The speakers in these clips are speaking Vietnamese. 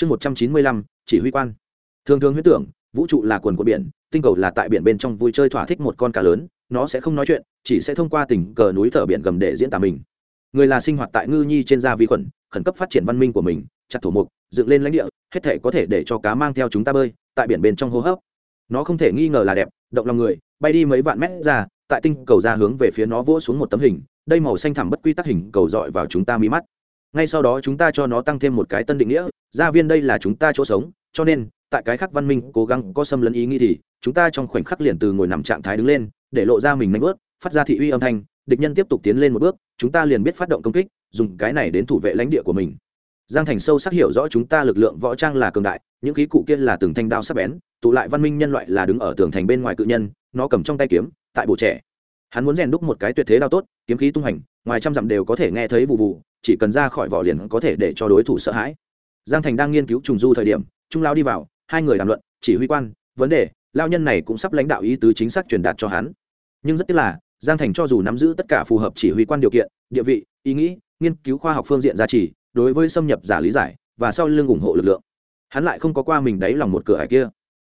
chương một trăm chín mươi lăm, chỉ huy quan. Thường thường huyết tưởng, vũ trụ là quần của biển, tinh cầu là tại biển bên trong vui chơi thỏa thích một con cá lớn, nó sẽ không nói chuyện, chỉ sẽ thông qua tình cờ núi thở biển gầm để diễn tả mình. Người là sinh hoạt tại ngư nhi trên da vi khuẩn, khẩn cấp phát triển văn minh của mình, chặt thổ mục, dựng lên lãnh địa, hết thể có thể để cho cá mang theo chúng ta bơi, tại biển bên trong hô hấp. Nó không thể nghi ngờ là đẹp, động lòng người, bay đi mấy vạn mét ra, tại tinh cầu ra hướng về phía nó vỗ xuống một tấm hình, đây màu xanh thẳm bất quy tắc hình cầu dọi vào chúng ta mi mắt ngay sau đó chúng ta cho nó tăng thêm một cái tân định nghĩa, gia viên đây là chúng ta chỗ sống, cho nên, tại cái khắc văn minh cố gắng có xâm lấn ý nghĩ thì, chúng ta trong khoảnh khắc liền từ ngồi nằm trạng thái đứng lên, để lộ ra mình nanh vớt phát ra thị uy âm thanh, địch nhân tiếp tục tiến lên một bước, chúng ta liền biết phát động công kích, dùng cái này đến thủ vệ lãnh địa của mình. Giang thành sâu sắc hiểu rõ chúng ta lực lượng võ trang là cường đại, những khí cụ kia là từng thanh đao sắc bén, tụ lại văn minh nhân loại là đứng ở tường thành bên ngoài cự nhân, nó cầm trong tay kiếm, tại bộ trẻ. Hắn muốn rèn đúc một cái tuyệt thế đao tốt, kiếm khí tung hành ngoài trăm dặm đều có thể nghe thấy vụ vụ chỉ cần ra khỏi vỏ liền có thể để cho đối thủ sợ hãi. Giang thành đang nghiên cứu trùng du thời điểm, trung lao đi vào, hai người đàm luận, chỉ huy quan, vấn đề lao nhân này cũng sắp lãnh đạo ý tứ chính xác truyền đạt cho hắn. Nhưng rất tiếc là, giang thành cho dù nắm giữ tất cả phù hợp chỉ huy quan điều kiện, địa vị, ý nghĩ, nghiên cứu khoa học phương diện giá trị đối với xâm nhập giả lý giải, và sau lưng ủng hộ lực lượng, hắn lại không có qua mình đáy lòng một cửa hải kia.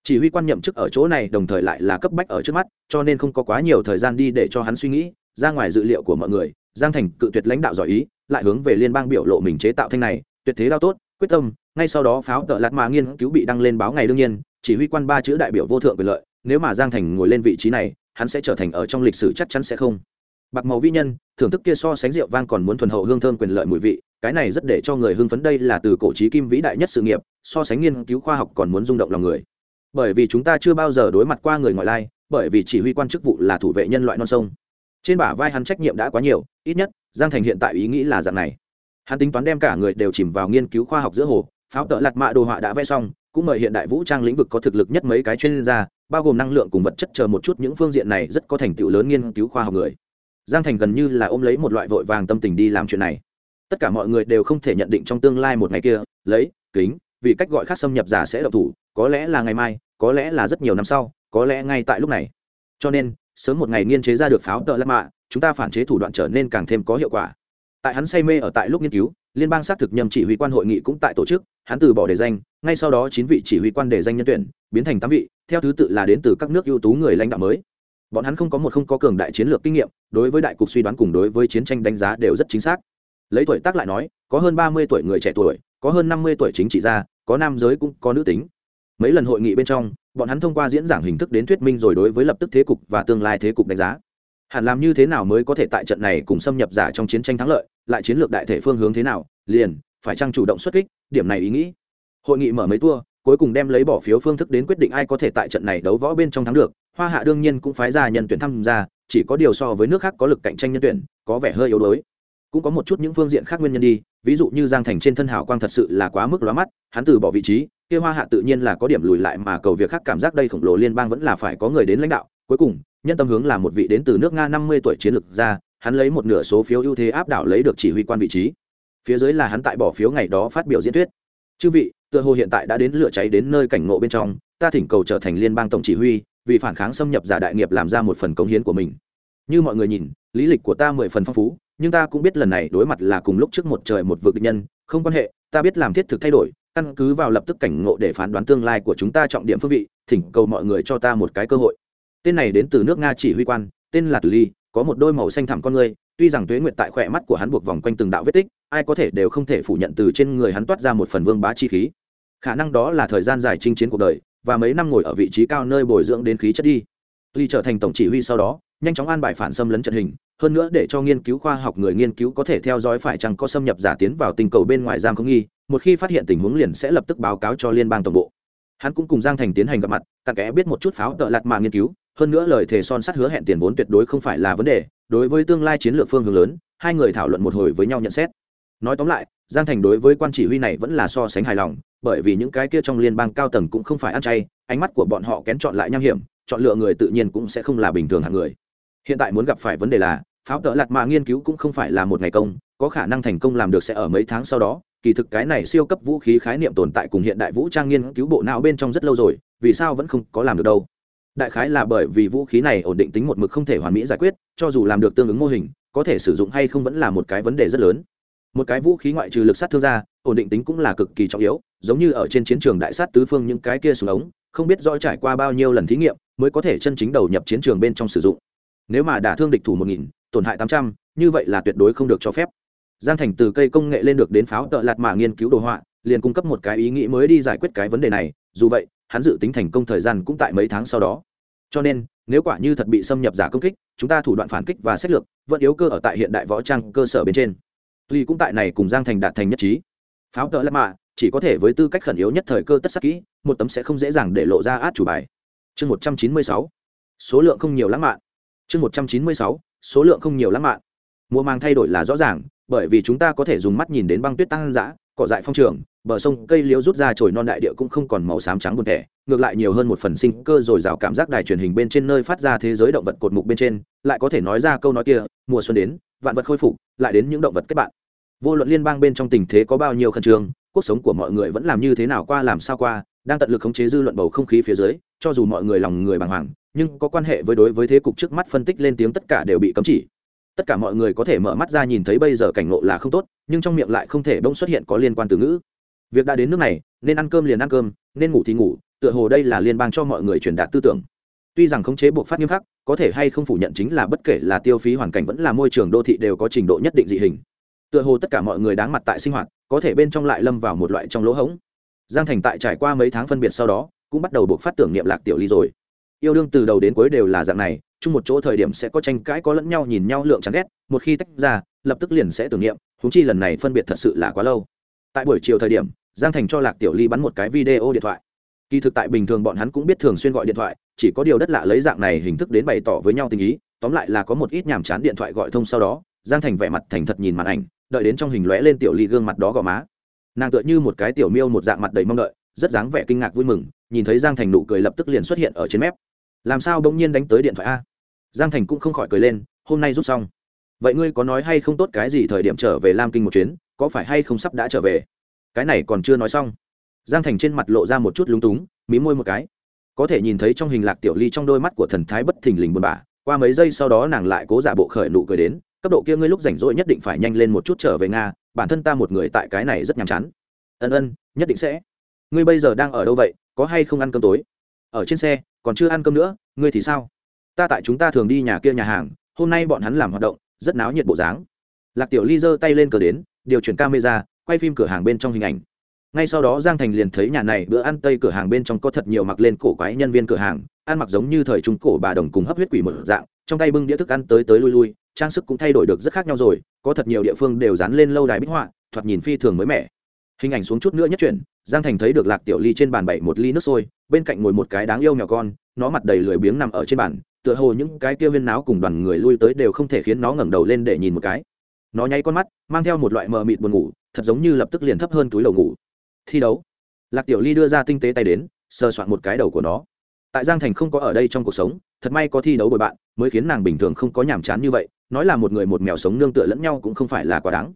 Chỉ huy quan nhậm chức ở chỗ này đồng thời lại là cấp bách ở trước mắt, cho nên không có quá nhiều thời gian đi để cho hắn suy nghĩ, ra ngoài dự liệu của mọi người, giang thành cự tuyệt lãnh đạo giỏi ý lại hướng về liên bang biểu lộ mình chế tạo thanh này, tuyệt thế đao tốt, quyết tâm, ngay sau đó pháo tợ lạt mà nghiên cứu bị đăng lên báo ngày đương nhiên, chỉ huy quan ba chữ đại biểu vô thượng quyền lợi, nếu mà giang thành ngồi lên vị trí này, hắn sẽ trở thành ở trong lịch sử chắc chắn sẽ không. Bạc màu vi nhân, thưởng thức kia so sánh rượu vang còn muốn thuần hậu hương thơm quyền lợi mùi vị, cái này rất để cho người hưng phấn đây là từ cổ trí kim vĩ đại nhất sự nghiệp, so sánh nghiên cứu khoa học còn muốn rung động lòng người. Bởi vì chúng ta chưa bao giờ đối mặt qua người ngoại lai, bởi vì chỉ huy quan chức vụ là thủ vệ nhân loại non sông. Trên bả vai hắn trách nhiệm đã quá nhiều, ít nhất giang thành hiện tại ý nghĩ là dạng này. Hắn tính toán đem cả người đều chìm vào nghiên cứu khoa học giữa hồ, pháo tợ lạt mạ đồ họa đã vẽ xong, cũng mời hiện đại vũ trang lĩnh vực có thực lực nhất mấy cái chuyên gia, bao gồm năng lượng cùng vật chất chờ một chút những phương diện này rất có thành tựu lớn nghiên cứu khoa học người. Giang thành gần như là ôm lấy một loại vội vàng tâm tình đi làm chuyện này. Tất cả mọi người đều không thể nhận định trong tương lai một ngày kia, lấy, kính, vì cách gọi khác xâm nhập giả sẽ độc thủ, có lẽ là ngày mai, có lẽ là rất nhiều năm sau, có lẽ ngay tại lúc này. Cho nên, sớm một ngày nghiên chế ra được pháo tợ lạt mạ chúng ta phản chế thủ đoạn trở nên càng thêm có hiệu quả. Tại hắn say mê ở tại lúc nghiên cứu, liên bang xác thực nhầm chỉ huy quan hội nghị cũng tại tổ chức, hắn từ bỏ đề danh, ngay sau đó chín vị chỉ huy quan đề danh nhân tuyển, biến thành tám vị, theo thứ tự là đến từ các nước ưu tú người lãnh đạo mới. Bọn hắn không có một không có cường đại chiến lược kinh nghiệm, đối với đại cục suy đoán cùng đối với chiến tranh đánh giá đều rất chính xác. Lấy tuổi tác lại nói, có hơn ba mươi tuổi người trẻ tuổi, có hơn năm mươi tuổi chính trị gia, có nam giới cũng có nữ tính. Mấy lần hội nghị bên trong, bọn hắn thông qua diễn giảng hình thức đến thuyết minh rồi đối với lập tức thế cục và tương lai thế cục đánh giá hẳn làm như thế nào mới có thể tại trận này cùng xâm nhập giả trong chiến tranh thắng lợi, lại chiến lược đại thể phương hướng thế nào, liền, phải chăng chủ động xuất kích, điểm này ý nghĩ. Hội nghị mở mấy tour cuối cùng đem lấy bỏ phiếu phương thức đến quyết định ai có thể tại trận này đấu võ bên trong thắng được. Hoa hạ đương nhiên cũng phái ra nhân tuyển tham gia, chỉ có điều so với nước khác có lực cạnh tranh nhân tuyển, có vẻ hơi yếu đuối. Cũng có một chút những phương diện khác nguyên nhân đi, ví dụ như giang thành trên thân hảo quang thật sự là quá mức lóa mắt, hắn từ bỏ vị trí, kia hoa hạ tự nhiên là có điểm lùi lại mà cầu việc khác cảm giác đây khổng lồ liên bang vẫn là phải có người đến lãnh đạo, cuối cùng nhân tâm hướng là một vị đến từ nước nga năm mươi tuổi chiến lược ra hắn lấy một nửa số phiếu ưu thế áp đảo lấy được chỉ huy quan vị trí. Phía dưới là hắn tại bỏ phiếu ngày đó phát biểu diễn thuyết. Chư vị, tựa hồ hiện tại đã đến lửa cháy đến nơi cảnh ngộ bên trong, ta thỉnh cầu trở thành liên bang tổng chỉ huy, vì phản kháng xâm nhập giả đại nghiệp làm ra một phần cống hiến của mình. Như mọi người nhìn, lý lịch của ta mười phần phong phú, nhưng ta cũng biết lần này đối mặt là cùng lúc trước một trời một vực địch nhân, không quan hệ, ta biết làm thiết thực thay đổi, căn cứ vào lập tức cảnh ngộ để phán đoán tương lai của chúng ta trọng điểm phương vị, thỉnh cầu mọi người cho ta một cái cơ hội tên này đến từ nước nga chỉ huy quan, tên là tử ly, có một đôi màu xanh thẳm con người, tuy rằng tuế nguyệt tại khỏe mắt của hắn buộc vòng quanh từng đạo vết tích, ai có thể đều không thể phủ nhận từ trên người hắn toát ra một phần vương bá chi khí. Khả năng đó là thời gian dài chinh chiến cuộc đời, và mấy năm ngồi ở vị trí cao nơi bồi dưỡng đến khí chất đi. Tuy trở thành tổng chỉ huy sau đó, nhanh chóng an bài phản xâm lấn trận hình, hơn nữa để cho nghiên cứu khoa học người nghiên cứu có thể theo dõi phải chăng có xâm nhập giả tiến vào tinh cầu bên ngoài giam không nghi, một khi phát hiện tình huống liền sẽ lập tức báo cáo cho liên bang tổng bộ. Hắn cũng cùng giang thành tiến hành gặp mặt, cặn kẽ biết một chút pháo tợ lạt mà nghiên cứu hơn nữa lời thề son sắt hứa hẹn tiền vốn tuyệt đối không phải là vấn đề, đối với tương lai chiến lược phương hướng lớn, hai người thảo luận một hồi với nhau nhận xét. Nói tóm lại, giang thành đối với quan chỉ huy này vẫn là so sánh hài lòng, bởi vì những cái kia trong liên bang cao tầng cũng không phải ăn chay, ánh mắt của bọn họ kén chọn lại nham hiểm, chọn lựa người tự nhiên cũng sẽ không là bình thường hạng người. Hiện tại muốn gặp phải vấn đề là, pháo tợ lạt mạ nghiên cứu cũng không phải là một ngày công, có khả năng thành công làm được sẽ ở mấy tháng sau đó. Kỳ thực cái này siêu cấp vũ khí khái niệm tồn tại cùng hiện đại vũ trang nghiên cứu bộ não bên trong rất lâu rồi, vì sao vẫn không có làm được đâu? Đại khái là bởi vì vũ khí này ổn định tính một mực không thể hoàn mỹ giải quyết, cho dù làm được tương ứng mô hình, có thể sử dụng hay không vẫn là một cái vấn đề rất lớn. Một cái vũ khí ngoại trừ lực sát thương ra, ổn định tính cũng là cực kỳ trọng yếu, giống như ở trên chiến trường đại sát tứ phương những cái kia súng ống, không biết rõ trải qua bao nhiêu lần thí nghiệm mới có thể chân chính đầu nhập chiến trường bên trong sử dụng. Nếu mà đả thương địch thủ một nghìn, tổn hại tám trăm, như vậy là tuyệt đối không được cho phép. Giang thành từ cây công nghệ lên được đến pháo tợ lạt mạ nghiên cứu đồ họa, liền cung cấp một cái ý nghĩ mới đi giải quyết cái vấn đề này, dù vậy hắn dự tính thành công thời gian cũng tại mấy tháng sau đó. Cho nên, nếu quả như thật bị xâm nhập giả công kích, chúng ta thủ đoạn phản kích và sách lược vẫn yếu cơ ở tại hiện đại võ trang cơ sở bên trên. Tuy cũng tại này cùng giang thành đạt thành nhất trí. Pháo tợ lắm mạ, chỉ có thể với tư cách khẩn yếu nhất thời cơ tất sắc kỹ, một tấm sẽ không dễ dàng để lộ ra át chủ bài. Chương một trăm chín mươi sáu. Số lượng không nhiều lãng mạn. Chương một trăm chín mươi sáu. Số lượng không nhiều lãng mạn. Mùa màng thay đổi là rõ ràng, bởi vì chúng ta có thể dùng mắt nhìn đến băng tuyết tăng dã, cỏ dại phong trường bờ sông cây liễu rút ra trồi non đại địa cũng không còn màu xám trắng buồn tẻ ngược lại nhiều hơn một phần sinh cơ rồi rào cảm giác đài truyền hình bên trên nơi phát ra thế giới động vật cột mục bên trên, lại có thể nói ra câu nói kia, mùa xuân đến, vạn vật khôi phục, lại đến những động vật kết bạn. Vô luận liên bang bên trong tình thế có bao nhiêu khẩn trương, cuộc sống của mọi người vẫn làm như thế nào qua làm sao qua, đang tận lực khống chế dư luận bầu không khí phía dưới, cho dù mọi người lòng người bàng hoàng, nhưng có quan hệ với đối với thế cục trước mắt phân tích lên tiếng tất cả đều bị cấm chỉ. Tất cả mọi người có thể mở mắt ra nhìn thấy bây giờ cảnh ngộ là không tốt, nhưng trong miệng lại không thể bỗng xuất hiện có liên quan từ ngữ việc đã đến nước này, nên ăn cơm liền ăn cơm, nên ngủ thì ngủ, tựa hồ đây là liên bang cho mọi người truyền đạt tư tưởng. Tuy rằng khống chế buộc phát nghiêm khắc, có thể hay không phủ nhận chính là bất kể là tiêu phí hoàn cảnh vẫn là môi trường đô thị đều có trình độ nhất định dị hình. Tựa hồ tất cả mọi người đáng mặt tại sinh hoạt, có thể bên trong lại lâm vào một loại trong lỗ hổng. Giang thành tại trải qua mấy tháng phân biệt sau đó, cũng bắt đầu buộc phát tưởng niệm lạc tiểu ly rồi. Yêu đương từ đầu đến cuối đều là dạng này, chung một chỗ thời điểm sẽ có tranh cãi, có lẫn nhau nhìn nhau lượng chán ghét, một khi tách ra, lập tức liền sẽ tưởng niệm húng chi lần này phân biệt thật sự là quá lâu. Tại buổi chiều thời điểm giang thành cho lạc tiểu ly bắn một cái video điện thoại. Kỳ thực tại bình thường bọn hắn cũng biết thường xuyên gọi điện thoại, chỉ có điều đất lạ lấy dạng này hình thức đến bày tỏ với nhau tình ý, tóm lại là có một ít nhàm chán điện thoại gọi thông sau đó, giang thành vẻ mặt thành thật nhìn màn ảnh, đợi đến trong hình lóe lên tiểu ly gương mặt đó gò má. Nàng tựa như một cái tiểu miêu một dạng mặt đầy mong đợi, rất dáng vẻ kinh ngạc vui mừng, nhìn thấy giang thành nụ cười lập tức liền xuất hiện ở trên mép. Làm sao bỗng nhiên đánh tới điện thoại a? Giang thành cũng không khỏi cười lên, hôm nay rút xong. Vậy ngươi có nói hay không tốt cái gì thời điểm trở về lam kinh một chuyến, có phải hay không sắp đã trở về? Cái này còn chưa nói xong. Giang thành trên mặt lộ ra một chút lúng túng, mí môi một cái. Có thể nhìn thấy trong hình lạc tiểu ly trong đôi mắt của thần thái bất thình lình buồn bã, qua mấy giây sau đó nàng lại cố giả bộ khởi nụ cười đến, cấp độ kia ngươi lúc rảnh rỗi nhất định phải nhanh lên một chút trở về nga, bản thân ta một người tại cái này rất nhàm chán. Ân ân, nhất định sẽ. Ngươi bây giờ đang ở đâu vậy, có hay không ăn cơm tối? Ở trên xe, còn chưa ăn cơm nữa, ngươi thì sao? Ta tại chúng ta thường đi nhà kia nhà hàng, hôm nay bọn hắn làm hoạt động, rất náo nhiệt bộ dáng. Lạc tiểu ly giơ tay lên cờ đến, điều chuyển camera quay phim cửa hàng bên trong hình ảnh. Ngay sau đó giang thành liền thấy nhà này bữa ăn tây cửa hàng bên trong có thật nhiều mặc lên cổ quái nhân viên cửa hàng, ăn mặc giống như thời trung cổ bà đồng cùng hấp huyết quỷ một dạng, trong tay bưng đĩa thức ăn tới tới lui lui, trang sức cũng thay đổi được rất khác nhau rồi, có thật nhiều địa phương đều dán lên lâu đài bích họa, thoạt nhìn phi thường mới mẻ. Hình ảnh xuống chút nữa nhất chuyển, giang thành thấy được lạc tiểu ly trên bàn bảy một ly nước sôi, bên cạnh ngồi một cái đáng yêu nhỏ con, nó mặt đầy lười biếng nằm ở trên bàn, tựa hồ những cái kia viên náo cùng đoàn người lui tới đều không thể khiến nó ngẩng đầu lên để nhìn một cái. Nó nháy con mắt, mang theo một loại mờ mịt buồn ngủ thật giống như lập tức liền thấp hơn túi đầu ngủ. Thi đấu. Lạc tiểu ly đưa ra tinh tế tay đến, sờ soạn một cái đầu của nó. Tại giang thành không có ở đây trong cuộc sống, thật may có thi đấu bồi bạn, mới khiến nàng bình thường không có nhàm chán như vậy, nói là một người một mèo sống nương tựa lẫn nhau cũng không phải là quá đáng.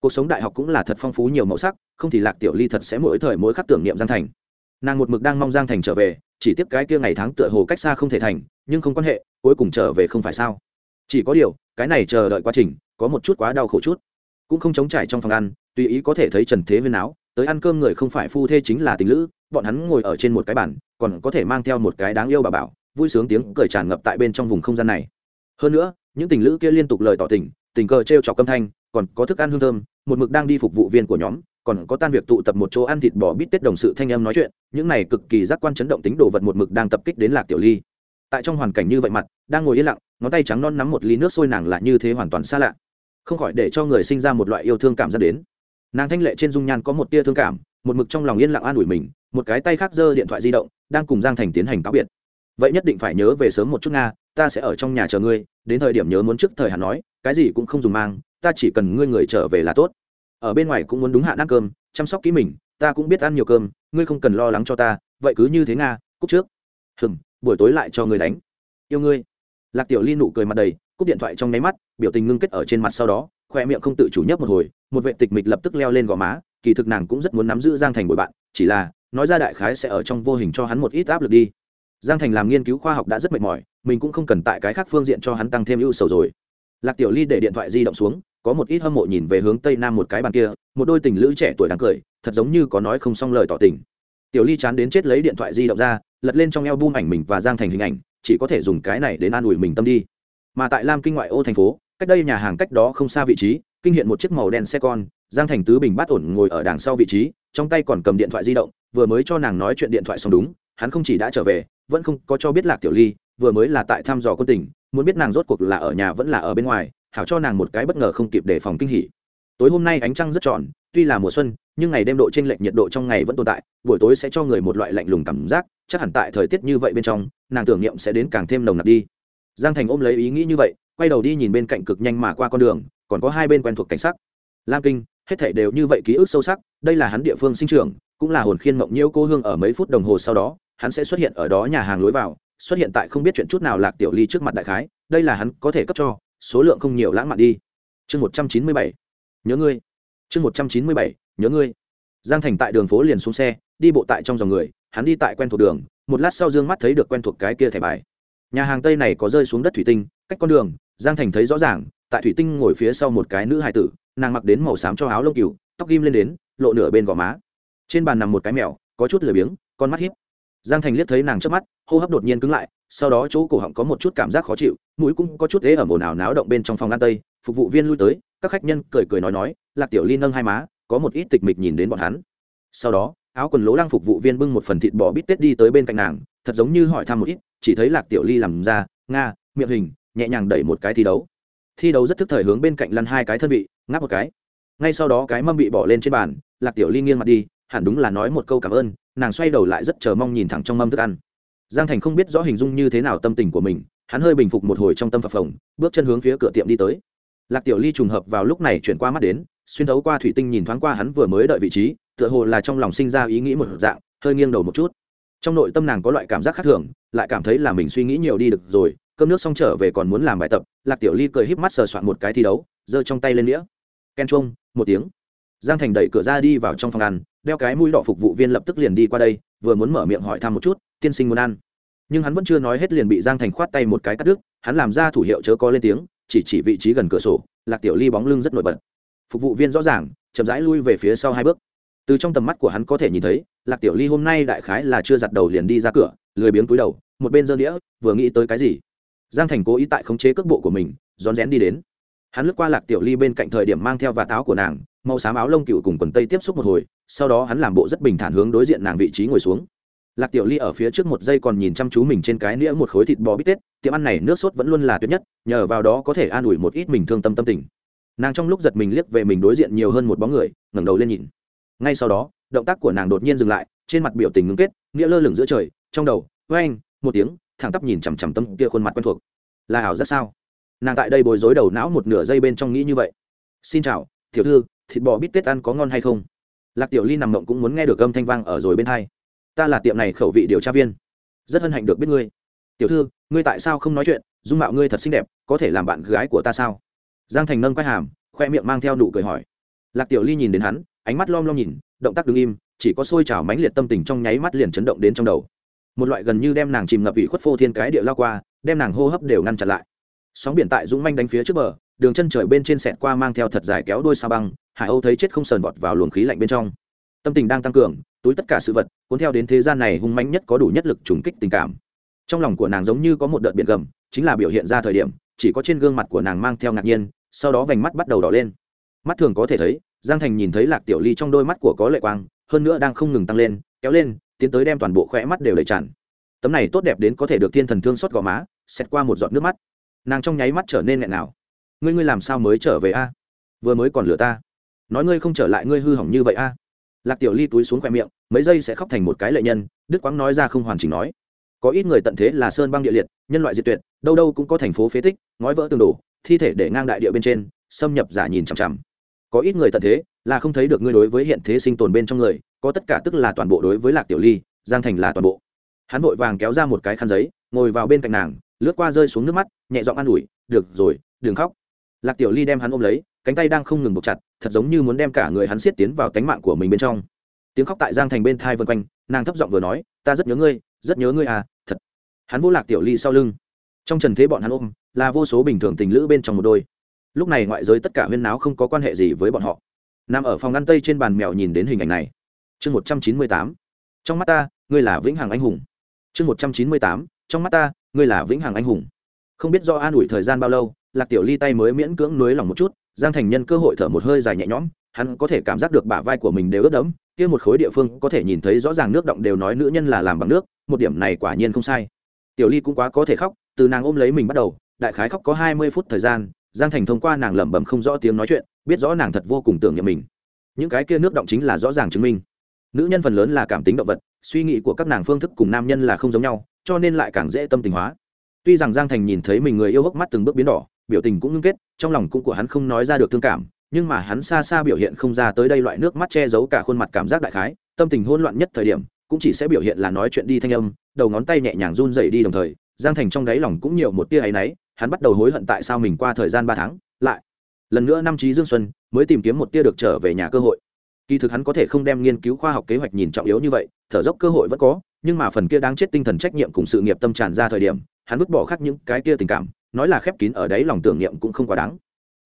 Cuộc sống đại học cũng là thật phong phú nhiều màu sắc, không thì lạc tiểu ly thật sẽ mỗi thời mỗi khắc tưởng niệm giang thành. Nàng một mực đang mong giang thành trở về, chỉ tiếp cái kia ngày tháng tựa hồ cách xa không thể thành, nhưng không quan hệ, cuối cùng trở về không phải sao. Chỉ có điều, cái này chờ đợi quá trình, có một chút quá đau khổ chút. Cũng không chống trải trong phòng ăn tùy ý có thể thấy trần thế viên áo, tới ăn cơm người không phải phu thê chính là tình lữ, bọn hắn ngồi ở trên một cái bàn, còn có thể mang theo một cái đáng yêu bà bảo, vui sướng tiếng cười tràn ngập tại bên trong vùng không gian này. Hơn nữa, những tình lữ kia liên tục lời tỏ tình tình cờ t r e o trọc âm thanh, còn có thức ăn hương thơm, một mực đang đi phục vụ viên của nhóm, còn có tan việc tụ tập một chỗ ăn thịt bò bít tết đồng sự thanh em nói chuyện, những này cực kỳ giác quan chấn động tính đồ vật một mực đang tập kích đến lạc tiểu ly. Tại trong hoàn cảnh như vậy mặt, đang ngồi yên lặng, ngón tay trắng non nắm một ly nước sôi nàng là như thế hoàn toàn xa lạ. Không khỏi để cho người sinh ra một loại yêu thương cảm giác đến nàng thanh lệ trên dung nhan có một tia thương cảm, một mực trong lòng yên lặng an ủi mình, một cái tay khác giơ điện thoại di động, đang cùng giang thành tiến hành cáo biệt. Vậy nhất định phải nhớ về sớm một chút nga, ta sẽ ở trong nhà chờ ngươi, đến thời điểm nhớ muốn trước thời hạn nói, cái gì cũng không dùng mang, ta chỉ cần ngươi người trở về là tốt. Ở bên ngoài cũng muốn đúng hạn ăn cơm, chăm sóc kỹ mình, ta cũng biết ăn nhiều cơm, ngươi không cần lo lắng cho ta, vậy cứ như thế nga cúc trước. Hừm, buổi tối lại cho ngươi đánh. Yêu ngươi. Lạc tiểu ly nụ cười mặt đầy, cúp điện thoại trong nháy mắt, biểu tình ngưng kết ở trên mặt sau đó khoe miệng không tự chủ nhấp một hồi, một vệ tịch mịch lập tức leo lên gò má, kỳ thực nàng cũng rất muốn nắm giữ giang thành bồi bạn, chỉ là, nói ra đại khái sẽ ở trong vô hình cho hắn một ít áp lực đi. Giang thành làm nghiên cứu khoa học đã rất mệt mỏi, mình cũng không cần tại cái khác phương diện cho hắn tăng thêm ưu sầu rồi. Lạc tiểu ly để điện thoại di động xuống, có một ít hâm mộ nhìn về hướng tây nam một cái bàn kia, một đôi tình lữ trẻ tuổi đáng cười, thật giống như có nói không xong lời tỏ tình. Tiểu ly chán đến chết lấy điện thoại di động ra, lật lên trong eo bum ảnh mình và giang thành hình ảnh, chỉ có thể dùng cái này đến an ủi mình tâm đi. Mà tại lam kinh ngoại ô thành phố cách đây nhà hàng cách đó không xa vị trí, kinh hiện một chiếc màu đen xe con, giang thành tứ bình bát ổn ngồi ở đằng sau vị trí, trong tay còn cầm điện thoại di động, vừa mới cho nàng nói chuyện điện thoại xong đúng, hắn không chỉ đã trở về, vẫn không có cho biết lạc tiểu ly, vừa mới là tại thăm dò quân tình, muốn biết nàng rốt cuộc là ở nhà vẫn là ở bên ngoài, hảo cho nàng một cái bất ngờ không kịp để phòng kinh hỉ. Tối hôm nay ánh trăng rất tròn tuy là mùa xuân, nhưng ngày đêm độ trên lệch nhiệt độ trong ngày vẫn tồn tại, buổi tối sẽ cho người một loại lạnh lùng cảm giác, chắc hẳn tại thời tiết như vậy bên trong, nàng tưởng niệm sẽ đến càng thêm nồng nặc đi. Giang thành ôm lấy ý nghĩ như vậy quay đầu đi nhìn bên cạnh cực nhanh mà qua con đường, còn có hai bên quen thuộc cảnh sắc. Lam kinh, hết thảy đều như vậy ký ức sâu sắc, đây là hắn địa phương sinh trưởng, cũng là hồn khiên mộng nhiễu cô hương ở mấy phút đồng hồ sau đó, hắn sẽ xuất hiện ở đó nhà hàng lối vào, xuất hiện tại không biết chuyện chút nào lạc tiểu ly trước mặt đại khái, đây là hắn có thể cấp cho, số lượng không nhiều lãng mạn đi. Chương một trăm chín mươi bảy, nhớ ngươi. Chương một trăm chín mươi bảy, nhớ ngươi. Giang thành tại đường phố liền xuống xe, đi bộ tại trong dòng người, hắn đi tại quen thuộc đường, một lát sau dương mắt thấy được quen thuộc cái kia thẻ bài. Nhà hàng tây này có rơi xuống đất thủy tinh, cách con đường giang thành thấy rõ ràng, tại thủy tinh ngồi phía sau một cái nữ hài tử, nàng mặc đến màu xám cho áo lông cừu, tóc ghim lên đến, lộ nửa bên gò má. Trên bàn nằm một cái mèo, có chút lười biếng, con mắt hiếp giang thành liếc thấy nàng trước mắt, hô hấp đột nhiên cứng lại, sau đó chỗ cổ họng có một chút cảm giác khó chịu, mũi cũng có chút thế ở ồn ào náo động bên trong phòng ăn tây, phục vụ viên lui tới, các khách nhân cười cười nói nói, lạc tiểu ly nâng hai má, có một ít tịch mịch nhìn đến bọn hắn. Sau đó, áo quần lố lăng phục vụ viên bưng một phần thịt bò bít tết đi tới bên cạnh nàng, thật giống như hỏi thăm một ít, chỉ thấy lạc tiểu ly làm ra, nga, miệng hình nhẹ nhàng đẩy một cái thi đấu. Thi đấu rất thức thời hướng bên cạnh lăn hai cái thân vị, ngáp một cái. Ngay sau đó cái mâm bị bỏ lên trên bàn, lạc tiểu ly nghiêng mặt đi, hẳn đúng là nói một câu cảm ơn, nàng xoay đầu lại rất chờ mong nhìn thẳng trong mâm thức ăn. Giang thành không biết rõ hình dung như thế nào tâm tình của mình, hắn hơi bình phục một hồi trong tâm phập phồng, bước chân hướng phía cửa tiệm đi tới. Lạc tiểu ly trùng hợp vào lúc này chuyển qua mắt đến, xuyên thấu qua thủy tinh nhìn thoáng qua hắn vừa mới đợi vị trí, tựa hồ là trong lòng sinh ra ý nghĩ một dạng, hơi nghiêng đầu một chút. Trong nội tâm nàng có loại cảm giác khác thường, lại cảm thấy là mình suy nghĩ nhiều đi được rồi cơm nước xong trở về còn muốn làm bài tập, lạc tiểu ly cười híp mắt sờ soạn một cái thi đấu, giơ trong tay lên đĩa. Ken chuông, một tiếng. Giang thành đẩy cửa ra đi vào trong phòng ăn, đeo cái mũi đỏ phục vụ viên lập tức liền đi qua đây, vừa muốn mở miệng hỏi thăm một chút, tiên sinh muốn ăn? Nhưng hắn vẫn chưa nói hết liền bị giang thành khoát tay một cái cắt đứt, hắn làm ra thủ hiệu chớ có lên tiếng, chỉ chỉ vị trí gần cửa sổ, lạc tiểu ly bóng lưng rất nổi bật. Phục vụ viên rõ ràng, chậm rãi lui về phía sau hai bước. Từ trong tầm mắt của hắn có thể nhìn thấy, lạc tiểu ly hôm nay đại khái là chưa giặt đầu liền đi ra cửa, lười biếng túi đầu, một bên giơ đĩa, vừa nghĩ tới cái gì? Giang thành cố ý tại khống chế cước bộ của mình, rón rén đi đến. Hắn lướt qua lạc tiểu ly bên cạnh thời điểm mang theo và táo của nàng, màu xám áo lông cựu cùng quần tây tiếp xúc một hồi, sau đó hắn làm bộ rất bình thản hướng đối diện nàng vị trí ngồi xuống. Lạc tiểu ly ở phía trước một giây còn nhìn chăm chú mình trên cái nĩa một khối thịt bò bít tết, tiệm ăn này nước sốt vẫn luôn là tuyệt nhất, nhờ vào đó có thể an ủi một ít mình thương tâm tâm tình. Nàng trong lúc giật mình liếc về mình đối diện nhiều hơn một bóng người, ngẩng đầu lên nhìn. Ngay sau đó, động tác của nàng đột nhiên dừng lại, trên mặt biểu tình ngưng kết nghĩa lơ lửng giữa trời, trong đầu vê anh một tiếng thẳng tắp nhìn chằm chằm tâm kia khuôn mặt quen thuộc. Là ảo giác sao? Nàng tại đây bối rối đầu não một nửa giây bên trong nghĩ như vậy. Xin chào, tiểu thư, thịt bò bít tết ăn có ngon hay không? Lạc tiểu ly nằm mộng cũng muốn nghe được âm thanh vang ở rồi bên hai. Ta là tiệm này khẩu vị điều tra viên. Rất hân hạnh được biết ngươi. Tiểu thư, ngươi tại sao không nói chuyện? Dung mạo ngươi thật xinh đẹp, có thể làm bạn gái của ta sao? Giang thành nâng quay hàm, khoe miệng mang theo nụ cười hỏi. Lạc tiểu ly nhìn đến hắn, ánh mắt lom lom nhìn, động tác đứng im, chỉ có sôi trào mãnh liệt tâm tình trong nháy mắt liền chấn động đến trong đầu một loại gần như đem nàng chìm ngập ủy khuất phô thiên cái địa lao qua, đem nàng hô hấp đều ngăn chặn lại. Sóng biển tại dũng manh đánh phía trước bờ, đường chân trời bên trên sẹt qua mang theo thật dài kéo đôi sa băng, hải âu thấy chết không sờn vọt vào luồng khí lạnh bên trong. Tâm tình đang tăng cường, túi tất cả sự vật, cuốn theo đến thế gian này hung mãnh nhất có đủ nhất lực trùng kích tình cảm. Trong lòng của nàng giống như có một đợt biển gầm, chính là biểu hiện ra thời điểm, chỉ có trên gương mặt của nàng mang theo ngạc nhiên, sau đó vành mắt bắt đầu đỏ lên. Mắt thường có thể thấy, giang thành nhìn thấy lạc tiểu ly trong đôi mắt của có lệ quang, hơn nữa đang không ngừng tăng lên, kéo lên tiến tới đem toàn bộ khỏe mắt đều đầy tràn. Tấm này tốt đẹp đến có thể được thiên thần thương xót gò má xét qua một giọt nước mắt. Nàng trong nháy mắt trở nên nghẹn nào. Ngươi ngươi làm sao mới trở về a? Vừa mới còn lừa ta. Nói ngươi không trở lại ngươi hư hỏng như vậy a? Lạc tiểu ly túi xuống khoe miệng, mấy giây sẽ khóc thành một cái lệ nhân, đức quãng nói ra không hoàn chỉnh nói. Có ít người tận thế là sơn băng địa liệt, nhân loại diệt tuyệt, đâu đâu cũng có thành phố phế tích, ngói vỡ tường đổ, thi thể để ngang đại địa bên trên, xâm nhập giả nhìn chằm chằm. Có ít người tận thế là không thấy được ngươi đối với hiện thế sinh tồn bên trong người có tất cả tức là toàn bộ đối với lạc tiểu ly, giang thành là toàn bộ. Hắn vội vàng kéo ra một cái khăn giấy, ngồi vào bên cạnh nàng, lướt qua rơi xuống nước mắt, nhẹ giọng an ủi, được rồi, đừng khóc. Lạc tiểu ly đem hắn ôm lấy, cánh tay đang không ngừng buộc chặt, thật giống như muốn đem cả người hắn siết tiến vào tánh mạng của mình bên trong. Tiếng khóc tại giang thành bên thai vân quanh, nàng thấp giọng vừa nói, ta rất nhớ ngươi, rất nhớ ngươi à thật. Hắn vô lạc tiểu ly sau lưng. Trong trần thế bọn hắn ôm, là vô số bình thường tình lữ bên trong một đôi. Lúc này ngoại giới tất cả huyên náo không có quan hệ gì với bọn họ. Nằm ở phòng ngăn tây trên bàn mèo nhìn đến hình ảnh này chương một trăm chín mươi tám. Trong mắt ta, ngươi là vĩnh hằng anh hùng. Chương một trăm chín mươi tám. Trong mắt ta, ngươi là vĩnh hằng anh hùng. Không biết do an ủi thời gian bao lâu, lạc tiểu ly tay mới miễn cưỡng nới lòng một chút, giang thành nhân cơ hội thở một hơi dài nhẹ nhõm, hắn có thể cảm giác được bả vai của mình đều ướt đẫm, kia một khối địa phương có thể nhìn thấy rõ ràng nước động đều nói nữ nhân là làm bằng nước, một điểm này quả nhiên không sai. Tiểu ly cũng quá có thể khóc, từ nàng ôm lấy mình bắt đầu, đại khái khóc có hai mươi phút thời gian, giang thành thông qua nàng lẩm bẩm không rõ tiếng nói chuyện, biết rõ nàng thật vô cùng tưởng nhầm mình. Những cái kia nước động chính là rõ ràng chứng minh nữ nhân phần lớn là cảm tính động vật, suy nghĩ của các nàng phương thức cùng nam nhân là không giống nhau, cho nên lại càng dễ tâm tình hóa. Tuy rằng giang thành nhìn thấy mình người yêu hốc mắt từng bước biến đỏ, biểu tình cũng ngưng kết, trong lòng cũng của hắn không nói ra được thương cảm, nhưng mà hắn xa xa biểu hiện không ra tới đây loại nước mắt che giấu cả khuôn mặt cảm giác đại khái, tâm tình hỗn loạn nhất thời điểm, cũng chỉ sẽ biểu hiện là nói chuyện đi thanh âm, đầu ngón tay nhẹ nhàng run dậy đi đồng thời, giang thành trong đáy lòng cũng nhiều một tia áy náy, hắn bắt đầu hối hận tại sao mình qua thời gian ba tháng, lại, lần nữa năm trí dương xuân, mới tìm kiếm một tia được trở về nhà cơ hội kỳ thực hắn có thể không đem nghiên cứu khoa học kế hoạch nhìn trọng yếu như vậy, thở dốc cơ hội vẫn có, nhưng mà phần kia đáng chết tinh thần trách nhiệm cùng sự nghiệp tâm tràn ra thời điểm, hắn vứt bỏ khắc những cái kia tình cảm, nói là khép kín ở đấy lòng tưởng niệm cũng không quá đáng.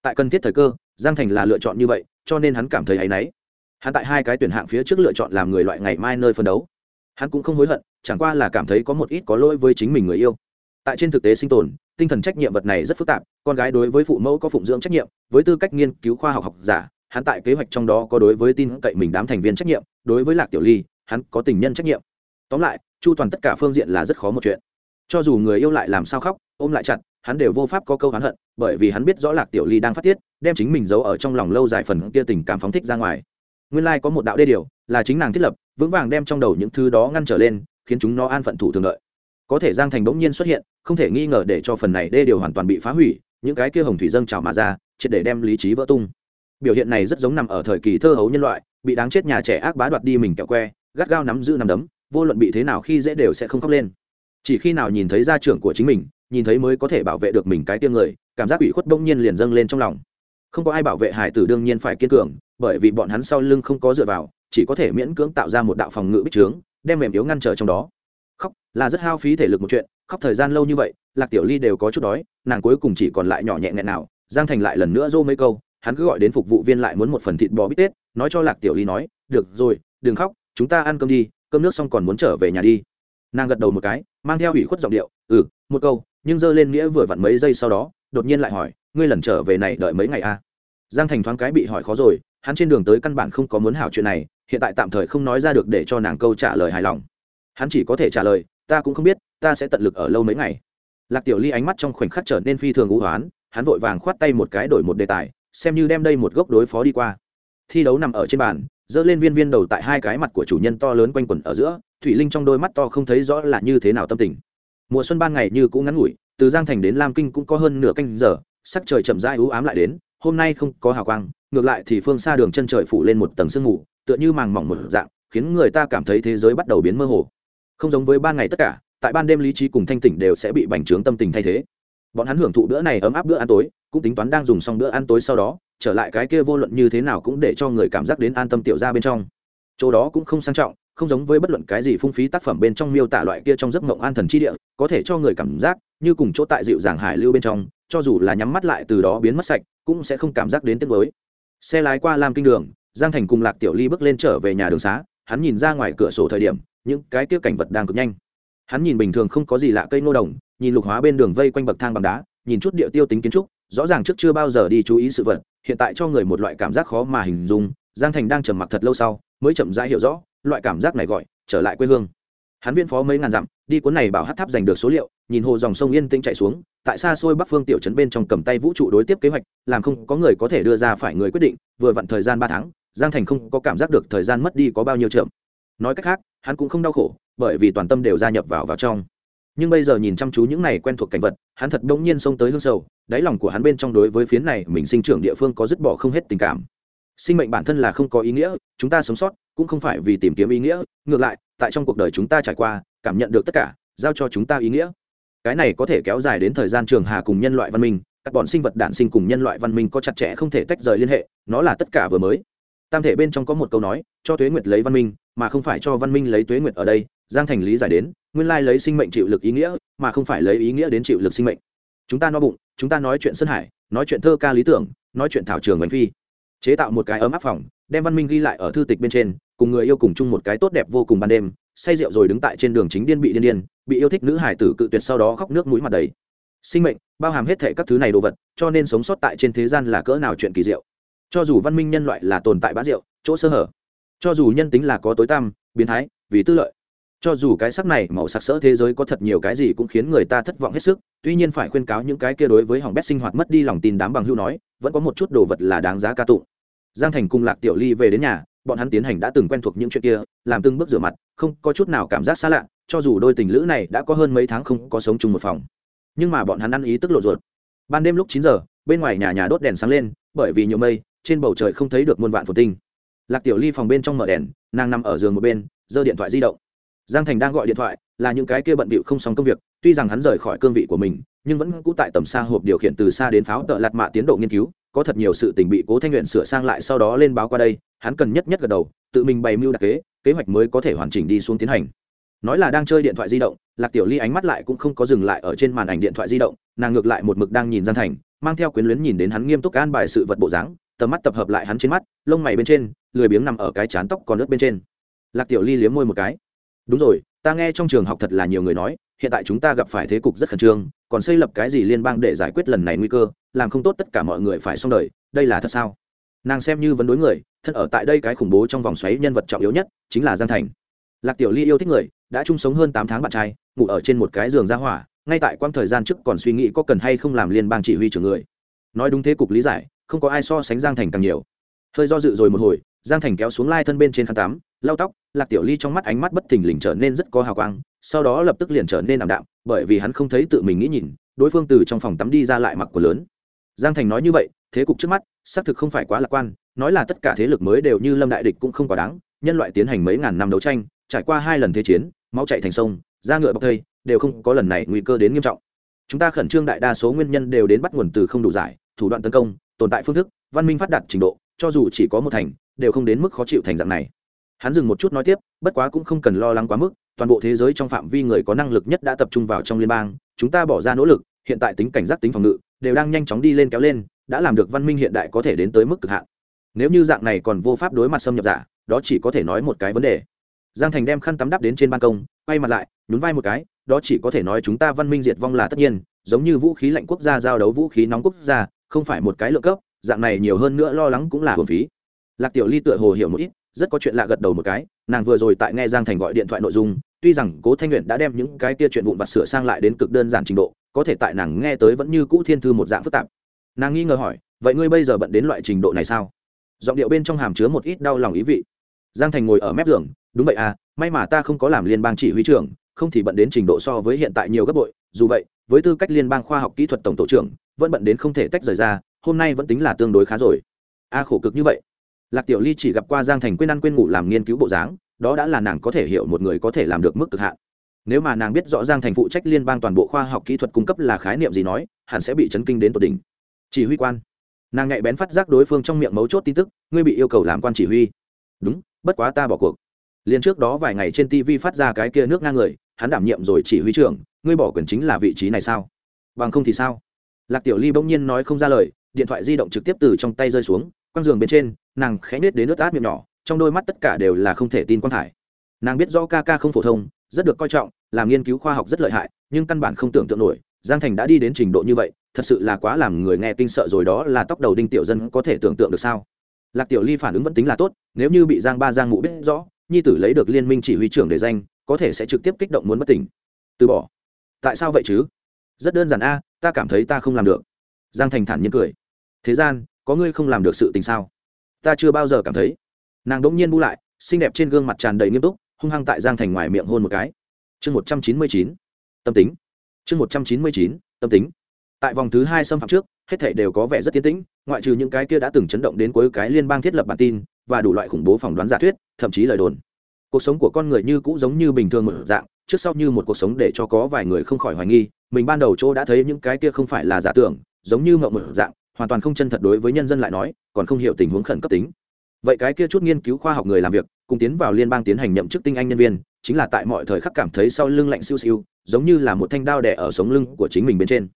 Tại cần thiết thời cơ, giang thành là lựa chọn như vậy, cho nên hắn cảm thấy áy náy. Hắn tại hai cái tuyển hạng phía trước lựa chọn làm người loại ngày mai nơi phân đấu. Hắn cũng không hối hận, chẳng qua là cảm thấy có một ít có lỗi với chính mình người yêu. Tại trên thực tế sinh tồn, tinh thần trách nhiệm vật này rất phức tạp, con gái đối với phụ mẫu có phụng dưỡng trách nhiệm, với tư cách nghiên cứu khoa học học giả hắn tại kế hoạch trong đó có đối với tin cậy mình đám thành viên trách nhiệm, đối với lạc tiểu ly, hắn có tình nhân trách nhiệm. Tóm lại, chu toàn tất cả phương diện là rất khó một chuyện. Cho dù người yêu lại làm sao khóc, ôm lại chặt, hắn đều vô pháp có câu hắn hận, bởi vì hắn biết rõ lạc tiểu ly đang phát tiết, đem chính mình giấu ở trong lòng lâu dài phần kia tình cảm phóng thích ra ngoài. Nguyên lai có một đạo đê điều, là chính nàng thiết lập, vững vàng đem trong đầu những thứ đó ngăn trở lên, khiến chúng nó an phận thủ thường lợi có thể giang thành bỗng nhiên xuất hiện, không thể nghi ngờ để cho phần này đê điều hoàn toàn bị phá hủy, những cái kia hồng thủy dâng trào mà ra, triệt để đem lý trí vỡ tung biểu hiện này rất giống nằm ở thời kỳ thơ hấu nhân loại, bị đáng chết nhà trẻ ác bá đoạt đi mình kẹo que, gắt gao nắm giữ nằm đấm, vô luận bị thế nào khi dễ đều sẽ không khóc lên. Chỉ khi nào nhìn thấy gia trưởng của chính mình, nhìn thấy mới có thể bảo vệ được mình cái tiêng người, cảm giác ủy khuất bỗng nhiên liền dâng lên trong lòng. Không có ai bảo vệ hải tử đương nhiên phải kiên cường, bởi vì bọn hắn sau lưng không có dựa vào, chỉ có thể miễn cưỡng tạo ra một đạo phòng ngự bích trướng, đem mềm yếu ngăn trở trong đó. Khóc là rất hao phí thể lực một chuyện, khóc thời gian lâu như vậy, lạc tiểu ly đều có chút đói, nàng cuối cùng chỉ còn lại nhỏ nhẹ nghẹn nào, giang thành lại lần nữa dô mấy câu hắn cứ gọi đến phục vụ viên lại muốn một phần thịt bò bít tết, nói cho lạc tiểu ly nói, được rồi, đừng khóc, chúng ta ăn cơm đi, cơm nước xong còn muốn trở về nhà đi. Nàng gật đầu một cái, mang theo ủy khuất giọng điệu ừ một câu. Nhưng giơ lên nghĩa vừa vặn mấy giây sau đó, đột nhiên lại hỏi, ngươi lần trở về này đợi mấy ngày a à? giang thành thoáng cái bị hỏi khó rồi, hắn trên đường tới căn bản không có muốn hảo chuyện này, hiện tại tạm thời không nói ra được để cho nàng câu trả lời hài lòng. Hắn chỉ có thể trả lời, ta cũng không biết, ta sẽ tận lực ở lâu mấy ngày. Lạc tiểu ly ánh mắt trong khoảnh khắc trở nên phi thường ngũ hoán, hắn vội vàng khoát tay một cái đổi một đề tài xem như đem đây một gốc đối phó đi qua. Thi đấu nằm ở trên bàn dỡ lên viên viên đầu tại hai cái mặt của chủ nhân to lớn quanh quẩn ở giữa, thủy linh trong đôi mắt to không thấy rõ là như thế nào tâm tình. Mùa xuân ban ngày như cũng ngắn ngủi, từ giang thành đến lam kinh cũng có hơn nửa canh giờ, sắc trời chậm rãi ú ám lại đến, hôm nay không có hào quang, ngược lại thì phương xa đường chân trời phủ lên một tầng sương mù, tựa như màng mỏng một dạng, khiến người ta cảm thấy thế giới bắt đầu biến mơ hồ. Không giống với ban ngày tất cả, tại ban đêm lý trí cùng thanh tỉnh đều sẽ bị bành trướng tâm tình thay thế. Bọn hắn hưởng thụ bữa này ấm áp bữa ăn tối cũng tính toán đang dùng xong bữa ăn tối sau đó, trở lại cái kia vô luận như thế nào cũng để cho người cảm giác đến an tâm tiểu ra bên trong. Chỗ đó cũng không sang trọng, không giống với bất luận cái gì phung phí tác phẩm bên trong miêu tả loại kia trong giấc mộng an thần chi địa, có thể cho người cảm giác như cùng chỗ tại dịu dàng hải lưu bên trong, cho dù là nhắm mắt lại từ đó biến mất sạch, cũng sẽ không cảm giác đến tiếc mới xe lái qua lam kinh đường, giang thành cùng lạc tiểu ly bước lên trở về nhà đường xá, hắn nhìn ra ngoài cửa sổ thời điểm, những cái kia cảnh vật đang cực nhanh. Hắn nhìn bình thường không có gì lạ cây nô đồng, nhìn lục hóa bên đường vây quanh bậc thang bằng đá, nhìn chút địa tiêu tính kiến trúc rõ ràng trước chưa bao giờ đi chú ý sự vật, hiện tại cho người một loại cảm giác khó mà hình dung. Giang thành đang trầm mặc thật lâu sau, mới chậm rãi hiểu rõ, loại cảm giác này gọi, trở lại quê hương. Hắn viên phó mấy ngàn dặm, đi cuốn này bảo hát tháp giành được số liệu, nhìn hồ dòng sông yên tĩnh chạy xuống, tại xa xôi bắc phương tiểu trấn bên trong cầm tay vũ trụ đối tiếp kế hoạch, làm không có người có thể đưa ra phải người quyết định, vừa vặn thời gian ba tháng, giang thành không có cảm giác được thời gian mất đi có bao nhiêu chậm. Nói cách khác, hắn cũng không đau khổ, bởi vì toàn tâm đều gia nhập vào vào trong nhưng bây giờ nhìn chăm chú những này quen thuộc cảnh vật, hắn thật đông nhiên xông tới hương sầu, đáy lòng của hắn bên trong đối với phiến này mình sinh trưởng địa phương có dứt bỏ không hết tình cảm. Sinh mệnh bản thân là không có ý nghĩa, chúng ta sống sót cũng không phải vì tìm kiếm ý nghĩa, ngược lại, tại trong cuộc đời chúng ta trải qua, cảm nhận được tất cả, giao cho chúng ta ý nghĩa. Cái này có thể kéo dài đến thời gian trường hà cùng nhân loại văn minh, các bọn sinh vật đản sinh cùng nhân loại văn minh có chặt chẽ không thể tách rời liên hệ, nó là tất cả vừa mới. Tam thể bên trong có một câu nói, cho tuế nguyệt lấy văn minh, mà không phải cho văn minh lấy tuế nguyệt ở đây, giang thành lý giải đến nguyên lai lấy sinh mệnh chịu lực ý nghĩa, mà không phải lấy ý nghĩa đến chịu lực sinh mệnh. Chúng ta no bụng, chúng ta nói chuyện sân hải, nói chuyện thơ ca lý tưởng, nói chuyện thảo trường bánh phi. Chế tạo một cái ấm áp phòng, đem văn minh ghi lại ở thư tịch bên trên, cùng người yêu cùng chung một cái tốt đẹp vô cùng ban đêm, say rượu rồi đứng tại trên đường chính điên bị điên điên, bị yêu thích nữ hải tử cự tuyệt sau đó khóc nước mũi mặt đầy. Sinh mệnh, bao hàm hết thệ các thứ này đồ vật, cho nên sống sót tại trên thế gian là cỡ nào chuyện kỳ diệu. Cho dù văn minh nhân loại là tồn tại bá rượu chỗ sơ hở, cho dù nhân tính là có tối tăm, biến thái, vì tư lợi cho dù cái sắc này màu sặc sỡ thế giới có thật nhiều cái gì cũng khiến người ta thất vọng hết sức, tuy nhiên phải khuyên cáo những cái kia đối với hỏng bét sinh hoạt mất đi lòng tin đám bằng hưu nói, vẫn có một chút đồ vật là đáng giá ca tụng. Giang thành cùng lạc tiểu ly về đến nhà, bọn hắn tiến hành đã từng quen thuộc những chuyện kia, làm từng bước rửa mặt, không có chút nào cảm giác xa lạ, cho dù đôi tình lữ này đã có hơn mấy tháng không có sống chung một phòng. Nhưng mà bọn hắn ăn ý tức lộ ruột. Ban đêm lúc chín giờ, bên ngoài nhà nhà đốt đèn sáng lên, bởi vì nhiều mây, trên bầu trời không thấy được muôn vạn phồn tinh. Lạc tiểu ly phòng bên trong mở đèn, nàng nằm ở giường một bên, giơ điện thoại di động giang thành đang gọi điện thoại, là những cái kia bận bịu không xong công việc, tuy rằng hắn rời khỏi cương vị của mình, nhưng vẫn cũ tại tầm xa hộp điều khiển từ xa đến pháo tợ lạt mạ tiến độ nghiên cứu, có thật nhiều sự tình bị cố thanh nguyện sửa sang lại sau đó lên báo qua đây, hắn cần nhất nhất gật đầu, tự mình bày mưu đặc kế kế hoạch mới có thể hoàn chỉnh đi xuống tiến hành. Nói là đang chơi điện thoại di động, lạc tiểu ly ánh mắt lại cũng không có dừng lại ở trên màn ảnh điện thoại di động, nàng ngược lại một mực đang nhìn giang thành, mang theo quyến luyến nhìn đến hắn nghiêm túc an bài sự vật bộ dáng, tầm mắt tập hợp lại hắn trên mắt, lông mày bên trên, lười biếng nằm ở cái chán tóc còn nước bên trên. Lạc tiểu ly liếm môi một cái đúng rồi, ta nghe trong trường học thật là nhiều người nói, hiện tại chúng ta gặp phải thế cục rất khẩn trương, còn xây lập cái gì liên bang để giải quyết lần này nguy cơ, làm không tốt tất cả mọi người phải xong đời, đây là thật sao? Nàng xem như vấn đối người, thân ở tại đây cái khủng bố trong vòng xoáy nhân vật trọng yếu nhất, chính là giang thành. Lạc tiểu ly yêu thích người, đã chung sống hơn tám tháng bạn trai, ngủ ở trên một cái giường ra hỏa, ngay tại quãng thời gian trước còn suy nghĩ có cần hay không làm liên bang chỉ huy trưởng người. Nói đúng thế cục lý giải, không có ai so sánh giang thành càng nhiều. Hơi do dự rồi một hồi, giang thành kéo xuống lai thân bên trên khăn tắm lau tóc, lạc tiểu ly trong mắt ánh mắt bất thình lình trở nên rất có hào quang, sau đó lập tức liền trở nên ảm đạm, bởi vì hắn không thấy tự mình nghĩ nhìn, đối phương từ trong phòng tắm đi ra lại mặc quần lớn. Giang thành nói như vậy, thế cục trước mắt, xác thực không phải quá lạc quan, nói là tất cả thế lực mới đều như lâm đại địch cũng không quá đáng, nhân loại tiến hành mấy ngàn năm đấu tranh, trải qua hai lần thế chiến, máu chạy thành sông, da ngựa bọc thây, đều không có lần này nguy cơ đến nghiêm trọng. Chúng ta khẩn trương đại đa số nguyên nhân đều đến bắt nguồn từ không đủ giải, thủ đoạn tấn công, tồn tại phương thức, văn minh phát đạt trình độ, cho dù chỉ có một thành, đều không đến mức khó chịu thành dạng này hắn dừng một chút nói tiếp, bất quá cũng không cần lo lắng quá mức, toàn bộ thế giới trong phạm vi người có năng lực nhất đã tập trung vào trong liên bang, chúng ta bỏ ra nỗ lực, hiện tại tính cảnh giác tính phòng ngự, đều đang nhanh chóng đi lên kéo lên, đã làm được văn minh hiện đại có thể đến tới mức cực hạn. Nếu như dạng này còn vô pháp đối mặt xâm nhập giả, đó chỉ có thể nói một cái vấn đề. Giang thành đem khăn tắm đắp đến trên ban công, quay mặt lại, nhún vai một cái, đó chỉ có thể nói chúng ta văn minh diệt vong là tất nhiên, giống như vũ khí lạnh quốc gia giao đấu vũ khí nóng quốc gia, không phải một cái lượng cấp, dạng này nhiều hơn nữa lo lắng cũng là hồn phí. Lạc tiểu ly tựa hồ hiểu một ít rất có chuyện lạ gật đầu một cái, nàng vừa rồi tại nghe giang thành gọi điện thoại nội dung, tuy rằng cố thanh nguyện đã đem những cái kia chuyện vụn vặt sửa sang lại đến cực đơn giản trình độ, có thể tại nàng nghe tới vẫn như cũ thiên thư một dạng phức tạp. Nàng nghi ngờ hỏi, vậy ngươi bây giờ bận đến loại trình độ này sao? Giọng điệu bên trong hàm chứa một ít đau lòng ý vị. Giang thành ngồi ở mép giường, đúng vậy à may mà ta không có làm liên bang chỉ huy trưởng, không thì bận đến trình độ so với hiện tại nhiều gấp bội. Dù vậy, với tư cách liên bang khoa học kỹ thuật tổng tổ trưởng, vẫn bận đến không thể tách rời ra, hôm nay vẫn tính là tương đối khá rồi. A khổ cực như vậy lạc tiểu ly chỉ gặp qua giang thành quên ăn quên ngủ làm nghiên cứu bộ dáng, đó đã là nàng có thể hiểu một người có thể làm được mức cực hạn. Nếu mà nàng biết rõ giang thành phụ trách liên bang toàn bộ khoa học kỹ thuật cung cấp là khái niệm gì nói, hẳn sẽ bị chấn kinh đến tột đỉnh. Chỉ huy quan. Nàng nhạy bén phát giác đối phương trong miệng mấu chốt tin tức, ngươi bị yêu cầu làm quan chỉ huy. Đúng, bất quá ta bỏ cuộc. Liền trước đó vài ngày trên tv phát ra cái kia nước ngang người, hắn đảm nhiệm rồi chỉ huy trưởng, ngươi bỏ quyền chính là vị trí này sao? Bằng không thì sao? Lạc tiểu ly bỗng nhiên nói không ra lời, điện thoại di động trực tiếp từ trong tay rơi xuống quăng giường bên trên, nàng khẽ nết đến nước át miệng nhỏ, trong đôi mắt tất cả đều là không thể tin quang thải. Nàng biết rõ ca ca không phổ thông, rất được coi trọng, làm nghiên cứu khoa học rất lợi hại, nhưng căn bản không tưởng tượng nổi, giang thành đã đi đến trình độ như vậy, thật sự là quá làm người nghe kinh sợ rồi đó là tóc đầu đinh tiểu dân có thể tưởng tượng được sao? Lạc tiểu ly phản ứng vẫn tính là tốt, nếu như bị giang ba giang mụ biết rõ, nhi tử lấy được liên minh chỉ huy trưởng để danh, có thể sẽ trực tiếp kích động muốn bất tỉnh. Từ bỏ. Tại sao vậy chứ? Rất đơn giản a, ta cảm thấy ta không làm được. Giang thành thản nhiên cười. Thế gian có ngươi không làm được sự tình sao? Ta chưa bao giờ cảm thấy. Nàng đỗng nhiên bu lại, xinh đẹp trên gương mặt tràn đầy nghiêm túc, hung hăng tại giang thành ngoài miệng hôn một cái. Chương một trăm chín mươi chín, tâm tính. Chương một trăm chín mươi chín, tâm tính. Tại vòng thứ hai xâm phạm trước, hết thể đều có vẻ rất tiến tĩnh, ngoại trừ những cái kia đã từng chấn động đến cuối cái liên bang thiết lập bản tin và đủ loại khủng bố phỏng đoán giả thuyết, thậm chí lời đồn. Cuộc sống của con người như cũ giống như bình thường một dạng, trước sau như một cuộc sống để cho có vài người không khỏi hoài nghi, mình ban đầu chỗ đã thấy những cái kia không phải là giả tưởng, giống như mộng một dạng hoàn toàn không chân thật đối với nhân dân lại nói, còn không hiểu tình huống khẩn cấp tính. Vậy cái kia chút nghiên cứu khoa học người làm việc, cùng tiến vào liên bang tiến hành nhậm chức tinh anh nhân viên, chính là tại mọi thời khắc cảm thấy sau lưng lạnh siêu siêu, giống như là một thanh đao đẻ ở sống lưng của chính mình bên trên.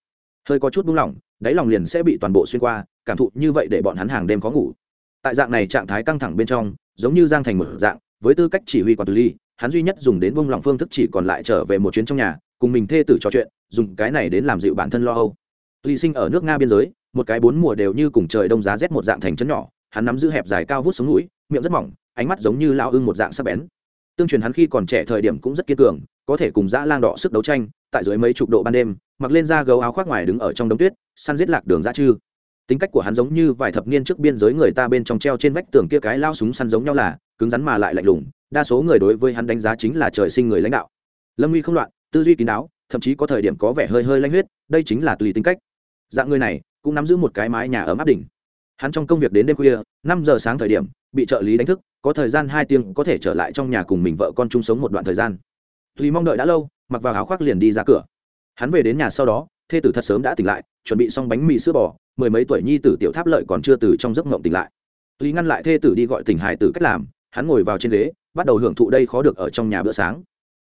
Hơi có chút buông lỏng, đáy lòng liền sẽ bị toàn bộ xuyên qua, cảm thụ như vậy để bọn hắn hàng đêm khó ngủ. Tại dạng này trạng thái căng thẳng bên trong, giống như giang thành một dạng, với tư cách chỉ huy quản lý, hắn duy nhất dùng đến buông lỏng phương thức chỉ còn lại trở về một chuyến trong nhà, cùng mình thê tử trò chuyện, dùng cái này đến làm dịu bản thân lo âu. Ly sinh ở nước nga biên giới một cái bốn mùa đều như cùng trời đông giá rét một dạng thành trấn nhỏ, hắn nắm giữ hẹp dài cao vút xuống mũi miệng rất mỏng, ánh mắt giống như lao ưng một dạng sắc bén. Tương truyền hắn khi còn trẻ thời điểm cũng rất kiên cường, có thể cùng dã lang đỏ sức đấu tranh, tại dưới mấy chục độ ban đêm, mặc lên da gấu áo khoác ngoài đứng ở trong đống tuyết, săn giết lạc đường dã chư. Tính cách của hắn giống như vài thập niên trước biên giới người ta bên trong treo trên vách tường kia cái lao súng săn giống nhau là, cứng rắn mà lại lạnh lùng, đa số người đối với hắn đánh giá chính là trời sinh người lãnh đạo. Lâm nguy không loạn, tư duy kín đáo, thậm chí có thời điểm có vẻ hơi hơi lanh huyết, đây chính là tùy tính cách. Dạng người này cũng nắm giữ một cái mái nhà ấm áp đỉnh. Hắn trong công việc đến đêm khuya, năm giờ sáng thời điểm, bị trợ lý đánh thức, có thời gian hai tiếng có thể trở lại trong nhà cùng mình vợ con chung sống một đoạn thời gian. Tùy mong đợi đã lâu, mặc vào áo khoác liền đi ra cửa. Hắn về đến nhà sau đó, thê tử thật sớm đã tỉnh lại, chuẩn bị xong bánh mì sữa bò, mười mấy tuổi nhi tử tiểu tháp lợi còn chưa từ trong giấc mộng tỉnh lại. Lý ngăn lại thê tử đi gọi tỉnh hải tử cách làm, hắn ngồi vào trên ghế, bắt đầu hưởng thụ đây khó được ở trong nhà bữa sáng.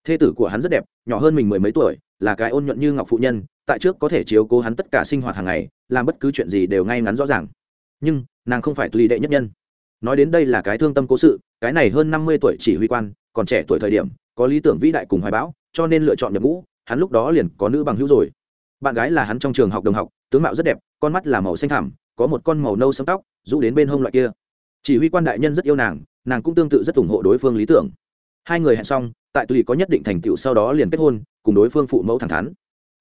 Thê tử của hắn rất đẹp, nhỏ hơn mình mười mấy tuổi, là cái ôn nhuận như ngọc phụ nhân tại trước có thể chiếu cố hắn tất cả sinh hoạt hàng ngày, làm bất cứ chuyện gì đều ngay ngắn rõ ràng. Nhưng, nàng không phải tùy đệ nhất nhân. Nói đến đây là cái thương tâm cố sự, cái này hơn năm mươi tuổi chỉ huy quan, còn trẻ tuổi thời điểm, có lý tưởng vĩ đại cùng hoài bão, cho nên lựa chọn nhập ngũ, hắn lúc đó liền có nữ bằng hữu rồi. Bạn gái là hắn trong trường học đồng học, tướng mạo rất đẹp, con mắt là màu xanh thẳm, có một con màu nâu sẫm tóc, rũ đến bên hông loại kia. Chỉ huy quan đại nhân rất yêu nàng nàng cũng tương tự rất ủng hộ đối phương lý tưởng. Hai người hẹn xong, tại tùy có nhất định thành tựu sau đó liền kết hôn, cùng đối phương phụ mẫu thẳng thắn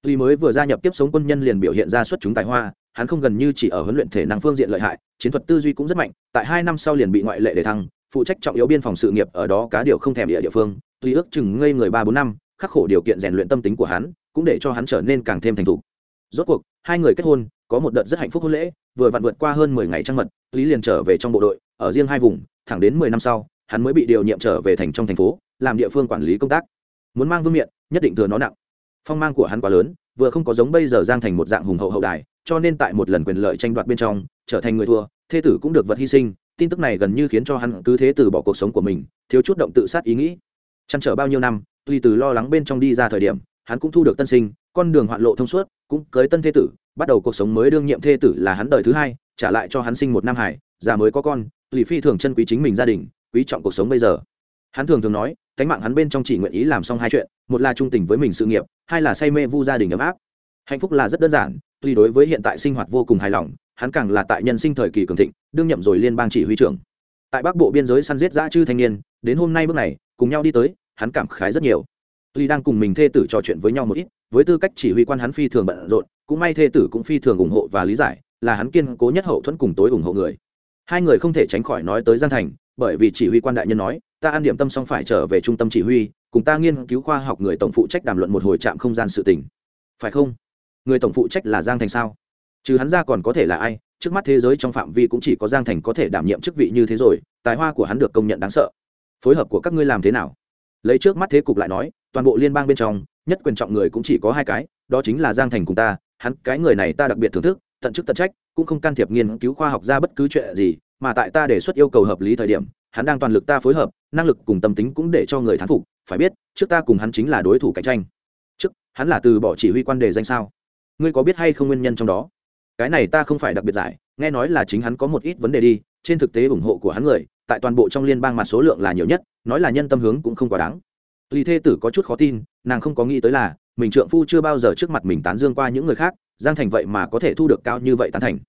tùy mới vừa gia nhập tiếp sống quân nhân liền biểu hiện ra xuất chúng tài hoa, hắn không gần như chỉ ở huấn luyện thể năng phương diện lợi hại, chiến thuật tư duy cũng rất mạnh, tại hai năm sau liền bị ngoại lệ để thăng, phụ trách trọng yếu biên phòng sự nghiệp ở đó cá điều không thèm địa địa phương, tuy ước chừng ngây người ba bốn năm, khắc khổ điều kiện rèn luyện tâm tính của hắn, cũng để cho hắn trở nên càng thêm thành thục. Rốt cuộc, hai người kết hôn, có một đợt rất hạnh phúc hôn lễ, vừa vặn vượt qua hơn mười ngày trăng mật, lý liền trở về trong bộ đội, ở riêng hai vùng, thẳng đến mười năm sau, hắn mới bị điều nhiệm trở về thành trong thành phố, làm địa phương quản lý công tác. Muốn mang vương miện, nhất định thừa nó nặng phong mang của hắn quá lớn, vừa không có giống bây giờ giang thành một dạng hùng hậu hậu đài, cho nên tại một lần quyền lợi tranh đoạt bên trong, trở thành người thua, thê tử cũng được vật hy sinh, tin tức này gần như khiến cho hắn cứ thế từ bỏ cuộc sống của mình, thiếu chút động tự sát ý nghĩ. Chăn trở bao nhiêu năm tuy từ lo lắng bên trong đi ra thời điểm, hắn cũng thu được tân sinh, con đường hoạn lộ thông suốt, cũng cưới tân thê tử, bắt đầu cuộc sống mới đương nhiệm thê tử là hắn đời thứ hai, trả lại cho hắn sinh một nam hải già mới có con, tùy phi thường chân quý chính mình gia đình, quý trọng cuộc sống bây giờ hắn thường thường nói cánh mạng hắn bên trong chỉ nguyện ý làm xong hai chuyện, một là trung tình với mình sự nghiệp, hai là say mê vu gia đình ấm áp. Hạnh phúc là rất đơn giản, tuy đối với hiện tại sinh hoạt vô cùng hài lòng, hắn càng là tại nhân sinh thời kỳ cường thịnh, đương nhậm rồi liên bang chỉ huy trưởng. Tại bắc bộ biên giới săn giết dã chư thanh niên, đến hôm nay bước này, cùng nhau đi tới, hắn cảm khái rất nhiều. Tuy đang cùng mình thê tử trò chuyện với nhau một ít, với tư cách chỉ huy quan hắn phi thường bận rộn, cũng may thê tử cũng phi thường ủng hộ và lý giải, là hắn kiên cố nhất hậu thuẫn cùng tối ủng hộ người. Hai người không thể tránh khỏi nói tới giang thành, bởi vì chỉ huy quan đại nhân nói ta ăn điểm tâm xong phải trở về trung tâm chỉ huy, cùng ta nghiên cứu khoa học người tổng phụ trách đàm luận một hồi trạm không gian sự tình. Phải không? Người tổng phụ trách là giang thành sao? Chứ hắn ra còn có thể là ai? Trước mắt thế giới trong phạm vi cũng chỉ có giang thành có thể đảm nhiệm chức vị như thế rồi, tài hoa của hắn được công nhận đáng sợ. Phối hợp của các ngươi làm thế nào? Lấy trước mắt thế cục lại nói, toàn bộ liên bang bên trong, nhất quyền trọng người cũng chỉ có hai cái, đó chính là giang thành cùng ta. Hắn, cái người này ta đặc biệt thưởng thức, tận chức tận trách, cũng không can thiệp nghiên cứu khoa học ra bất cứ chuyện gì, mà tại ta đề xuất yêu cầu hợp lý thời điểm, hắn đang toàn lực ta phối hợp năng lực cùng tâm tính cũng để cho người thán phục phải biết trước ta cùng hắn chính là đối thủ cạnh tranh. Trước hắn là từ bỏ chỉ huy quan đề danh sao? Ngươi có biết hay không nguyên nhân trong đó? Cái này ta không phải đặc biệt giải nghe nói là chính hắn có một ít vấn đề đi trên thực tế ủng hộ của hắn người tại toàn bộ trong liên bang mặt số lượng là nhiều nhất nói là nhân tâm hướng cũng không quá đáng. Lý Thê Tử có chút khó tin, nàng không có nghĩ tới là mình trượng phu chưa bao giờ trước mặt mình tán dương qua những người khác, Giang Thành vậy mà có thể thu được cao như vậy tán thành.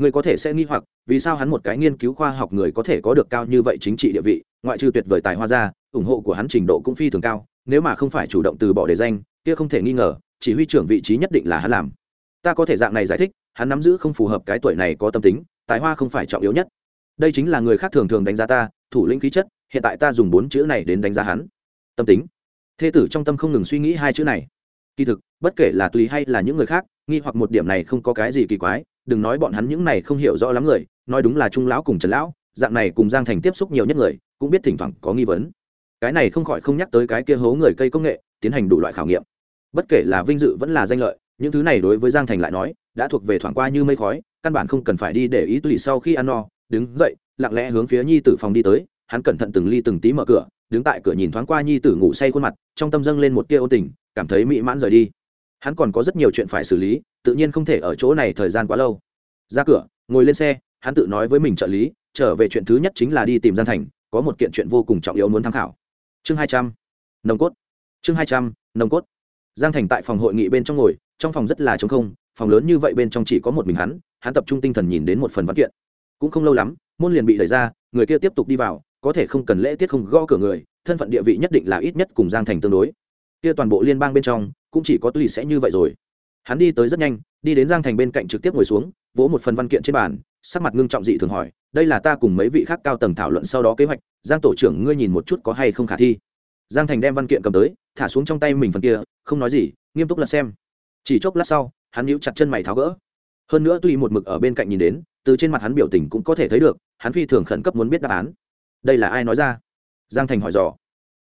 Người có thể sẽ nghi hoặc, vì sao hắn một cái nghiên cứu khoa học người có thể có được cao như vậy chính trị địa vị, ngoại trừ tuyệt vời tài hoa ra, ủng hộ của hắn trình độ cũng phi thường cao, nếu mà không phải chủ động từ bỏ đề danh, kia không thể nghi ngờ, chỉ huy trưởng vị trí nhất định là hắn làm. Ta có thể dạng này giải thích, hắn nắm giữ không phù hợp cái tuổi này có tâm tính, tài hoa không phải trọng yếu nhất. Đây chính là người khác thường thường đánh giá ta, thủ lĩnh khí chất, hiện tại ta dùng bốn chữ này đến đánh giá hắn tâm tính thê tử trong tâm không ngừng suy nghĩ hai chữ này kỳ thực bất kể là tùy hay là những người khác nghi hoặc một điểm này không có cái gì kỳ quái đừng nói bọn hắn những này không hiểu rõ lắm người, nói đúng là trung lão cùng trần lão, dạng này cùng giang thành tiếp xúc nhiều nhất người, cũng biết thỉnh thoảng có nghi vấn. Cái này không khỏi không nhắc tới cái kia hố người cây công nghệ, tiến hành đủ loại khảo nghiệm. Bất kể là vinh dự vẫn là danh lợi, những thứ này đối với giang thành lại nói, đã thuộc về thoảng qua như mây khói, căn bản không cần phải đi để ý tùy sau khi ăn no, đứng dậy, lặng lẽ hướng phía nhi tử phòng đi tới, hắn cẩn thận từng ly từng tí mở cửa, đứng tại cửa nhìn thoáng qua nhi tử ngủ say khuôn mặt, trong tâm dâng lên một tia ô tình, cảm thấy mỹ mãn rời đi hắn còn có rất nhiều chuyện phải xử lý, tự nhiên không thể ở chỗ này thời gian quá lâu. Ra cửa, ngồi lên xe, hắn tự nói với mình trợ lý, trở về chuyện thứ nhất chính là đi tìm giang thành, có một kiện chuyện vô cùng trọng yếu muốn tham khảo. Chương hai trăm, nồng cốt. Chương hai trăm, nồng cốt. Giang thành tại phòng hội nghị bên trong ngồi, trong phòng rất là trống không, phòng lớn như vậy bên trong chỉ có một mình hắn hắn tập trung tinh thần nhìn đến một phần văn kiện. Cũng không lâu lắm, môn liền bị đẩy ra, người kia tiếp tục đi vào, có thể không cần lễ tiết không gõ cửa người, thân phận địa vị nhất định là ít nhất cùng giang thành tương đối. Kia toàn bộ liên bang bên trong cũng chỉ có tùy sẽ như vậy rồi. Hắn đi tới rất nhanh, đi đến giang thành bên cạnh trực tiếp ngồi xuống, vỗ một phần văn kiện trên bàn, sắc mặt ngưng trọng dị thường hỏi, đây là ta cùng mấy vị khác cao tầng thảo luận sau đó kế hoạch, giang tổ trưởng ngươi nhìn một chút có hay không khả thi? Giang thành đem văn kiện cầm tới, thả xuống trong tay mình phần kia, không nói gì, nghiêm túc là xem. Chỉ chốc lát sau, hắn nhíu chặt chân mày tháo gỡ. Hơn nữa tuy một mực ở bên cạnh nhìn đến, từ trên mặt hắn biểu tình cũng có thể thấy được, hắn phi thường khẩn cấp muốn biết đáp án. Đây là ai nói ra? Giang thành hỏi dò.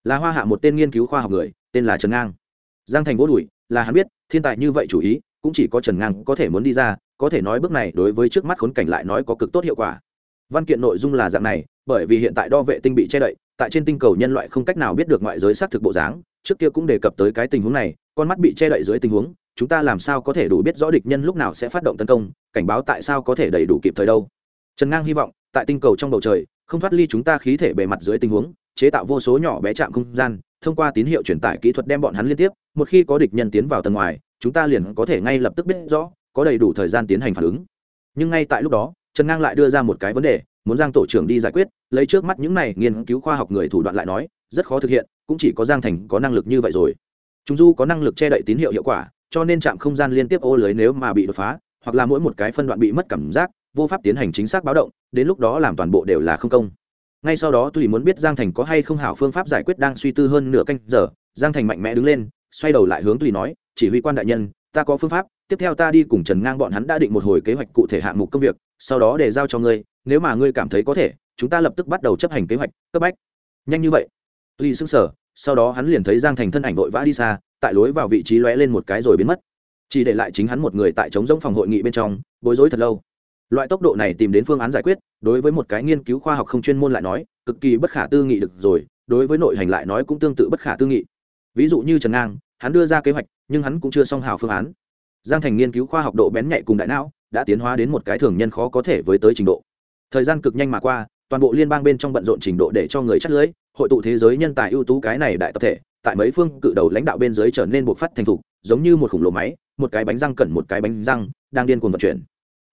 Là hoa hạ một tên nghiên cứu khoa học người, tên là trần ngang giang thành vỗ đùi, là hắn biết, thiên tài như vậy chủ ý, cũng chỉ có trần ngang có thể muốn đi ra, có thể nói bước này đối với trước mắt khốn cảnh lại nói có cực tốt hiệu quả. Văn kiện nội dung là dạng này, bởi vì hiện tại đo vệ tinh bị che đậy, tại trên tinh cầu nhân loại không cách nào biết được ngoại giới xác thực bộ dáng, trước kia cũng đề cập tới cái tình huống này, con mắt bị che đậy dưới tình huống, chúng ta làm sao có thể đủ biết rõ địch nhân lúc nào sẽ phát động tấn công, cảnh báo tại sao có thể đầy đủ kịp thời đâu. Trần ngang hy vọng, tại tinh cầu trong bầu trời, không thoát ly chúng ta khí thể bề mặt dưới tình huống, chế tạo vô số nhỏ bé chạm không gian thông qua tín hiệu truyền tải kỹ thuật đem bọn hắn liên tiếp, một khi có địch nhân tiến vào tầng ngoài, chúng ta liền có thể ngay lập tức biết rõ, có đầy đủ thời gian tiến hành phản ứng. Nhưng ngay tại lúc đó, trần ngang lại đưa ra một cái vấn đề, muốn giang tổ trưởng đi giải quyết, lấy trước mắt những này nghiên cứu khoa học người thủ đoạn lại nói, rất khó thực hiện, cũng chỉ có giang thành có năng lực như vậy rồi. Chúng du có năng lực che đậy tín hiệu hiệu quả, cho nên trạm không gian liên tiếp ô lưới nếu mà bị đột phá, hoặc là mỗi một cái phân đoạn bị mất cảm giác, vô pháp tiến hành chính xác báo động, đến lúc đó làm toàn bộ đều là không công ngay sau đó tùy muốn biết giang thành có hay không hảo phương pháp giải quyết đang suy tư hơn nửa canh giờ, giang thành mạnh mẽ đứng lên, xoay đầu lại hướng tùy nói, chỉ huy quan đại nhân, ta có phương pháp, tiếp theo ta đi cùng trần ngang bọn hắn đã định một hồi kế hoạch cụ thể hạng mục công việc, sau đó để giao cho ngươi, nếu mà ngươi cảm thấy có thể, chúng ta lập tức bắt đầu chấp hành kế hoạch, cấp bách. Nhanh như vậy. Tùy xứng sở sau đó hắn liền thấy giang thành thân ảnh vội vã đi xa, tại lối vào vị trí lóe lên một cái rồi biến mất. Chỉ để lại chính hắn một người tại trống rỗng phòng hội nghị bên trong, bối rối thật lâu loại tốc độ này tìm đến phương án giải quyết, đối với một cái nghiên cứu khoa học không chuyên môn lại nói, cực kỳ bất khả tư nghị được rồi, đối với nội hành lại nói cũng tương tự bất khả tư nghị. Ví dụ như trần ngang, hắn đưa ra kế hoạch, nhưng hắn cũng chưa song hào phương án. Giang thành nghiên cứu khoa học độ bén nhạy cùng đại não, đã tiến hóa đến một cái thường nhân khó có thể với tới trình độ. Thời gian cực nhanh mà qua, toàn bộ liên bang bên trong bận rộn trình độ để cho người chắc lưới, hội tụ thế giới nhân tài ưu tú cái này đại tập thể, tại mấy phương cự đầu lãnh đạo bên dưới trở nên bộc phát thành thục, giống như một khủng lồ máy, một cái bánh răng cẩn một cái bánh răng, đang điên cuồng vận chuyển.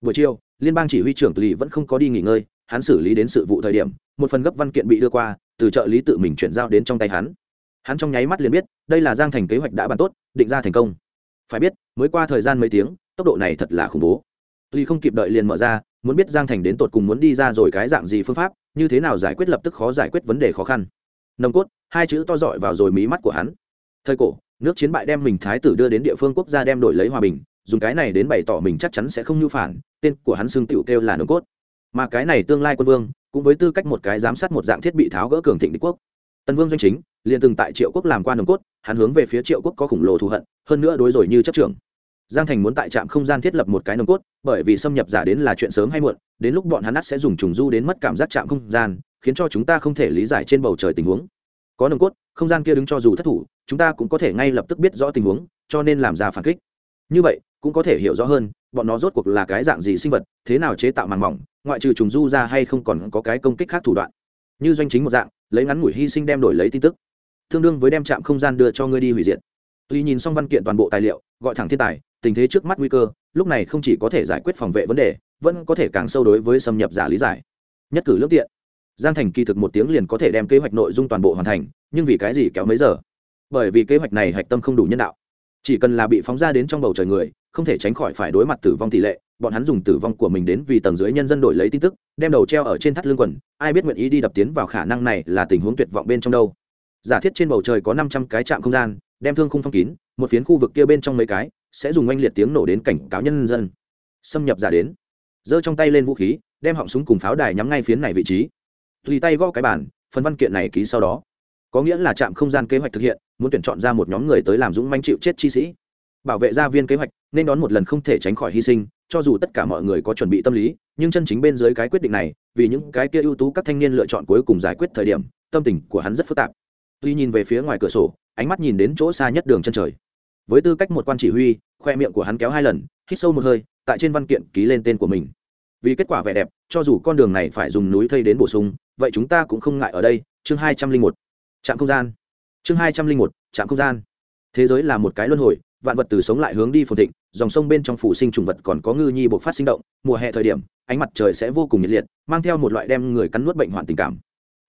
Buổi chiều liên bang chỉ huy trưởng lì vẫn không có đi nghỉ ngơi, hắn xử lý đến sự vụ thời điểm, một phần gấp văn kiện bị đưa qua, từ trợ lý tự mình chuyển giao đến trong tay hắn. Hắn trong nháy mắt liền biết, đây là giang thành kế hoạch đã bàn tốt, định ra thành công. Phải biết, mới qua thời gian mấy tiếng, tốc độ này thật là khủng bố. Lì không kịp đợi liền mở ra, muốn biết giang thành đến tột cùng muốn đi ra rồi cái dạng gì phương pháp, như thế nào giải quyết lập tức khó giải quyết vấn đề khó khăn. Nồng cốt, hai chữ to dọi vào rồi mí mắt của hắn. Thời cổ, nước chiến bại đem mình thái tử đưa đến địa phương quốc gia đem đổi lấy hòa bình dùng cái này đến bày tỏ mình chắc chắn sẽ không nhu phản, tên của hắn xương tựu kêu là nồng cốt. Mà cái này tương lai quân vương, cũng với tư cách một cái giám sát một dạng thiết bị tháo gỡ cường thịnh đế quốc. Tân vương doanh chính, liền từng tại triệu quốc làm quan nồng cốt, hắn hướng về phía triệu quốc có khủng lồ thù hận, hơn nữa đối rồi như chấp trưởng. Giang thành muốn tại trạm không gian thiết lập một cái nồng cốt, bởi vì xâm nhập giả đến là chuyện sớm hay muộn, đến lúc bọn hắn ắt sẽ dùng trùng du đến mất cảm giác trạm không gian, khiến cho chúng ta không thể lý giải trên bầu trời tình huống. Có nồng cốt, không gian kia đứng cho dù thất thủ, chúng ta cũng có thể ngay lập tức biết rõ tình huống, cho nên làm ra phản kích. Như vậy cũng có thể hiểu rõ hơn, bọn nó rốt cuộc là cái dạng gì sinh vật, thế nào chế tạo màng mỏng, ngoại trừ trùng du ra hay không còn có cái công kích khác thủ đoạn. Như doanh chính một dạng, lấy ngắn ngủi hy sinh đem đổi lấy tin tức. Tương đương với đem trạm không gian đưa cho ngươi đi hủy diệt. Tuy nhìn xong văn kiện toàn bộ tài liệu, gọi thẳng thiên tài, tình thế trước mắt nguy cơ, lúc này không chỉ có thể giải quyết phòng vệ vấn đề, vẫn có thể càng sâu đối với xâm nhập giả lý giải. Nhất cử lương tiện. Giang thành kỳ thực một tiếng liền có thể đem kế hoạch nội dung toàn bộ hoàn thành, nhưng vì cái gì kéo mấy giờ? Bởi vì kế hoạch này hạch tâm không đủ nhân đạo chỉ cần là bị phóng ra đến trong bầu trời người, không thể tránh khỏi phải đối mặt tử vong tỷ lệ. Bọn hắn dùng tử vong của mình đến vì tầng dưới nhân dân đổi lấy tin tức, đem đầu treo ở trên thắt lưng quần, ai biết nguyện ý đi đập tiến vào khả năng này là tình huống tuyệt vọng bên trong đâu. Giả thiết trên bầu trời có năm trăm cái trạm không gian, đem thương khung phong kín, một phiến khu vực kia bên trong mấy cái, sẽ dùng oanh liệt tiếng nổ đến cảnh cáo nhân dân. Xâm nhập giả đến. Giơ trong tay lên vũ khí, đem họng súng cùng pháo đài nhắm ngay phiến này vị trí. Tùy tay gõ cái bản phần văn kiện này ký sau đó có nghĩa là trạm không gian kế hoạch thực hiện, muốn tuyển chọn ra một nhóm người tới làm dũng manh chịu chết chi sĩ. Bảo vệ gia viên kế hoạch, nên đón một lần không thể tránh khỏi hy sinh, cho dù tất cả mọi người có chuẩn bị tâm lý, nhưng chân chính bên dưới cái quyết định này, vì những cái kia ưu tú các thanh niên lựa chọn cuối cùng giải quyết thời điểm, tâm tình của hắn rất phức tạp. Tuy nhìn về phía ngoài cửa sổ, ánh mắt nhìn đến chỗ xa nhất đường chân trời. Với tư cách một quan chỉ huy, khoe miệng của hắn kéo hai lần, hít sâu một hơi, tại trên văn kiện ký lên tên của mình. Vì kết quả vẻ đẹp, cho dù con đường này phải dùng núi thây đến bổ sung, vậy chúng ta cũng không ngại ở đây, chương hai trăm linh một trạm không gian. Chương hai trăm linh một, trạm không gian. Thế giới là một cái luân hồi, vạn vật từ sống lại hướng đi phồn thịnh, dòng sông bên trong phủ sinh trùng vật còn có ngư nhi bộc phát sinh động, mùa hè thời điểm, ánh mặt trời sẽ vô cùng nhiệt liệt, mang theo một loại đem người cắn nuốt bệnh hoạn tình cảm.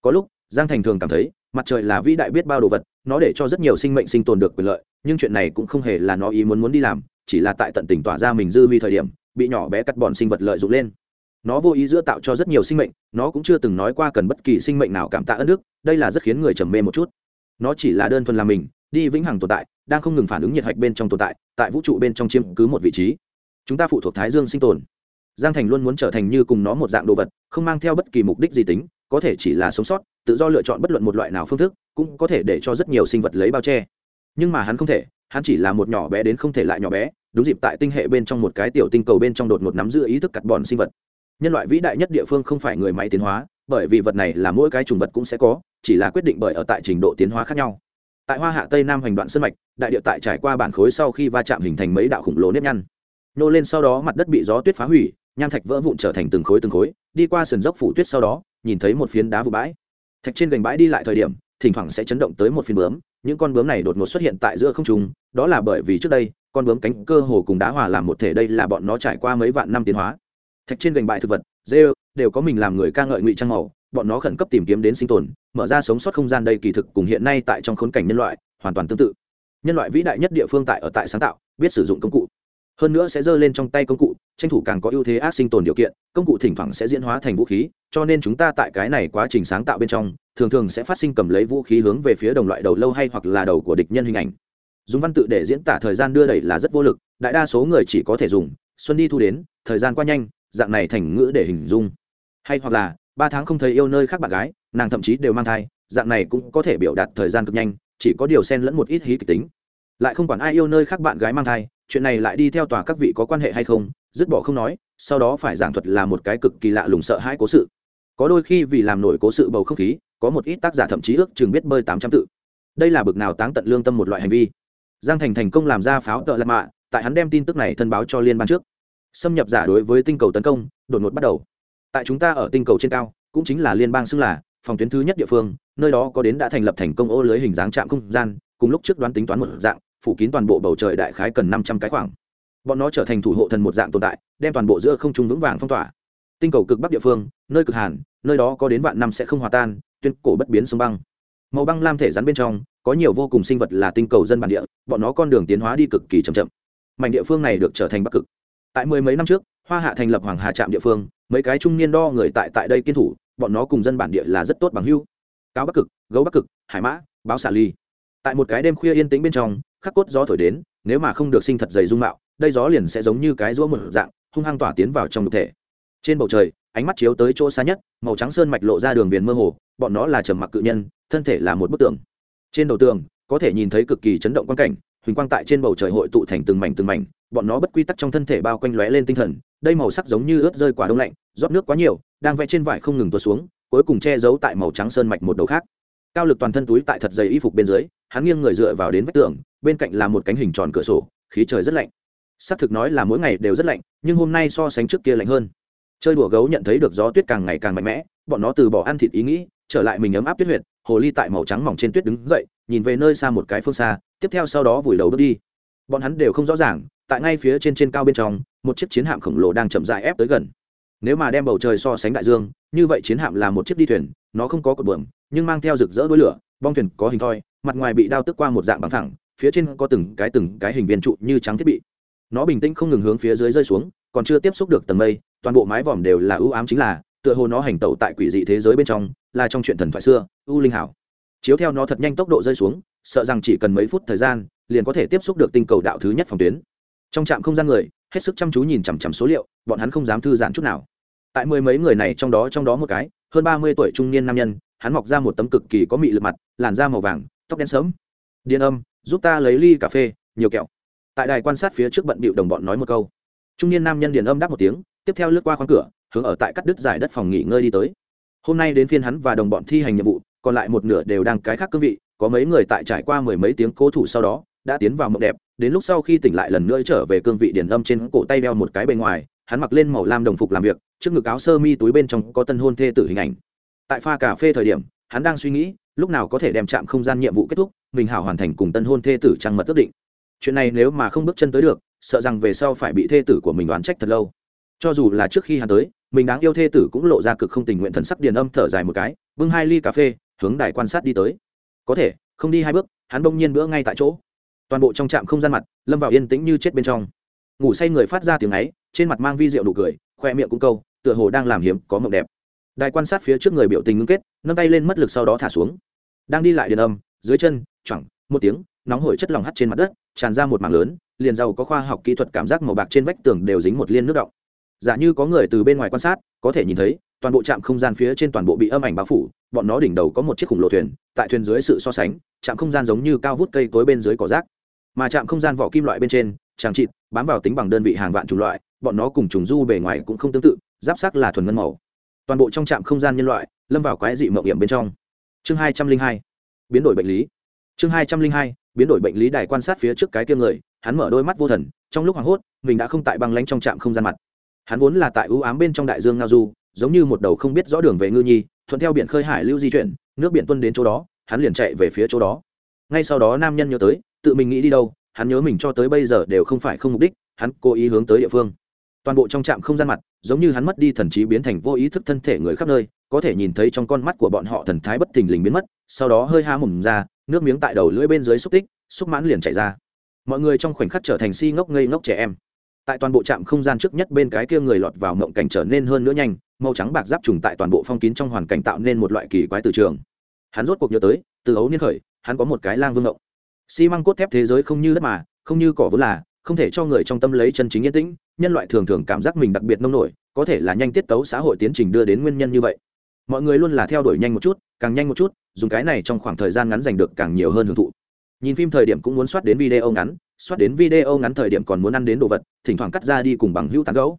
Có lúc, giang thành thường cảm thấy, mặt trời là vĩ đại biết bao đồ vật, nó để cho rất nhiều sinh mệnh sinh tồn được quyền lợi, nhưng chuyện này cũng không hề là nó ý muốn muốn đi làm, chỉ là tại tận tình tỏa ra mình dư vi thời điểm, bị nhỏ bé cắt bọn sinh vật lợi dụng lên nó vô ý giữa tạo cho rất nhiều sinh mệnh, nó cũng chưa từng nói qua cần bất kỳ sinh mệnh nào cảm tạ ơn đức, đây là rất khiến người trầm mê một chút. Nó chỉ là đơn thuần là mình, đi vĩnh hằng tồn tại, đang không ngừng phản ứng nhiệt hạch bên trong tồn tại tại vũ trụ bên trong chiếm cứ một vị trí. Chúng ta phụ thuộc thái dương sinh tồn. Giang thành luôn muốn trở thành như cùng nó một dạng đồ vật, không mang theo bất kỳ mục đích gì tính, có thể chỉ là sống sót, tự do lựa chọn bất luận một loại nào phương thức, cũng có thể để cho rất nhiều sinh vật lấy bao che. Nhưng mà hắn không thể, hắn chỉ là một nhỏ bé đến không thể lại nhỏ bé, đúng dịp tại tinh hệ bên trong một cái tiểu tinh cầu bên trong đột ngột nắm giữ ý thức cắt bọn sinh vật nhân loại vĩ đại nhất địa phương không phải người máy tiến hóa, bởi vì vật này là mỗi cái trùng vật cũng sẽ có, chỉ là quyết định bởi ở tại trình độ tiến hóa khác nhau. Tại hoa hạ tây nam hành đoạn sân mạch, đại địa tại trải qua bản khối sau khi va chạm hình thành mấy đạo khủng lồ nếp nhăn. Nô lên sau đó mặt đất bị gió tuyết phá hủy, nham thạch vỡ vụn trở thành từng khối từng khối, đi qua sườn dốc phủ tuyết sau đó, nhìn thấy một phiến đá vụ bãi. Thạch trên gành bãi đi lại thời điểm, thỉnh thoảng sẽ chấn động tới một phiến bướm, những con bướm này đột ngột xuất hiện tại giữa không trung, đó là bởi vì trước đây, con bướm cánh cơ hồ cùng đá hòa làm một thể, đây là bọn nó trải qua mấy vạn năm tiến hóa thạch trên gành bại thực vật, dê đều có mình làm người ca ngợi ngụy trang màu, bọn nó khẩn cấp tìm kiếm đến sinh tồn, mở ra sống sót không gian đây kỳ thực cùng hiện nay tại trong khốn cảnh nhân loại, hoàn toàn tương tự. Nhân loại vĩ đại nhất địa phương tại ở tại sáng tạo, biết sử dụng công cụ. Hơn nữa sẽ giơ lên trong tay công cụ, tranh thủ càng có ưu thế ác sinh tồn điều kiện, công cụ thỉnh thoảng sẽ diễn hóa thành vũ khí, cho nên chúng ta tại cái này quá trình sáng tạo bên trong, thường thường sẽ phát sinh cầm lấy vũ khí hướng về phía đồng loại đầu lâu hay hoặc là đầu của địch nhân hình ảnh. Dùng văn tự để diễn tả thời gian đưa đẩy là rất vô lực, đại đa số người chỉ có thể dùng, xuân đi thu đến, thời gian qua nhanh dạng này thành ngữ để hình dung. Hay hoặc là, ba tháng không thấy yêu nơi khác bạn gái, nàng thậm chí đều mang thai, dạng này cũng có thể biểu đạt thời gian cực nhanh, chỉ có điều xen lẫn một ít hí kịch tính. Lại không quản ai yêu nơi khác bạn gái mang thai, chuyện này lại đi theo tòa các vị có quan hệ hay không, dứt bỏ không nói, sau đó phải giảng thuật là một cái cực kỳ lạ lùng sợ hãi cố sự. Có đôi khi vì làm nổi cố sự bầu không khí, có một ít tác giả thậm chí ước chừng biết bơi tám trăm tự. Đây là bực nào táng tận lương tâm một loại hành vi. Giang thành thành công làm ra pháo tợ lạt mạ, tại hắn đem tin tức này thân báo cho liên bang trước xâm nhập giả đối với tinh cầu tấn công, đột ngột bắt đầu. Tại chúng ta ở tinh cầu trên cao, cũng chính là liên bang xưng là phòng tuyến thứ nhất địa phương, nơi đó có đến đã thành lập thành công ô lưới hình dáng trạm không gian, cùng lúc trước đoán tính toán một dạng, phủ kín toàn bộ bầu trời đại khái cần năm trăm cái khoảng. Bọn nó trở thành thủ hộ thần một dạng tồn tại, đem toàn bộ giữa không trung vững vàng phong tỏa. Tinh cầu cực bắc địa phương, nơi cực hàn, nơi đó có đến vạn năm sẽ không hòa tan, tuyên cổ bất biến sông băng. Màu băng lam thể rắn bên trong, có nhiều vô cùng sinh vật là tinh cầu dân bản địa, bọn nó con đường tiến hóa đi cực kỳ chậm chậm. Mảnh địa phương này được trở thành bắc cực tại mười mấy năm trước, hoa hạ thành lập hoàng hà trạm địa phương, mấy cái trung niên đo người tại tại đây kiên thủ, bọn nó cùng dân bản địa là rất tốt bằng hưu cáo bắc cực, gấu bắc cực, hải mã, báo xà ly. Tại một cái đêm khuya yên tĩnh bên trong, khắc cốt gió thổi đến, nếu mà không được sinh thật dày dung mạo, đây gió liền sẽ giống như cái rũa một dạng, hung hăng tỏa tiến vào trong thực thể. Trên bầu trời, ánh mắt chiếu tới chỗ xa nhất, màu trắng sơn mạch lộ ra đường viền mơ hồ, bọn nó là trầm mặc cự nhân, thân thể là một bức tường. Trên đầu tường, có thể nhìn thấy cực kỳ chấn động quan cảnh huỳnh quang tại trên bầu trời hội tụ thành từng mảnh từng mảnh, bọn nó bất quy tắc trong thân thể bao quanh lóe lên tinh thần, đây màu sắc giống như ướt rơi quả đông lạnh, rót nước quá nhiều, đang vẽ trên vải không ngừng tuột xuống, cuối cùng che giấu tại màu trắng sơn mạch một đầu khác. Cao lực toàn thân túi tại thật dày y phục bên dưới, hắn nghiêng người dựa vào đến vách tường, bên cạnh là một cánh hình tròn cửa sổ, khí trời rất lạnh. Xác thực nói là mỗi ngày đều rất lạnh, nhưng hôm nay so sánh trước kia lạnh hơn. Chơi đùa gấu nhận thấy được gió tuyết càng ngày càng mạnh mẽ, bọn nó từ bỏ ăn thịt ý nghĩ, trở lại mình ấm áp tuyết huyệt, hồ ly tại màu trắng mỏng trên tuyết đứng dậy, nhìn về nơi xa một cái phương xa tiếp theo sau đó vùi đầu bước đi. Bọn hắn đều không rõ ràng, tại ngay phía trên trên cao bên trong, một chiếc chiến hạm khổng lồ đang chậm dại ép tới gần. Nếu mà đem bầu trời so sánh đại dương, như vậy chiến hạm là một chiếc đi thuyền, nó không có cột buồm, nhưng mang theo rực rỡ đuôi lửa, bong thuyền có hình thoi, mặt ngoài bị đao tức qua một dạng bằng thẳng phía trên có từng cái từng cái hình viên trụ như trắng thiết bị. Nó bình tĩnh không ngừng hướng phía dưới rơi xuống, còn chưa tiếp xúc được tầng mây, toàn bộ mái vòm đều là ưu ám chính là, tựa hồ nó hành tẩu tại quỷ dị thế giới bên trong, là trong chuyện thần thoại xưa, u linh hảo. Chiếu theo nó thật nhanh tốc độ rơi xuống sợ rằng chỉ cần mấy phút thời gian, liền có thể tiếp xúc được tinh cầu đạo thứ nhất phòng tuyến. Trong trạm không gian người, hết sức chăm chú nhìn chằm chằm số liệu, bọn hắn không dám thư giãn chút nào. Tại mười mấy người này trong đó trong đó một cái, hơn ba mươi tuổi trung niên nam nhân, hắn mọc ra một tấm cực kỳ có mị lực mặt, làn da màu vàng, tóc đen sớm điên âm, giúp ta lấy ly cà phê, nhiều kẹo. Tại đài quan sát phía trước bận bịu đồng bọn nói một câu. Trung niên nam nhân điền âm đáp một tiếng, tiếp theo lướt qua khoang cửa, hướng ở tại cắt đứt giải đất phòng nghỉ ngơi đi tới. Hôm nay đến phiên hắn và đồng bọn thi hành nhiệm vụ, còn lại một nửa đều đang cái khác cương vị có mấy người tại trải qua mười mấy tiếng cố thủ sau đó, đã tiến vào mộng đẹp, đến lúc sau khi tỉnh lại lần nữa trở về cương vị điển âm trên cổ tay đeo một cái bề ngoài, hắn mặc lên màu lam đồng phục làm việc, trước ngực áo sơ mi túi bên trong có tân hôn thê tử hình ảnh. Tại pha cà phê thời điểm, hắn đang suy nghĩ, lúc nào có thể đem chạm không gian nhiệm vụ kết thúc, mình hảo hoàn thành cùng tân hôn thê tử trăng mật ước định. Chuyện này nếu mà không bước chân tới được, sợ rằng về sau phải bị thê tử của mình đoán trách thật lâu. Cho dù là trước khi hắn tới, mình đáng yêu thê tử cũng lộ ra cực không tình nguyện thần sắc điền âm thở dài một cái, bưng hai ly cà phê, hướng đài quan sát đi tới có thể, không đi hai bước, hắn bỗng nhiên bữa ngay tại chỗ. Toàn bộ trong trạm không gian mặt, lâm vào yên tĩnh như chết bên trong. Ngủ say người phát ra tiếng ấy, trên mặt mang vi rượu đủ cười, khoe miệng cũng câu, tựa hồ đang làm hiếm, có mộng đẹp. Đài quan sát phía trước người biểu tình ngưng kết, nâng tay lên mất lực sau đó thả xuống. Đang đi lại điện âm, dưới chân chẳng một tiếng, nóng hổi chất lòng hắt trên mặt đất, tràn ra một mảng lớn, liền giàu có khoa học kỹ thuật cảm giác màu bạc trên vách tường đều dính một liên nước động. Giả như có người từ bên ngoài quan sát, có thể nhìn thấy toàn bộ trạm không gian phía trên toàn bộ bị âm ảnh bao phủ, bọn nó đỉnh đầu có một chiếc khủng lồ thuyền, tại thuyền dưới sự so sánh, trạm không gian giống như cao vút cây tối bên dưới cỏ rác. Mà trạm không gian vỏ kim loại bên trên, tràng trịt, bám vào tính bằng đơn vị hàng vạn chủng loại, bọn nó cùng trùng du bề ngoài cũng không tương tự, giáp sắc là thuần ngân màu. Toàn bộ trong trạm không gian nhân loại, lâm vào quái dị mậu hiểm bên trong. Chương hai trăm linh hai, biến đổi bệnh lý. Chương hai trăm linh hai, biến đổi bệnh lý đài quan sát phía trước cái kia người, hắn mở đôi mắt vô thần, trong lúc hoảng hốt, mình đã không tại băng lánh trong trạm không gian mặt. Hắn vốn là tại ưu ám bên trong đại dương ngao du giống như một đầu không biết rõ đường về ngư nhi, thuận theo biển khơi hải lưu di chuyển, nước biển tuân đến chỗ đó, hắn liền chạy về phía chỗ đó. Ngay sau đó nam nhân nhớ tới, tự mình nghĩ đi đâu, hắn nhớ mình cho tới bây giờ đều không phải không mục đích, hắn cố ý hướng tới địa phương. Toàn bộ trong trạm không gian mặt, giống như hắn mất đi thần trí biến thành vô ý thức thân thể người khắp nơi, có thể nhìn thấy trong con mắt của bọn họ thần thái bất thình lình biến mất, sau đó hơi há mồm ra, nước miếng tại đầu lưỡi bên dưới xúc tích, xúc mãn liền chảy ra. Mọi người trong khoảnh khắc trở thành si ngốc ngây ngốc trẻ em. Tại toàn bộ trạm không gian trước nhất bên cái kia người lọt vào mộng cảnh trở nên hơn nữa nhanh màu trắng bạc giáp trùng tại toàn bộ phong kín trong hoàn cảnh tạo nên một loại kỳ quái từ trường. Hắn rốt cuộc nhớ tới, từ ấu niên khởi, hắn có một cái lang vương ngộng xi măng cốt thép thế giới không như đất mà, không như cỏ vốn là, không thể cho người trong tâm lấy chân chính yên tĩnh, nhân loại thường thường cảm giác mình đặc biệt nông nổi, có thể là nhanh tiết tấu xã hội tiến trình đưa đến nguyên nhân như vậy. Mọi người luôn là theo đuổi nhanh một chút, càng nhanh một chút, dùng cái này trong khoảng thời gian ngắn giành được càng nhiều hơn hưởng thụ. Nhìn phim thời điểm cũng muốn soát đến video ngắn, soát đến video ngắn thời điểm còn muốn ăn đến đồ vật, thỉnh thoảng cắt ra đi cùng bằng hữu tán gấu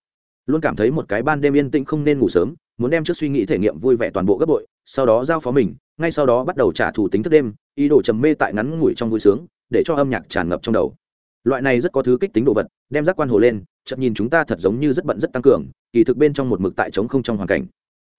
luôn cảm thấy một cái ban đêm yên tĩnh không nên ngủ sớm, muốn đem trước suy nghĩ thể nghiệm vui vẻ toàn bộ gấp bội, sau đó giao phó mình, ngay sau đó bắt đầu trả thù tính thức đêm, ý đồ trầm mê tại ngắn ngủi trong vui sướng, để cho âm nhạc tràn ngập trong đầu. Loại này rất có thứ kích tính đồ vật, đem giác quan hồ lên chậm nhìn chúng ta thật giống như rất bận rất tăng cường, kỳ thực bên trong một mực tại trống không trong hoàn cảnh.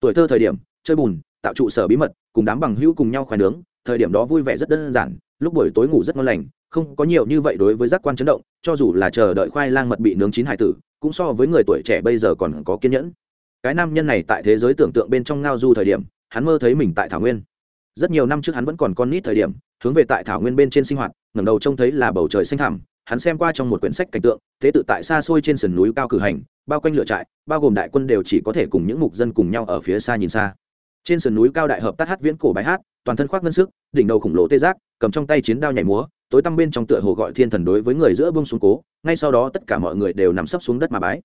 Tuổi thơ thời điểm, chơi bùn, tạo trụ sở bí mật, cùng đám bằng hữu cùng nhau khoai nướng, thời điểm đó vui vẻ rất đơn giản, lúc buổi tối ngủ rất ngon lành, không có nhiều như vậy đối với giác quan chấn động, cho dù là chờ đợi khoai lang mật bị nướng chín hải tử cũng so với người tuổi trẻ bây giờ còn có kiên nhẫn. Cái nam nhân này tại thế giới tưởng tượng bên trong ngao du thời điểm, hắn mơ thấy mình tại thảo nguyên. Rất nhiều năm trước hắn vẫn còn con nít thời điểm, hướng về tại thảo nguyên bên trên sinh hoạt, ngẩng đầu trông thấy là bầu trời xanh thẳm, hắn xem qua trong một quyển sách cảnh tượng, thế tự tại xa xôi trên sườn núi cao cử hành, bao quanh lửa trại, bao gồm đại quân đều chỉ có thể cùng những mục dân cùng nhau ở phía xa nhìn xa. Trên sườn núi cao đại hợp tác hát viễn cổ bài hát, toàn thân khoác ngân sức, đỉnh đầu khủng lồ tê giác, cầm trong tay chiến đao nhảy múa tối tăm bên trong tựa hồ gọi thiên thần đối với người giữa bông xuống cố, ngay sau đó tất cả mọi người đều nằm sấp xuống đất mà bái.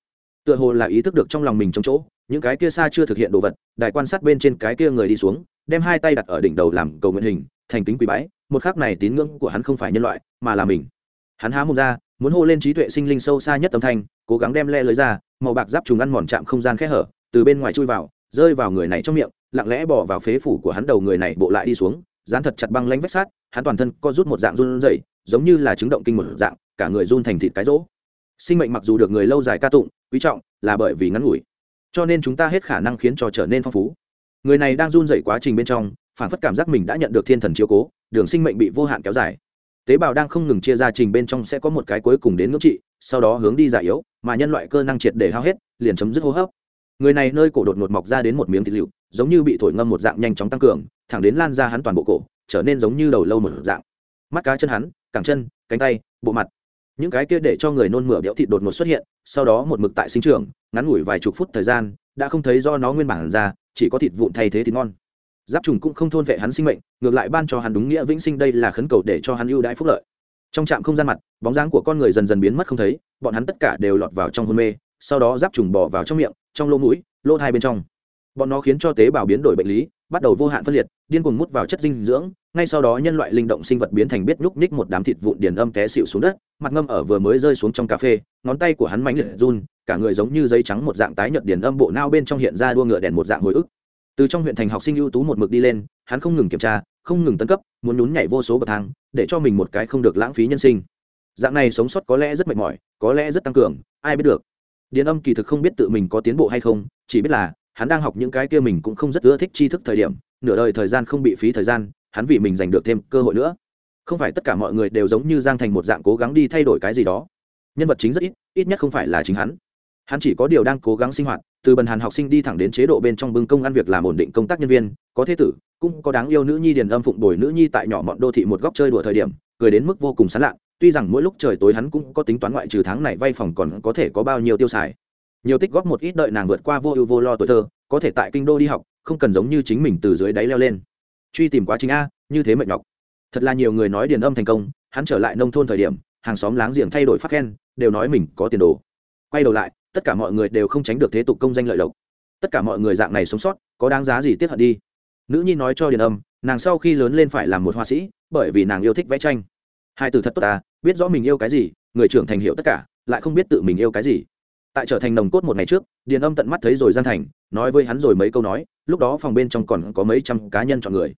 Tựa hồ là ý thức được trong lòng mình trong chỗ, những cái kia xa chưa thực hiện đồ vật đại quan sát bên trên cái kia người đi xuống, đem hai tay đặt ở đỉnh đầu làm cầu nguyện hình, thành kính quý bái, một khắc này tín ngưỡng của hắn không phải nhân loại, mà là mình. Hắn há mồm ra, muốn hô lên trí tuệ sinh linh sâu xa nhất âm thanh, cố gắng đem le lưới ra, màu bạc giáp trùng ăn mòn chạm không gian khẽ hở, từ bên ngoài chui vào, rơi vào người này trong miệng, lặng lẽ bỏ vào phế phủ của hắn đầu người này bộ lại đi xuống, dán thật chặt băng lanh vách sát hắn toàn thân co rút một dạng run rẩy, giống như là chứng động kinh một dạng, cả người run thành thịt cái rỗ. Sinh mệnh mặc dù được người lâu dài ca tụng, quý trọng, là bởi vì ngắn ngủi. Cho nên chúng ta hết khả năng khiến cho trở nên phong phú. Người này đang run rẩy quá trình bên trong, phản phất cảm giác mình đã nhận được thiên thần chiếu cố, đường sinh mệnh bị vô hạn kéo dài. Tế bào đang không ngừng chia ra trình bên trong sẽ có một cái cuối cùng đến ngưỡng trị, sau đó hướng đi giải yếu, mà nhân loại cơ năng triệt để hao hết, liền chấm dứt hô hấp. Người này nơi cổ đột ngột mọc ra đến một miếng thịt liệu giống như bị thổi ngâm một dạng nhanh chóng tăng cường, thẳng đến lan ra hắn toàn bộ cổ trở nên giống như đầu lâu một dạng. Mắt cá chân hắn, cẳng chân, cánh tay, bộ mặt. Những cái kia để cho người nôn mửa béo thịt đột ngột xuất hiện, sau đó một mực tại sinh trường ngắn ngủi vài chục phút thời gian, đã không thấy do nó nguyên bản ra, chỉ có thịt vụn thay thế thịt ngon. Giáp trùng cũng không thôn vệ hắn sinh mệnh, ngược lại ban cho hắn đúng nghĩa vĩnh sinh đây là khấn cầu để cho hắn ưu đãi phúc lợi. Trong trạm không gian mặt, bóng dáng của con người dần dần biến mất không thấy, bọn hắn tất cả đều lọt vào trong hôn mê, sau đó giáp trùng bỏ vào trong miệng, trong lỗ mũi, lỗ thai bên trong. Bọn nó khiến cho tế bào biến đổi bệnh lý bắt đầu vô hạn phân liệt, điên cuồng mút vào chất dinh dưỡng, ngay sau đó nhân loại linh động sinh vật biến thành biết nhúc nhích một đám thịt vụn điền âm té xịu xuống đất, mặt ngâm ở vừa mới rơi xuống trong cà phê, ngón tay của hắn mánh liệt run, cả người giống như giấy trắng một dạng tái nhợt điền âm bộ nao bên trong hiện ra đua ngựa đèn một dạng hồi ức. Từ trong huyện thành học sinh ưu tú một mực đi lên, hắn không ngừng kiểm tra, không ngừng tấn cấp, muốn nhún nhảy vô số bậc thang, để cho mình một cái không được lãng phí nhân sinh. Dạng này sống sót có lẽ rất mệt mỏi, có lẽ rất tăng cường, ai biết được. Điền âm kỳ thực không biết tự mình có tiến bộ hay không, chỉ biết là hắn đang học những cái kia mình cũng không rất ưa thích tri thức thời điểm, nửa đời thời gian không bị phí thời gian, hắn vì mình giành được thêm cơ hội nữa. Không phải tất cả mọi người đều giống như giang thành một dạng cố gắng đi thay đổi cái gì đó. Nhân vật chính rất ít ít nhất không phải là chính hắn. Hắn chỉ có điều đang cố gắng sinh hoạt, từ bần hàn học sinh đi thẳng đến chế độ bên trong bưng công ăn việc làm ổn định công tác nhân viên, có thế tử, cũng có đáng yêu nữ nhi điền âm phụng bồi nữ nhi tại nhỏ mọn đô thị một góc chơi đùa thời điểm, cười đến mức vô cùng sán lạ tuy rằng mỗi lúc trời tối hắn cũng có tính toán ngoại trừ tháng này vay phòng còn có thể có bao nhiêu tiêu xài nhiều tích góp một ít đợi nàng vượt qua vô ưu vô lo tuổi thơ, có thể tại kinh đô đi học, không cần giống như chính mình từ dưới đáy leo lên. Truy tìm quá trình a, như thế mệt nhọc. Thật là nhiều người nói điền âm thành công, hắn trở lại nông thôn thời điểm, hàng xóm láng giềng thay đổi phát khen, đều nói mình có tiền đồ. Quay đầu lại, tất cả mọi người đều không tránh được thế tục công danh lợi lộc. Tất cả mọi người dạng này sống sót, có đáng giá gì tiếp hận đi? Nữ nhi nói cho điền âm, nàng sau khi lớn lên phải làm một họa sĩ, bởi vì nàng yêu thích vẽ tranh. Hai từ thật tốt ta, biết rõ mình yêu cái gì, người trưởng thành hiểu tất cả, lại không biết tự mình yêu cái gì tại trở thành nồng cốt một ngày trước, điền âm tận mắt thấy rồi gian thành, nói với hắn rồi mấy câu nói, lúc đó phòng bên trong còn có mấy trăm cá nhân chọn người.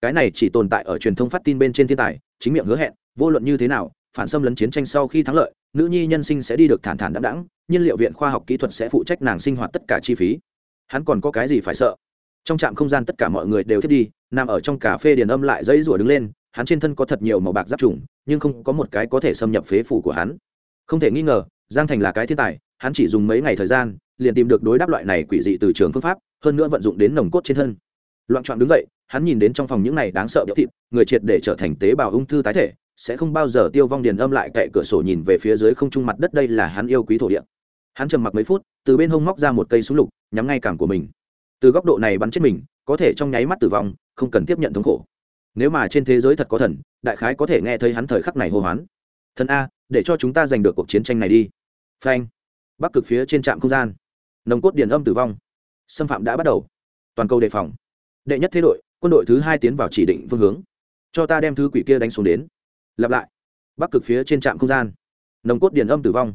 Cái này chỉ tồn tại ở truyền thông phát tin bên trên thiên tài, chính miệng hứa hẹn, vô luận như thế nào, phản xâm lấn chiến tranh sau khi thắng lợi, nữ nhi nhân sinh sẽ đi được thản thản đãng đẳng nhiên liệu viện khoa học kỹ thuật sẽ phụ trách nàng sinh hoạt tất cả chi phí. Hắn còn có cái gì phải sợ? Trong trạm không gian tất cả mọi người đều thiết đi, nằm ở trong cà phê điền âm lại dãy rủa đứng lên, hắn trên thân có thật nhiều màu bạc giáp trùng, nhưng không có một cái có thể xâm nhập phế phủ của hắn. Không thể nghi ngờ, giang thành là cái thiên tài hắn chỉ dùng mấy ngày thời gian, liền tìm được đối đáp loại này quỷ dị từ trường phương pháp, hơn nữa vận dụng đến nồng cốt trên thân. Loạn trọn đứng dậy, hắn nhìn đến trong phòng những này đáng sợ béo thịt, người triệt để trở thành tế bào ung thư tái thể, sẽ không bao giờ tiêu vong điền âm lại cậy cửa sổ nhìn về phía dưới không trung mặt đất đây là hắn yêu quý thổ địa. Hắn trầm mặc mấy phút, từ bên hông móc ra một cây súng lục, nhắm ngay cảm của mình. Từ góc độ này bắn chết mình, có thể trong nháy mắt tử vong, không cần tiếp nhận thống khổ. Nếu mà trên thế giới thật có thần, đại khái có thể nghe thấy hắn thời khắc này hô hoán. Thần a, để cho chúng ta giành được cuộc chiến tranh này đi. Phanh bắc cực phía trên trạm không gian. Nồng cốt điền âm tử vong. Xâm phạm đã bắt đầu. Toàn cầu đề phòng. Đệ nhất thế đội, quân đội thứ hai tiến vào chỉ định phương hướng. Cho ta đem thứ quỷ kia đánh xuống đến. Lặp lại. Bắc cực phía trên trạm không gian. Nồng cốt điền âm tử vong.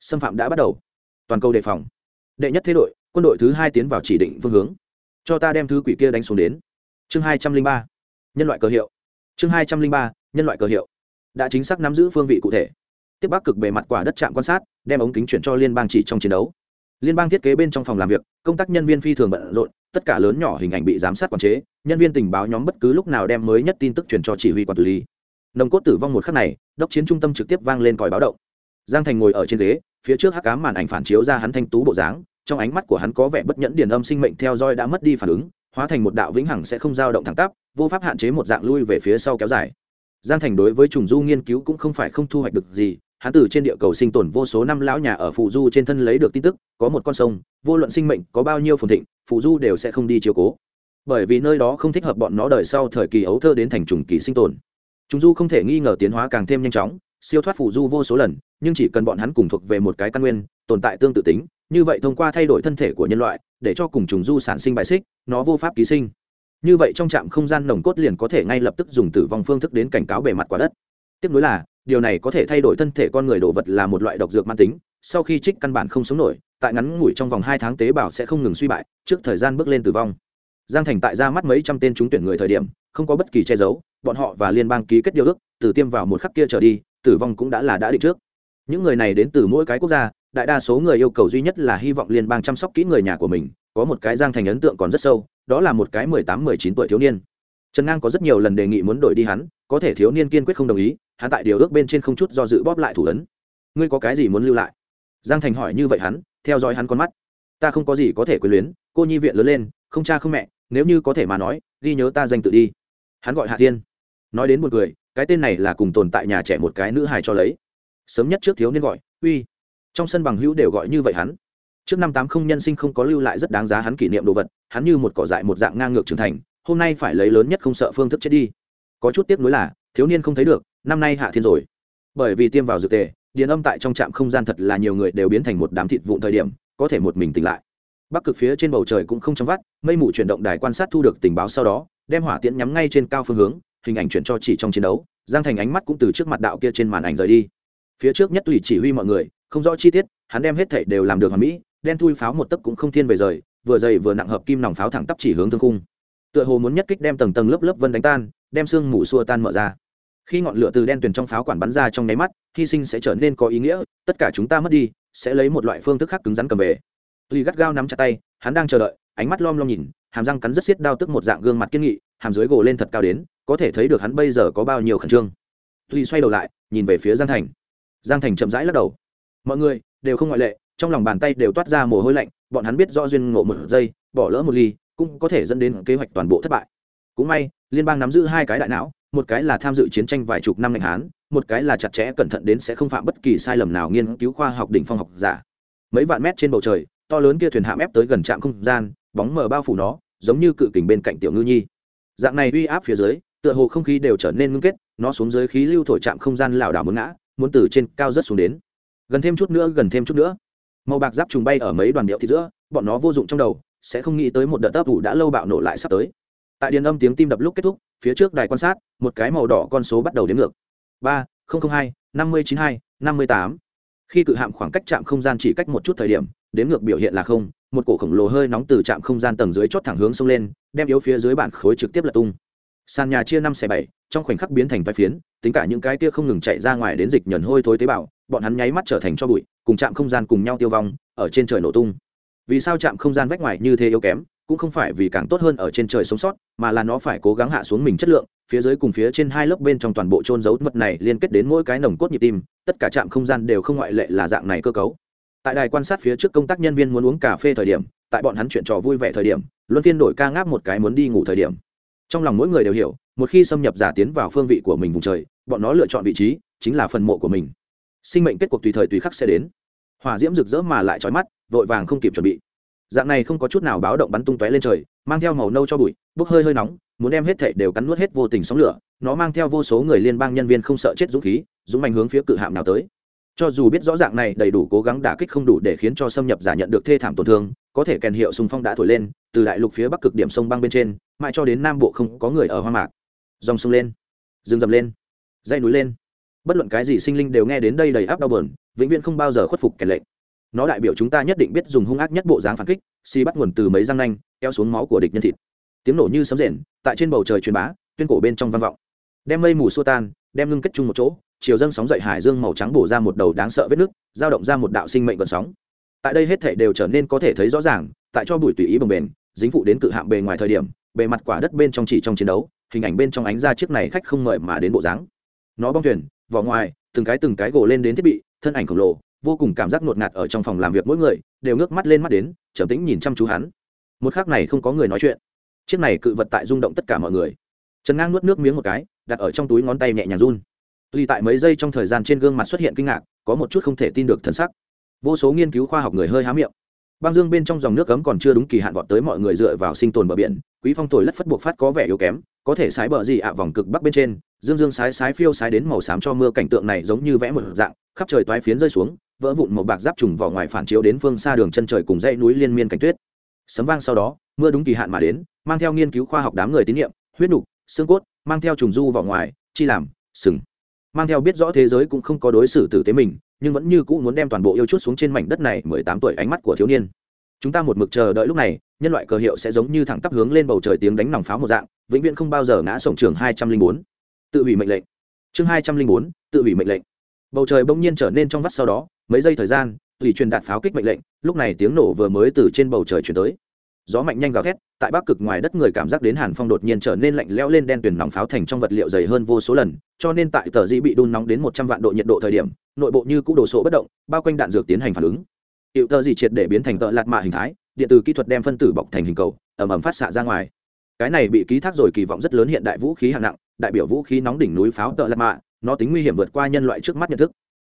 Xâm phạm đã bắt đầu. Toàn cầu đề phòng. Đệ nhất thế đội, quân đội thứ hai tiến vào chỉ định phương hướng. Cho ta đem thứ quỷ kia đánh xuống đến. Chương hai trăm linh ba. Nhân loại cờ hiệu. Chương hai trăm linh ba, nhân loại cờ hiệu. Đã chính xác nắm giữ phương vị cụ thể tiếp bắc cực bề mặt quả đất trạm quan sát, đem ống kính chuyển cho liên bang chỉ trong chiến đấu. Liên bang thiết kế bên trong phòng làm việc, công tác nhân viên phi thường bận rộn, tất cả lớn nhỏ hình ảnh bị giám sát quản chế, nhân viên tình báo nhóm bất cứ lúc nào đem mới nhất tin tức chuyển cho chỉ huy quản lý. Nồng cốt tử vong một khắc này, đốc chiến trung tâm trực tiếp vang lên còi báo động. Giang thành ngồi ở trên ghế, phía trước hắc cám màn ảnh phản chiếu ra hắn thanh tú bộ dáng, trong ánh mắt của hắn có vẻ bất nhẫn điền âm sinh mệnh theo dõi đã mất đi phản ứng, hóa thành một đạo vĩnh hằng sẽ không dao động thẳng tắp, vô pháp hạn chế một dạng lui về phía sau kéo dài. Giang thành đối với trùng du nghiên cứu cũng không phải không thu hoạch được gì hắn từ trên địa cầu sinh tồn vô số năm lão nhà ở phụ du trên thân lấy được tin tức, có một con sông, vô luận sinh mệnh có bao nhiêu phồn thịnh phụ du đều sẽ không đi chiếu cố. Bởi vì nơi đó không thích hợp bọn nó đời sau thời kỳ ấu thơ đến thành trùng kỳ sinh tồn. Chúng du không thể nghi ngờ tiến hóa càng thêm nhanh chóng, siêu thoát phụ du vô số lần, nhưng chỉ cần bọn hắn cùng thuộc về một cái căn nguyên, tồn tại tương tự tính, như vậy thông qua thay đổi thân thể của nhân loại, để cho cùng trùng du sản sinh bài xích, nó vô pháp ký sinh. Như vậy trong trạm không gian nồng cốt liền có thể ngay lập tức dùng tử vong phương thức đến cảnh cáo bề mặt quả đất. Tiếp nối là điều này có thể thay đổi thân thể con người đồ vật là một loại độc dược man tính, sau khi trích căn bản không sống nổi, tại ngắn ngủi trong vòng hai tháng tế bào sẽ không ngừng suy bại, trước thời gian bước lên tử vong. Giang thành tại ra mắt mấy trăm tên trúng tuyển người thời điểm, không có bất kỳ che giấu, bọn họ và liên bang ký kết điều ước, từ tiêm vào một khắc kia trở đi, tử vong cũng đã là đã định trước. Những người này đến từ mỗi cái quốc gia, đại đa số người yêu cầu duy nhất là hy vọng liên bang chăm sóc kỹ người nhà của mình, có một cái giang thành ấn tượng còn rất sâu, đó là một cái mười tám mười chín tuổi thiếu niên. Trần ngang có rất nhiều lần đề nghị muốn đổi đi hắn, có thể thiếu niên kiên quyết không đồng ý hắn tại điều ước bên trên không chút do dự bóp lại thủ ấn. Ngươi có cái gì muốn lưu lại? Giang thành hỏi như vậy hắn, theo dõi hắn con mắt. Ta không có gì có thể quyền luyến, cô nhi viện lớn lên, không cha không mẹ, nếu như có thể mà nói, ghi nhớ ta danh tự đi. Hắn gọi hạ thiên. Nói đến một người cái tên này là cùng tồn tại nhà trẻ một cái nữ hài cho lấy. Sớm nhất trước thiếu niên gọi, uy. Trong sân bằng hữu đều gọi như vậy hắn. Trước năm tám không nhân sinh không có lưu lại rất đáng giá hắn kỷ niệm đồ vật, hắn như một cỏ dại một dạng ngang ngược trưởng thành, hôm nay phải lấy lớn nhất không sợ phương thức chết đi. Có chút tiếc nuối là, thiếu niên không thấy được năm nay hạ thiên rồi. Bởi vì tiêm vào dược tề, điền âm tại trong trạm không gian thật là nhiều người đều biến thành một đám thịt vụn thời điểm, có thể một mình tỉnh lại. Bắc cực phía trên bầu trời cũng không trong vắt, mây mù chuyển động đài quan sát thu được tình báo sau đó, đem hỏa tiễn nhắm ngay trên cao phương hướng, hình ảnh chuyển cho chỉ trong chiến đấu, giang thành ánh mắt cũng từ trước mặt đạo kia trên màn ảnh rời đi. Phía trước nhất tùy chỉ huy mọi người, không rõ chi tiết, hắn đem hết thảy đều làm được hoàn mỹ, đen thui pháo một tấc cũng không thiên về rời, vừa dày vừa nặng hợp kim nòng pháo thẳng tắp chỉ hướng thương khung. Tựa hồ muốn nhất kích đem tầng tầng lớp lớp vân đánh tan, đem xương mù xua tan mở ra khi ngọn lửa từ đen tuyền trong pháo quản bắn ra trong nháy mắt, hy sinh sẽ trở nên có ý nghĩa, tất cả chúng ta mất đi, sẽ lấy một loại phương thức khác cứng rắn cầm về. Tuy gắt gao nắm chặt tay, hắn đang chờ đợi, ánh mắt lom lom nhìn, hàm răng cắn rất xiết đau tức một dạng gương mặt kiên nghị, hàm dưới gồ lên thật cao đến, có thể thấy được hắn bây giờ có bao nhiêu khẩn trương. Tuy xoay đầu lại, nhìn về phía giang thành. Giang thành chậm rãi lắc đầu. Mọi người, đều không ngoại lệ, trong lòng bàn tay đều toát ra mồ hôi lạnh, bọn hắn biết rõ duyên ngộ một giây, bỏ lỡ một ly, cũng có thể dẫn đến kế hoạch toàn bộ thất bại. Cũng may, liên bang nắm giữ hai cái đại não một cái là tham dự chiến tranh vài chục năm ngành hán, một cái là chặt chẽ cẩn thận đến sẽ không phạm bất kỳ sai lầm nào nghiên cứu khoa học đỉnh phong học giả. Mấy vạn mét trên bầu trời, to lớn kia thuyền hạm ép tới gần trạm không gian, bóng mờ bao phủ nó, giống như cự kình bên cạnh tiểu ngư nhi. Dạng này uy áp phía dưới, tựa hồ không khí đều trở nên ngưng kết, nó xuống dưới khí lưu thổi chạm không gian lảo đảo muốn ngã, muốn từ trên cao rất xuống đến. Gần thêm chút nữa, gần thêm chút nữa. Màu bạc giáp trùng bay ở mấy đoàn điệu thịt giữa, bọn nó vô dụng trong đầu, sẽ không nghĩ tới một đợt ấp ủ đã lâu bạo nổ lại sắp tới tại điện âm tiếng tim đập lúc kết thúc, phía trước đài quan sát, một cái màu đỏ con số bắt đầu đếm ngược. Ba hai, năm mươi chín hai, năm mươi tám. Khi cự hạm khoảng cách trạm không gian chỉ cách một chút thời điểm, đếm ngược biểu hiện là không, một cổ khổng lồ hơi nóng từ trạm không gian tầng dưới chót thẳng hướng sông lên, đem yếu phía dưới bản khối trực tiếp lật tung. Sàn nhà chia năm xẻ bảy, trong khoảnh khắc biến thành vai phiến, tính cả những cái kia không ngừng chạy ra ngoài đến dịch nhẫn hôi thối tế bào, bọn hắn nháy mắt trở thành cho bụi, cùng chạm không gian cùng nhau tiêu vong, ở trên trời nổ tung. Vì sao chạm không gian vách ngoài như thế yếu kém? Cũng không phải vì càng tốt hơn ở trên trời sống sót, mà là nó phải cố gắng hạ xuống mình chất lượng, phía dưới cùng phía trên hai lớp bên trong toàn bộ trôn dấu vật này liên kết đến mỗi cái nồng cốt nhịp tim, tất cả trạm không gian đều không ngoại lệ là dạng này cơ cấu. Tại đài quan sát phía trước công tác nhân viên muốn uống cà phê thời điểm, tại bọn hắn chuyện trò vui vẻ thời điểm, luân phiên đổi ca ngáp một cái muốn đi ngủ thời điểm. Trong lòng mỗi người đều hiểu, một khi xâm nhập giả tiến vào phương vị của mình vùng trời, bọn nó lựa chọn vị trí chính là phần mộ của mình. Sinh mệnh kết cuộc tùy thời tùy khắc sẽ đến. Hỏa diễm rực rỡ mà lại trói mắt, vội vàng không kịp chuẩn bị dạng này không có chút nào báo động bắn tung tóe lên trời, mang theo màu nâu cho bụi, bốc hơi hơi nóng, muốn đem hết thảy đều cắn nuốt hết vô tình sóng lửa, nó mang theo vô số người liên bang nhân viên không sợ chết dũng khí, dũng mạnh hướng phía cự hạm nào tới. Cho dù biết rõ dạng này đầy đủ cố gắng đả kích không đủ để khiến cho xâm nhập giả nhận được thê thảm tổn thương, có thể kèn hiệu sùng phong đã thổi lên, từ đại lục phía bắc cực điểm sông băng bên trên, mãi cho đến nam bộ không có người ở hoa mạc. Dòng sông lên, rừng dầm lên dây núi lên. Bất luận cái gì sinh linh đều nghe đến đây đầy áp đau bờn vĩnh viễn không bao giờ khuất phục kèn lệnh nó đại biểu chúng ta nhất định biết dùng hung ác nhất bộ dáng phản kích, si bắt nguồn từ mấy răng nanh, kéo xuống máu của địch nhân thịt. Tiếng nổ như sấm rền, tại trên bầu trời truyền bá, tuyên cổ bên trong vang vọng. Đem mây mù xua tan, đem ngưng kết chung một chỗ, chiều dâng sóng dậy hải dương màu trắng bổ ra một đầu đáng sợ vết nước dao động ra một đạo sinh mệnh gần sóng. Tại đây hết thể đều trở nên có thể thấy rõ ràng, tại cho bụi tùy ý bồng bền dính phụ đến cự hạng bề ngoài thời điểm, bề mặt quả đất bên trong chỉ trong chiến đấu, hình ảnh bên trong ánh ra chiếc này khách không mời mà đến bộ dáng. Nó bong thuyền, vỏ ngoài, từng cái từng cái gỗ lên đến thiết bị, thân ảnh khổng lồ vô cùng cảm giác ngột ngạt ở trong phòng làm việc mỗi người, đều ngước mắt lên mắt đến, trầm tĩnh nhìn chăm chú hắn. Một khác này không có người nói chuyện. Chiếc này cự vật tại rung động tất cả mọi người. Trần ngang nuốt nước miếng một cái, đặt ở trong túi ngón tay nhẹ nhàng run. Tuy tại mấy giây trong thời gian trên gương mặt xuất hiện kinh ngạc, có một chút không thể tin được thân sắc. Vô số nghiên cứu khoa học người hơi há miệng. Băng dương bên trong dòng nước cấm còn chưa đúng kỳ hạn vọt tới mọi người dựa vào sinh tồn bờ biển, quý phong thổi lất phất buộc phát có vẻ yếu kém, có thể sái bờ gì ạ vòng cực bắc bên trên dương dương sái sái phiêu sái đến màu xám cho mưa cảnh tượng này giống như vẽ một dạng, khắp trời toái phiến rơi xuống, vỡ vụn màu bạc giáp trùng vỏ ngoài phản chiếu đến phương xa đường chân trời cùng dãy núi liên miên cảnh tuyết. Sấm vang sau đó, mưa đúng kỳ hạn mà đến, mang theo nghiên cứu khoa học đám người tín nhiệm, huyết nục, xương cốt, mang theo trùng du vỏ ngoài, chi làm, sừng. Mang theo biết rõ thế giới cũng không có đối xử tử tế mình, nhưng vẫn như cũ muốn đem toàn bộ yêu chút xuống trên mảnh đất này, mười tám tuổi ánh mắt của thiếu niên. Chúng ta một mực chờ đợi lúc này, nhân loại cờ hiệu sẽ giống như thẳng tắp hướng lên bầu trời tiếng đánh nòng pháo một dạng, vĩnh viễn không bao giờ ngã sổng trường hai trăm linh bốn tự hủy mệnh lệnh. Chương hai trăm linh bốn, tự hủy mệnh lệnh. Bầu trời bỗng nhiên trở nên trong vắt sau đó, mấy giây thời gian lì truyền đạt pháo kích mệnh lệnh, lúc này tiếng nổ vừa mới từ trên bầu trời chuyển tới. Gió mạnh nhanh gào thét, tại bắc cực ngoài đất người cảm giác đến hàn phong đột nhiên trở nên lạnh lẽo lên đen tuyển nòng pháo thành trong vật liệu dày hơn vô số lần, cho nên tại tờ dĩ bị đun nóng đến một trăm vạn độ nhiệt độ thời điểm, nội bộ như cũ đồ sộ bất động, bao quanh đạn dược tiến hành phản ứng. Hiệu tờ dĩ triệt để biến thành tợ lạt mạ hình thái, điện tử kỹ thuật đem phân tử bọc thành hình cầu ẩm ẩm phát xạ ra ngoài. Cái này bị ký thác rồi kỳ vọng rất lớn hiện đại vũ khí hạng nặng đại biểu vũ khí nóng đỉnh núi pháo tợ lạt mạ, nó tính nguy hiểm vượt qua nhân loại trước mắt nhận thức.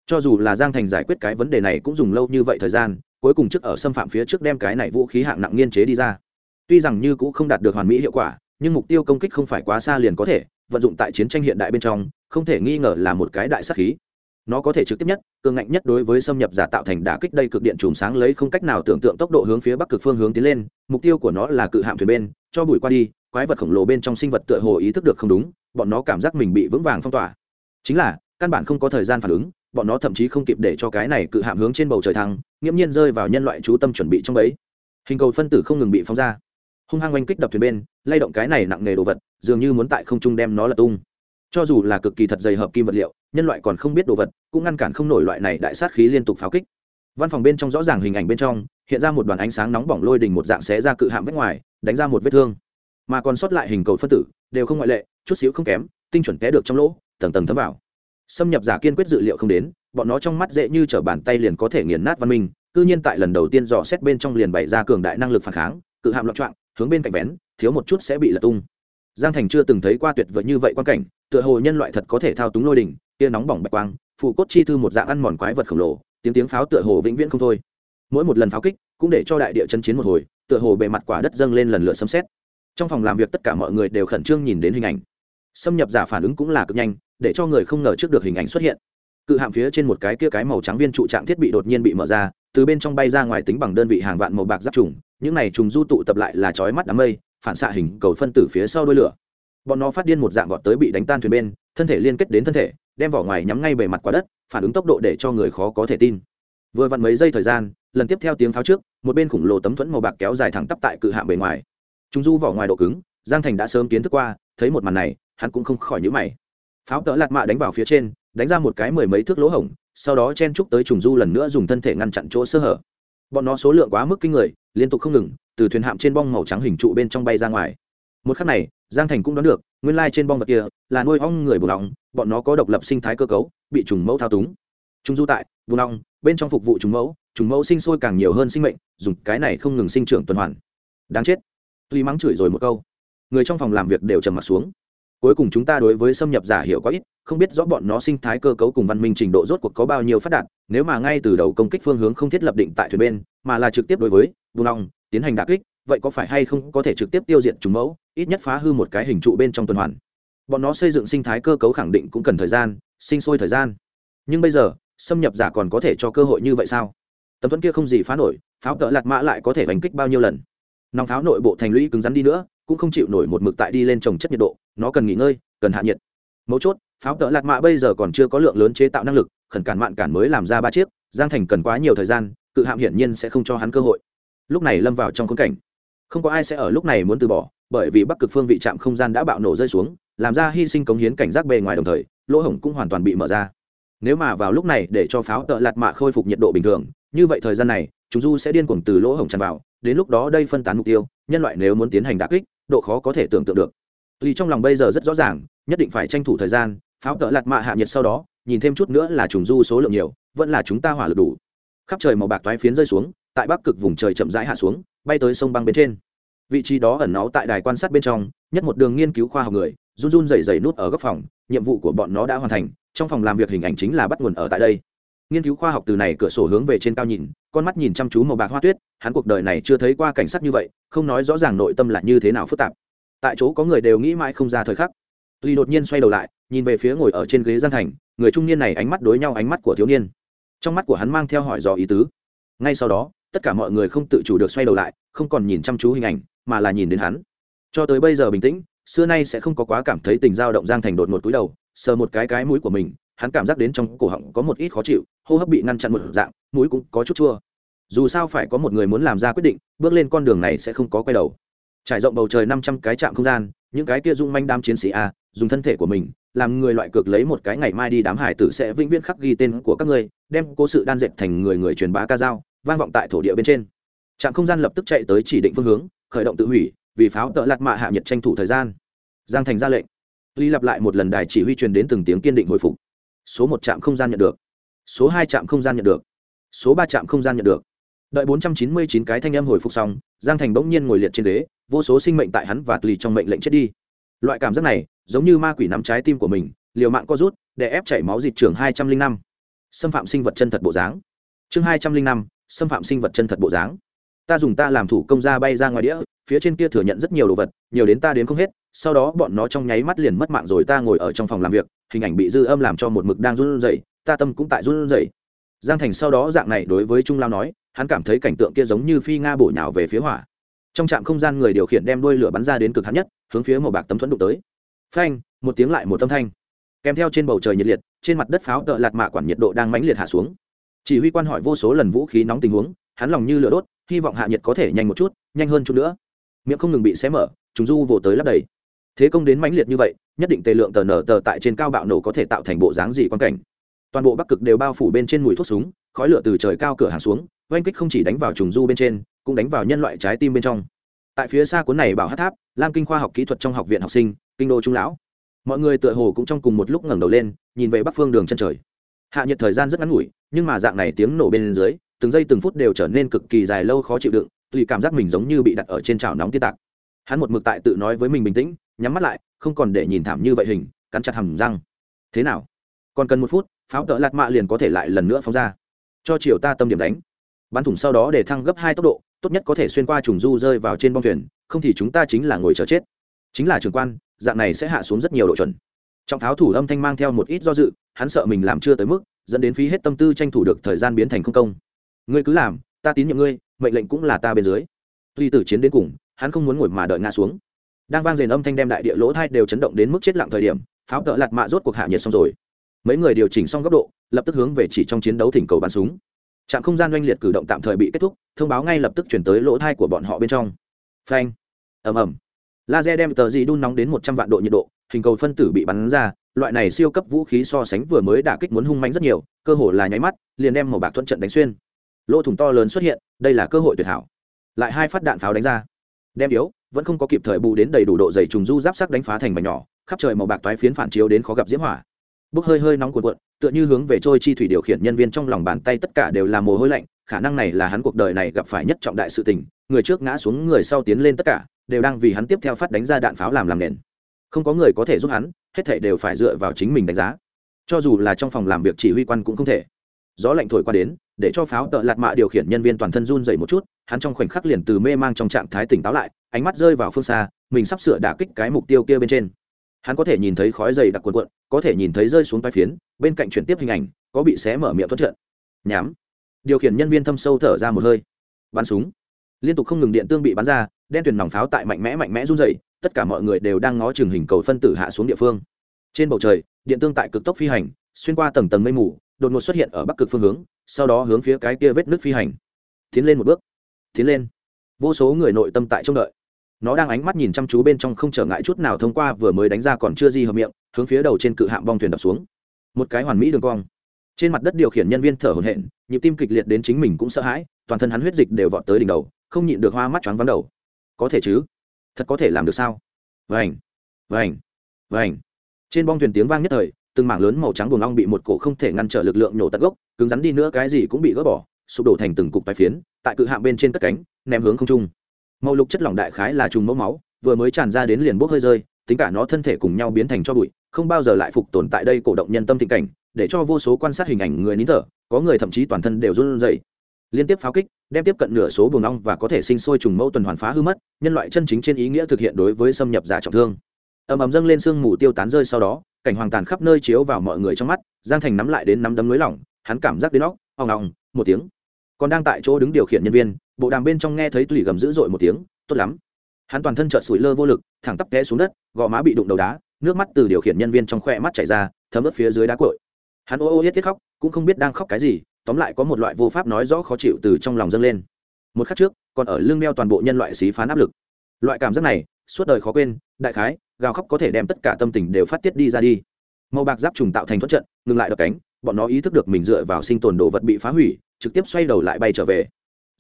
Cho dù là giang thành giải quyết cái vấn đề này cũng dùng lâu như vậy thời gian, cuối cùng trước ở xâm phạm phía trước đem cái này vũ khí hạng nặng nghiên chế đi ra. Tuy rằng như cũng không đạt được hoàn mỹ hiệu quả, nhưng mục tiêu công kích không phải quá xa liền có thể, vận dụng tại chiến tranh hiện đại bên trong, không thể nghi ngờ là một cái đại sắc khí. Nó có thể trực tiếp nhất, cường ngạnh nhất đối với xâm nhập giả tạo thành đả kích đây cực điện chùm sáng lấy không cách nào tưởng tượng tốc độ hướng phía bắc cực phương hướng tiến lên, mục tiêu của nó là cự hạm thuyền bên, cho bụi qua đi, quái vật khổng lồ bên trong sinh vật tựa hồ ý thức được không đúng bọn nó cảm giác mình bị vững vàng phong tỏa. Chính là, căn bản không có thời gian phản ứng, bọn nó thậm chí không kịp để cho cái này cự hạm hướng trên bầu trời thăng, nghiễm nhiên rơi vào nhân loại chú tâm chuẩn bị trong ấy hình cầu phân tử không ngừng bị phóng ra. Hung hăng oanh kích đập thuyền bên, lay động cái này nặng nề đồ vật, dường như muốn tại không trung đem nó lật tung. Cho dù là cực kỳ thật dày hợp kim vật liệu, nhân loại còn không biết đồ vật, cũng ngăn cản không nổi loại này đại sát khí liên tục pháo kích. Văn phòng bên trong rõ ràng hình ảnh bên trong, hiện ra một đoàn ánh sáng nóng bỏng lôi đình một dạng xé ra cự hạm vách ngoài, đánh ra một vết thương. Mà còn sót lại hình cầu phân tử, đều không ngoại lệ chút xíu không kém, tinh chuẩn té được trong lỗ, tầng tầng thấm vào. Xâm nhập giả kiên quyết dự liệu không đến, bọn nó trong mắt dễ như t bàn tay liền có thể nghiền nát văn minh, cư nhiên tại lần đầu tiên dò xét bên trong liền bày ra cường đại năng lực phản kháng, cự hạm loạn trọng, hướng bên cạnh vén, thiếu một chút sẽ bị lật tung. Giang thành chưa từng thấy qua tuyệt vời như vậy quan cảnh, tựa hồ nhân loại thật có thể thao túng lôi đỉnh, tia nóng bỏng bạch quang phụ cốt chi thư một dạng ăn mòn quái vật khổng lồ, tiếng tiếng pháo tựa hồ vĩnh viễn không thôi. Mỗi một lần pháo kích, cũng để cho đại địa chân chiến một hồi, tựa hồ bề mặt quả đất dâng lên lần lượt xâm xét trong phòng làm việc tất cả mọi người đều khẩn trương nhìn đến hình ảnh xâm nhập giả phản ứng cũng là cực nhanh, để cho người không ngờ trước được hình ảnh xuất hiện. Cự hạm phía trên một cái kia cái màu trắng viên trụ trạng thiết bị đột nhiên bị mở ra, từ bên trong bay ra ngoài tính bằng đơn vị hàng vạn màu bạc giáp trùng, những này trùng du tụ tập lại là chói mắt đám mây, phản xạ hình cầu phân tử phía sau đuôi lửa. Bọn nó phát điên một dạng vọt tới bị đánh tan thuyền bên, thân thể liên kết đến thân thể, đem vỏ ngoài nhắm ngay bề mặt quả đất, phản ứng tốc độ để cho người khó có thể tin. Vừa vặn mấy giây thời gian, lần tiếp theo tiếng pháo trước, một bên khủng lồ tấm thuẫn màu bạc kéo dài thẳng tắp tại cự hạm bề ngoài. Chúng du vỏ ngoài độ cứng, giang thành đã sớm kiến thức qua, thấy một màn này hắn cũng không khỏi nhữ mày. Pháo tợ lạt mạ đánh vào phía trên, đánh ra một cái mười mấy thước lỗ hổng, sau đó chen trúc tới trùng du lần nữa dùng thân thể ngăn chặn chỗ sơ hở. Bọn nó số lượng quá mức kinh người, liên tục không ngừng, từ thuyền hạm trên bong màu trắng hình trụ bên trong bay ra ngoài. Một khắc này, giang thành cũng đoán được, nguyên lai trên bong vật kia là nuôi ong người bù lòng bọn nó có độc lập sinh thái cơ cấu, bị trùng mẫu thao túng. Trùng du tại, bù lòng bên trong phục vụ trùng mẫu trùng mẫu sinh sôi càng nhiều hơn sinh mệnh, dùng cái này không ngừng sinh trưởng tuần hoàn. Đáng chết. Tuy mắng chửi rồi một câu, người trong phòng làm việc đều trầm m ặ t xuống cuối cùng chúng ta đối với xâm nhập giả hiểu quá ít, không biết rõ bọn nó sinh thái cơ cấu cùng văn minh trình độ rốt cuộc có bao nhiêu phát đạt, nếu mà ngay từ đầu công kích phương hướng không thiết lập định tại thuyền bên, mà là trực tiếp đối với vùng lòng tiến hành đà kích, vậy có phải hay không có thể trực tiếp tiêu diệt chúng mẫu, ít nhất phá hư một cái hình trụ bên trong tuần hoàn. Bọn nó xây dựng sinh thái cơ cấu khẳng định cũng cần thời gian, sinh sôi thời gian. Nhưng bây giờ, xâm nhập giả còn có thể cho cơ hội như vậy sao? Tấm thuẫn kia không gì phá nổi, pháo cỡ lạt mã lại có thể đánh kích bao nhiêu lần? Nòng pháo nội bộ thành lũy cứng rắn đi nữa, cũng không chịu nổi một mực tại đi lên trồng chất nhiệt độ nó cần nghỉ ngơi, cần hạ nhiệt. Mấu chốt, pháo tợ lạt mạ bây giờ còn chưa có lượng lớn chế tạo năng lực, khẩn cản mạn cản mới làm ra ba chiếc, giang thành cần quá nhiều thời gian, cự hạm hiển nhiên sẽ không cho hắn cơ hội. Lúc này lâm vào trong khung cảnh. Không có ai sẽ ở lúc này muốn từ bỏ, bởi vì bắc cực phương vị trạm không gian đã bạo nổ rơi xuống, làm ra hy sinh cống hiến cảnh giác bề ngoài đồng thời, lỗ hổng cũng hoàn toàn bị mở ra. Nếu mà vào lúc này để cho pháo tợ lạt mạ khôi phục nhiệt độ bình thường, như vậy thời gian này, chúng du sẽ điên cuồng từ lỗ hổng tràn vào, đến lúc đó đây phân tán mục tiêu, nhân loại nếu muốn tiến hành đà kích, độ khó có thể tưởng tượng được. Lý trong lòng bây giờ rất rõ ràng, nhất định phải tranh thủ thời gian, pháo tợ lạt mạ hạ nhiệt sau đó, nhìn thêm chút nữa là trùng du số lượng nhiều, vẫn là chúng ta hỏa lực đủ. Khắp trời màu bạc toái phiến rơi xuống, tại bắc cực vùng trời chậm rãi hạ xuống, bay tới sông băng bên trên. Vị trí đó ẩn náu tại đài quan sát bên trong, nhất một đường nghiên cứu khoa học người, run run rẩy rẩy nút ở góc phòng, nhiệm vụ của bọn nó đã hoàn thành, trong phòng làm việc hình ảnh chính là bắt nguồn ở tại đây. Nghiên cứu khoa học từ này cửa sổ hướng về trên cao nhìn, con mắt nhìn chăm chú màu bạc hoa tuyết, hắn cuộc đời này chưa thấy qua cảnh sắc như vậy, không nói rõ ràng nội tâm là như thế nào phức tạp tại chỗ có người đều nghĩ mãi không ra thời khắc. Tuy đột nhiên xoay đầu lại, nhìn về phía ngồi ở trên ghế Giang thành, người trung niên này ánh mắt đối nhau ánh mắt của thiếu niên. Trong mắt của hắn mang theo hỏi dò ý tứ. Ngay sau đó, tất cả mọi người không tự chủ được xoay đầu lại, không còn nhìn chăm chú hình ảnh, mà là nhìn đến hắn. Cho tới bây giờ bình tĩnh, xưa nay sẽ không có quá cảm thấy tình dao động giang thành đột một túi đầu, sờ một cái cái mũi của mình, hắn cảm giác đến trong cổ họng có một ít khó chịu, hô hấp bị ngăn chặn một dạng, mũi cũng có chút chua. Dù sao phải có một người muốn làm ra quyết định, bước lên con đường này sẽ không có quay đầu trải rộng bầu trời năm trăm cái trạm không gian, những cái kia dung manh đám chiến sĩ a, dùng thân thể của mình, làm người loại cực lấy một cái ngày mai đi đám hải tử sẽ vĩnh viễn khắc ghi tên của các ngươi, đem cố sự đan dệt thành người người truyền bá ca dao, vang vọng tại thổ địa bên trên. Trạm không gian lập tức chạy tới chỉ định phương hướng, khởi động tự hủy, vì pháo tợ lạt mạ hạ nhiệt tranh thủ thời gian. Giang thành ra lệnh. Ly lặp lại một lần đài chỉ huy truyền đến từng tiếng kiên định hồi phục. Số một trạm không gian nhận được. Số hai trạm không gian nhận được. Số ba trạm không gian nhận được đợi bốn trăm chín mươi chín cái thanh âm hồi phục xong, giang thành bỗng nhiên ngồi liệt trên ghế, vô số sinh mệnh tại hắn và tùy trong mệnh lệnh chết đi. Loại cảm giác này, giống như ma quỷ nắm trái tim của mình, liều mạng co rút, để ép chảy máu dịch trường hai trăm linh năm. Xâm phạm sinh vật chân thật bộ dáng. Chương hai trăm linh năm, xâm phạm sinh vật chân thật bộ dáng. Ta dùng ta làm thủ công ra bay ra ngoài đĩa, phía trên kia thừa nhận rất nhiều đồ vật, nhiều đến ta đến không hết, sau đó bọn nó trong nháy mắt liền mất mạng rồi, ta ngồi ở trong phòng làm việc, hình ảnh bị dư âm làm cho một mực đang run rẩy, ta tâm cũng tại run rẩy. Giang thành sau đó dạng này đối với trung lao nói hắn cảm thấy cảnh tượng kia giống như phi nga bổ nhào về phía hỏa. Trong trạm không gian người điều khiển đem đuôi lửa bắn ra đến cực hạn nhất, hướng phía màu bạc tấm thuẫn đụng tới. Phanh, một tiếng lại một âm thanh. Kèm theo trên bầu trời nhiệt liệt, trên mặt đất pháo tợ lạt mạ quản nhiệt độ đang mãnh liệt hạ xuống. Chỉ huy quan hỏi vô số lần vũ khí nóng tình huống, hắn lòng như lửa đốt, hy vọng hạ nhiệt có thể nhanh một chút, nhanh hơn chút nữa. Miệng không ngừng bị xé mở, chúng du vồ tới lấp đầy. Thế công đến mãnh liệt như vậy, nhất định tề lượng tờ nở tờ tại trên cao bạo nổ có thể tạo thành bộ dáng gì quan cảnh. Toàn bộ bắc cực đều bao phủ bên trên mùi thuốc súng khói lửa từ trời cao cửa hàng xuống, oanh kích không chỉ đánh vào trùng du bên trên, cũng đánh vào nhân loại trái tim bên trong. Tại phía xa cuốn này bảo hát tháp, lam kinh khoa học kỹ thuật trong học viện học sinh, kinh đô trung lão. Mọi người tựa hồ cũng trong cùng một lúc ngẩng đầu lên, nhìn về bắc phương đường chân trời. Hạ nhiệt thời gian rất ngắn ngủi, nhưng mà dạng này tiếng nổ bên dưới, từng giây từng phút đều trở nên cực kỳ dài lâu khó chịu đựng, tùy cảm giác mình giống như bị đặt ở trên chảo nóng tiết tạc. Hắn một mực tại tự nói với mình bình tĩnh, nhắm mắt lại, không còn để nhìn thảm như vậy hình, cắn chặt hầm răng. Thế nào? Còn cần một phút, pháo tợ lạt mạ liền có thể lại lần nữa phóng ra cho chiều ta tâm điểm đánh. Bắn thủng sau đó để thăng gấp hai tốc độ, tốt nhất có thể xuyên qua trùng du rơi vào trên bong thuyền, không thì chúng ta chính là ngồi chờ chết. Chính là trường quan, dạng này sẽ hạ xuống rất nhiều độ chuẩn. Trọng tháo thủ âm thanh mang theo một ít do dự, hắn sợ mình làm chưa tới mức, dẫn đến phí hết tâm tư tranh thủ được thời gian biến thành không công. Ngươi cứ làm, ta tín nhiệm ngươi, mệnh lệnh cũng là ta bên dưới. Tuy từ chiến đến cùng, hắn không muốn ngồi mà đợi ngã xuống. Đang vang rền âm thanh đem đại địa lỗ thai đều chấn động đến mức chết lặng thời điểm, pháo tợ lạt mạ rốt cuộc hạ nhiệt xong rồi mấy người điều chỉnh xong góc độ, lập tức hướng về chỉ trong chiến đấu thỉnh cầu bắn súng. Trạm không gian oanh liệt cử động tạm thời bị kết thúc, thông báo ngay lập tức chuyển tới lỗ thai của bọn họ bên trong. Phanh. Ầm ầm. Laser đem tờ gì đun nóng đến một trăm vạn độ nhiệt độ, hình cầu phân tử bị bắn ra, loại này siêu cấp vũ khí so sánh vừa mới đả kích muốn hung manh rất nhiều, cơ hồ là nháy mắt, liền đem màu bạc thuận trận đánh xuyên. Lỗ thủng to lớn xuất hiện, đây là cơ hội tuyệt hảo. Lại hai phát đạn pháo đánh ra. Đem yếu, vẫn không có kịp thời bù đến đầy đủ độ dày trùng du giáp sắc đánh phá thành mảnh nhỏ, khắp trời màu bạc toái phiến phản chiếu đến khó gặp diễm hỏa bốc hơi hơi nóng cuộn cuộn, tựa như hướng về trôi chi thủy điều khiển nhân viên trong lòng bàn tay tất cả đều là mồ hôi lạnh, khả năng này là hắn cuộc đời này gặp phải nhất trọng đại sự tình, người trước ngã xuống người sau tiến lên tất cả, đều đang vì hắn tiếp theo phát đánh ra đạn pháo làm làm nền. Không có người có thể giúp hắn, hết thảy đều phải dựa vào chính mình đánh giá. Cho dù là trong phòng làm việc chỉ huy quan cũng không thể. Gió lạnh thổi qua đến, để cho pháo tợ lạt mạ điều khiển nhân viên toàn thân run dậy một chút, hắn trong khoảnh khắc liền từ mê mang trong trạng thái tỉnh táo lại, ánh mắt rơi vào phương xa, mình sắp sửa đả kích cái mục tiêu kia bên trên hắn có thể nhìn thấy khói dày đặc quần quận có thể nhìn thấy rơi xuống tai phiến, bên cạnh chuyển tiếp hình ảnh, có bị xé mở miệng thoát trận nhám. Điều khiển nhân viên thâm sâu thở ra một hơi. Bắn súng. Liên tục không ngừng điện tương bị bắn ra, đen tuyển nòng pháo tại mạnh mẽ mạnh mẽ run dày tất cả mọi người đều đang ngó chừng hình cầu phân tử hạ xuống địa phương. Trên bầu trời, điện tương tại cực tốc phi hành, xuyên qua tầng tầng mây mù, đột ngột xuất hiện ở bắc cực phương hướng, sau đó hướng phía cái kia vết nước phi hành. Tiến lên một bước. Tiến lên. Vô số người nội tâm tại trông đợi nó đang ánh mắt nhìn chăm chú bên trong không trở ngại chút nào thông qua vừa mới đánh ra còn chưa gì hợp miệng, hướng phía đầu trên cự hạm bong thuyền đập xuống. Một cái hoàn mỹ đường cong. Trên mặt đất điều khiển nhân viên thở hổn hển, nhịp tim kịch liệt đến chính mình cũng sợ hãi, toàn thân hắn huyết dịch đều vọt tới đỉnh đầu, không nhịn được hoa mắt choáng vắng đầu. Có thể chứ? Thật có thể làm được sao? Vành vành vành. Trên bong thuyền tiếng vang nhất thời, từng mảng lớn màu trắng buồng long bị một cổ không thể ngăn trở lực lượng nổ tận gốc, cứng rắn đi nữa cái gì cũng bị gỡ bỏ, sụp đổ thành từng cục tài phiến, tại cự hạm bên trên cất cánh, ném hướng không trung màu lục chất lỏng đại khái là trùng mẫu máu, vừa mới tràn ra đến liền bốc hơi rơi, tính cả nó thân thể cùng nhau biến thành cho bụi, không bao giờ lại phục tồn tại đây cổ động nhân tâm thịnh cảnh, để cho vô số quan sát hình ảnh người nín thở, có người thậm chí toàn thân đều run rẩy. Liên tiếp pháo kích, đem tiếp cận nửa số buồng ong và có thể sinh sôi trùng mẫu tuần hoàn phá hư mất, nhân loại chân chính trên ý nghĩa thực hiện đối với xâm nhập giả trọng thương. Ầm ầm dâng lên sương mù tiêu tán rơi sau đó, cảnh hoàng tàn khắp nơi chiếu vào mọi người trong mắt, giang thành nắm lại đến nắm đấm lưới lỏng, hắn cảm giác đến óc, ong ong, một tiếng. Còn đang tại chỗ đứng điều khiển nhân viên bộ đàm bên trong nghe thấy tùy gầm dữ dội một tiếng, tốt lắm. Hắn toàn thân trợn sủi lơ vô lực, thẳng tắp té xuống đất, gò má bị đụng đầu đá, nước mắt từ điều khiển nhân viên trong khoe mắt chảy ra, thấm ướt phía dưới đá cội hắn ô ô yết thiết khóc, cũng không biết đang khóc cái gì, tóm lại có một loại vô pháp nói rõ khó chịu từ trong lòng dâng lên. Một khắc trước, còn ở lưng đeo toàn bộ nhân loại xí phán áp lực. Loại cảm giác này, suốt đời khó quên, đại khái, gào khóc có thể đem tất cả tâm tình đều phát tiết đi ra đi. Màu bạc giáp trùng tạo thành thuận trận, ngừng lại đập cánh, bọn nó ý thức được mình dựa vào sinh tồn đồ vật bị phá hủy, trực tiếp xoay đầu lại bay trở về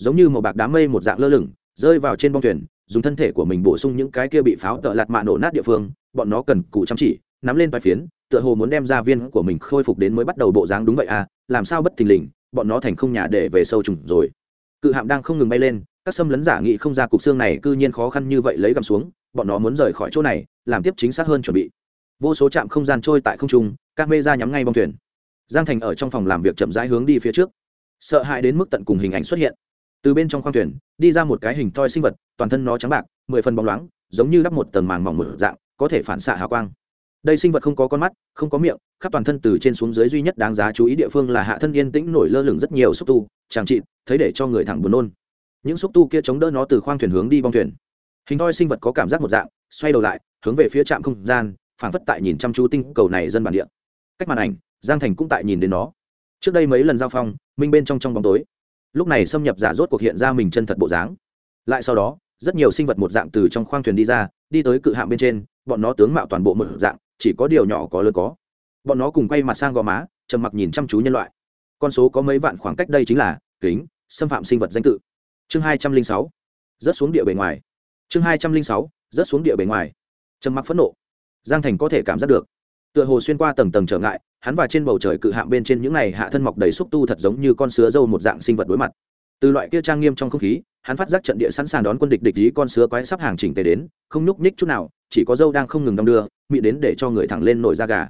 giống như màu bạc đám mây một dạng lơ lửng, rơi vào trên bong thuyền, dùng thân thể của mình bổ sung những cái kia bị pháo tợ lạt mạ nổ nát địa phương, bọn nó cần cụ chăm chỉ, nắm lên vài phiến, tựa hồ muốn đem ra viên của mình khôi phục đến mới bắt đầu bộ dáng đúng vậy à làm sao bất thình lình, bọn nó thành không nhà để về sâu trùng rồi. Cự hạm đang không ngừng bay lên, các xâm lấn giả nghị không ra cục xương này cư nhiên khó khăn như vậy lấy gầm xuống, bọn nó muốn rời khỏi chỗ này, làm tiếp chính xác hơn chuẩn bị. Vô số trạm không gian trôi tại không trung, các mê ra nhắm ngay bong thuyền. Giang thành ở trong phòng làm việc chậm rãi hướng đi phía trước. Sợ hãi đến mức tận cùng hình ảnh xuất hiện từ bên trong khoang thuyền, đi ra một cái hình thoi sinh vật, toàn thân nó trắng bạc, mười phần bóng loáng, giống như đắp một tầng màng mỏng một dạng, có thể phản xạ hào quang. Đây sinh vật không có con mắt, không có miệng, khắp toàn thân từ trên xuống dưới duy nhất đáng giá chú ý địa phương là hạ thân yên tĩnh nổi lơ lửng rất nhiều xúc tu, chàng trị thấy để cho người thẳng buồn nôn. Những xúc tu kia chống đỡ nó từ khoang thuyền hướng đi bong thuyền. Hình thoi sinh vật có cảm giác một dạng, xoay đầu lại, hướng về phía trạm không gian phản phất tại nhìn chăm chú tinh cầu này dân bản địa. Cách màn ảnh, giang thành cũng tại nhìn đến nó. Trước đây mấy lần giao phong, minh bên trong trong bóng tối lúc này xâm nhập giả rốt cuộc hiện ra mình chân thật bộ dáng. Lại sau đó, rất nhiều sinh vật một dạng từ trong khoang thuyền đi ra, đi tới cự hạm bên trên, bọn nó tướng mạo toàn bộ một dạng, chỉ có điều nhỏ có lớn có. Bọn nó cùng quay mặt sang gò má, trầm mặc nhìn chăm chú nhân loại. Con số có mấy vạn khoảng cách đây chính là kính, xâm phạm sinh vật danh tự. Chương hai trăm linh sáu, rớt xuống địa bề ngoài. Chương hai trăm linh sáu, rớt xuống địa bề ngoài. Trầm mặc phẫn nộ. Giang thành có thể cảm giác được tựa hồ xuyên qua tầng tầng trở ngại, hắn và trên bầu trời cự hạm bên trên những này hạ thân mọc đầy xúc tu thật giống như con sứa dâu một dạng sinh vật đối mặt. Từ loại kia trang nghiêm trong không khí, hắn phát giác trận địa sẵn sàng đón quân địch địch ý con sứa quái sắp hàng chỉnh tề đến, không nhúc nhích chút nào, chỉ có dâu đang không ngừng đong đưa, mị đến để cho người thẳng lên nổi da gà.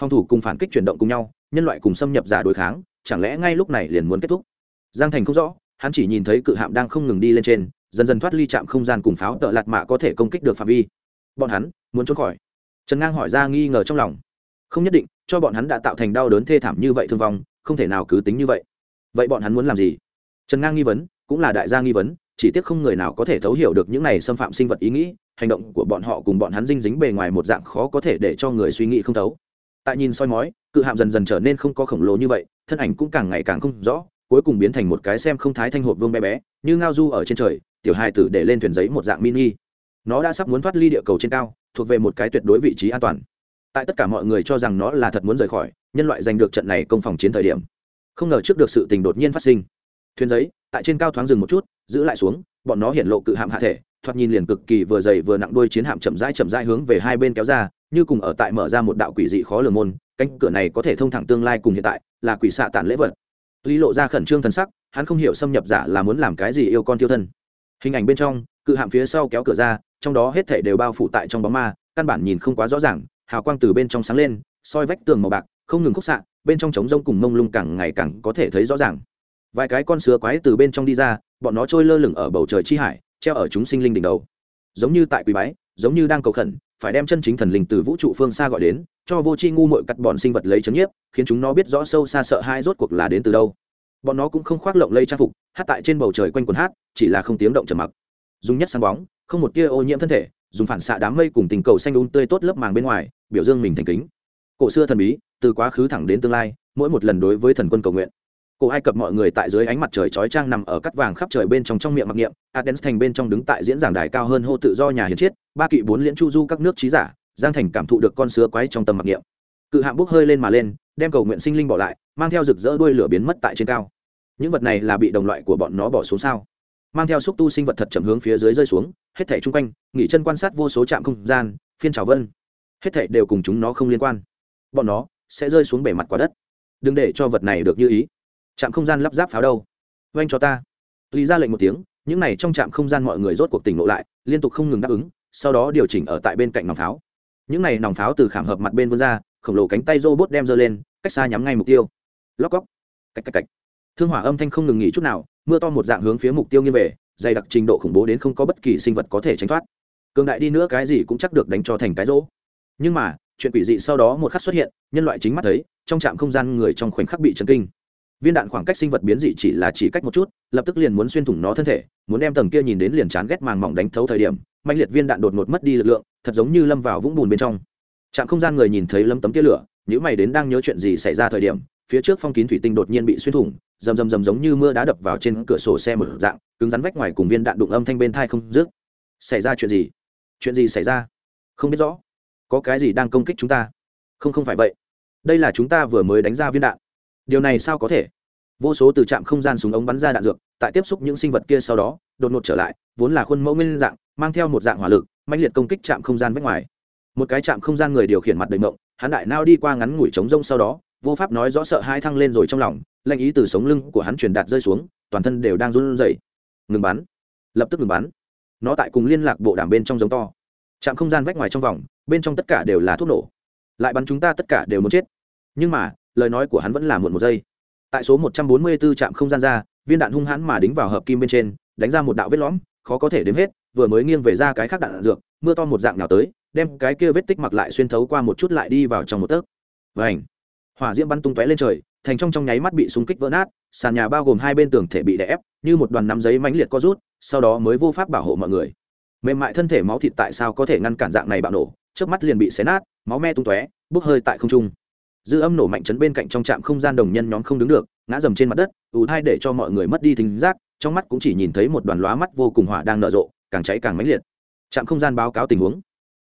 Phòng thủ cùng phản kích chuyển động cùng nhau, nhân loại cùng xâm nhập giả đối kháng, chẳng lẽ ngay lúc này liền muốn kết thúc? Giang thành không rõ, hắn chỉ nhìn thấy cự hạm đang không ngừng đi lên trên, dần dần thoát ly chạm không gian cùng pháo tợ lạt mạ có thể công kích được phạm vi. Bọn hắn muốn trốn khỏi trần ngang hỏi ra nghi ngờ trong lòng. Không nhất định, cho bọn hắn đã tạo thành đau đớn thê thảm như vậy thương vong, không thể nào cứ tính như vậy. Vậy bọn hắn muốn làm gì? Trần ngang nghi vấn, cũng là đại gia nghi vấn, chỉ tiếc không người nào có thể thấu hiểu được những này xâm phạm sinh vật ý nghĩ, hành động của bọn họ cùng bọn hắn dinh dính bề ngoài một dạng khó có thể để cho người suy nghĩ không thấu. Tại nhìn soi mói, cự hạm dần dần trở nên không có khổng lồ như vậy, thân ảnh cũng càng ngày càng không rõ, cuối cùng biến thành một cái xem không thái thanh hộp vương bé bé, như ngao du ở trên trời, tiểu hài tử để lên thuyền giấy một dạng mini. Nó đã sắp muốn thoát ly địa cầu trên cao thuộc về một cái tuyệt đối vị trí an toàn. Tại tất cả mọi người cho rằng nó là thật muốn rời khỏi, nhân loại giành được trận này công phòng chiến thời điểm. Không ngờ trước được sự tình đột nhiên phát sinh. Thuyền giấy, tại trên cao thoáng dừng một chút, giữ lại xuống, bọn nó hiện lộ cự hạm hạ thể, thoạt nhìn liền cực kỳ vừa dày vừa nặng đuôi chiến hạm chậm rãi chậm rãi hướng về hai bên kéo ra, như cùng ở tại mở ra một đạo quỷ dị khó lường môn, cánh cửa này có thể thông thẳng tương lai cùng hiện tại, là quỷ xạ tản lễ vật. Lý lộ ra khẩn trương thần sắc, hắn không hiểu xâm nhập giả là muốn làm cái gì yêu con tiêu thân. Hình ảnh bên trong cự hạm phía sau kéo cửa ra, trong đó hết thảy đều bao phủ tại trong bóng ma, căn bản nhìn không quá rõ ràng, hào quang từ bên trong sáng lên, soi vách tường màu bạc, không ngừng khúc xạ, bên trong trống rông cùng mông lung càng ngày càng có thể thấy rõ ràng. Vài cái con sứa quái từ bên trong đi ra, bọn nó trôi lơ lửng ở bầu trời chi hải, treo ở chúng sinh linh đỉnh đầu. Giống như tại quý bái, giống như đang cầu khẩn, phải đem chân chính thần linh từ vũ trụ phương xa gọi đến, cho vô tri ngu mội cắt bọn sinh vật lấy chấn nhiếp, khiến chúng nó biết rõ sâu xa sợ hai rốt cuộc là đến từ đâu. Bọn nó cũng không khoác lộng lây trang phục, hát tại trên bầu trời quanh quần hát, chỉ là không tiếng động trầm mặc dùng nhất sáng bóng, không một tia ô nhiễm thân thể, dùng phản xạ đám mây cùng tình cầu xanh đun tươi tốt lớp màng bên ngoài, biểu dương mình thành kính. Cổ xưa thần bí, từ quá khứ thẳng đến tương lai, mỗi một lần đối với thần quân cầu nguyện. Cổ ai cập mọi người tại dưới ánh mặt trời chói trang nằm ở cắt vàng khắp trời bên trong trong miệng mặc niệm adens thành bên trong đứng tại diễn giảng đài cao hơn hô tự do nhà hiền chiết ba kỵ bốn liễn chu du các nước trí giả, giang thành cảm thụ được con sứa quái trong tầm mặc niệm. Cự hạng bốc hơi lên mà lên, đem cầu nguyện sinh linh bỏ lại, mang theo rực rỡ đuôi lửa biến mất tại trên cao. Những vật này là bị đồng loại của bọn nó bỏ xuống sao? Mang theo xúc tu sinh vật thật chậm hướng phía dưới rơi xuống, hết thảy chung quanh, nghỉ chân quan sát vô số trạm không gian, phiên trào vân. Hết thảy đều cùng chúng nó không liên quan. Bọn nó sẽ rơi xuống bề mặt quả đất. Đừng để cho vật này được như ý. Trạm không gian lắp ráp pháo đâu? Oanh cho ta. Lý ra lệnh một tiếng, những này trong trạm không gian mọi người rốt cuộc tỉnh lộ lại, liên tục không ngừng đáp ứng, sau đó điều chỉnh ở tại bên cạnh nòng pháo. Những này nòng pháo từ khảm hợp mặt bên vươn ra, khổng lồ cánh tay robot đem giơ lên, cách xa nhắm ngay mục tiêu. Lóc cóc. Cách cách cách thương hỏa âm thanh không ngừng nghỉ chút nào, mưa to một dạng hướng phía mục tiêu nghiêng về, dày đặc trình độ khủng bố đến không có bất kỳ sinh vật có thể tránh thoát. Cường đại đi nữa cái gì cũng chắc được đánh cho thành cái rỗ. Nhưng mà, chuyện quỷ dị sau đó một khắc xuất hiện, nhân loại chính mắt thấy, trong trạm không gian người trong khoảnh khắc bị chấn kinh. Viên đạn khoảng cách sinh vật biến dị chỉ là chỉ cách một chút, lập tức liền muốn xuyên thủng nó thân thể, muốn đem tầng kia nhìn đến liền chán ghét màng mỏng đánh thấu thời điểm mạnh liệt viên đạn đột ngột mất đi lực lượng, thật giống như lâm vào vũng bùn bên trong. Trạm không gian người nhìn thấy lâm tấm tia lửa những mày đến đang nhớ chuyện gì xảy ra thời điểm phía trước phong kín thủy tinh đột nhiên bị xuyên thủng, rầm rầm rầm giống như mưa đá đập vào trên cửa sổ xe mở dạng, cứng rắn vách ngoài cùng viên đạn đụng âm thanh bên thai không rước xảy ra chuyện gì? Chuyện gì xảy ra? Không biết rõ. Có cái gì đang công kích chúng ta? Không không phải vậy. Đây là chúng ta vừa mới đánh ra viên đạn. Điều này sao có thể? Vô số từ trạm không gian súng ống bắn ra đạn dược, tại tiếp xúc những sinh vật kia sau đó, đột ngột trở lại, vốn là khuôn mẫu nguyên dạng, mang theo một dạng hỏa lực mạnh liệt công kích trạm không gian vách ngoài. Một cái trạm không gian người điều khiển mặt đầy mộng, hắn đại nao đi qua ngắn ngủi trống rông sau đó vô pháp nói rõ sợ hai thăng lên rồi trong lòng, lệnh ý từ sống lưng của hắn truyền đạt rơi xuống, toàn thân đều đang run rẩy. Ngừng bắn. Lập tức ngừng bắn. Nó tại cùng liên lạc bộ đàm bên trong giống to. Chạm không gian vách ngoài trong vòng, bên trong tất cả đều là thuốc nổ. Lại bắn chúng ta tất cả đều muốn chết. Nhưng mà, lời nói của hắn vẫn là muộn một giây. Tại số một trăm bốn mươi 144 trạm không gian ra, viên đạn hung hãn mà đính vào hợp kim bên trên, đánh ra một đạo vết lõm, khó có thể đếm hết, vừa mới nghiêng về ra cái khác đạn dược, mưa to một dạng nào tới, đem cái kia vết tích mặc lại xuyên thấu qua một chút lại đi vào trong một tấc. Vảnh hỏa diễm bắn tung tóe lên trời, thành trong trong nháy mắt bị súng kích vỡ nát, sàn nhà bao gồm hai bên tường thể bị đè ép, như một đoàn nắm giấy mãnh liệt co rút, sau đó mới vô pháp bảo hộ mọi người. Mềm mại thân thể máu thịt tại sao có thể ngăn cản dạng này bạo nổ trước mắt liền bị xé nát, máu me tung tóe, bốc hơi tại không trung. Dư âm nổ mạnh chấn bên cạnh trong trạm không gian đồng nhân nhóm không đứng được, ngã dầm trên mặt đất ủ thai để cho mọi người mất đi thính giác, trong mắt cũng chỉ nhìn thấy một đoàn lóa mắt vô cùng hỏa đang nở rộ, càng cháy càng mãnh liệt. Trạm không gian báo cáo tình huống.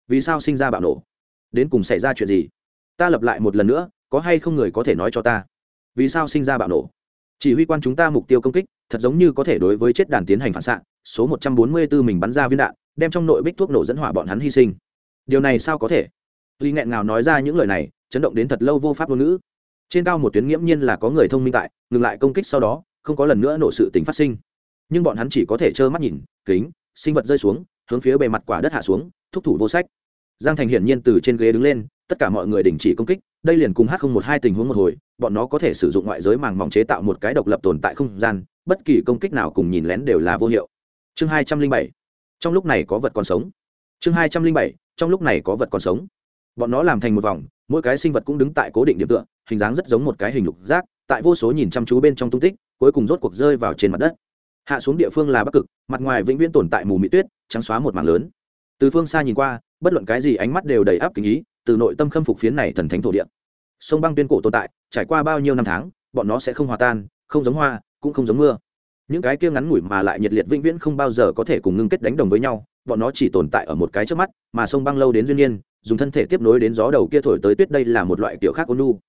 Vì sao sinh ra bạo nổ? Đến cùng xảy ra chuyện gì? Ta lập lại một lần nữa, có hay không người có thể nói cho ta? Vì sao sinh ra bạo nổ? Chỉ huy quan chúng ta mục tiêu công kích, thật giống như có thể đối với chết đàn tiến hành phản xạ, số một trăm bốn mươi 144 mình bắn ra viên đạn, đem trong nội bích thuốc nổ dẫn hỏa bọn hắn hy sinh. Điều này sao có thể? Tuy nghẹn ngào nói ra những lời này, chấn động đến thật lâu vô pháp ngôn ngữ. Trên cao một tuyến nghiễm nhiên là có người thông minh tại, ngừng lại công kích sau đó, không có lần nữa nổ sự tình phát sinh. Nhưng bọn hắn chỉ có thể trơ mắt nhìn, kính, sinh vật rơi xuống, hướng phía bề mặt quả đất hạ xuống, thúc thủ vô sách. Giang thành hiển nhiên từ trên ghế đứng lên tất cả mọi người đình chỉ công kích, đây liền cùng h không một hai tình huống một hồi, bọn nó có thể sử dụng ngoại giới màng mỏng chế tạo một cái độc lập tồn tại không gian, bất kỳ công kích nào cùng nhìn lén đều là vô hiệu. Chương hai trăm linh bảy, trong lúc này có vật còn sống. Chương hai trăm linh bảy, trong lúc này có vật còn sống. Bọn nó làm thành một vòng, mỗi cái sinh vật cũng đứng tại cố định điểm tựa, hình dáng rất giống một cái hình lục rác tại vô số nhìn chăm chú bên trong tung tích, cuối cùng rốt cuộc rơi vào trên mặt đất. Hạ xuống địa phương là bắc cực, mặt ngoài vĩnh viễn tồn tại mù mị tuyết, trắng xóa một mảng lớn. Từ phương xa nhìn qua, bất luận cái gì ánh mắt đều đầy áp kính ý từ nội tâm khâm phục phiến này thần thánh thổ địa. Sông băng tuyên cổ tồn tại, trải qua bao nhiêu năm tháng, bọn nó sẽ không hòa tan, không giống hoa, cũng không giống mưa. Những cái kia ngắn ngủi mà lại nhiệt liệt vĩnh viễn không bao giờ có thể cùng ngưng kết đánh đồng với nhau, bọn nó chỉ tồn tại ở một cái trước mắt, mà sông băng lâu đến duyên nhiên dùng thân thể tiếp nối đến gió đầu kia thổi tới tuyết đây là một loại kiểu khác ôn nu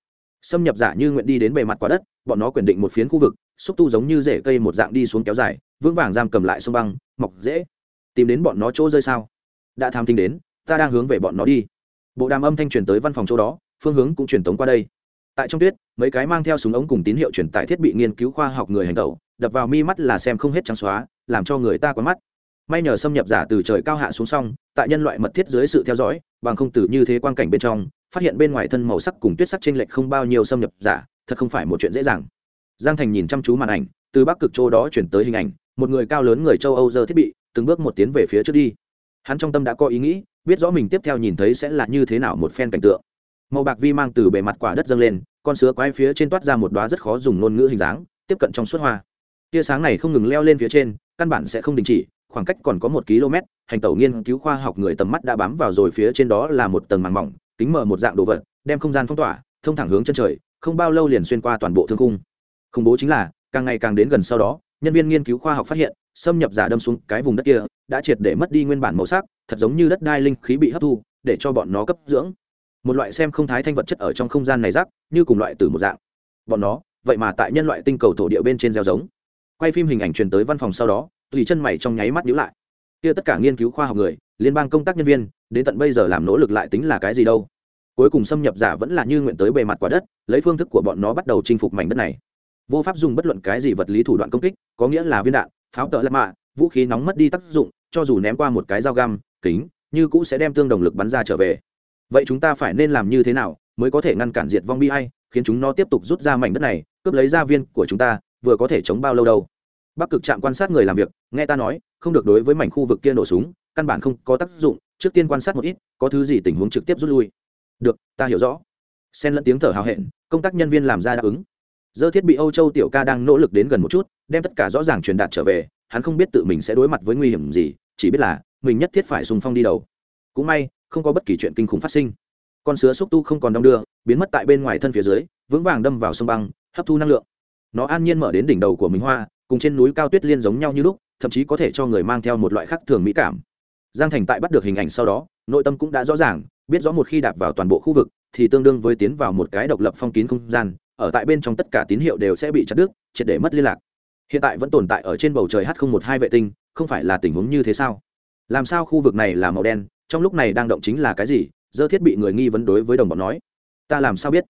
xâm nhập giả như nguyện đi đến bề mặt quả đất, bọn nó quyền định một phiến khu vực, xúc tu giống như rễ cây một dạng đi xuống kéo dài, vững vàng giam cầm lại sông băng, mọc dễ tìm đến bọn nó chỗ rơi sao? Đã tham thính đến, ta đang hướng về bọn nó đi bộ đàm âm thanh truyền tới văn phòng chỗ đó, phương hướng cũng truyền tống qua đây. Tại trong tuyết, mấy cái mang theo súng ống cùng tín hiệu truyền tải thiết bị nghiên cứu khoa học người hành tẩu, đập vào mi mắt là xem không hết trắng xóa, làm cho người ta quán mắt. May nhờ xâm nhập giả từ trời cao hạ xuống xong, tại nhân loại mật thiết dưới sự theo dõi, bằng không tử như thế quan cảnh bên trong, phát hiện bên ngoài thân màu sắc cùng tuyết sắc trên lệch không bao nhiêu xâm nhập giả, thật không phải một chuyện dễ dàng. Giang thành nhìn chăm chú màn ảnh, từ bắc cực châu đó chuyển tới hình ảnh, một người cao lớn người châu âu giờ thiết bị, từng bước một tiến về phía trước đi. Hắn trong tâm đã có ý nghĩ biết rõ mình tiếp theo nhìn thấy sẽ là như thế nào một phen cảnh tượng màu bạc vi mang từ bề mặt quả đất dâng lên, con sứa quái phía trên toát ra một đoá rất khó dùng ngôn ngữ hình dáng, tiếp cận trong suốt hoa tia sáng này không ngừng leo lên phía trên, căn bản sẽ không đình chỉ, khoảng cách còn có một km, hành tẩu nghiên cứu khoa học người tầm mắt đã bám vào rồi phía trên đó là một tầng màng mỏng, kính mở một dạng đồ vật, đem không gian phong tỏa, thông thẳng hướng chân trời, không bao lâu liền xuyên qua toàn bộ thương cung. khủng bố chính là, càng ngày càng đến gần sau đó, nhân viên nghiên cứu khoa học phát hiện, xâm nhập giả đâm xuống cái vùng đất kia đã triệt để mất đi nguyên bản màu sắc, thật giống như đất đai linh khí bị hấp thu, để cho bọn nó cấp dưỡng. Một loại xem không thái thanh vật chất ở trong không gian này rác, như cùng loại từ một dạng. Bọn nó, vậy mà tại nhân loại tinh cầu thổ địa bên trên gieo giống. Quay phim hình ảnh truyền tới văn phòng sau đó, tùy chân mày trong nháy mắt nhíu lại. Kia tất cả nghiên cứu khoa học người, liên bang công tác nhân viên, đến tận bây giờ làm nỗ lực lại tính là cái gì đâu. Cuối cùng xâm nhập giả vẫn là như nguyện tới bề mặt quả đất, lấy phương thức của bọn nó bắt đầu chinh phục mảnh đất này. Vô pháp dùng bất luận cái gì vật lý thủ đoạn công kích, có nghĩa là viên đạn, pháo tợ lạc mạ, vũ khí nóng mất đi tác dụng cho dù ném qua một cái dao găm, kính, như cũ sẽ đem tương đồng lực bắn ra trở về. Vậy chúng ta phải nên làm như thế nào mới có thể ngăn cản diệt vong bi hay khiến chúng nó tiếp tục rút ra mảnh đất này, cướp lấy gia viên của chúng ta, vừa có thể chống bao lâu đâu? Bắc cực trạm quan sát người làm việc, nghe ta nói, không được đối với mảnh khu vực kia nổ súng, căn bản không có tác dụng, trước tiên quan sát một ít, có thứ gì tình huống trực tiếp rút lui. Được, ta hiểu rõ. Xen lẫn tiếng thở hào hẹn, công tác nhân viên làm ra đáp ứng. Dơ thiết bị âu châu tiểu ca đang nỗ lực đến gần một chút, đem tất cả rõ ràng truyền đạt trở về hắn không biết tự mình sẽ đối mặt với nguy hiểm gì, chỉ biết là mình nhất thiết phải sùng phong đi đầu. Cũng may, không có bất kỳ chuyện kinh khủng phát sinh. Con sứa xúc tu không còn đong đưa, biến mất tại bên ngoài thân phía dưới, vững vàng đâm vào sông băng, hấp thu năng lượng. Nó an nhiên mở đến đỉnh đầu của mình hoa, cùng trên núi cao tuyết liên giống nhau như lúc, thậm chí có thể cho người mang theo một loại khác thường mỹ cảm. Giang thành tại bắt được hình ảnh sau đó, nội tâm cũng đã rõ ràng, biết rõ một khi đạp vào toàn bộ khu vực, thì tương đương với tiến vào một cái độc lập phong kín không gian, ở tại bên trong tất cả tín hiệu đều sẽ bị chặt đứt, triệt để mất liên lạc hiện tại vẫn tồn tại ở trên bầu trời h một hai vệ tinh, không phải là tình huống như thế sao? Làm sao khu vực này là màu đen, trong lúc này đang động chính là cái gì? Dơ thiết bị người nghi vấn đối với đồng bọn nói. Ta làm sao biết?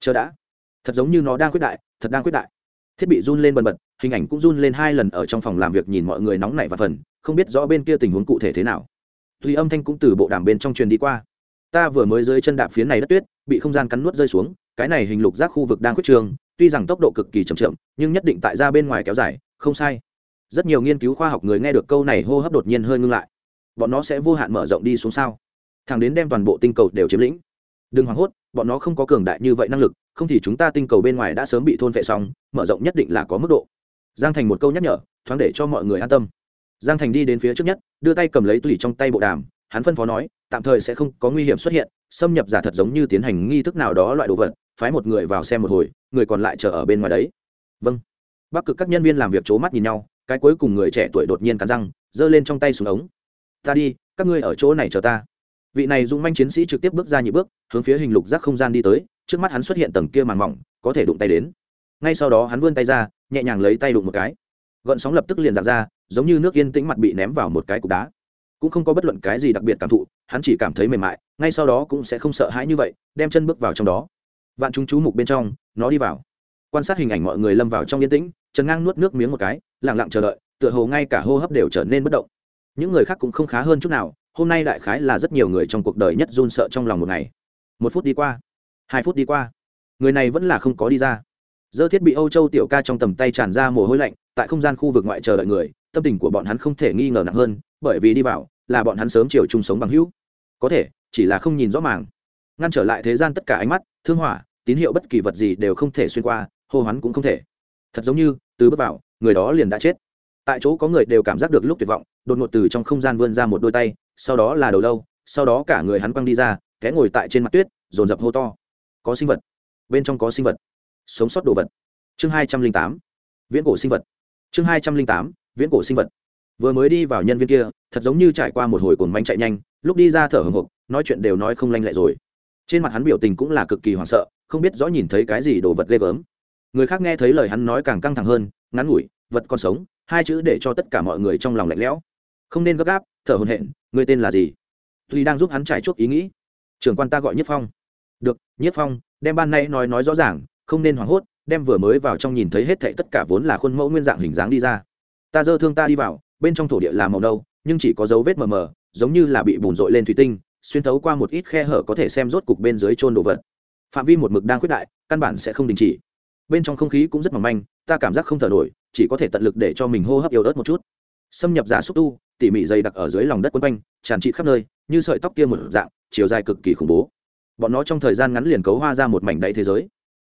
Chờ đã. Thật giống như nó đang quyết đại, thật đang quyết đại. Thiết bị run lên bần bật, hình ảnh cũng run lên hai lần ở trong phòng làm việc nhìn mọi người nóng nảy và phần, không biết rõ bên kia tình huống cụ thể thế nào. Tuy âm thanh cũng từ bộ đàm bên trong truyền đi qua. Ta vừa mới dưới chân đạp phía này đất tuyết, bị không gian cắn nuốt rơi xuống, cái này hình lục giác khu vực đang quyết trường tuy rằng tốc độ cực kỳ chậm chậm, nhưng nhất định tại ra bên ngoài kéo dài, không sai. Rất nhiều nghiên cứu khoa học người nghe được câu này hô hấp đột nhiên hơi ngưng lại. Bọn nó sẽ vô hạn mở rộng đi xuống sao? Thẳng đến đem toàn bộ tinh cầu đều chiếm lĩnh. Đừng hoảng hốt, bọn nó không có cường đại như vậy năng lực, không thì chúng ta tinh cầu bên ngoài đã sớm bị thôn vệ xong, mở rộng nhất định là có mức độ. Giang thành một câu nhắc nhở, thoáng để cho mọi người an tâm. Giang thành đi đến phía trước nhất, đưa tay cầm lấy tùy trong tay bộ đàm, hắn phân phó nói, tạm thời sẽ không có nguy hiểm xuất hiện, xâm nhập giả thật giống như tiến hành nghi thức nào đó loại đồ vật phái một người vào xem một hồi, người còn lại chờ ở bên ngoài đấy. Vâng. Bắc cực các nhân viên làm việc c h ố mắt nhìn nhau, cái cuối cùng người trẻ tuổi đột nhiên cắn răng, giơ lên trong tay xuống ống. Ta đi, các ngươi ở chỗ này chờ ta. Vị này dũng manh chiến sĩ trực tiếp bước ra nhị bước, hướng phía hình lục giác không gian đi tới, trước mắt hắn xuất hiện tầng kia màn mỏng, có thể đụng tay đến. Ngay sau đó hắn vươn tay ra, nhẹ nhàng lấy tay đụng một cái. Gợn sóng lập tức liền giạt ra, giống như nước yên tĩnh mặt bị ném vào một cái cục đá. Cũng không có bất luận cái gì đặc biệt cảm thụ, hắn chỉ cảm thấy mềm mại, ngay sau đó cũng sẽ không sợ hãi như vậy, đem chân bước vào trong đó vạn chúng chú mục bên trong, nó đi vào. Quan sát hình ảnh mọi người lâm vào trong yên tĩnh, trần ngang nuốt nước miếng một cái lẳng lặng chờ đợi, tựa hồ ngay cả hô hấp đều trở nên bất động. Những người khác cũng không khá hơn chút nào, hôm nay đại khái là rất nhiều người trong cuộc đời nhất run sợ trong lòng một ngày. Một phút đi qua, hai phút đi qua, người này vẫn là không có đi ra. Dơ thiết bị âu châu tiểu ca trong tầm tay tràn ra mồ hôi lạnh, tại không gian khu vực ngoại chờ đợi người, tâm tình của bọn hắn không thể nghi ngờ nặng hơn, bởi vì đi vào, là bọn hắn sớm chiều chung sống bằng hữu. Có thể, chỉ là không nhìn rõ màng ngăn trở lại thế gian tất cả ánh mắt, thương hỏa, tín hiệu bất kỳ vật gì đều không thể xuyên qua, hô hoán cũng không thể. Thật giống như, từ bước vào, người đó liền đã chết. Tại chỗ có người đều cảm giác được lúc tuyệt vọng, đột ngột từ trong không gian vươn ra một đôi tay, sau đó là đầu lâu, sau đó cả người hắn quăng đi ra, té ngồi tại trên mặt tuyết, dồn dập hô to. Có sinh vật. Bên trong có sinh vật. Sống sót đồ vật. Chương hai trăm linh tám. Viễn cổ sinh vật. Chương hai trăm linh tám. Viễn cổ sinh vật. Vừa mới đi vào nhân viên kia, thật giống như trải qua một hồi cồn manh chạy nhanh, lúc đi ra thở hồng hộc, nói chuyện đều nói không lanh lẹ rồi trên mặt hắn biểu tình cũng là cực kỳ hoảng sợ không biết rõ nhìn thấy cái gì đồ vật ghê gớm. Người khác nghe thấy lời hắn nói càng căng thẳng hơn ngắn ngủi vật còn sống hai chữ để cho tất cả mọi người trong lòng lạnh lẽo. Không nên gấp gáp thở hồn hện người tên là gì? Tuy đang giúp hắn trải chuốc ý nghĩ. Trưởng quan ta gọi nhất phong. Được nhất phong đem ban nay nói nói rõ ràng không nên hoảng hốt đem vừa mới vào trong nhìn thấy hết thảy tất cả vốn là khuôn mẫu nguyên dạng hình dáng đi ra. Ta dơ thương ta đi vào bên trong thổ địa là màu đâu, nhưng chỉ có dấu vết mờ mờ giống như là bị bùn rội lên thủy tinh xuyên thấu qua một ít khe hở có thể xem rốt cục bên dưới trôn đồ vật. Phạm vi một mực đang khuyết đại, căn bản sẽ không đình chỉ. Bên trong không khí cũng rất mỏng manh, ta cảm giác không thở nổi, chỉ có thể tận lực để cho mình hô hấp yếu ớt một chút. Xâm nhập giả xúc tu, tỉ mỉ dày đặc ở dưới lòng đất quấn quanh, tràn trị khắp nơi, như sợi tóc kia một dạng, chiều dài cực kỳ khủng bố. Bọn nó trong thời gian ngắn liền cấu hoa ra một mảnh đáy thế giới.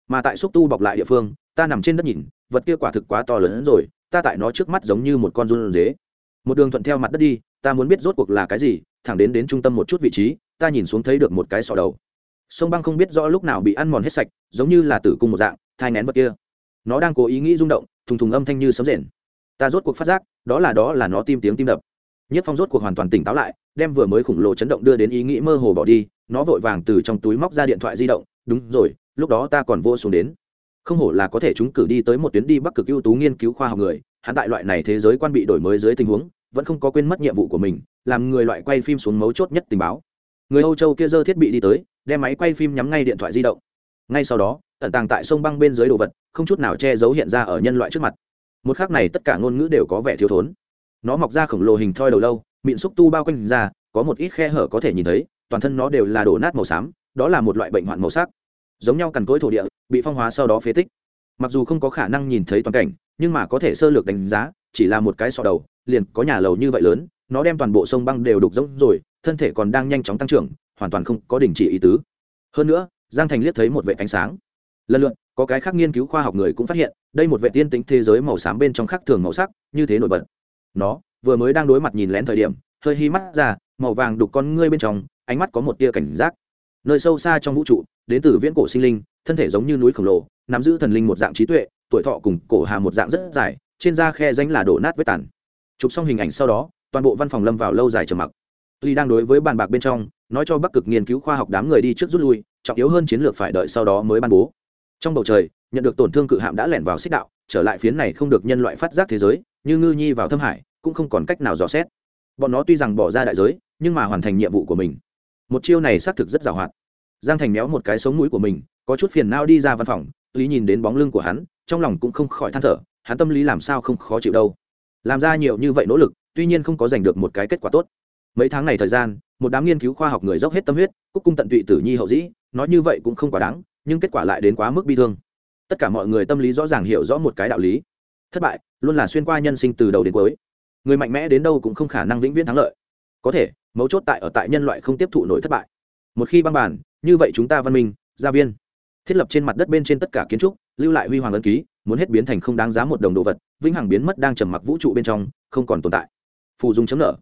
Mà tại xúc tu bọc lại địa phương, ta nằm trên đất nhìn, vật kia quả thực quá to lớn hơn rồi, ta tại nó trước mắt giống như một con run dế một đường thuận theo mặt đất đi, ta muốn biết rốt cuộc là cái gì, thẳng đến đến trung tâm một chút vị trí, ta nhìn xuống thấy được một cái sọ đầu. Sông băng không biết rõ lúc nào bị ăn mòn hết sạch, giống như là tử cung một dạng, thai nén vật kia. Nó đang cố ý nghĩ rung động, thùng thùng âm thanh như sấm rền. Ta rốt cuộc phát giác, đó là đó là nó tim tiếng tim đập. Nhất phong rốt cuộc hoàn toàn tỉnh táo lại, đem vừa mới khủng lồ chấn động đưa đến ý nghĩ mơ hồ bỏ đi, nó vội vàng từ trong túi móc ra điện thoại di động, đúng rồi, lúc đó ta còn vô xuống đến. Không hổ là có thể chúng cử đi tới một tuyến đi bắc cực ưu tú nghiên cứu khoa học người hắn tại loại này thế giới quan bị đổi mới dưới tình huống, vẫn không có quên mất nhiệm vụ của mình, làm người loại quay phim xuống mấu chốt nhất tình báo. Người âu châu kia dơ thiết bị đi tới, đem máy quay phim nhắm ngay điện thoại di động. Ngay sau đó, ẩn tàng tại sông băng bên dưới đồ vật, không chút nào che giấu hiện ra ở nhân loại trước mặt. Một khác này tất cả ngôn ngữ đều có vẻ thiếu thốn. Nó mọc ra khổng lồ hình thoi đầu lâu, mịn xúc tu bao quanh ra, có một ít khe hở có thể nhìn thấy, toàn thân nó đều là đổ nát màu xám, đó là một loại bệnh hoạn màu sắc. Giống nhau cằn cỗi thổ địa, bị phong hóa sau đó phế tích. Mặc dù không có khả năng nhìn thấy toàn cảnh nhưng mà có thể sơ lược đánh giá, chỉ là một cái sọ đầu, liền có nhà lầu như vậy lớn, nó đem toàn bộ sông băng đều đục rỗng rồi, thân thể còn đang nhanh chóng tăng trưởng, hoàn toàn không có đình chỉ ý tứ. Hơn nữa, giang thành liếc thấy một vệ ánh sáng. Lần lượt, có cái khác nghiên cứu khoa học người cũng phát hiện, đây một vệ tiên tính thế giới màu xám bên trong khác thường màu sắc, như thế nổi bật. Nó, vừa mới đang đối mặt nhìn lén thời điểm, hơi hi mắt ra, màu vàng đục con ngươi bên trong, ánh mắt có một tia cảnh giác. Nơi sâu xa trong vũ trụ, đến từ viễn cổ sinh linh thân thể giống như núi khổng lồ, nắm giữ thần linh một dạng trí tuệ, tuổi thọ cùng cổ hà một dạng rất dài, trên da khe danh là đổ nát với tàn. Chụp xong hình ảnh sau đó, toàn bộ văn phòng lâm vào lâu dài trầm mặc. Ly đang đối với bàn bạc bên trong, nói cho bắc cực nghiên cứu khoa học đám người đi trước rút lui, trọng yếu hơn chiến lược phải đợi sau đó mới ban bố. Trong bầu trời, nhận được tổn thương cự hạm đã lẻn vào xích đạo, trở lại phiến này không được nhân loại phát giác thế giới, như ngư nhi vào thâm hải, cũng không còn cách nào dò xét. Bọn nó tuy rằng bỏ ra đại giới, nhưng mà hoàn thành nhiệm vụ của mình. Một chiêu này xác thực rất giàu hoạt giang thành méo một cái sống mũi của mình có chút phiền nao đi ra văn phòng, lý nhìn đến bóng lưng của hắn, trong lòng cũng không khỏi than thở, hắn tâm lý làm sao không khó chịu đâu. Làm ra nhiều như vậy nỗ lực, tuy nhiên không có giành được một cái kết quả tốt. Mấy tháng này thời gian, một đám nghiên cứu khoa học người dốc hết tâm huyết, cúc cung tận tụy tử nhi hậu dĩ, nói như vậy cũng không quá đáng, nhưng kết quả lại đến quá mức bi thương. Tất cả mọi người tâm lý rõ ràng hiểu rõ một cái đạo lý. Thất bại, luôn là xuyên qua nhân sinh từ đầu đến cuối. Người mạnh mẽ đến đâu cũng không khả năng vĩnh viễn thắng lợi. Có thể, mấu chốt tại ở tại nhân loại không tiếp thụ nổi thất bại. Một khi băng bàn, như vậy chúng ta văn minh, gia viên thiết lập trên mặt đất bên trên tất cả kiến trúc, lưu lại huy hoàng ấn ký, muốn hết biến thành không đáng giá một đồng đồ vật, vĩnh hằng biến mất đang trầm mặc vũ trụ bên trong, không còn tồn tại. Phù dung chấm nợ.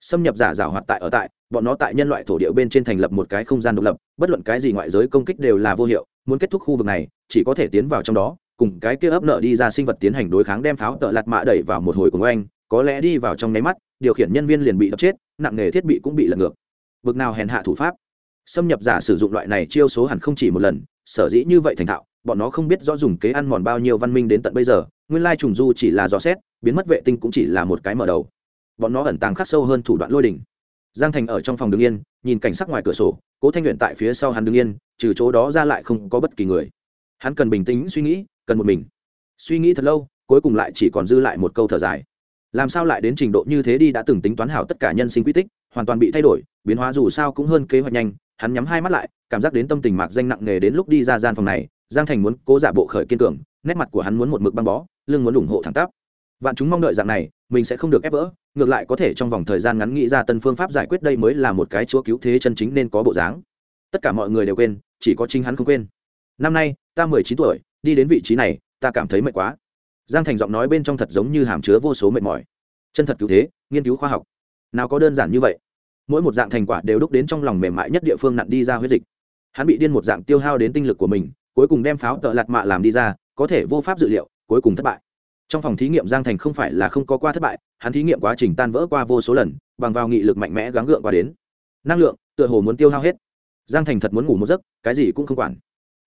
Xâm nhập giả giả hoạt tại ở tại, bọn nó tại nhân loại thổ địa bên trên thành lập một cái không gian độc lập, bất luận cái gì ngoại giới công kích đều là vô hiệu, muốn kết thúc khu vực này, chỉ có thể tiến vào trong đó, cùng cái kia ấp nợ đi ra sinh vật tiến hành đối kháng đem pháo tợ lạt mạ đẩy vào một hồi cùng oanh, có lẽ đi vào trong nháy mắt, điều khiển nhân viên liền bị đập chết, nặng nghề thiết bị cũng bị lật ngược. Bực nào hèn hạ thủ pháp? Xâm nhập giả sử dụng loại này chiêu số hẳn không chỉ một lần sở dĩ như vậy thành thạo, bọn nó không biết rõ dùng kế ăn mòn bao nhiêu văn minh đến tận bây giờ, nguyên lai trùng du chỉ là dò xét, biến mất vệ tinh cũng chỉ là một cái mở đầu. Bọn nó ẩn tàng khắc sâu hơn thủ đoạn lôi đỉnh. Giang thành ở trong phòng đứng yên, nhìn cảnh sắc ngoài cửa sổ, cố thanh luyện tại phía sau hắn đứng yên, trừ chỗ đó ra lại không có bất kỳ người. Hắn cần bình tĩnh suy nghĩ, cần một mình. Suy nghĩ thật lâu, cuối cùng lại chỉ còn dư lại một câu thở dài. Làm sao lại đến trình độ như thế đi đã từng tính toán hảo tất cả nhân sinh quy tích, hoàn toàn bị thay đổi, biến hóa dù sao cũng hơn kế hoạch nhanh hắn nhắm hai mắt lại, cảm giác đến tâm tình mạc danh nặng nề đến lúc đi ra gian phòng này, giang thành muốn cố giả bộ khởi kiên cường, nét mặt của hắn muốn một mực băng bó, lưng muốn ủng hộ thẳng tắp. Vạn chúng mong đợi dạng này, mình sẽ không được ép vỡ, ngược lại có thể trong vòng thời gian ngắn nghĩ ra tân phương pháp giải quyết đây mới là một cái chúa cứu thế chân chính nên có bộ dáng. Tất cả mọi người đều quên, chỉ có chính hắn không quên. Năm nay, ta mười chín tuổi, đi đến vị trí này, ta cảm thấy mệt quá. Giang thành giọng nói bên trong thật giống như hàm chứa vô số mệt mỏi. Chân thật cứu thế, nghiên cứu khoa học. Nào có đơn giản như vậy mỗi một dạng thành quả đều đúc đến trong lòng mềm mại nhất địa phương nặn đi ra huyết dịch. Hắn bị điên một dạng tiêu hao đến tinh lực của mình, cuối cùng đem pháo tợ lạt mạ làm đi ra, có thể vô pháp dự liệu, cuối cùng thất bại. Trong phòng thí nghiệm giang thành không phải là không có qua thất bại, hắn thí nghiệm quá trình tan vỡ qua vô số lần, bằng vào nghị lực mạnh mẽ gắng gượng qua đến. Năng lượng, tựa hồ muốn tiêu hao hết. Giang thành thật muốn ngủ một giấc, cái gì cũng không quản.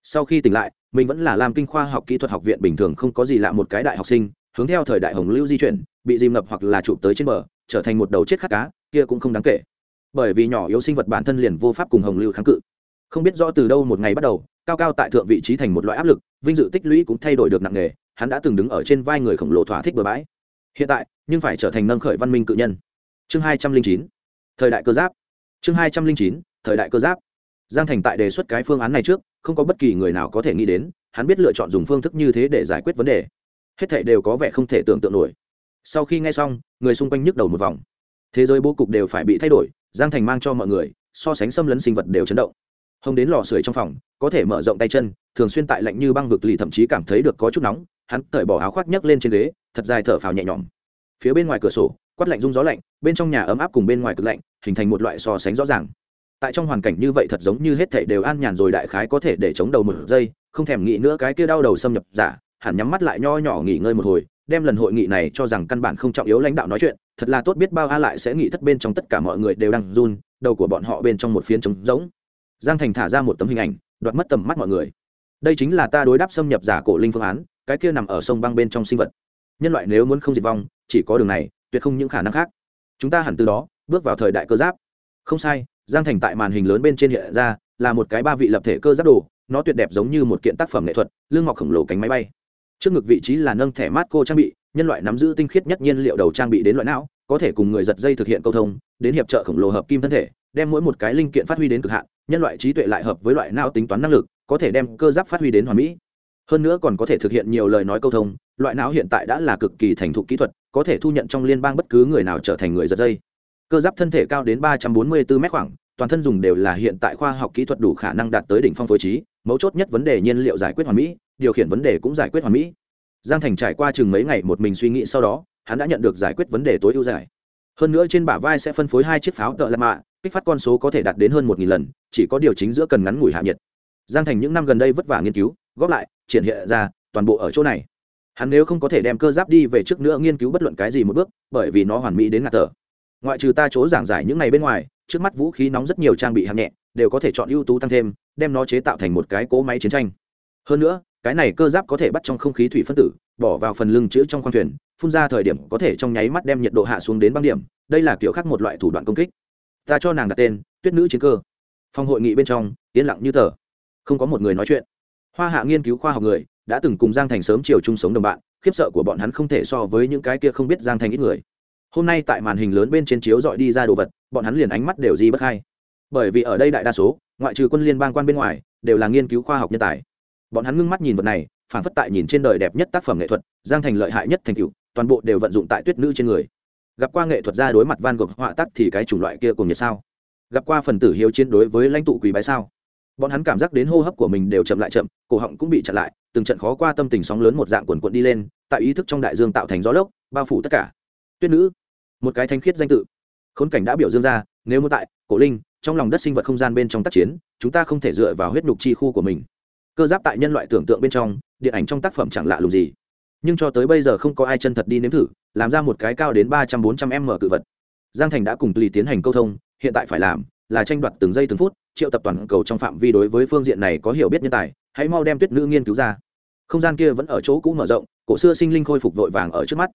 Sau khi tỉnh lại, mình vẫn là làm kinh khoa học kỹ thuật học viện bình thường không có gì lạ một cái đại học sinh, hướng theo thời đại hồng lưu di chuyển, bị dìm ngập hoặc là chụp tới trên bờ, trở thành một đầu chết khát cá, kia cũng không đáng kể bởi vì nhỏ yếu sinh vật bản thân liền vô pháp cùng hồng lưu kháng cự. Không biết rõ từ đâu một ngày bắt đầu, cao cao tại thượng vị trí thành một loại áp lực, vinh dự tích lũy cũng thay đổi được nặng nề, hắn đã từng đứng ở trên vai người khổng lồ thỏa thích bừa bãi. Hiện tại, nhưng phải trở thành nâng khởi văn minh cự nhân. Chương hai trăm linh chín, thời đại cơ giáp. Chương hai trăm linh chín, thời đại cơ giáp. Giang thành tại đề xuất cái phương án này trước, không có bất kỳ người nào có thể nghĩ đến, hắn biết lựa chọn dùng phương thức như thế để giải quyết vấn đề. Hết thảy đều có vẻ không thể tưởng tượng nổi. Sau khi nghe xong, người xung quanh nhức đầu một vòng thế giới bố cục đều phải bị thay đổi, giang thành mang cho mọi người, so sánh xâm lấn sinh vật đều chấn động. Hồng đến lò sưởi trong phòng, có thể mở rộng tay chân, thường xuyên tại lạnh như băng vực lì thậm chí cảm thấy được có chút nóng, hắn cởi bỏ áo khoác nhấc lên trên ghế, thật dài thở phào nhẹ nhõm. Phía bên ngoài cửa sổ, quát lạnh rung gió lạnh, bên trong nhà ấm áp cùng bên ngoài cực lạnh, hình thành một loại so sánh rõ ràng. Tại trong hoàn cảnh như vậy thật giống như hết thảy đều an nhàn rồi đại khái có thể để chống đầu một giây, không thèm nghĩ nữa cái kia đau đầu xâm nhập, giả, hẳn nhắm mắt lại nho nhỏ nghỉ ngơi một hồi, đem lần hội nghị này cho rằng căn bản không trọng yếu lãnh đạo nói chuyện thật là tốt biết bao a lại sẽ nghĩ thất bên trong tất cả mọi người đều đang run, đầu của bọn họ bên trong một phiến trống rỗng. Giang thành thả ra một tấm hình ảnh, đoạt mất tầm mắt mọi người. Đây chính là ta đối đáp xâm nhập giả cổ linh phương án, cái kia nằm ở sông băng bên trong sinh vật. Nhân loại nếu muốn không diệt vong, chỉ có đường này, tuyệt không những khả năng khác. Chúng ta hẳn từ đó, bước vào thời đại cơ giáp. Không sai, giang thành tại màn hình lớn bên trên hiện ra, là một cái ba vị lập thể cơ giáp đồ, nó tuyệt đẹp giống như một kiện tác phẩm nghệ thuật lương ngọc khổng lồ cánh máy bay trước ngực vị trí là nâng thẻ mát cô trang bị, nhân loại nắm giữ tinh khiết nhất nhiên liệu đầu trang bị đến loại não, có thể cùng người giật dây thực hiện câu thông, đến hiệp trợ khổng lồ hợp kim thân thể, đem mỗi một cái linh kiện phát huy đến cực hạn, nhân loại trí tuệ lại hợp với loại não tính toán năng lực, có thể đem cơ giáp phát huy đến hoàn mỹ. Hơn nữa còn có thể thực hiện nhiều lời nói câu thông, loại não hiện tại đã là cực kỳ thành thục kỹ thuật, có thể thu nhận trong liên bang bất cứ người nào trở thành người giật dây. Cơ giáp thân thể cao đến ba trăm bốn mươi bốn mét khoảng, toàn thân dùng đều là hiện tại khoa học kỹ thuật đủ khả năng đạt tới đỉnh phong phối trí, mấu chốt nhất vấn đề nhiên liệu giải quyết hoàn mỹ điều khiển vấn đề cũng giải quyết hoàn mỹ. Giang thành trải qua chừng mấy ngày một mình suy nghĩ sau đó, hắn đã nhận được giải quyết vấn đề tối ưu giải. Hơn nữa trên bả vai sẽ phân phối hai chiếc pháo tợ lạ mạ, kích phát con số có thể đạt đến hơn một nghìn lần, chỉ có điều chính giữa cần ngắn ngủi hạ nhiệt. Giang thành những năm gần đây vất vả nghiên cứu, góp lại, triển hiện ra toàn bộ ở chỗ này. Hắn nếu không có thể đem cơ giáp đi về trước nữa nghiên cứu bất luận cái gì một bước, bởi vì nó hoàn mỹ đến ngạt thở. Ngoại trừ ta chỗ giảng giải những ngày bên ngoài, trước mắt vũ khí nóng rất nhiều trang bị hạng nhẹ, đều có thể chọn ưu tú tăng thêm, đem nó chế tạo thành một cái cỗ máy chiến tranh. Hơn nữa cái này cơ giáp có thể bắt trong không khí thủy phân tử, bỏ vào phần lưng chữ trong khoang thuyền, phun ra thời điểm có thể trong nháy mắt đem nhiệt độ hạ xuống đến băng điểm, đây là kiểu khác một loại thủ đoạn công kích. Ta cho nàng đặt tên, tuyết nữ chiến cơ. Phòng hội nghị bên trong, yên lặng như tờ. Không có một người nói chuyện. Hoa hạ nghiên cứu khoa học người, đã từng cùng giang thành sớm chiều chung sống đồng bạn, khiếp sợ của bọn hắn không thể so với những cái kia không biết giang thành ít người. Hôm nay tại màn hình lớn bên trên chiếu dọi đi ra đồ vật, bọn hắn liền ánh mắt đều di bất hay bởi vì ở đây đại đa số, ngoại trừ quân liên bang quan bên ngoài, đều là nghiên cứu khoa học nhân tài bọn hắn ngưng mắt nhìn vật này, phản phất tại nhìn trên đời đẹp nhất tác phẩm nghệ thuật, giang thành lợi hại nhất thành cựu toàn bộ đều vận dụng tại tuyết nữ trên người. Gặp qua nghệ thuật ra đối mặt van gogh họa tắc thì cái chủng loại kia cùng nhiệt sao? Gặp qua phần tử hiếu chiến đối với lãnh tụ quý bái sao? Bọn hắn cảm giác đến hô hấp của mình đều chậm lại chậm, cổ họng cũng bị chặn lại, từng trận khó qua tâm tình sóng lớn một dạng quần quận đi lên, tại ý thức trong đại dương tạo thành gió lốc, bao phủ tất cả. Tuyết nữ, một cái thanh khiết danh tự. Khốn cảnh đã biểu dương ra, nếu muốn tại, cổ linh, trong lòng đất sinh vật không gian bên trong tác chiến, chúng ta không thể dựa vào huyết nhục chi khu của mình cơ giáp tại nhân loại tưởng tượng bên trong, điện ảnh trong tác phẩm chẳng lạ lùng gì. Nhưng cho tới bây giờ không có ai chân thật đi nếm thử, làm ra một cái cao đến ba trăm bốn trăm m cự vật. Giang thành đã cùng tùy tiến hành câu thông, hiện tại phải làm là tranh đoạt từng giây từng phút, triệu tập toàn cầu trong phạm vi đối với phương diện này có hiểu biết nhân tài, hãy mau đem tuyết nữ nghiên cứu ra. Không gian kia vẫn ở chỗ cũ mở rộng, cổ xưa sinh linh khôi phục vội vàng ở trước mắt.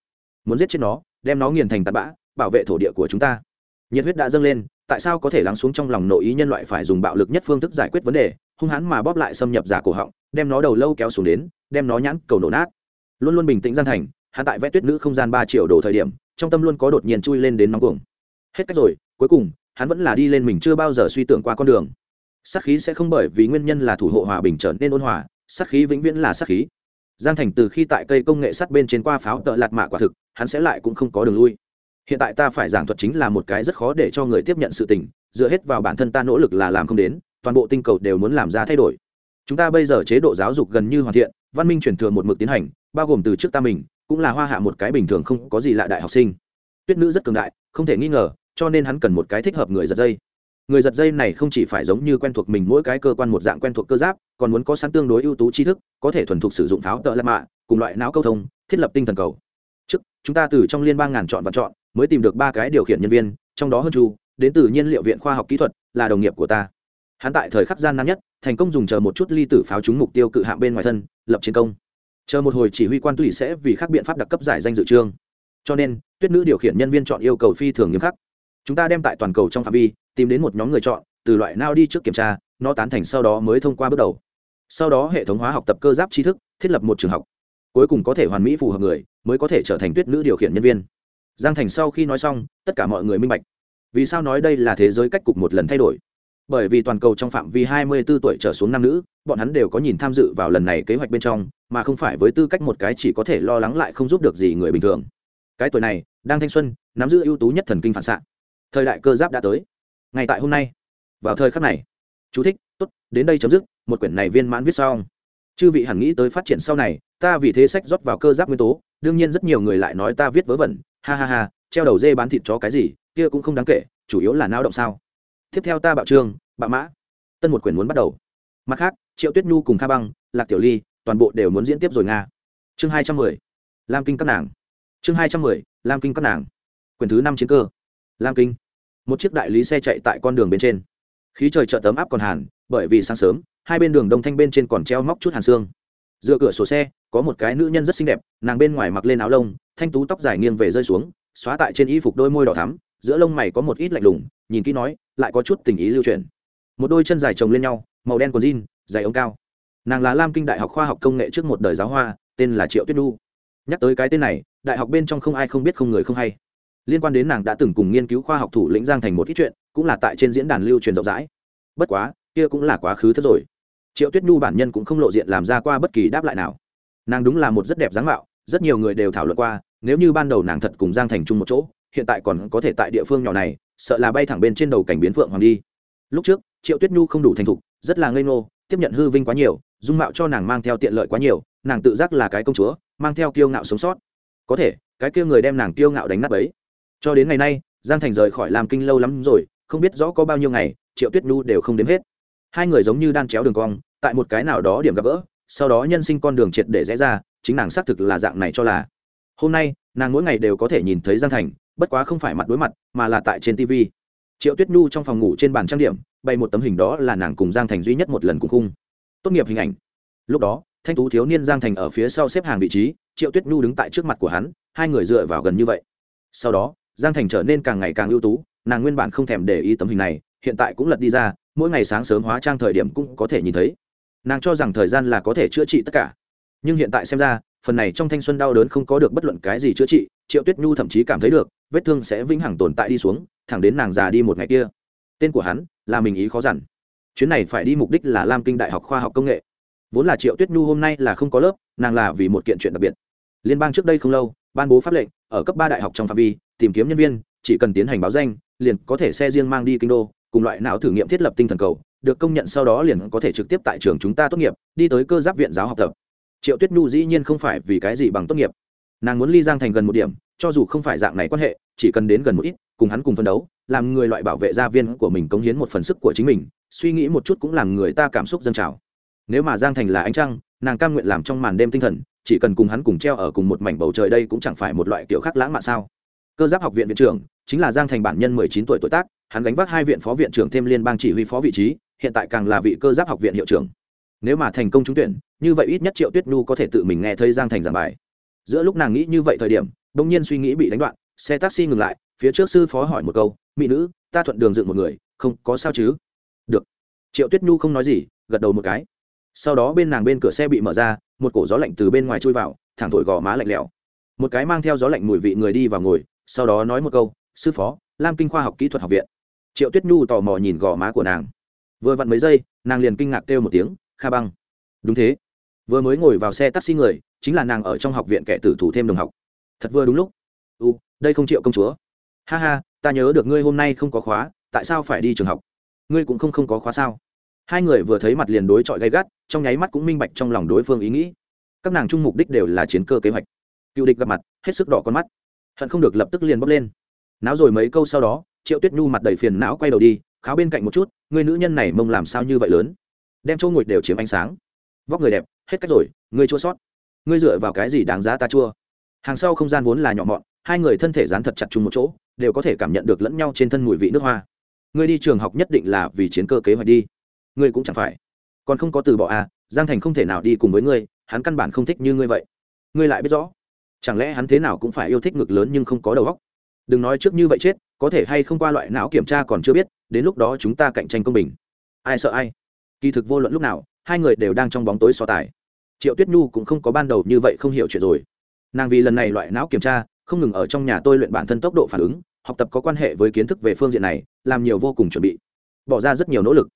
Muốn giết chết nó, đem nó nghiền thành tạt bã, bảo vệ thổ địa của chúng ta. Nhiệt huyết đã dâng lên, tại sao có thể lắng xuống trong lòng nội ý nhân loại phải dùng bạo lực nhất phương thức giải quyết vấn đề? Hung hãn mà bóp lại xâm nhập giả cổ họng, đem nó đầu lâu kéo xuống đến, đem nó nhãn cầu nổ nát. Luôn luôn bình tĩnh gian thành hạ tại vẽ tuyết nữ không gian ba triệu đồ thời điểm, trong tâm luôn có đột nhiên chui lên đến nóng cuồng. Hết cách rồi, cuối cùng, hắn vẫn là đi lên mình chưa bao giờ suy tưởng qua con đường. Sát khí sẽ không bởi vì nguyên nhân là thủ hộ hòa bình trở nên ôn hòa, sát khí vĩnh viễn là sát khí. Giang thành từ khi tại cây công nghệ sắt bên trên qua pháo tợ lạt mạ quả thực, hắn sẽ lại cũng không có đường lui. Hiện tại ta phải giảng thuật chính là một cái rất khó để cho người tiếp nhận sự tình, dựa hết vào bản thân ta nỗ lực là làm không đến toàn bộ tinh cầu đều muốn làm ra thay đổi. Chúng ta bây giờ chế độ giáo dục gần như hoàn thiện, văn minh truyền thừa một mực tiến hành, bao gồm từ trước ta mình, cũng là hoa hạ một cái bình thường không có gì lạ đại học sinh. Tuyết nữ rất cường đại, không thể nghi ngờ, cho nên hắn cần một cái thích hợp người giật dây. Người giật dây này không chỉ phải giống như quen thuộc mình mỗi cái cơ quan một dạng quen thuộc cơ giáp, còn muốn có sẵn tương đối ưu tú tri thức, có thể thuần thục sử dụng pháo tợ lạ mạ, cùng loại não câu thông, thiết lập tinh thần cầu. Trước, chúng ta từ trong liên bang ngàn chọn và chọn, mới tìm được ba cái điều khiển nhân viên, trong đó hơn chu, đến từ nhiên liệu viện khoa học kỹ thuật, là đồng nghiệp của ta hắn tại thời khắc gian nan nhất, thành công dùng chờ một chút ly tử pháo trúng mục tiêu cự hạng bên ngoài thân, lập chiến công. Chờ một hồi chỉ huy quan tùy sẽ vì các biện pháp đặc cấp giải danh dự trương. Cho nên, tuyết nữ điều khiển nhân viên chọn yêu cầu phi thường nghiêm khắc. Chúng ta đem tại toàn cầu trong phạm vi, tìm đến một nhóm người chọn, từ loại nào đi trước kiểm tra, nó tán thành sau đó mới thông qua bước đầu. Sau đó hệ thống hóa học tập cơ giáp tri thức, thiết lập một trường học. Cuối cùng có thể hoàn mỹ phù hợp người, mới có thể trở thành tuyết nữ điều khiển nhân viên. Giang thành sau khi nói xong, tất cả mọi người minh bạch. Vì sao nói đây là thế giới cách cục một lần thay đổi? Bởi vì toàn cầu trong phạm vi 24 tuổi trở xuống nam nữ, bọn hắn đều có nhìn tham dự vào lần này kế hoạch bên trong, mà không phải với tư cách một cái chỉ có thể lo lắng lại không giúp được gì người bình thường. Cái tuổi này, đang thanh xuân, nắm giữ ưu tú nhất thần kinh phản xạ. Thời đại cơ giáp đã tới. Ngày tại hôm nay, vào thời khắc này, chú thích, tốt, đến đây chấm dứt, một quyển này viên mãn viết xong. Chư vị hẳn nghĩ tới phát triển sau này, ta vì thế sách rót vào cơ giáp nguyên tố, đương nhiên rất nhiều người lại nói ta viết vớ vẩn, ha ha ha, treo đầu dê bán thịt chó cái gì, kia cũng không đáng kể, chủ yếu là náo động sao. Tiếp theo ta bạo trường bạ mã. Tân một quyển muốn bắt đầu. Mặt khác, triệu tuyết nhu cùng kha băng, lạc tiểu ly, toàn bộ đều muốn diễn tiếp rồi nga. Chương hai trăm mười, lam kinh các nàng. Chương hai trăm mười, lam kinh các nàng. Quyển thứ năm chiến cơ. Lam kinh. Một chiếc đại lý xe chạy tại con đường bên trên. Khí trời chợ tấm áp còn hàn, bởi vì sáng sớm, hai bên đường đông thanh bên trên còn treo móc chút hàn xương. Dựa cửa sổ xe, có một cái nữ nhân rất xinh đẹp, nàng bên ngoài mặc lên áo lông, thanh tú tóc dài nghiêng về rơi xuống, xóa tại trên y phục đôi môi đỏ thắm, giữa lông mày có một ít lạnh lùng, nhìn kỹ nói, lại có chút tình ý lưu truyền một đôi chân dài chồng lên nhau, màu đen quần jean dày ống cao. Nàng là lam kinh đại học khoa học công nghệ trước một đời giáo hoa, tên là triệu tuyết nhu. Nhắc tới cái tên này, đại học bên trong không ai không biết không người không hay. Liên quan đến nàng đã từng cùng nghiên cứu khoa học thủ lĩnh giang thành một ít chuyện, cũng là tại trên diễn đàn lưu truyền rộng rãi. Bất quá, kia cũng là quá khứ thất rồi. Triệu tuyết nhu bản nhân cũng không lộ diện làm ra qua bất kỳ đáp lại nào. Nàng đúng là một rất đẹp dáng mạo, rất nhiều người đều thảo luận qua, nếu như ban đầu nàng thật cùng giang thành chung một chỗ, hiện tại còn có thể tại địa phương nhỏ này, sợ là bay thẳng bên trên đầu cảnh biến phượng hoàng đi. Lúc trước triệu tuyết nhu không đủ thành thục, rất là ngây ngô, tiếp nhận hư vinh quá nhiều, dung mạo cho nàng mang theo tiện lợi quá nhiều, nàng tự giác là cái công chúa, mang theo kiêu ngạo sống sót. Có thể, cái kia người đem nàng kiêu ngạo đánh nắp ấy. Cho đến ngày nay, giang thành rời khỏi làm kinh lâu lắm rồi, không biết rõ có bao nhiêu ngày, triệu tuyết nhu đều không đếm hết. Hai người giống như đan chéo đường cong, tại một cái nào đó điểm gặp gỡ, sau đó nhân sinh con đường triệt để rẽ ra, chính nàng xác thực là dạng này cho là. Hôm nay, nàng mỗi ngày đều có thể nhìn thấy giang thành, bất quá không phải mặt đối mặt, mà là tại trên tv triệu tuyết nhu trong phòng ngủ trên bàn trang điểm bày một tấm hình đó là nàng cùng giang thành duy nhất một lần cùng khung. Tốt nghiệp hình ảnh. Lúc đó, thanh tú thiếu niên giang thành ở phía sau xếp hàng vị trí, triệu tuyết nhu đứng tại trước mặt của hắn, hai người dựa vào gần như vậy. Sau đó, giang thành trở nên càng ngày càng ưu tú, nàng nguyên bản không thèm để ý tấm hình này, hiện tại cũng lật đi ra, mỗi ngày sáng sớm hóa trang thời điểm cũng có thể nhìn thấy. Nàng cho rằng thời gian là có thể chữa trị tất cả. Nhưng hiện tại xem ra, phần này trong thanh xuân đau đớn không có được bất luận cái gì chữa trị, triệu tuyết nhu thậm chí cảm thấy được, vết thương sẽ vĩnh hằng tồn tại đi xuống, thẳng đến nàng già đi một ngày kia. Tên của hắn là mình ý khó dằn. Chuyến này phải đi mục đích là lam kinh đại học khoa học công nghệ. Vốn là triệu tuyết nhu hôm nay là không có lớp, nàng là vì một kiện chuyện đặc biệt. Liên bang trước đây không lâu, ban bố pháp lệnh, ở cấp ba đại học trong phạm vi, tìm kiếm nhân viên, chỉ cần tiến hành báo danh, liền có thể xe riêng mang đi kinh đô, cùng loại não thử nghiệm thiết lập tinh thần cầu, được công nhận sau đó liền có thể trực tiếp tại trường chúng ta tốt nghiệp, đi tới cơ giáp viện giáo học tập. Triệu tuyết nhu dĩ nhiên không phải vì cái gì bằng tốt nghiệp. Nàng muốn ly giang thành gần một điểm, cho dù không phải dạng này quan hệ, chỉ cần đến gần một ít, cùng hắn cùng phân đấu làm người loại bảo vệ gia viên của mình cống hiến một phần sức của chính mình, suy nghĩ một chút cũng làm người ta cảm xúc dâng trào. Nếu mà giang thành là ánh trăng, nàng cam nguyện làm trong màn đêm tinh thần, chỉ cần cùng hắn cùng treo ở cùng một mảnh bầu trời đây cũng chẳng phải một loại kiểu khác lãng mạn sao. Cơ giáp học viện viện trưởng, chính là giang thành bản nhân mười chín tuổi tuổi tác, hắn gánh vác hai viện phó viện trưởng thêm liên bang chỉ huy phó vị trí, hiện tại càng là vị cơ giáp học viện hiệu trưởng. Nếu mà thành công trúng tuyển, như vậy ít nhất triệu tuyết nhu có thể tự mình nghe thấy giang thành giảng bài. Giữa lúc nàng nghĩ như vậy thời điểm đông nhiên suy nghĩ bị đánh đoạn, xe taxi ngừng lại, phía trước sư phó hỏi một câu mỹ nữ, ta thuận đường dựng một người, không có sao chứ? Được. Triệu tuyết nhu không nói gì, gật đầu một cái. Sau đó bên nàng bên cửa xe bị mở ra, một cổ gió lạnh từ bên ngoài chui vào, thẳng thổi gò má lạnh lẽo. Một cái mang theo gió lạnh mùi vị người đi vào ngồi, sau đó nói một câu, sư phó, lam kinh khoa học kỹ thuật học viện. Triệu tuyết nhu tò mò nhìn gò má của nàng. Vừa vặn mấy giây, nàng liền kinh ngạc kêu một tiếng, kha băng. Đúng thế. Vừa mới ngồi vào xe taxi người, chính là nàng ở trong học viện kẻ tử thủ thêm đồng học. Thật vừa đúng lúc. U, đây không triệu công chúa ha ha, ta nhớ được ngươi hôm nay không có khóa, tại sao phải đi trường học? Ngươi cũng không không có khóa sao? Hai người vừa thấy mặt liền đối chọi gay gắt, trong nháy mắt cũng minh bạch trong lòng đối phương ý nghĩ. Các nàng chung mục đích đều là chiến cơ kế hoạch. Cựu địch gặp mặt, hết sức đỏ con mắt. Hận không được lập tức liền bốc lên. Náo rồi mấy câu sau đó, triệu tuyết nhu mặt đầy phiền não quay đầu đi, kháo bên cạnh một chút người nữ nhân này mông làm sao như vậy lớn? Đem chỗ ngồi đều chiếm ánh sáng. Vóc người đẹp, hết cách rồi, ngươi chua sót. Ngươi dựa vào cái gì đáng giá ta chua? Hàng sau không gian vốn là nhỏ mọn hai người thân thể dán thật chặt chung một chỗ, đều có thể cảm nhận được lẫn nhau trên thân mùi vị nước hoa. Ngươi đi trường học nhất định là vì chiến cơ kế hoạch đi. Ngươi cũng chẳng phải. Còn không có từ bỏ à giang thành không thể nào đi cùng với ngươi, hắn căn bản không thích như ngươi vậy. Ngươi lại biết rõ, chẳng lẽ hắn thế nào cũng phải yêu thích ngực lớn nhưng không có đầu óc? Đừng nói trước như vậy chết, có thể hay không qua loại não kiểm tra còn chưa biết, đến lúc đó chúng ta cạnh tranh công bình. Ai sợ ai? Kỳ thực vô luận lúc nào, hai người đều đang trong bóng tối so tài. Triệu tuyết nhu cũng không có ban đầu như vậy không hiểu chuyện rồi. Nàng vì lần này loại não kiểm tra không ngừng ở trong nhà tôi luyện bản thân tốc độ phản ứng, học tập có quan hệ với kiến thức về phương diện này, làm nhiều vô cùng chuẩn bị. Bỏ ra rất nhiều nỗ lực.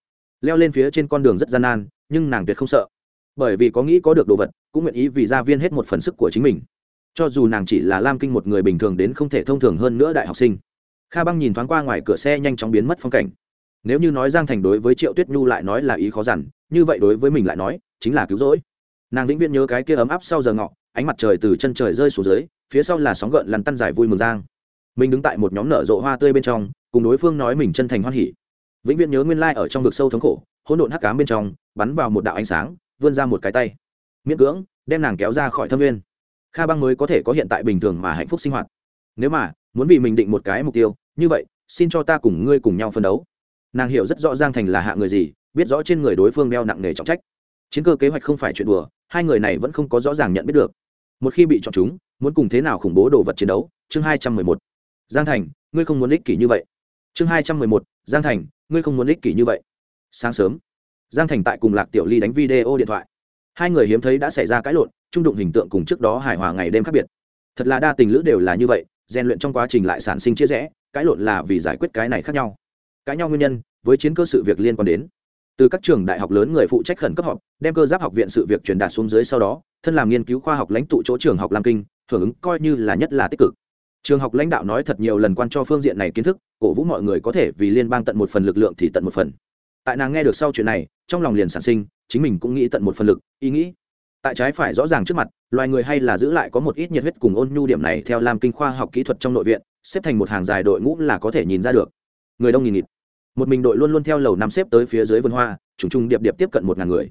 Leo lên phía trên con đường rất gian nan, nhưng nàng tuyệt không sợ. Bởi vì có nghĩ có được đồ vật, cũng nguyện ý vì gia viên hết một phần sức của chính mình. Cho dù nàng chỉ là lam kinh một người bình thường đến không thể thông thường hơn nữa đại học sinh. Kha băng nhìn thoáng qua ngoài cửa xe nhanh chóng biến mất phong cảnh. Nếu như nói giang thành đối với triệu tuyết nhu lại nói là ý khó dằn, như vậy đối với mình lại nói, chính là cứu rỗi. Nàng vĩnh viễn nhớ cái kia ấm áp sau giờ ngọ ánh mặt trời từ chân trời rơi xuống dưới, phía sau là sóng gợn lằn tăn dài vui mừng giang. Mình đứng tại một nhóm nở rộ hoa tươi bên trong, cùng đối phương nói mình chân thành hoan hỉ. Vĩnh viễn nhớ nguyên lai ở trong vực sâu thống khổ, hỗn độn hắc cám bên trong, bắn vào một đạo ánh sáng, vươn ra một cái tay. Miễn cưỡng, đem nàng kéo ra khỏi thâm nguyên. Kha băng mới có thể có hiện tại bình thường mà hạnh phúc sinh hoạt. Nếu mà, muốn vì mình định một cái mục tiêu, như vậy, xin cho ta cùng ngươi cùng nhau phân đấu. Nàng hiểu rất rõ giang thành là hạ người gì, biết rõ trên người đối phương đeo nặng nề trọng trách. Chiến cơ kế hoạch không phải chuyện đùa, hai người này vẫn không có rõ ràng nhận biết được một khi bị chọn chúng, muốn cùng thế nào khủng bố đồ vật chiến đấu? Chương hai trăm mười một. Giang thành, ngươi không muốn ích kỷ như vậy. Chương hai trăm mười một. Giang thành, ngươi không muốn ích kỷ như vậy. Sáng sớm, giang thành tại cùng lạc tiểu ly đánh video điện thoại. Hai người hiếm thấy đã xảy ra cãi lộn, trung đụng hình tượng cùng trước đó hài hòa ngày đêm khác biệt. Thật là đa tình lữ đều là như vậy, rèn luyện trong quá trình lại sản sinh chia rẽ, cãi lộn là vì giải quyết cái này khác nhau. Cãi nhau nguyên nhân, với chiến cơ sự việc liên quan đến từ các trường đại học lớn người phụ trách khẩn cấp họp, đem cơ giáp học viện sự việc truyền đạt xuống dưới sau đó, thân làm nghiên cứu khoa học lãnh tụ chỗ trường học lam kinh, hưởng ứng coi như là nhất là tích cực. Trường học lãnh đạo nói thật nhiều lần quan cho phương diện này kiến thức, cổ vũ mọi người có thể vì liên bang tận một phần lực lượng thì tận một phần. Tại nàng nghe được sau chuyện này, trong lòng liền sản sinh, chính mình cũng nghĩ tận một phần lực, ý nghĩ. Tại trái phải rõ ràng trước mặt, loài người hay là giữ lại có một ít nhiệt huyết cùng ôn nhu điểm này theo làm kinh khoa học kỹ thuật trong nội viện, xếp thành một hàng dài đội ngũ là có thể nhìn ra được. Người đông nghìn nghịt một mình đội luôn luôn theo lầu năm xếp tới phía dưới vườn hoa, trùng trùng điệp điệp tiếp cận một ngàn người.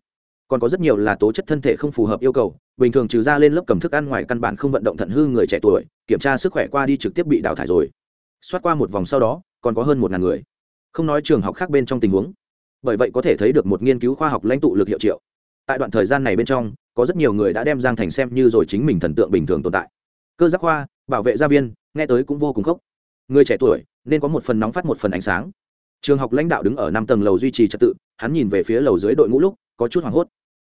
Còn có rất nhiều là tố chất thân thể không phù hợp yêu cầu, bình thường trừ ra lên lớp cầm thức ăn ngoài căn bản không vận động thận hư người trẻ tuổi, kiểm tra sức khỏe qua đi trực tiếp bị đào thải rồi. Xoát qua một vòng sau đó, còn có hơn một ngàn người. Không nói trường học khác bên trong tình huống, bởi vậy có thể thấy được một nghiên cứu khoa học lãnh tụ lực hiệu triệu. Tại đoạn thời gian này bên trong, có rất nhiều người đã đem giang thành xem như rồi chính mình thần tượng bình thường tồn tại. Cơ giác khoa, bảo vệ gia viên, nghe tới cũng vô cùng khốc. Người trẻ tuổi, nên có một phần nóng phát một phần ánh sáng trường học lãnh đạo đứng ở năm tầng lầu duy trì trật tự, hắn nhìn về phía lầu dưới đội ngũ lúc, có chút hoảng hốt.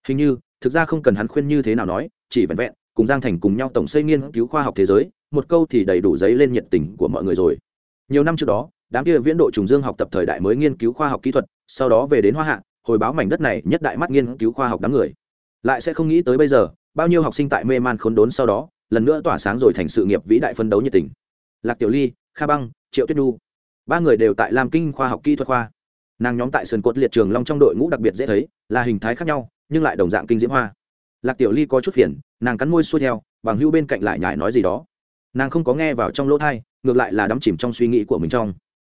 Hình như, thực ra không cần hắn khuyên như thế nào nói, chỉ vẹn vẹn, cùng giang thành cùng nhau tổng xây nghiên cứu khoa học thế giới, một câu thì đầy đủ giấy lên nhiệt tình của mọi người rồi. Nhiều năm trước đó, đám kia viễn độ trùng dương học tập thời đại mới nghiên cứu khoa học kỹ thuật, sau đó về đến hoa hạ, hồi báo mảnh đất này nhất đại mắt nghiên cứu khoa học đám người. Lại sẽ không nghĩ tới bây giờ, bao nhiêu học sinh tại mê man khốn đốn sau đó, lần nữa tỏa sáng rồi thành sự nghiệp vĩ đại phân đấu nhiệt tình. Lạc tiểu ly, kha băng, triệu tuyết nhu ba người đều tại lam kinh khoa học kỹ thuật khoa. Nàng nhóm tại sườn cột liệt trường long trong đội ngũ đặc biệt dễ thấy, là hình thái khác nhau, nhưng lại đồng dạng kinh diễm hoa. Lạc tiểu ly có chút phiền, nàng cắn môi xuôi theo, bằng hưu bên cạnh lại nhải nói gì đó. Nàng không có nghe vào trong lỗ thai ngược lại là đắm chìm trong suy nghĩ của mình trong.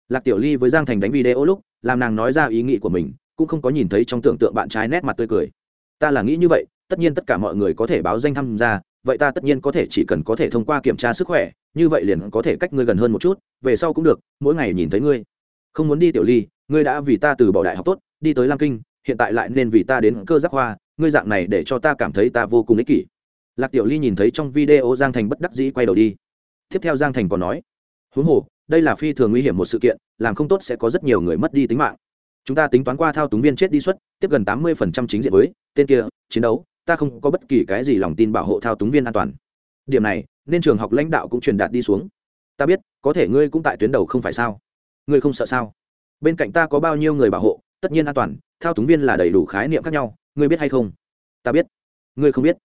Lạc tiểu ly với giang thành đánh video lúc, làm nàng nói ra ý nghĩ của mình, cũng không có nhìn thấy trong tưởng tượng bạn trai nét mặt tươi cười. Ta là nghĩ như vậy tất nhiên tất cả mọi người có thể báo danh tham gia, vậy ta tất nhiên có thể chỉ cần có thể thông qua kiểm tra sức khỏe, như vậy liền có thể cách ngươi gần hơn một chút, về sau cũng được, mỗi ngày nhìn thấy ngươi. Không muốn đi tiểu ly, ngươi đã vì ta từ bỏ đại học tốt, đi tới lam kinh, hiện tại lại nên vì ta đến cơ giác hoa ngươi dạng này để cho ta cảm thấy ta vô cùng ích kỷ. Lạc tiểu ly nhìn thấy trong video giang thành bất đắc dĩ quay đầu đi. Tiếp theo giang thành còn nói, huống hồ, đây là phi thường nguy hiểm một sự kiện, làm không tốt sẽ có rất nhiều người mất đi tính mạng. Chúng ta tính toán qua thao túng viên chết đi suất, tiếp gần tám mươi chính diện với, tên kia, chiến đấu ta không có bất kỳ cái gì lòng tin bảo hộ thao túng viên an toàn. Điểm này, nên trường học lãnh đạo cũng truyền đạt đi xuống. Ta biết, có thể ngươi cũng tại tuyến đầu không phải sao? Ngươi không sợ sao? Bên cạnh ta có bao nhiêu người bảo hộ, tất nhiên an toàn, thao túng viên là đầy đủ khái niệm khác nhau, ngươi biết hay không? Ta biết. Ngươi không biết.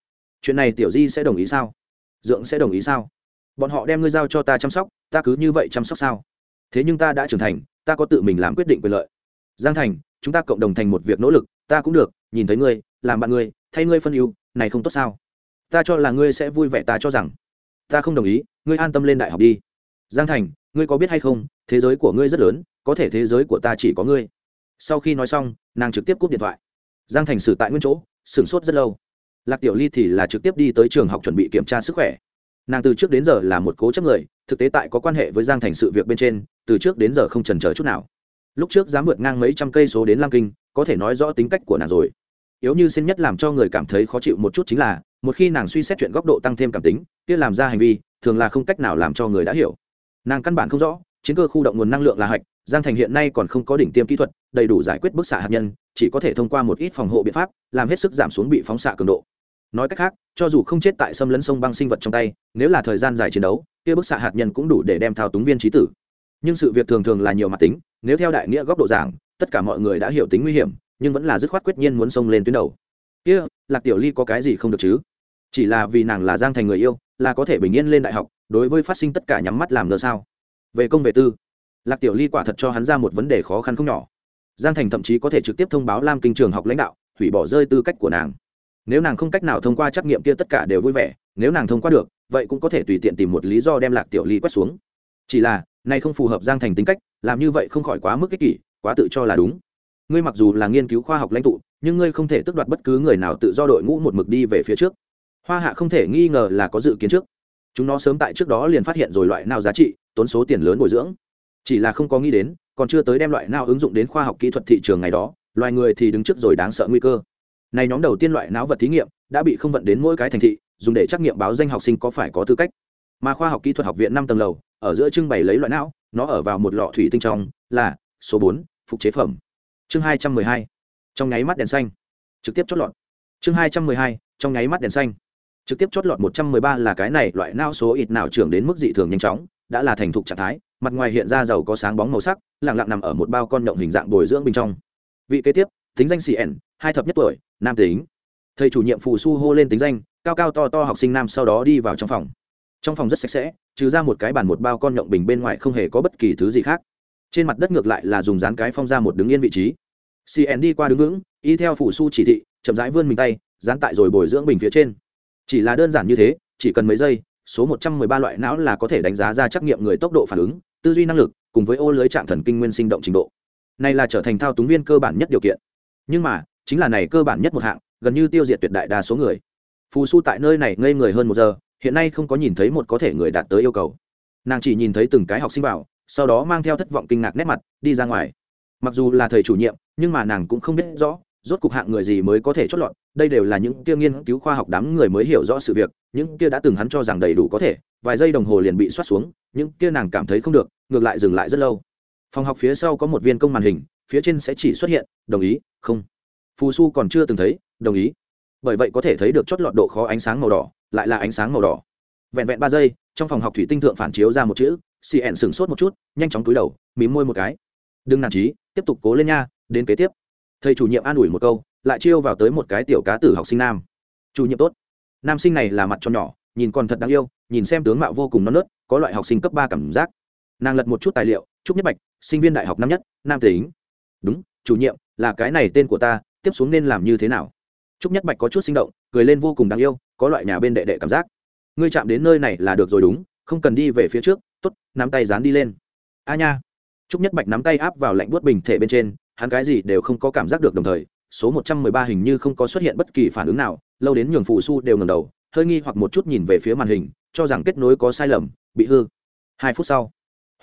Chuyện này tiểu di sẽ đồng ý sao? Dượng sẽ đồng ý sao? Bọn họ đem ngươi giao cho ta chăm sóc, ta cứ như vậy chăm sóc sao? Thế nhưng ta đã trưởng thành, ta có tự mình làm quyết định quyền lợi. Giang thành chúng ta cộng đồng thành một việc nỗ lực, ta cũng được, nhìn thấy ngươi, làm bạn ngươi, thay ngươi phân ưu, này không tốt sao? Ta cho là ngươi sẽ vui vẻ, ta cho rằng. Ta không đồng ý, ngươi an tâm lên đại học đi. Giang thành, ngươi có biết hay không, thế giới của ngươi rất lớn, có thể thế giới của ta chỉ có ngươi. Sau khi nói xong, nàng trực tiếp cúp điện thoại. Giang thành xử tại nguyên chỗ, sửng sốt rất lâu. Lạc tiểu ly thì là trực tiếp đi tới trường học chuẩn bị kiểm tra sức khỏe. Nàng từ trước đến giờ là một cố chấp người, thực tế tại có quan hệ với giang thành sự việc bên trên, từ trước đến giờ không trần chờ chút nào lúc trước dám vượt ngang mấy trăm cây số đến lam kinh, có thể nói rõ tính cách của nàng rồi. Yếu như xin nhất làm cho người cảm thấy khó chịu một chút chính là, một khi nàng suy xét chuyện góc độ tăng thêm cảm tính, kia làm ra hành vi, thường là không cách nào làm cho người đã hiểu. Nàng căn bản không rõ, chiến cơ khu động nguồn năng lượng là hạch, giang thành hiện nay còn không có đỉnh tiêm kỹ thuật, đầy đủ giải quyết bức xạ hạt nhân, chỉ có thể thông qua một ít phòng hộ biện pháp, làm hết sức giảm xuống bị phóng xạ cường độ. Nói cách khác, cho dù không chết tại xâm lấn sông băng sinh vật trong tay, nếu là thời gian dài chiến đấu, kia bức xạ hạt nhân cũng đủ để đem thao túng viên trí tử. Nhưng sự việc thường thường là nhiều mặt tính nếu theo đại nghĩa góc độ giảng, tất cả mọi người đã hiểu tính nguy hiểm, nhưng vẫn là dứt khoát quyết nhiên muốn xông lên tuyến đầu. Kia, lạc tiểu ly có cái gì không được chứ? Chỉ là vì nàng là giang thành người yêu, là có thể bình yên lên đại học, đối với phát sinh tất cả nhắm mắt làm ngờ sao? Về công về tư, lạc tiểu ly quả thật cho hắn ra một vấn đề khó khăn không nhỏ. Giang thành thậm chí có thể trực tiếp thông báo lam kinh trường học lãnh đạo, hủy bỏ rơi tư cách của nàng. Nếu nàng không cách nào thông qua trắc nghiệm kia tất cả đều vui vẻ, nếu nàng thông qua được, vậy cũng có thể tùy tiện tìm một lý do đem lạc tiểu ly quét xuống. Chỉ là nay không phù hợp giang thành tính cách, làm như vậy không khỏi quá mức ích kỷ, quá tự cho là đúng. Ngươi mặc dù là nghiên cứu khoa học lãnh tụ, nhưng ngươi không thể tước đoạt bất cứ người nào tự do đội ngũ một mực đi về phía trước. Hoa hạ không thể nghi ngờ là có dự kiến trước. Chúng nó sớm tại trước đó liền phát hiện rồi loại nào giá trị, tốn số tiền lớn bồi dưỡng. Chỉ là không có nghĩ đến, còn chưa tới đem loại nào ứng dụng đến khoa học kỹ thuật thị trường ngày đó, loài người thì đứng trước rồi đáng sợ nguy cơ. Này nhóm đầu tiên loại não vật thí nghiệm, đã bị không vận đến mỗi cái thành thị, dùng để trắc nghiệm báo danh học sinh có phải có tư cách. Mà khoa học kỹ thuật học viện năm tầng lầu ở giữa trưng bày lấy loại não, nó ở vào một lọ thủy tinh trong, là số bốn, phục chế phẩm. Chương hai trăm mười hai, trong nháy mắt đèn xanh. Trực tiếp chót lọt. Chương hai trăm mười hai, trong nháy mắt đèn xanh. Trực tiếp chót lọt một trăm mười ba là cái này loại não số ít nào trưởng đến mức dị thường nhanh chóng, đã là thành thục trạng thái, mặt ngoài hiện ra giàu có sáng bóng màu sắc lẳng lặng nằm ở một bao con nhộng hình dạng bồi dưỡng bên trong. Vị kế tiếp tính danh cn hai thập nhất tuổi, nam tính. Thầy chủ nhiệm phù su hô lên tính danh, cao cao to to học sinh nam sau đó đi vào trong phòng trong phòng rất sạch sẽ, trừ ra một cái bàn một bao con nhộng bình bên ngoài không hề có bất kỳ thứ gì khác. Trên mặt đất ngược lại là dùng dán cái phong ra một đứng yên vị trí. Cn đi qua đứng vững, y theo phủ su chỉ thị, chậm rãi vươn mình tay, dán tại rồi bồi dưỡng bình phía trên. Chỉ là đơn giản như thế, chỉ cần mấy giây, số một trăm mười ba loại não là có thể đánh giá ra trắc nghiệm người tốc độ phản ứng, tư duy năng lực, cùng với ô lưới trạng thần kinh nguyên sinh động trình độ. Này là trở thành thao túng viên cơ bản nhất điều kiện. Nhưng mà, chính là này cơ bản nhất một hạng, gần như tiêu diệt tuyệt đại đa số người. Phù su tại nơi này ngây người hơn một giờ hiện nay không có nhìn thấy một có thể người đạt tới yêu cầu. Nàng chỉ nhìn thấy từng cái học sinh vào, sau đó mang theo thất vọng kinh ngạc nét mặt, đi ra ngoài. Mặc dù là thầy chủ nhiệm, nhưng mà nàng cũng không biết rõ, rốt cục hạng người gì mới có thể chót lọt, đây đều là những kia nghiên cứu khoa học đám người mới hiểu rõ sự việc, những kia đã từng hắn cho rằng đầy đủ có thể, vài giây đồng hồ liền bị soát xuống, những kia nàng cảm thấy không được, ngược lại dừng lại rất lâu. Phòng học phía sau có một viên công màn hình, phía trên sẽ chỉ xuất hiện, đồng ý, không. Phù su còn chưa từng thấy, đồng ý. Bởi vậy có thể thấy được chót lọt độ khó ánh sáng màu đỏ lại là ánh sáng màu đỏ. Vẹn vẹn ba giây, trong phòng học thủy tinh thượng phản chiếu ra một chữ, cn sửng sốt một chút, nhanh chóng túi đầu, mím môi một cái. Đừng nản trí, tiếp tục cố lên nha, đến kế tiếp. Thầy chủ nhiệm an ủi một câu, lại chiêu vào tới một cái tiểu cá tử học sinh nam. Chủ nhiệm tốt. Nam sinh này là mặt cho nhỏ, nhìn còn thật đáng yêu, nhìn xem tướng mạo vô cùng non nớt, có loại học sinh cấp ba cảm giác. Nàng lật một chút tài liệu trúc nhất bạch, sinh viên đại học năm nhất, nam tính. Đúng, chủ nhiệm, là cái này tên của ta, tiếp xuống nên làm như thế nào? Trúc nhất bạch có chút sinh động cười lên vô cùng đáng yêu, có loại nhà bên đệ đệ cảm giác. Ngươi chạm đến nơi này là được rồi đúng, không cần đi về phía trước t ố t nắm tay dán đi lên. A nha. Trúc nhất bạch nắm tay áp vào lạnh buốt bình thể bên trên, hắn cái gì đều không có cảm giác được đồng thời, số một trăm mười ba hình như không có xuất hiện bất kỳ phản ứng nào, lâu đến nhường phù su đều ngầm đầu, hơi nghi hoặc một chút nhìn về phía màn hình, cho rằng kết nối có sai lầm, bị hư. Hai phút sau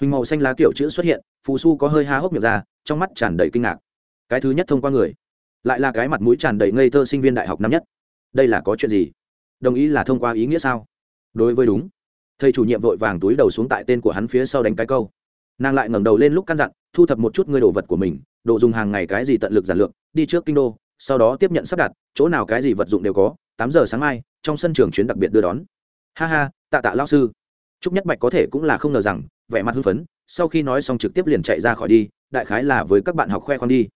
huỳnh màu xanh lá kiểu chữ xuất hiện, phù su có hơi há hốc miệng ra, trong mắt tràn đầy kinh ngạc. Cái thứ nhất thông qua người, lại là cái mặt mũi tràn đầy ngây thơ sinh viên đại học năm nhất đây là có chuyện gì? Đồng ý là thông qua ý nghĩa sao? Đối với đúng. Thầy chủ nhiệm vội vàng túi đầu xuống tại tên của hắn phía sau đánh cái câu. Nàng lại ngẩng đầu lên lúc căn dặn, thu thập một chút ngươi đồ vật của mình, đồ dùng hàng ngày cái gì tận lực giản lược, đi trước kinh đô, sau đó tiếp nhận sắp đặt, chỗ nào cái gì vật dụng đều có, tám giờ sáng mai, trong sân trường chuyến đặc biệt đưa đón. Ha ha, tạ tạ lao sư. Trúc nhất bạch có thể cũng là không ngờ rằng, vẻ mặt hưng phấn, sau khi nói xong trực tiếp liền chạy ra khỏi đi, đại khái là với các bạn học khoe khoang đi.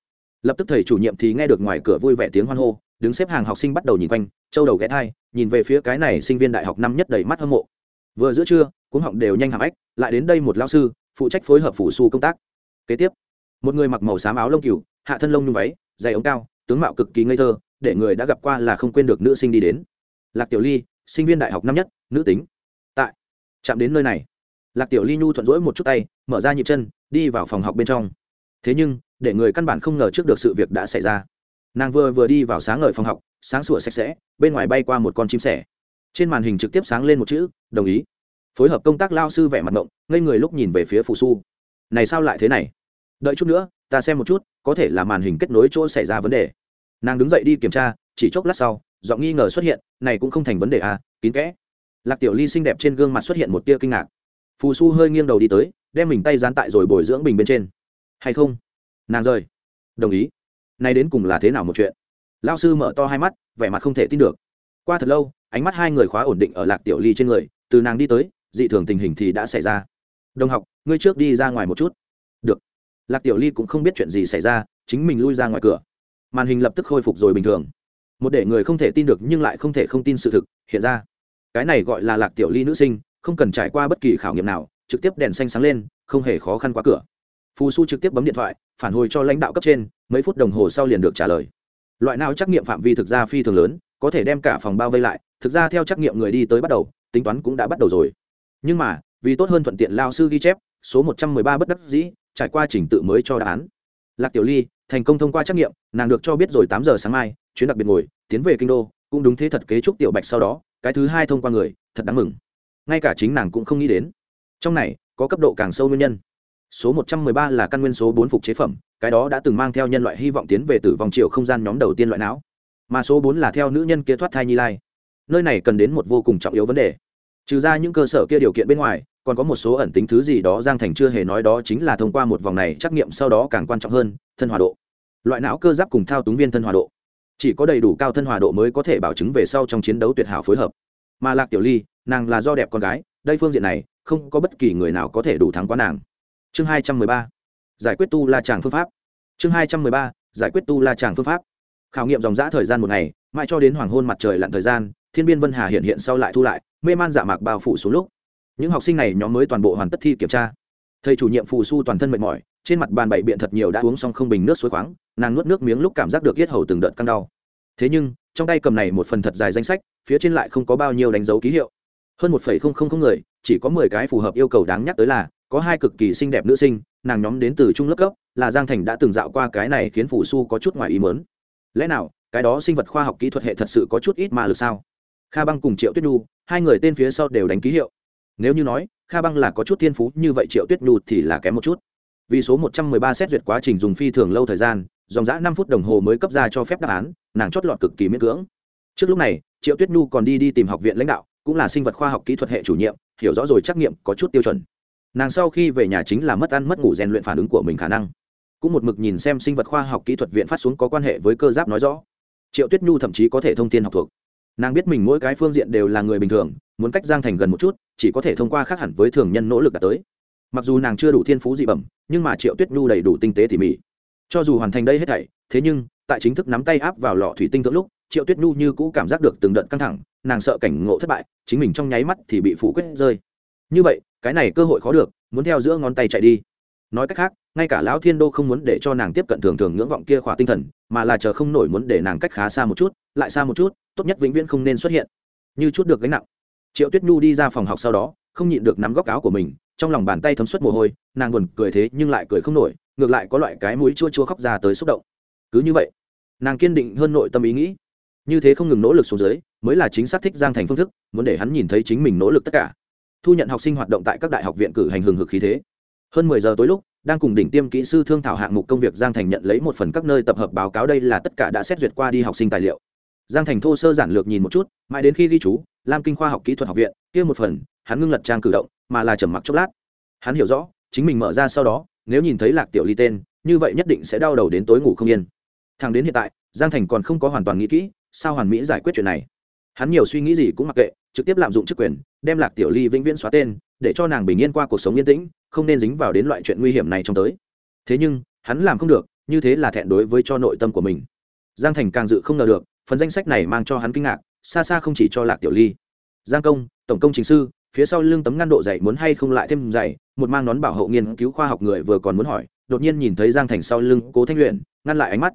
Lập tức thầy chủ nhiệm thì nghe được ngoài cửa vui vẻ tiếng hoan hô đứng xếp hàng học sinh bắt đầu nhìn quanh châu đầu ghé thai, nhìn về phía cái này sinh viên đại học năm nhất đầy mắt hâm mộ. Vừa giữa trưa, cuống họng đều nhanh hàm ếch, lại đến đây một lao sư, phụ trách phối hợp phủ su công tác. Kế tiếp, một người mặc màu xám áo lông cừu, hạ thân lông nhung váy dày ống cao, tướng mạo cực kỳ ngây thơ, để người đã gặp qua là không quên được nữ sinh đi đến. Lạc tiểu ly, sinh viên đại học năm nhất, nữ tính. Tại, chạm đến nơi này. Lạc tiểu ly nhu thuận rỗi một chút tay, mở ra nhịp chân, đi vào phòng học bên trong. Thế nhưng, để người căn bản không ngờ trước được sự việc đã xảy ra nàng vừa vừa đi vào sáng ngời phòng học, sáng sủa sạch sẽ, bên ngoài bay qua một con chim sẻ. Trên màn hình trực tiếp sáng lên một chữ, đồng ý. Phối hợp công tác lao sư vẻ mặt động, ngây người lúc nhìn về phía phù su. Này sao lại thế này? Đợi chút nữa, ta xem một chút, có thể là màn hình kết nối chỗ xảy ra vấn đề. Nàng đứng dậy đi kiểm tra, chỉ chốc lát sau, giọng nghi ngờ xuất hiện, này cũng không thành vấn đề à kín kẽ. Lạc tiểu ly xinh đẹp trên gương mặt xuất hiện một tia kinh ngạc. Phù su hơi nghiêng đầu đi tới, đem mình tay dán tại rồi bồi dưỡng bình bên trên. Hay không? Nàng rời. Đồng ý nay đến cùng là thế nào một chuyện? Lao sư mở to hai mắt, vẻ mặt không thể tin được. Qua thật lâu, ánh mắt hai người khóa ổn định ở lạc tiểu ly trên người, từ nàng đi tới, dị thường tình hình thì đã xảy ra. Đồng học, ngươi trước đi ra ngoài một chút. Được. Lạc tiểu ly cũng không biết chuyện gì xảy ra, chính mình lui ra ngoài cửa. Màn hình lập tức khôi phục rồi bình thường. Một để người không thể tin được nhưng lại không thể không tin sự thực, hiện ra. Cái này gọi là lạc tiểu ly nữ sinh, không cần trải qua bất kỳ khảo nghiệm nào, trực tiếp đèn xanh sáng lên, không hề khó khăn qua cửa. Phù su trực tiếp bấm điện thoại, phản hồi cho lãnh đạo cấp trên mấy phút đồng hồ sau liền được trả lời. Loại nào trắc nghiệm phạm vi thực ra phi thường lớn, có thể đem cả phòng bao vây lại, thực ra theo trắc nghiệm người đi tới bắt đầu, tính toán cũng đã bắt đầu rồi. Nhưng mà, vì tốt hơn thuận tiện lao sư ghi chép, số một trăm mười ba bất đắc dĩ, trải qua trình tự mới cho đáp án. Lạc tiểu ly, thành công thông qua trắc nghiệm, nàng được cho biết rồi tám giờ sáng mai, chuyến đặc biệt ngồi, tiến về kinh đô, cũng đúng thế thật kế trúc tiểu bạch sau đó, cái thứ hai thông qua người, thật đáng mừng. Ngay cả chính nàng cũng không nghĩ đến. Trong này, có cấp độ càng sâu nguyên nhân số một trăm mười ba là căn nguyên số bốn phục chế phẩm, cái đó đã từng mang theo nhân loại hy vọng tiến về tử vòng chiều không gian nhóm đầu tiên loại não. Mà số bốn là theo nữ nhân kia thoát thai nhi lai. Nơi này cần đến một vô cùng trọng yếu vấn đề. Trừ ra những cơ sở kia điều kiện bên ngoài, còn có một số ẩn tính thứ gì đó giang thành chưa hề nói đó chính là thông qua một vòng này trắc nghiệm sau đó càng quan trọng hơn, thân hòa độ. Loại não cơ giáp cùng thao túng viên thân hòa độ. Chỉ có đầy đủ cao thân hòa độ mới có thể bảo chứng về sau trong chiến đấu tuyệt hảo phối hợp. Mà lạc tiểu ly, nàng là do đẹp con gái, đây phương diện này, không có bất kỳ người nào có thể đủ thắng quá nàng chương hai trăm mười ba. Giải quyết tu la tràng phương pháp. Chương hai trăm mười ba. Giải quyết tu la tràng phương pháp. Khảo nghiệm dòng giã thời gian một ngày, mãi cho đến hoàng hôn mặt trời lặn thời gian, thiên biên vân hà hiện hiện sau lại thu lại, mê man dạ mạc bao phủ xuống lúc. Những học sinh này nhóm mới toàn bộ hoàn tất thi kiểm tra. Thầy chủ nhiệm phù su toàn thân mệt mỏi, trên mặt bàn bảy biện thật nhiều đã uống xong không bình nước suối khoáng, nàng nuốt nước miếng lúc cảm giác được yết hầu từng đợt căng đau. Thế nhưng, trong tay cầm này một phần thật dài danh sách, phía trên lại không có bao nhiêu đánh dấu ký hiệu. Hơn một phẩy không không không người, chỉ có mười cái phù hợp yêu cầu đáng nhắc tới là có hai cực kỳ xinh đẹp nữ sinh, nàng nhóm đến từ trung lớp cấp là giang thành đã từng dạo qua cái này khiến phù su có chút ngoài ý mớn lẽ nào, cái đó sinh vật khoa học kỹ thuật hệ thật sự có chút ít mà lực sao? Kha băng cùng triệu tuyết nhu, hai người tên phía sau đều đánh ký hiệu. Nếu như nói, kha băng là có chút thiên phú như vậy triệu tuyết nhu thì là kém một chút. Vì số một trăm mười ba xét duyệt quá trình dùng phi thường lâu thời gian, dòng dã năm phút đồng hồ mới cấp ra cho phép đáp án, nàng chót lọt cực kỳ miễn cưỡng. Trước lúc này, triệu tuyết nhu còn đi đi tìm học viện lãnh đạo, cũng là sinh vật khoa học kỹ thuật hệ chủ nhiệm, hiểu rõ rồi trắc nghiệm có chút tiêu chuẩn nàng sau khi về nhà chính là mất ăn mất ngủ rèn luyện phản ứng của mình khả năng. Cũng một mực nhìn xem sinh vật khoa học kỹ thuật viện phát xuống có quan hệ với cơ giáp nói rõ. Triệu tuyết nhu thậm chí có thể thông tin học thuộc. Nàng biết mình mỗi cái phương diện đều là người bình thường, muốn cách giang thành gần một chút, chỉ có thể thông qua khác hẳn với thường nhân nỗ lực đạt tới. Mặc dù nàng chưa đủ thiên phú dị bẩm, nhưng mà triệu tuyết nhu đầy đủ tinh tế tỉ mỉ. Cho dù hoàn thành đây hết thảy, thế nhưng, tại chính thức nắm tay áp vào lọ thủy tinh thượng lúc, triệu tuyết nhu như cũ cảm giác được từng đợt căng thẳng, nàng sợ cảnh ngộ thất bại, chính mình trong nháy mắt thì bị phủ quyết rơi. Như vậy cái này cơ hội khó được, muốn theo giữa ngón tay chạy đi. Nói cách khác, ngay cả lão thiên đô không muốn để cho nàng tiếp cận thường thường ngưỡng vọng kia khỏa tinh thần, mà là chờ không nổi muốn để nàng cách khá xa một chút, lại xa một chút, tốt nhất vĩnh viễn không nên xuất hiện. Như chút được gánh nặng. Triệu tuyết nhu đi ra phòng học sau đó, không nhịn được nắm góc áo của mình, trong lòng bàn tay thấm suất mồ hôi, nàng buồn cười thế nhưng lại cười không nổi, ngược lại có loại cái mũi chua chua khóc ra tới xúc động. Cứ như vậy, nàng kiên định hơn nội tâm ý nghĩ. Như thế không ngừng nỗ lực xuống dưới, mới là chính xác thích giang thành phương thức, muốn để hắn nhìn thấy chính mình nỗ lực tất cả thu nhận học sinh hoạt động tại các đại học viện cử hành hừng hực khí thế. Hơn mười giờ tối lúc, đang cùng đỉnh tiêm kỹ sư thương thảo hạng mục công việc, giang thành nhận lấy một phần các nơi tập hợp báo cáo đây là tất cả đã xét duyệt qua đi học sinh tài liệu. Giang thành thô sơ giản lược nhìn một chút, mãi đến khi ghi chú, lam kinh khoa học kỹ thuật học viện, kia một phần, hắn ngưng lật trang cử động, mà là trầm mặc chốc lát. Hắn hiểu rõ, chính mình mở ra sau đó, nếu nhìn thấy lạc tiểu ly tên, như vậy nhất định sẽ đau đầu đến tối ngủ không yên. Thằng đến hiện tại, giang thành còn không có hoàn toàn nghĩ kỹ, sao hoàn mỹ giải quyết chuyện này? Hắn nhiều suy nghĩ gì cũng mặc kệ, trực tiếp lạm dụng chức quyền, đem lạc tiểu ly vĩnh viễn xóa tên, để cho nàng bình yên qua cuộc sống yên tĩnh, không nên dính vào đến loại chuyện nguy hiểm này trong tới. Thế nhưng, hắn làm không được, như thế là thẹn đối với cho nội tâm của mình. Giang thành càng dự không ngờ được, phần danh sách này mang cho hắn kinh ngạc, xa xa không chỉ cho lạc tiểu ly. Giang công, tổng công chính sư, phía sau lưng tấm ngăn độ dày muốn hay không lại thêm dày, một mang nón bảo hộ nghiên cứu khoa học người vừa còn muốn hỏi, đột nhiên nhìn thấy giang thành sau lưng cố thanh luyện ngăn lại ánh mắt.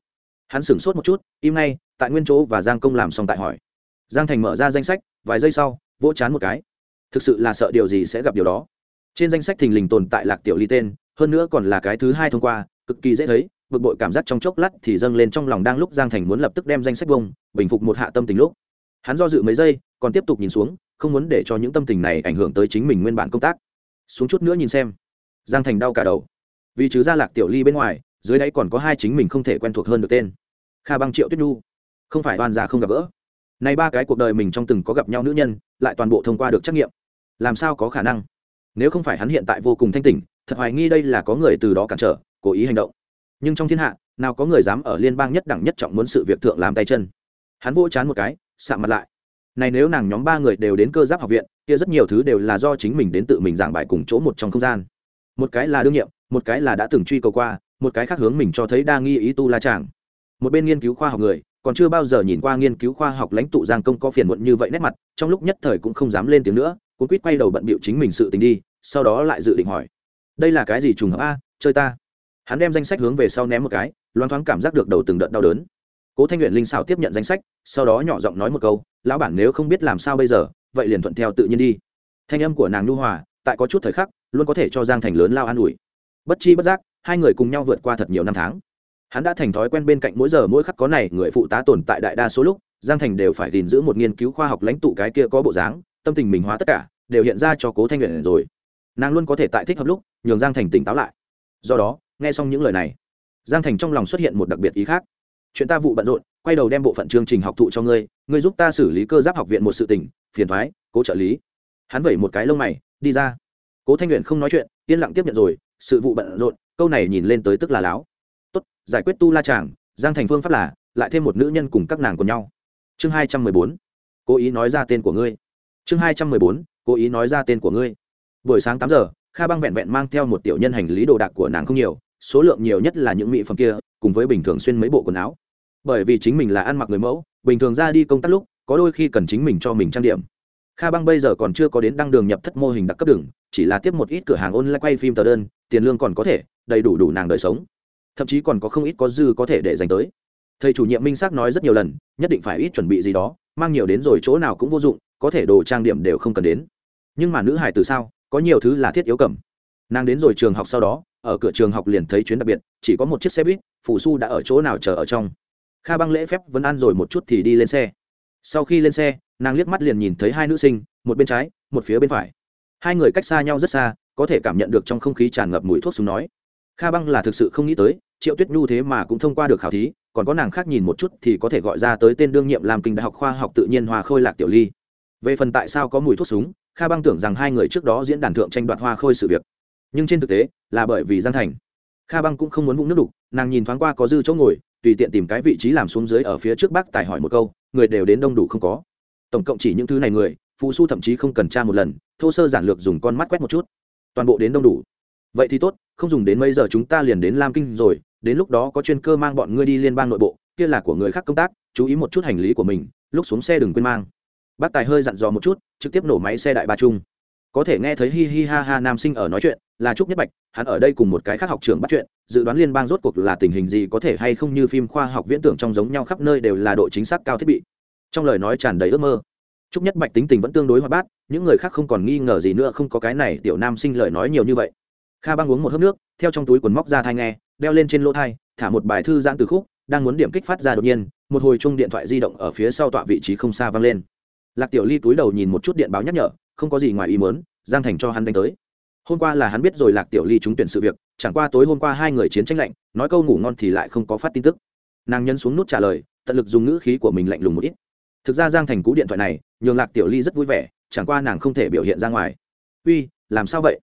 Hắn sửng sốt một chút, im ngay, tại nguyên chỗ và giang công làm xong tại hỏi giang thành mở ra danh sách, vài giây sau, vỗ chán một cái. Thực sự là sợ điều gì sẽ gặp điều đó. Trên danh sách thình lình tồn tại lạc tiểu ly tên, hơn nữa còn là cái thứ hai thông qua, cực kỳ dễ thấy, bực bội cảm giác trong chốc lát thì dâng lên trong lòng đang lúc giang thành muốn lập tức đem danh sách bông, bình phục một hạ tâm tình lúc. Hắn do dự mấy giây, còn tiếp tục nhìn xuống, không muốn để cho những tâm tình này ảnh hưởng tới chính mình nguyên bản công tác. Xuống chút nữa nhìn xem. Giang thành đau cả đầu. Vì chứ ra lạc tiểu ly bên ngoài, dưới đáy còn có hai chính mình không thể quen thuộc hơn được tên. Kha băng triệu tuyết nhu. Không phải oan già không gặp gỡ này ba cái cuộc đời mình trong từng có gặp nhau nữ nhân, lại toàn bộ thông qua được trắc nghiệm. Làm sao có khả năng? Nếu không phải hắn hiện tại vô cùng thanh tỉnh, thật hoài nghi đây là có người từ đó cản trở, cố ý hành động. Nhưng trong thiên hạ, nào có người dám ở liên bang nhất đẳng nhất trọng muốn sự việc thượng làm tay chân. Hắn vỗ chán một cái, sạm mặt lại. Này nếu nàng nhóm ba người đều đến cơ giáp học viện, kia rất nhiều thứ đều là do chính mình đến tự mình giảng bài cùng chỗ một trong không gian. Một cái là đương nhiệm, một cái là đã từng truy cầu qua, một cái khác hướng mình cho thấy đa nghi ý tu la chàng. Một bên nghiên cứu khoa học người còn chưa bao giờ nhìn qua nghiên cứu khoa học lãnh tụ giang công có phiền muộn như vậy nét mặt, trong lúc nhất thời cũng không dám lên tiếng nữa, cuốn quýt quay đầu bận bịu chính mình sự tình đi, sau đó lại dự định hỏi, đây là cái gì trùng hợp a? Chơi ta. Hắn đem danh sách hướng về sau ném một cái loan thoáng cảm giác được đầu từng đợt đau đớn. Cố thanh nguyện linh xảo tiếp nhận danh sách, sau đó nhỏ giọng nói một câu, lão bản nếu không biết làm sao bây giờ, vậy liền thuận theo tự nhiên đi. Thanh âm của nàng nhu hòa, tại có chút thời khắc, luôn có thể cho giang thành lớn lao an ủi. Bất chi bất giác, hai người cùng nhau vượt qua thật nhiều năm tháng hắn đã thành thói quen bên cạnh mỗi giờ mỗi khắc có này, người phụ tá tồn tại đại đa số lúc, giang thành đều phải gìn giữ một nghiên cứu khoa học lãnh tụ cái kia có bộ dáng, tâm tình mình hóa tất cả, đều hiện ra cho cố thanh nguyện rồi. Nàng luôn có thể tại thích hợp lúc, nhường giang thành tỉnh táo lại. Do đó, nghe xong những lời này, giang thành trong lòng xuất hiện một đặc biệt ý khác. Chuyện ta vụ bận rộn, quay đầu đem bộ phận chương trình học thụ cho ngươi ngươi giúp ta xử lý cơ giáp học viện một sự tình, phiền thoái, cố trợ lý. Hắn vẩy một cái lông mày, đi ra. Cố thanh nguyện không nói chuyện, yên lặng tiếp nhận rồi, sự vụ bận rộn, câu này nhìn lên tới tức là láo tốt, giải quyết tu la chàng, giang thành phương pháp là, lại thêm một nữ nhân cùng các nàng cùng nhau. Chương hai trăm mười bốn, cố ý nói ra tên của ngươi. Chương hai trăm mười bốn, cố ý nói ra tên của ngươi. Buổi sáng tám giờ, kha băng vẹn vẹn mang theo một tiểu nhân hành lý đồ đạc của nàng không nhiều, số lượng nhiều nhất là những mỹ phẩm kia, cùng với bình thường xuyên mấy bộ quần áo. Bởi vì chính mình là ăn mặc người mẫu, bình thường ra đi công tác lúc, có đôi khi cần chính mình cho mình trang điểm. Kha băng bây giờ còn chưa có đến đăng đường nhập thất mô hình đặc cấp đường, chỉ là tiếp một ít cửa hàng online quay phim tờ đơn, tiền lương còn có thể, đầy đủ đủ nàng đời sống thậm chí còn có không ít có dư có thể để dành tới. Thầy chủ nhiệm minh xác nói rất nhiều lần, nhất định phải ít chuẩn bị gì đó, mang nhiều đến rồi chỗ nào cũng vô dụng, có thể đồ trang điểm đều không cần đến. Nhưng mà nữ hải từ sao, có nhiều thứ là thiết yếu cầm. Nàng đến rồi trường học sau đó, ở cửa trường học liền thấy chuyến đặc biệt, chỉ có một chiếc xe buýt phủ su đã ở chỗ nào chờ ở trong. Kha băng lễ phép vẫn ăn rồi một chút thì đi lên xe. Sau khi lên xe, nàng liếc mắt liền nhìn thấy hai nữ sinh, một bên trái, một phía bên phải. Hai người cách xa nhau rất xa, có thể cảm nhận được trong không khí tràn ngập mùi thuốc súng nói kha băng là thực sự không nghĩ tới, triệu tuyết nhu thế mà cũng thông qua được khảo thí, còn có nàng khác nhìn một chút thì có thể gọi ra tới tên đương nhiệm làm kinh đại học khoa học tự nhiên hòa khôi lạc tiểu ly. Về phần tại sao có mùi thuốc súng, kha băng tưởng rằng hai người trước đó diễn đàn thượng tranh đoạt hoa khôi sự việc. Nhưng trên thực tế, là bởi vì giang thành. Kha băng cũng không muốn vũng nước đục, nàng nhìn thoáng qua có dư chỗ ngồi, tùy tiện tìm cái vị trí làm xuống dưới ở phía trước bác tài hỏi một câu, người đều đến đông đủ không có. Tổng cộng chỉ những thứ này người phụ su thậm chí không cần tra một lần, thô sơ giản lược dùng con mắt quét một chút. Toàn bộ đến đông đủ vậy thì tốt, không dùng đến mấy giờ chúng ta liền đến lam kinh rồi, đến lúc đó có chuyên cơ mang bọn ngươi đi liên bang nội bộ, kia là của người khác công tác, chú ý một chút hành lý của mình, lúc xuống xe đừng quên mang. Bác tài hơi dặn dò một chút, trực tiếp nổ máy xe đại ba trung có thể nghe thấy hi hi ha ha nam sinh ở nói chuyện, là trúc nhất bạch, hắn ở đây cùng một cái khác học trường bắt chuyện, dự đoán liên bang rốt cuộc là tình hình gì có thể hay không như phim khoa học viễn tưởng trong giống nhau khắp nơi đều là độ chính xác cao thiết bị. Trong lời nói tràn đầy ước mơ. Trúc nhất bạch tính tình vẫn tương đối hoạt bát, những người khác không còn nghi ngờ gì nữa, không có cái này tiểu nam sinh lời nói nhiều như vậy kha băng uống một hớp nước, theo trong túi quần móc ra thai nghe, đeo lên trên lỗ thai, thả một bài thư giãn từ khúc, đang muốn điểm kích phát ra đột nhiên, một hồi chung điện thoại di động ở phía sau tọa vị trí không xa vang lên. Lạc tiểu ly túi đầu nhìn một chút điện báo nhắc nhở, không có gì ngoài ý mớn giang thành cho hắn đánh tới. Hôm qua là hắn biết rồi lạc tiểu ly trúng tuyển sự việc, chẳng qua tối hôm qua hai người chiến tranh lạnh, nói câu ngủ ngon thì lại không có phát tin tức. Nàng nhân xuống nút trả lời, tận lực dùng ngữ khí của mình lạnh lùng một ít. Thực ra giang thành cú điện thoại này, nhường lạc tiểu ly rất vui vẻ, chẳng qua nàng không thể biểu hiện ra ngoài. Uy, làm sao vậy?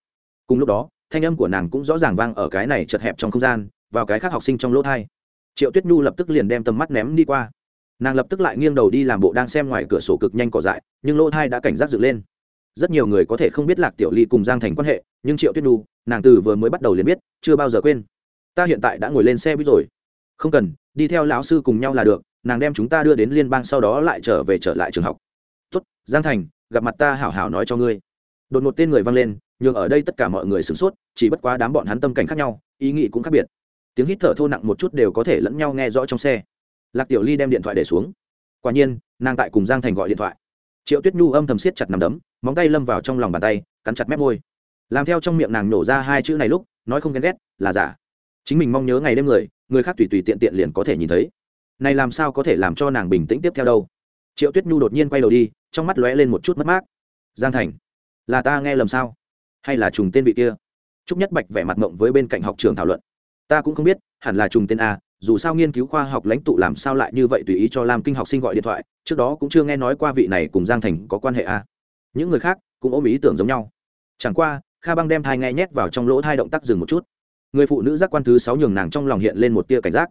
Cùng lúc đó thanh âm của nàng cũng rõ ràng vang ở cái này chật hẹp trong không gian, vào cái khác học sinh trong lỗ thai. Triệu tuyết nhu lập tức liền đem tầm mắt ném đi qua. Nàng lập tức lại nghiêng đầu đi làm bộ đang xem ngoài cửa sổ cực nhanh cỏ dại, nhưng lỗ thai đã cảnh giác dựng lên. Rất nhiều người có thể không biết lạc tiểu ly cùng giang thành quan hệ, nhưng triệu tuyết nhu, nàng từ vừa mới bắt đầu liền biết, chưa bao giờ quên. Ta hiện tại đã ngồi lên xe buýt rồi. Không cần, đi theo lão sư cùng nhau là được, nàng đem chúng ta đưa đến liên bang sau đó lại trở về trở lại trường học. Tốt, giang thành, gặp mặt ta hảo hảo nói cho ngươi. Đột một tên người vang lên nhường ở đây tất cả mọi người sửng sốt, chỉ bất quá đám bọn hắn tâm cảnh khác nhau, ý nghĩ cũng khác biệt. Tiếng hít thở thô nặng một chút đều có thể lẫn nhau nghe rõ trong xe. Lạc tiểu ly đem điện thoại để xuống. Quả nhiên, nàng tại cùng giang thành gọi điện thoại. Triệu tuyết nhu âm thầm siết chặt nằm đấm, móng tay lâm vào trong lòng bàn tay, cắn chặt mép môi. Làm theo trong miệng nàng nổ ra hai chữ này lúc, nói không ghen ghét, là giả. Chính mình mong nhớ ngày đêm người người khác tùy tùy tiện tiện liền có thể nhìn thấy. Này làm sao có thể làm cho nàng bình tĩnh tiếp theo đâu? Triệu tuyết nhu đột nhiên quay đầu đi, trong mắt lóe lên một chút mất mát. Giang thành, là ta nghe lầm sao? Hay là trùng tên vị kia? Trúc nhất bạch vẻ mặt mộng với bên cạnh học trường thảo luận. Ta cũng không biết, hẳn là trùng tên a, dù sao nghiên cứu khoa học lãnh tụ làm sao lại như vậy tùy ý cho lam kinh học sinh gọi điện thoại, trước đó cũng chưa nghe nói qua vị này cùng giang thành có quan hệ a. Những người khác cũng ôm ý tưởng giống nhau. Chẳng qua, kha băng đem thai nghe nhét vào trong lỗ thai động tác dừng một chút. Người phụ nữ giác quan thứ sáu nhường nàng trong lòng hiện lên một tia cảnh giác.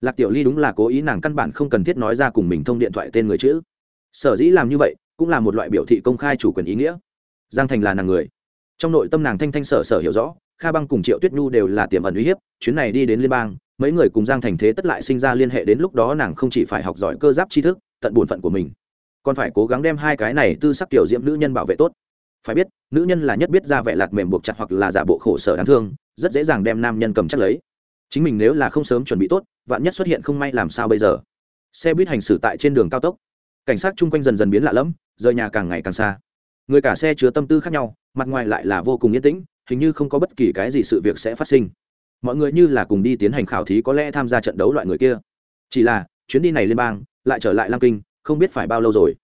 Lạc tiểu ly đúng là cố ý nàng căn bản không cần thiết nói ra cùng mình thông điện thoại tên người chữ. Sở dĩ làm như vậy cũng là một loại biểu thị công khai chủ quyền ý nghĩa. Giang thành là nàng người trong nội tâm nàng thanh thanh sở sở hiểu rõ, kha băng cùng triệu tuyết nhu đều là tiềm ẩn uy hiếp, chuyến này đi đến liên bang, mấy người cùng giang thành thế tất lại sinh ra liên hệ đến lúc đó nàng không chỉ phải học giỏi cơ giáp tri thức, tận bổn phận của mình, còn phải cố gắng đem hai cái này tư sắc tiểu diễm nữ nhân bảo vệ tốt. Phải biết, nữ nhân là nhất biết ra vẻ lạt mềm buộc chặt hoặc là giả bộ khổ sở đáng thương, rất dễ dàng đem nam nhân cầm chắc lấy. Chính mình nếu là không sớm chuẩn bị tốt, vạn nhất xuất hiện không may làm sao bây giờ? Xe buýt hành xử tại trên đường cao tốc, cảnh sát chung quanh dần dần biến lạ lẫm, rời nhà càng ngày càng xa. Người cả xe chứa tâm tư khác nhau mặt ngoài lại là vô cùng yên tĩnh, hình như không có bất kỳ cái gì sự việc sẽ phát sinh. Mọi người như là cùng đi tiến hành khảo thí có lẽ tham gia trận đấu loại người kia. Chỉ là, chuyến đi này liên bang, lại trở lại lam kinh, không biết phải bao lâu rồi.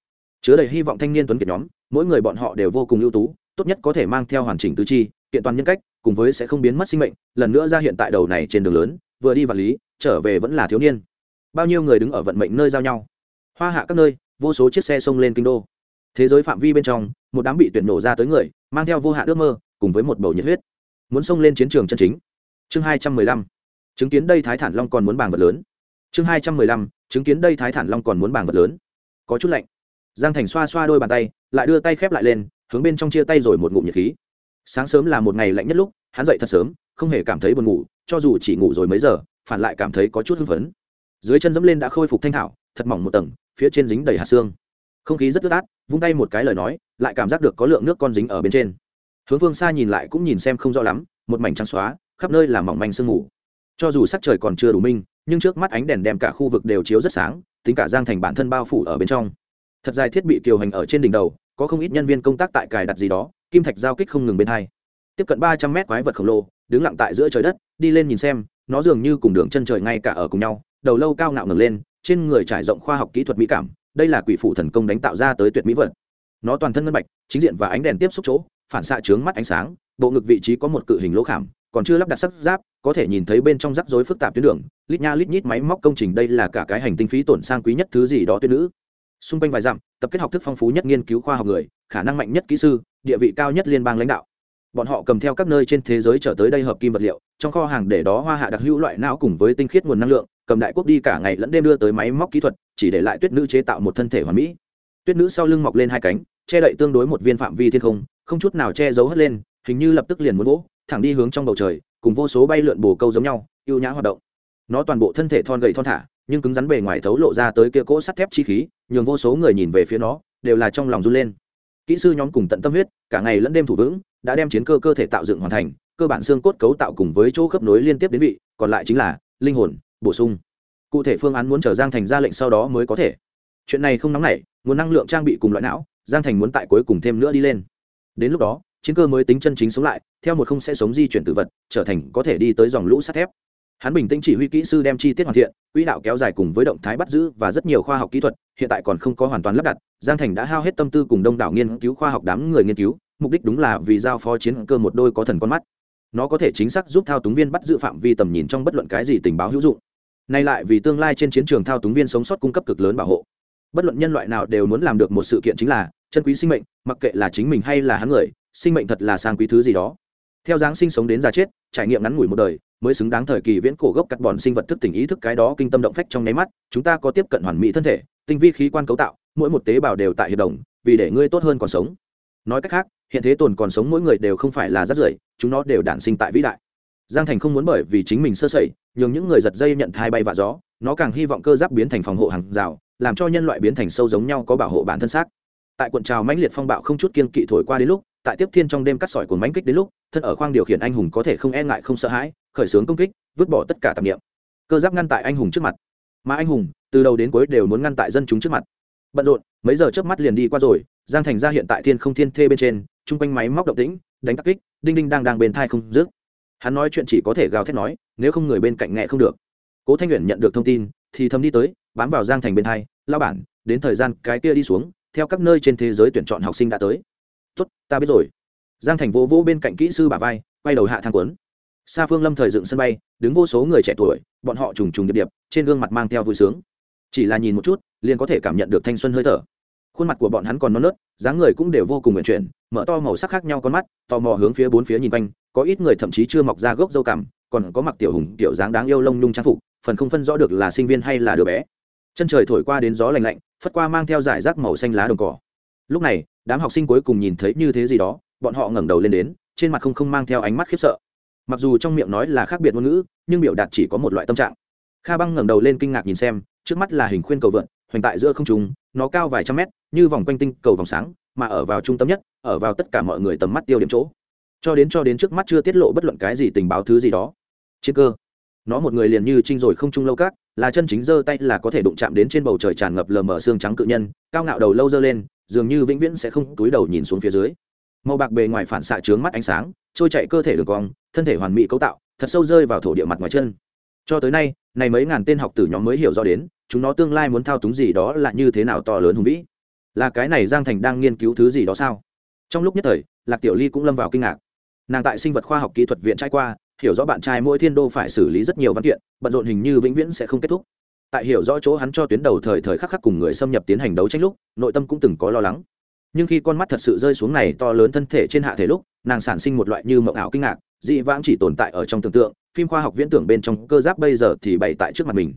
Chứa đầy hy vọng thanh niên tuấn kiệt nhóm, mỗi người bọn họ đều vô cùng ưu tú, tốt nhất có thể mang theo hoàn chỉnh tứ chi, kiện toàn nhân cách, cùng với sẽ không biến mất sinh mệnh, lần nữa ra hiện tại đầu này trên đường lớn, vừa đi vật lý, trở về vẫn là thiếu niên. Bao nhiêu người đứng ở vận mệnh nơi giao nhau. Hoa hạ các nơi, vô số chiếc xe xông lên kinh đô thế giới phạm vi bên trong, một đám bị tuyển nổ ra tới người, mang theo vô hạn ước mơ, cùng với một bầu nhiệt huyết. Muốn xông lên chiến trường chân chính. Chương hai trăm mười lăm. Chứng kiến đây thái thản long còn muốn bảng vật lớn. Chương hai trăm mười lăm. Chứng kiến đây thái thản long còn muốn bảng vật lớn. Có chút lạnh. Giang thành xoa xoa đôi bàn tay, lại đưa tay khép lại lên, hướng bên trong chia tay rồi một ngụm nhiệt khí. Sáng sớm là một ngày lạnh nhất lúc, hắn dậy thật sớm, không hề cảm thấy buồn ngủ, cho dù chỉ ngủ rồi mấy giờ, phản lại cảm thấy có chút hưng phấn. Dưới chân dẫm lên đã khôi phục thanh thảo, thật mỏng một tầng, phía trên dính đầy hạt xương không khí rất ướt át, vung tay một cái lời nói, lại cảm giác được có lượng nước con dính ở bên trên. Hướng phương xa nhìn lại cũng nhìn xem không rõ lắm, một mảnh trắng xóa, khắp nơi là mỏng manh sương mù. Cho dù sắc trời còn chưa đủ minh, nhưng trước mắt ánh đèn đem cả khu vực đều chiếu rất sáng, tính cả giang thành bản thân bao phủ ở bên trong. Thật dài thiết bị kiều hành ở trên đỉnh đầu, có không ít nhân viên công tác tại cài đặt gì đó, kim thạch giao kích không ngừng bên hai. Tiếp cận ba trăm mét quái vật khổng lồ, đứng lặng tại giữa trời đất, đi lên nhìn xem, nó dường như cùng đường chân trời ngay cả ở cùng nhau, đầu lâu cao ngạo ngẩng lên, trên người trải rộng khoa học kỹ thuật mỹ cảm đây là quỷ phủ thần công đánh tạo ra tới tuyệt mỹ vật. Nó toàn thân ngân bạch, chính diện và ánh đèn tiếp xúc chỗ, phản xạ trướng mắt ánh sáng, bộ ngực vị trí có một cự hình lỗ khảm, còn chưa lắp đặt sắt giáp, có thể nhìn thấy bên trong rắc rối phức tạp tuyến đường, lít nha lít nhít máy móc công trình đây là cả cái hành tinh phí tổn sang quý nhất thứ gì đó tuyên nữ. Xung quanh vài dặm, tập kết học thức phong phú nhất nghiên cứu khoa học người, khả năng mạnh nhất kỹ sư, địa vị cao nhất liên bang lãnh đạo. Bọn họ cầm theo các nơi trên thế giới trở tới đây hợp kim vật liệu, trong kho hàng để đó hoa hạ đặc hữu loại não cùng với tinh khiết nguồn năng lượng, cầm đại quốc đi cả ngày lẫn đêm đưa tới máy móc kỹ thuật chỉ để lại tuyết nữ chế tạo một thân thể hoàn mỹ. Tuyết nữ sau lưng mọc lên hai cánh, che đậy tương đối một viên phạm vi thiên không không chút nào che giấu hất lên, hình như lập tức liền muốn vỗ, thẳng đi hướng trong bầu trời, cùng vô số bay lượn bồ câu giống nhau, ưu nhã hoạt động. Nó toàn bộ thân thể thon gầy thon thả, nhưng cứng rắn bề ngoài thấu lộ ra tới kia cỗ sắt thép chi khí, nhường vô số người nhìn về phía nó, đều là trong lòng run lên. Kỹ sư nhóm cùng tận tâm huyết, cả ngày lẫn đêm thủ vững, đã đem chiến cơ cơ thể tạo dựng hoàn thành, cơ bản xương cốt cấu tạo cùng với chỗ khớp nối liên tiếp đến vị, còn lại chính là linh hồn, bổ sung cụ thể phương án muốn chờ giang thành ra lệnh sau đó mới có thể. Chuyện này không nóng nảy, nguồn năng lượng trang bị cùng loại não, giang thành muốn tại cuối cùng thêm nữa đi lên. Đến lúc đó, chiến cơ mới tính chân chính sống lại, theo một không sẽ sống di chuyển tự vật, trở thành có thể đi tới dòng lũ sắt thép. Hắn bình tĩnh chỉ huy kỹ sư đem chi tiết hoàn thiện, quỹ đạo kéo dài cùng với động thái bắt giữ và rất nhiều khoa học kỹ thuật, hiện tại còn không có hoàn toàn lắp đặt, giang thành đã hao hết tâm tư cùng đông đảo nghiên cứu khoa học đám người nghiên cứu, mục đích đúng là vì giao phó chiến cơ một đôi có thần con mắt. Nó có thể chính xác giúp thao túng viên bắt giữ phạm vi tầm nhìn trong bất luận cái gì tình báo hữu dụng nay lại vì tương lai trên chiến trường thao túng viên sống sót cung cấp cực lớn bảo hộ. Bất luận nhân loại nào đều muốn làm được một sự kiện chính là chân quý sinh mệnh, mặc kệ là chính mình hay là hắn người, sinh mệnh thật là sang quý thứ gì đó. Theo dáng sinh sống đến già chết, trải nghiệm ngắn ngủi một đời, mới xứng đáng thời kỳ viễn cổ gốc cắt bòn sinh vật thức tỉnh ý thức cái đó kinh tâm động phách trong nháy mắt, chúng ta có tiếp cận hoàn mỹ thân thể, tinh vi khí quan cấu tạo, mỗi một tế bào đều tại hiệp đồng, vì để ngươi tốt hơn còn sống. Nói cách khác, hiện thế tồn còn sống mỗi người đều không phải là rất rưởi, chúng nó đều đản sinh tại vĩ đại giang thành không muốn bởi vì chính mình sơ sẩy nhường những người giật dây nhận thai bay vạ gió nó càng hy vọng cơ giáp biến thành phòng hộ hàng rào làm cho nhân loại biến thành sâu giống nhau có bảo hộ bản thân xác. Tại quận trào mãnh liệt phong bạo không chút kiên kỵ thổi qua đến lúc tại tiếp thiên trong đêm cắt sỏi của mãnh kích đến lúc thân ở khoang điều khiển anh hùng có thể không e ngại không sợ hãi khởi xướng công kích vứt bỏ tất cả tạp niệm, cơ giáp ngăn tại anh hùng trước mặt. Mà anh hùng từ đầu đến cuối đều muốn ngăn tại dân chúng trước mặt. Bận rộn mấy giờ trước mắt liền đi qua rồi giang thành ra hiện tại thiên không thiên thê bên trên chung quanh máy móc động tĩnh đánh tắc kích đinh đinh đang đang bên thai không dứt hắn nói chuyện chỉ có thể gào thét nói, nếu không người bên cạnh nghe không được. Cố thanh nguyện nhận được thông tin, thì thầm đi tới, bám vào giang thành bên hai lao bản, đến thời gian cái kia đi xuống, theo các nơi trên thế giới tuyển chọn học sinh đã tới. Tốt, ta biết rồi. Giang thành vỗ vỗ bên cạnh kỹ sư bà vai, quay đầu hạ thang quấn xa phương lâm thời dựng sân bay, đứng vô số người trẻ tuổi, bọn họ trùng trùng điệp điệp, trên gương mặt mang theo vui sướng. Chỉ là nhìn một chút, liền có thể cảm nhận được thanh xuân hơi thở. Khuôn mặt của bọn hắn còn non nớt, dáng người cũng đều vô cùng nguyện chuyển, mở to màu sắc khác nhau con mắt, tò mò hướng phía bốn phía nhìn quanh có ít người thậm chí chưa mọc ra gốc dâu cằm, còn có mặc tiểu hùng tiểu dáng đáng yêu lông nhung trang phục, phần không phân rõ được là sinh viên hay là đứa bé. Chân trời thổi qua đến gió lạnh lạnh, phất qua mang theo giải rác màu xanh lá đồng cỏ. Lúc này, đám học sinh cuối cùng nhìn thấy như thế gì đó, bọn họ ngẩng đầu lên đến, trên mặt không không mang theo ánh mắt khiếp sợ. Mặc dù trong miệng nói là khác biệt ngôn ngữ, nhưng biểu đạt chỉ có một loại tâm trạng. Kha băng ngẩng đầu lên kinh ngạc nhìn xem, trước mắt là hình khuyên cầu vượn, hoành tại giữa không trung, nó cao vài trăm mét, như vòng quanh tinh cầu vòng sáng, mà ở vào trung tâm nhất, ở vào tất cả mọi người tầm mắt tiêu điểm chỗ cho đến cho đến trước mắt chưa tiết lộ bất luận cái gì tình báo thứ gì đó. Chiến cơ, nó một người liền như trinh rồi không trung lâu các, là chân chính giơ tay là có thể đụng chạm đến trên bầu trời tràn ngập lờ mờ xương trắng cự nhân, cao ngạo đầu lâu dơ lên, dường như vĩnh viễn sẽ không túi đầu nhìn xuống phía dưới. Màu bạc bề ngoài phản xạ trướng mắt ánh sáng, trôi chạy cơ thể đường cong, thân thể hoàn mỹ cấu tạo, thật sâu rơi vào thổ địa mặt ngoài chân. Cho tới nay, này mấy ngàn tên học tử nhóm mới hiểu rõ đến, chúng nó tương lai muốn thao túng gì đó là như thế nào to lớn hùng vĩ. Là cái này giang thành đang nghiên cứu thứ gì đó sao? Trong lúc nhất thời, lạc tiểu ly cũng lâm vào kinh ngạc nàng tại sinh vật khoa học kỹ thuật viện trải qua, hiểu rõ bạn trai mỗi thiên đô phải xử lý rất nhiều văn kiện, bận rộn hình như vĩnh viễn sẽ không kết thúc. Tại hiểu rõ chỗ hắn cho tuyến đầu thời thời khắc khắc cùng người xâm nhập tiến hành đấu tranh lúc, nội tâm cũng từng có lo lắng. Nhưng khi con mắt thật sự rơi xuống này to lớn thân thể trên hạ thể lúc, nàng sản sinh một loại như mộng ảo kinh ngạc, dị vãng chỉ tồn tại ở trong tưởng tượng, phim khoa học viễn tưởng bên trong cơ giáp bây giờ thì bày tại trước mặt mình.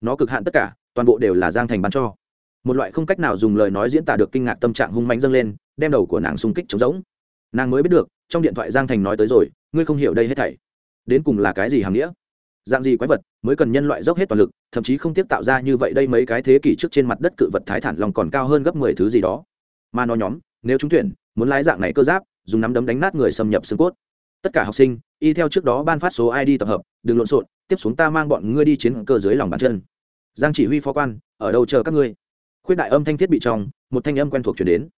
Nó cực hạn tất cả, toàn bộ đều là giang thành bán cho. Một loại không cách nào dùng lời nói diễn tả được kinh ngạc tâm trạng hung mạnh dâng lên, đem đầu của nàng xung kích trống rỗng. Nàng mới biết được trong điện thoại giang thành nói tới rồi, ngươi không hiểu đây hết thảy. Đến cùng là cái gì hàm nghĩa? Dạng gì quái vật mới cần nhân loại dốc hết toàn lực, thậm chí không tiếp tạo ra như vậy đây mấy cái thế kỷ trước trên mặt đất cự vật thái thản lòng còn cao hơn gấp mười thứ gì đó. Mà nó nhóm, nếu chúng tuyển, muốn lái dạng này cơ giáp, dùng nắm đấm đánh nát người xâm nhập xương cốt. Tất cả học sinh, y theo trước đó ban phát số id tập hợp, đừng lộn xộn, tiếp xuống ta mang bọn ngươi đi chiến cơ dưới lòng bàn chân. Giang chỉ huy phó quan, ở đâu chờ các ngươi? Khuyết đại âm thanh thiết bị trong, một thanh âm quen thuộc chuyển đến.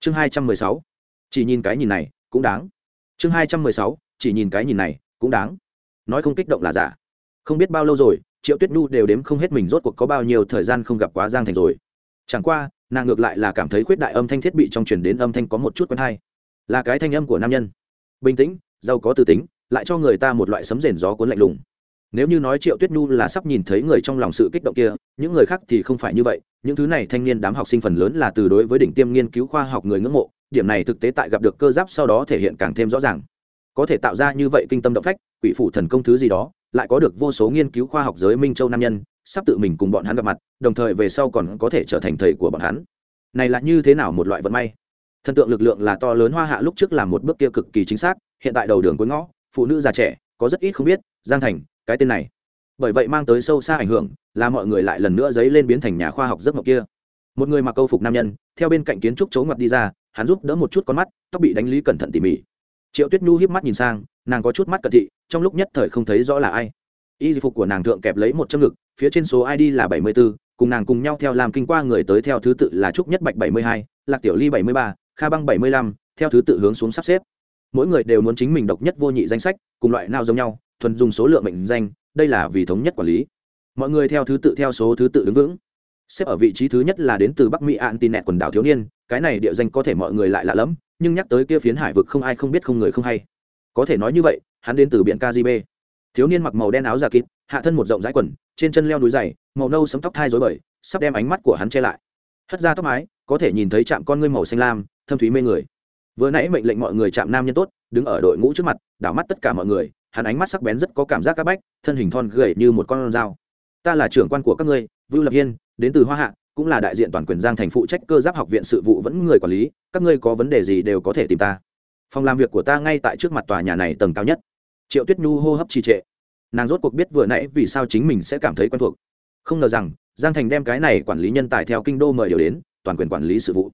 Chương hai trăm mười sáu. Chỉ nhìn cái nhìn này, cũng đáng chương hai trăm mười sáu, chỉ nhìn cái nhìn này, cũng đáng. Nói không kích động là giả. Không biết bao lâu rồi, triệu tuyết nhu đều đếm không hết mình rốt cuộc có bao nhiêu thời gian không gặp quá giang thành rồi. Chẳng qua, nàng ngược lại là cảm thấy khuyết đại âm thanh thiết bị trong truyền đến âm thanh có một chút quen hay. Là cái thanh âm của nam nhân. Bình tĩnh, giàu có từ tính, lại cho người ta một loại sấm rền gió cuốn lạnh lùng. Nếu như nói triệu tuyết nhu là sắp nhìn thấy người trong lòng sự kích động kia, những người khác thì không phải như vậy. Những thứ này thanh niên đám học sinh phần lớn là từ đối với đỉnh tiêm nghiên cứu khoa học người ngưỡng mộ điểm này thực tế tại gặp được cơ giáp sau đó thể hiện càng thêm rõ ràng. Có thể tạo ra như vậy kinh tâm động phách, quỷ phủ thần công thứ gì đó, lại có được vô số nghiên cứu khoa học giới minh châu nam nhân, sắp tự mình cùng bọn hắn gặp mặt, đồng thời về sau còn có thể trở thành thầy của bọn hắn. Này là như thế nào một loại vận may? Thần tượng lực lượng là to lớn, hoa hạ lúc trước làm một bước kia cực kỳ chính xác, hiện tại đầu đường cuối ngõ, phụ nữ già trẻ, có rất ít không biết, giang thành, cái tên này. Bởi vậy mang tới sâu xa ảnh hưởng, là mọi người lại lần nữa dấy lên biến thành nhà khoa học giấc mộng kia. Một người mặc câu phục nam nhân, theo bên cạnh kiến trúc chấu ngoặt đi ra hắn giúp đỡ một chút con mắt, tóc bị đánh lý cẩn thận tỉ mỉ. Triệu tuyết nhu hiếp mắt nhìn sang, nàng có chút mắt cận thị, trong lúc nhất thời không thấy rõ là ai. Y phục của nàng thượng kẹp lấy một châm ngực, phía trên số id là bảy mươi b ố cùng nàng cùng nhau theo làm kinh qua người tới theo thứ tự là trúc nhất bạch bảy mươi hai, lạc tiểu ly bảy mươi ba, kha băng bảy mươi lăm, theo thứ tự hướng xuống sắp xếp. Mỗi người đều muốn chính mình độc nhất vô nhị danh sách, cùng loại nào giống nhau, thuần dùng số lượng mệnh danh, đây là vì thống nhất quản lý. Mọi người theo thứ tự theo số thứ tự đứng vững xếp ở vị trí thứ nhất là đến từ bắc mỹ an tin nẹt quần đảo thiếu niên, cái này địa danh có thể mọi người lại lạ lẫm, nhưng nhắc tới kia phiến hải vực không ai không biết không người không hay. Có thể nói như vậy, hắn đến từ biển kgb thiếu niên mặc màu đen áo giả kịp, hạ thân một rộng rãi quần, trên chân leo núi dày, màu nâu sấm tóc thai dối bời, sắp đem ánh mắt của hắn che lại. Hất ra tóc mái, có thể nhìn thấy chạm con ngươi màu xanh lam, thâm thúy mê người. Vừa nãy mệnh lệnh mọi người chạm nam nhân tốt, đứng ở đội ngũ trước mặt, đảo mắt tất cả mọi người, hắn ánh mắt sắc bén rất có cảm giác các bách, thân hình thon gầy như một con dao. Ta là trưởng quan của các ngươi vưu lập hiên, đến từ hoa hạ, cũng là đại diện toàn quyền giang thành phụ trách cơ giáp học viện sự vụ vẫn người quản lý, các ngươi có vấn đề gì đều có thể tìm ta. Phòng làm việc của ta ngay tại trước mặt tòa nhà này tầng cao nhất. Triệu tuyết nhu hô hấp trì trệ. Nàng rốt cuộc biết vừa nãy vì sao chính mình sẽ cảm thấy quen thuộc. Không ngờ rằng, giang thành đem cái này quản lý nhân tài theo kinh đô mời điều đến, toàn quyền quản lý sự vụ.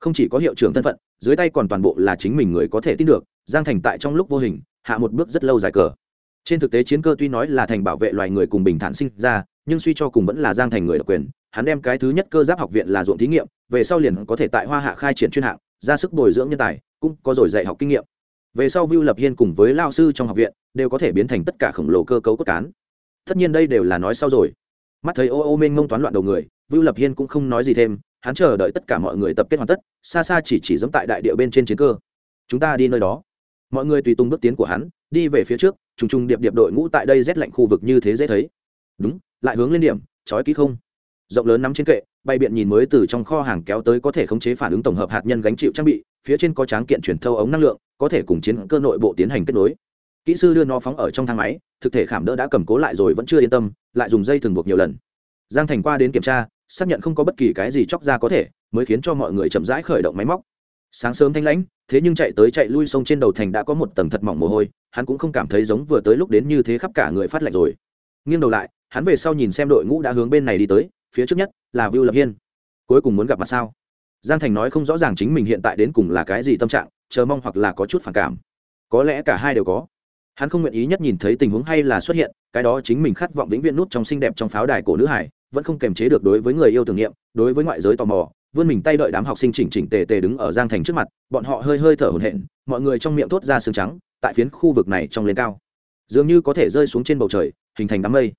Không chỉ có hiệu trưởng thân phận, dưới tay còn toàn bộ là chính mình người có thể tin được, giang thành tại trong lúc vô hình, hạ một bước rất lâu dài cờ. Trên thực tế chiến cơ tuy nói là thành bảo vệ loài người cùng bình thản sinh ra nhưng suy cho cùng vẫn là giang thành người độc quyền, hắn đem cái thứ nhất cơ giáp học viện là ruộng thí nghiệm, về sau liền có thể tại hoa hạ khai triển chuyên hạng, ra sức bồi dưỡng nhân tài, cũng có rồi dạy học kinh nghiệm. Về sau vưu lập hiên cùng với lao sư trong học viện, đều có thể biến thành tất cả khổng lồ cơ cấu cốt cán. Tất nhiên đây đều là nói sau rồi. Mắt thấy ô ô mênh ngông toán loạn đầu người, vưu lập hiên cũng không nói gì thêm, hắn chờ đợi tất cả mọi người tập kết hoàn tất, xa xa chỉ chỉ dẫm tại đại địa bên trên chiến cơ. Chúng ta đi nơi đó. Mọi người tùy tung bước tiến của hắn, đi về phía trước, trùng trùng điệp điệp đội ngũ tại đây rét lạnh khu vực như thế dễ thấy. Đúng lại hướng lên điểm, trói kỹ không? Rộng lớn nắm trên kệ, bay biện nhìn mới từ trong kho hàng kéo tới có thể khống chế phản ứng tổng hợp hạt nhân gánh chịu trang bị, phía trên có tráng kiện chuyển thâu ống năng lượng, có thể cùng chiến cơ nội bộ tiến hành kết nối. Kỹ sư đưa nó phóng ở trong thang máy, thực thể khảm đỡ đã cầm cố lại rồi vẫn chưa yên tâm, lại dùng dây thừng buộc nhiều lần. Giang thành qua đến kiểm tra, xác nhận không có bất kỳ cái gì chóc ra có thể, mới khiến cho mọi người chậm rãi khởi động máy móc. Sáng sớm thanh lãnh, thế nhưng chạy tới chạy lui sông trên đầu thành đã có một tầng thật mỏng mồ hôi, hắn cũng không cảm thấy giống vừa tới lúc đến như thế khắp cả người phát lạnh rồi. Nghiêng đầu lại hắn về sau nhìn xem đội ngũ đã hướng bên này đi tới, phía trước nhất là vưu lập hiên. Cuối cùng muốn gặp mặt sao? Giang thành nói không rõ ràng chính mình hiện tại đến cùng là cái gì tâm trạng, chờ mong hoặc là có chút phản cảm. Có lẽ cả hai đều có. Hắn không nguyện ý nhất nhìn thấy tình huống hay là xuất hiện, cái đó chính mình khát vọng vĩnh viễn nút trong xinh đẹp trong pháo đài cổ nữ hải, vẫn không kềm chế được đối với người yêu tưởng niệm, đối với ngoại giới tò mò, vươn mình tay đợi đám học sinh chỉnh chỉnh tề tề đứng ở giang thành trước mặt, bọn họ hơi hơi thở hổn hển, mọi người trong miệng thốt ra sương trắng, tại phiến khu vực này trong lên cao. Dường như có thể rơi xuống trên bầu trời, hình thành đám mây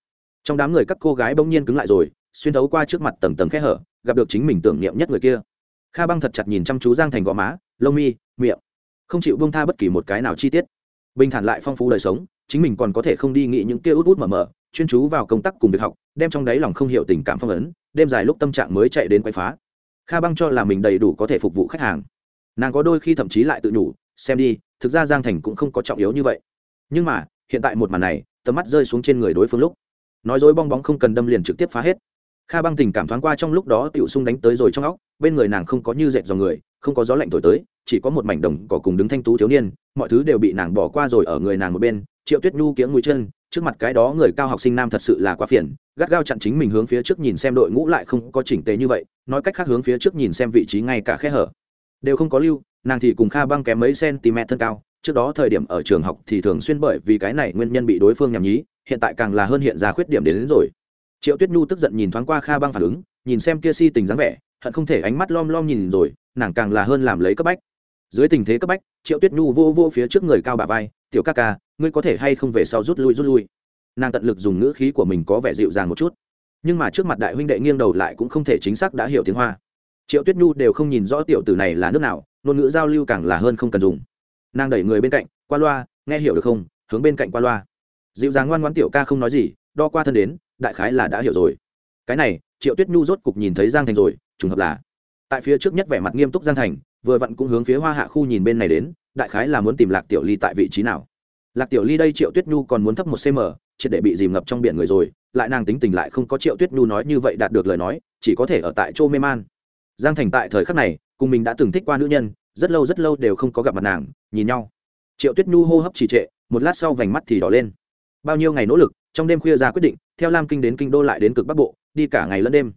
trong đám người các cô gái bỗng nhiên cứng lại rồi, xuyên thấu qua trước mặt tầng tầng khe hở, gặp được chính mình tưởng niệm nhất người kia. Kha băng thật chặt nhìn chăm chú giang thành gò má, lông mi, miệng. Không chịu bông tha bất kỳ một cái nào chi tiết. Bình thản lại phong phú đời sống, chính mình còn có thể không đi nghĩ những kia út út mở mở, chuyên chú vào công tác cùng việc học, đem trong đáy lòng không hiểu tình cảm phong ấn, đêm dài lúc tâm trạng mới chạy đến quay phá. Kha băng cho là mình đầy đủ có thể phục vụ khách hàng. Nàng có đôi khi thậm chí lại tự nhủ, xem đi, thực ra giang thành cũng không có trọng yếu như vậy. Nhưng mà, hiện tại một màn này, tầm mắt rơi xuống trên người đối phương lúc nói dối bong bóng không cần đâm liền trực tiếp phá hết. Kha băng tình cảm thoáng qua trong lúc đó tiểu sung đánh tới rồi trong óc, bên người nàng không có như dẹp dòng người, không có gió lạnh thổi tới, chỉ có một mảnh đồng cỏ cùng đứng thanh tú thiếu niên, mọi thứ đều bị nàng bỏ qua rồi ở người nàng một bên, triệu tuyết nhu kiếng mũi chân, trước mặt cái đó người cao học sinh nam thật sự là quá phiền, gắt gao chặn chính mình hướng phía trước nhìn xem đội ngũ lại không có chỉnh tề như vậy, nói cách khác hướng phía trước nhìn xem vị trí ngay cả khe hở. Đều không có lưu, nàng thì cùng kha băng kém mấy cm thân cao, trước đó thời điểm ở trường học thì thường xuyên bởi vì cái này nguyên nhân bị đối phương nhằm nhí hiện tại càng là hơn hiện ra khuyết điểm đến, đến rồi. Triệu tuyết nhu tức giận nhìn thoáng qua kha băng phản ứng nhìn xem kia si tình dáng vẻ hận không thể ánh mắt lom lom nhìn rồi nàng càng là hơn làm lấy cấp bách. Dưới tình thế cấp bách triệu tuyết nhu vô vô phía trước người cao bà vai tiểu ca ca ngươi có thể hay không về sau rút lui rút lui? Nàng tận lực dùng ngữ khí của mình có vẻ dịu dàng một chút. Nhưng mà trước mặt đại huynh đệ nghiêng đầu lại cũng không thể chính xác đã hiểu tiếng hoa. Triệu tuyết nhu đều không nhìn rõ tiểu tử này là nước nào ngôn ngữ giao lưu càng là hơn không cần dùng. Nàng đẩy người bên cạnh qua loa nghe hiểu được không? Hướng bên cạnh qua loa dịu dàng ngoan ngoãn tiểu ca không nói gì, đo qua thân đến, đại khái là đã hiểu rồi. Cái này, triệu tuyết nhu rốt cục nhìn thấy giang thành rồi, trùng hợp là, tại phía trước nhất vẻ mặt nghiêm túc giang thành, vừa vặn cũng hướng phía hoa hạ khu nhìn bên này đến, đại khái là muốn tìm lạc tiểu ly tại vị trí nào. Lạc tiểu ly đây triệu tuyết nhu còn muốn thấp một cm triệt để bị dìm ngập trong biển người rồi, lại nàng tính tình lại không có triệu tuyết nhu nói như vậy đạt được lời nói, chỉ có thể ở tại chỗ mê man. Giang thành tại thời khắc này, cùng mình đã từng thích qua nữ nhân, rất lâu rất lâu đều không có gặp mặt nàng, nhìn nhau. Triệu tuyết nhu hô hấp trì trệ, một lát sau vành mắt thì đỏ lên bao nhiêu ngày nỗ lực, trong đêm khuya ra quyết định, theo lam kinh đến kinh đô lại đến cực bắc bộ, đi cả ngày lẫn đêm.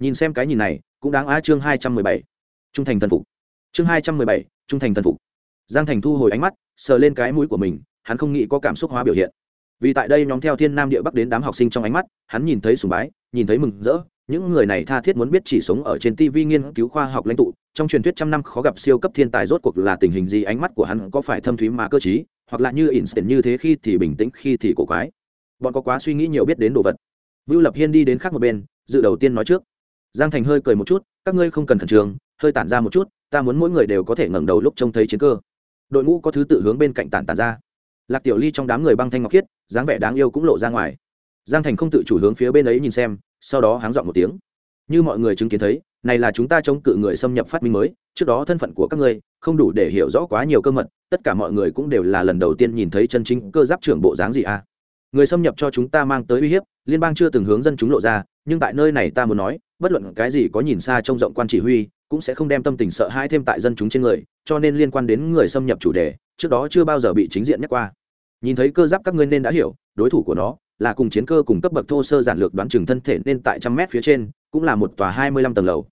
Nhìn xem cái nhìn này, cũng đáng á chương hai trăm mười bảy. Trung thành thần phục. Chương hai trăm mười bảy, trung thành thần phục. Giang thành thu hồi ánh mắt, sờ lên cái mũi của mình, hắn không nghĩ có cảm xúc hóa biểu hiện. Vì tại đây nhóm theo thiên nam địa bắc đến đám học sinh trong ánh mắt, hắn nhìn thấy sùng bái, nhìn thấy mừng rỡ, những người này tha thiết muốn biết chỉ sống ở trên tv nghiên cứu khoa học lãnh tụ, trong truyền thuyết trăm năm khó gặp siêu cấp thiên tài rốt cuộc là tình hình gì, ánh mắt của hắn có phải thâm thúy mà cơ t hoặc là như instant như thế khi thì bình tĩnh, khi thì cổ quái. Bọn có quá suy nghĩ nhiều biết đến đồ vật. Vưu lập hiên đi đến khác một bên, dự đầu tiên nói trước. Giang thành hơi cười một chút, các ngươi không cần khẩn trương, hơi tản ra một chút, ta muốn mỗi người đều có thể ngẩng đầu lúc trông thấy chiến cơ. Đội ngũ có thứ tự hướng bên cạnh tản tản ra. Lạc tiểu ly trong đám người băng thanh ngọc khiết, dáng vẻ đáng yêu cũng lộ ra ngoài. Giang thành không tự chủ hướng phía bên ấy nhìn xem, sau đó háng dọn một tiếng. Như mọi người chứng kiến thấy này là chúng ta chống cự người xâm nhập phát minh mới, trước đó thân phận của các ngươi không đủ để hiểu rõ quá nhiều cơ mật, tất cả mọi người cũng đều là lần đầu tiên nhìn thấy chân chính cơ giáp trưởng bộ dáng gì à? Người xâm nhập cho chúng ta mang tới uy hiếp, liên bang chưa từng hướng dân chúng lộ ra, nhưng tại nơi này ta muốn nói, bất luận cái gì có nhìn xa trông rộng quan chỉ huy, cũng sẽ không đem tâm tình sợ hãi thêm tại dân chúng trên người, cho nên liên quan đến người xâm nhập chủ đề, trước đó chưa bao giờ bị chính diện nhắc qua. Nhìn thấy cơ giáp các ngươi nên đã hiểu, đối thủ của nó là cùng chiến cơ cùng cấp bậc thô sơ giản lược đoán chừng thân thể nên tại trăm mét phía trên, cũng là một tòa hai mươi lăm tầng lầu.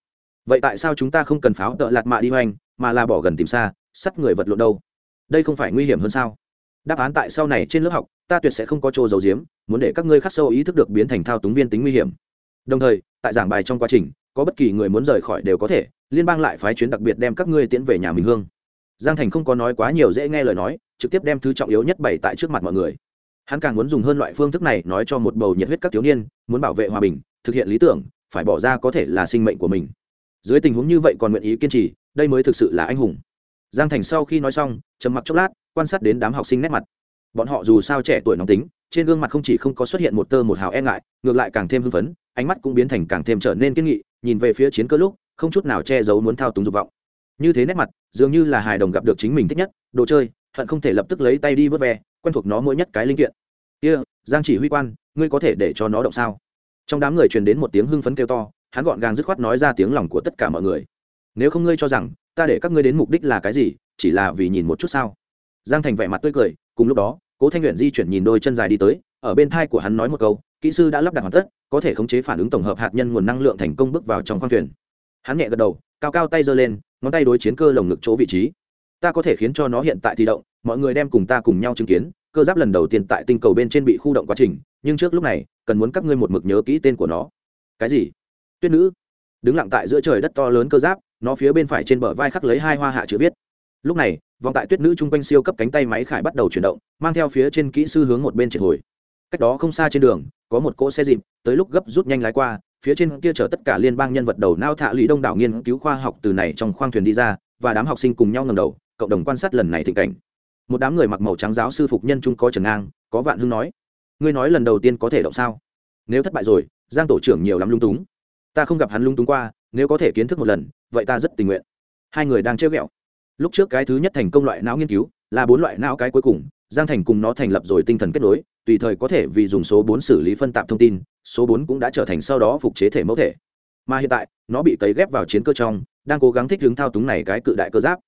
Vậy tại sao chúng ta không cần pháo tợ lạt mạ đi hoành, mà là bỏ gần tìm xa, sắt người vật lộn đâu? Đây không phải nguy hiểm hơn sao? Đáp án tại sau này trên lớp học, ta tuyệt sẽ không có chỗ dầu diếm muốn để các ngươi khắc sâu ý thức được biến thành thao túng viên tính nguy hiểm. Đồng thời, tại giảng bài trong quá trình, có bất kỳ người muốn rời khỏi đều có thể, liên bang lại phái chuyến đặc biệt đem các ngươi tiễn về nhà mình hương. Giang thành không có nói quá nhiều dễ nghe lời nói, trực tiếp đem thứ trọng yếu nhất bày tại trước mặt mọi người hắn càng muốn dùng hơn loại phương thức này nói cho một bầu nhiệt huyết các thiếu niên, muốn bảo vệ hòa bình, thực hiện lý tưởng, phải bỏ ra có thể là sinh mệnh của mình. Dưới tình huống như vậy còn nguyện ý kiên trì, đây mới thực sự là anh hùng. Giang thành sau khi nói xong, trầm mặc chốc lát, quan sát đến đám học sinh nét mặt. Bọn họ dù sao trẻ tuổi nóng tính, trên gương mặt không chỉ không có xuất hiện một tơ một hào e ngại, ngược lại càng thêm hưng phấn, ánh mắt cũng biến thành càng thêm trở nên kiên nghị, nhìn về phía chiến cơ lúc, không chút nào che giấu muốn thao túng dục vọng. Như thế nét mặt, dường như là hài đồng gặp được chính mình thích nhất, đồ chơi, hận không thể lập tức lấy tay đi vớt ve, quen thuộc nó mỗi nhất cái linh kiện kia、yeah, giang chỉ huy quan ngươi có thể để cho nó động sao? Trong đám người truyền đến một tiếng hưng phấn kêu to hắn gọn gàng dứt khoát nói ra tiếng lòng của tất cả mọi người. Nếu không ngươi cho rằng ta để các ngươi đến mục đích là cái gì chỉ là vì nhìn một chút sao? Giang thành vẻ mặt tươi cười cùng lúc đó cố thanh luyện di chuyển nhìn đôi chân dài đi tới ở bên thai của hắn nói một câu kỹ sư đã lắp đặt hoàn tất có thể khống chế phản ứng tổng hợp hạt nhân nguồn năng lượng thành công bước vào trong khoang thuyền. Hắn nhẹ gật đầu cao cao tay giơ lên ngón tay đối chiến cơ lồng ngực chỗ vị trí. Ta có thể khiến cho nó hiện tại thì động mọi người đem cùng ta cùng nhau chứng kiến cơ giáp lần đầu tiên tại tinh cầu bên trên bị khu động quá trình, nhưng trước lúc này, cần muốn các ngươi một mực nhớ kỹ tên của nó. Cái gì? Tuyết nữ. Đứng lặng tại giữa trời đất to lớn cơ giáp, nó phía bên phải trên bờ vai khắc lấy hai hoa hạ chữ viết. Lúc này, vòng tại tuyết nữ chung quanh siêu cấp cánh tay máy khải bắt đầu chuyển động, mang theo phía trên kỹ sư hướng một bên triệt hồi. Cách đó không xa trên đường, có một cỗ xe dịp, tới lúc gấp rút nhanh lái qua, phía trên kia chở tất cả liên bang nhân vật đầu nao thạ lý đông đảo nghiên cứu khoa học từ này trong khoang thuyền đi ra, và đám học sinh cùng nhau ngầm đầu, cộng đồng quan sát lần này thịnh cảnh một đám người mặc màu trắng giáo sư phục nhân trung có trần ngang, có vạn hưng nói, ngươi nói lần đầu tiên có thể động sao? Nếu thất bại rồi, giang tổ trưởng nhiều lắm lung túng. Ta không gặp hắn lung túng qua, nếu có thể kiến thức một lần, vậy ta rất tình nguyện. Hai người đang chơi ghẹo. Lúc trước cái thứ nhất thành công loại não nghiên cứu, là bốn loại não cái cuối cùng, giang thành cùng nó thành lập rồi tinh thần kết nối, tùy thời có thể vì dùng số bốn xử lý phân tạp thông tin, số bốn cũng đã trở thành sau đó phục chế thể mẫu thể. Mà hiện tại, nó bị cấy ghép vào chiến cơ trong, đang cố gắng thích hướng thao túng này cái cự đại cơ giáp.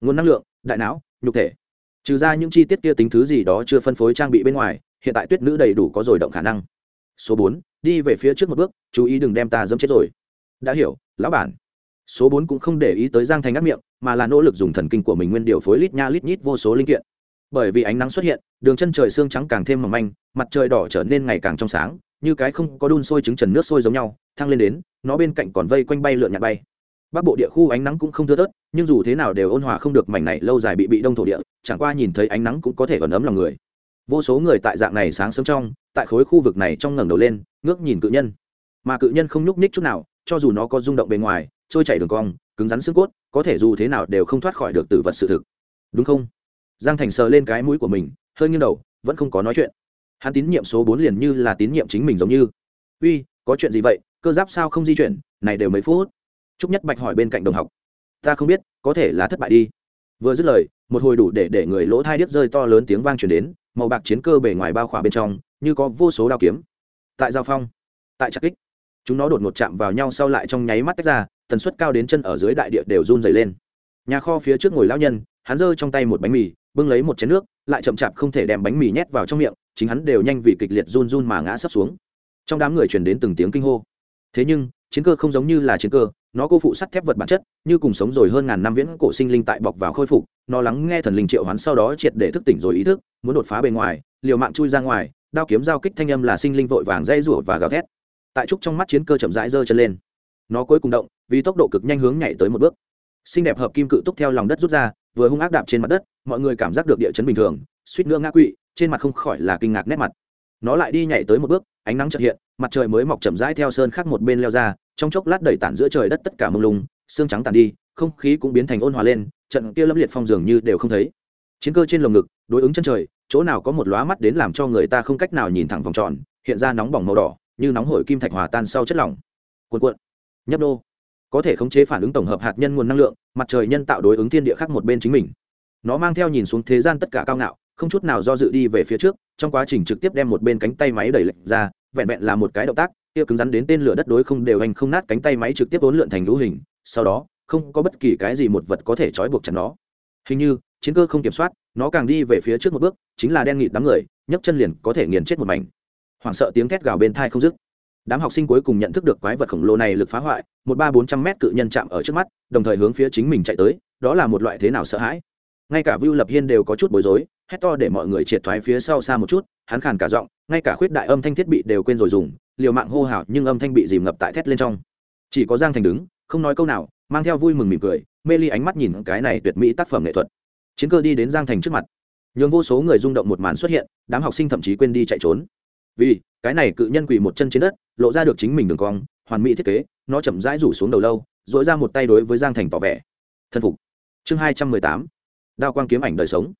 Nguồn năng lượng, đại não, nhục thể trừ ra những chi tiết kia tính thứ gì đó chưa phân phối trang bị bên ngoài, hiện tại tuyết nữ đầy đủ có rồi động khả năng. Số bốn, đi về phía trước một bước, chú ý đừng đem ta dẫm chết rồi. Đã hiểu, lão bản. Số bốn cũng không để ý tới giang thành ngắt miệng, mà là nỗ lực dùng thần kinh của mình nguyên điều phối lít nha lít nhít vô số linh kiện. Bởi vì ánh nắng xuất hiện, đường chân trời xương trắng càng thêm mỏng manh, mặt trời đỏ trở nên ngày càng trong sáng, như cái không có đun sôi trứng trần nước sôi giống nhau, thăng lên đến, nó bên cạnh còn vây quanh bay lượn nhạt bay bắc bộ địa khu ánh nắng cũng không thưa thớt, nhưng dù thế nào đều ôn hòa không được mảnh này lâu dài bị bị đông thổ địa, chẳng qua nhìn thấy ánh nắng cũng có thể còn ấm lòng người. Vô số người tại dạng này sáng sớm trong, tại khối khu vực này trong ngẩng đầu lên, ngước nhìn cự nhân. Mà cự nhân không nhúc nhích chút nào, cho dù nó có rung động bề ngoài, trôi chảy đường cong, cứng rắn xương cốt, có thể dù thế nào đều không thoát khỏi được tử vật sự thực. Đúng không? Giang thành sờ lên cái mũi của mình, hơi nghiêng đầu, vẫn không có nói chuyện. Hắn tín nhiệm số bốn liền như là tín nhiệm chính mình giống như. Uy, có chuyện gì vậy? Cơ giáp sao không di chuyển? Này đều mấy phút trúc nhất bạch hỏi bên cạnh đồng học. Ta không biết, có thể là thất bại đi. Vừa dứt lời, một hồi đủ để để người lỗ thai điếc rơi to lớn tiếng vang chuyển đến, màu bạc chiến cơ bề ngoài bao khỏa bên trong, như có vô số đao kiếm. Tại giao phong, tại trạc kích, chúng nó đột ngột chạm vào nhau sau lại trong nháy mắt tách ra, tần suất cao đến chân ở dưới đại địa đều run dày lên. Nhà kho phía trước ngồi lão nhân, hắn giơ trong tay một bánh mì, bưng lấy một chén nước, lại chậm chạp không thể đem bánh mì nhét vào trong miệng, chính hắn đều nhanh vì kịch liệt run run mà ngã sấp xuống. Trong đám người truyền đến từng tiếng kinh hô. Thế nhưng, chiến cơ không giống như là chiến cơ nó cô phụ sắt thép vật bản chất, như cùng sống rồi hơn ngàn năm viễn cổ sinh linh tại bọc vào khôi phục, nó lắng nghe thần linh triệu hoán sau đó triệt để thức tỉnh rồi ý thức, muốn đột phá bề ngoài, liều mạng chui ra ngoài, đao kiếm giao kích thanh âm là sinh linh vội vàng dây rủa và gào thét. Tại trúc trong mắt chiến cơ chậm rãi giơ chân lên. Nó cuối cùng động, vì tốc độ cực nhanh hướng nhảy tới một bước. Xinh đẹp hợp kim cự túc theo lòng đất rút ra, vừa hung ác đạp trên mặt đất, mọi người cảm giác được địa chấn bình thường, suýt nữa ngã quỵ, trên mặt không khỏi là kinh ngạc nét mặt. Nó lại đi nhảy tới một bước, ánh nắng chợt hiện, mặt trời mới mọc chậm rãi theo sơn khác một bên leo ra trong chốc lát đẩy tản giữa trời đất tất cả mông lung, xương trắng tàn đi, không khí cũng biến thành ôn hòa lên, trận kia lâm liệt phong dường như đều không thấy. Chiến cơ trên lồng ngực, đối ứng chân trời, chỗ nào có một lóa mắt đến làm cho người ta không cách nào nhìn thẳng vòng tròn, hiện ra nóng bỏng màu đỏ, như nóng hổi kim thạch hòa tan sau chất lỏng. Cuộn cuộn. Nhấp nô. Có thể khống chế phản ứng tổng hợp hạt nhân nguồn năng lượng, mặt trời nhân tạo đối ứng thiên địa khác một bên chính mình. Nó mang theo nhìn xuống thế gian tất cả cao ngạo, không chút nào do dự đi về phía trước, trong quá trình trực tiếp đem một bên cánh tay máy đẩy lệch ra, vẹn vẹn là một cái động tác kia cứng rắn đến tên lửa đất đối không đều anh không nát cánh tay máy trực tiếp vốn lượn thành lũ hình, sau đó, không có bất kỳ cái gì một vật có thể trói buộc chặt nó. Hình như, chiến cơ không kiểm soát, nó càng đi về phía trước một bước, chính là đen nghịt đám người, nhấc chân liền có thể nghiền chết một mảnh. Hoảng sợ tiếng thét gào bên thai không dứt. Đám học sinh cuối cùng nhận thức được quái vật khổng lồ này lực phá hoại, một ba bốn trăm mét cự nhân chạm ở trước mắt, đồng thời hướng phía chính mình chạy tới, đó là một loại thế nào sợ hãi? Ngay cả vưu lập hiên đều có chút bối rối, hét to để mọi người triệt thoái phía sau xa một chút, hắn khàn cả giọng, ngay cả khuyết đại âm thanh thiết bị đều quên rồi dùng, liều mạng hô hào nhưng âm thanh bị dìm ngập tại thét lên trong. Chỉ có giang thành đứng, không nói câu nào, mang theo vui mừng mỉm cười, mê ly ánh mắt nhìn cái này tuyệt mỹ tác phẩm nghệ thuật. Chiến cơ đi đến giang thành trước mặt. Nhường vô số người rung động một màn xuất hiện, đám học sinh thậm chí quên đi chạy trốn. Vì, cái này cự nhân quỳ một chân trên đất, lộ ra được chính mình đường cong, hoàn mỹ thiết kế, nó chậm rãi rủ xuống đầu lâu dội ra một tay đối với giang thành tỏ vẻ. Thân phục. Chương hai trăm mười tám đao quang kiếm ảnh đời sống.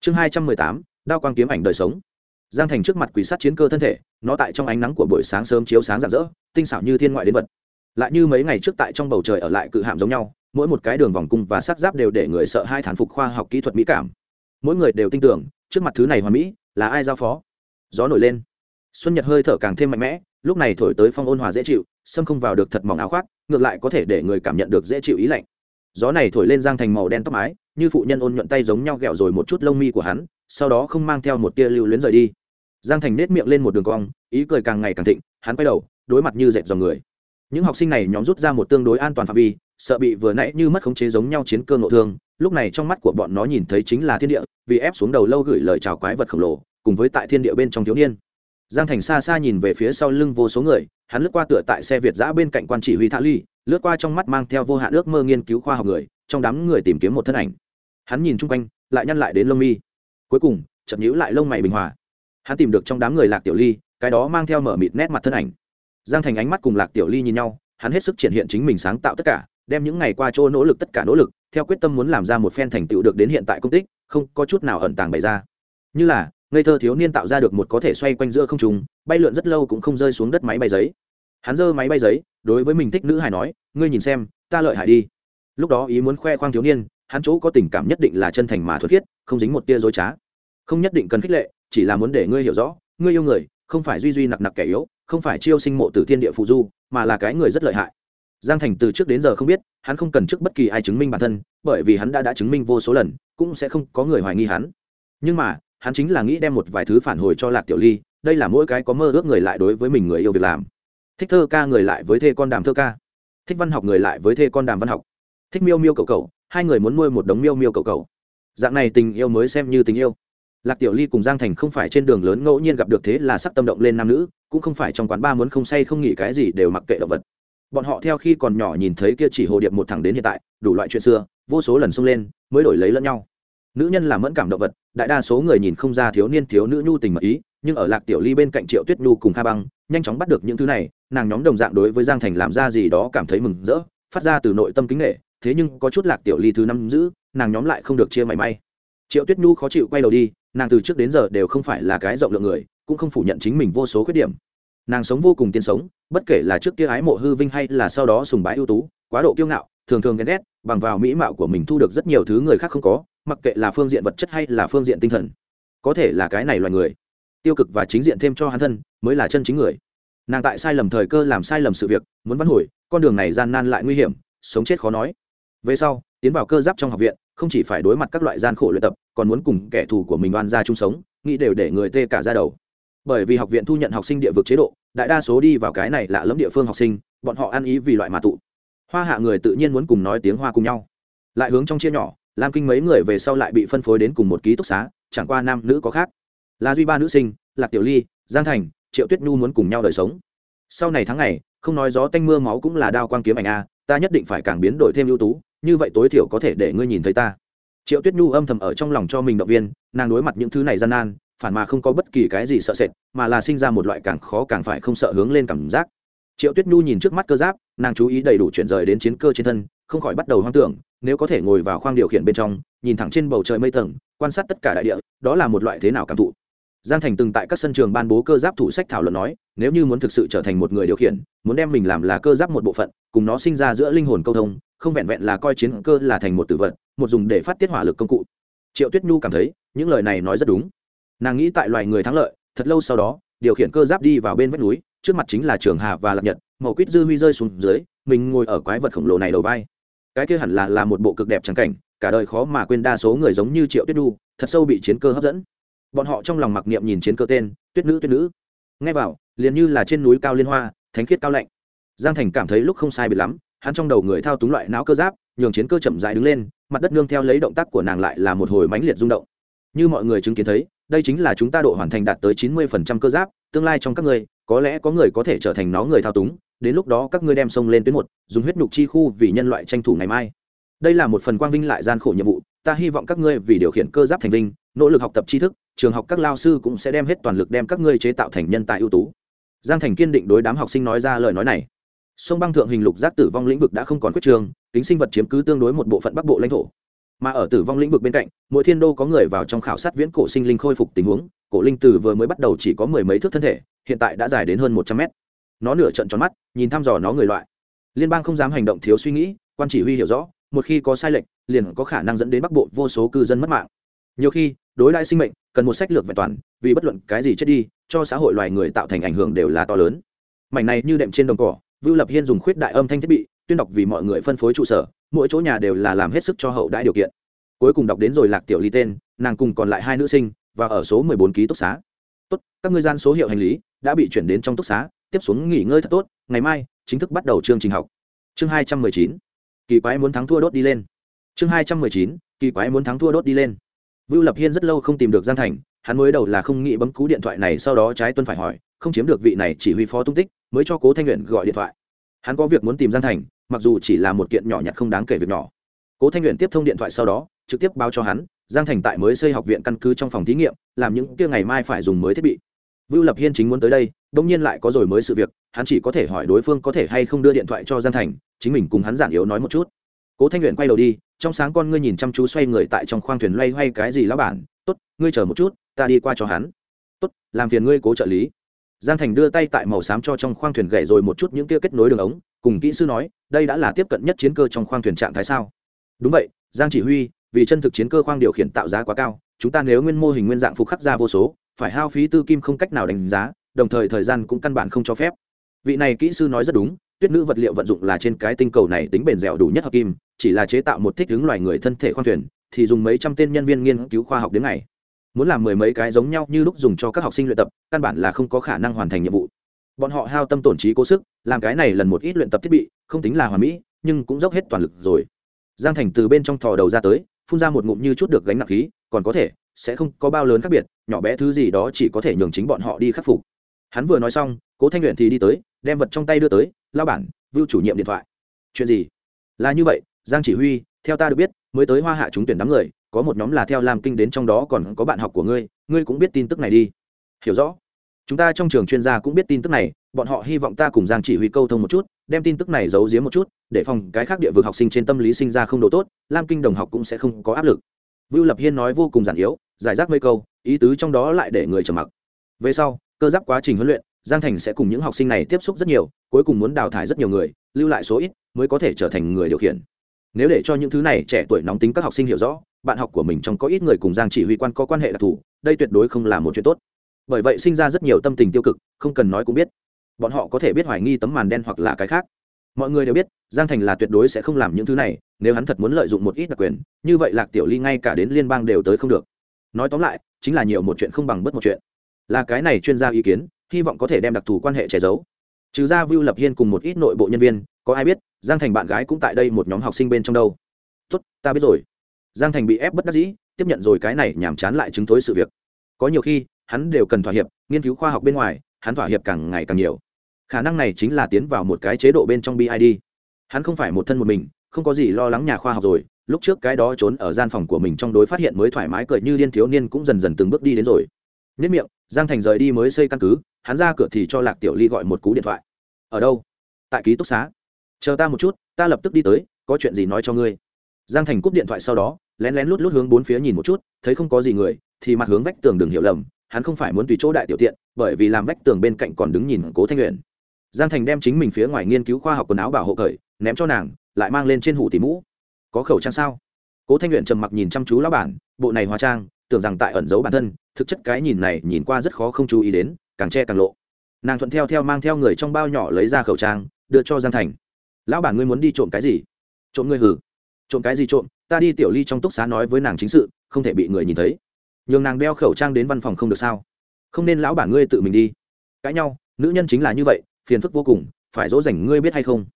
Chương hai trăm mười tám, đao quang kiếm ảnh đời sống. Giang thành trước mặt quỷ sát chiến cơ thân thể, nó tại trong ánh nắng của buổi sáng sớm chiếu sáng rạng rỡ, tinh xảo như thiên ngoại đến vật. Lại như mấy ngày trước tại trong bầu trời ở lại cự hạm giống nhau, mỗi một cái đường vòng cung và sát giáp đều để người sợ hai thản phục khoa học kỹ thuật mỹ cảm. Mỗi người đều tin tưởng, trước mặt thứ này hoàn mỹ, là ai giao phó? Gió nổi lên. Xuân nhật hơi thở càng thêm mạnh mẽ, lúc này thổi tới phong ôn hòa dễ chịu xâm không vào được thật mỏng áo khoác, ngược lại có thể để người cảm nhận được dễ chịu ý lạnh. Gió này thổi lên giang thành màu đen tóc mái như phụ nhân ôn nhuận tay giống nhau ghẹo rồi một chút lông mi của hắn, sau đó không mang theo một tia lưu luyến rời đi. Giang thành nết miệng lên một đường cong, ý cười càng ngày càng thịnh, hắn quay đầu, đối mặt như dẹp dòng người. Những học sinh này nhóm rút ra một tương đối an toàn phạm vi, sợ bị vừa nãy như mất khống chế giống nhau chiến cơ ngộ thương, lúc này trong mắt của bọn nó nhìn thấy chính là thiên địa, vì ép xuống đầu lâu gửi lời chào quái vật khổng lồ, cùng với tại thiên địa bên trong thiếu niên. Giang thành xa xa nhìn về phía sau lưng vô số người, hắn lướt qua tựa tại xe việt giã bên cạnh quan chỉ huy thạ ly, lướt qua trong mắt mang theo vô hạn ước mơ nghiên cứu khoa học người, trong đám người tìm kiếm một thân ảnh hắn nhìn chung quanh, lại nhăn lại đến lông mi. Cuối cùng chậm nhữ lại lông mày bình hòa. Hắn tìm được trong đám người lạc tiểu ly, cái đó mang theo mở mịt nét mặt thân ảnh. Giang thành ánh mắt cùng lạc tiểu ly nhìn nhau, hắn hết sức triển hiện chính mình sáng tạo tất cả, đem những ngày qua chỗ nỗ lực tất cả nỗ lực, theo quyết tâm muốn làm ra một phen thành tựu được đến hiện tại công tích, không có chút nào ẩn tàng bày ra. Như là, ngây thơ thiếu niên tạo ra được một có thể xoay quanh giữa không trùng bay lượn rất lâu cũng không rơi xuống đất máy bay giấy. Hắn giơ máy bay giấy, đối với mình thích nữ hài nói, ngươi nhìn xem, ta lợi hại đi. Lúc đó ý muốn khoe khoang thiếu niên hắn chỗ có tình cảm nhất định là chân thành mà thuật khiết, không dính một tia dối trá. Không nhất định cần khích lệ, chỉ là muốn để ngươi hiểu rõ, ngươi yêu người, không phải duy duy nặc nặc kẻ yếu, không phải chiêu sinh mộ từ thiên địa phụ du, mà là cái người rất lợi hại. Giang thành từ trước đến giờ không biết, hắn không cần trước bất kỳ ai chứng minh bản thân, bởi vì hắn đã đã chứng minh vô số lần, cũng sẽ không có người hoài nghi hắn. Nhưng mà, hắn chính là nghĩ đem một vài thứ phản hồi cho lạc tiểu ly, đây là mỗi cái có mơ ước người lại đối với mình người yêu việc làm. Thích thơ ca người lại với thê con đàm thơ ca. Thích văn học người lại với thê con đàm văn học. Thích miêu miêu cầu cầu hai người muốn nuôi một đống miêu miêu cầu cầu dạng này tình yêu mới xem như tình yêu. Lạc tiểu ly cùng giang thành không phải trên đường lớn ngẫu nhiên gặp được thế là sắc tâm động lên nam nữ, cũng không phải trong quán ba muốn không say không nghỉ cái gì đều mặc kệ động vật. Bọn họ theo khi còn nhỏ nhìn thấy kia chỉ hồ điệp một thẳng đến hiện tại, đủ loại chuyện xưa, vô số lần xông lên, mới đổi lấy lẫn nhau. Nữ nhân là mẫn cảm động vật, đại đa số người nhìn không ra thiếu niên thiếu nữ nhu tình mật ý, nhưng ở lạc tiểu ly bên cạnh triệu tuyết nhu cùng kha băng, nhanh chóng bắt được những thứ này, nàng nhóm đồng dạng đối với giang thành làm ra gì đó cảm thấy mừng rỡ, phát ra từ nội tâm kính nghệ thế nhưng có chút lạc tiểu ly thứ năm giữ, nàng nhóm lại không được chia mảy may. Triệu tuyết nhu khó chịu quay đầu đi, nàng từ trước đến giờ đều không phải là cái rộng lượng người, cũng không phủ nhận chính mình vô số khuyết điểm. Nàng sống vô cùng tiên sống, bất kể là trước kia ái mộ hư vinh hay là sau đó sùng bái ưu tú, quá độ kiêu ngạo, thường thường ghen ghét, bằng vào mỹ mạo của mình thu được rất nhiều thứ người khác không có, mặc kệ là phương diện vật chất hay là phương diện tinh thần. Có thể là cái này loài người. Tiêu cực và chính diện thêm cho hắn thân, mới là chân chính người. Nàng tại sai lầm thời cơ làm sai lầm sự việc, muốn văn hồi, con đường này gian nan lại nguy hiểm, sống chết khó nói về sau, tiến vào cơ giáp trong học viện, không chỉ phải đối mặt các loại gian khổ luyện tập, còn muốn cùng kẻ thù của mình oan ra chung sống, nghĩ đều để người tê cả ra đầu. Bởi vì học viện thu nhận học sinh địa vực chế độ, đại đa số đi vào cái này là lẫm địa phương học sinh, bọn họ ăn ý vì loại mà tụ. Hoa hạ người tự nhiên muốn cùng nói tiếng hoa cùng nhau. Lại hướng trong chia nhỏ, lam kinh mấy người về sau lại bị phân phối đến cùng một ký túc xá, chẳng qua nam nữ có khác. Là duy ba nữ sinh, lạc tiểu ly, giang thành, triệu tuyết nhu muốn cùng nhau đời sống. Sau này tháng ngày, không nói gió tanh mưa máu cũng là đao quang kiếm ảnh a, ta nhất định phải càng biến đổi thêm ưu tú như vậy tối thiểu có thể để ngươi nhìn thấy ta. Triệu tuyết nhu âm thầm ở trong lòng cho mình động viên, nàng đối mặt những thứ này gian nan, phản mà không có bất kỳ cái gì sợ sệt, mà là sinh ra một loại càng khó càng phải không sợ hướng lên cảm giác. Triệu tuyết nhu nhìn trước mắt cơ giáp, nàng chú ý đầy đủ chuyển rời đến chiến cơ trên thân, không khỏi bắt đầu hoang tưởng, nếu có thể ngồi vào khoang điều khiển bên trong, nhìn thẳng trên bầu trời mây tầng, quan sát tất cả đại địa, đó là một loại thế nào cảm thụ? Giang thành từng tại các sân trường ban bố cơ giáp thủ sách thảo luận nói, nếu như muốn thực sự trở thành một người điều khiển, muốn đem mình làm là cơ giáp một bộ phận, cùng nó sinh ra giữa linh hồn câu thông không vẹn vẹn là coi chiến cơ là thành một tử vật, một dùng để phát tiết hỏa lực công cụ. Triệu tuyết nhu cảm thấy, những lời này nói rất đúng. Nàng nghĩ tại loài người thắng lợi, thật lâu sau đó, điều khiển cơ giáp đi vào bên vách núi, trước mặt chính là trường hà và lạc nhật, màu quýt dư huy rơi xuống dưới, mình ngồi ở quái vật khổng lồ này đầu vai. Cái kia hẳn là là một bộ cực đẹp trắng cảnh, cả đời khó mà quên đa số người giống như triệu tuyết nhu, thật sâu bị chiến cơ hấp dẫn. Bọn họ trong lòng mặc niệm nhìn chiến cơ tên, tuyết nữ tuyết nữ. Nghe vào, liền như là trên núi cao liên hoa, thánh khiết cao lạnh. Giang thành cảm thấy lúc không sai bị lắm hắn trong đầu người thao túng loại não cơ giáp, nhường chiến cơ chậm dài đứng lên, mặt đất nương theo lấy động tác của nàng lại là một hồi mãnh liệt rung động. Như mọi người chứng kiến thấy, đây chính là chúng ta độ hoàn thành đạt tới chín mươi phần trăm cơ giáp, tương lai trong các ngươi, có lẽ có người có thể trở thành nó người thao túng, đến lúc đó các ngươi đem sông lên tuyến một, dùng huyết nhục chi khu vì nhân loại tranh thủ ngày mai. Đây là một phần quang vinh lại gian khổ nhiệm vụ, ta hy vọng các ngươi vì điều khiển cơ giáp thành vinh, nỗ lực học tập tri thức, trường học các lao sư cũng sẽ đem hết toàn lực đem các ngươi chế tạo thành nhân tài ưu tú. Giang thành kiên định đối đám học sinh nói ra lời nói này sông băng thượng hình lục giác tử vong lĩnh vực đã không còn quyết trường tính sinh vật chiếm cứ tương đối một bộ phận bắc bộ lãnh thổ. Mà ở tử vong lĩnh vực bên cạnh, mỗi thiên đô có người vào trong khảo sát viễn cổ sinh linh khôi phục tình huống, cổ linh tử vừa mới bắt đầu chỉ có mười mấy thước thân thể, hiện tại đã dài đến hơn một trăm mét. Nó nửa trận tròn mắt, nhìn thăm dò nó người loại. Liên bang không dám hành động thiếu suy nghĩ, quan chỉ huy hiểu rõ, một khi có sai lệch, liền có khả năng dẫn đến bắc bộ vô số cư dân mất mạng. Nhiều khi, đối đại sinh mệnh, cần một sách lược vẹn toàn, vì bất luận cái gì chết đi, cho xã hội loài người tạo thành ảnh hưởng đều là to lớn. Mảnh này như đệm trên đồng cỏ vưu lập hiên dùng khuyết đại âm thanh thiết bị, tuyên đọc vì mọi người phân phối trụ sở, mỗi chỗ nhà đều là làm hết sức cho hậu đãi điều kiện. Cuối cùng đọc đến rồi lạc tiểu ly tên, nàng cùng còn lại hai nữ sinh, và ở số mười bốn ký túc xá. Tốt, các ngươi gian số hiệu hành lý đã bị chuyển đến trong túc xá, tiếp xuống nghỉ ngơi thật tốt, ngày mai chính thức bắt đầu chương trình học. Chương hai trăm mười chín. Kỳ quái muốn thắng thua đốt đi lên. Chương hai trăm mười chín. Kỳ quái muốn thắng thua đốt đi lên. Vưu lập hiên rất lâu không tìm được giang thành, hắn mới đầu là không nghĩ bấm cú điện thoại này, sau đó trái tuân phải hỏi, không chiếm được vị này chỉ huy phó tung tích mới cho cố thanh luyện gọi điện thoại. Hắn có việc muốn tìm giang thành, mặc dù chỉ là một kiện nhỏ nhặt không đáng kể việc nhỏ. Cố thanh luyện tiếp thông điện thoại sau đó, trực tiếp báo cho hắn, giang thành tại mới xây học viện căn cứ trong phòng thí nghiệm, làm những kia ngày mai phải dùng mới thiết bị. Vưu lập hiên chính muốn tới đây đông nhiên lại có rồi mới sự việc, hắn chỉ có thể hỏi đối phương có thể hay không đưa điện thoại cho giang thành, chính mình cùng hắn giản yếu nói một chút. Cố thanh luyện quay đầu đi, trong sáng con ngươi nhìn chăm chú xoay người tại trong khoang thuyền loay hoay cái gì lão bản, tốt, ngươi chờ một chút, ta đi qua cho hắn. Tốt, làm phiền ngươi cố trợ lý giang thành đưa tay tại màu xám cho trong khoang thuyền gậy rồi một chút những kia kết nối đường ống, cùng kỹ sư nói, đây đã là tiếp cận nhất chiến cơ trong khoang thuyền trạng thái sao? Đúng vậy, giang chỉ huy, vì chân thực chiến cơ khoang điều khiển tạo giá quá cao, chúng ta nếu nguyên mô hình nguyên dạng phục khắc ra vô số, phải hao phí tư kim không cách nào đánh giá, đồng thời thời gian cũng căn bản không cho phép. Vị này kỹ sư nói rất đúng, tuyết nữ vật liệu vận dụng là trên cái tinh cầu này tính bền dẻo đủ nhất hợp kim, chỉ là chế tạo một thích ứng loài người thân thể khoang thuyền, thì dùng mấy trăm tên nhân viên nghiên cứu khoa học đến ngày muốn làm mười mấy cái giống nhau như lúc dùng cho các học sinh luyện tập, căn bản là không có khả năng hoàn thành nhiệm vụ. Bọn họ hao tâm tổn trí cố sức, làm cái này lần một ít luyện tập thiết bị, không tính là hoàn mỹ, nhưng cũng dốc hết toàn lực rồi. Giang thành từ bên trong thò đầu ra tới, phun ra một ngụm như chút được gánh nặng khí, còn có thể, sẽ không có bao lớn khác biệt, nhỏ bé thứ gì đó chỉ có thể nhường chính bọn họ đi khắc phục. Hắn vừa nói xong, cố thanh luyện thì đi tới, đem vật trong tay đưa tới lao bản, vưu chủ nhiệm điện thoại. Chuyện gì? Là như vậy, giang chỉ huy, theo ta được biết, mới tới hoa hạ chúng tuyển đám người có một nhóm là theo làm kinh đến trong đó còn có bạn học của ngươi ngươi cũng biết tin tức này đi. Hiểu rõ. Chúng ta trong trường chuyên gia cũng biết tin tức này, bọn họ hy vọng ta cùng giang chỉ huy câu thông một chút, đem tin tức này giấu giếm một chút, để phòng cái khác địa vực học sinh trên tâm lý sinh ra không độ tốt, lam kinh đồng học cũng sẽ không có áp lực. Vưu lập hiên nói vô cùng giản yếu, giải rác mấy câu, ý tứ trong đó lại để người trầm mặc. Về sau, cơ giáp quá trình huấn luyện, giang thành sẽ cùng những học sinh này tiếp xúc rất nhiều, cuối cùng muốn đào thải rất nhiều người, lưu lại số ít mới có thể trở thành người điều khiển nếu để cho những thứ này trẻ tuổi nóng tính các học sinh hiểu rõ, bạn học của mình trong có ít người cùng giang chỉ huy quan có quan hệ đặc thù, đây tuyệt đối không là một chuyện tốt. Bởi vậy sinh ra rất nhiều tâm tình tiêu cực, không cần nói cũng biết. Bọn họ có thể biết hoài nghi tấm màn đen hoặc là cái khác. Mọi người đều biết, giang thành là tuyệt đối sẽ không làm những thứ này, nếu hắn thật muốn lợi dụng một ít đặc quyền, như vậy lạc tiểu ly ngay cả đến liên bang đều tới không được. Nói tóm lại, chính là nhiều một chuyện không bằng bất một chuyện. Là cái này chuyên gia ý kiến, hy vọng có thể đem đặc thù quan hệ che giấu trừ ra vưu lập hiên cùng một ít nội bộ nhân viên, có ai biết, giang thành bạn gái cũng tại đây một nhóm học sinh bên trong đâu. Tốt, ta biết rồi. Giang thành bị ép bất đắc dĩ, tiếp nhận rồi cái này nhàm chán lại chứng thối sự việc. Có nhiều khi, hắn đều cần thỏa hiệp, nghiên cứu khoa học bên ngoài, hắn thỏa hiệp càng ngày càng nhiều. Khả năng này chính là tiến vào một cái chế độ bên trong bid hắn không phải một thân một mình, không có gì lo lắng nhà khoa học rồi, lúc trước cái đó trốn ở gian phòng của mình trong đối phát hiện mới thoải mái cười như điên thiếu niên cũng dần dần từng bước đi đến rồi. Nhất miệng giang thành rời đi mới xây căn cứ, hắn ra cửa thì cho lạc tiểu ly gọi một cú điện thoại. Ở đâu? Tại ký túc xá. Chờ ta một chút, ta lập tức đi tới, có chuyện gì nói cho ngươi. Giang thành cúp điện thoại sau đó, lén lén lút lút hướng bốn phía nhìn một chút, thấy không có gì người, thì mặt hướng vách tường đừng hiểu lầm, hắn không phải muốn tùy chỗ đại tiểu tiện, bởi vì làm vách tường bên cạnh còn đứng nhìn cố thanh nguyện giang thành đem chính mình phía ngoài nghiên cứu khoa học quần áo bảo hộ cởi, ném cho nàng, lại mang lên trên hủ tỉ mũ. Có khẩu trang sao? Cố thanh nguyện trầm mặc nhìn chăm chú lão bản, bộ này hóa trang tưởng rằng tại ẩn giấu bản thân, thực chất cái nhìn này nhìn qua rất khó không chú ý đến, càng che càng lộ. Nàng thuận theo theo mang theo người trong bao nhỏ lấy ra khẩu trang, đưa cho giang thành. Lão bản ngươi muốn đi trộm cái gì? Trộm ngươi hử. Trộm cái gì trộm? Ta đi tiểu ly trong túc xá nói với nàng chính sự, không thể bị người nhìn thấy. Nhường nàng đeo khẩu trang đến văn phòng không được sao? Không nên lão bản ngươi tự mình đi. Cãi nhau, nữ nhân chính là như vậy, phiền phức vô cùng, phải dỗ dành ngươi biết hay không?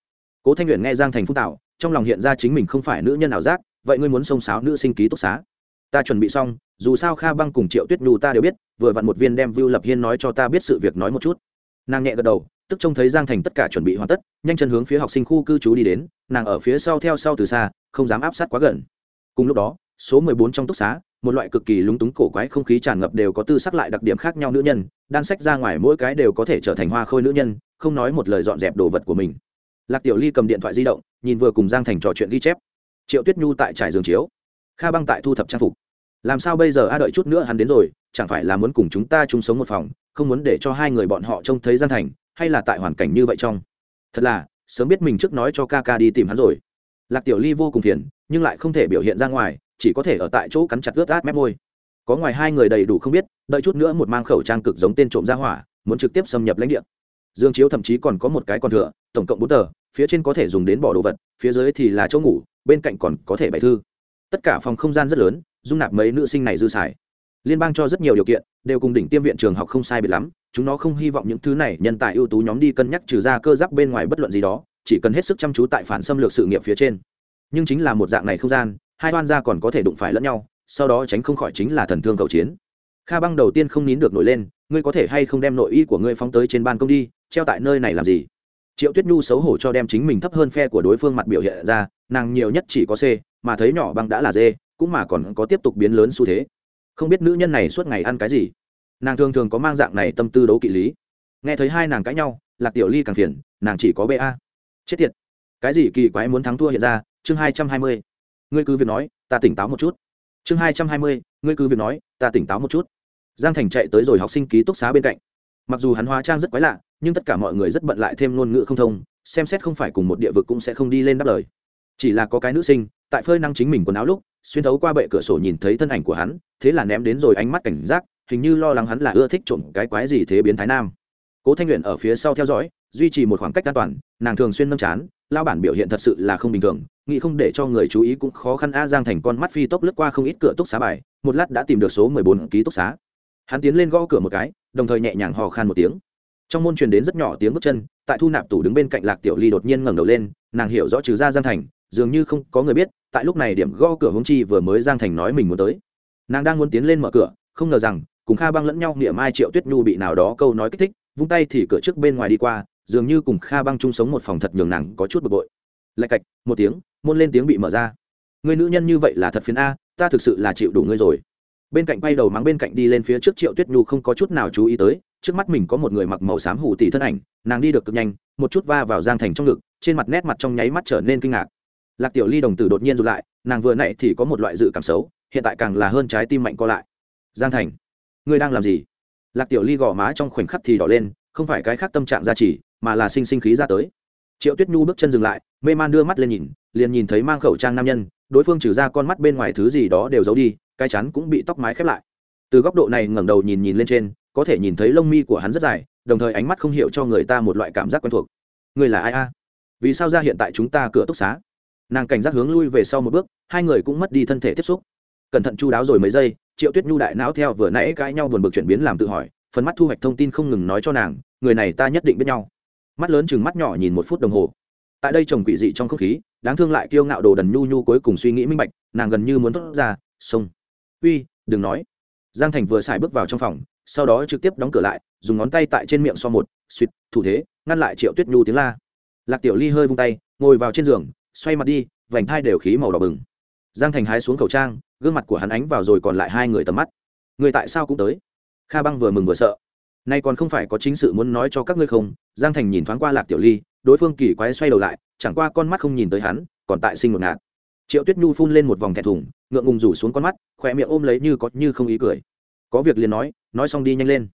Cố thanh luyện nghe giang thành phúc tạo trong lòng hiện ra chính mình không phải nữ nhân nào giác, vậy ngươi muốn xông xáo nữ sinh ký túc xá? Ta chuẩn bị xong dù sao kha băng cùng triệu tuyết nhu ta đều biết, vừa vặn một viên đem vưu lập hiên nói cho ta biết sự việc nói một chút. Nàng nhẹ gật đầu, tức trông thấy giang thành tất cả chuẩn bị hoàn tất, nhanh chân hướng phía học sinh khu cư trú đi đến, nàng ở phía sau theo sau từ xa, không dám áp sát quá gần. Cùng lúc đó, số mười bốn trong túc xá, một loại cực kỳ lúng túng cổ quái không khí tràn ngập đều có tư sắc lại đặc điểm khác nhau nữ nhân, đan sách ra ngoài mỗi cái đều có thể trở thành hoa khôi nữ nhân, không nói một lời dọn dẹp đồ vật của mình. Lạc tiểu ly cầm điện thoại di động, nhìn vừa cùng giang thành trò chuyện ghi chép. Triệu tuyết nhu tại trải giường chiếu. Kha băng tại thu thập trang phục làm sao bây giờ a, đợi chút nữa hắn đến rồi, chẳng phải là muốn cùng chúng ta chung sống một phòng, không muốn để cho hai người bọn họ trông thấy gian thành, hay là tại hoàn cảnh như vậy trong? Thật là, sớm biết mình trước nói cho ca ca đi tìm hắn rồi. Lạc tiểu ly vô cùng phiền, nhưng lại không thể biểu hiện ra ngoài, chỉ có thể ở tại chỗ cắn chặt ướt át mép môi. Có ngoài hai người đầy đủ không biết, đợi chút nữa một mang khẩu trang cực giống tên trộm ra hỏa, muốn trực tiếp xâm nhập lãnh địa. Dương chiếu thậm chí còn có một cái con thừa, tổng cộng bốn tờ, phía trên có thể dùng đến bỏ đồ vật, phía dưới thì là chỗ ngủ, bên cạnh còn có thể bày thư. Tất cả phòng không gian rất lớn dung nạp mấy nữ sinh này dư xài. Liên bang cho rất nhiều điều kiện, đều cùng đỉnh tiêm viện trường học không sai biệt lắm, chúng nó không hy vọng những thứ này nhân tài ưu tú nhóm đi cân nhắc trừ ra cơ giáp bên ngoài bất luận gì đó, chỉ cần hết sức chăm chú tại phản xâm lược sự nghiệp phía trên. Nhưng chính là một dạng này không gian, hai oan gia còn có thể đụng phải lẫn nhau, sau đó tránh không khỏi chính là thần thương cầu chiến. Kha băng đầu tiên không nín được nổi lên, ngươi có thể hay không đem nội y của ngươi phóng tới trên ban công đi, treo tại nơi này làm gì? Triệu tuyết nhu xấu hổ cho đem chính mình thấp hơn phe của đối phương mặt biểu hiện ra, nàng nhiều nhất chỉ có c, mà thấy nhỏ băng đã là d cũng mà còn có tiếp tục biến lớn xu thế. Không biết nữ nhân này suốt ngày ăn cái gì. Nàng thường thường có mang dạng này tâm tư đấu kỵ lý. Nghe thấy hai nàng cãi nhau, lạc tiểu ly càng phiền, nàng chỉ có ba chết tiệt. Cái gì kỳ quái muốn thắng thua hiện ra? Chương hai trăm hai mươi. Ngươi cứ việc nói, ta tỉnh táo một chút. Chương hai trăm hai mươi, ngươi cứ việc nói, ta tỉnh táo một chút. Giang thành chạy tới rồi học sinh ký túc xá bên cạnh. Mặc dù hắn hóa trang rất quái lạ, nhưng tất cả mọi người rất bận lại thêm ngôn ngữ không thông, xem xét không phải cùng một địa vực cũng sẽ không đi lên đáp lời. Chỉ là có cái nữ sinh tại phơi năng chính mình quần áo lúc, xuyên thấu qua bệ cửa sổ nhìn thấy thân ảnh của hắn, thế là ném đến rồi ánh mắt cảnh giác, hình như lo lắng hắn là ưa thích trộm cái quái gì thế biến thái nam. Cố thanh luyện ở phía sau theo dõi, duy trì một khoảng cách an toàn, nàng thường xuyên nâm chán lao bản biểu hiện thật sự là không bình thường, nghĩ không để cho người chú ý cũng khó khăn a giang thành con mắt phi tốc lướt qua không ít cửa túc xá bài, một lát đã tìm được số mười bốn ký túc xá. Hắn tiến lên gõ cửa một cái, đồng thời nhẹ nhàng hò khan một tiếng. Trong môn truyền đến rất nhỏ tiếng bước chân, tại thu nạp tủ đứng bên cạnh lạc tiểu ly đột nhiên ngẩng đầu lên, nàng hiểu rõ trừ ra giang thành, dường như không có người biết tại lúc này điểm gõ cửa hướng chi vừa mới giang thành nói mình muốn tới. Nàng đang muốn tiến lên mở cửa, không ngờ rằng, cùng kha băng lẫn nhau niệm mai triệu tuyết nhu bị nào đó câu nói kích thích, vung tay thì cửa trước bên ngoài đi qua, dường như cùng kha băng chung sống một phòng thật nhường nàng có chút bực bội. Lạch cạch, một tiếng, môn lên tiếng bị mở ra. Người nữ nhân như vậy là thật phiến a, ta thực sự là chịu đủ ngươi rồi. Bên cạnh bay đầu mắng bên cạnh đi lên phía trước triệu tuyết nhu không có chút nào chú ý tới, trước mắt mình có một người mặc màu xám hủ tỷ thân ảnh, nàng đi được cực nhanh, một chút va vào giang thành trong ngực, trên mặt nét mặt trong nháy mắt trở nên kinh ngạc lạc tiểu ly đồng tử đột nhiên rụt lại, nàng vừa nãy thì có một loại dự cảm xấu, hiện tại càng là hơn trái tim mạnh co lại. Giang thành, ngươi đang làm gì? Lạc tiểu ly gò má trong khoảnh khắc thì đỏ lên, không phải cái khác tâm trạng ra chỉ mà là sinh sinh khí ra tới. Triệu tuyết nhu bước chân dừng lại, mê man đưa mắt lên nhìn, liền nhìn thấy mang khẩu trang nam nhân, đối phương trừ ra con mắt bên ngoài thứ gì đó đều giấu đi, cái chắn cũng bị tóc mái khép lại. Từ góc độ này ngẩng đầu nhìn nhìn lên trên, có thể nhìn thấy lông mi của hắn rất dài, đồng thời ánh mắt không hiểu cho người ta một loại cảm giác quen thuộc. Người là ai a? Vì sao ra hiện tại chúng ta cửa túc xá? Nàng cảnh giác hướng lui về sau một bước, hai người cũng mất đi thân thể tiếp xúc. Cẩn thận chu đáo rồi mấy giây, triệu tuyết nhu đại não theo vừa nãy cãi nhau buồn bực chuyển biến làm tự hỏi, phần mắt thu hoạch thông tin không ngừng nói cho nàng, người này ta nhất định biết nhau. Mắt lớn chừng mắt nhỏ nhìn một phút đồng hồ. Tại đây trồng quỷ dị trong không khí, đáng thương lại kiêu ngạo đồ đần nhu nhu cuối cùng suy nghĩ minh bạch, nàng gần như muốn thoát ra sông uy, đừng nói. Giang thành vừa xài bước vào trong phòng, sau đó trực tiếp đóng cửa lại, dùng ngón tay tại trên miệng so một suýt thủ thế. Ngăn lại triệu tuyết nhu tiếng la. Lạc tiểu ly hơi vung tay, ngồi vào trên giường xoay mặt đi, vành thai đều khí màu đỏ bừng. Giang thành hái xuống khẩu trang, gương mặt của hắn ánh vào rồi còn lại hai người tầm mắt. Người tại sao cũng tới? Kha băng vừa mừng vừa sợ. Nay còn không phải có chính sự muốn nói cho các ngươi không, giang thành nhìn thoáng qua lạc tiểu ly, đối phương kỳ quái xoay đầu lại, chẳng qua con mắt không nhìn tới hắn, còn tại sinh một ngạt. Triệu tuyết nhu phun lên một vòng thẹn thùng, ngượng ngùng rủ xuống con mắt khỏe miệng ôm lấy như có như không ý cười. Có việc liền nói nói xong đi nhanh lên.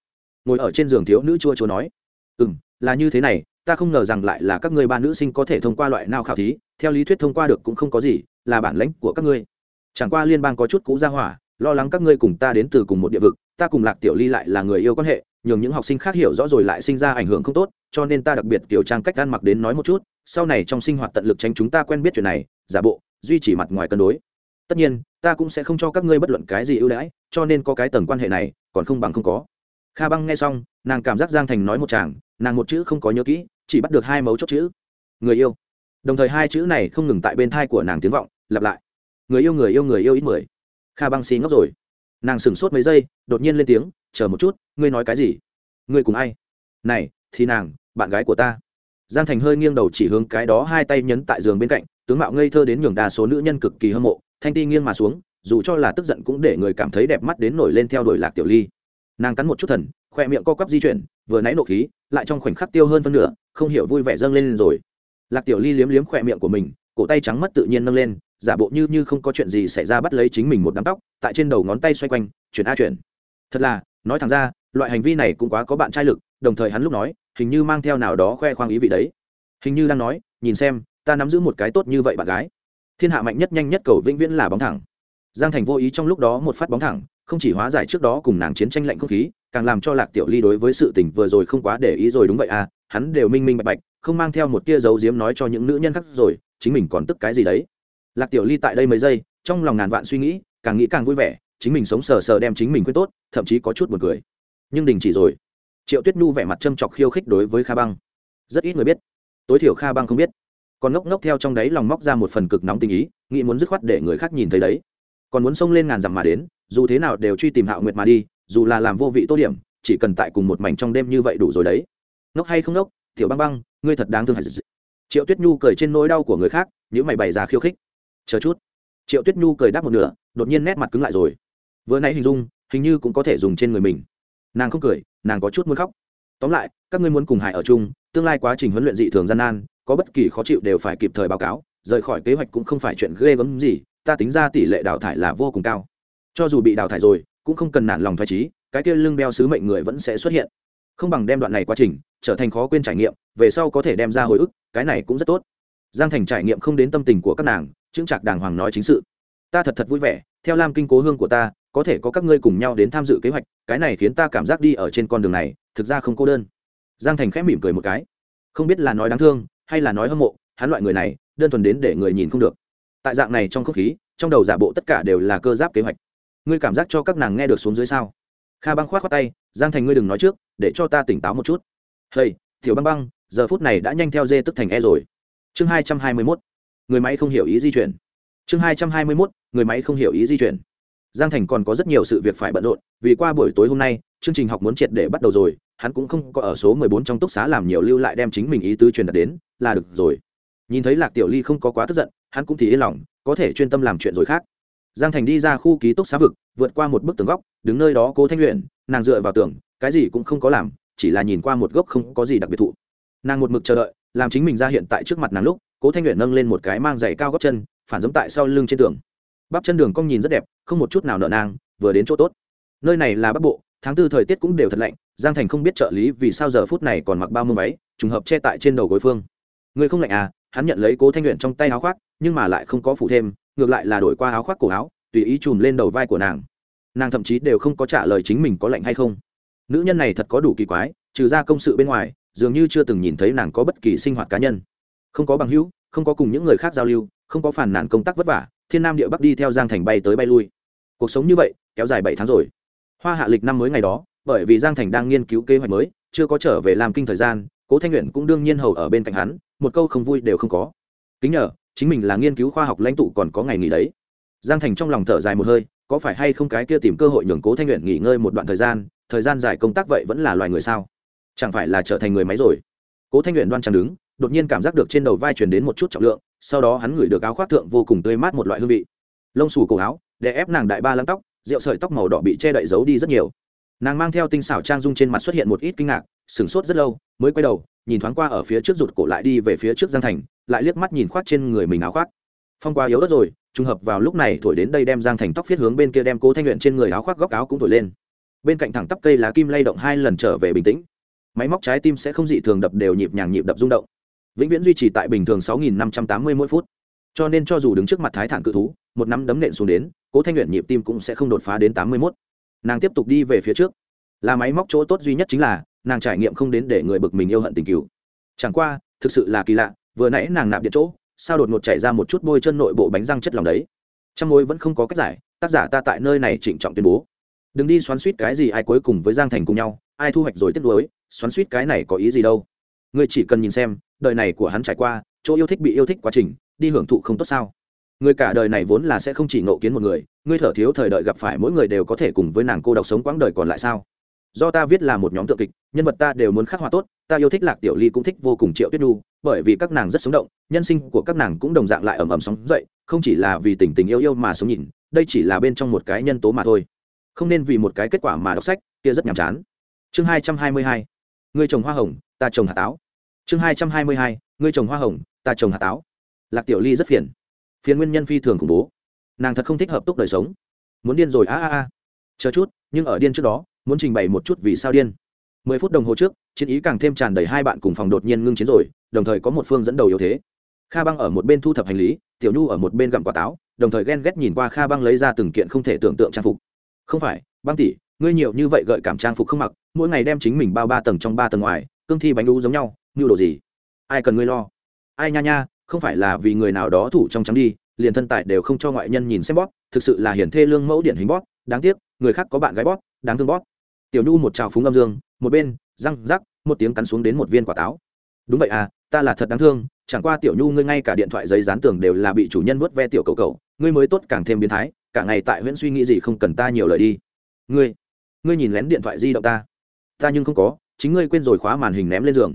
Ngồi ở trên giường thiếu nữ chua chua nói ừ m là như thế này ta không ngờ rằng lại là các ngươi ba nữ sinh có thể thông qua loại nào khảo thí, theo lý thuyết thông qua được cũng không có gì, là bản lãnh của các ngươi. Chẳng qua liên bang có chút cũ ra hỏa, lo lắng các ngươi cùng ta đến từ cùng một địa vực, ta cùng lạc tiểu ly lại là người yêu quan hệ, nhường những học sinh khác hiểu rõ rồi lại sinh ra ảnh hưởng không tốt, cho nên ta đặc biệt kiểu trang cách ăn mặc đến nói một chút, sau này trong sinh hoạt tận lực tránh chúng ta quen biết chuyện này, giả bộ, duy trì mặt ngoài cân đối. Tất nhiên, ta cũng sẽ không cho các ngươi bất luận cái gì ưu đãi, cho nên có cái tầng quan hệ này, còn không bằng không có. Kha băng nghe xong, nàng cảm giác giang thành nói một chàng, nàng một chữ không có nhớ kỹ chỉ bắt được hai mấu chốt chữ. Người yêu. Đồng thời hai chữ này không ngừng tại bên thai của nàng tiếng vọng, lặp lại. Người yêu người yêu người yêu ít mười. Kha băng xì ngốc rồi. Nàng sửng sốt mấy giây, đột nhiên lên tiếng, chờ một chút, ngươi nói cái gì? Ngươi cùng ai? Này, thì nàng, bạn gái của ta. Giang thành hơi nghiêng đầu chỉ hướng cái đó hai tay nhấn tại giường bên cạnh, tướng mạo ngây thơ đến nhường đa số nữ nhân cực kỳ hâm mộ, thanh ti nghiêng mà xuống, dù cho là tức giận cũng để người cảm thấy đẹp mắt đến nổi lên theo đuổi lạc tiểu ly nàng cắn một chút thần, khoe miệng co quắp di chuyển, vừa nãy nộ khí, lại trong khoảnh khắc tiêu hơn phân nửa, không hiểu vui vẻ dâng lên rồi. Lạc tiểu ly liếm liếm khoe miệng của mình, cổ tay trắng mất tự nhiên nâng lên, giả bộ như như không có chuyện gì xảy ra bắt lấy chính mình một đám tóc, tại trên đầu ngón tay xoay quanh, chuyển a chuyển. Thật là, nói thẳng ra, loại hành vi này cũng quá có bạn trai lực, đồng thời hắn lúc nói, hình như mang theo nào đó khoe khoang ý vị đấy. Hình như đang nói, nhìn xem, ta nắm giữ một cái tốt như vậy bạn gái. Thiên hạ mạnh nhất nhanh nhất cầu vĩnh viễn là bóng thẳng. Giang thành vô ý trong lúc đó một phát bóng thẳng không chỉ hóa giải trước đó cùng nàng chiến tranh lạnh không khí, càng làm cho lạc tiểu ly đối với sự tình vừa rồi không quá để ý rồi đúng vậy à hắn đều minh minh bạch bạch, không mang theo một tia dấu diếm nói cho những nữ nhân khác rồi, chính mình còn tức cái gì đấy. Lạc tiểu ly tại đây mấy giây, trong lòng ngàn vạn suy nghĩ, càng nghĩ càng vui vẻ, chính mình sống sờ sờ đem chính mình quyết tốt, thậm chí có chút buồn cười. Nhưng đình chỉ rồi. Triệu tuyết nhu vẻ mặt châm chọc khiêu khích đối với kha băng. Rất ít người biết. Tối thiểu kha băng không biết. Còn ngốc ngốc theo trong đấy lòng móc ra một phần cực nóng tình ý, nghĩ muốn dứt khoát để người khác nhìn thấy đấy. Còn muốn xông lên ngàn dặm mà đến dù thế nào đều truy tìm hạo nguyệt mà đi, dù là làm vô vị tô điểm, chỉ cần tại cùng một mảnh trong đêm như vậy đủ rồi đấy. Ngốc hay không ngốc, tiểu băng băng, ngươi thật đáng thương hại. triệu tuyết nhu cười trên nỗi đau của người khác những mày bày ra khiêu khích. Chờ chút. Triệu tuyết nhu cười đáp một nửa, đột nhiên nét mặt cứng lại rồi. Vừa nãy hình dung, hình như cũng có thể dùng trên người mình. Nàng không cười, nàng có chút muốn khóc. Tóm lại, các ngươi muốn cùng hải ở chung, tương lai quá trình huấn luyện dị thường gian nan, có bất kỳ khó chịu đều phải kịp thời báo cáo, rời khỏi kế hoạch cũng không phải chuyện ghê gớm gì, ta tính ra tỷ lệ đào thải là vô cùng cao cho dù bị đào thải rồi, cũng không cần nản lòng thoải trí cái kia lưng beo sứ mệnh người vẫn sẽ xuất hiện. Không bằng đem đoạn này quá trình trở thành khó quên trải nghiệm, về sau có thể đem ra hồi ức, cái này cũng rất tốt. Giang thành trải nghiệm không đến tâm tình của các nàng, chững trạc đàng hoàng nói chính sự. Ta thật thật vui vẻ, theo lam kinh cố hương của ta, có thể có các ngươi cùng nhau đến tham dự kế hoạch, cái này khiến ta cảm giác đi ở trên con đường này, thực ra không cô đơn. Giang thành khẽ mỉm cười một cái. Không biết là nói đáng thương, hay là nói hâm mộ, hắn loại người này, đơn thuần đến để người nhìn không được. Tại dạng này trong không khí, trong đầu giả bộ tất cả đều là cơ giáp kế hoạch ngươi cảm giác cho các nàng nghe được xuống dưới sao? Kha băng khoát khoác tay, giang thành ngươi đừng nói trước, để cho ta tỉnh táo một chút. Hey tiểu băng băng, giờ phút này đã nhanh theo dê tức thành e rồi. Chương hai trăm hai mươi mốt, người máy không hiểu ý di chuyển. Chương hai trăm hai mươi mốt, người máy không hiểu ý di chuyển. Giang thành còn có rất nhiều sự việc phải bận rộn, vì qua buổi tối hôm nay, chương trình học muốn triệt để bắt đầu rồi, hắn cũng không có ở số mười bốn trong túc xá làm nhiều lưu lại đem chính mình ý tứ truyền đạt đến, là được rồi. Nhìn thấy lạc tiểu ly không có quá tức giận, hắn cũng thì yên lòng, có thể chuyên tâm làm chuyện rồi khác giang thành đi ra khu ký túc xá vực, vượt qua một bức tường góc, đứng nơi đó cố thanh luyện nàng dựa vào tường, cái gì cũng không có làm, chỉ là nhìn qua một gốc không có gì đặc biệt thụ. Nàng một mực chờ đợi, làm chính mình ra hiện tại trước mặt nàng lúc, cố thanh luyện nâng lên một cái mang giày cao góc chân, phản giống tại sau lưng trên tường. Bắp chân đường cong nhìn rất đẹp, không một chút nào nợ nàng vừa đến chỗ tốt. Nơi này là bắc bộ, tháng tư thời tiết cũng đều thật lạnh, giang thành không biết trợ lý vì sao giờ phút này còn mặc bao mưa váy, trùng hợp che tại trên đầu gối phương. Người không lạnh à hắn nhận lấy cố thanh luyện trong tay áo khoác, nhưng mà lại không có phủ thêm ngược lại là đổi qua áo khoác cổ áo, tùy ý chùm lên đầu vai của nàng. Nàng thậm chí đều không có trả lời chính mình có lạnh hay không. Nữ nhân này thật có đủ kỳ quái, trừ ra công sự bên ngoài, dường như chưa từng nhìn thấy nàng có bất kỳ sinh hoạt cá nhân. Không có bằng hữu, không có cùng những người khác giao lưu, không có phản nản công tác vất vả, thiên nam địa bắc đi theo giang thành bay tới bay lui. Cuộc sống như vậy, kéo dài bảy tháng rồi. Hoa hạ lịch năm mới ngày đó, bởi vì giang thành đang nghiên cứu kế hoạch mới, chưa có trở về làm kinh thời gian, cố thanh luyện cũng đương nhiên hầu ở bên cạnh hắn, một câu không vui đều không có. Kính nhờ chính mình là nghiên cứu khoa học lãnh tụ còn có ngày nghỉ đấy. Giang thành trong lòng thở dài một hơi, có phải hay không cái kia tìm cơ hội nhường cố thanh uyển nghỉ ngơi một đoạn thời gian thời gian dài công tác vậy vẫn là loài người sao? Chẳng phải là trở thành người máy rồi? Cố thanh uyển đoan trang đứng, đột nhiên cảm giác được trên đầu vai truyền đến một chút trọng lượng, sau đó hắn ngửi được áo khoác thượng vô cùng tươi mát một loại hương vị. Lông xù cổ áo, để ép nàng đại ba lăng tóc, rượu sợi tóc màu đỏ bị che đậy giấu đi rất nhiều. Nàng mang theo tinh xảo trang dung trên mặt xuất hiện một ít kinh ngạc, sửng sốt rất lâu, mới quay đầu nhìn thoáng qua ở phía trước rụt cổ lại đi về phía trước giang thành, lại liếc mắt nhìn khoác trên người mình áo khoác. Phong qua yếu ớt rồi, trùng hợp vào lúc này thổi đến đây đem giang thành tóc viết hướng bên kia đem cố thanh luyện trên người áo khoác góc áo cũng thổi lên. Bên cạnh thẳng tắp cây lá kim lay động hai lần trở về bình tĩnh. Máy móc trái tim sẽ không dị thường đập đều nhịp nhàng nhịp đập rung động. Vĩnh viễn duy trì tại bình thường 6.580 mỗi phút. Cho nên cho dù đứng trước mặt thái thản cự thú, một nắm đấm nện xuống đến, cố thanh luyện nhịp tim cũng sẽ không đột phá đến 81. nàng tiếp tục đi về phía trước. Là máy móc chỗ tốt duy nhất chính là nàng trải nghiệm không đến để người bực mình yêu hận tình cựu. Chẳng qua, thực sự là kỳ lạ, vừa nãy nàng nạp điện chỗ, sao đột ngột chảy ra một chút bôi chân nội bộ bánh răng chất lòng đấy. Trong mối vẫn không có cách giải, tác giả ta tại nơi này trịnh trọng tuyên bố. Đừng đi xoắn suýt cái gì ai cuối cùng với giang thành cùng nhau, ai thu hoạch rồi tiếp nối xoắn suýt cái này có ý gì đâu. Ngươi chỉ cần nhìn xem, đời này của hắn trải qua, chỗ yêu thích bị yêu thích quá trình, đi hưởng thụ không tốt sao? Người cả đời này vốn là sẽ không chỉ ngộ kiến một người, ngươi thở thiếu thời đợi gặp phải mỗi người đều có thể cùng với nàng cô độc sống quãng đời còn lại sao? Do ta viết là một nhóm tượng kịch, nhân vật ta đều muốn khắc họa tốt, ta yêu thích lạc tiểu ly cũng thích vô cùng triệu tuyết nhu, bởi vì các nàng rất sống động, nhân sinh của các nàng cũng đồng dạng lại ầm ầm sóng dậy, không chỉ là vì tình tình yêu yêu mà sống nhìn, đây chỉ là bên trong một cái nhân tố mà thôi. Không nên vì một cái kết quả mà đọc sách, kia rất nhàm chán. Chương hai trăm hai mươi hai người trồng hoa hồng, ta trồng hạt táo. Chương hai trăm hai mươi hai người trồng hoa hồng, ta trồng hạt táo. Lạc tiểu ly rất phiền. Phiền nguyên nhân phi thường khủng bố. Nàng thật không thích hợp túc đời sống. Muốn điên rồi, a a a. Chờ chút, nhưng ở điên trước đó muốn trình bày một chút vì sao điên. Mười phút đồng hồ trước, chiến ý càng thêm tràn đầy hai bạn cùng phòng đột nhiên ngưng chiến rồi, đồng thời có một phương dẫn đầu yếu thế. Kha băng ở một bên thu thập hành lý, tiểu nhu ở một bên gặm quả táo, đồng thời ghen ghét nhìn qua kha băng lấy ra từng kiện không thể tưởng tượng trang phục. Không phải, băng tỷ, ngươi nhiều như vậy gợi cảm trang phục không mặc, mỗi ngày đem chính mình bao ba tầng trong ba tầng ngoài, cương thi bánh đu giống nhau như đồ gì? Ai cần ngươi lo? Ai nha nha, không phải là vì người nào đó thủ trong trắng đi, liền thân tại đều không cho ngoại nhân nhìn xem bóp, thực sự là hiển thê lương mẫu điển hình bóp, đáng tiếc người khác có bạn gái bóp, đáng thương bóp. Tiểu nhu một trào phúng âm dương, một bên, răng rắc, một tiếng cắn xuống đến một viên quả táo. Đúng vậy à ta là thật đáng thương, chẳng qua tiểu nhu ngươi ngay cả điện thoại giấy dán tường đều là bị chủ nhân vớt ve tiểu cầu cầu, ngươi mới tốt càng thêm biến thái, cả ngày tại huyện suy nghĩ gì không cần ta nhiều lời đi. Ngươi ngươi nhìn lén điện thoại di động ta. Ta nhưng không có, chính ngươi quên rồi khóa màn hình ném lên giường.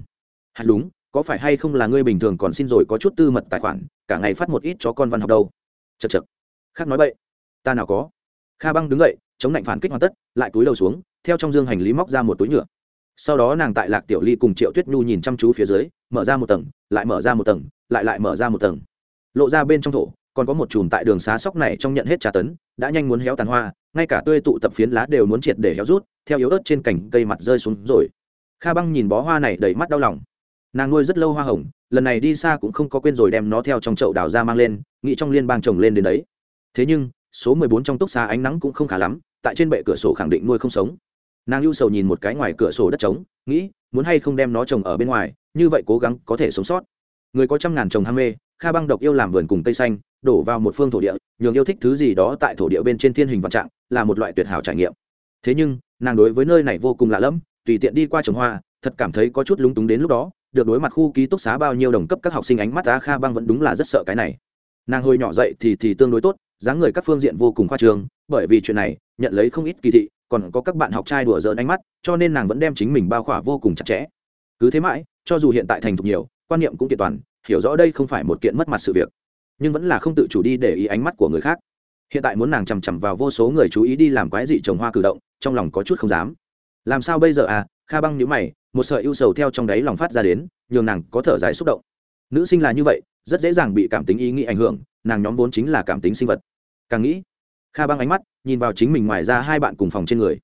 Hạt đúng, có phải hay không là ngươi bình thường còn xin rồi có chút tư mật tài khoản, cả ngày phát một ít cho con văn học đâu. Chật chật khác nói vậy ta nào có kha băng đứng dậy, chống lạnh phản kích hoàn tất, lại túi đầu xuống, theo trong dương hành lý móc ra một túi nhựa. Sau đó nàng tại lạc tiểu ly cùng triệu tuyết nhu nhìn chăm chú phía dưới, mở ra một tầng, lại mở ra một tầng, lại lại mở ra một tầng. Lộ ra bên trong thổ, còn có một chùm tại đường xá sóc này trong nhận hết trà tấn, đã nhanh muốn héo tàn hoa, ngay cả tươi tụ tập phiến lá đều muốn triệt để héo rút, theo yếu ớt trên cành cây mặt rơi xuống rồi. Kha băng nhìn bó hoa này đầy mắt đau lòng. Nàng nuôi rất lâu hoa hồng, lần này đi xa cũng không có quên rồi đem nó theo trong chậu đào ra mang lên, nghĩ trong liên bang trồng lên đến đấy. Thế nhưng số mười bốn trong túc xa ánh nắng cũng không khá lắm, tại trên bệ cửa sổ khẳng định nuôi không sống. Nàng ưu sầu nhìn một cái ngoài cửa sổ đất trống, nghĩ, muốn hay không đem nó trồng ở bên ngoài, như vậy cố gắng có thể sống sót. Người có trăm ngàn trồng ham mê, kha băng độc yêu làm vườn cùng cây xanh, đổ vào một phương thổ địa, nhường yêu thích thứ gì đó tại thổ địa bên trên thiên hình vạn trạng, là một loại tuyệt hảo trải nghiệm. Thế nhưng, nàng đối với nơi này vô cùng lạ lẫm, tùy tiện đi qua trồng hoa, thật cảm thấy có chút lúng túng đến lúc đó, được đối mặt khu ký túc xá bao nhiêu đồng cấp các học sinh ánh mắt á kha băng vẫn đúng là rất sợ cái này. Nàng hồi nhỏ dậy thì thì tương đối tốt dáng người các phương diện vô cùng khoa trương, bởi vì chuyện này, nhận lấy không ít kỳ thị, còn có các bạn học trai đùa giỡn ánh mắt, cho nên nàng vẫn đem chính mình bao khỏa vô cùng chặt chẽ. Cứ thế mãi, cho dù hiện tại thành thục nhiều, quan niệm cũng kiện toàn, hiểu rõ đây không phải một kiện mất mặt sự việc, nhưng vẫn là không tự chủ đi để ý ánh mắt của người khác. Hiện tại muốn nàng chằm chằm vào vô số người chú ý đi làm quái dị trồng hoa cử động, trong lòng có chút không dám. Làm sao bây giờ à? Kha băng nhữ mày, một sợi ưu sầu theo trong đáy lòng phát ra đến, nhường nàng có thở dài xúc động. Nữ sinh là như vậy, rất dễ dàng bị cảm tính ý nghĩ ảnh hưởng nàng nhóm vốn chính là cảm tính sinh vật. Càng nghĩ, kha băng ánh mắt nhìn vào chính mình ngoài ra hai bạn cùng phòng trên người.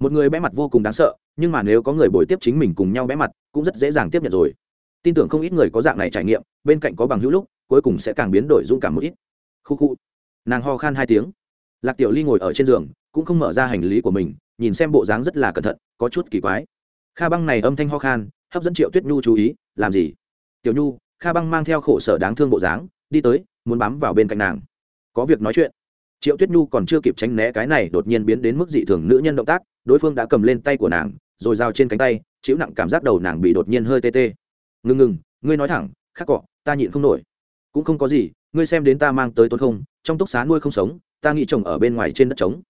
Một người bé mặt vô cùng đáng sợ, nhưng mà nếu có người bồi tiếp chính mình cùng nhau bé mặt, cũng rất dễ dàng tiếp nhận rồi. Tin tưởng không ít người có dạng này trải nghiệm, bên cạnh có bằng hữu lúc, cuối cùng sẽ càng biến đổi dũng cảm một ít. Khu khu. Nàng ho khan hai tiếng. Lạc tiểu ly ngồi ở trên giường, cũng không mở ra hành lý của mình, nhìn xem bộ dáng rất là cẩn thận, có chút kỳ quái. Kha băng này âm thanh ho khan, hấp dẫn triệu tuyết nhu chú ý, làm gì? Tiểu nhu, kha băng mang theo khổ sở đáng thương bộ dáng, đi tới muốn bám vào bên cạnh nàng. Có việc nói chuyện. Triệu tuyết nhu còn chưa kịp tránh né cái này đột nhiên biến đến mức dị thường nữ nhân động tác, đối phương đã cầm lên tay của nàng, rồi giao trên cánh tay, chịu nặng cảm giác đầu nàng bị đột nhiên hơi tê tê. Ngừng ngừng ngươi nói thẳng, khắc cọ, ta nhịn không nổi. Cũng không có gì, ngươi xem đến ta mang tới tốn không, trong túc xá nuôi không sống, ta nghĩ chồng ở bên ngoài trên đất trống.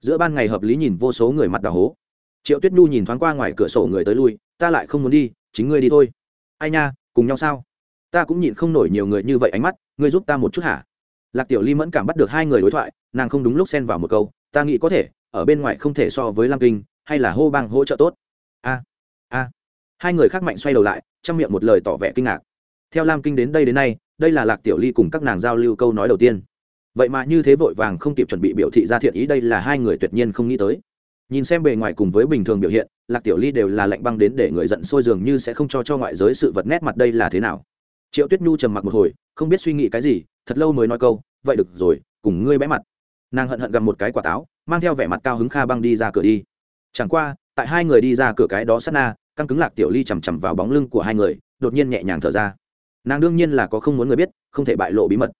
Giữa ban ngày hợp lý nhìn vô số người mặt đào hố. Triệu tuyết nhu nhìn thoáng qua ngoài cửa sổ người tới lui, ta lại không muốn đi, chính ngươi đi thôi. Ai nha, cùng nhau sao? Ta cũng nhịn không nổi nhiều người như vậy ánh mắt, ngươi giúp ta một chút hả? Lạc tiểu ly mẫn cảm bắt được hai người đối thoại, nàng không đúng lúc xen vào một câu, ta nghĩ có thể, ở bên ngoài không thể so với lam kinh, hay là hô bang hỗ trợ tốt? A a. Hai người khác mạnh xoay đầu lại, trong miệng một lời tỏ vẻ kinh ngạc. Theo lam kinh đến đây đến nay, đây là lạc tiểu ly cùng các nàng giao lưu câu nói đầu tiên. Vậy mà như thế vội vàng không kịp chuẩn bị biểu thị ra thiện ý đây là hai người tuyệt nhiên không nghĩ tới. Nhìn xem bề ngoài cùng với bình thường biểu hiện, lạc tiểu ly đều là lạnh băng đến để người giận sôi dường như sẽ không cho cho ngoại giới sự vật nét mặt đây là thế nào triệu tuyết nhu trầm mặc một hồi, không biết suy nghĩ cái gì, thật lâu mới nói câu, vậy được rồi, cùng ngươi bẽ mặt. Nàng hận hận gặm một cái quả táo, mang theo vẻ mặt cao hứng kha băng đi ra cửa đi. Chẳng qua, tại hai người đi ra cửa cái đó sát na, căng cứng lạc tiểu ly chằm chằm vào bóng lưng của hai người, đột nhiên nhẹ nhàng thở ra. Nàng đương nhiên là có không muốn người biết, không thể bại lộ bí mật.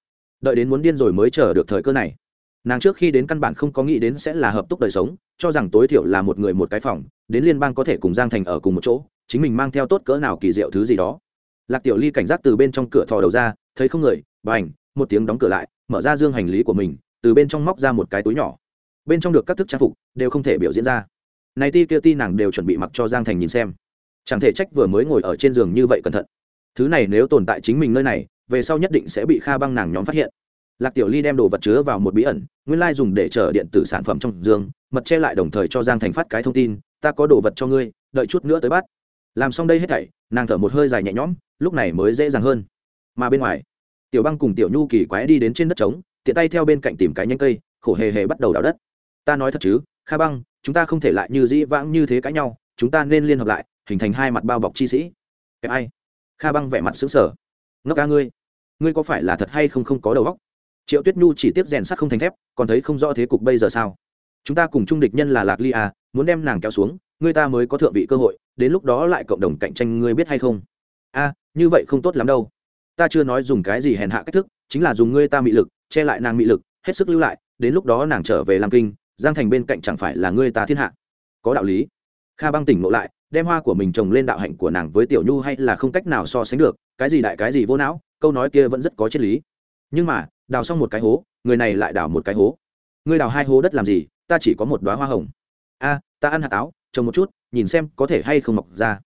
Đợi đến muốn điên rồi mới chờ được thời cơ này. Nàng trước khi đến căn bản không có nghĩ đến sẽ là hợp túc đời sống, cho rằng tối thiểu là một người một cái phòng, đến liên bang có thể cùng giang thành ở cùng một chỗ, chính mình mang theo tốt cỡ nào kỳ diệu thứ gì đó lạc tiểu ly cảnh giác từ bên trong cửa thò đầu ra, thấy không người bà ảnh một tiếng đóng cửa lại, mở ra dương hành lý của mình, từ bên trong móc ra một cái túi nhỏ. Bên trong được các thức trang phục, đều không thể biểu diễn ra. Này ti kia ti nàng đều chuẩn bị mặc cho giang thành nhìn xem. Chẳng thể trách vừa mới ngồi ở trên giường như vậy cẩn thận. Thứ này nếu tồn tại chính mình nơi này, về sau nhất định sẽ bị kha băng nàng nhóm phát hiện. Lạc tiểu ly đem đồ vật chứa vào một bí ẩn, nguyên lai dùng để chở điện tử sản phẩm trong giường, mật che lại đồng thời cho giang thành phát cái thông tin, ta có đồ vật cho ngươi, đợi chút nữa tới bắt làm xong đây hết thảy, nàng thở một hơi dài nhẹ nhõm, lúc này mới dễ dàng hơn. Mà bên ngoài, tiểu băng cùng tiểu nhu kỳ quái đi đến trên đất trống, tiện tay theo bên cạnh tìm cái nhánh cây, khổ hề hề bắt đầu đào đất. Ta nói thật chứ, kha băng, chúng ta không thể lại như dĩ vãng như thế cãi nhau, chúng ta nên liên hợp lại, hình thành hai mặt bao bọc chi sĩ. Cái ai? Kha băng vẻ mặt xứng sở ngốc ca ngươi ngươi có phải là thật hay không không có đầu óc? Triệu tuyết nhu chỉ tiếp rèn sắt không thành thép, còn thấy không rõ thế cục bây giờ sao? Chúng ta cùng chung địch nhân là lạc ly à muốn đem nàng kéo xuống, người ta mới có thượng vị cơ hội, đến lúc đó lại cộng đồng cạnh tranh ngươi biết hay không? A như vậy không tốt lắm đâu. Ta chưa nói dùng cái gì hèn hạ cách thức, chính là dùng ngươi ta mị lực, che lại nàng mị lực, hết sức lưu lại, đến lúc đó nàng trở về làm kinh, giang thành bên cạnh chẳng phải là ngươi ta thiên hạ. Có đạo lý. Kha băng tỉnh ngộ lại, đem hoa của mình trồng lên đạo hạnh của nàng với tiểu nhu hay là không cách nào so sánh được, cái gì đại cái gì vô não, câu nói kia vẫn rất có triết lý. Nhưng mà, đào xong một cái hố, người này lại đào một cái hố. Ngươi đào hai hố đất làm gì ta chỉ có một đoá hoa hồng. A, ta ăn hạt táo, trồng một chút, nhìn xem có thể hay không mọc ra.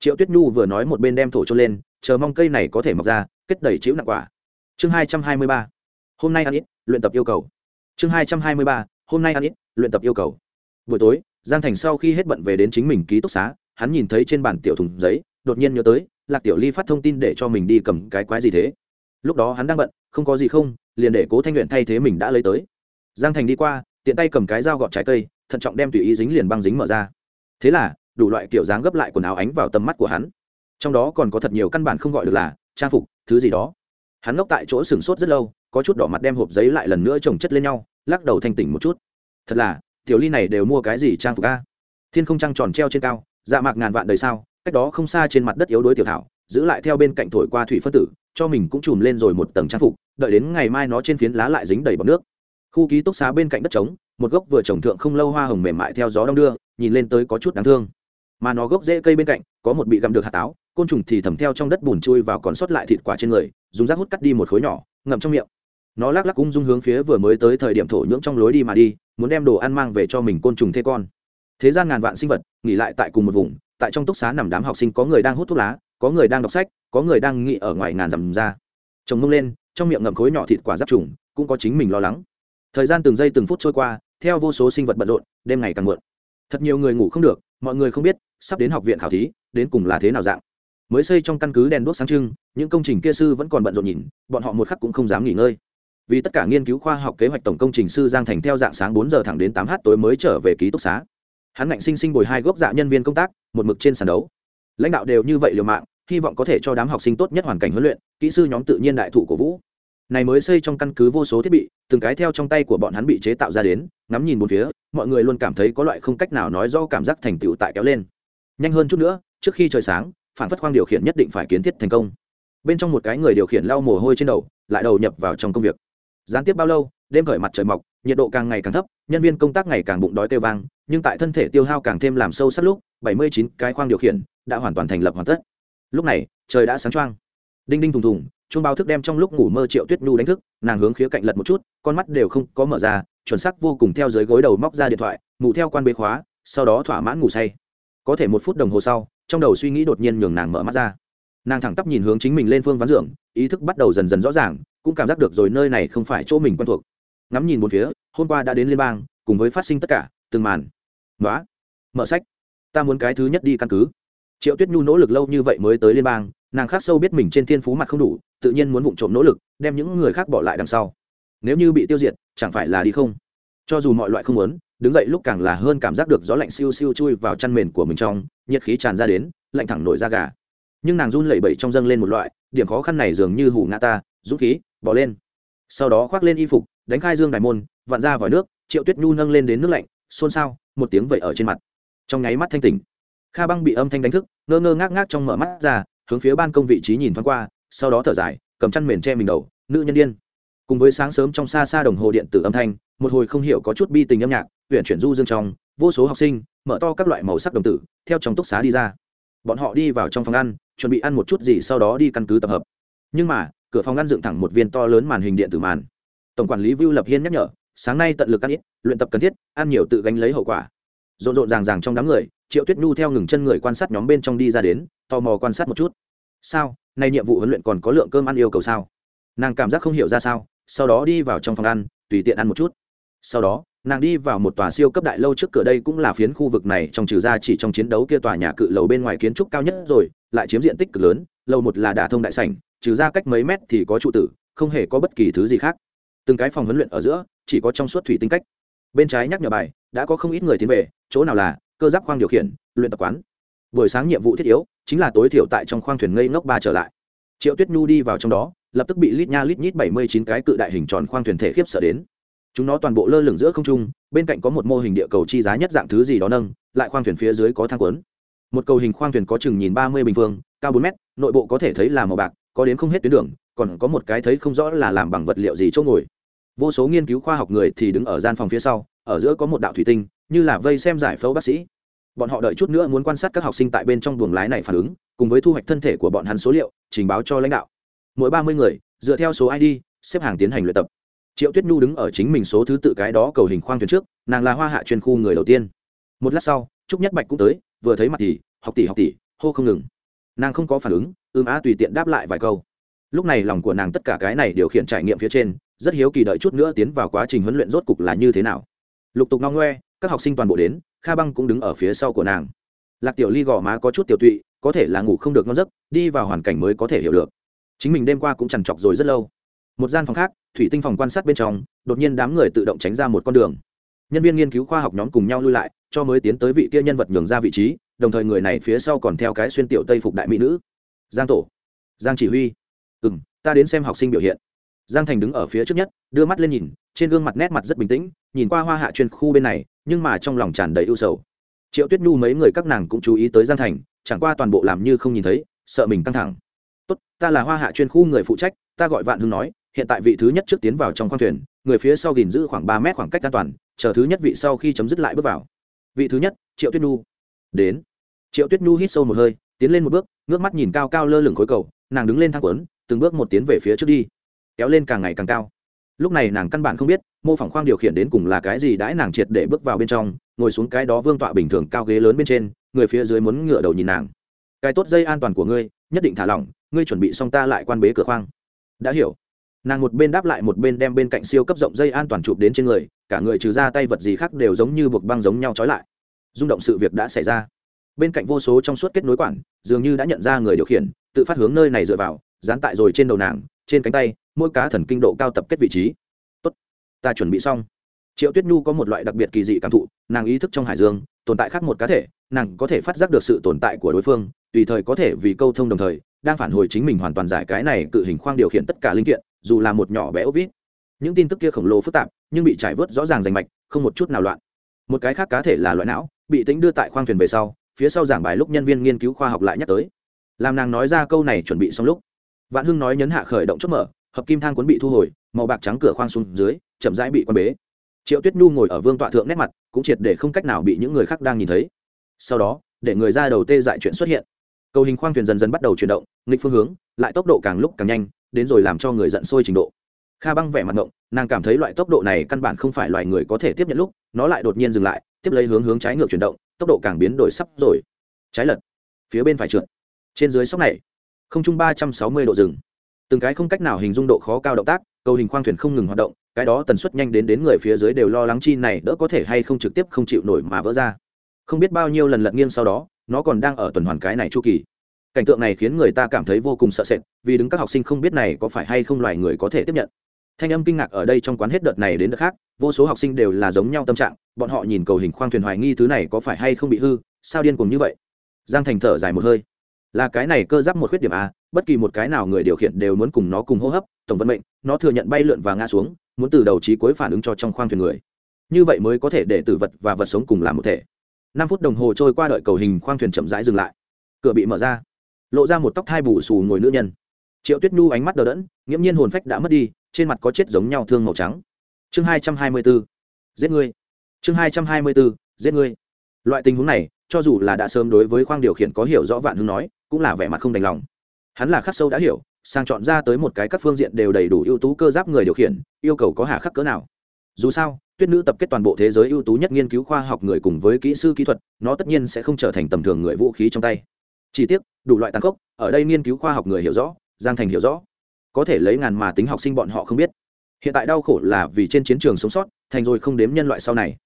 Triệu tuyết nhu vừa nói một bên đem thổ trôn lên, chờ mong cây này có thể mọc ra, kết đầy chịu nặng quả. Chương hai trăm hai mươi ba, hôm nay ăn ít, luyện tập yêu cầu. Chương hai trăm hai mươi ba, hôm nay ăn ít, luyện tập yêu cầu. Buổi tối, giang thành sau khi hết bận về đến chính mình ký túc xá, hắn nhìn thấy trên bản tiểu thùng giấy, đột nhiên nhớ tới, lạc tiểu ly phát thông tin để cho mình đi cầm cái quái gì thế. Lúc đó hắn đang bận, không có gì không, liền để cố thanh luyện thay thế mình đã lấy tới. Giang thành đi qua tiện tay cầm cái dao gọt trái cây, thận trọng đem tùy ý dính liền băng dính mở ra. Thế là, đủ loại kiểu dáng gấp lại quần áo ánh vào tầm mắt của hắn. Trong đó còn có thật nhiều căn bản không gọi được là trang phục, thứ gì đó. Hắn ngốc tại chỗ sửng sốt rất lâu, có chút đỏ mặt đem hộp giấy lại lần nữa trồng chất lên nhau, lắc đầu thanh tỉnh một chút. Thật là, tiểu ly này đều mua cái gì trang phục a? Thiên không trăng tròn treo trên cao dạ mạc ngàn vạn đời sao, cách đó không xa trên mặt đất yếu đuối tiểu thảo, giữ lại theo bên cạnh thổi qua thủy phân tử, cho mình cũng chùm lên rồi một tầng trang phục, đợi đến ngày mai nó trên phiến lá lại dính đầy bọc nước khu ký túc xá bên cạnh đất trống, một gốc vừa trồng thượng không lâu hoa hồng mềm mại theo gió đong đưa, nhìn lên tới có chút đáng thương. Mà nó gốc rễ cây bên cạnh, có một bị gặm được hạt táo, côn trùng thì thầm theo trong đất bùn chui vào còn sót lại thịt quả trên người, dùng rác hút cắt đi một khối nhỏ, ngậm trong miệng. Nó lắc lắc ung dung hướng phía vừa mới tới thời điểm thổ nhưỡng trong lối đi mà đi, muốn đem đồ ăn mang về cho mình côn trùng thê con. Thế gian ngàn vạn sinh vật, nghỉ lại tại cùng một vùng, tại trong túc xá nằm đám học sinh có người đang hút thuốc lá, có người đang đọc sách, có người đang nghỉ ở ngoài ngàn dặm ra. Trồng mông lên, trong miệng ngậm khối nhỏ thịt quả giáp trùng, cũng có chính mình lo lắng thời gian từng giây từng phút trôi qua, theo vô số sinh vật bận rộn, đêm ngày càng muộn. Thật nhiều người ngủ không được, mọi người không biết, sắp đến học viện khảo thí, đến cùng là thế nào dạng. Mới xây trong căn cứ đèn đuốc sáng trưng, những công trình kia sư vẫn còn bận rộn nhìn, bọn họ một khắc cũng không dám nghỉ ngơi. Vì tất cả nghiên cứu khoa học kế hoạch tổng công trình sư giang thành theo dạng sáng bốn giờ thẳng đến tám h tối mới trở về ký túc xá. Hắn ngạnh sinh sinh bồi hai gốc dạ nhân viên công tác, một mực trên sàn đấu. Lãnh đạo đều như vậy liều mạng, hy vọng có thể cho đám học sinh tốt nhất hoàn cảnh huấn luyện, kỹ sư nhóm tự nhiên đại thụ của vũ này mới xây trong căn cứ vô số thiết bị, từng cái theo trong tay của bọn hắn bị chế tạo ra đến, ngắm nhìn một phía, mọi người luôn cảm thấy có loại không cách nào nói do cảm giác thành tựu tại kéo lên. Nhanh hơn chút nữa, trước khi trời sáng, phản phất khoang điều khiển nhất định phải kiến thiết thành công. Bên trong một cái người điều khiển lau mồ hôi trên đầu, lại đầu nhập vào trong công việc. Gián tiếp bao lâu, đêm khởi mặt trời mọc, nhiệt độ càng ngày càng thấp, nhân viên công tác ngày càng bụng đói kêu vang, nhưng tại thân thể tiêu hao càng thêm làm sâu sắc lúc, bảy mươi chín cái khoang điều khiển đã hoàn toàn thành lập hoàn tất. Lúc này, trời đã sáng choang. Đinh đinh thùng thùng chuông báo thức đem trong lúc ngủ mơ triệu tuyết nhu đánh thức, nàng hướng khía cạnh lật một chút, con mắt đều không có mở ra, chuẩn sắc vô cùng theo dưới gối đầu móc ra điện thoại ngủ theo quan bế khóa, sau đó thỏa mãn ngủ say. Có thể một phút đồng hồ sau, trong đầu suy nghĩ đột nhiên nhường nàng mở mắt ra. Nàng thẳng tắp nhìn hướng chính mình lên phương ván dưỡng ý thức bắt đầu dần dần rõ ràng, cũng cảm giác được rồi nơi này không phải chỗ mình quen thuộc. Ngắm nhìn một phía, hôm qua đã đến liên bang, cùng với phát sinh tất cả, từng màn. Nói mở sách, ta muốn cái thứ nhất đi căn cứ. Triệu tuyết nhu nỗ lực lâu như vậy mới tới liên bang nàng khác sâu biết mình trên thiên phú mặt không đủ, tự nhiên muốn vụng trộm nỗ lực, đem những người khác bỏ lại đằng sau. Nếu như bị tiêu diệt, chẳng phải là đi không? Cho dù mọi loại không muốn, đứng dậy lúc càng là hơn cảm giác được gió lạnh siêu siêu chui vào chăn mền của mình trong, nhiệt khí tràn ra đến, lạnh thẳng nổi da gà. Nhưng nàng run lẩy bẩy trong dâng lên một loại, điểm khó khăn này dường như hủ ngã ta rút khí, bỏ lên. Sau đó khoác lên y phục, đánh khai dương đài môn, vặn ra vòi nước, triệu tuyết nhu nâng lên đến nước lạnh, xôn xao, một tiếng vẩy ở trên mặt. Trong nháy mắt thanh tỉnh. Kha băng bị âm thanh đánh thức, ngơ ngơ ngác ngác trong mở mắt ra hướng phía ban công vị trí nhìn thoáng qua, sau đó thở dài, cầm chăn mền che mình đầu, nữ nhân đ i ê n cùng với sáng sớm trong xa xa đồng hồ điện tử âm thanh, một hồi không hiểu có chút bi tình âm nhạc huyện chuyển du dương trong, vô số học sinh mở to các loại màu sắc đồng tử, theo trong túc xá đi ra. Bọn họ đi vào trong phòng ăn, chuẩn bị ăn một chút gì sau đó đi căn cứ tập hợp. Nhưng mà, cửa phòng ăn dựng thẳng một viên to lớn màn hình điện tử màn. Tổng quản lý vưu lập hiên nhắc nhở, sáng nay tận lực ăn ít, luyện tập cần thiết, ăn nhiều tự gánh lấy hậu quả. Rộn rộn ràng ràng trong đám người triệu tuyết nhu theo ngừng chân người quan sát nhóm bên trong đi ra đến, tò mò quan sát một chút. Sao? Nay nhiệm vụ huấn luyện còn có lượng cơm ăn yêu cầu sao? Nàng cảm giác không hiểu ra sao, sau đó đi vào trong phòng ăn, tùy tiện ăn một chút. Sau đó, nàng đi vào một tòa siêu cấp đại lâu trước cửa đây cũng là phiến khu vực này, trong trừ ra chỉ trong chiến đấu kia tòa nhà cự lầu bên ngoài kiến trúc cao nhất rồi, lại chiếm diện tích cực lớn, lầu một là đả thông đại sảnh, trừ ra cách mấy mét thì có trụ tử, không hề có bất kỳ thứ gì khác. Từng cái phòng huấn luyện ở giữa, chỉ có trong suốt thủy tinh cách. Bên trái nhắc nhở bài, đã có không ít người tiến về, chỗ nào là cơ giáp khoang điều khiển, luyện tập quán. Buổi sáng nhiệm vụ thiết yếu chính là tối thiểu tại trong khoang thuyền ngây ngốc ba trở lại. Triệu tuyết nhu đi vào trong đó, lập tức bị lít nha lít nhít bảy mươi chín cái cự đại hình tròn khoang thuyền thể khiếp sợ đến. Chúng nó toàn bộ lơ lửng giữa không trung, bên cạnh có một mô hình địa cầu chi giá nhất dạng thứ gì đó nâng, lại khoang thuyền phía dưới có thang quấn. Một cầu hình khoang thuyền có chừng nhìn ba mươi bình phương, cao bốn mét, nội bộ có thể thấy là màu bạc, có đến không hết tuyến đường, còn có một cái thấy không rõ là làm bằng vật liệu gì chỗ ngồi. Vô số nghiên cứu khoa học người thì đứng ở gian phòng phía sau, ở giữa có một đạo thủy tinh như là vây xem giải phẫu bác sĩ. Bọn họ đợi chút nữa muốn quan sát các học sinh tại bên trong buồng lái này phản ứng, cùng với thu hoạch thân thể của bọn hắn số liệu, trình báo cho lãnh đạo. Mỗi ba mươi người, dựa theo số id xếp hàng tiến hành luyện tập. Triệu tuyết nhu đứng ở chính mình số thứ tự cái đó cầu hình khoang thuyền trước, nàng là hoa hạ chuyên khu người đầu tiên. Một lát sau, trúc nhất bạch cũng tới, vừa thấy mặt thì, học tỷ học tỷ, hô không ngừng. Nàng không có phản ứng, ưm á tùy tiện đáp lại vài câu. Lúc này lòng của nàng tất cả cái này điều khiển trải nghiệm phía trên, rất hiếu kỳ đợi chút nữa tiến vào quá trình huấn luyện rốt cục là như thế nào. Lục tục ngong ngoe các học sinh toàn bộ đến, kha băng cũng đứng ở phía sau của nàng. Lạc tiểu ly gò má có chút tiểu tụy, có thể là ngủ không được ngon giấc, đi vào hoàn cảnh mới có thể hiểu được. Chính mình đêm qua cũng chằn chọc rồi rất lâu. Một gian phòng khác, thủy tinh phòng quan sát bên trong, đột nhiên đám người tự động tránh ra một con đường. Nhân viên nghiên cứu khoa học nhóm cùng nhau lui lại, cho mới tiến tới vị kia nhân vật nhường ra vị trí, đồng thời người này phía sau còn theo cái xuyên tiểu tây phục đại mỹ nữ. Giang tổ. Giang chỉ huy. Ừ m ta đến xem học sinh biểu hiện. Giang thành đứng ở phía trước nhất, đưa mắt lên nhìn, trên gương mặt nét mặt rất bình tĩnh nhìn qua hoa hạ chuyên khu bên này, nhưng mà trong lòng tràn đầy ưu sầu. Triệu tuyết nhu mấy người các nàng cũng chú ý tới giang thành, chẳng qua toàn bộ làm như không nhìn thấy, sợ mình căng thẳng. Tốt, ta là hoa hạ chuyên khu người phụ trách, ta gọi vạn hưng nói, hiện tại vị thứ nhất trước tiến vào trong khoang thuyền, người phía sau gìn giữ khoảng ba mét khoảng cách an toàn, chờ thứ nhất vị sau khi chấm dứt lại bước vào. Vị thứ nhất? Triệu tuyết nhu. Đến. Triệu tuyết nhu hít sâu một hơi, tiến lên một bước, ngước mắt nhìn cao cao lơ lửng khối cầu, nàng đứng lên thang quấn từng bước một tiến về phía trước đi. Kéo lên càng ngày càng cao lúc này nàng căn bản không biết, mô phỏng khoang điều khiển đến cùng là cái gì đãi nàng triệt để bước vào bên trong, ngồi xuống cái đó vương tọa bình thường cao ghế lớn bên trên, người phía dưới muốn ngửa đầu nhìn nàng. Cái tốt dây an toàn của ngươi, nhất định thả lỏng, ngươi chuẩn bị xong ta lại quan bế cửa khoang. Đã hiểu. Nàng một bên đáp lại một bên đem bên cạnh siêu cấp rộng dây an toàn chụp đến trên người, cả người trừ ra tay vật gì khác đều giống như buộc băng giống nhau trói lại. Rung động sự việc đã xảy ra. Bên cạnh vô số trong suốt kết nối quản dường như đã nhận ra người điều khiển, tự phát hướng nơi này dựa vào, dán tại rồi trên đầu nàng, trên cánh tay mỗi cá thần kinh độ cao tập kết vị trí. Tốt, ta chuẩn bị xong. Triệu tuyết nhu có một loại đặc biệt kỳ dị cảm thụ, nàng ý thức trong hải dương, tồn tại khác một cá thể, nàng có thể phát giác được sự tồn tại của đối phương, tùy thời có thể vì câu thông đồng thời, đang phản hồi chính mình hoàn toàn giải cái này cự hình khoang điều khiển tất cả linh kiện, dù là một nhỏ bé ốp vít. Những tin tức kia khổng lồ phức tạp, nhưng bị trải vớt rõ ràng rành mạch, không một chút nào loạn. Một cái khác cá thể là loại não, bị tính đưa tại khoang thuyền về sau, phía sau giảng bài lúc nhân viên nghiên cứu khoa học lại nhắc tới. Làm nàng nói ra câu này chuẩn bị xong lúc, vạn hưng nói nhấn hạ khởi động chốt mở hợp kim thang cuốn bị thu hồi, màu bạc trắng cửa khoang xuống dưới, chậm rãi bị quan bế. Triệu tuyết nhu ngồi ở vương tọa thượng nét mặt, cũng triệt để không cách nào bị những người khác đang nhìn thấy. Sau đó, để người ra đầu tê dại chuyện xuất hiện. Cầu hình khoang thuyền dần dần bắt đầu chuyển động, nghịch phương hướng, lại tốc độ càng lúc càng nhanh, đến rồi làm cho người giận sôi trình độ. Kha băng vẻ mặt ngộng, nàng cảm thấy loại tốc độ này căn bản không phải loài người có thể tiếp nhận lúc, nó lại đột nhiên dừng lại, tiếp lấy hướng hướng trái ngược chuyển động, tốc độ càng biến đổi sắp rồi. Trái lật, phía bên phải trượt. Trên dưới sóc này, không trung ba trăm sáu mươi độ rừng từng cái không cách nào hình dung độ khó cao động tác, cầu hình khoang thuyền không ngừng hoạt động, cái đó tần suất nhanh đến đến người phía dưới đều lo lắng chi này đỡ có thể hay không trực tiếp không chịu nổi mà vỡ ra. Không biết bao nhiêu lần lật nghiêng sau đó, nó còn đang ở tuần hoàn cái này chu kỳ. Cảnh tượng này khiến người ta cảm thấy vô cùng sợ sệt, vì đứng các học sinh không biết này có phải hay không loài người có thể tiếp nhận. Thanh âm kinh ngạc ở đây trong quán hết đợt này đến đợt khác, vô số học sinh đều là giống nhau tâm trạng, bọn họ nhìn cầu hình khoang thuyền hoài nghi thứ này có phải hay không bị hư, sao điên cùng như vậy? Giang thành thở dài một hơi là cái này cơ giáp một khuyết điểm a, bất kỳ một cái nào người điều khiển đều muốn cùng nó cùng hô hấp, tổng vận mệnh, nó thừa nhận bay lượn và ngã xuống, muốn từ đầu trí cuối phản ứng cho trong khoang thuyền người. Như vậy mới có thể để tử vật và vật sống cùng làm một thể. Năm phút đồng hồ trôi qua đợi cầu hình khoang thuyền chậm rãi dừng lại. Cửa bị mở ra. Lộ ra một tóc thai bù xù ngồi nữ nhân. Triệu tuyết nhu ánh mắt đờ đẫn, nghiễm nhiên hồn phách đã mất đi, trên mặt có chết giống nhau thương màu trắng. Chương hai trăm hai mươi bốn giết ngươi. Chương hai trăm hai mươi bốn giết ngươi. Loại tình huống này, cho dù là đã sớm đối với khoang điều khiển có hiểu rõ vạn hưng nói cũng là vẻ mặt không đành lòng. Hắn là khắc sâu đã hiểu, sang chọn ra tới một cái các phương diện đều đầy đủ ưu tú cơ giáp người điều khiển, yêu cầu có hà khắc cỡ nào. Dù sao, tuyết nữ tập kết toàn bộ thế giới ưu tú nhất nghiên cứu khoa học người cùng với kỹ sư kỹ thuật, nó tất nhiên sẽ không trở thành tầm thường người vũ khí trong tay. Chỉ tiếc, đủ loại tàn khốc, ở đây nghiên cứu khoa học người hiểu rõ, giang thành hiểu rõ. Có thể lấy ngàn mà tính học sinh bọn họ không biết. Hiện tại đau khổ là vì trên chiến trường sống sót, thành rồi không đếm nhân loại sau này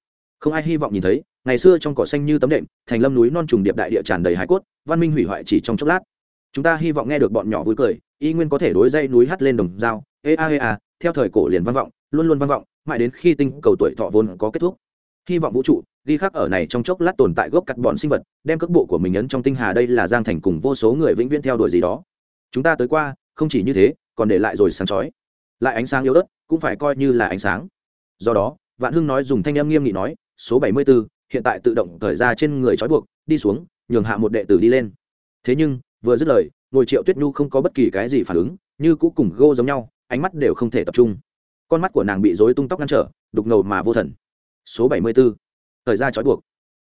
không ai hy vọng nhìn thấy, ngày xưa trong cỏ xanh như tấm đệm, thành lâm núi non trùng điệp đại địa tràn đầy hải cốt, văn minh hủy hoại chỉ trong chốc lát. Chúng ta hy vọng nghe được bọn nhỏ vui cười, y nguyên có thể đối dây núi hắt lên đồng dao. Ê a ê a, theo thời cổ liền văn vọng, luôn luôn văn vọng, mãi đến khi tinh cầu tuổi thọ vốn có kết thúc. Hy vọng vũ trụ, ghi khắc ở này trong chốc lát tồn tại gốc cắt bọn sinh vật, đem cước bộ của mình ấn trong tinh hà đây là giang thành cùng vô số người vĩnh viễn theo đuổi gì đó. Chúng ta tới qua, không chỉ như thế, còn để lại rồi sáng chói. Lại ánh sáng yếu ớt, cũng phải coi như là ánh sáng. Do đó, vạn hưng nói dùng thanh âm nghiêm nghị nói số bảy mươi 74, hiện tại tự động thời ra trên người trói buộc đi xuống nhường hạ một đệ tử đi lên. Thế nhưng vừa dứt lời ngồi triệu tuyết nhu không có bất kỳ cái gì phản ứng như cũ cùng gô giống nhau ánh mắt đều không thể tập trung. Con mắt của nàng bị rối tung tóc ngăn trở đục ngầu mà vô thần. Số bảy mươi b ố thời ra trói buộc.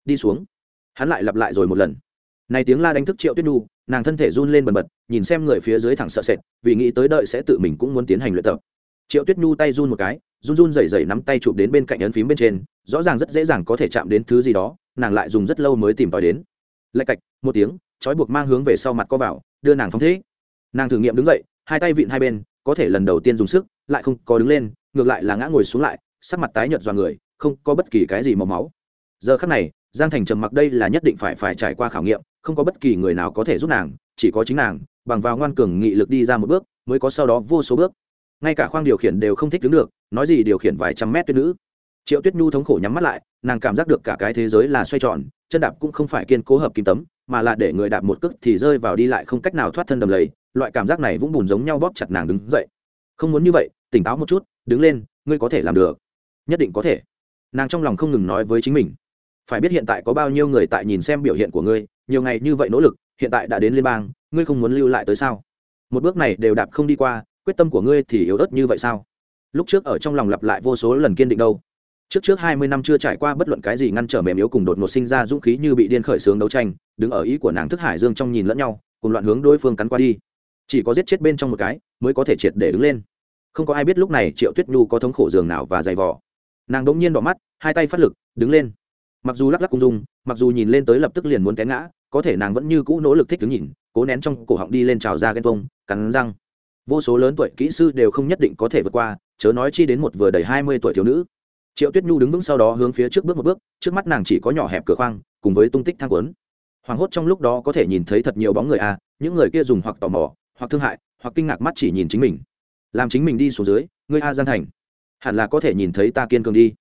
Đi xuống. Hắn lại lặp lại rồi một lần. Này tiếng la đánh thức triệu tuyết nhu nàng thân thể run lên bần bật nhìn xem người phía dưới thẳng sợ sệt vì nghĩ tới đợi sẽ tự mình cũng muốn tiến hành luyện tập. Triệu tuyết nhu tay run một cái run run rẩy rẩy nắm tay chụp đến bên cạnh ấn phím bên trên, rõ ràng rất dễ dàng có thể chạm đến thứ gì đó, nàng lại dùng rất lâu mới tìm tòi đến. Lạch cạch, một tiếng, trói buộc mang hướng về sau mặt co vào, đưa nàng phóng thế. Nàng thử nghiệm đứng dậy, hai tay vịn hai bên, có thể lần đầu tiên dùng sức, lại không có đứng lên, ngược lại là ngã ngồi xuống lại, sắc mặt tái nhợt dọa người, không có bất kỳ cái gì màu máu. Giờ khắc này, giang thành trầm mặc đây là nhất định phải phải trải qua khảo nghiệm, không có bất kỳ người nào có thể giúp nàng, chỉ có chính nàng, bằng vào ngoan cường nghị lực đi ra một bước, mới có sau đó vô số bước ngay cả khoang điều khiển đều không thích đứng được, nói gì điều khiển vài trăm mét tuyết nữ. Triệu tuyết nhu thống khổ nhắm mắt lại, nàng cảm giác được cả cái thế giới là xoay tròn, chân đạp cũng không phải kiên cố hợp kim tấm, mà là để người đạp một cước thì rơi vào đi lại không cách nào thoát thân đầm lầy, loại cảm giác này vũng bùn giống nhau bóp chặt nàng đứng dậy. Không muốn như vậy, tỉnh táo một chút, đứng lên, ngươi có thể làm được. Nhất định có thể. Nàng trong lòng không ngừng nói với chính mình. Phải biết hiện tại có bao nhiêu người tại nhìn xem biểu hiện của ngươi, nhiều ngày như vậy nỗ lực, hiện tại đã đến liên bang, ngươi không muốn lưu lại tới sao? Một bước này đều đạp không đi qua quyết tâm của ngươi thì yếu ớt như vậy sao? Lúc trước ở trong lòng lặp lại vô số lần kiên định đâu. Trước trước hai mươi năm chưa trải qua bất luận cái gì ngăn trở mềm yếu cùng đột ngột sinh ra dũng khí như bị điên khởi sướng đấu tranh, đứng ở ý của nàng thức hải dương trong nhìn lẫn nhau, cùng loạn hướng đối phương cắn qua đi. Chỉ có giết chết bên trong một cái, mới có thể triệt để đứng lên. Không có ai biết lúc này triệu tuyết nhu có thống khổ giường nào và dày vò. Nàng đống nhiên đỏ mắt, hai tay phát lực, đứng lên. Mặc dù lắc lắc cung dung mặc dù nhìn lên tới lập tức liền muốn té ngã, có thể nàng vẫn như cũ nỗ lực thích đứng nhìn, cố nén trong cổ họng đi lên trào ra ghen tông cắn răng vô số lớn tuổi kỹ sư đều không nhất định có thể vượt qua, chớ nói chi đến một vừa đầy hai mươi tuổi thiếu nữ. Triệu tuyết nhu đứng vững sau đó hướng phía trước bước một bước, trước mắt nàng chỉ có nhỏ hẹp cửa khoang, cùng với tung tích thang quấn. Hoảng hốt trong lúc đó có thể nhìn thấy thật nhiều bóng người a những người kia dùng hoặc tò mò, hoặc thương hại, hoặc kinh ngạc mắt chỉ nhìn chính mình. Làm chính mình đi xuống dưới, ngươi a gian thành, hẳn là có thể nhìn thấy ta kiên cường đi.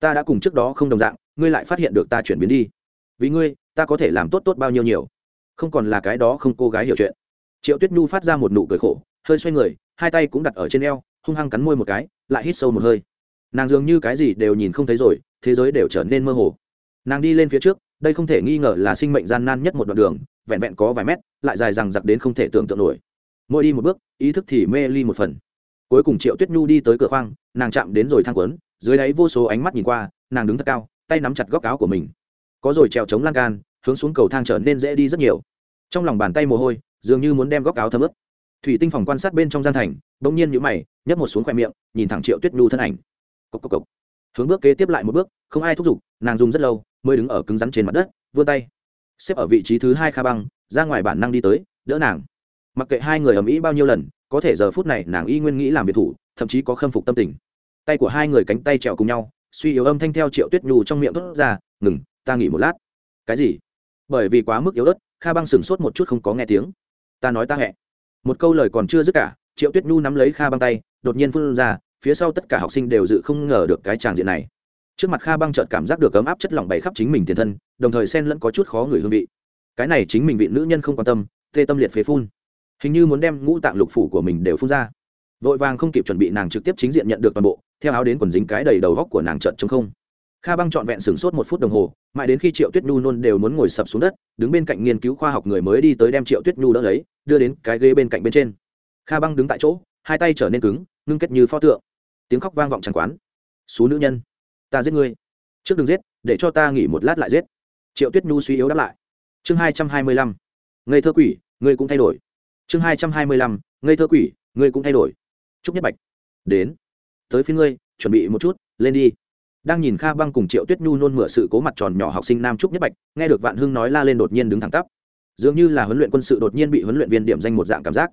Ta đã cùng trước đó không đồng dạng, ngươi lại phát hiện được ta chuyển biến đi. Vì ngươi, ta có thể làm tốt tốt bao nhiêu nhiều. Không còn là cái đó không cô gái hiểu chuyện. Triệu tuyết nhu phát ra một nụ cười khổ hơi xoay người, hai tay cũng đặt ở trên eo, hung hăng cắn môi một cái, lại hít sâu một hơi. Nàng dường như cái gì đều nhìn không thấy rồi, thế giới đều trở nên mơ hồ. Nàng đi lên phía trước, đây không thể nghi ngờ là sinh mệnh gian nan nhất một đoạn đường, vẹn vẹn có vài mét, lại dài rằng giặc đến không thể tưởng tượng nổi. Mỗi đi một bước, ý thức thì mê ly một phần. Cuối cùng triệu tuyết nhu đi tới cửa khoang, nàng chạm đến rồi thang quấn, dưới đáy vô số ánh mắt nhìn qua, nàng đứng thật cao, tay nắm chặt góc áo của mình. Có rồi trèo chống lan can, hướng xuống cầu thang trở nên dễ đi rất nhiều. Trong lòng bàn tay mồ hôi, dường như muốn đem góc áo thấm ướt thủy tinh phòng quan sát bên trong gian thành, bỗng nhiên nhữ mày, nhấp một xuống khoe miệng, nhìn thẳng triệu tuyết nhu thân ảnh. Cốc cốc cốc. hướng bước kế tiếp lại một bước, không ai thúc giục, nàng dùng rất lâu, mới đứng ở cứng rắn trên mặt đất, vươn tay, xếp ở vị trí thứ hai kha băng, ra ngoài bản năng đi tới, đỡ nàng. Mặc kệ hai người ầm ĩ bao nhiêu lần, có thể giờ phút này nàng y nguyên nghĩ làm việc thủ, thậm chí có khâm phục tâm tình. Tay của hai người cánh tay trèo cùng nhau, suy yếu âm thanh theo triệu tuyết nhu trong miệng thốt ra, ngừng, ta nghỉ một lát. Cái gì? Bởi vì quá mức yếu ớt, kha băng sửng sốt một chút không có nghe tiếng. Ta nói ta hẹn một câu lời còn chưa dứt cả, triệu tuyết nhu nắm lấy kha băng tay, đột nhiên phun ra, phía sau tất cả học sinh đều dự không ngờ được cái tràng diện này. Trước mặt kha băng chợt cảm giác được ấm áp chất lỏng bày khắp chính mình tiền thân, đồng thời xen lẫn có chút khó người hương vị. Cái này chính mình vị nữ nhân không quan tâm, tê tâm liệt phế phun. Hình như muốn đem ngũ tạng lục phủ của mình đều phun ra. Vội vàng không kịp chuẩn bị nàng trực tiếp chính diện nhận được toàn bộ, theo áo đến quần dính cái đầy đầu góc của nàng trợn chống không kha băng trọn vẹn sửng sốt một phút đồng hồ, mãi đến khi triệu tuyết nhu nôn đều muốn ngồi sập xuống đất, đứng bên cạnh nghiên cứu khoa học người mới đi tới đem triệu tuyết nhu đỡ lấy, đưa đến cái ghế bên cạnh bên trên. Kha băng đứng tại chỗ, hai tay trở nên cứng, ngưng kết như pho tượng. Tiếng khóc vang vọng tràn quán. Xú nữ nhân, ta giết ngươi. Trước đừng giết, để cho ta nghỉ một lát lại giết. Triệu tuyết nhu suy yếu đáp lại. Chương hai trăm hai mươi lăm. Ngây thơ quỷ, ngươi cũng thay đổi. Chương hai trăm hai mươi lăm. Ngây thơ quỷ, ngươi cũng thay đổi. Chúc nhất bạch, đến. Tới phía ngươi, chuẩn bị một chút, lên đi đang nhìn kha băng cùng triệu tuyết nhu nôn mửa sự cố mặt tròn nhỏ học sinh nam trúc nhất bạch, nghe được vạn hưng nói la lên đột nhiên đứng thẳng tắp. Dường như là huấn luyện quân sự đột nhiên bị huấn luyện viên điểm danh một dạng cảm giác.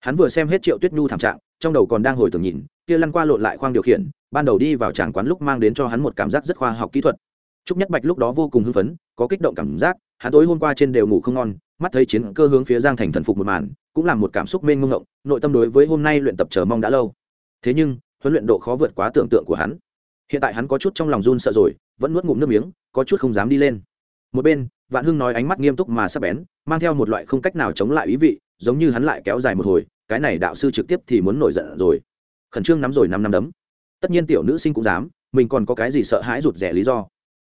Hắn vừa xem hết triệu tuyết nhu thảm trạng, trong đầu còn đang hồi tưởng nhìn, kia lăn qua lộn lại khoang điều khiển, ban đầu đi vào tràng quán lúc mang đến cho hắn một cảm giác rất khoa học kỹ thuật. Trúc nhất bạch lúc đó vô cùng hưng phấn, có kích động cảm giác, hắn tối hôm qua trên đều ngủ không ngon, mắt thấy chiến cơ hướng phía giang thành thần phục một màn, cũng là một cảm xúc mênh mông ngộng, nội tâm đối với hôm nay luyện tập chờ mong đã lâu. Thế nhưng, huấn luyện độ khó vượt quá tưởng tượng của hắn hiện tại hắn có chút trong lòng run sợ rồi, vẫn nuốt ngụm nước miếng, có chút không dám đi lên. Một bên, vạn hưng nói ánh mắt nghiêm túc mà sắp bén, mang theo một loại không cách nào chống lại ý vị, giống như hắn lại kéo dài một hồi, cái này đạo sư trực tiếp thì muốn nổi giận rồi. Khẩn trương nắm rồi năm năm đấm. Tất nhiên tiểu nữ sinh cũng dám, mình còn có cái gì sợ hãi rụt rẻ lý do?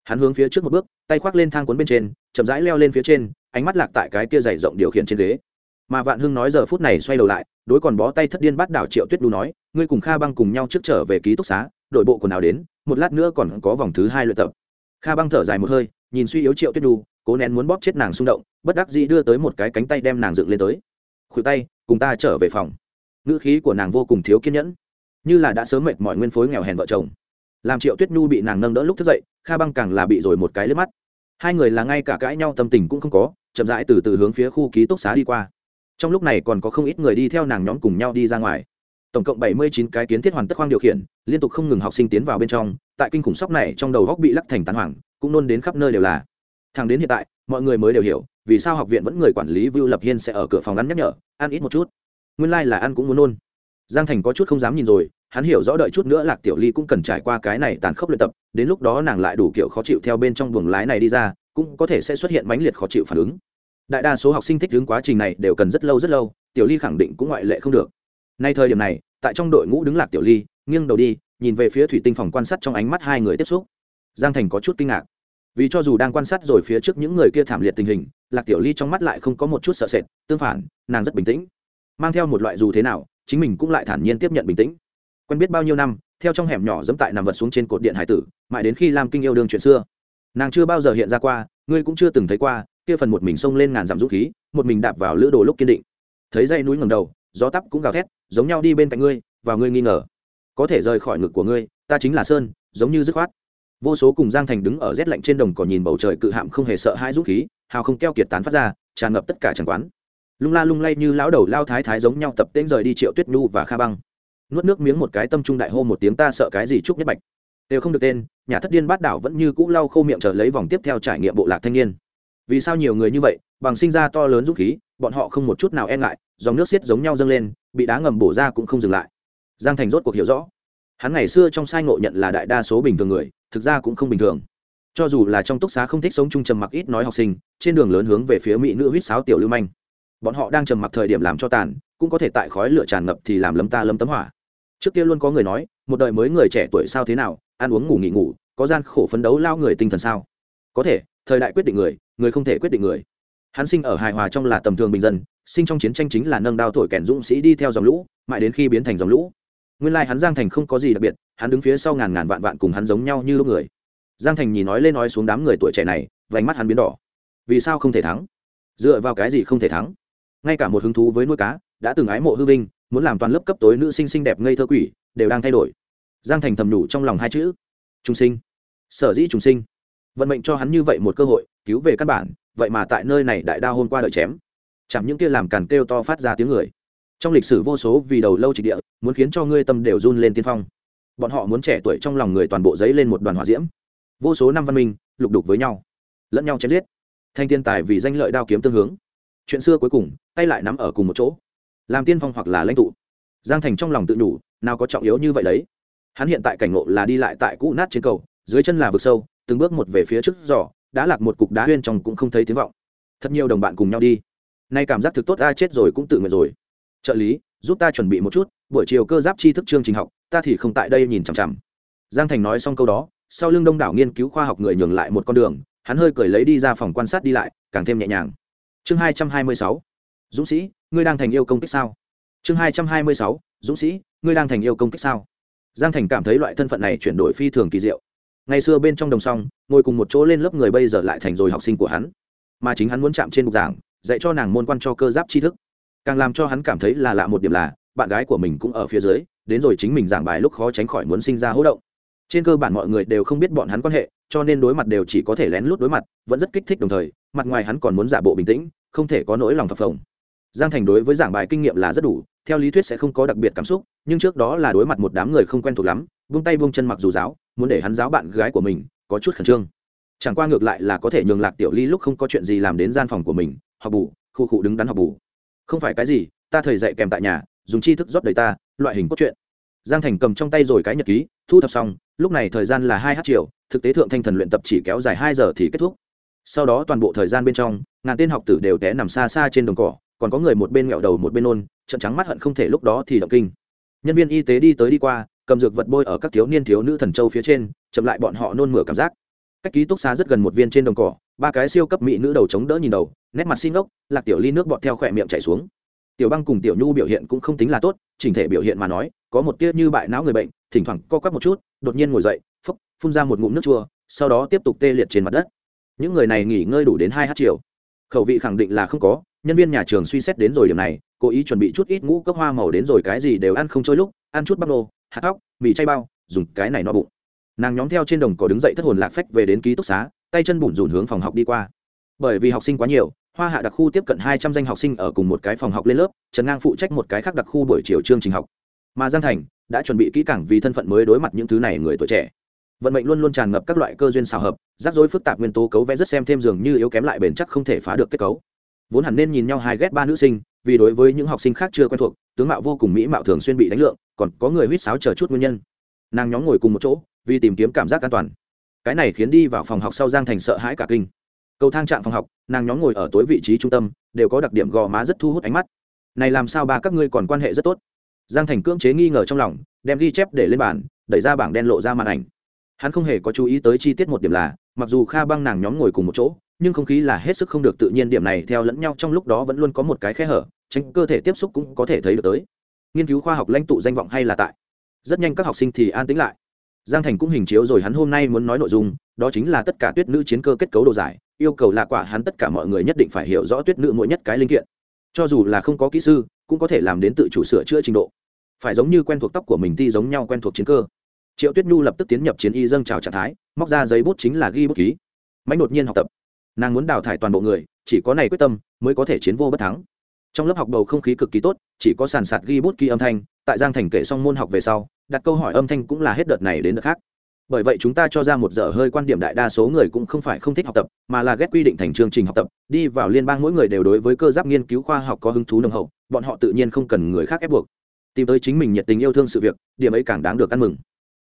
Hắn hướng phía trước một bước, tay khoác lên thang cuốn bên trên, chậm rãi leo lên phía trên, ánh mắt lạc tại cái kia dày rộng điều khiển trên ghế. Mà vạn hưng nói giờ phút này xoay đầu lại, đối còn bó tay thất điên bắt đảo triệu tuyết đu nói, ngươi cùng kha băng cùng nhau trước trở về ký túc xá đội bộ quần áo đến, một lát nữa còn có vòng thứ hai luyện tập. Kha băng thở dài một hơi, nhìn suy yếu triệu tuyết đu cố nén muốn bóp chết nàng xung động, bất đắc dĩ đưa tới một cái cánh tay đem nàng dựng lên tới. Khuỷu tay, cùng ta trở về phòng. Ngữ khí của nàng vô cùng thiếu kiên nhẫn, như là đã sớm mệt mọi nguyên phối nghèo hèn vợ chồng. Làm triệu tuyết nhu bị nàng nâng đỡ lúc thức dậy, kha băng càng là bị rồi một cái lướt mắt. Hai người là ngay cả cãi nhau tâm tình cũng không có, chậm rãi từ từ hướng phía khu ký túc xá đi qua. Trong lúc này còn có không ít người đi theo nàng nhóm cùng nhau đi ra ngoài tổng cộng bảy mươi chín cái kiến thiết hoàn tất khoang điều khiển, liên tục không ngừng học sinh tiến vào bên trong, tại kinh khủng sóc này trong đầu góc bị lắc thành tán hoàng cũng nôn đến khắp nơi đều là. Thằng đến hiện tại, mọi người mới đều hiểu, vì sao học viện vẫn người quản lý vưu lập hiên sẽ ở cửa phòng ăn nhắc nhở, ăn ít một chút. Nguyên lai、like、là ăn cũng muốn nôn. Giang thành có chút không dám nhìn rồi, hắn hiểu rõ đợi chút nữa lạc tiểu ly cũng cần trải qua cái này tàn khốc luyện tập, đến lúc đó nàng lại đủ kiểu khó chịu theo bên trong buồng lái này đi ra, cũng có thể sẽ xuất hiện mãnh liệt khó chịu phản ứng. Đại đa số học sinh thích đứng quá trình này đều cần rất lâu rất lâu, tiểu ly khẳng định cũng ngoại lệ không được. Nay thời điểm này tại trong đội ngũ đứng lạc tiểu ly, nghiêng đầu đi, nhìn về phía thủy tinh phòng quan sát trong ánh mắt hai người tiếp xúc. Giang thành có chút kinh ngạc. Vì cho dù đang quan sát rồi phía trước những người kia thảm liệt tình hình, lạc tiểu ly trong mắt lại không có một chút sợ sệt, tương phản, nàng rất bình tĩnh. Mang theo một loại dù thế nào, chính mình cũng lại thản nhiên tiếp nhận bình tĩnh. Quen biết bao nhiêu năm, theo trong hẻm nhỏ dẫm tại nằm vật xuống trên cột điện hải tử, mãi đến khi làm kinh yêu đương chuyện xưa. Nàng chưa bao giờ hiện ra qua, ngươi cũng chưa từng thấy qua, kia phần một mình xông lên ngàn dặm dũng khí, một mình đạp vào lữ đồ lúc kiên định. Thấy dây núi ngầm đầu gió tắp cũng gào thét, giống nhau đi bên cạnh ngươi và ngươi nghi ngờ. Có thể rời khỏi ngực của ngươi, ta chính là sơn, giống như dứt khoát. Vô số cùng giang thành đứng ở rét lạnh trên đồng cỏ nhìn bầu trời cự hạm không hề sợ hãi dũng khí, hào không keo kiệt tán phát ra, tràn ngập tất cả tràng quán. Lung la lung lay như lão đầu lao thái thái giống nhau tập tễnh rời đi triệu tuyết nhu và kha băng. Nuốt nước miếng một cái tâm trung đại hô một tiếng ta sợ cái gì chúc nhất bạch. Đều không được tên, nhà thất điên bát đảo vẫn như cũ lau khô miệng chờ lấy vòng tiếp theo trải nghiệm bộ lạc thanh niên. Vì sao nhiều người như vậy, bằng sinh ra to lớn dũng khí, bọn họ không một chút nào e ngại dòng nước xiết giống nhau dâng lên, bị đá ngầm bổ ra cũng không dừng lại. Giang thành rốt cuộc hiểu rõ. Hắn ngày xưa trong sai ngộ nhận là đại đa số bình thường người, thực ra cũng không bình thường. Cho dù là trong túc xá không thích sống chung trầm mặc ít nói học sinh, trên đường lớn hướng về phía mỹ nữ huýt sáo tiểu lưu manh. Bọn họ đang trầm mặc thời điểm làm cho tàn, cũng có thể tại khói lửa tràn ngập thì làm lấm ta lấm tấm hỏa. Trước kia luôn có người nói, một đời mới người trẻ tuổi sao thế nào, ăn uống ngủ nghỉ ngủ, có gian khổ phấn đấu lao người tinh thần sao? Có thể, thời đại quyết định người người không thể quyết định người hắn sinh ở hài hòa trong là tầm thường bình dân, sinh trong chiến tranh chính là nâng đao thổi kèn dũng sĩ đi theo dòng lũ, mãi đến khi biến thành dòng lũ. Nguyên lai hắn giang thành không có gì đặc biệt, hắn đứng phía sau ngàn ngàn vạn vạn cùng hắn giống nhau như lúc người. Giang thành nhìn nói lên nói xuống đám người tuổi trẻ này, vành mắt hắn biến đỏ. Vì sao không thể thắng? Dựa vào cái gì không thể thắng? Ngay cả một hứng thú với nuôi cá, đã từng ái mộ hư vinh, muốn làm toàn lớp cấp tối nữ sinh xinh đẹp ngây thơ quỷ, đều đang thay đổi. Giang thành thầm nhủ trong lòng hai chữ. Trung sinh. Sở dĩ trung sinh. Vận mệnh cho hắn như vậy một cơ hội, cứu về căn bản vậy mà tại nơi này đại đao hôm qua đợi chém. Chẳng những kia làm càn kêu to phát ra tiếng người, trong lịch sử vô số vì đầu lâu trị địa, muốn khiến cho ngươi tâm đều run lên tiên phong. Bọn họ muốn trẻ tuổi trong lòng người toàn bộ giấy lên một đoàn hỏa diễm. Vô số năm văn minh, lục đục với nhau, lẫn nhau chém giết. Thanh tiên tài vì danh lợi đao kiếm tương hướng. Chuyện xưa cuối cùng, tay lại nắm ở cùng một chỗ. Làm tiên phong hoặc là lãnh tụ. Giang thành trong lòng tự nhủ, nào có trọng yếu như vậy đấy. Hắn hiện tại cảnh ngộ là đi lại tại cũ nát trên cầu, dưới chân là vực sâu, từng bước một về phía trước giỏ đã lạc một cục đá huyên trong cũng không thấy tiếng vọng. Thật nhiều đồng bạn cùng nhau đi. Nay cảm giác thực tốt, ai chết rồi cũng tự nguyện rồi. Trợ lý, giúp ta chuẩn bị một chút, buổi chiều cơ giáp tri thức chương trình học, ta thì không tại đây nhìn chằm chằm. Giang thành nói xong câu đó, sau lưng đông đảo nghiên cứu khoa học người nhường lại một con đường, hắn hơi cười lấy đi ra phòng quan sát đi lại, càng thêm nhẹ nhàng. Chương hai trăm hai mươi sáu, dũng sĩ, ngươi đang thành yêu công kích sao? Chương hai trăm hai mươi sáu, dũng sĩ, ngươi đang thành yêu công kích sao? Giang thành cảm thấy loại thân phận này chuyển đổi phi thường kỳ diệu ngày xưa bên trong đồng song, ngồi cùng một chỗ lên lớp người bây giờ lại thành rồi học sinh của hắn. Mà chính hắn muốn chạm trên bục giảng, dạy cho nàng môn quan cho cơ giáp tri thức. Càng làm cho hắn cảm thấy là lạ một điểm là, bạn gái của mình cũng ở phía dưới, đến rồi chính mình giảng bài lúc khó tránh khỏi muốn sinh ra hỗ động. Trên cơ bản mọi người đều không biết bọn hắn quan hệ, cho nên đối mặt đều chỉ có thể lén lút đối mặt, vẫn rất kích thích đồng thời, mặt ngoài hắn còn muốn giả bộ bình tĩnh, không thể có nỗi lòng phập phồng. Giang thành đối với giảng bài kinh nghiệm là rất đủ, theo lý thuyết sẽ không có đặc biệt cảm xúc, nhưng trước đó là đối mặt một đám người không quen thuộc lắm vung tay vung chân mặc dù giáo, muốn để hắn giáo bạn gái của mình, có chút khẩn trương. Chẳng qua ngược lại là có thể nhường lạc tiểu ly lúc không có chuyện gì làm đến gian phòng của mình, học bù, khu cụ đứng đắn học bù. Không phải cái gì, ta thầy dạy kèm tại nhà, dùng tri thức rót đầy ta, loại hình cốt truyện. Giang thành cầm trong tay rồi cái nhật ký, thu thập xong, lúc này thời gian là hai h chiều thực tế thượng thanh thần luyện tập chỉ kéo dài hai giờ thì kết thúc. Sau đó toàn bộ thời gian bên trong, ngàn tên học tử đều té nằm xa xa trên đồng cỏ, còn có người một bên nghẹo đầu một bên nôn trận trắng mắt hận không thể lúc đó thì động kinh. Nhân viên y tế đi tới đi qua cầm dược vật bôi ở các thiếu niên thiếu nữ thần châu phía trên, chậm lại bọn họ nôn mửa cảm giác. Cách ký túc xá rất gần một viên trên đồng cỏ, ba cái siêu cấp mỹ nữ đầu chống đỡ nhìn đầu, nét mặt xin ốc lạc tiểu ly nước bọt theo khỏe miệng chảy xuống. Tiểu băng cùng tiểu nhu biểu hiện cũng không tính là tốt, chỉnh thể biểu hiện mà nói, có một tia như bại não người bệnh, thỉnh thoảng co quắp một chút, đột nhiên ngồi dậy phúc phun ra một ngụm nước chua, sau đó tiếp tục tê liệt trên mặt đất. Những người này nghỉ ngơi đủ đến hai h chiều. Khẩu vị khẳng định là không có, nhân viên nhà trường suy xét đến rồi điểm này, cố ý chuẩn bị chút ít ngũ cốc hoa màu đến rồi cái gì đều ăn không trôi lúc, ăn chút bắp nô hạt tóc mì chay bao, dùng cái này no bụng. Nàng nhóm theo trên đồng cỏ đứng dậy thất hồn lạc phách về đến ký túc xá, tay chân bủn rủn hướng phòng học đi qua. Bởi vì học sinh quá nhiều, hoa hạ đặc khu tiếp cận hai trăm danh học sinh ở cùng một cái phòng học lên lớp, trần ngang phụ trách một cái khác đặc khu buổi chiều chương trình học. Mà giang thành đã chuẩn bị kỹ càng vì thân phận mới đối mặt những thứ này người tuổi trẻ. Vận mệnh luôn luôn tràn ngập các loại cơ duyên xào hợp, rắc rối phức tạp nguyên tố cấu vẽ rất xem thêm dường như yếu kém lại bền chắc không thể phá được kết cấu vốn hẳn nên nhìn nhau hai ghét ba nữ sinh, vì đối với những học sinh khác chưa quen thuộc, tướng mạo vô cùng mỹ mạo thường xuyên bị đánh lượng, còn có người huýt sáo chờ chút nguyên nhân. Nàng nhóm ngồi cùng một chỗ, vì tìm kiếm cảm giác an toàn. Cái này khiến đi vào phòng học sau giang thành sợ hãi cả kinh. Cầu thang trạng phòng học, nàng nhóm ngồi ở tối vị trí trung tâm, đều có đặc điểm gò má rất thu hút ánh mắt. Này làm sao ba các ngươi còn quan hệ rất tốt? Giang thành cưỡng chế nghi ngờ trong lòng, đem ghi chép để lên bàn, đẩy ra bảng đen lộ ra màn ảnh. Hắn không hề có chú ý tới chi tiết một điểm là, mặc dù kha băng nàng nhóm ngồi cùng một chỗ nhưng không khí là hết sức không được tự nhiên điểm này theo lẫn nhau trong lúc đó vẫn luôn có một cái khe hở, tránh cơ thể tiếp xúc cũng có thể thấy được tới. Nghiên cứu khoa học lãnh tụ danh vọng hay là tại? Rất nhanh các học sinh thì an tĩnh lại. Giang thành cũng hình chiếu rồi hắn hôm nay muốn nói nội dung, đó chính là tất cả tuyết nữ chiến cơ kết cấu đồ giải, yêu cầu là quả hắn tất cả mọi người nhất định phải hiểu rõ tuyết nữ mỗi nhất cái linh kiện. Cho dù là không có kỹ sư, cũng có thể làm đến tự chủ sửa chữa trình độ. Phải giống như quen thuộc tóc của mình ti giống nhau quen thuộc chiến cơ. Triệu tuyết nhu lập tức tiến nhập chiến y dâng trào trạng thái, móc ra giấy bút chính là ghi bút ký. Máy đột nhiên học tập nàng muốn đào thải toàn bộ người, chỉ có này quyết tâm mới có thể chiến vô bất thắng. Trong lớp học bầu không khí cực kỳ tốt, chỉ có sàn sạt ghi bút ký âm thanh, tại giang thành kể xong môn học về sau, đặt câu hỏi âm thanh cũng là hết đợt này đến đợt khác. Bởi vậy chúng ta cho ra một giờ hơi quan điểm đại đa số người cũng không phải không thích học tập, mà là ghét quy định thành chương trình học tập, đi vào liên bang mỗi người đều đối với cơ giáp nghiên cứu khoa học có hứng thú nồng hậu, bọn họ tự nhiên không cần người khác ép buộc. Tìm tới chính mình nhiệt tình yêu thương sự việc, điểm ấy càng đáng được ăn mừng.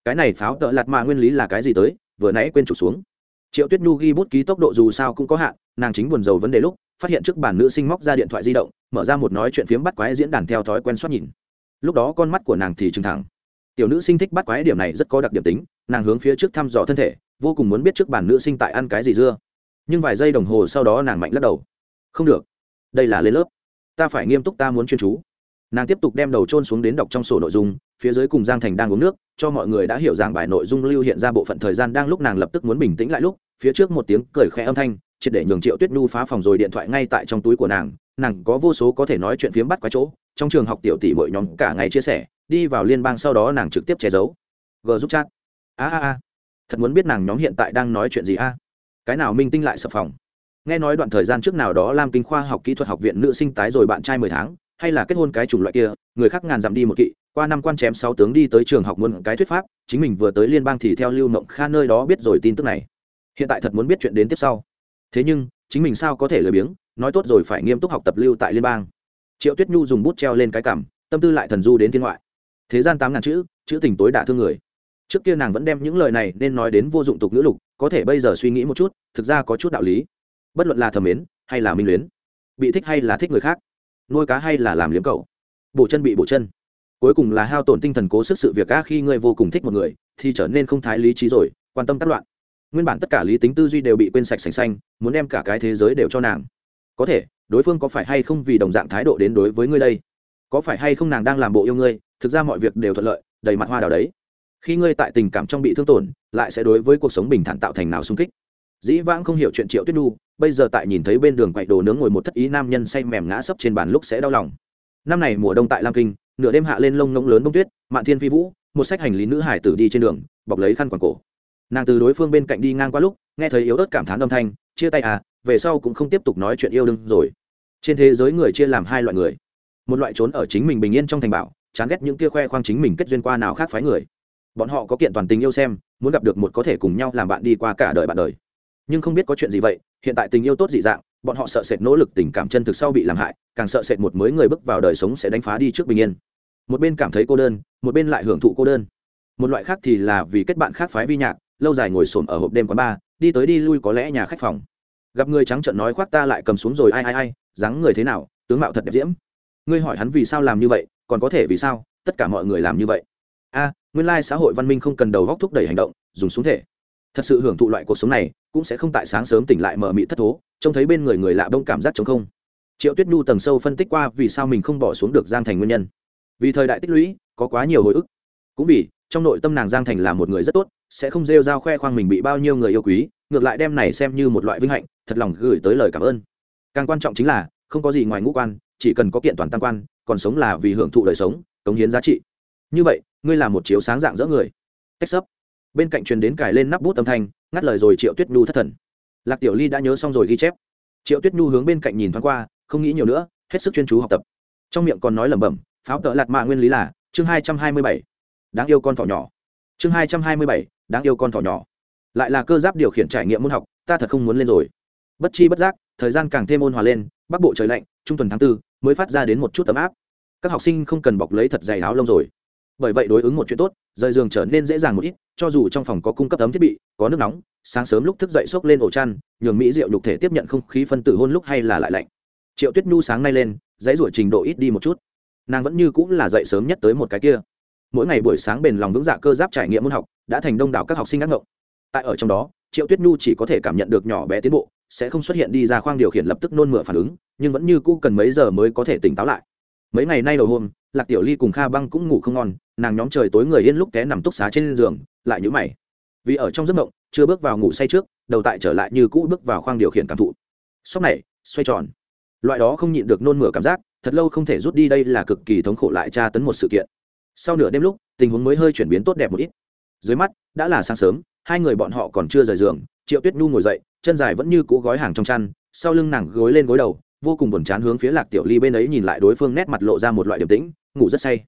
Cái này pháo tợ lạt mà nguyên lý là cái gì tới, vừa nãy quên trục xuống triệu tuyết nhu ghi bút ký tốc độ dù sao cũng có hạn, nàng chính buồn rầu vấn đề lúc, phát hiện trước bản nữ sinh móc ra điện thoại di động, mở ra một nói chuyện phiếm bắt quái diễn đàn theo thói quen soát nhìn. Lúc đó con mắt của nàng thì trừng thẳng. Tiểu nữ sinh thích bắt quái điểm này rất có đặc điểm tính, nàng hướng phía trước thăm dò thân thể, vô cùng muốn biết trước bản nữ sinh tại ăn cái gì dưa. Nhưng vài giây đồng hồ sau đó nàng mạnh lắc đầu. Không được. Đây là lên lớp. Ta phải nghiêm túc ta muốn chuyên chú nàng tiếp tục đem đầu trôn xuống đến đọc trong sổ nội dung, phía dưới cùng giang thành đang uống nước, cho mọi người đã hiểu rằng bài nội dung lưu hiện ra bộ phận thời gian đang lúc nàng lập tức muốn bình tĩnh lại lúc, phía trước một tiếng cười khẽ âm thanh, triệt để nhường triệu tuyết nhu phá phòng rồi điện thoại ngay tại trong túi của nàng nàng có vô số có thể nói chuyện phiếm bắt quái chỗ, trong trường học tiểu tỷ mỗi nhóm cả ngày chia sẻ, đi vào liên bang sau đó nàng trực tiếp che giấu. G giúp chat. A a a. Thật muốn biết nàng nhóm hiện tại đang nói chuyện gì a? Cái nào minh tinh lại sập phòng? Nghe nói đoạn thời gian trước nào đó lam kinh khoa học kỹ thuật học viện nữ sinh tái rồi bạn trai mười tháng hay là kết hôn cái chủng loại kia, người khác ngàn dặm đi một kỵ, qua năm quan chém sáu tướng đi tới trường học muốn cái thuyết pháp, chính mình vừa tới liên bang thì theo lưu mộng kha nơi đó biết rồi tin tức này. Hiện tại thật muốn biết chuyện đến tiếp sau. Thế nhưng, chính mình sao có thể lười biếng, nói tốt rồi phải nghiêm túc học tập lưu tại liên bang. Triệu tuyết nhu dùng bút treo lên cái cảm, tâm tư lại thần du đến thiên ngoại. Thế gian tám ngàn chữ chữ tình tối đả thương người. Trước kia nàng vẫn đem những lời này nên nói đến vô dụng tục ngữ lục, có thể bây giờ suy nghĩ một chút, thực ra có chút đạo lý. Bất luận là thầm mến, hay là minh luyến, bị thích hay là thích người khác nuôi cá hay là làm liếm cầu bộ chân bị bộ chân. Cuối cùng là hao tổn tinh thần cố sức sự việc a, khi ngươi vô cùng thích một người, thì trở nên không thái lý trí rồi, quan tâm tác loạn. Nguyên bản tất cả lý tính tư duy đều bị quên sạch sành xanh, muốn đem cả cái thế giới đều cho nàng. Có thể, đối phương có phải hay không vì đồng dạng thái độ đến đối với ngươi đây? Có phải hay không nàng đang làm bộ yêu ngươi, thực ra mọi việc đều thuận lợi, đầy mặt hoa đào đấy. Khi ngươi tại tình cảm trong bị thương tổn, lại sẽ đối với cuộc sống bình thản tạo thành nào sung kích? Dĩ vãng không hiểu chuyện triệu tuyết nhu, bây giờ tại nhìn thấy bên đường quậy đồ nướng ngồi một thất ý nam nhân say mềm ngã sấp trên bàn lúc sẽ đau lòng. Năm này mùa đông tại lam kinh, nửa đêm hạ lên lông ngỗng lớn bông tuyết, mạn thiên phi vũ, một sách hành lý nữ hải tử đi trên đường, bọc lấy khăn quàng cổ. Nàng từ đối phương bên cạnh đi ngang qua lúc, nghe thấy yếu ớt cảm thán âm thanh, chia tay à về sau cũng không tiếp tục nói chuyện yêu đương rồi. Trên thế giới người chia làm hai loại người. Một loại trốn ở chính mình bình yên trong thành bảo, chán ghét những kia khoe khoang chính mình kết duyên qua nào khác phái người. Bọn họ có kiện toàn tình yêu xem, muốn gặp được một có thể cùng nhau làm bạn đi qua cả đời bạn đời nhưng không biết có chuyện gì vậy, hiện tại tình yêu tốt dị dạng, bọn họ sợ sệt nỗ lực tình cảm chân thực sau bị làm hại, càng sợ sệt một mới người bước vào đời sống sẽ đánh phá đi trước bình yên. Một bên cảm thấy cô đơn, một bên lại hưởng thụ cô đơn. Một loại khác thì là vì kết bạn khác phái vi nhạc, lâu dài ngồi xổm ở hộp đêm quán bar, đi tới đi lui có lẽ nhà khách phòng. Gặp người trắng trợn nói khoác ta lại cầm xuống rồi ai ai ai, dáng người thế nào, tướng mạo thật đẹp diễm. Ngươi hỏi hắn vì sao làm như vậy, còn có thể vì sao, tất cả mọi người làm như vậy. A, nguyên lai xã hội văn minh không cần đầu góc thúc đẩy hành động, dùng xuống thể. Thật sự hưởng thụ loại cuộc sống này cũng sẽ không tại sáng sớm tỉnh lại mở mị thất thố, trông thấy bên người người lạ bông cảm giác chống không. Triệu tuyết nhu tầng sâu phân tích qua vì sao mình không bỏ xuống được giang thành nguyên nhân. Vì thời đại tích lũy, có quá nhiều hồi ức. Cũng vì, trong nội tâm nàng giang thành là một người rất tốt, sẽ không rêu rao khoe khoang mình bị bao nhiêu người yêu quý, ngược lại đem này xem như một loại vinh hạnh, thật lòng gửi tới lời cảm ơn. Càng quan trọng chính là, không có gì ngoài ngũ quan, chỉ cần có kiện toàn tam quan, còn sống là vì hưởng thụ đời sống, cống hiến giá trị. Như vậy, ngươi là một chiếu sáng dạng dỡ người. Tách sấp bên cạnh truyền đến cài lên nắp bút âm thanh ngắt lời rồi triệu tuyết nhu thất thần. Lạc tiểu ly đã nhớ xong rồi ghi chép. Triệu tuyết nhu hướng bên cạnh nhìn thoáng qua, không nghĩ nhiều nữa, hết sức chuyên chú học tập. Trong miệng còn nói lẩm bẩm, pháo tợ lạt mạ nguyên lý là chương hai trăm hai mươi bảy, đáng yêu con thỏ nhỏ. Chương hai trăm hai mươi bảy, đáng yêu con thỏ nhỏ. Lại là cơ giáp điều khiển trải nghiệm môn học, ta thật không muốn lên rồi. Bất chi bất giác, thời gian càng thêm ôn hòa lên, bắc bộ trời lạnh, trung tuần tháng tư mới phát ra đến một chút tấm áp. Các học sinh không cần bọc lấy thật dày áo lông rồi bởi vậy đối ứng một chuyện tốt, rời giường trở nên dễ dàng một ít, cho dù trong phòng có cung cấp ấm thiết bị, có nước nóng, sáng sớm lúc thức dậy xốc lên ổ chăn, nhường mỹ rượu nhục thể tiếp nhận không khí phân tử hôn lúc hay là lại lạnh. Triệu tuyết nhu sáng nay lên, dãy ruổi trình độ ít đi một chút. Nàng vẫn như cũng là dậy sớm nhất tới một cái kia. Mỗi ngày buổi sáng bền lòng vững dạ cơ giáp trải nghiệm môn học, đã thành đông đảo các học sinh ác ngộng. Tại ở trong đó, triệu tuyết nhu chỉ có thể cảm nhận được nhỏ bé tiến bộ, sẽ không xuất hiện đi ra khoang điều khiển lập tức nôn mửa phản ứng, nhưng vẫn như cũ cần mấy giờ mới có thể tỉnh táo lại. Mấy ngày nay đầu hôm lạc tiểu ly cùng kha băng cũng ngủ không ngon, nàng nhóm trời tối người yên lúc té nằm túc xá trên giường, lại nhũ mày. Vì ở trong giấc mộng, chưa bước vào ngủ say trước, đầu tại trở lại như cũ bước vào khoang điều khiển cảm thụ. Sóc này, xoay tròn. Loại đó không nhịn được nôn mửa cảm giác, thật lâu không thể rút đi đây là cực kỳ thống khổ lại tra tấn một sự kiện. Sau nửa đêm lúc, tình huống mới hơi chuyển biến tốt đẹp một ít. Dưới mắt, đã là sáng sớm, hai người bọn họ còn chưa rời giường, triệu tuyết nhu ngồi dậy, chân dài vẫn như cũ gói hàng trong chăn, sau lưng nàng gối lên gối đầu, vô cùng buồn chán hướng phía lạc tiểu ly bên ấy nhìn lại đối phương nét mặt lộ ra một loại điềm tĩnh ngủ rất say.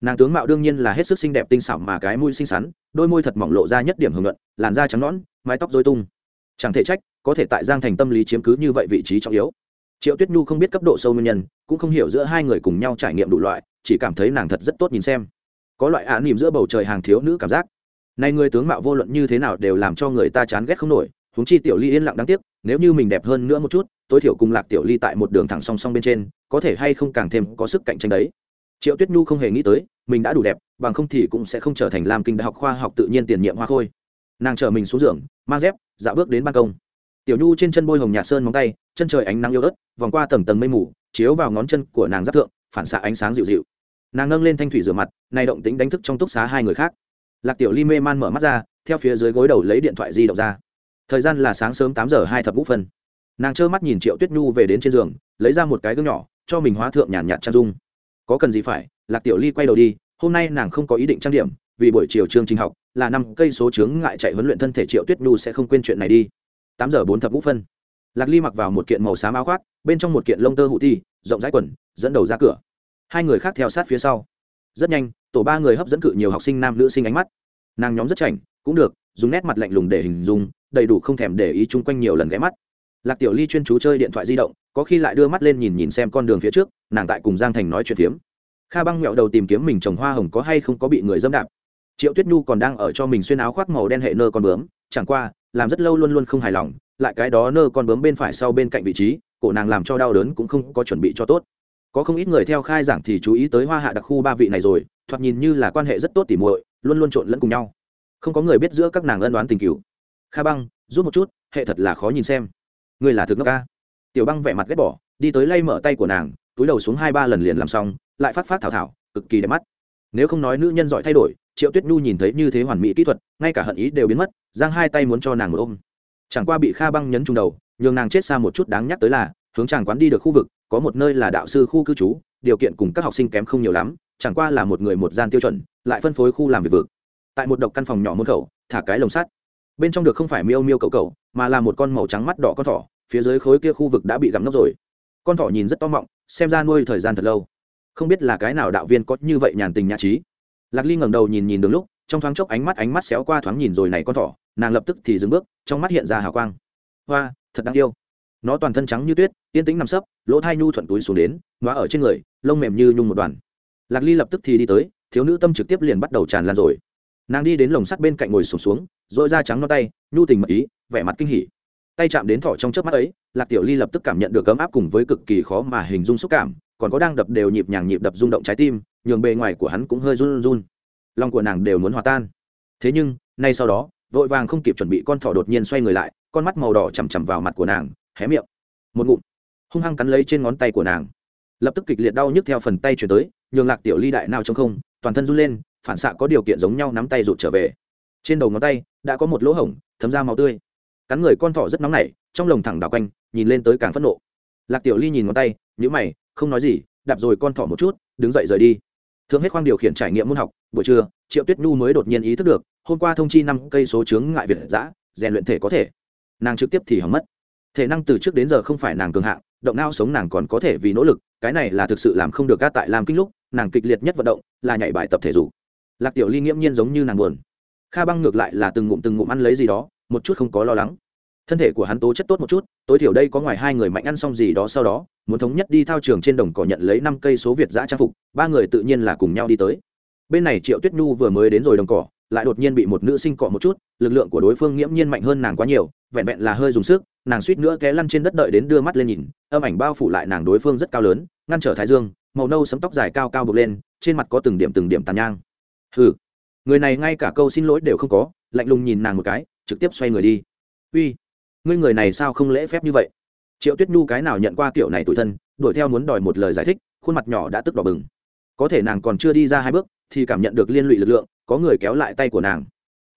Nàng tướng mạo đương nhiên là hết sức xinh đẹp tinh xảo mà cái mũi xinh xắn, đôi môi thật mỏng lộ ra nhất điểm hưởng luận, làn da trắng nõn, mái tóc dối tung. Chẳng thể trách, có thể tại giang thành tâm lý chiếm cứ như vậy vị trí trọng yếu. Triệu tuyết nhu không biết cấp độ sâu nguyên nhân, cũng không hiểu giữa hai người cùng nhau trải nghiệm đủ loại, chỉ cảm thấy nàng thật rất tốt nhìn xem. Có loại ả à nỉm giữa bầu trời hàng thiếu nữ cảm giác. Này người tướng mạo vô luận như thế nào đều làm cho người ta chán ghét không nổi, huống chi tiểu ly yên lặng đáng tiếc, nếu như mình đẹp hơn nữa một chút, tối thiểu cùng lạc tiểu ly tại một đường thẳng song song bên trên, có thể hay không càng thêm có sức cạnh tranh đấy triệu tuyết nhu không hề nghĩ tới, mình đã đủ đẹp, bằng không thì cũng sẽ không trở thành làm kinh đại học khoa học tự nhiên tiền nhiệm hoa khôi. Nàng chở mình xuống giường, mang dép, dạo bước đến ban công. Tiểu nhu trên chân bôi hồng nhạt sơn móng tay, chân trời ánh nắng yếu ớt, vòng qua tầng tầng mây mù, chiếu vào ngón chân của nàng giáp thượng, phản xạ ánh sáng dịu dịu. Nàng nâng lên thanh thủy rửa mặt nay động tính đánh thức trong túc xá hai người khác. Lạc tiểu ly mê man mở mắt ra, theo phía dưới gối đầu lấy điện thoại di động ra. Thời gian là sáng sớm tám giờ hai thập ngũ phân. Nàng trơ mắt nhìn triệu tuyết nhu về đến trên giường, lấy ra một cái gương nhỏ, cho mình hóa thượng nhàn nhạt trang dung có cần gì phải, lạc tiểu ly quay đầu đi, hôm nay nàng không có ý định trang điểm, vì buổi chiều chương trình học, là năm cây số chướng ngại chạy huấn luyện thân thể triệu tuyết nhu sẽ không quên chuyện này đi. Tám giờ bốn thập ngũ phân. Lạc ly mặc vào một kiện màu xám áo khoác, bên trong một kiện lông tơ hụ thi rộng rãi quần, dẫn đầu ra cửa. Hai người khác theo sát phía sau. Rất nhanh, tổ ba người hấp dẫn cự nhiều học sinh nam nữ sinh ánh mắt. Nàng nhóm rất chảnh, cũng được, dùng nét mặt lạnh lùng để hình dung, đầy đủ không thèm để ý chung quanh nhiều lần ghé mắt lạc tiểu ly chuyên chú chơi điện thoại di động, có khi lại đưa mắt lên nhìn nhìn xem con đường phía trước, nàng tại cùng giang thành nói chuyện phiếm. Kha băng mẹo đầu tìm kiếm mình trồng hoa hồng có hay không có bị người dâm đạp. Triệu tuyết nhu còn đang ở cho mình xuyên áo khoác màu đen hệ nơ con bướm, chẳng qua, làm rất lâu luôn luôn không hài lòng, lại cái đó nơ con bướm bên phải sau bên cạnh vị trí, cổ nàng làm cho đau đớn cũng không có chuẩn bị cho tốt. Có không ít người theo khai giảng thì chú ý tới hoa hạ đặc khu ba vị này rồi, thoạt nhìn như là quan hệ rất tốt tỉ muội, luôn luôn trộn lẫn cùng nhau. Không có người biết giữa các nàng ân đoán tình cựu kha băng rút một chút, hệ thật là khó nhìn xem ngươi là thực ngốc ca. Tiểu băng vẻ mặt ghét bỏ, đi tới lay mở tay của nàng, túi đầu xuống hai ba lần liền làm xong, lại phát phát thảo thảo, cực kỳ đẹp mắt. Nếu không nói nữ nhân giỏi thay đổi, triệu tuyết nhu nhìn thấy như thế hoàn mỹ kỹ thuật, ngay cả hận ý đều biến mất, giang hai tay muốn cho nàng một ôm. Chẳng qua bị kha băng nhấn trùng đầu, nhường nàng chết xa một chút đáng nhắc tới là, hướng chàng quán đi được khu vực, có một nơi là đạo sư khu cư trú, điều kiện cùng các học sinh kém không nhiều lắm, chẳng qua là một người một gian tiêu chuẩn, lại phân phối khu làm việc vực. Tại một độc căn phòng nhỏ môn khẩu, thả cái lồng sắt bên trong được không phải miêu miêu cậu cậu, mà là một con màu trắng mắt đỏ con thỏ, phía dưới khối kia khu vực đã bị gặm nóc rồi. Con thỏ nhìn rất to mọng, xem ra nuôi thời gian thật lâu. Không biết là cái nào đạo viên có như vậy nhàn tình nhã trí. Lạc ly ngẩng đầu nhìn nhìn đường lúc, trong thoáng chốc ánh mắt ánh mắt xéo qua thoáng nhìn rồi này con thỏ, nàng lập tức thì dừng bước, trong mắt hiện ra hào quang. Hoa, thật đáng yêu. Nó toàn thân trắng như tuyết, yên tĩnh nằm sấp, lỗ thai nhu thuận túi xuống đến nó ở trên người, lông mềm như nhung một đoàn. Lạc ly lập tức thì đi tới, thiếu nữ tâm trực tiếp liền bắt đầu tràn lan rồi nàng đi đến lồng sắt bên cạnh ngồi sụp xuống, xuống dội da trắng non tay nhu tình mật ý vẻ mặt kinh hỉ. Tay chạm đến thỏ trong chớp mắt ấy lạc tiểu ly lập tức cảm nhận được ấm áp cùng với cực kỳ khó mà hình dung xúc cảm còn có đang đập đều nhịp nhàng nhịp đập rung động trái tim nhường bề ngoài của hắn cũng hơi run run. Lòng của nàng đều muốn hòa tan. Thế nhưng nay sau đó vội vàng không kịp chuẩn bị con thỏ đột nhiên xoay người lại con mắt màu đỏ chằm chằm vào mặt của nàng hé miệng. Một ngụm hung hăng cắn lấy trên ngón tay của nàng. Lập tức kịch liệt đau nhức theo phần tay chuyển tới nhường lạc tiểu ly đại nào trong không toàn thân run lên phản xạ có điều kiện giống nhau nắm tay rụt trở về. Trên đầu ngón tay đã có một lỗ hổng, thấm ra máu tươi. Cắn người con thỏ rất nóng nảy, trong lồng thẳng đảo quanh, nhìn lên tới càng phẫn nộ. Lạc tiểu ly nhìn ngón tay nhữ mày, không nói gì, đạp rồi con thỏ một chút, đứng dậy rời đi. Thường hết khoang điều khiển trải nghiệm môn học, buổi trưa, triệu tuyết nhu mới đột nhiên ý thức được, hôm qua thông chi năm cây số chướng ngại việt giã rèn luyện thể có thể. Nàng trực tiếp thì hỏng mất. Thể năng từ trước đến giờ không phải nàng cường hạng, động não sống nàng còn có thể vì nỗ lực, cái này là thực sự làm không được ca tại làm kinh lúc, nàng kịch liệt nhất vận động là nhảy bài tập thể dục lạc tiểu ly nghiễm nhiên giống như nàng buồn. Kha băng ngược lại là từng ngụm từng ngụm ăn lấy gì đó, một chút không có lo lắng. Thân thể của hắn tố chất tốt một chút, tối thiểu đây có ngoài hai người mạnh ăn xong gì đó sau đó, muốn thống nhất đi thao trường trên đồng cỏ nhận lấy năm cây số việt giã trang phục, ba người tự nhiên là cùng nhau đi tới. Bên này triệu tuyết nhu vừa mới đến rồi đồng cỏ, lại đột nhiên bị một nữ sinh cọ một chút, lực lượng của đối phương nghiễm nhiên mạnh hơn nàng quá nhiều, vẹn vẹn là hơi dùng sức, nàng suýt nữa té lăn trên đất đợi đến đưa mắt lên nhìn, âm ảnh bao phủ lại nàng đối phương rất cao lớn, ngăn trở thái dương, màu nâu sấm tóc dài cao cao bực lên, trên mặt có từng điểm từng điểm tàn nhang hừ. Người này ngay cả câu xin lỗi đều không có, lạnh lùng nhìn nàng một cái, trực tiếp xoay người đi. Uy, ngươi người này sao không lễ phép như vậy? Triệu tuyết nhu cái nào nhận qua kiểu này tủi thân, đuổi theo muốn đòi một lời giải thích, khuôn mặt nhỏ đã tức đỏ bừng. Có thể nàng còn chưa đi ra hai bước, thì cảm nhận được liên lụy lực lượng, có người kéo lại tay của nàng.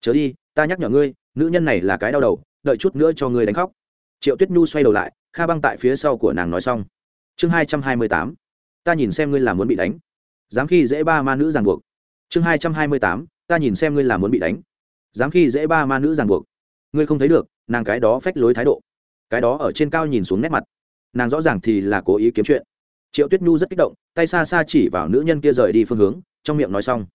Chớ đi, ta nhắc nhở ngươi, nữ nhân này là cái đau đầu, đợi chút nữa cho ngươi đánh khóc. Triệu tuyết nhu xoay đầu lại, kha băng tại phía sau của nàng nói xong. Chương hai trăm hai mươi tám. Ta nhìn xem ngươi là muốn bị đánh. Dám khi dễ ba ma nữ ràng buộc chương hai trăm hai mươi tám, ta nhìn xem ngươi là muốn bị đánh. Dám khi dễ ba ma nữ ràng buộc. Ngươi không thấy được, nàng cái đó phách lối thái độ. Cái đó ở trên cao nhìn xuống nét mặt. Nàng rõ ràng thì là cố ý kiếm chuyện. Triệu tuyết nhu rất kích động, tay xa xa chỉ vào nữ nhân kia rời đi phương hướng, trong miệng nói xong.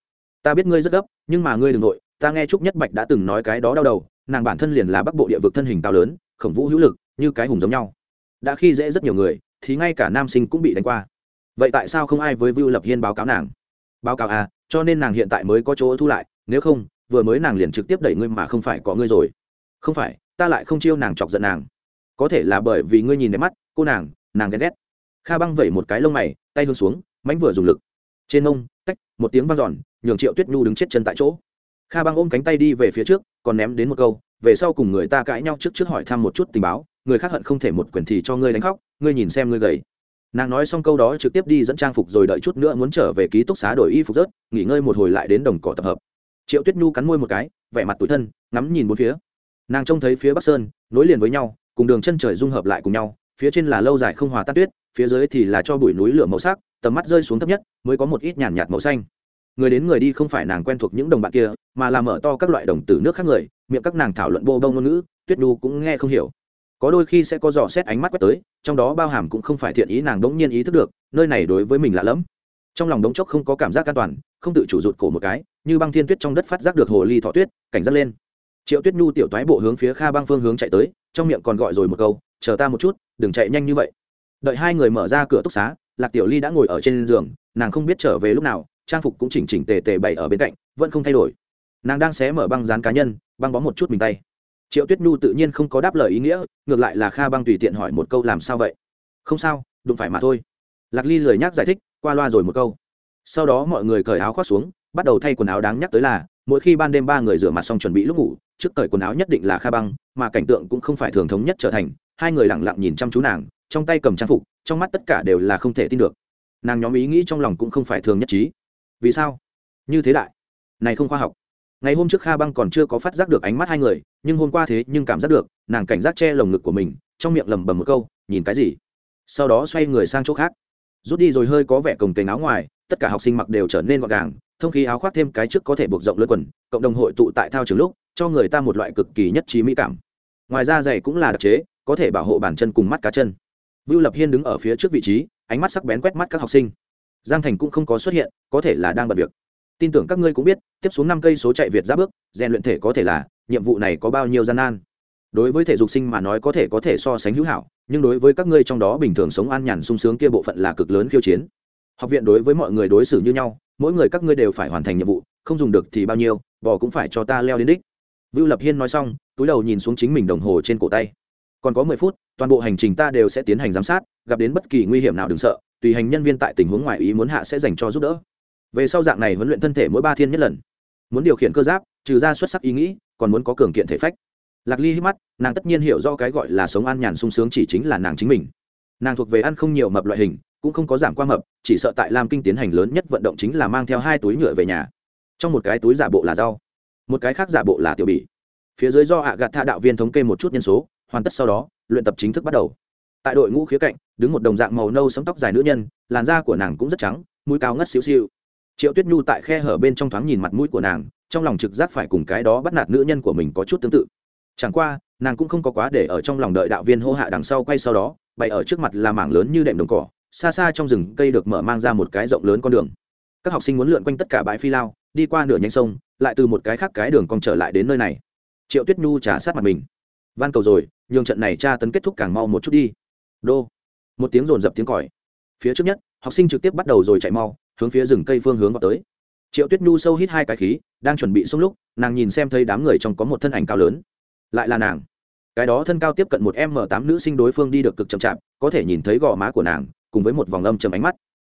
Ta biết ngươi rất gấp, nhưng mà ngươi đ ừ n g nội, ta nghe trúc nhất bạch đã từng nói cái đó đau đầu, nàng bản thân liền là bắc bộ địa vực thân hình cao lớn, khổng vũ hữu lực, như cái hùng giống nhau. Đã khi dễ rất nhiều người, thì ngay cả nam sinh cũng bị đánh qua. Vậy tại sao không ai với vưu lập hiên báo cáo nàng? Báo cáo à cho nên nàng hiện tại mới có chỗ thu lại, nếu không, vừa mới nàng liền trực tiếp đẩy ngươi mà không phải có ngươi rồi. Không phải, ta lại không chiêu nàng chọc giận nàng. Có thể là bởi vì ngươi nhìn đẹp mắt, cô nàng nàng ghen ghét. Kha băng vẩy một cái lông mày, tay hướng xuống, mánh vừa dùng lực. Trên mông, tách, một tiếng vang giòn nhường triệu tuyết nhu đứng chết chân tại chỗ. Kha băng ôm cánh tay đi về phía trước, còn ném đến một câu, về sau cùng người ta cãi nhau trước trước hỏi thăm một chút tình báo, người khác hận không thể một quyền thì cho ngươi đánh khóc, ngươi nhìn xem ngươi gầy nàng nói xong câu đó trực tiếp đi dẫn trang phục rồi đợi chút nữa muốn trở về ký túc xá đổi y phục rớt, nghỉ ngơi một hồi lại đến đồng cỏ tập hợp. Triệu tuyết nhu cắn môi một cái, vẻ mặt tủi thân, ngắm nhìn bốn phía. Nàng trông thấy phía bắc sơn, nối liền với nhau, cùng đường chân trời dung hợp lại cùng nhau, phía trên là lâu dài không hòa tan tuyết, phía dưới thì là cho bụi núi lửa màu sắc, tầm mắt rơi xuống thấp nhất, mới có một ít nhàn nhạt màu xanh. Người đến người đi không phải nàng quen thuộc những đồng bạn kia, mà là mở to các loại đồng từ nước khác người, miệng các nàng thảo luận bô bông ngôn ngữ, tuyết nhu cũng nghe không hiểu có đôi khi sẽ có dò xét ánh mắt quét tới, trong đó bao hàm cũng không phải thiện ý nàng đống nhiên ý thức được, nơi này đối với mình lạ lẫm. Trong lòng đống chốc không có cảm giác an toàn, không tự chủ rụt cổ một cái, như băng thiên tuyết trong đất phát giác được hồ ly thọ tuyết, cảnh giác lên. Triệu tuyết nhu tiểu toái bộ hướng phía kha băng phương hướng chạy tới, trong miệng còn gọi rồi một câu, chờ ta một chút, đừng chạy nhanh như vậy. Đợi hai người mở ra cửa túc xá, lạc tiểu ly đã ngồi ở trên giường, nàng không biết trở về lúc nào, trang phục cũng chỉnh chỉnh tề tề bày ở bên cạnh, vẫn không thay đổi. Nàng đang xé mở băng dán cá nhân, băng bó một chút mình tay triệu tuyết nhu tự nhiên không có đáp lời ý nghĩa, ngược lại là kha băng tùy tiện hỏi một câu làm sao vậy? Không sao, đụng phải mà thôi. Lạc ly lười nhác giải thích, qua loa rồi một câu. Sau đó mọi người cởi áo khoác xuống, bắt đầu thay quần áo đáng nhắc tới là, mỗi khi ban đêm ba người rửa mặt xong chuẩn bị lúc ngủ, trước cởi quần áo nhất định là kha băng, mà cảnh tượng cũng không phải thường thống nhất trở thành, hai người lẳng lặng nhìn chăm chú nàng, trong tay cầm trang phục, trong mắt tất cả đều là không thể tin được. Nàng nhóm ý nghĩ trong lòng cũng không phải thường nhất trí. Vì sao? Như thế đại. Này không khoa học ngày hôm trước kha băng còn chưa có phát giác được ánh mắt hai người, nhưng hôm qua thế nhưng cảm giác được, nàng cảnh giác che lồng ngực của mình, trong miệng lầm bầm một câu, nhìn cái gì? Sau đó xoay người sang chỗ khác. Rút đi rồi hơi có vẻ cồng kềnh áo ngoài, tất cả học sinh mặc đều trở nên gọn gàng, thông khí áo khoác thêm cái trước có thể buộc rộng lưỡi quần, cộng đồng hội tụ tại thao trường lúc, cho người ta một loại cực kỳ nhất trí mỹ cảm. Ngoài ra giày cũng là đặc chế, có thể bảo hộ bàn chân cùng mắt cá chân. Vưu lập hiên đứng ở phía trước vị trí, ánh mắt sắc bén quét mắt các học sinh. Giang thành cũng không có xuất hiện, có thể là đang bận việc tin tưởng các ngươi cũng biết, tiếp xuống năm cây số chạy việt ra bước, rèn luyện thể có thể là, nhiệm vụ này có bao nhiêu gian nan. Đối với thể dục sinh mà nói có thể có thể so sánh hữu hảo, nhưng đối với các ngươi trong đó bình thường sống an nhàn sung sướng kia bộ phận là cực lớn khiêu chiến. Học viện đối với mọi người đối xử như nhau, mỗi người các ngươi đều phải hoàn thành nhiệm vụ, không dùng được thì bao nhiêu, bò cũng phải cho ta leo đến đích. Vưu lập hiên nói xong, túi đầu nhìn xuống chính mình đồng hồ trên cổ tay. Còn có mười phút, toàn bộ hành trình ta đều sẽ tiến hành giám sát, gặp đến bất kỳ nguy hiểm nào đừng sợ, tùy hành nhân viên tại tình huống ngoại ý muốn hạ sẽ dành cho giúp đỡ về sau dạng này huấn luyện thân thể mỗi ba thiên nhất lần. Muốn điều khiển cơ giáp, trừ ra xuất sắc ý nghĩ, còn muốn có cường kiện thể phách. Lạc ly hít mắt, nàng tất nhiên hiểu do cái gọi là sống an nhàn sung sướng chỉ chính là nàng chính mình. Nàng thuộc về ăn không nhiều mập loại hình, cũng không có giảm qua mập, chỉ sợ tại lam kinh tiến hành lớn nhất vận động chính là mang theo hai túi nhựa về nhà. Trong một cái túi giả bộ là rau, một cái khác giả bộ là tiểu bỉ phía dưới do ạ gạt tha đạo viên thống kê một chút nhân số, hoàn tất sau đó, luyện tập chính thức bắt đầu. Tại đội ngũ khía cạnh, đứng một đồng dạng màu nâu sống tóc dài nữ nhân, làn da của nàng cũng rất trắng, mũi cao ngất xíu xiu triệu tuyết nhu tại khe hở bên trong thoáng nhìn mặt mũi của nàng, trong lòng trực giác phải cùng cái đó bắt nạt nữ nhân của mình có chút tương tự. Chẳng qua, nàng cũng không có quá để ở trong lòng đợi đạo viên hô hạ đằng sau quay sau đó, bày ở trước mặt là mảng lớn như đệm đồng cỏ, xa xa trong rừng cây được mở mang ra một cái rộng lớn con đường. Các học sinh muốn lượn quanh tất cả bãi phi lao, đi qua nửa nhánh sông, lại từ một cái khác cái đường còn trở lại đến nơi này. Triệu tuyết nhu trả sát mặt mình. Van cầu rồi, nhường trận này tra tấn kết thúc càng mau một chút đi. Đô. Một tiếng rồn rập tiếng còi. Phía trước nhất, học sinh trực tiếp bắt đầu rồi chạy mau hướng phía rừng cây phương hướng vào tới. Triệu tuyết nhu sâu hít hai cái khí, đang chuẩn bị xông lúc, nàng nhìn xem thấy đám người trong có một thân ảnh cao lớn. Lại là nàng. Cái đó thân cao tiếp cận một m tám nữ sinh đối phương đi được cực chậm chạp, có thể nhìn thấy gò má của nàng, cùng với một vòng âm chầm ánh mắt.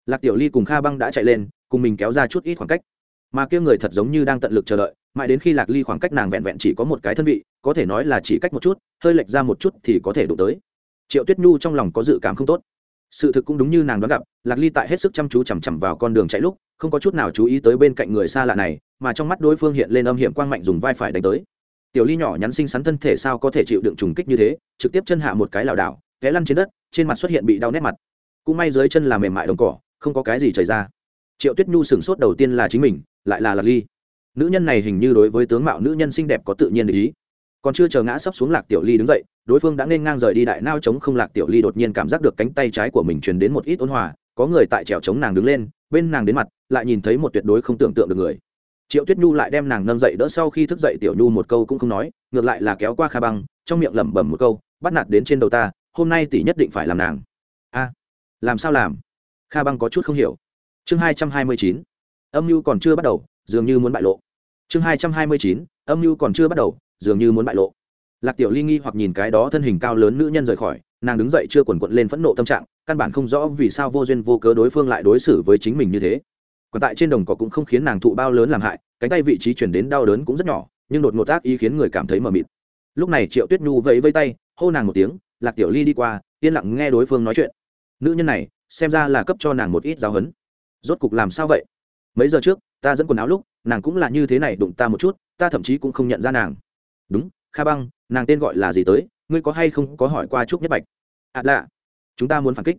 Lạc tiểu ly cùng kha băng đã chạy lên, cùng mình kéo ra chút ít khoảng cách. Mà kia người thật giống như đang tận lực chờ đợi, mãi đến khi lạc ly khoảng cách nàng vẹn vẹn chỉ có một cái thân vị, có thể nói là chỉ cách một chút, hơi lệch ra một chút thì có thể đụng tới. Triệu tuyết nhu trong lòng có dự cảm không tốt sự thực cũng đúng như nàng đoán gặp, lạc ly tại hết sức chăm chú chằm chằm vào con đường chạy lúc, không có chút nào chú ý tới bên cạnh người xa lạ này, mà trong mắt đối phương hiện lên âm hiểm quang mạnh dùng vai phải đánh tới. Tiểu ly nhỏ nhắn xinh xắn thân thể sao có thể chịu đựng trùng kích như thế, trực tiếp chân hạ một cái lảo đảo, té lăn trên đất, trên mặt xuất hiện bị đau nét mặt. Cũng may dưới chân là mềm mại đồng cỏ, không có cái gì chảy ra. Triệu tuyết nhu sửng sốt đầu tiên là chính mình, lại là lạc ly. Nữ nhân này hình như đối với tướng mạo nữ nhân xinh đẹp có tự nhiên để ý còn chưa chờ ngã sắp xuống lạc tiểu ly đứng dậy, đối phương đã nên ngang rời đi đại nao chống không. Lạc tiểu ly đột nhiên cảm giác được cánh tay trái của mình truyền đến một ít ôn hòa, có người tại trèo chống nàng đứng lên, bên nàng đến mặt, lại nhìn thấy một tuyệt đối không tưởng tượng được người. Triệu tuyết nhu lại đem nàng nâng dậy đỡ sau khi thức dậy, tiểu nhu một câu cũng không nói, ngược lại là kéo qua kha băng, trong miệng lẩm bẩm một câu, bắt nạt đến trên đầu ta, hôm nay tỷ nhất định phải làm nàng. A, làm sao làm? Kha băng có chút không hiểu. Chương hai trăm hai mươi chín, âm mưu còn chưa bắt đầu, dường như muốn bại lộ. Chương hai trăm hai mươi chín, âm mưu còn chưa bắt đầu dường như muốn bại lộ. Lạc tiểu ly nghi hoặc nhìn cái đó thân hình cao lớn nữ nhân rời khỏi, nàng đứng dậy chưa quần quận lên phẫn nộ tâm trạng, căn bản không rõ vì sao vô duyên vô cớ đối phương lại đối xử với chính mình như thế. Còn tại trên đồng cỏ cũng không khiến nàng thụ bao lớn làm hại, cánh tay vị trí chuyển đến đau đớn cũng rất nhỏ, nhưng đột ngột ác ý khiến người cảm thấy mờ mịt. Lúc này triệu tuyết nhu vẫy vây tay, hô nàng một tiếng, lạc tiểu ly đi qua, yên lặng nghe đối phương nói chuyện. Nữ nhân này, xem ra là cấp cho nàng một ít giáo huấn. Rốt cục làm sao vậy? Mấy giờ trước, ta dẫn quần áo lúc, nàng cũng là như thế này đụng ta một chút, ta thậm chí cũng không nhận ra nàng đúng, kha băng, nàng tên gọi là gì tới? Ngươi có hay không có hỏi qua trúc nhất bạch? Ạ à lạ. Chúng ta muốn phản kích.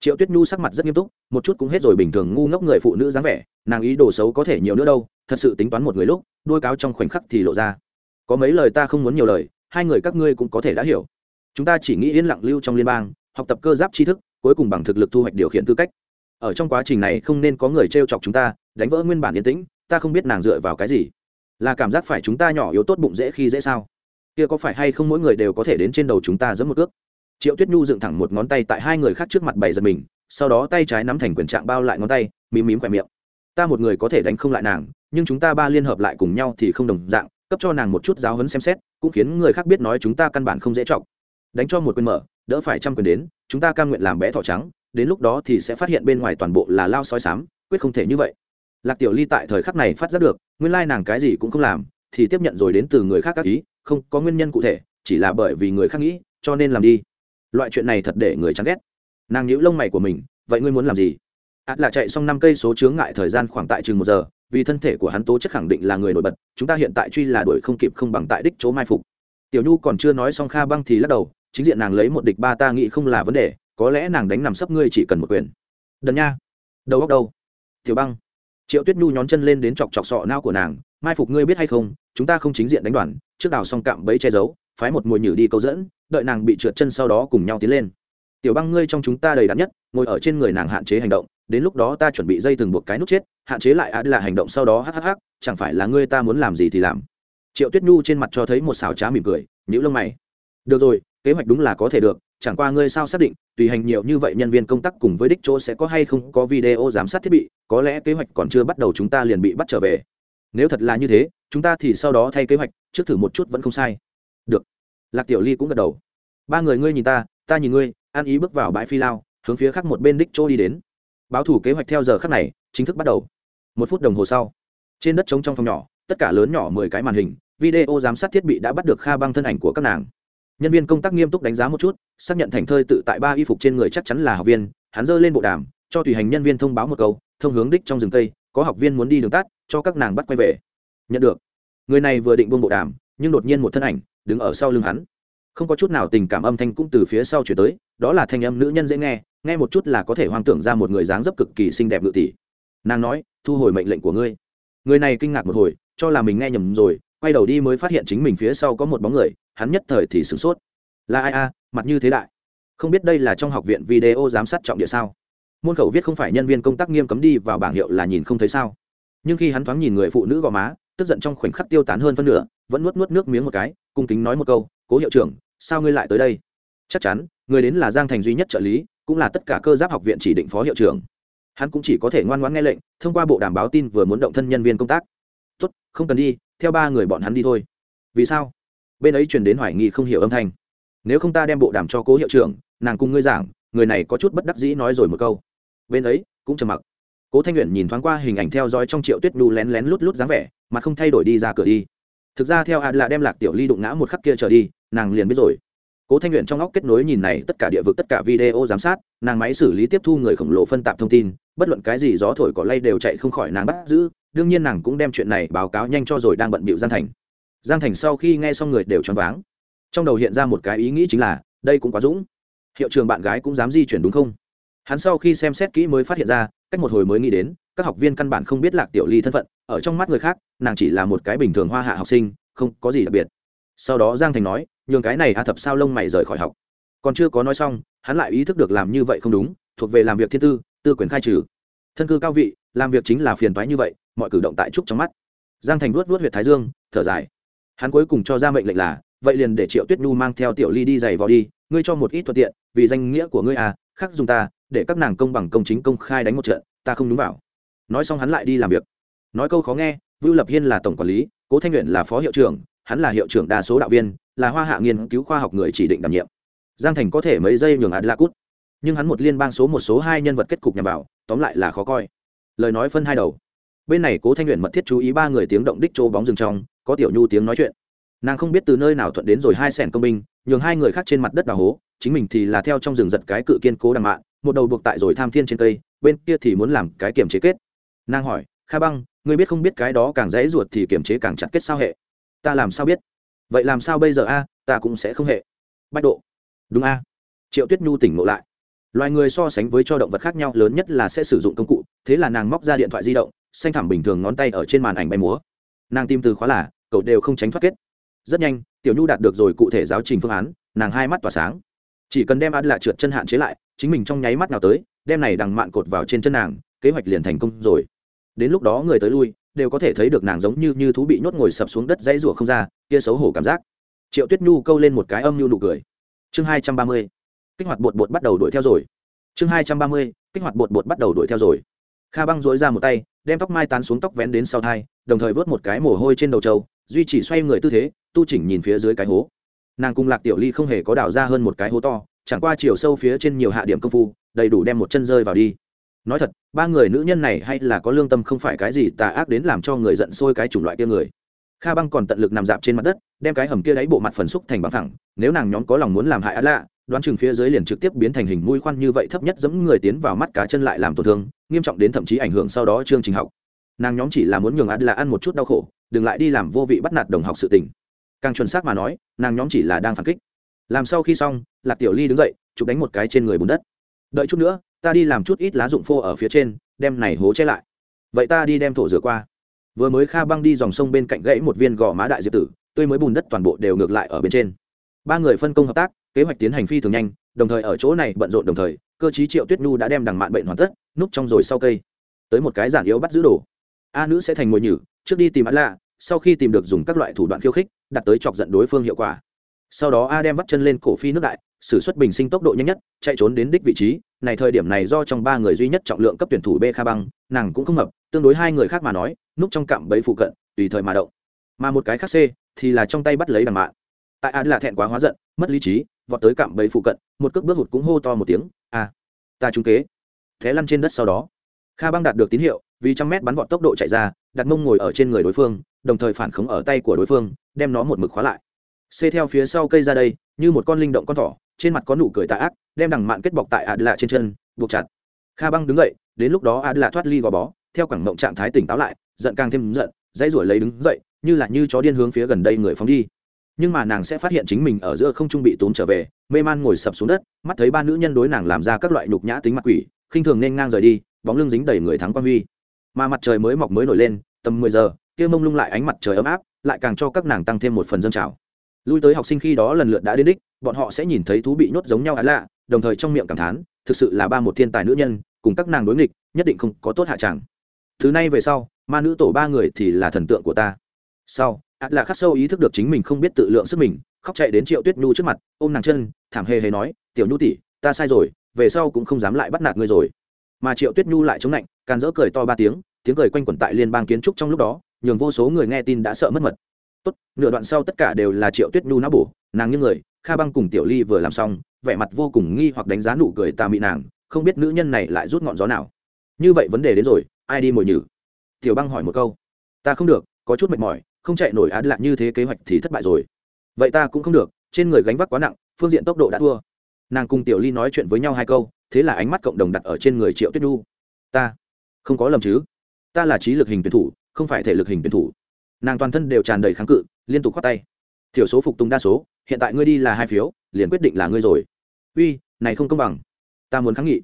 Triệu tuyết nhu sắc mặt rất nghiêm túc, một chút cũng hết rồi bình thường ngu ngốc người phụ nữ dáng vẻ, nàng ý đồ xấu có thể nhiều nữa đâu, thật sự tính toán một người lúc, đôi cáo trong khoảnh khắc thì lộ ra. Có mấy lời ta không muốn nhiều lời, hai người các ngươi cũng có thể đã hiểu. Chúng ta chỉ nghĩ yên lặng lưu trong liên bang, học tập cơ giáp tri thức, cuối cùng bằng thực lực thu hoạch điều khiển tư cách. Ở trong quá trình này không nên có người t r e o chọc chúng ta, đánh vỡ nguyên bản yên tĩnh, ta không biết nàng dựa vào cái gì là cảm giác phải chúng ta nhỏ yếu tốt bụng dễ khi dễ sao? Kia có phải hay không mỗi người đều có thể đến trên đầu chúng ta giẫm một ước triệu tuyết nhu dựng thẳng một ngón tay tại hai người khác trước mặt bày giật mình, sau đó tay trái nắm thành quyền trạng bao lại ngón tay, mím mím khỏe miệng. Ta một người có thể đánh không lại nàng, nhưng chúng ta ba liên hợp lại cùng nhau thì không đồng dạng, cấp cho nàng một chút giáo hấn xem xét, cũng khiến người khác biết nói chúng ta căn bản không dễ trọng đánh cho một quyền mở, đỡ phải trăm quyền đến, chúng ta cam nguyện làm bé thỏ trắng, đến lúc đó thì sẽ phát hiện bên ngoài toàn bộ là lao sói sám quyết không thể như vậy. Lạc tiểu ly tại thời khắc này phát giác được nguyên lai nàng cái gì cũng không làm, thì tiếp nhận rồi đến từ người khác các ý, không có nguyên nhân cụ thể, chỉ là bởi vì người khác nghĩ, cho nên làm đi. Loại chuyện này thật để người chán ghét. Nàng nhíu lông mày của mình, vậy ngươi muốn làm gì? Ạt là chạy xong năm cây số chướng ngại thời gian khoảng tại chừng một giờ, vì thân thể của hắn tố chất khẳng định là người nổi bật, chúng ta hiện tại truy là đuổi không kịp không bằng tại đích chỗ mai phục. Tiểu nhu còn chưa nói xong kha băng thì lắc đầu, chính diện nàng lấy một địch ba ta nghĩ không là vấn đề, có lẽ nàng đánh nằm sấp ngươi chỉ cần một quyền. Đần nha. Đầu góc đâu? Tiểu băng triệu tuyết nhu nhón chân lên đến chọc chọc sọ não của nàng, mai phục ngươi biết hay không, chúng ta không chính diện đánh đoàn, trước đào xong cạm bẫy che giấu, phái một mùi nhử đi câu dẫn, đợi nàng bị trượt chân sau đó cùng nhau tiến lên. Tiểu băng ngươi trong chúng ta đầy đặn nhất, ngồi ở trên người nàng hạn chế hành động, đến lúc đó ta chuẩn bị dây từng buộc cái nút chết, hạn chế lại ạ là hành động sau đó hhh chẳng phải là ngươi ta muốn làm gì thì làm. Triệu tuyết nhu trên mặt cho thấy một xào trá mỉm cười nhữ lông mày. Được rồi, kế hoạch đúng là có thể được chẳng qua ngươi sao xác định, tùy hành nhiều như vậy nhân viên công tác cùng với đích chỗ sẽ có hay không có video giám sát thiết bị, có lẽ kế hoạch còn chưa bắt đầu chúng ta liền bị bắt trở về. Nếu thật là như thế, chúng ta thì sau đó thay kế hoạch, trước thử một chút vẫn không sai. Được. Lạc tiểu ly cũng gật đầu. Ba người ngươi nhìn ta ta nhìn ngươi, an ý bước vào bãi phi lao, hướng phía khác một bên đích chỗ đi đến. Báo thủ kế hoạch theo giờ khác này, chính thức bắt đầu. Một phút đồng hồ sau, trên đất trống trong phòng nhỏ, tất cả lớn nhỏ mười cái màn hình, video giám sát thiết bị đã bắt được kha băng thân ảnh của các nàng nhân viên công tác nghiêm túc đánh giá một chút xác nhận thành thơi tự tại ba y phục trên người chắc chắn là học viên hắn giơ lên bộ đàm cho tùy hành nhân viên thông báo một câu thông hướng đích trong rừng tây, có học viên muốn đi đường tắt cho các nàng bắt quay về. Nhận được. Người này vừa định buông bộ đàm nhưng đột nhiên một thân ảnh đứng ở sau lưng hắn. Không có chút nào tình cảm âm thanh cũng từ phía sau chuyển tới đó là thanh âm nữ nhân dễ nghe nghe một chút là có thể hoang tưởng ra một người dáng dấp cực kỳ xinh đẹp ngự tỷ. Nàng nói thu hồi mệnh lệnh của ngươi. Người này kinh ngạc một hồi cho là mình nghe nhầm rồi quay đầu đi mới phát hiện chính mình phía sau có một bóng người, hắn nhất thời thì sửng sốt. Là ai a, mặt như thế đại. Không biết đây là trong học viện video giám sát trọng địa sao. Môn khẩu viết không phải nhân viên công tác nghiêm cấm đi vào bảng hiệu là nhìn không thấy sao. Nhưng khi hắn thoáng nhìn người phụ nữ gò má, tức giận trong khoảnh khắc tiêu tán hơn phân nửa, vẫn nuốt nuốt nước miếng một cái, cung kính nói một câu, cố hiệu trưởng, sao ngươi lại tới đây? Chắc chắn, người đến là giang thành duy nhất trợ lý, cũng là tất cả cơ giáp học viện chỉ định phó hiệu trưởng. Hắn cũng chỉ có thể ngoan ngoãn nghe lệnh, thông qua bộ đàm báo tin vừa muốn động thân nhân viên công tác. Tốt, không cần đi theo ba người bọn hắn đi thôi. Vì sao? Bên ấy truyền đến hoài nghi không hiểu âm thanh. Nếu không ta đem bộ đàm cho cố hiệu trưởng, nàng cùng ngươi giảng, người này có chút bất đắc dĩ nói rồi một câu. Bên ấy, cũng trầm mặc. Cố thanh nguyện nhìn thoáng qua hình ảnh theo dõi trong triệu tuyết nhu lén lén lút lút dáng vẻ, mà không thay đổi đi ra cửa đi. Thực ra theo hạt là đem lạc tiểu ly đụng ngã một khắc kia trở đi, nàng liền biết rồi. Cố thanh nguyện trong óc kết nối nhìn này tất cả địa vực tất cả video giám sát, nàng máy xử lý tiếp thu người khổng lồ phân tạp thông tin, bất luận cái gì gió thổi cỏ lay đều chạy không khỏi nàng bắt giữ đương nhiên nàng cũng đem chuyện này báo cáo nhanh cho rồi đang bận bịu giang thành. Giang thành sau khi nghe xong người đều choáng váng. Trong đầu hiện ra một cái ý nghĩ chính là, đây cũng quá dũng. Hiệu trường bạn gái cũng dám di chuyển đúng không? Hắn sau khi xem xét kỹ mới phát hiện ra, cách một hồi mới nghĩ đến, các học viên căn bản không biết lạc tiểu ly thân phận, ở trong mắt người khác, nàng chỉ là một cái bình thường hoa hạ học sinh, không có gì đặc biệt. Sau đó giang thành nói, nhường cái này a thập sao lông mày rời khỏi học. Còn chưa có nói xong, hắn lại ý thức được làm như vậy không đúng, thuộc về làm việc thiên tư tư quyền khai trừ. Thân cư cao vị, làm việc chính là phiền toái như vậy mọi cử động tại trúc trong mắt. Giang thành vuốt vuốt huyệt thái dương, thở dài. Hắn cuối cùng cho ra mệnh lệnh là, vậy liền để triệu tuyết nhu mang theo tiểu ly đi giày vào đi, ngươi cho một ít thuận tiện, vì danh nghĩa của ngươi à khác dùng ta, để các nàng công bằng công chính công khai đánh một trận, ta không đúng vào. Nói xong hắn lại đi làm việc. Nói câu khó nghe, vưu lập hiên là tổng quản lý, cố thanh luyện là phó hiệu trưởng, hắn là hiệu trưởng đa số đạo viên, là hoa hạ nghiên cứu khoa học người chỉ định đảm nhiệm. Giang thành có thể mấy giây nhường ạt la cút. Nhưng hắn một liên bang số một số hai nhân vật kết cục nhằm vào, tóm lại là khó coi. Lời nói phân hai đầu bên này cố thanh luyện mật thiết chú ý ba người tiếng động đích chỗ bóng rừng trong, có tiểu nhu tiếng nói chuyện. Nàng không biết từ nơi nào thuận đến rồi hai sẻn công binh, nhường hai người khác trên mặt đất đào hố, chính mình thì là theo trong rừng giật cái cự kiên cố đằng mạn, một đầu buộc tại rồi tham thiên trên cây, bên kia thì muốn làm cái kiểm chế kết. Nàng hỏi, kha băng, ngươi biết không biết cái đó càng dễ ruột thì kiểm chế càng chặt kết sao hệ? Ta làm sao biết? Vậy làm sao bây giờ a? Ta cũng sẽ không hệ. Bách độ. Đúng a. Triệu tuyết nhu tỉnh ngộ lại. Loài người so sánh với cho động vật khác nhau lớn nhất là sẽ sử dụng công cụ thế là nàng móc ra điện thoại di động, xanh thẳm bình thường ngón tay ở trên màn ảnh bay múa. Nàng tìm từ khóa là, cậu đều không tránh thoát kết. Rất nhanh, tiểu nhu đạt được rồi cụ thể giáo trình phương án, nàng hai mắt tỏa sáng. Chỉ cần đem ăn lạ trượt chân hạn chế lại, chính mình trong nháy mắt nào tới, đem này đằng mạn cột vào trên chân nàng, kế hoạch liền thành công rồi. Đến lúc đó người tới lui, đều có thể thấy được nàng giống như như thú bị nhốt ngồi sập xuống đất dãy rủa không ra, kia xấu hổ cảm giác. Triệu tuyết nhu câu lên một cái âm nhu nụ cười. Chương hai trăm ba mươi, kích hoạt bột bột bắt đầu đuổi theo rồi. Chương hai trăm ba mươi, kích hoạt bột bột bắt đầu đuổi theo rồi kha băng dối ra một tay, đem tóc mai tán xuống tóc vén đến sau thai, đồng thời vớt một cái mồ hôi trên đầu trâu, duy chỉ xoay người tư thế, tu chỉnh nhìn phía dưới cái hố. Nàng cùng lạc tiểu ly không hề có đào ra hơn một cái hố to, chẳng qua chiều sâu phía trên nhiều hạ điểm công phu, đầy đủ đem một chân rơi vào đi. Nói thật, ba người nữ nhân này hay là có lương tâm không phải cái gì tà ác đến làm cho người giận sôi cái chủng loại kia người. Kha băng còn tận lực nằm dạp trên mặt đất, đem cái hầm kia đáy bộ mặt phần xúc thành bằng thẳng nếu nàng nhóm có lòng muốn làm hại át lạ đoán chừng phía dưới liền trực tiếp biến thành hình mũi khoan như vậy thấp nhất giẫm người tiến vào mắt cá chân lại làm tổn thương, nghiêm trọng đến thậm chí ảnh hưởng sau đó chương trình học. Nàng nhóm chỉ là muốn nhường át lạ ăn một chút đau khổ, đừng lại đi làm vô vị bắt nạt đồng học sự tình. Càng chuẩn xác mà nói, nàng nhóm chỉ là đang phản kích. Làm sau khi xong, lạc tiểu ly đứng dậy, chụp đánh một cái trên người bùn đất. Đợi chút nữa, ta đi làm chút ít lá dụng phô ở phía trên, đem này hố che lại. Vậy ta đi đem thổ rửa qua. Vừa mới kha băng đi dòng sông bên cạnh gãy một viên gò má đại diệp tử, tươi mới bùn đất toàn bộ đều ngược lại ở bên trên. Ba người phân công hợp tác kế hoạch tiến hành phi thường nhanh đồng thời ở chỗ này bận rộn đồng thời cơ chí triệu tuyết nhu đã đem đằng mạn bệnh hoàn tất núp trong rồi sau cây. Tới một cái giản yếu bắt giữ đồ. A nữ sẽ thành mồi nhử trước đi tìm ăn lạ sau khi tìm được dùng các loại thủ đoạn khiêu khích đặt tới chọc giận đối phương hiệu quả. Sau đó a đem vắt chân lên cổ phi nước đại s ử suất bình sinh tốc độ nhanh nhất chạy trốn đến đích vị trí. Này thời điểm này do trong ba người duy nhất trọng lượng cấp tuyển thủ b kha băng nàng cũng không hợp, tương đối hai người khác mà nói núp trong cạm bẫy phụ cận tùy thời mà động. Mà một cái khác c thì là trong tay bắt lấy đằng mạn. Tại a là thẹn quá hóa giận mất lý trí vọt tới cạm bẫy phụ cận, một cước bước hụt cũng hô to một tiếng a ta trúng kế. Thế lăn trên đất sau đó, kha băng đạt được tín hiệu, vì trăm mét bắn vọt tốc độ chạy ra, đặt mông ngồi ở trên người đối phương, đồng thời phản khống ở tay của đối phương, đem nó một mực khóa lại. Xê theo phía sau cây ra đây, như một con linh động con thỏ, trên mặt có nụ cười tạ ác, đem đằng mạn kết bọc tại ạt lạ trên chân, buộc chặt. Kha băng đứng dậy, đến lúc đó ạt lạ thoát ly gò bó, theo quảng mộng trạng thái tỉnh táo lại, giận càng thêm giận, dãy ruổi lấy đứng dậy, như là như chó điên hướng phía gần đây người phóng đi nhưng mà nàng sẽ phát hiện chính mình ở giữa không trung bị tốn trở về, mê man ngồi sập xuống đất, mắt thấy ba nữ nhân đối nàng làm ra các loại nhục nhã tính mặt quỷ, khinh thường nên ngang rời đi, bóng lưng dính đầy người thắng quan huy. Mà mặt trời mới mọc mới nổi lên, tầm mười giờ, kia mông lung lại ánh mặt trời ấm áp, lại càng cho các nàng tăng thêm một phần dân trào. Lui tới học sinh khi đó lần lượt đã đến đích, bọn họ sẽ nhìn thấy thú bị nhốt giống nhau á lạ, đồng thời trong miệng cảm thán, thực sự là ba một thiên tài nữ nhân, cùng các nàng đối nghịch, nhất định không có tốt hạ tràng thứ này về sau, ma nữ tổ ba người thì là thần tượng của ta. Sau ạt là khắc sâu ý thức được chính mình không biết tự lượng sức mình, khóc chạy đến triệu tuyết nhu trước mặt, ôm nàng chân, thảm hề hề nói, tiểu nhu tỷ, ta sai rồi, về sau cũng không dám lại bắt nạt ngươi rồi. Mà triệu tuyết nhu lại chống lạnh càn dỡ cười to ba tiếng tiếng cười quanh quẩn tại liên bang kiến trúc trong lúc đó, nhường vô số người nghe tin đã sợ mất mật. Tốt, nửa đoạn sau tất cả đều là triệu tuyết nhu não bổ, nàng như người, kha băng cùng tiểu ly vừa làm xong, vẻ mặt vô cùng nghi hoặc đánh giá nụ cười tà mị nàng, không biết nữ nhân này lại rút ngọn gió nào. Như vậy vấn đề đến rồi, ai đi mồi nhử? Tiểu băng hỏi một câu. Ta không được, có chút mệt mỏi không chạy nổi án lạc như thế kế hoạch thì thất bại rồi. Vậy ta cũng không được, trên người gánh vác quá nặng, phương diện tốc độ đã thua. Nàng cùng tiểu ly nói chuyện với nhau hai câu, thế là ánh mắt cộng đồng đặt ở trên người triệu tuyết nhu. Ta không có lầm chứ? Ta là trí lực hình tuyển thủ, không phải thể lực hình tuyển thủ. Nàng toàn thân đều tràn đầy kháng cự, liên tục khoát tay. Thiểu số phục tùng đa số, hiện tại ngươi đi là hai phiếu, liền quyết định là ngươi rồi. Uy, này không công bằng. Ta muốn kháng nghị.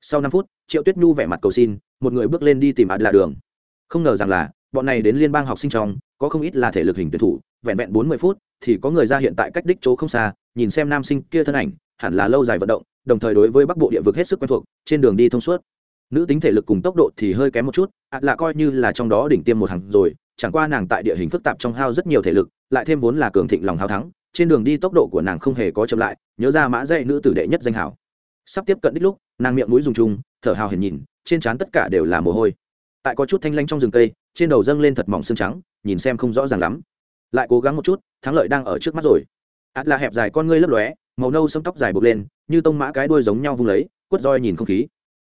Sau năm phút, triệu tuyết nhu vẻ mặt cầu xin, một người bước lên đi tìm ạt là đường. Không ngờ rằng là bọn này đến liên bang học sinh trong, có không ít là thể lực hình tuyển thủ, vẹn vẹn bốn mươi phút thì có người ra hiện tại cách đích chỗ không xa, nhìn xem nam sinh kia thân ảnh, hẳn là lâu dài vận động, đồng thời đối với bắc bộ địa vực hết sức quen thuộc, trên đường đi thông suốt. Nữ tính thể lực cùng tốc độ thì hơi kém một chút ạt là coi như là trong đó đỉnh tiêm một hàng rồi, chẳng qua nàng tại địa hình phức tạp trong hao rất nhiều thể lực, lại thêm vốn là cường thịnh lòng hao thắng, trên đường đi tốc độ của nàng không hề có chậm lại, nhớ ra mã dạy nữ tử đệ nhất danh hảo. Sắp tiếp cận đích lúc, nàng miệng mũi dùng chung thở hào hiền nhìn, trên trán tất cả đều là mồ hôi tại có chút thanh lanh trong rừng cây, trên đầu dâng lên thật mỏng xương trắng, nhìn xem không rõ ràng lắm. Lại cố gắng một chút, thắng lợi đang ở trước mắt rồi. Át là hẹp dài con ngươi lấp lóe, màu nâu sâm tóc dài bục lên, như tông mã cái đuôi giống nhau vung lấy, quất roi nhìn không khí.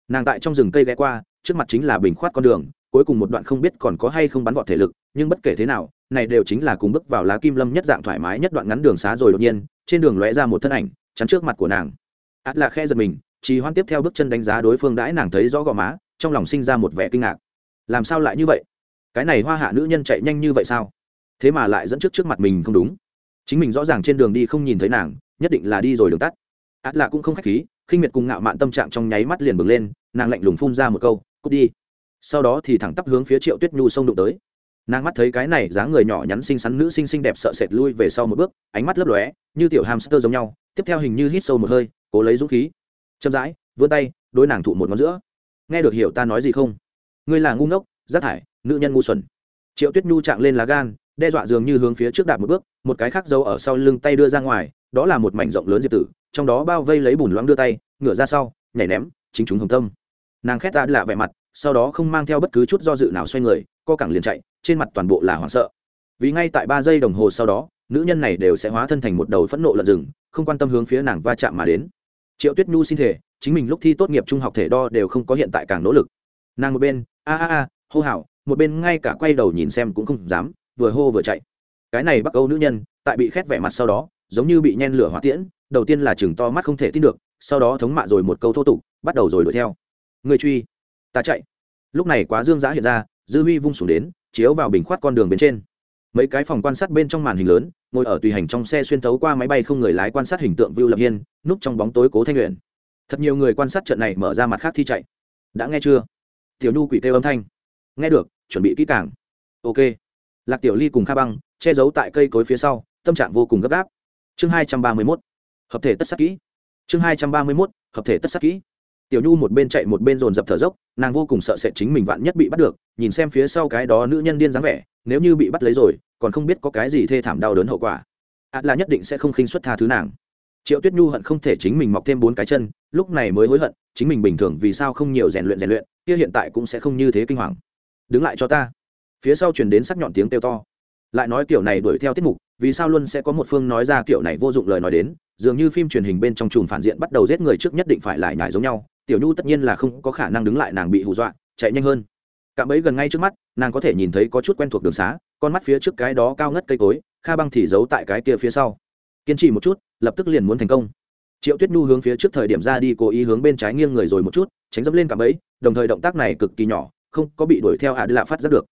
Nàng tại trong rừng cây ghé qua, trước mặt chính là bình khoát con đường, cuối cùng một đoạn không biết còn có hay không bắn vọt thể lực, nhưng bất kể thế nào, này đều chính là cùng bước vào lá kim lâm nhất dạng thoải mái nhất đoạn ngắn đường xá rồi đột nhiên, trên đường lóe ra một thân ảnh, chắn trước mặt của nàng. Át là khe giật mình, trì hoan tiếp theo bước chân đánh giá đối phương đãi nàng thấy rõ gò má, trong lòng sinh ra một vẻ kinh ngạc làm sao lại như vậy? Cái này hoa hạ nữ nhân chạy nhanh như vậy sao? Thế mà lại dẫn trước trước mặt mình không đúng. Chính mình rõ ràng trên đường đi không nhìn thấy nàng, nhất định là đi rồi đường tắt. Át lạ cũng không khách khí, khinh miệt cùng ngạo mạn tâm trạng trong nháy mắt liền bừng lên, nàng lạnh lùng phun ra một câu, cút đi. Sau đó thì thẳng tắp hướng phía triệu tuyết nhu sông đụng tới. Nàng mắt thấy cái này dáng người nhỏ nhắn xinh xắn nữ xinh xinh đẹp sợ sệt lui về sau một bước, ánh mắt lấp lóe, như tiểu hamster giống nhau, tiếp theo hình như hít sâu một hơi, cố lấy dũng khí. Chậm rãi, vươn tay, đối nàng thụ một ngón giữa. Nghe được hiểu ta nói gì không? Ngươi là ngu ngốc, rác thải, nữ nhân ngu xuẩn. Triệu tuyết nhu chạm lên lá gan, đe dọa dường như hướng phía trước đạp một bước, một cái khác giấu ở sau lưng tay đưa ra ngoài, đó là một mảnh rộng lớn diệp tử, trong đó bao vây lấy bùn loãng đưa tay, ngửa ra sau, nhảy ném, chính chúng hồng tâm. Nàng khét ta lạ vẻ mặt, sau đó không mang theo bất cứ chút do dự nào xoay người, co cẳng liền chạy, trên mặt toàn bộ là hoảng sợ. Vì ngay tại ba giây đồng hồ sau đó, nữ nhân này đều sẽ hóa thân thành một đầu phẫn nộ lợn rừng, không quan tâm hướng phía nàng va chạm mà đến. Triệu tuyết nhu xin thể chính mình lúc thi tốt nghiệp trung học thể đo đều không có hiện tại càng nỗ lực nàng một bên, a a a, hô hào, một bên ngay cả quay đầu nhìn xem cũng không dám, vừa hô vừa chạy. Cái này bắc âu nữ nhân, tại bị khét vẻ mặt sau đó, giống như bị nhen lửa hỏa tiễn, đầu tiên là chừng to mắt không thể tin được, sau đó thống mạ rồi một câu thô tục, bắt đầu rồi đuổi theo. Người truy, ta chạy. Lúc này quá dương giã hiện ra, dư huy vung xuống đến, chiếu vào bình khoát con đường bên trên. Mấy cái phòng quan sát bên trong màn hình lớn, ngồi ở tùy hành trong xe xuyên tấu qua máy bay không người lái quan sát hình tượng view lập hiên, núp trong bóng tối cố thanh luyện thật nhiều người quan sát trận này mở ra mặt khác thi chạy. Đã nghe chưa? Tiểu nhu quỷ kêu âm thanh. Nghe được, chuẩn bị kỹ càng. Ok. Lạc tiểu ly cùng kha băng, che giấu tại cây cối phía sau, tâm trạng vô cùng gấp gáp. Chương hai trăm ba mươi mốt. Hợp thể tất sắc kỹ. Chương hai trăm ba mươi mốt. Hợp thể tất sắc kỹ. Tiểu nhu một bên chạy một bên dồn dập thở dốc, nàng vô cùng sợ sệt chính mình vạn nhất bị bắt được, nhìn xem phía sau cái đó nữ nhân điên dáng vẻ, nếu như bị bắt lấy rồi, còn không biết có cái gì thê thảm đau đớn hậu quả. Ạt là nhất định sẽ không khinh xuất tha thứ nàng. Triệu tuyết nhu hận không thể chính mình mọc thêm bốn cái chân, lúc này mới hối hận, chính mình bình thường vì sao không nhiều rèn luyện rèn luyện kia hiện tại cũng sẽ không như thế kinh hoàng. Đứng lại cho ta. Phía sau chuyển đến sắc nhọn tiếng kêu to. Lại nói kiểu này đuổi theo tiết mục, vì sao luôn sẽ có một phương nói ra kiểu này vô dụng lời nói đến, dường như phim truyền hình bên trong chùm phản diện bắt đầu giết người trước nhất định phải lại nhải giống nhau, tiểu nhu tất nhiên là không có khả năng đứng lại nàng bị hù dọa, chạy nhanh hơn. Cạm ấy gần ngay trước mắt, nàng có thể nhìn thấy có chút quen thuộc đường xá, con mắt phía trước cái đó cao ngất cây cối, kha băng thì giấu tại cái kia phía sau. Kiên trì một chút, lập tức liền muốn thành công triệu tuyết nhu hướng phía trước thời điểm ra đi, cố ý hướng bên trái nghiêng người rồi một chút, tránh dẫm lên cả bẫy, đồng thời động tác này cực kỳ nhỏ, không có bị đuổi theo ạ à lạ phát giác được.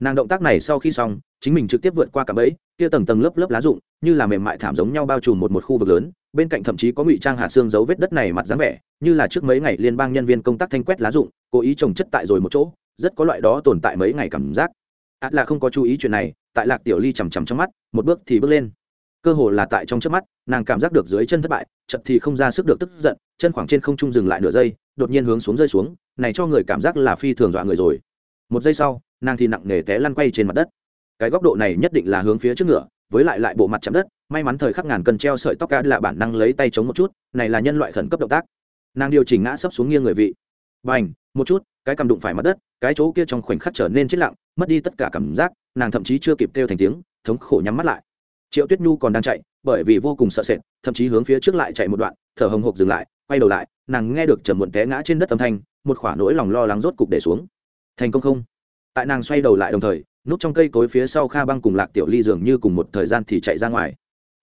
Nàng động tác này sau khi xong, chính mình trực tiếp vượt qua cả bẫy, kia tầng tầng lớp lớp lá rụng, như là mềm mại thảm giống nhau bao trùm một một khu vực lớn, bên cạnh thậm chí có ngụy trang hạt xương dấu vết đất này mặt dáng vẻ, như là trước mấy ngày liên bang nhân viên công tác thanh quét lá rụng, cố ý trồng chất tại rồi một chỗ, rất có loại đó tồn tại mấy ngày cảm giác. Ạ là không có chú ý chuyện này, tại lạc tiểu ly chằm chằm trong mắt, một bước thì bước lên cơ hồ là tại trong trước mắt, nàng cảm giác được dưới chân thất bại chật thì không ra sức được tức giận, chân khoảng trên không trung dừng lại nửa giây, đột nhiên hướng xuống rơi xuống, này cho người cảm giác là phi thường dọa người rồi. Một giây sau, nàng thì nặng nề té lăn quay trên mặt đất. Cái góc độ này nhất định là hướng phía trước ngựa, với lại lại bộ mặt chạm đất, may mắn thời khắc ngàn cần treo sợi tóc cá là bản năng lấy tay chống một chút, này là nhân loại khẩn cấp động tác. Nàng điều chỉnh ngã sấp xuống nghiêng người vị. Bành, một chút, cái cầm đụng phải mặt đất, cái chỗ kia trong khoảnh khắc trở nên chết lặng, mất đi tất cả cảm giác, nàng thậm chí chưa kịp kêu thành tiếng, thống khổ nhắm mắt lại triệu tuyết nhu còn đang chạy, bởi vì vô cùng sợ sệt, thậm chí hướng phía trước lại chạy một đoạn, thở hồng hộc dừng lại, quay đầu lại, nàng nghe được trầm muộn té ngã trên đất âm thanh, một khoả nỗi lòng lo lắng rốt cục để xuống. Thành công không? Tại nàng xoay đầu lại đồng thời, núp trong cây cối phía sau kha băng cùng lạc tiểu ly dường như cùng một thời gian thì chạy ra ngoài.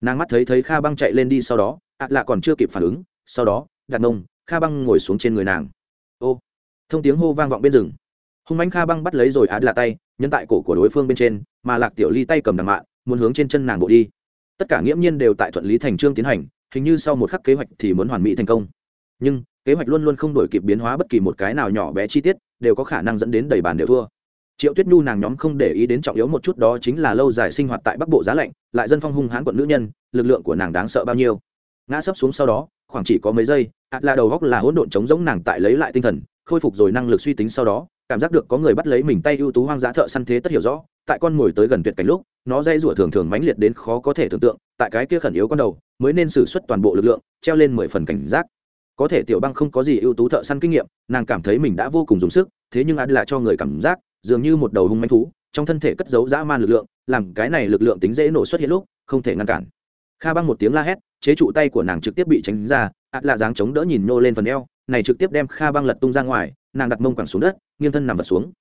Nàng mắt thấy thấy kha băng chạy lên đi sau đó, ạ lạ còn chưa kịp phản ứng, sau đó, đặt mông, kha băng ngồi xuống trên người nàng. Ô! Thông tiếng hô vang vọng bên rừng. Hung bánh kha băng bắt lấy rồi ạ lạ tay, nhấn tại cổ của đối phương bên trên, mà lạc tiểu ly tay cầm đằng mạ muốn hướng trên chân nàng bộ đi. Tất cả nghiễm nhiên đều tại thuận lý thành trương tiến hành, hình như sau một khắc kế hoạch thì muốn hoàn mỹ thành công. Nhưng, kế hoạch luôn luôn không đổi kịp biến hóa bất kỳ một cái nào nhỏ bé chi tiết, đều có khả năng dẫn đến đầy bàn đều thua. Triệu tuyết nhu nàng nhóm không để ý đến trọng yếu một chút đó chính là lâu dài sinh hoạt tại bắc bộ giá lạnh, lại dân phong hung hãn quận nữ nhân, lực lượng của nàng đáng sợ bao nhiêu. Ngã sấp xuống sau đó, khoảng chỉ có mấy giây, ạt là đầu góc là hỗn độn chống giống nàng tại lấy lại tinh thần, khôi phục rồi năng lực suy tính sau đó, cảm giác được có người bắt lấy mình tay ưu tú hoang dã thợ săn thế tất hiểu rõ, tại con mồi tới gần tuyệt cảnh lúc nó dây rủa thường thường mãnh liệt đến khó có thể tưởng tượng, tại cái kia khẩn yếu con đầu, mới nên xử suất toàn bộ lực lượng, treo lên mười phần cảnh giác. Có thể tiểu băng không có gì ưu tú thợ săn kinh nghiệm, nàng cảm thấy mình đã vô cùng dùng sức, thế nhưng ạt là cho người cảm giác, dường như một đầu hung manh thú, trong thân thể cất giấu dã man lực lượng, làm cái này lực lượng tính dễ nổ xuất hiện lúc, không thể ngăn cản. Kha băng một tiếng la hét, chế trụ tay của nàng trực tiếp bị tránh ra ạt là dáng chống đỡ nhìn nô lên phần eo, này trực tiếp đem kha băng lật tung ra ngoài, nàng đặt mông quẳng xuống đất, nghiêng thân nằm vật xuống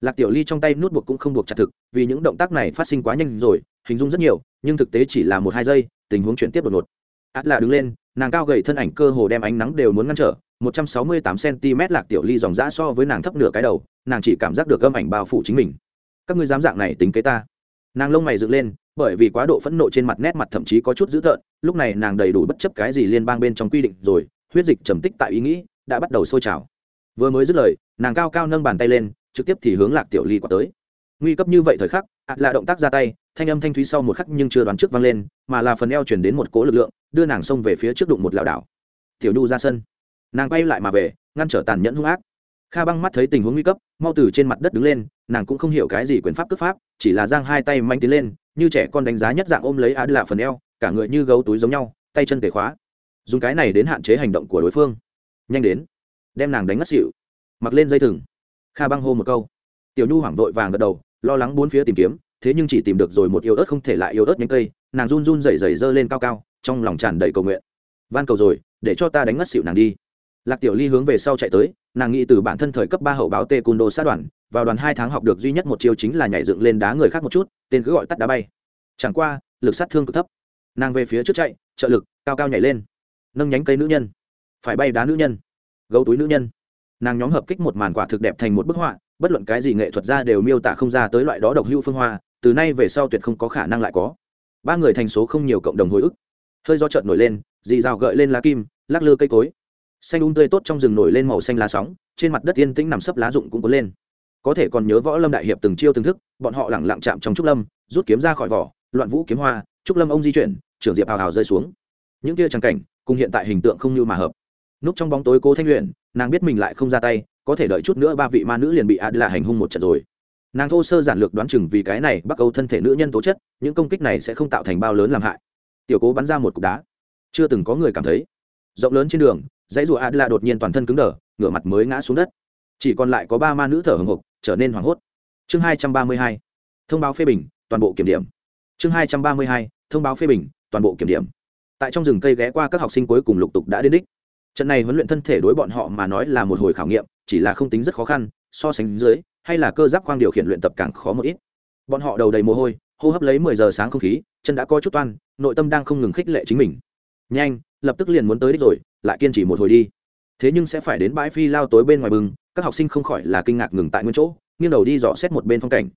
lạc tiểu ly trong tay nút buộc cũng không buộc chặt thực, vì những động tác này phát sinh quá nhanh rồi, hình dung rất nhiều, nhưng thực tế chỉ là một hai giây, tình huống chuyển tiếp đột ngột. Át là đứng lên, nàng cao gầy thân ảnh cơ hồ đem ánh nắng đều muốn ngăn trở, một trăm sáu mươi tám cm lạc tiểu ly dòng dã so với nàng thấp nửa cái đầu, nàng chỉ cảm giác được âm ảnh bao phủ chính mình. Các ngươi dám dạng này tính kế ta. Nàng lông mày dựng lên, bởi vì quá độ phẫn nộ trên mặt nét mặt thậm chí có chút dữ tợn, lúc này nàng đầy đủ bất chấp cái gì liên bang bên trong quy định rồi, huyết dịch trầm tích tại ý nghĩ, đã bắt đầu sôi trào. Vừa mới dứt lời, nàng cao cao nâng bàn tay lên trực tiếp thì hướng lạc tiểu ly quạt tới. Nguy cấp như vậy thời khắc, ạ, là động tác ra tay, thanh âm thanh thúy sau một khắc nhưng chưa đoán trước vang lên, mà là phần eo chuyển đến một cố lực lượng, đưa nàng xông về phía trước đụng một lảo đảo. Tiểu nhu ra sân. Nàng quay lại mà về, ngăn trở tàn nhẫn hung ác. Kha băng mắt thấy tình huống nguy cấp, mau từ trên mặt đất đứng lên, nàng cũng không hiểu cái gì quyền pháp cướp pháp, chỉ là giang hai tay manh tiến lên, như trẻ con đánh giá nhất dạng ôm lấy á lạ phần eo, cả người như gấu túi giống nhau, tay chân tề khóa. Dùng cái này đến hạn chế hành động của đối phương. Nhanh đến. Đem nàng đánh ngất xỉu. Mặc lên dây thừng kha băng hô một câu. Tiểu nhu hoảng vội vàng gật đầu, lo lắng bốn phía tìm kiếm, thế nhưng chỉ tìm được rồi một yêu ớt không thể lại yêu ớt nhánh cây, nàng run run rẩy rẩy giơ lên cao cao, trong lòng tràn đầy cầu nguyện. Van cầu rồi, để cho ta đánh ngất xỉu nàng đi. Lạc tiểu ly hướng về sau chạy tới, nàng nghĩ từ bản thân thời cấp ba hậu báo tê cun đô sát đoàn, vào đoàn hai tháng học được duy nhất một chiêu chính là nhảy dựng lên đá người khác một chút, tên cứ gọi tắt đá bay. Chẳng qua, lực sát thương cực thấp. Nàng về phía trước chạy, trợ lực, cao cao nhảy lên. Nâng nhánh cây nữ nhân. Phải bay đá nữ nhân. Gấu túi nữ nhân nàng nhóm hợp kích một màn quả thực đẹp thành một bức họa, bất luận cái gì nghệ thuật ra đều miêu tả không ra tới loại đó độc hữu phương hoa, từ nay về sau tuyệt không có khả năng lại có. Ba người thành số không nhiều cộng đồng hồi ức. Hơi do trợn nổi lên, dì rào gợi lên lá kim, lắc lư cây cối. Xanh ung um tươi tốt trong rừng nổi lên màu xanh lá sóng, trên mặt đất yên tĩnh nằm sấp lá rụng cũng có lên. Có thể còn nhớ võ lâm đại hiệp từng chiêu từng thức, bọn họ lẳng lặng chạm trong trúc lâm, rút kiếm ra khỏi vỏ, loạn vũ kiếm hoa, trúc lâm ông di chuyển, trưởng diệp hào hào rơi xuống. Những kia trắng cảnh, cùng hiện tại hình tượng không như mà hợp. Núp trong bóng tối cố thanh luyện nàng biết mình lại không ra tay, có thể đợi chút nữa ba vị ma nữ liền bị ad là hành hung một trận rồi. Nàng thô sơ giản lược đoán chừng vì cái này bắc âu thân thể nữ nhân tố chất, những công kích này sẽ không tạo thành bao lớn làm hại. Tiểu cố bắn ra một cục đá. Chưa từng có người cảm thấy. Rộng lớn trên đường, dãy rùa ad là đột nhiên toàn thân cứng đờ, ngửa mặt mới ngã xuống đất. Chỉ còn lại có ba ma nữ thở hồng hộc, trở nên hoảng hốt. Chương hai trăm ba mươi hai. Thông báo phê bình, toàn bộ kiểm điểm. Chương hai trăm ba mươi hai. Thông báo phê bình, toàn bộ kiểm điểm. Tại trong rừng cây ghé qua các học sinh cuối cùng lục tục đã đến đích trận này huấn luyện thân thể đối bọn họ mà nói là một hồi khảo nghiệm, chỉ là không tính rất khó khăn, so sánh dưới, hay là cơ giáp khoang điều khiển luyện tập càng khó một ít. Bọn họ đầu đầy mồ hôi, hô hấp lấy mười giờ sáng không khí, chân đã có chút toan, nội tâm đang không ngừng khích lệ chính mình. Nhanh, lập tức liền muốn tới đích rồi, lại kiên trì một hồi đi. Thế nhưng sẽ phải đến bãi phi lao tối bên ngoài bừng, các học sinh không khỏi là kinh ngạc ngừng tại nguyên chỗ, nghiêng đầu đi dò xét một bên phong cảnh.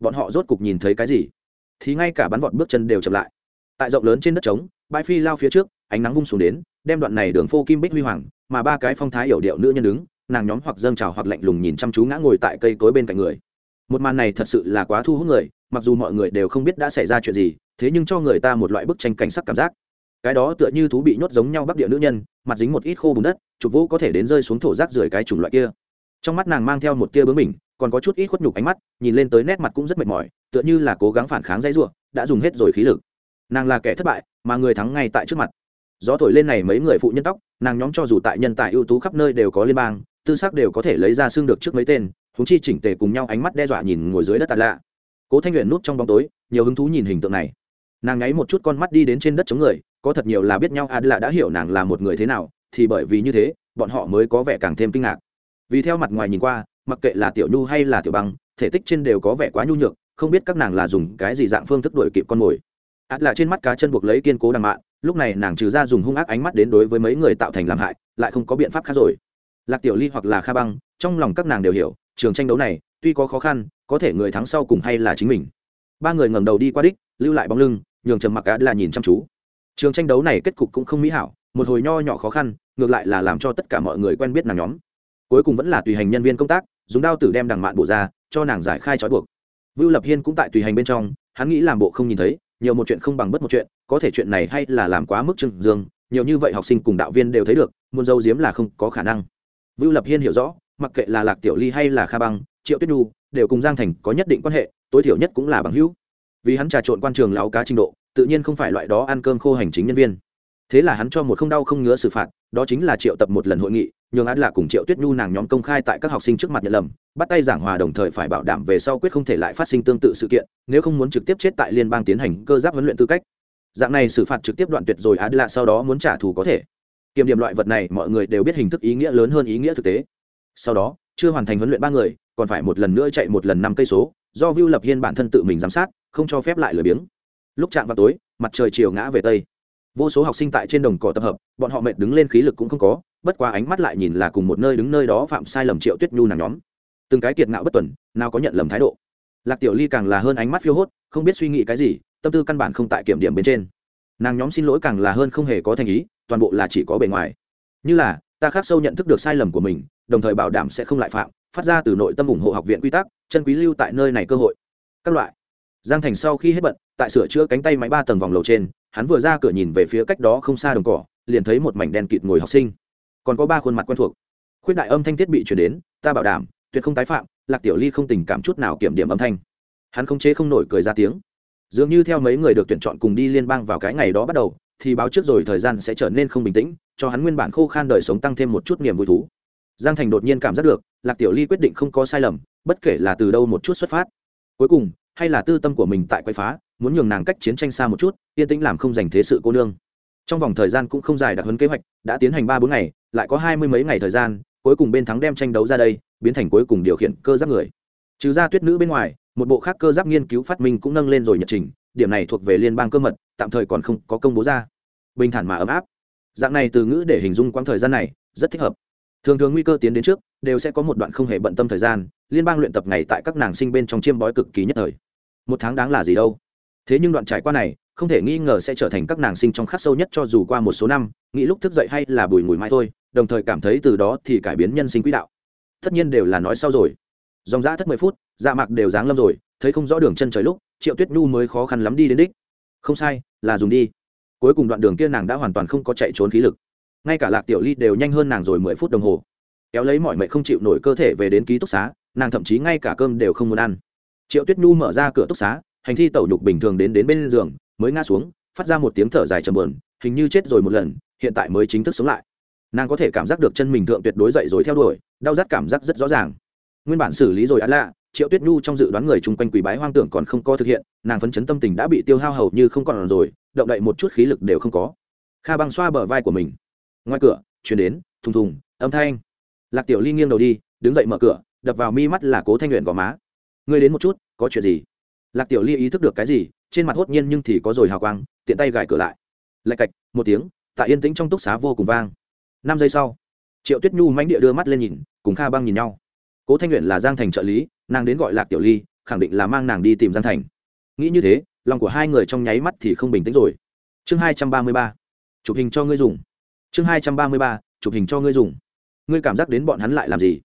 Bọn họ rốt cục nhìn thấy cái gì? Thì ngay cả bắn vọt bước chân đều chậm lại. Tại rộng lớn trên đất trống, bãi phi lao phía trước ánh nắng vung xuống đến, đem đoạn này đường phô kim bích huy hoàng, mà ba cái phong thái yểu điệu nữ nhân đứng, nàng nhóm hoặc dâng trào hoặc lạnh lùng nhìn chăm chú ngã ngồi tại cây cối bên cạnh người. Một màn này thật sự là quá thu hút người, mặc dù mọi người đều không biết đã xảy ra chuyện gì, thế nhưng cho người ta một loại bức tranh cảnh sắc cảm giác. Cái đó tựa như thú bị nhốt giống nhau bắc địa nữ nhân, mặt dính một ít khô bùn đất, chụp vũ có thể đến rơi xuống thổ rác rưởi cái chủng loại kia. Trong mắt nàng mang theo một tia bướng mình còn có chút ít khuất nhục ánh mắt, nhìn lên tới nét mặt cũng rất mệt mỏi, tựa như là cố gắng phản kháng dãy ruộng đã dùng hết rồi khí lực. Nàng là kẻ thất bại, mà người thắng ngay tại trước mặt gió thổi lên này mấy người phụ nhân tóc, nàng nhóm cho dù tại nhân tài ưu tú khắp nơi đều có liên bang, tư sắc đều có thể lấy ra xương được trước mấy tên húng chi chỉnh tề cùng nhau ánh mắt đe dọa nhìn ngồi dưới đất tạt lạ. Cố thanh luyện núp trong bóng tối, nhiều hứng thú nhìn hình tượng này. Nàng ngáy một chút con mắt đi đến trên đất chống người, có thật nhiều là biết nhau ad lạ đã hiểu nàng là một người thế nào, thì bởi vì như thế, bọn họ mới có vẻ càng thêm kinh ngạc. Vì theo mặt ngoài nhìn qua, mặc kệ là tiểu nhu hay là tiểu băng, thể tích trên đều có vẻ quá nhu nhược, không biết các nàng là dùng cái gì dạng phương thức đuổi kịp con mồi. Ạt là trên mắt cá chân buộc lấy kiên cố đằng mạn lúc này nàng trừ ra dùng hung ác ánh mắt đến đối với mấy người tạo thành làm hại, lại không có biện pháp khác rồi. Lạc tiểu ly hoặc là kha băng, trong lòng các nàng đều hiểu, trường tranh đấu này, tuy có khó khăn, có thể người thắng sau cùng hay là chính mình. Ba người ngẩng đầu đi qua đích, lưu lại bóng lưng, nhường trầm mặc á là nhìn chăm chú. Trường tranh đấu này kết cục cũng không mỹ hảo, một hồi nho nhỏ khó khăn, ngược lại là làm cho tất cả mọi người quen biết nàng nhóm. Cuối cùng vẫn là tùy hành nhân viên công tác, dùng đao tử đem đằng mạn bộ ra, cho nàng giải khai trói buộc. Vưu lập hiên cũng tại tùy hành bên trong, hắn nghĩ làm bộ không nhìn thấy nhiều một chuyện không bằng bất một chuyện, có thể chuyện này hay là làm quá mức trưng dương, nhiều như vậy học sinh cùng đạo viên đều thấy được, muốn dâu diếm là không có khả năng. Vưu lập hiên hiểu rõ, mặc kệ là lạc tiểu ly hay là kha băng, triệu tuyết nhu, đều cùng giang thành có nhất định quan hệ, tối thiểu nhất cũng là bằng hữu. Vì hắn trà trộn quan trường láo cá trình độ, tự nhiên không phải loại đó ăn cơm khô hành chính nhân viên thế là hắn cho một không đau không ngứa xử phạt, đó chính là triệu tập một lần hội nghị, nhường án là cùng triệu tuyết nhu nàng nhóm công khai tại các học sinh trước mặt nhận lầm, bắt tay giảng hòa đồng thời phải bảo đảm về sau quyết không thể lại phát sinh tương tự sự kiện, nếu không muốn trực tiếp chết tại liên bang tiến hành cơ giáp huấn luyện tư cách. Dạng này xử phạt trực tiếp đoạn tuyệt rồi án là sau đó muốn trả thù có thể. Kiểm điểm loại vật này mọi người đều biết hình thức ý nghĩa lớn hơn ý nghĩa thực tế. Sau đó, chưa hoàn thành huấn luyện ba người, còn phải một lần nữa chạy một lần năm cây số, do vưu lập hiên bản thân tự mình giám sát, không cho phép lại lười biếng. Lúc chạm vào tối, mặt trời chiều ngã về tây vô số học sinh tại trên đồng cỏ tập hợp, bọn họ mệt đứng lên khí lực cũng không có, bất quá ánh mắt lại nhìn là cùng một nơi đứng nơi đó phạm sai lầm triệu tuyết nhu nàng nhóm. Từng cái kiệt ngạo bất tuần, nào có nhận lầm thái độ. Lạc tiểu ly càng là hơn ánh mắt phiêu hốt, không biết suy nghĩ cái gì, tâm tư căn bản không tại kiểm điểm bên trên. Nàng nhóm xin lỗi càng là hơn không hề có thành ý, toàn bộ là chỉ có bề ngoài. Như là, ta khác sâu nhận thức được sai lầm của mình, đồng thời bảo đảm sẽ không lại phạm, phát ra từ nội tâm ủng hộ học viện quy tắc, chân quý lưu tại nơi này cơ hội. Các loại giang thành sau khi hết bận, tại sửa chữa cánh tay máy ba tầng vòng lầu trên, hắn vừa ra cửa nhìn về phía cách đó không xa đồng cỏ, liền thấy một mảnh đen kịt ngồi học sinh. Còn có ba khuôn mặt quen thuộc. Khuyết đại âm thanh thiết bị chuyển đến, ta bảo đảm, tuyệt không tái phạm, lạc tiểu ly không tình cảm chút nào kiểm điểm âm thanh. Hắn không chế không nổi cười ra tiếng. Dường như theo mấy người được tuyển chọn cùng đi liên bang vào cái ngày đó bắt đầu, thì báo trước rồi thời gian sẽ trở nên không bình tĩnh, cho hắn nguyên bản khô khan đời sống tăng thêm một chút niềm vui thú. Giang thành đột nhiên cảm giác được, lạc tiểu ly quyết định không có sai lầm, bất kể là từ đâu một chút xuất phát. Cuối cùng hay là tư tâm của mình tại quay phá, muốn nhường nàng cách chiến tranh xa một chút, yên tĩnh làm không dành thế sự cô nương. Trong vòng thời gian cũng không dài đặc huấn kế hoạch, đã tiến hành ba bốn ngày, lại có hai mươi mấy ngày thời gian, cuối cùng bên thắng đem tranh đấu ra đây, biến thành cuối cùng điều khiển cơ giáp người. Trừ ra tuyết nữ bên ngoài, một bộ khác cơ giáp nghiên cứu phát minh cũng nâng lên rồi nhật trình, điểm này thuộc về liên bang cơ mật, tạm thời còn không có công bố ra. Bình thản mà ấm áp. Dạng này từ ngữ để hình dung quãng thời gian này, rất thích hợp. Thường thường nguy cơ tiến đến trước, đều sẽ có một đoạn không hề bận tâm thời gian, liên bang luyện tập ngày tại các nàng sinh bên trong chiêm bói cực kỳ nhất thời một tháng đáng là gì đâu. Thế nhưng đoạn trải qua này, không thể nghi ngờ sẽ trở thành các nàng sinh trong khắc sâu nhất cho dù qua một số năm, nghĩ lúc thức dậy hay là bùi mùi mai thôi, đồng thời cảm thấy từ đó thì cải biến nhân sinh quỹ đạo. Tất nhiên đều là nói sau rồi. Dòng dã thất mười phút dạ mạc đều dáng lâm rồi, thấy không rõ đường chân trời lúc, triệu tuyết nhu mới khó khăn lắm đi đến đích. Không sai, là dùng đi. Cuối cùng đoạn đường kia nàng đã hoàn toàn không có chạy trốn khí lực. Ngay cả lạc tiểu ly đều nhanh hơn nàng rồi mười phút đồng hồ. Kéo lấy mọi mệnh không chịu nổi cơ thể về đến ký túc xá, nàng thậm chí ngay cả cơm đều không muốn ăn triệu tuyết nhu mở ra cửa túc xá, hành thi tẩu nhục bình thường đến đến bên giường, mới ngã xuống, phát ra một tiếng thở dài trầm buồn, hình như chết rồi một lần, hiện tại mới chính thức sống lại. Nàng có thể cảm giác được chân mình thượng tuyệt đối dậy rồi theo đuổi, đau rát cảm giác rất rõ ràng. Nguyên bản xử lý rồi ăn lạ, triệu tuyết nhu trong dự đoán người chung quanh quỷ bái hoang tưởng còn không có thực hiện, nàng phấn chấn tâm tình đã bị tiêu hao hầu như không còn rồi, động đậy một chút khí lực đều không có. Kha băng xoa bờ vai của mình. Ngoài cửa, chuyển đến, thùng thùng, âm thanh. Lạc tiểu ly nghiêng đầu đi, đứng dậy mở cửa, đập vào mi mắt là cố thanh luyện gò má ngươi đến một chút, có chuyện gì? Lạc tiểu ly ý thức được cái gì, trên mặt hốt nhiên nhưng thì có rồi hào quang, tiện tay gài cửa lại. Lạch cạch, một tiếng tại yên tĩnh trong túc xá vô cùng vang. Năm giây sau, triệu tuyết nhu mánh địa đưa mắt lên nhìn, cùng kha băng nhìn nhau. Cố thanh nguyện là giang thành trợ lý, nàng đến gọi lạc tiểu ly, khẳng định là mang nàng đi tìm giang thành. Nghĩ như thế, lòng của hai người trong nháy mắt thì không bình tĩnh rồi. Chương hai trăm ba mươi ba, chụp hình cho ngươi dùng. Chương hai trăm ba mươi ba, chụp hình cho ngươi dùng. Ngươi cảm giác đến bọn hắn lại làm gì?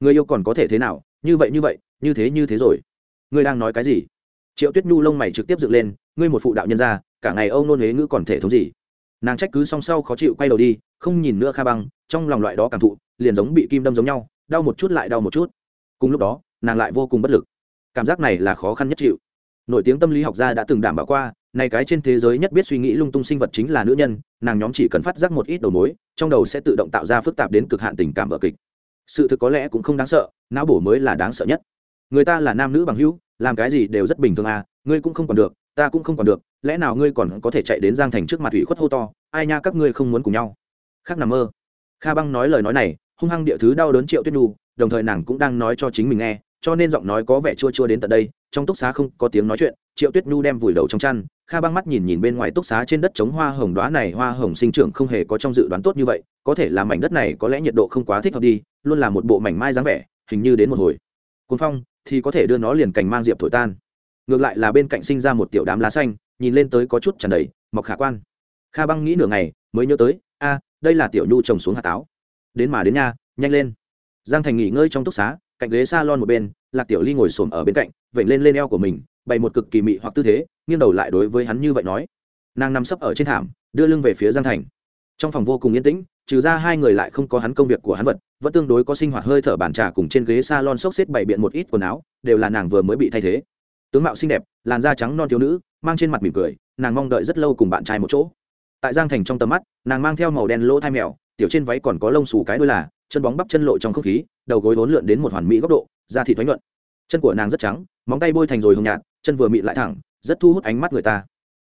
Ngươi yêu còn có thể thế nào? Như vậy như vậy như thế như thế rồi. Ngươi đang nói cái gì? Triệu tuyết nhu lông mày trực tiếp dựng lên, ngươi một phụ đạo nhân ra, cả ngày âu nôn huế ngữ còn thể thống gì? Nàng trách cứ song sau khó chịu quay đầu đi, không nhìn nữa kha băng, trong lòng loại đó cảm thụ, liền giống bị kim đâm giống nhau, đau một chút lại đau một chút. Cùng lúc đó, nàng lại vô cùng bất lực. Cảm giác này là khó khăn nhất chịu. Nổi tiếng tâm lý học gia đã từng đảm bảo qua này cái trên thế giới nhất biết suy nghĩ lung tung sinh vật chính là nữ nhân, nàng nhóm chỉ cần phát giác một ít đầu mối, trong đầu sẽ tự động tạo ra phức tạp đến cực hạn tình cảm vợ kịch. Sự thực có lẽ cũng không đáng sợ, não bổ mới là đáng sợ nhất người ta là nam nữ bằng hữu, làm cái gì đều rất bình thường à ngươi cũng không còn được, ta cũng không còn được, lẽ nào ngươi còn có thể chạy đến giang thành trước mặt ủy khuất hô to, ai nha các ngươi không muốn cùng nhau. Khác nằm mơ. Kha băng nói lời nói này, hung hăng địa thứ đau đớn triệu tuyết nhu, đồng thời nàng cũng đang nói cho chính mình nghe, cho nên giọng nói có vẻ chua chua đến tận đây, trong túc xá không có tiếng nói chuyện, triệu tuyết nhu đem vùi đầu trong chăn, kha băng mắt nhìn nhìn bên ngoài túc xá trên đất chống hoa hồng đoá này, hoa hồng sinh trưởng không hề có trong dự đoán tốt như vậy, có thể là mảnh đất này có lẽ nhiệt độ không quá thích hợp đi, luôn là một bộ mảnh mai dáng vẻ, hình như đến một hồi. Cuốn phong thì có thể đưa nó liền cành mang diệp thổi tan. Ngược lại là bên cạnh sinh ra một tiểu đám lá xanh, nhìn lên tới có chút tràn đầy, mọc khả quan. Kha băng nghĩ nửa ngày, mới nhớ tới, a, đây là tiểu nhu trồng xuống hạt táo. Đến mà đến nha, nhanh lên. Giang thành nghỉ ngơi trong túc xá, cạnh ghế s a lon một bên, lạc tiểu ly ngồi xổm ở bên cạnh, vểnh lên lên eo của mình, bày một cực kỳ mị hoặc tư thế, nghiêng đầu lại đối với hắn như vậy nói. Nàng nằm sấp ở trên thảm, đưa lưng về phía giang thành. Trong phòng vô cùng yên tĩnh trừ ra hai người lại không có hắn công việc của hắn vật, vẫn tương đối có sinh hoạt hơi thở bàn trà cùng trên ghế s a lon xốc xếp bày biện một ít quần áo, đều là nàng vừa mới bị thay thế. Tướng mạo xinh đẹp, làn da trắng non thiếu nữ, mang trên mặt mỉm cười, nàng mong đợi rất lâu cùng bạn trai một chỗ. Tại giang thành trong tầm mắt, nàng mang theo màu đen lỗ thai mèo, tiểu trên váy còn có lông xù cái đôi là, chân bóng bắp chân lộ trong không khí, đầu gối vốn lượn đến một hoàn mỹ góc độ, da thịt thoái nhuận. Chân của nàng rất trắng, móng tay bôi thành rồi hồng nhạt, chân vừa mịn lại thẳng, rất thu hút ánh mắt người ta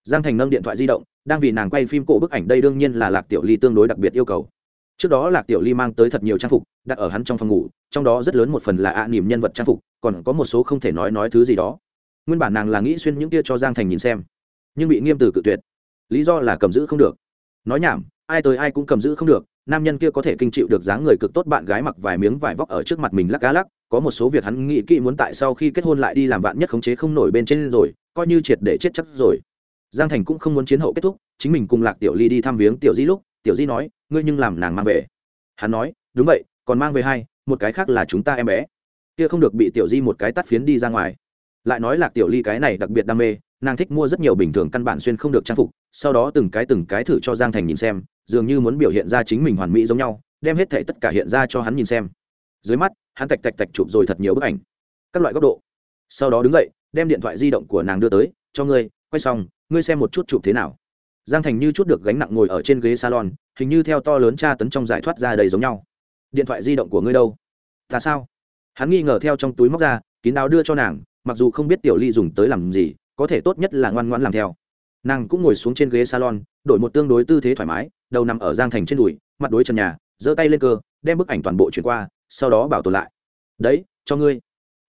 giang thành nâng điện thoại di động, đang vì nàng quay phim cổ bức ảnh đây đương nhiên là lạc tiểu ly tương đối đặc biệt yêu cầu. Trước đó lạc tiểu ly mang tới thật nhiều trang phục, đặt ở hắn trong phòng ngủ, trong đó rất lớn một phần là ạ à nhân vật trang phục, còn có một số không thể nói nói thứ gì đó. Nguyên bản nàng là nghĩ xuyên những kia cho giang thành nhìn xem, nhưng bị nghiêm từ cự tuyệt. Lý do là cầm giữ không được. Nói nhảm, ai tới ai cũng cầm giữ không được, nam nhân kia có thể kinh chịu được dáng người cực tốt bạn gái mặc vài miếng vải vóc ở trước mặt mình lắc cá lắc, có một số việc hắn nghĩ kỹ muốn tại sau khi kết hôn lại đi làm vạn nhất khống chế không nổi bên trên rồi, coi như triệt để chết chắc rồi giang thành cũng không muốn chiến hậu kết thúc, chính mình cùng lạc tiểu ly đi thăm viếng tiểu di lúc, tiểu di nói, ngươi nhưng làm nàng mang về. Hắn nói, đúng vậy, còn mang về hai, một cái khác là chúng ta em bé. Kia không được bị tiểu di một cái tắt phiến đi ra ngoài. Lại nói lạc tiểu ly cái này đặc biệt đam mê, nàng thích mua rất nhiều bình thường căn bản xuyên không được trang phục, sau đó từng cái từng cái thử cho giang thành nhìn xem, dường như muốn biểu hiện ra chính mình hoàn mỹ giống nhau, đem hết thể tất cả hiện ra cho hắn nhìn xem. Dưới mắt, hắn tạch tạch tạch chụp rồi thật nhiều bức ảnh. Các loại góc độ. Sau đó đứng dậy, đem điện thoại di động của nàng đưa tới, cho ngươi, quay xong ngươi xem một chút chụp thế nào. Giang thành như chút được gánh nặng ngồi ở trên ghế salon, hình như theo to lớn tra tấn trong giải thoát ra đầy giống nhau. Điện thoại di động của ngươi đâu? Ta sao? Hắn nghi ngờ theo trong túi móc ra, kín đáo đưa cho nàng, mặc dù không biết tiểu ly dùng tới làm gì, có thể tốt nhất là ngoan ngoãn làm theo. Nàng cũng ngồi xuống trên ghế salon, đổi một tương đối tư thế thoải mái, đầu nằm ở giang thành trên đùi, mặt đối trần nhà, giơ tay lên cơ, đem bức ảnh toàn bộ chuyển qua, sau đó bảo tồn lại. Đấy, cho ngươi.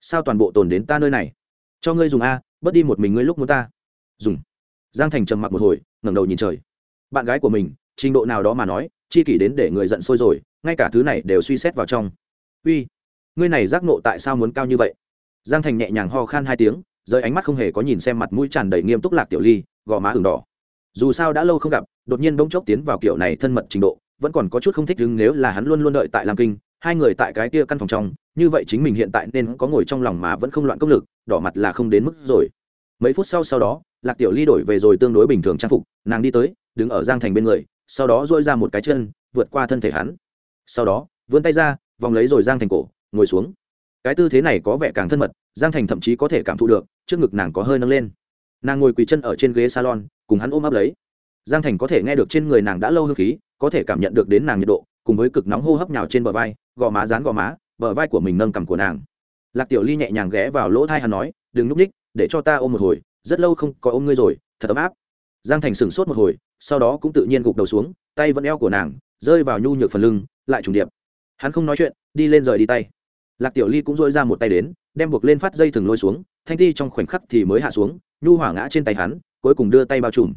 Sao toàn bộ tồn đến ta nơi này? Cho ngươi dùng a, bớt đi một mình ngươi lúc muốn ta. Dùng giang thành trầm mặc một hồi, ngẩng đầu nhìn trời. Bạn gái của mình, trình độ nào đó mà nói, chi kỷ đến để người giận sôi rồi, ngay cả thứ này đều suy xét vào trong. Uy, ngươi này giác nộ tại sao muốn cao như vậy? Giang thành nhẹ nhàng ho khan hai tiếng rơi ánh mắt không hề có nhìn xem mặt mũi tràn đầy nghiêm túc lạc tiểu ly, gò má ửng đỏ. Dù sao đã lâu không gặp, đột nhiên bỗng chốc tiến vào kiểu này thân mật trình độ, vẫn còn có chút không thích đứng nếu là hắn luôn luôn đợi tại lam kinh, hai người tại cái kia căn phòng trong, như vậy chính mình hiện tại nên có ngồi trong lòng mà vẫn không loạn công lực, đỏ mặt là không đến mức rồi. Mấy phút sau sau đó lạc tiểu ly đổi về rồi tương đối bình thường trang phục, nàng đi tới, đứng ở giang thành bên người, sau đó dôi ra một cái chân, vượt qua thân thể hắn. Sau đó, vươn tay ra, vòng lấy rồi giang thành cổ, ngồi xuống. Cái tư thế này có vẻ càng thân mật, giang thành thậm chí có thể cảm thụ được, trước ngực nàng có hơi nâng lên. Nàng ngồi quỳ chân ở trên ghế salon, cùng hắn ôm ấp lấy. Giang thành có thể nghe được trên người nàng đã lâu hương khí, có thể cảm nhận được đến nàng nhiệt độ, cùng với cực nóng hô hấp nhào trên bờ vai, gò má dán gò má, bờ vai của mình nâng cằm của nàng. Lạc tiểu ly nhẹ nhàng ghé vào lỗ thai hắn nói, đừng núp ních, để cho ta ôm một hồi rất lâu không có ôm ngươi rồi, thật ấm áp. Giang thành sửng sốt một hồi, sau đó cũng tự nhiên gục đầu xuống, tay vẫn eo của nàng, rơi vào nhu nhược phần lưng, lại trùng điệp. Hắn không nói chuyện, đi lên rời đi tay. Lạc tiểu ly cũng dội ra một tay đến, đem buộc lên phát dây thừng lôi xuống, thanh thi trong khoảnh khắc thì mới hạ xuống, nhu hỏa ngã trên tay hắn, cuối cùng đưa tay bao trùm.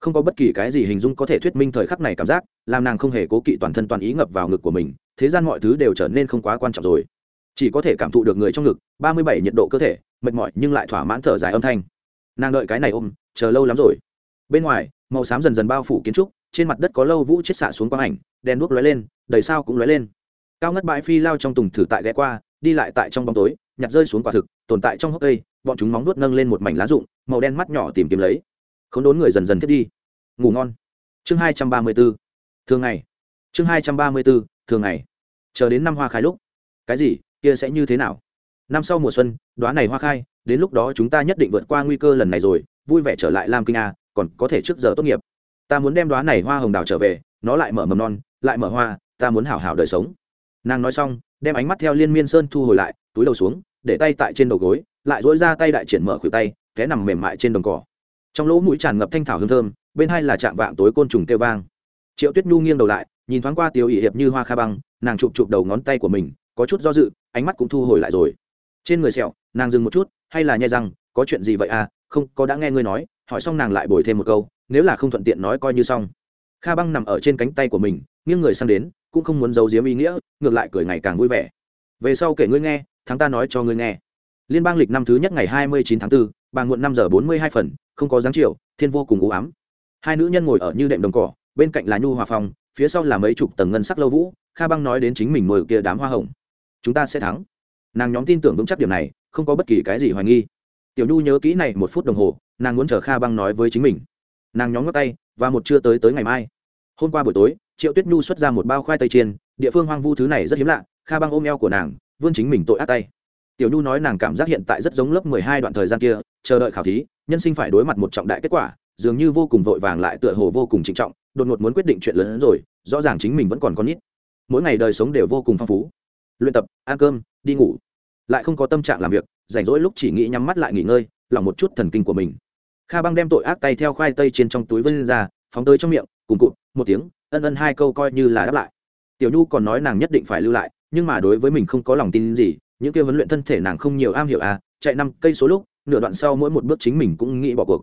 Không có bất kỳ cái gì hình dung có thể thuyết minh thời khắc này cảm giác, làm nàng không hề cố kỵ toàn thân toàn ý ngập vào ngực của mình, thế gian mọi thứ đều trở nên không quá quan trọng rồi. Chỉ có thể cảm thụ được người trong ngực, ba mươi bảy nhiệt độ cơ thể, mệt mỏi nhưng lại thỏa mãn thở dài âm thanh nàng đợi cái này ôm, chờ lâu lắm rồi. Bên ngoài, màu xám dần dần bao phủ kiến trúc, trên mặt đất có lâu vũ chết xạ xuống quang ảnh, đèn đuốc lóe lên, đầy sao cũng lóe lên. Cao ngất bãi phi lao trong tùng thử tại ghé qua, đi lại tại trong bóng tối, nhặt rơi xuống quả thực, tồn tại trong hốc cây, bọn chúng móng nuốt nâng lên một mảnh lá rụng, màu đen mắt nhỏ tìm kiếm lấy. Không đốn người dần dần thiết đi. Ngủ ngon. Chương hai trăm ba mươi b ố thường ngày. Chương hai trăm ba mươi b ố thường ngày. Chờ đến năm hoa khai lúc. Cái gì? Kia sẽ như thế nào? Năm sau mùa xuân đoá này hoa khai, đến lúc đó chúng ta nhất định vượt qua nguy cơ lần này rồi, vui vẻ trở lại lam kinh a, còn có thể trước giờ tốt nghiệp. Ta muốn đem đoá này hoa hồng đào trở về, nó lại mở mầm non, lại mở hoa, ta muốn hảo hảo đời sống. Nàng nói xong, đem ánh mắt theo liên miên sơn thu hồi lại, túi đầu xuống, để tay tại trên đầu gối, lại dỗi ra tay đại triển mở khuỷu tay, té nằm mềm mại trên đồng cỏ. Trong lỗ mũi tràn ngập thanh thảo hương thơm, bên hai là chạm vạng tối côn trùng kêu vang. Triệu tuyết nhu nghiêng đầu lại, nhìn thoáng qua tiêu ỵ hiệp như hoa kha băng, nàng chụp chụp đầu ngón tay của mình, có chút do dự, ánh mắt cũng thu hồi lại rồi trên người sẹo nàng dừng một chút hay là nhai rằng có chuyện gì vậy à? Không có đã nghe ngươi nói hỏi xong nàng lại bồi thêm một câu nếu là không thuận tiện nói coi như xong. Kha băng nằm ở trên cánh tay của mình nghiêng người sang đến cũng không muốn giấu giếm ý nghĩa ngược lại cười ngày càng vui vẻ. Về sau kể ngươi nghe tháng ta nói cho ngươi nghe. Liên bang lịch năm thứ nhất ngày hai mươi chín tháng 4, bàn muộn năm giờ bốn mươi hai phần không có dáng chiều thiên vô cùng u ám. Hai nữ nhân ngồi ở như đệm đồng cỏ bên cạnh là nhu hòa phòng phía sau là mấy chục tầng ngân sắc lâu vũ kha băng nói đến chính mình ngồi kia đám hoa hồng. Chúng ta sẽ thắng nàng nhóm tin tưởng vững chắc điểm này, không có bất kỳ cái gì hoài nghi. Tiểu nhu nhớ kỹ này một phút đồng hồ, nàng muốn chờ kha băng nói với chính mình. Nàng nhóm ngắt tay, và một trưa tới tới ngày mai. Hôm qua buổi tối, triệu tuyết nhu xuất ra một bao khoai tây chiên, địa phương hoang vu thứ này rất hiếm lạ, kha băng ôm eo của nàng, vươn chính mình tội ác tay. Tiểu nhu nói nàng cảm giác hiện tại rất giống lớp mười hai đoạn thời gian kia, chờ đợi khảo thí, nhân sinh phải đối mặt một trọng đại kết quả, dường như vô cùng vội vàng lại tựa hồ vô cùng trịnh trọng, đột ngột muốn quyết định chuyện lớn hơn rồi, rõ ràng chính mình vẫn còn con nít. Mỗi ngày đời sống đều vô cùng phong phú. Luyện tập, ăn cơm, đi ngủ lại không có tâm trạng làm việc, rảnh rỗi lúc chỉ nghĩ nhắm mắt lại nghỉ ngơi lỏng một chút thần kinh của mình. Kha băng đem tội ác tay theo khoai tây trên trong túi vân ra, phóng tới trong miệng, cùng cụt, một tiếng, ân ân hai câu coi như là đáp lại. Tiểu nhu còn nói nàng nhất định phải lưu lại, nhưng mà đối với mình không có lòng tin gì, những kia huấn luyện thân thể nàng không nhiều am hiểu à chạy năm cây số lúc, nửa đoạn sau mỗi một bước chính mình cũng nghĩ bỏ cuộc.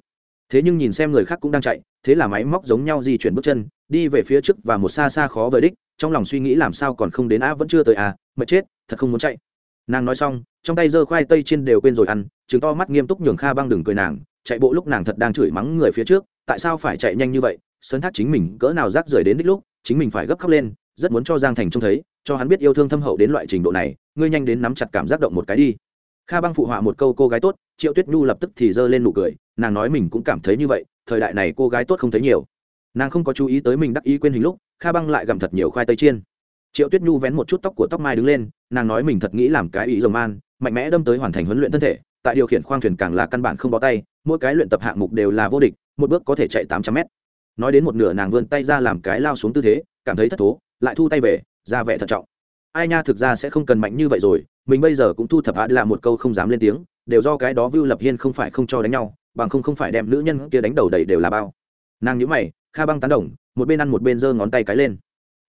Thế nhưng nhìn xem người khác cũng đang chạy, thế là máy móc giống nhau di chuyển bước chân, đi về phía trước và một xa xa khó về đích, trong lòng suy nghĩ làm sao còn không đến a vẫn chưa tới à mệt chết, thật không muốn chạy nàng nói xong, trong tay giơ khoai tây trên đều quên rồi ăn chứng to mắt nghiêm túc nhường kha băng đừng cười nàng, chạy bộ lúc nàng thật đang chửi mắng người phía trước, tại sao phải chạy nhanh như vậy sấn thác chính mình cỡ nào rác rưởi đến đích lúc, chính mình phải gấp khóc lên, rất muốn cho giang thành trông thấy, cho hắn biết yêu thương thâm hậu đến loại trình độ này, ngươi nhanh đến nắm chặt cảm giác động một cái đi. Kha băng phụ họa một câu cô gái tốt, triệu tuyết nhu lập tức thì giơ lên nụ cười, nàng nói mình cũng cảm thấy như vậy, thời đại này cô gái tốt không thấy nhiều. Nàng không có chú ý tới mình đắc ý quên hình lúc, kha băng lại gặm thật nhiều khoai tây chiên triệu tuyết nhu vén một chút tóc của tóc mai đứng lên, nàng nói mình thật nghĩ làm cái ý dòng man, mạnh mẽ đâm tới hoàn thành huấn luyện thân thể, tại điều khiển khoang thuyền càng là căn bản không bó tay, mỗi cái luyện tập hạng mục đều là vô địch, một bước có thể chạy tám trăm mét. Nói đến một nửa nàng vươn tay ra làm cái lao xuống tư thế, cảm thấy thất thố, lại thu tay về, ra vẻ thận trọng. Ai nha thực ra sẽ không cần mạnh như vậy rồi, mình bây giờ cũng thu thập hạ là một câu không dám lên tiếng, đều do cái đó vưu lập hiên không phải không cho đánh nhau, bằng không không phải đem nữ nhân kia đánh đầu đầy đều là bao. Nàng nhữ mày, kha băng tán đồng, một bên ăn một bên giơ ngón tay cái lên.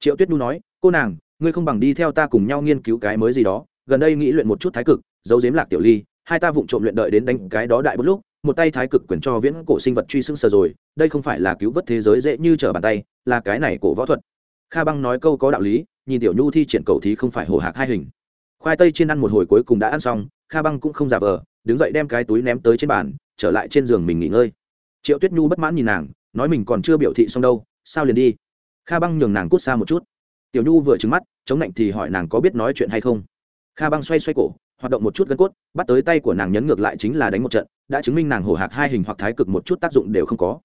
Triệu tuyết nhu nói cô nàng, ngươi không bằng đi theo ta cùng nhau nghiên cứu cái mới gì đó. Gần đây nghĩ luyện một chút thái cực, giấu giếm lạc tiểu ly, hai ta vụng trộm luyện đợi đến đánh cái đó đại bất lúc, một tay thái cực quyền cho viễn cổ sinh vật truy sưng sờ rồi, đây không phải là cứu vớt thế giới dễ như trở bàn tay, là cái này cổ võ thuật. Kha băng nói câu có đạo lý, nhìn tiểu nhu thi triển cầu thí không phải hổ hạc hai hình. Khoai tây chiên ăn một hồi cuối cùng đã ăn xong, kha băng cũng không giả vờ, đứng dậy đem cái túi ném tới trên bàn, trở lại trên giường mình nghỉ ngơi. Triệu tuyết nhu bất mãn nhìn nàng, nói mình còn chưa biểu thị xong đâu, sao liền đi? Kha băng nhường nàng cút xa một chút tiểu nhu vừa trứng mắt, chống lạnh thì hỏi nàng có biết nói chuyện hay không. Kha băng xoay xoay cổ, hoạt động một chút gân cốt, bắt tới tay của nàng nhấn ngược lại chính là đánh một trận, đã chứng minh nàng hổ hạc hai hình hoặc thái cực một chút tác dụng đều không có.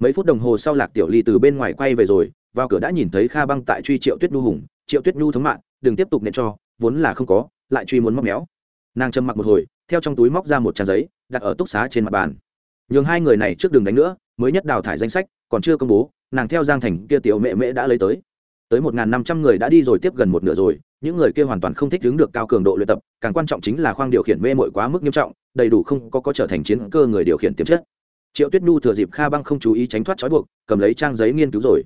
Mấy phút đồng hồ sau lạc tiểu ly từ bên ngoài quay về rồi, vào cửa đã nhìn thấy kha băng tại truy triệu tuyết nhu hùng, triệu tuyết nhu thống mạng, đừng tiếp tục nện cho, vốn là không có, lại truy muốn móc méo. Nàng trầm mặc một hồi, theo trong túi móc ra một trang giấy, đặt ở túc xá trên mặt bàn. Nhường hai người này trước đường đánh nữa, mới nhất đào thải danh sách, còn chưa công bố, nàng theo giang thành kia tiểu mẹ mẹ đã lấy tới tới một năm trăm người đã đi rồi tiếp gần một nửa rồi, những người kia hoàn toàn không thích đứng được cao cường độ luyện tập, càng quan trọng chính là khoang điều khiển mê mội quá mức nghiêm trọng, đầy đủ không có có trở thành chiến cơ người điều khiển tiềm chất. Triệu tuyết nhu thừa dịp kha băng không chú ý tránh thoát trói buộc, cầm lấy trang giấy nghiên cứu rồi.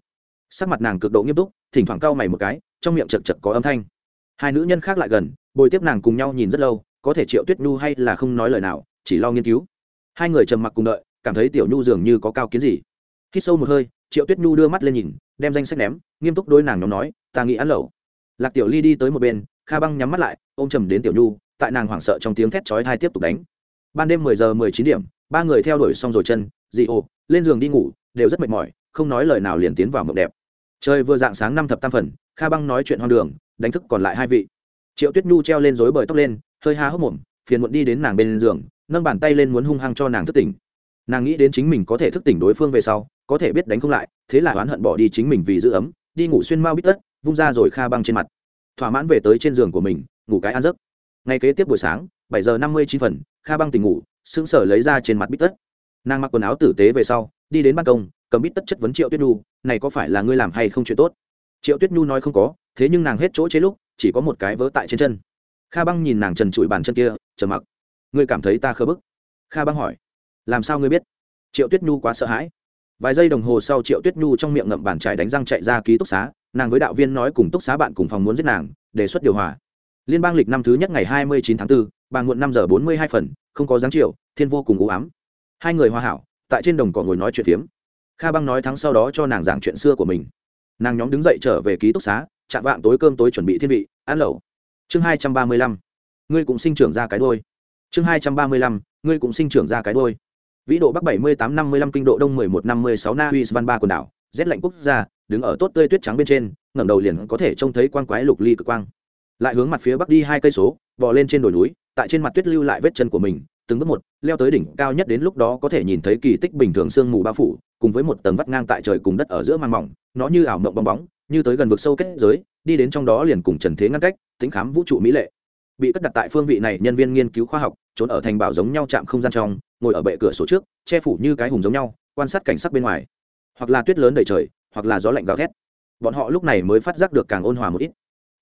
Sắc mặt nàng cực độ nghiêm túc, thỉnh thoảng cau mày một cái, trong miệng chật chật có âm thanh. Hai nữ nhân khác lại gần, bồi tiếp nàng cùng nhau nhìn rất lâu, có thể triệu tuyết nhu hay là không nói lời nào, chỉ lo nghiên cứu. Hai người trầm mặc cùng đợi, cảm thấy tiểu nhu dường như có cao kiến gì. Khi sâu một hơi triệu tuyết nhu đưa mắt lên nhìn, đem danh sách ném, nghiêm túc đôi nàng nhóm nói, ta nghĩ ăn lẩu. Lạc tiểu ly đi tới một bên, kha băng nhắm mắt lại, ôm trầm đến tiểu nhu, tại nàng hoảng sợ trong tiếng thét chói hai tiếp tục đánh. Ban đêm mười giờ mười chín điểm, ba người theo đuổi xong rồi chân, dị ô lên giường đi ngủ, đều rất mệt mỏi, không nói lời nào liền tiến vào mộng đẹp. Trời vừa dạng sáng năm thập tam phần, kha băng nói chuyện hoang đường, đánh thức còn lại hai vị. Triệu tuyết nhu treo lên rối bời tóc lên, hơi há hốc mồm, phiền muộn đi đến nàng bên giường, nâng bàn tay lên muốn hung hăng cho nàng thức tỉnh. Nàng nghĩ đến chính mình có thể thức tỉnh đối phương về sau có thể biết đánh không lại, thế là oán hận bỏ đi chính mình vì giữ ấm, đi ngủ xuyên mau bít tất, vung ra rồi kha băng trên mặt. Thỏa mãn về tới trên giường của mình, ngủ cái ăn giấc. Ngay kế tiếp buổi sáng, bảy giờ năm mươi chín phần, kha băng tỉnh ngủ, sững sờ lấy ra trên mặt bít tất. Nàng mặc quần áo tử tế về sau, đi đến ban công, cầm bít tất chất vấn triệu tuyết nhu, này có phải là ngươi làm hay không chuyện tốt? Triệu tuyết nhu nói không có, thế nhưng nàng hết chỗ chế lúc, chỉ có một cái vớ tại trên chân. Kha băng nhìn nàng trần trụi bàn chân kia, trầm mặc. Ngươi cảm thấy ta khơ bức? Kha băng hỏi. Làm sao ngươi biết? Triệu tuyết nhu quá sợ hãi vài giây đồng hồ sau triệu tuyết nhu trong miệng ngậm bàn trải đánh răng chạy ra ký túc xá nàng với đạo viên nói cùng túc xá bạn cùng phòng muốn giết nàng đề xuất điều hòa. Liên bang lịch năm thứ nhất ngày hai mươi chín tháng 4, bà muộn năm giờ bốn mươi hai phần không có dáng triệu thiên vô cùng u ám. Hai người hòa hảo tại trên đồng cỏ ngồi nói chuyện phiếm. Kha băng nói tháng sau đó cho nàng giảng chuyện xưa của mình. Nàng nhóm đứng dậy trở về ký túc xá chạm vạn tối cơm tối chuẩn bị thiên vị ăn lẩu. Chương hai trăm ba mươi lăm ngươi cũng sinh trưởng ra cái đôi chương hai trăm ba mươi lăm ngươi cũng sinh trưởng ra cái đôi vĩ độ bắc bảy mươi tám năm mươi lăm, kinh độ đông mười một năm mươi sáu, na uy van ba quần đảo, rét lạnh quốc gia, đứng ở tốt tươi tuyết trắng bên trên, ngẩng đầu liền có thể trông thấy quang quái lục ly cực quang. Lại hướng mặt phía bắc đi hai cây số, bò lên trên đồi núi, tại trên mặt tuyết lưu lại vết chân của mình, từng bước một, leo tới đỉnh cao nhất đến lúc đó có thể nhìn thấy kỳ tích bình thường sương mù bao phủ, cùng với một tầng vắt ngang tại trời cùng đất ở giữa mang mỏng, nó như ảo mộng bong bóng, như tới gần vực sâu kết giới, đi đến trong đó liền cùng trần thế ngăn cách, tính khám vũ trụ mỹ lệ. Bị cất đặt tại phương vị này, nhân viên nghiên cứu khoa học, trốn ở thành bảo giống nhau chạm không gian trong ngồi ở bệ cửa sổ trước, che phủ như cái hùng giống nhau, quan sát cảnh sắc bên ngoài. Hoặc là tuyết lớn đầy trời, hoặc là gió lạnh gào thét. Bọn họ lúc này mới phát giác được càng ôn hòa một ít.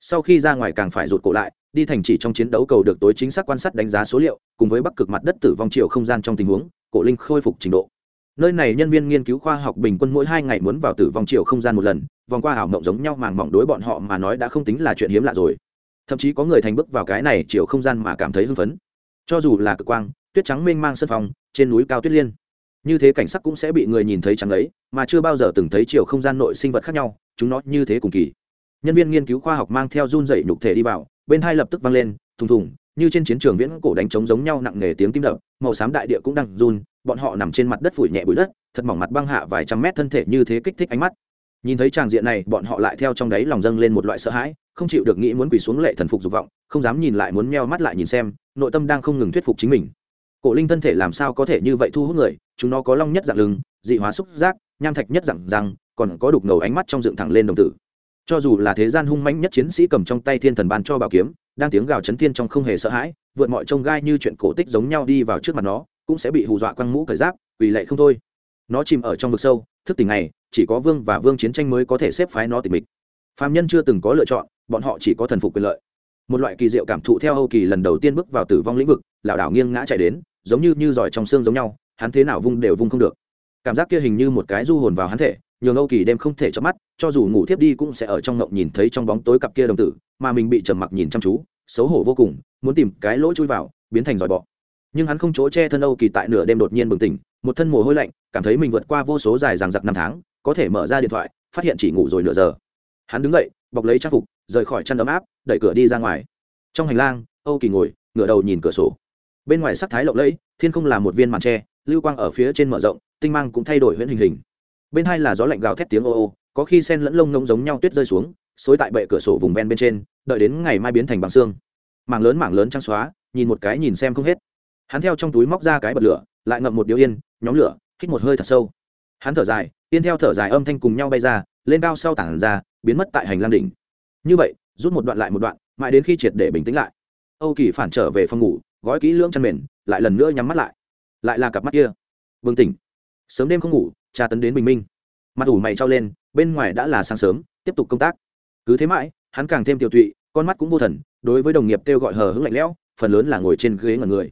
Sau khi ra ngoài càng phải rụt cổ lại, đi thành chỉ trong chiến đấu cầu được tối chính xác quan sát đánh giá số liệu, cùng với bắc cực mặt đất tử vong chiều không gian trong tình huống, cổ linh khôi phục trình độ. Nơi này nhân viên nghiên cứu khoa học bình quân mỗi hai ngày muốn vào tử vong chiều không gian một lần, vòng qua ảo mộng giống nhau màng mỏng đối bọn họ mà nói đã không tính là chuyện hiếm lạ rồi. Thậm chí có người thành bước vào cái này chiều không gian mà cảm thấy hưng phấn. Cho dù là cực quang tuyết trắng mênh mang sân phòng, trên núi cao tuyết liên. Như thế cảnh sắc cũng sẽ bị người nhìn thấy trắng ấy, mà chưa bao giờ từng thấy chiều không gian nội sinh vật khác nhau, chúng nó như thế cùng kỳ. Nhân viên nghiên cứu khoa học mang theo run dậy nhục thể đi vào, bên hai lập tức vang lên, thùng thùng, như trên chiến trường viễn cổ đánh trống giống nhau nặng nề tiếng tim đập, màu xám đại địa cũng đang run, bọn họ nằm trên mặt đất phủi nhẹ bụi đất, thật mỏng mặt băng hạ vài trăm mét thân thể như thế kích thích ánh mắt. Nhìn thấy tràng diện này, bọn họ lại theo trong đáy lòng dâng lên một loại sợ hãi, không chịu được nghĩ muốn quỳ xuống lệ thần phục dục vọng, không dám nhìn lại, muốn meo mắt lại nhìn xem, nội tâm đang không ngừng thuyết phục chính mình cổ linh thân thể làm sao có thể như vậy thu hút người? Chúng nó có long nhất dạng lưng, dị hóa xúc giác, nham thạch nhất dạng răng, còn có đục ngầu ánh mắt trong dựng thẳng lên đồng tử. Cho dù là thế gian hung mãnh nhất chiến sĩ cầm trong tay thiên thần ban cho bảo kiếm, đang tiếng gào chấn thiên trong không hề sợ hãi, vượt mọi trông gai như chuyện cổ tích giống nhau đi vào trước mặt nó, cũng sẽ bị hù dọa quăng mũ cởi giáp, quỳ lệ không thôi. Nó chìm ở trong vực sâu, thức tỉnh này chỉ có vương và vương chiến tranh mới có thể xếp phái nó tỉ mịch. Phạm nhân chưa từng có lựa chọn, bọn họ chỉ có thần phục quyền lợi một loại kỳ diệu cảm thụ theo âu kỳ lần đầu tiên bước vào tử vong lĩnh vực, lảo đảo nghiêng ngã chạy đến, giống như như giỏi trong xương giống nhau, hắn thế nào vung đều vung không được. Cảm giác kia hình như một cái du hồn vào hắn thể, nhường âu kỳ đêm không thể chớp mắt, cho dù ngủ thiếp đi cũng sẽ ở trong ngộng nhìn thấy trong bóng tối cặp kia đồng tử, mà mình bị trầm mặc nhìn chăm chú, xấu hổ vô cùng, muốn tìm cái lỗ chui vào, biến thành giỏi bọ. Nhưng hắn không chỗ che thân âu kỳ tại nửa đêm đột nhiên bừng tỉnh, một thân mồ hôi lạnh, cảm thấy mình vượt qua vô số dài ràng giặc năm tháng, có thể mở ra điện thoại, phát hiện chỉ ngủ rồi nửa giờ. Hắn đứng dậy, bọc lấy trang phục rời khỏi chăn ấm áp, đẩy cửa đi ra ngoài. Trong hành lang, âu kỳ ngồi, ngửa đầu nhìn cửa sổ. Bên ngoài sắc thái lộng lẫy, thiên không là một viên màn tre, lưu quang ở phía trên mở rộng, tinh mang cũng thay đổi huyễn hình hình. Bên hai là gió lạnh gào thét tiếng ô ô, có khi sen lẫn lông ngông giống nhau tuyết rơi xuống, xối tại bệ cửa sổ vùng ven bên trên, đợi đến ngày mai biến thành bằng xương. Mảng lớn mảng lớn trăng xóa, nhìn một cái nhìn xem không hết. Hắn theo trong túi móc ra cái bật lửa, lại ngậm một điếu yên, nhóm lửa, hít một hơi thật sâu. Hắn thở dài, yên theo thở dài âm thanh cùng nhau bay ra, lên cao sau tảng ra, biến mất tại hành lang đỉnh như vậy, rút một đoạn lại một đoạn, mãi đến khi triệt để bình tĩnh lại. Âu kỳ phản trở về phòng ngủ, gói kỹ lưỡng chăn mền, lại lần nữa nhắm mắt lại. Lại là cặp mắt kia. Vương tỉnh. Sớm đêm không ngủ, tra tấn đến bình minh. Mặt ủ mày trao lên, bên ngoài đã là sáng sớm, tiếp tục công tác. Cứ thế mãi, hắn càng thêm tiểu tụy, con mắt cũng vô thần, đối với đồng nghiệp kêu gọi hờ hững lạnh lẽo, phần lớn là ngồi trên ghế ngẩn người.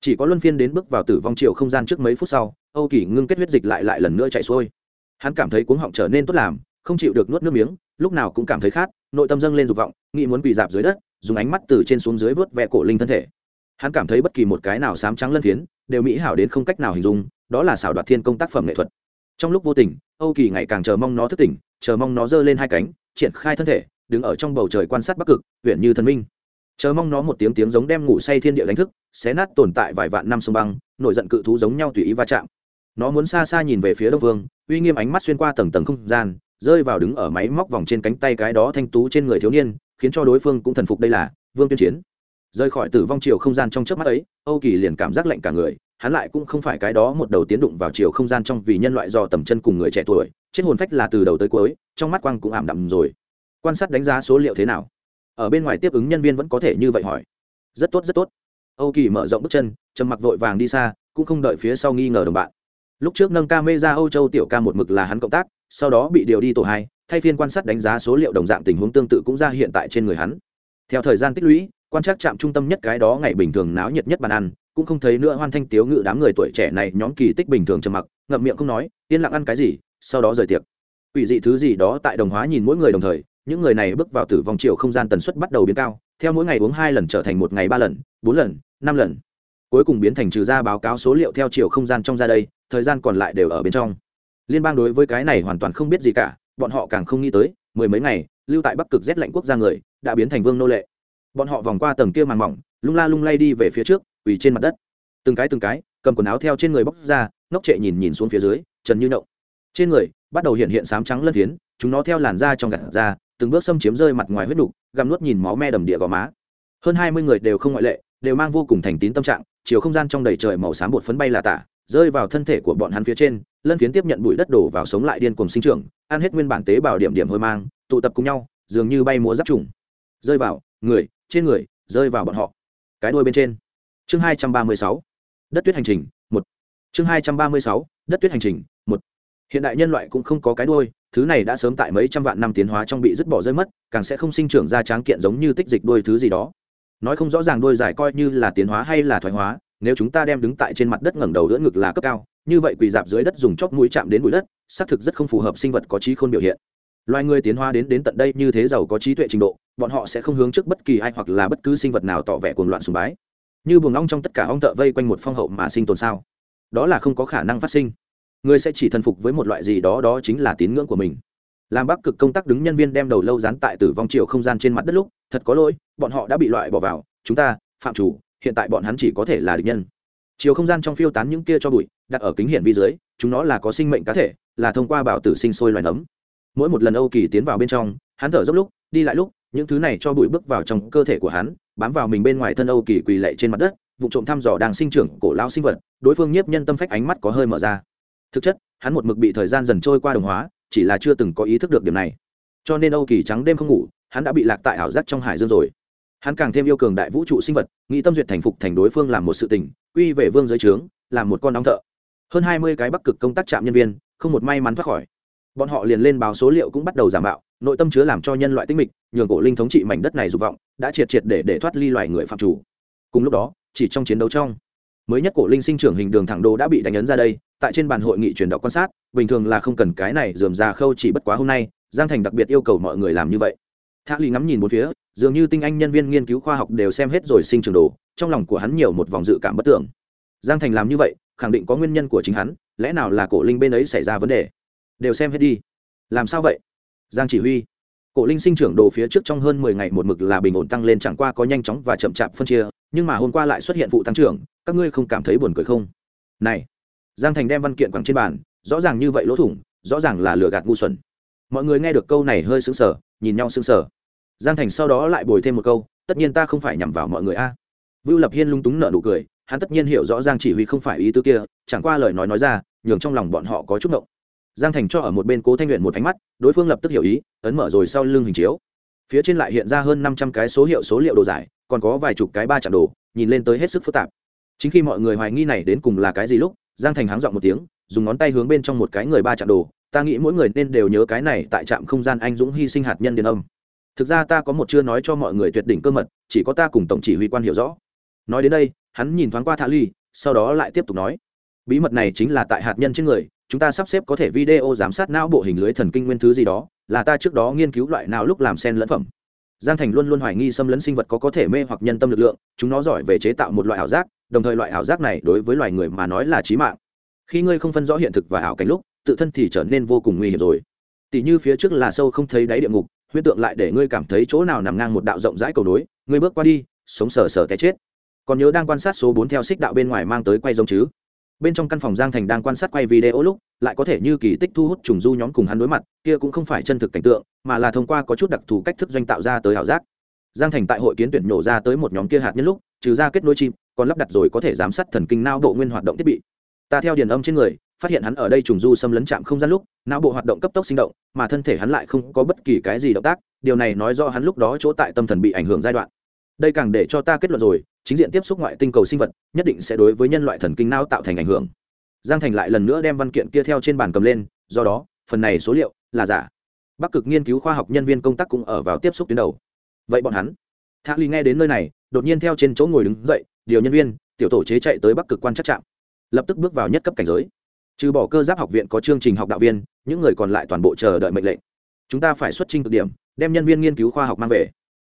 Chỉ có luân phiên đến bước vào tử vong triệu không gian trước mấy phút sau, âu kỳ ngưng kết huyết dịch lại lại lần nữa chạy xuôi. Hắn cảm thấy cuống họng trở nên tốt làm, không chịu được nuốt nước miếng, lúc nào cũng cảm thấy khát nội tâm dâng lên dục vọng, nghĩ muốn quỳ dạp dưới đất, dùng ánh mắt từ trên xuống dưới vớt vẹ cổ linh thân thể. Hắn cảm thấy bất kỳ một cái nào sám trắng lân phiến, đều mỹ hảo đến không cách nào hình dung, đó là xảo đoạt thiên công tác phẩm nghệ thuật. Trong lúc vô tình, âu kỳ ngày càng chờ mong nó thức tỉnh, chờ mong nó giơ lên hai cánh, triển khai thân thể, đứng ở trong bầu trời quan sát bắc cực, huyện như thần minh. Chờ mong nó một tiếng tiếng giống đem ngủ say thiên địa đánh thức, xé nát tồn tại vài vạn năm sông băng, nổi giận cự thú giống nhau tùy ý va chạm. Nó muốn xa xa nhìn về phía đông vương, uy nghiêm ánh mắt xuyên qua tầng tầng không gian rơi vào đứng ở máy móc vòng trên cánh tay cái đó thanh tú trên người thiếu niên, khiến cho đối phương cũng thần phục đây là vương tuyên chiến. Rời khỏi tử vong chiều không gian trong chớp mắt ấy, âu kỳ liền cảm giác lạnh cả người, hắn lại cũng không phải cái đó một đầu tiến đụng vào chiều không gian trong vì nhân loại do tầm chân cùng người trẻ tuổi, chết hồn phách là từ đầu tới cuối, trong mắt quang cũng ảm đạm rồi. Quan sát đánh giá số liệu thế nào? Ở bên ngoài tiếp ứng nhân viên vẫn có thể như vậy hỏi. Rất tốt rất tốt. Âu kỳ mở rộng bước chân, trầm mặc vội vàng đi xa, cũng không đợi phía sau nghi ngờ đồng bạn. Lúc trước nâng ca mê ra âu châu tiểu ca một mực là hắn cộng tác sau đó bị điều đi tổ hai, thay phiên quan sát đánh giá số liệu đồng dạng tình huống tương tự cũng ra hiện tại trên người hắn. Theo thời gian tích lũy, quan trắc trạm trung tâm nhất cái đó ngày bình thường náo nhiệt nhất bàn ăn, cũng không thấy nữa hoan thanh tiếu ngự đám người tuổi trẻ này nhóm kỳ tích bình thường trầm mặc, ngậm miệng không nói, yên lặng ăn cái gì, sau đó rời tiệc. Ủy dị thứ gì đó tại đồng hóa nhìn mỗi người đồng thời, những người này bước vào tử vong chiều không gian tần suất bắt đầu biến cao, theo mỗi ngày uống hai lần trở thành một ngày ba lần, bốn lần, năm lần. Cuối cùng biến thành trừ ra báo cáo số liệu theo chiều không gian trong ra đây, thời gian còn lại đều ở bên trong liên bang đối với cái này hoàn toàn không biết gì cả bọn họ càng không nghĩ tới mười mấy ngày lưu tại bắc cực rét lạnh quốc gia người đã biến thành vương nô lệ. Bọn họ vòng qua tầng kia màng mỏng lung la lung lay đi về phía trước quỳ trên mặt đất. Từng cái từng cái cầm quần áo theo trên người bóc ra ngốc trệ nhìn nhìn xuống phía dưới trần như nậu. Trên người bắt đầu hiện hiện sám trắng lân phiến chúng nó theo làn da trong gặt ra, từng bước xâm chiếm rơi mặt ngoài huyết đục gặm nuốt nhìn máu me đầm địa gò má. Hơn hai mươi người đều không ngoại lệ đều mang vô cùng thành tín tâm trạng chiều không gian trong đầy trời màu xám bột phấn bay là tả rơi vào thân thể của bọn hắn phía trên, lân phiến tiếp nhận bụi đất đổ vào sống lại điên cùng sinh trưởng, ăn hết nguyên bản tế bào điểm điểm hôi mang, tụ tập cùng nhau, dường như bay múa giáp trùng. Rơi vào, người, trên người, rơi vào bọn họ. Cái đuôi bên trên. Chương hai trăm ba mươi sáu. Đất tuyết hành trình, một. Chương hai trăm ba mươi sáu. Đất tuyết hành trình, một. Hiện đại nhân loại cũng không có cái đuôi, thứ này đã sớm tại mấy trăm vạn năm tiến hóa trong bị dứt bỏ rơi mất, càng sẽ không sinh trưởng ra tráng kiện giống như tích dịch đuôi thứ gì đó. Nói không rõ ràng đuôi dài coi như là tiến hóa hay là thoái hóa nếu chúng ta đem đứng tại trên mặt đất ngẩng đầu giữa ngực là cấp cao, như vậy quỳ dạp dưới đất dùng chóp mũi chạm đến bụi đất, xác thực rất không phù hợp sinh vật có trí khôn biểu hiện. Loài người tiến hóa đến đến tận đây như thế giàu có trí tuệ trình độ, bọn họ sẽ không hướng trước bất kỳ ai hoặc là bất cứ sinh vật nào tỏ vẻ cuồng loạn sùng bái. Như buồng ong trong tất cả ong thợ vây quanh một phong hậu mà sinh tồn sao? Đó là không có khả năng phát sinh. Người sẽ chỉ thần phục với một loại gì đó đó chính là tín ngưỡng của mình. Làm bắc cực công tác đứng nhân viên đem đầu lâu dán tại tử vong chiều không gian trên mặt đất lúc, thật có lỗi, bọn họ đã bị loại bỏ vào, chúng ta, phạm chủ hiện tại bọn hắn chỉ có thể là địch nhân. Chiều không gian trong phiêu tán những kia cho bụi, đặt ở kính hiển vi dưới, chúng nó là có sinh mệnh cá thể, là thông qua bảo tử sinh sôi loài nấm. Mỗi một lần âu kỳ tiến vào bên trong, hắn thở dốc lúc, đi lại lúc, những thứ này cho bụi bước vào trong cơ thể của hắn, bám vào mình bên ngoài thân âu kỳ quỳ lệ trên mặt đất, vụ trộm thăm dò đang sinh trưởng cổ lao sinh vật, đối phương nhiếp nhân tâm phách ánh mắt có hơi mở ra. Thực chất, hắn một mực bị thời gian dần trôi qua đồng hóa, chỉ là chưa từng có ý thức được điểm này. Cho nên âu kỳ trắng đêm không ngủ, hắn đã bị lạc tại ảo giác trong hải dương rồi hắn càng thêm yêu cường đại vũ trụ sinh vật, nghĩ tâm duyệt thành phục thành đối phương làm một sự tình, quy về vương giới trướng, làm một con đóng thợ. Hơn hai mươi cái bắc cực công tác trạm nhân viên, không một may mắn thoát khỏi. Bọn họ liền lên báo số liệu cũng bắt đầu giảm bạo nội tâm chứa làm cho nhân loại tinh mịch, nhường cổ linh thống trị mảnh đất này dục vọng, đã triệt triệt để để thoát ly loài người phạm chủ. Cùng lúc đó, chỉ trong chiến đấu trong, mới nhất cổ linh sinh trưởng hình đường thẳng đô đã bị đánh ấn ra đây, tại trên bàn hội nghị truyền đạo quan sát, bình thường là không cần cái này dườm ra khâu chỉ bất quá hôm nay, giang thành đặc biệt yêu cầu mọi người làm như vậy thạ lì ngắm nhìn một phía, dường như tinh anh nhân viên nghiên cứu khoa học đều xem hết rồi sinh trường đồ, trong lòng của hắn nhiều một vòng dự cảm bất tưởng. Giang thành làm như vậy, khẳng định có nguyên nhân của chính hắn, lẽ nào là cổ linh bên ấy xảy ra vấn đề? Đều xem hết đi. Làm sao vậy? Giang chỉ huy. Cổ linh sinh trưởng đồ phía trước trong hơn mười ngày một mực là bình ổn tăng lên chẳng qua có nhanh chóng và chậm chạp phân chia, nhưng mà hôm qua lại xuất hiện vụ tăng trưởng, các ngươi không cảm thấy buồn cười không? Này! Giang thành đem văn kiện quẳng trên bàn, rõ ràng như vậy lỗ thủng, rõ ràng là lừa gạt ngu xuẩn. Mọi người nghe được câu này hơi sững sờ, nhìn nhau sững sờ giang thành sau đó lại bồi thêm một câu, tất nhiên ta không phải nhằm vào mọi người a. Vưu lập hiên lung túng nợ nụ cười, hắn tất nhiên hiểu rõ giang chỉ huy không phải ý tư kia, chẳng qua lời nói nói ra, nhường trong lòng bọn họ có chút ngộng. Giang thành cho ở một bên cố thanh luyện một ánh mắt, đối phương lập tức hiểu ý, ấn mở rồi sau lưng hình chiếu. Phía trên lại hiện ra hơn năm trăm cái số hiệu số liệu đồ giải, còn có vài chục cái ba chạm đồ, nhìn lên tới hết sức phức tạp. Chính khi mọi người hoài nghi này đến cùng là cái gì lúc, giang thành háng dọn một tiếng, dùng ngón tay hướng bên trong một cái người ba chạm đồ, ta nghĩ mỗi người nên đều nhớ cái này tại trạm không gian anh dũng hy sinh hạt nhân điện âm thực ra ta có một chưa nói cho mọi người tuyệt đỉnh cơ mật, chỉ có ta cùng tổng chỉ huy quan hiểu rõ. Nói đến đây, hắn nhìn thoáng qua thả ly sau đó lại tiếp tục nói, bí mật này chính là tại hạt nhân trên người, chúng ta sắp xếp có thể video giám sát não bộ hình lưới thần kinh nguyên thứ gì đó, là ta trước đó nghiên cứu loại nào lúc làm sen lẫn phẩm. Giang thành luôn luôn hoài nghi xâm lấn sinh vật có có thể mê hoặc nhân tâm lực lượng, chúng nó giỏi về chế tạo một loại ảo giác, đồng thời loại ảo giác này đối với loài người mà nói là trí mạng. Khi ngươi không phân rõ hiện thực và ảo cảnh lúc, tự thân thì trở nên vô cùng nguy hiểm rồi. Tỷ như phía trước là sâu không thấy đáy địa ngục huyễn tượng lại để ngươi cảm thấy chỗ nào nằm ngang một đạo rộng rãi cầu nối, ngươi bước qua đi, sống sờ sờ té chết. Còn nhớ đang quan sát số bốn theo xích đạo bên ngoài mang tới quay giống chứ? Bên trong căn phòng giang thành đang quan sát quay video lúc, lại có thể như kỳ tích thu hút trùng du nhóm cùng hắn đối mặt, kia cũng không phải chân thực cảnh tượng, mà là thông qua có chút đặc thù cách thức doanh tạo ra tới ảo giác. Giang thành tại hội kiến tuyển nhổ ra tới một nhóm kia hạt nhân lúc, trừ ra kết nối chim, còn lắp đặt rồi có thể giám sát thần kinh não bộ nguyên hoạt động thiết bị. Ta theo điền âm trên người phát hiện hắn ở đây trùng du xâm lấn chạm không gian lúc, não bộ hoạt động cấp tốc sinh động, mà thân thể hắn lại không có bất kỳ cái gì động tác, điều này nói do hắn lúc đó chỗ tại tâm thần bị ảnh hưởng giai đoạn. Đây càng để cho ta kết luận rồi, chính diện tiếp xúc ngoại tinh cầu sinh vật, nhất định sẽ đối với nhân loại thần kinh não tạo thành ảnh hưởng. Giang thành lại lần nữa đem văn kiện kia theo trên bàn cầm lên, do đó, phần này số liệu là giả. Bắc cực nghiên cứu khoa học nhân viên công tác cũng ở vào tiếp xúc tuyến đầu. Vậy bọn hắn? Thạ ly nghe đến nơi này, đột nhiên theo trên chỗ ngồi đứng dậy, điều nhân viên, tiểu tổ chế chạy tới bắc cực quan chắc chạm lập tức bước vào nhất cấp cảnh giới trừ bỏ cơ giáp học viện có chương trình học đạo viên, những người còn lại toàn bộ chờ đợi mệnh lệnh. Chúng ta phải xuất trình cực điểm, đem nhân viên nghiên cứu khoa học mang về.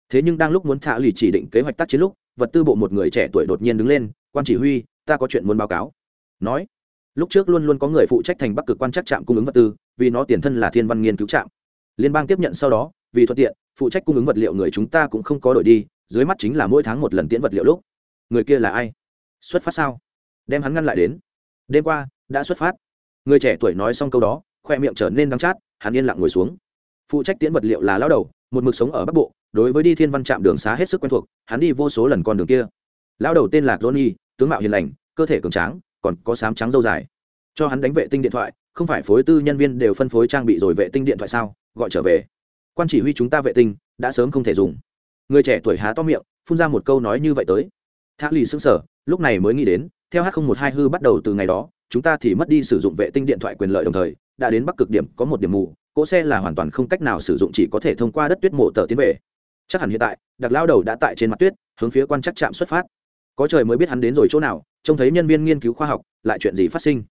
Thế nhưng đang lúc muốn thả lì chỉ định kế hoạch tác chiến lúc, vật tư bộ một người trẻ tuổi đột nhiên đứng lên, quan chỉ huy, ta có chuyện muốn báo cáo. Nói, lúc trước luôn luôn có người phụ trách thành bắc cực quan chắc trạm cung ứng vật tư, vì nó tiền thân là thiên văn nghiên cứu trạm. Liên bang tiếp nhận sau đó, vì thuận tiện, phụ trách cung ứng vật liệu người chúng ta cũng không có đổi đi, dưới mắt chính là mỗi tháng một lần tiễn vật liệu lúc. Người kia là ai? Xuất phát sao? Đem hắn ngăn lại đến. Đêm qua đã xuất phát. Người trẻ tuổi nói xong câu đó, khoe miệng trở nên đắng chát, hắn yên lặng ngồi xuống. Phụ trách tiễn vật liệu là lao đầu, một mực sống ở bắc bộ, đối với đi thiên văn trạm đường xá hết sức quen thuộc, hắn đi vô số lần con đường kia. Lao đầu tên là johnny, tướng mạo hiền lành, cơ thể cường tráng, còn có sám trắng dâu dài. Cho hắn đánh vệ tinh điện thoại, không phải phối tư nhân viên đều phân phối trang bị rồi vệ tinh điện thoại sao? Gọi trở về. Quan chỉ huy chúng ta vệ tinh, đã sớm không thể dùng. Người trẻ tuổi há to miệng, phun ra một câu nói như vậy tới. Thác lì xứng sở lúc này mới nghĩ đến, theo h một hai hư bắt đầu từ ngày đó chúng ta thì mất đi sử dụng vệ tinh điện thoại quyền lợi đồng thời, đã đến bắc cực điểm, có một điểm mù, cỗ xe là hoàn toàn không cách nào sử dụng, chỉ có thể thông qua đất tuyết mộ tờ tiến về. Chắc hẳn hiện tại, đặc lao đầu đã tại trên mặt tuyết, hướng phía quan chắc trạm xuất phát. Có trời mới biết hắn đến rồi chỗ nào, trông thấy nhân viên nghiên cứu khoa học, lại chuyện gì phát sinh.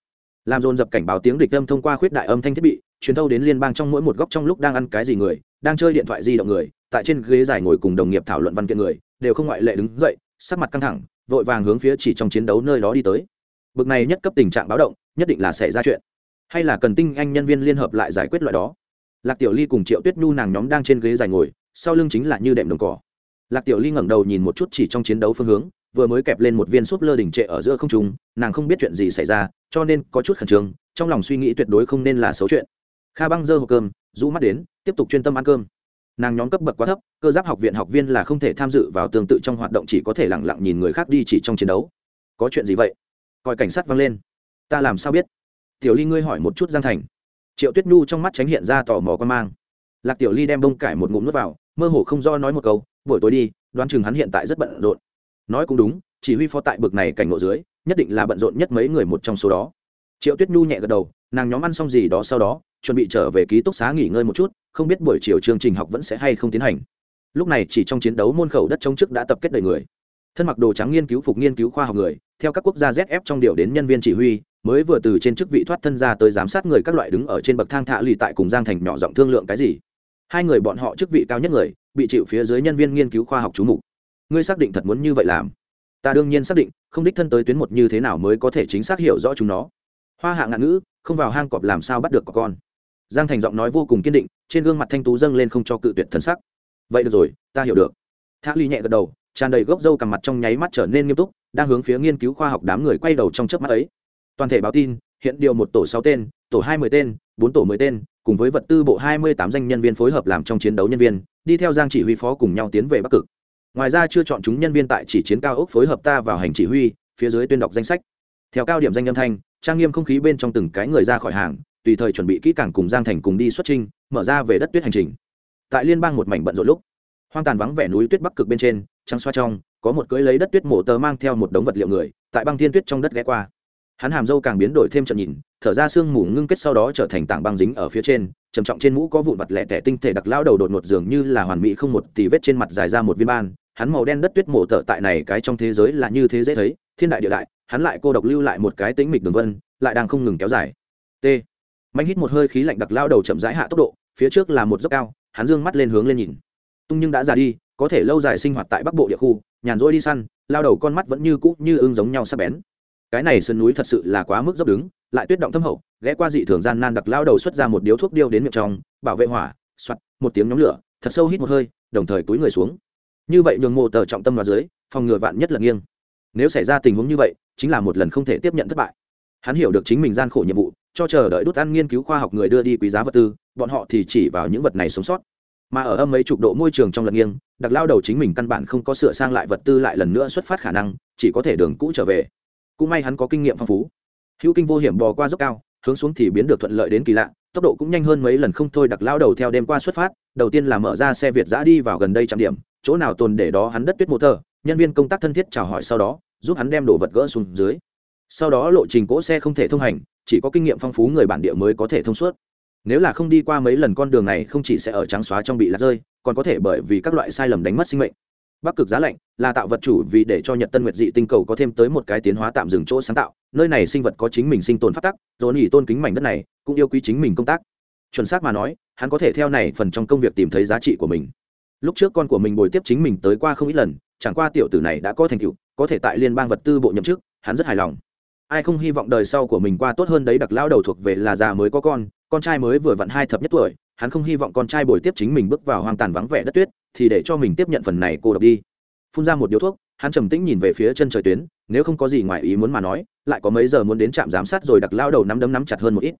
Làm dồn dập cảnh báo tiếng địch âm thông qua khuyết đại âm thanh thiết bị, truyền thâu đến liên bang trong mỗi một góc trong lúc đang ăn cái gì người, đang chơi điện thoại di động người, tại trên ghế dài ngồi cùng đồng nghiệp thảo luận văn kiện người, đều không ngoại lệ đứng dậy, sắc mặt căng thẳng, vội vàng hướng phía chỉ trong chiến đấu nơi đó đi tới bực này nhất cấp tình trạng báo động, nhất định là xảy ra chuyện. Hay là cần tinh anh nhân viên liên hợp lại giải quyết loại đó? Lạc tiểu ly cùng triệu tuyết nhu nàng nhóm đang trên ghế dài ngồi, sau lưng chính là như đệm đồng cỏ. Lạc tiểu ly ngẩng đầu nhìn một chút chỉ trong chiến đấu phương hướng, vừa mới kẹp lên một viên súp lơ đỉnh trệ ở giữa không trung, nàng không biết chuyện gì xảy ra, cho nên có chút khẩn trương, trong lòng suy nghĩ tuyệt đối không nên là xấu chuyện. Kha băng dơ hộp cơm, rũ mắt đến, tiếp tục chuyên tâm ăn cơm. Nàng nhóm cấp bậc quá thấp, cơ giáp học viện học viên là không thể tham dự vào tương tự trong hoạt động chỉ có thể lẳng lặng nhìn người khác đi chỉ trong chiến đấu. Có chuyện gì vậy? Coi cảnh sát văng lên. Ta làm sao biết? Tiểu ly ngươi hỏi một chút giang thành. Triệu tuyết nhu trong mắt tránh hiện ra tò mò con mang. Lạc tiểu ly đem bông cải một ngụm nước vào, mơ hồ không do nói một câu, buổi tối đi, đoán chừng hắn hiện tại rất bận rộn. Nói cũng đúng, chỉ huy phó tại bực này cảnh ngộ dưới, nhất định là bận rộn nhất mấy người một trong số đó. Triệu tuyết nhu nhẹ gật đầu, nàng nhóm ăn xong gì đó sau đó, chuẩn bị trở về ký túc xá nghỉ ngơi một chút, không biết buổi chiều chương trình học vẫn sẽ hay không tiến hành. Lúc này chỉ trong chiến đấu môn khẩu đất trong chức đã tập kết đầy người thân mặc đồ trắng nghiên cứu phục nghiên cứu khoa học người, theo các quốc gia zf trong điều đến nhân viên chỉ huy, mới vừa từ trên chức vị thoát thân ra tới giám sát người các loại đứng ở trên bậc thang thạ lì tại cùng giang thành nhỏ giọng thương lượng cái gì. Hai người bọn họ chức vị cao nhất người, bị chịu phía dưới nhân viên nghiên cứu khoa học trú mục. Ngươi xác định thật muốn như vậy làm? Ta đương nhiên xác định, không đích thân tới tuyến một như thế nào mới có thể chính xác hiểu rõ chúng nó. Hoa hạ ngạn ngữ, không vào hang cọp làm sao bắt được có con. Giang thành giọng nói vô cùng kiên định, trên gương mặt thanh tú dâng lên không cho cự tuyệt thân sắc. Vậy được rồi, ta hiểu được. Thả ly nhẹ gật đầu tràn đầy gốc râu cằm mặt trong nháy mắt trở nên nghiêm túc, đang hướng phía nghiên cứu khoa học đám người quay đầu trong chớp mắt ấy. Toàn thể báo tin, hiện điều một tổ sáu tên, tổ hai mươi tên, bốn tổ mười tên, cùng với vật tư bộ hai mươi tám danh nhân viên phối hợp làm trong chiến đấu nhân viên, đi theo giang chỉ huy phó cùng nhau tiến về bắc cực. Ngoài ra chưa chọn chúng nhân viên tại chỉ chiến cao ốc phối hợp ta vào hành chỉ huy, phía dưới tuyên đọc danh sách. Theo cao điểm danh âm thanh, trang nghiêm không khí bên trong từng cái người ra khỏi hàng, tùy thời chuẩn bị kỹ càng cùng giang thành cùng đi xuất trinh mở ra về đất tuyết hành trình. Tại liên bang một mảnh bận rộn lúc hoang tàn vắng vẻ núi tuyết bắc cực bên trên, trắng xoa trong, có một cưỡi lấy đất tuyết mổ tờ mang theo một đống vật liệu người, tại băng thiên tuyết trong đất ghé qua. Hắn hàm dâu càng biến đổi thêm trận nhìn, thở ra sương mù ngưng kết sau đó trở thành tảng băng dính ở phía trên, trầm trọng trên mũ có vụn vặt lẻ tẻ tinh thể đặc lao đầu đột ngột dường như là hoàn mỹ không một tì vết trên mặt dài ra một viên ban. Hắn màu đen đất tuyết mổ tợ tại này cái trong thế giới là như thế dễ thấy, thiên đại địa đại, hắn lại cô độc lưu lại một cái tính mịch đường vân, lại đang không ngừng kéo dài. T. Mạnh hít một hơi khí lạnh đặc lao đầu chậm rãi hạ tốc độ, phía trước là một dốc cao, hắn dương mắt lên hướng lên nhìn tung nhưng đã già đi, có thể lâu dài sinh hoạt tại bắc bộ địa khu, nhàn rỗi đi săn, lao đầu con mắt vẫn như cũ như ưng giống nhau sắp bén. Cái này sườn núi thật sự là quá mức dốc đứng, lại tuyết động thâm hậu, ghé qua dị thường gian nan đặc lao đầu xuất ra một điếu thuốc điêu đến miệng trong, bảo vệ hỏa soặt một tiếng nhóm lửa, thật sâu hít một hơi, đồng thời túi người xuống. Như vậy nhường mộ tờ trọng tâm vào dưới, phòng ngừa vạn nhất là nghiêng. Nếu xảy ra tình huống như vậy, chính là một lần không thể tiếp nhận thất bại. Hắn hiểu được chính mình gian khổ nhiệm vụ, cho chờ đợi đốt ăn nghiên cứu khoa học người đưa đi quý giá vật tư, bọn họ thì chỉ vào những vật này sống sót mà ở âm mấy chục độ môi trường trong lật nghiêng, đặc lao đầu chính mình căn bản không có sửa sang lại vật tư lại lần nữa xuất phát khả năng, chỉ có thể đường cũ trở về. Cũng may hắn có kinh nghiệm phong phú. Hữu kinh vô hiểm bò qua dốc cao, hướng xuống thì biến được thuận lợi đến kỳ lạ, tốc độ cũng nhanh hơn mấy lần không thôi, đặc lao đầu theo đêm qua xuất phát, đầu tiên là mở ra xe việt giã đi vào gần đây trạm điểm, chỗ nào tồn để đó hắn đất tuyết motor nhân viên công tác thân thiết chào hỏi sau đó, giúp hắn đem đồ vật gỡ xuống dưới. Sau đó lộ trình cỗ xe không thể thông hành, chỉ có kinh nghiệm phong phú người bản địa mới có thể thông suốt nếu là không đi qua mấy lần con đường này không chỉ sẽ ở trắng xóa trong bị lạc rơi, còn có thể bởi vì các loại sai lầm đánh mất sinh mệnh. Bắc cực giá lạnh là tạo vật chủ vì để cho nhật tân nguyệt dị tinh cầu có thêm tới một cái tiến hóa tạm dừng chỗ sáng tạo. Nơi này sinh vật có chính mình sinh tồn phát tắc rồi nghỉ tôn kính mảnh đất này cũng yêu quý chính mình công tác. Chuẩn xác mà nói, hắn có thể theo này phần trong công việc tìm thấy giá trị của mình. Lúc trước con của mình bồi tiếp chính mình tới qua không ít lần, chẳng qua tiểu tử này đã có thành tựu, có thể tại liên bang vật tư bộ nhậm chức, hắn rất hài lòng. Ai không hy vọng đời sau của mình qua tốt hơn đấy, đặc lao đầu thuộc về là già mới có con con trai mới vừa vặn hai thập nhất tuổi, hắn không hy vọng con trai bồi tiếp chính mình bước vào hoang tàn vắng vẻ đất tuyết, thì để cho mình tiếp nhận phần này cô độc đi. Phun ra một điếu thuốc, hắn trầm tĩnh nhìn về phía chân trời tuyến, nếu không có gì ngoài ý muốn mà nói, lại có mấy giờ muốn đến trạm giám sát rồi đặc lao đầu nắm đấm nắm chặt hơn một ít.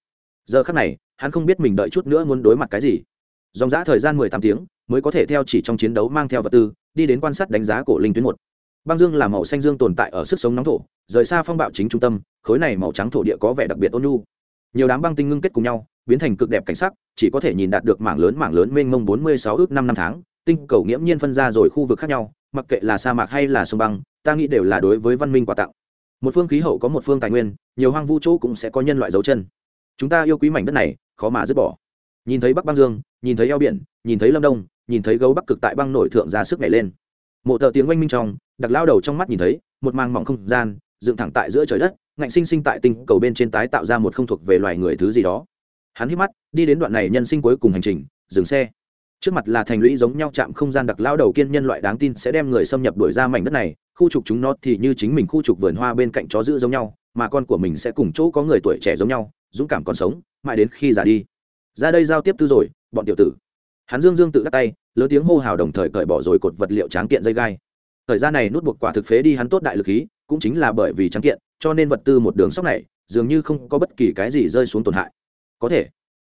Giờ khắc này, hắn không biết mình đợi chút nữa muốn đối mặt cái gì. Dòng giã thời gian mười tám tiếng, mới có thể theo chỉ trong chiến đấu mang theo vật tư, đi đến quan sát đánh giá cổ linh tuyến một. Băng dương là màu xanh dương tồn tại ở sức sống nóng thổ, rời xa phong bạo chính trung tâm, khối này màu trắng thổ địa có vẻ đặc biệt ôn nhu nhiều đám băng tinh ngưng kết cùng nhau, biến thành cực đẹp cảnh sắc, chỉ có thể nhìn đạt được mảng lớn mảng lớn mênh mông bốn mươi sáu ước năm năm tháng, tinh cầu nghiễm nhiên phân ra rồi khu vực khác nhau, mặc kệ là sa mạc hay là sông băng, ta nghĩ đều là đối với văn minh quà tặng. Một phương khí hậu có một phương tài nguyên, nhiều hoang vu chỗ cũng sẽ có nhân loại dấu chân. Chúng ta yêu quý mảnh đất này, khó mà dứt bỏ. Nhìn thấy bắc băng dương, nhìn thấy eo biển, nhìn thấy lâm đông, nhìn thấy gấu bắc cực tại băng nổi thượng ra sức nhảy lên. Mộ tờ tiếng oanh minh trong, đặc lao đầu trong mắt nhìn thấy, một mang mỏng không gian dựng thẳng tại giữa trời đất, ngạnh sinh sinh tại tinh cầu bên trên tái tạo ra một không thuộc về loài người thứ gì đó. Hắn hít mắt, đi đến đoạn này nhân sinh cuối cùng hành trình, dừng xe. Trước mặt là thành lũy giống nhau chạm không gian đặc lao đầu kiên nhân loại đáng tin sẽ đem người xâm nhập đuổi ra mảnh đất này, khu trục chúng nó thì như chính mình khu trục vườn hoa bên cạnh chó giữ giống nhau, mà con của mình sẽ cùng chỗ có người tuổi trẻ giống nhau, dũng cảm còn sống, mãi đến khi già đi. Ra đây giao tiếp tư rồi, bọn tiểu tử. Hắn dương dương tự đắc tay, lớn tiếng hô hào đồng thời cởi bỏ rồi cột vật liệu tráng kiện dây gai. Thời gian này nút buộc quả thực phế đi hắn tốt đại lực khí cũng chính là bởi vì trắng kiện, cho nên vật tư một đường sóc này, dường như không có bất kỳ cái gì rơi xuống tổn hại. Có thể,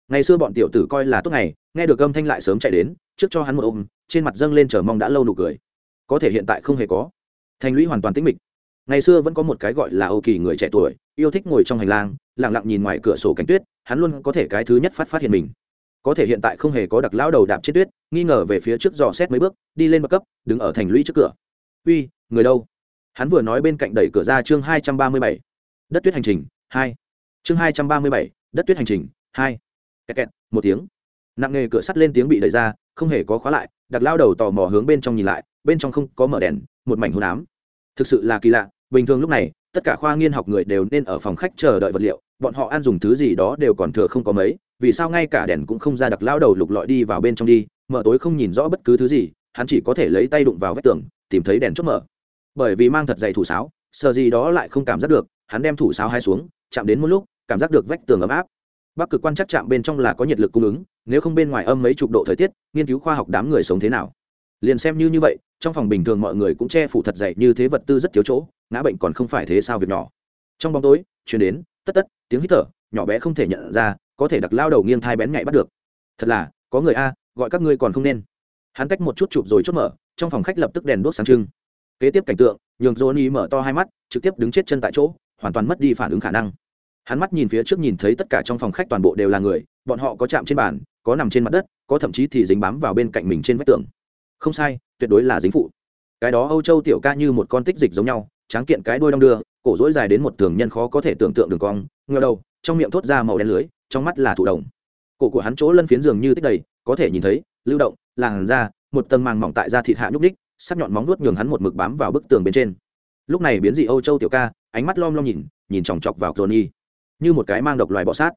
ngày xưa bọn tiểu tử coi là tốt ngày, nghe được âm thanh lại sớm chạy đến, trước cho hắn một ôm, trên mặt dâng lên chờ mong đã lâu nụ cười. Có thể hiện tại không hề có. Thành lũy hoàn toàn tĩnh mịch. Ngày xưa vẫn có một cái gọi là âu kỳ người trẻ tuổi, yêu thích ngồi trong hành lang lẳng lặng nhìn ngoài cửa sổ cánh tuyết, hắn luôn có thể cái thứ nhất phát phát hiện mình. Có thể hiện tại không hề có đặc lão đầu đạp trên tuyết, nghi ngờ về phía trước dò xét mấy bước, đi lên bậc cấp, đứng ở thành lũy trước cửa. Uy, người đâu? Hắn vừa nói bên cạnh đẩy cửa ra chương hai trăm ba mươi bảy. Đất tuyết hành trình, hai. Chương hai trăm ba mươi bảy, đất tuyết hành trình, hai. Kẹt kẹt, một tiếng. Nặng nghề cửa sắt lên tiếng bị đẩy ra, không hề có khóa lại, đặc lao đầu tò mò hướng bên trong nhìn lại, bên trong không có mở đèn, một mảnh hôn ám. Thực sự là kỳ lạ, bình thường lúc này, tất cả khoa nghiên học người đều nên ở phòng khách chờ đợi vật liệu, bọn họ ăn dùng thứ gì đó đều còn thừa không có mấy, vì sao ngay cả đèn cũng không ra đặc lao đầu lục lọi đi vào bên trong đi, mở tối không nhìn rõ bất cứ thứ gì, hắn chỉ có thể lấy tay đụng vào vách tường, tìm thấy đèn chốt mở bởi vì mang thật dày thủ sáo, sợ gì đó lại không cảm giác được, hắn đem thủ sáo hai xuống, chạm đến một lúc, cảm giác được vách tường ấm áp. Bắc cực quan chắc chạm bên trong là có nhiệt lực cung ứng, nếu không bên ngoài âm mấy chục độ thời tiết, nghiên cứu khoa học đám người sống thế nào. Liền xem như như vậy, trong phòng bình thường mọi người cũng che phủ thật dày như thế vật tư rất thiếu chỗ, ngã bệnh còn không phải thế sao việc nhỏ. Trong bóng tối, chuyển đến, tất tất, tiếng hít thở, nhỏ bé không thể nhận ra, có thể đặc lao đầu nghiêng thai bén nhạy bắt được. Thật là, có người a, gọi các ngươi còn không nên. Hắn tách một chút chụp rồi chốt mở, trong phòng khách lập tức đèn đốt sáng trưng kế tiếp cảnh tượng, nhường johnny mở to hai mắt, trực tiếp đứng chết chân tại chỗ, hoàn toàn mất đi phản ứng khả năng. Hắn mắt nhìn phía trước nhìn thấy tất cả trong phòng khách toàn bộ đều là người, bọn họ có chạm trên bàn, có nằm trên mặt đất, có thậm chí thì dính bám vào bên cạnh mình trên vách tường. Không sai, tuyệt đối là dính phụ. Cái đó âu châu tiểu ca như một con tích dịch giống nhau, tráng kiện cái đôi đong đưa, cổ rỗi dài đến một thường nhân khó có thể tưởng tượng đường cong ngờ đầu, trong miệng thốt ra màu đen lưới, trong mắt là thụ đồng cổ của hắn chỗ lân phiến giường như tích đầy, có thể nhìn thấy, lưu động, làn da, một tầng màng mỏng tại da thịt hạ nhúc ních sắc nhọn móng nuốt nhường hắn một mực bám vào bức tường bên trên. Lúc này biến dị âu châu tiểu ca, ánh mắt lom lom nhìn nhìn chòng chọc vào johnny. Như một cái mang độc loài bọ sát.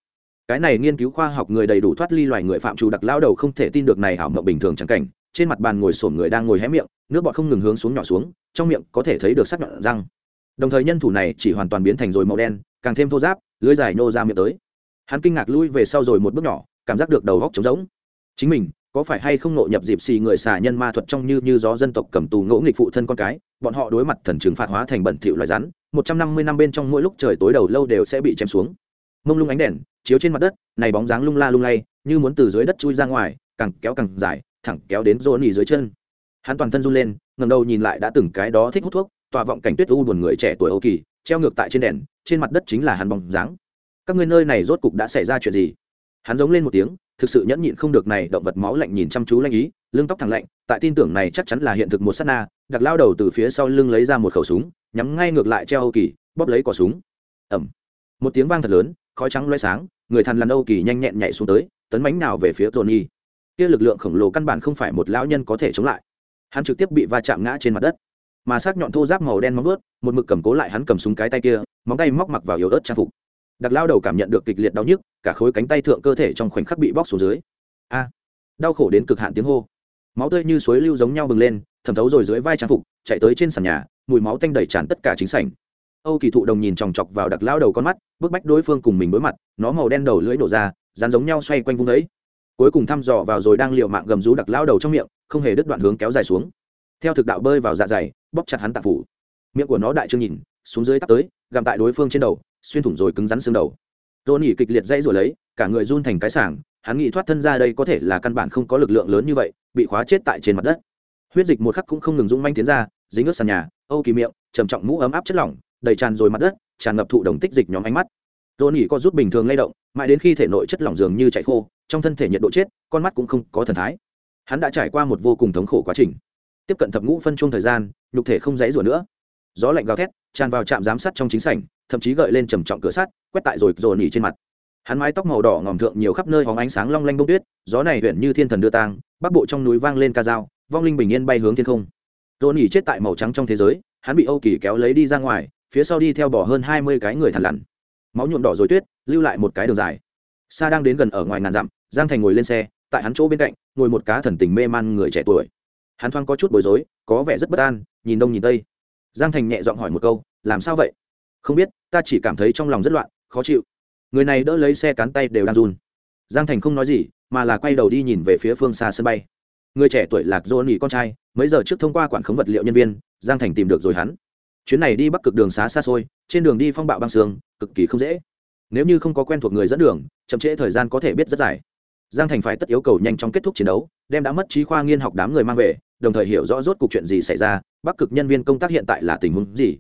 Cái này nghiên cứu khoa học người đầy đủ thoát ly loài người phạm trù đặc lao đầu không thể tin được này hảo mộng bình thường chẳng cảnh. Trên mặt bàn ngồi sổm người đang ngồi hé miệng, nước bọt không ngừng hướng xuống nhỏ xuống, trong miệng có thể thấy được sắc nhọn răng. Đồng thời nhân thủ này chỉ hoàn toàn biến thành rồi màu đen, càng thêm thô giáp lưới dài nô ra miệng tới. Hắn kinh ngạc lui về sau rồi một bước nhỏ, cảm giác được đầu góc trống rỗng. Chính mình có phải hay không nộ nhập dịp xì người xà nhân ma thuật trong như như gió dân tộc cầm tù ngỗ nghịch phụ thân con cái, bọn họ đối mặt thần trừng phạt hóa thành bẩn thỉu loài rắn, một trăm năm mươi năm bên trong mỗi lúc trời tối đầu lâu đều sẽ bị chém xuống. Mông lung ánh đèn, chiếu trên mặt đất, này bóng dáng lung la lung lay, như muốn từ dưới đất chui ra ngoài, càng kéo càng dài, thẳng kéo đến rô nỉ dưới chân. Hắn toàn thân run lên ngầm đầu nhìn lại đã từng cái đó thích hút thuốc tọa vọng cảnh tuyết u buồn người trẻ tuổi âu kỳ, treo ngược tại trên đèn, trên mặt đất chính là hắn bóng dáng. Các ngươi nơi này rốt cục đã xảy ra chuyện gì? Hắn giống lên một tiếng, thực sự nhẫn nhịn không được này động vật máu lạnh nhìn chăm chú lanh ý, lưng tóc thẳng lạnh, tại tin tưởng này chắc chắn là hiện thực một sát na, đặc lao đầu từ phía sau lưng lấy ra một khẩu súng, nhắm ngay ngược lại treo âu kỳ, bóp lấy cỏ súng. Ẩm một tiếng vang thật lớn, khói trắng loay sáng, người thằn lằn âu kỳ nhanh nhẹn nhảy xuống tới, tấn bánh nào về phía tony. Kia lực lượng khổng lồ căn bản không phải một lão nhân có thể chống lại. Hắn trực tiếp bị va chạm ngã trên mặt đất. Mà sắc nhọn thô giáp màu đen móng vớt một mực cầm cố lại hắn cầm súng cái tay kia, móng tay móc mặc vào yếu ớt trang phục đặc lao đầu cảm nhận được kịch liệt đau nhức, cả khối cánh tay thượng cơ thể trong khoảnh khắc bị bóc xuống dưới. A, đau khổ đến cực hạn tiếng hô. Máu tươi như suối lưu giống nhau bừng lên, thẩm thấu rồi dưới vai trang phục, chạy tới trên sàn nhà, mùi máu tanh đầy tràn tất cả chính sảnh. Âu kỳ thụ đồng nhìn chòng chọc vào đặc lao đầu con mắt, bức bách đối phương cùng mình đối mặt, nó màu đen đầu lưỡi nổ ra, dán giống nhau xoay quanh vung đấy cuối cùng thăm dò vào rồi đang liệu mạng gầm rú đặc lao đầu trong miệng, không hề đứt đoạn hướng kéo dài xuống. Theo thực đạo bơi vào dạ dày, bóp chặt hắn tạp phủ. Miệng của nó đại trương nhìn, xuống dưới tắt tới, gặm tại đối phương trên đầu xuyên thủng rồi cứng rắn xương đầu. Dồn nhỉ kịch liệt dây rồi lấy, cả người run thành cái sảng, hắn nghĩ thoát thân ra đây có thể là căn bản không có lực lượng lớn như vậy, bị khóa chết tại trên mặt đất. Huyết dịch một khắc cũng không ngừng rung manh tiến ra, dính ướt sàn nhà âu kỳ miệng, trầm trọng mũ ấm áp chất lỏng, đầy tràn rồi mặt đất, tràn ngập thụ đồng tích dịch nhóm ánh mắt. Dồn nhỉ có rút bình thường lay động, mãi đến khi thể nội chất lỏng dường như chảy khô, trong thân thể nhiệt độ chết, con mắt cũng không có thần thái. Hắn đã trải qua một vô cùng thống khổ quá trình. Tiếp cận thập ngũ phân chung thời gian, nhục thể không dãy rủa nữa gió lạnh gào thét, tràn vào trạm giám sát trong chính sảnh, thậm chí gợi lên trầm trọng cửa sắt, quét tại rồi dồn nỉ trên mặt. Hắn mái tóc màu đỏ ngòm thượng nhiều khắp nơi hóng ánh sáng long lanh bông tuyết, gió này huyện như thiên thần đưa tang, bắc bộ trong núi vang lên ca dao, vong linh bình yên bay hướng thiên không. Dồn nỉ chết tại màu trắng trong thế giới, hắn bị âu kỳ kéo lấy đi ra ngoài, phía sau đi theo bỏ hơn hai mươi cái người thằn lằn. Máu nhuộm đỏ rồi tuyết, lưu lại một cái đường dài. Xa đang đến gần ở ngoài ngàn dặm, giang thành ngồi lên xe, tại hắn chỗ bên cạnh, ngồi một cá thần tình mê man người trẻ tuổi. Hắn thoáng có chút bối rối, có vẻ rất bất an, nhìn đông nhìn tây giang thành nhẹ giọng hỏi một câu, làm sao vậy? Không biết, ta chỉ cảm thấy trong lòng rất loạn, khó chịu. Người này đỡ lấy xe cán tay đều đang run. Giang thành không nói gì, mà là quay đầu đi nhìn về phía phương xa sân bay. Người trẻ tuổi lạc dô nỉ con trai, mấy giờ trước thông qua quản khống vật liệu nhân viên, giang thành tìm được rồi hắn. Chuyến này đi bắc cực đường xá xa xôi, trên đường đi phong bạo băng sương cực kỳ không dễ. Nếu như không có quen thuộc người dẫn đường, chậm trễ thời gian có thể biết rất dài. Giang thành phải tất yêu cầu nhanh chóng kết thúc chiến đấu đem đã mất trí khoa nghiên học đám người mang về, đồng thời hiểu rõ rốt cuộc chuyện gì xảy ra, bắc cực nhân viên công tác hiện tại là tình huống gì.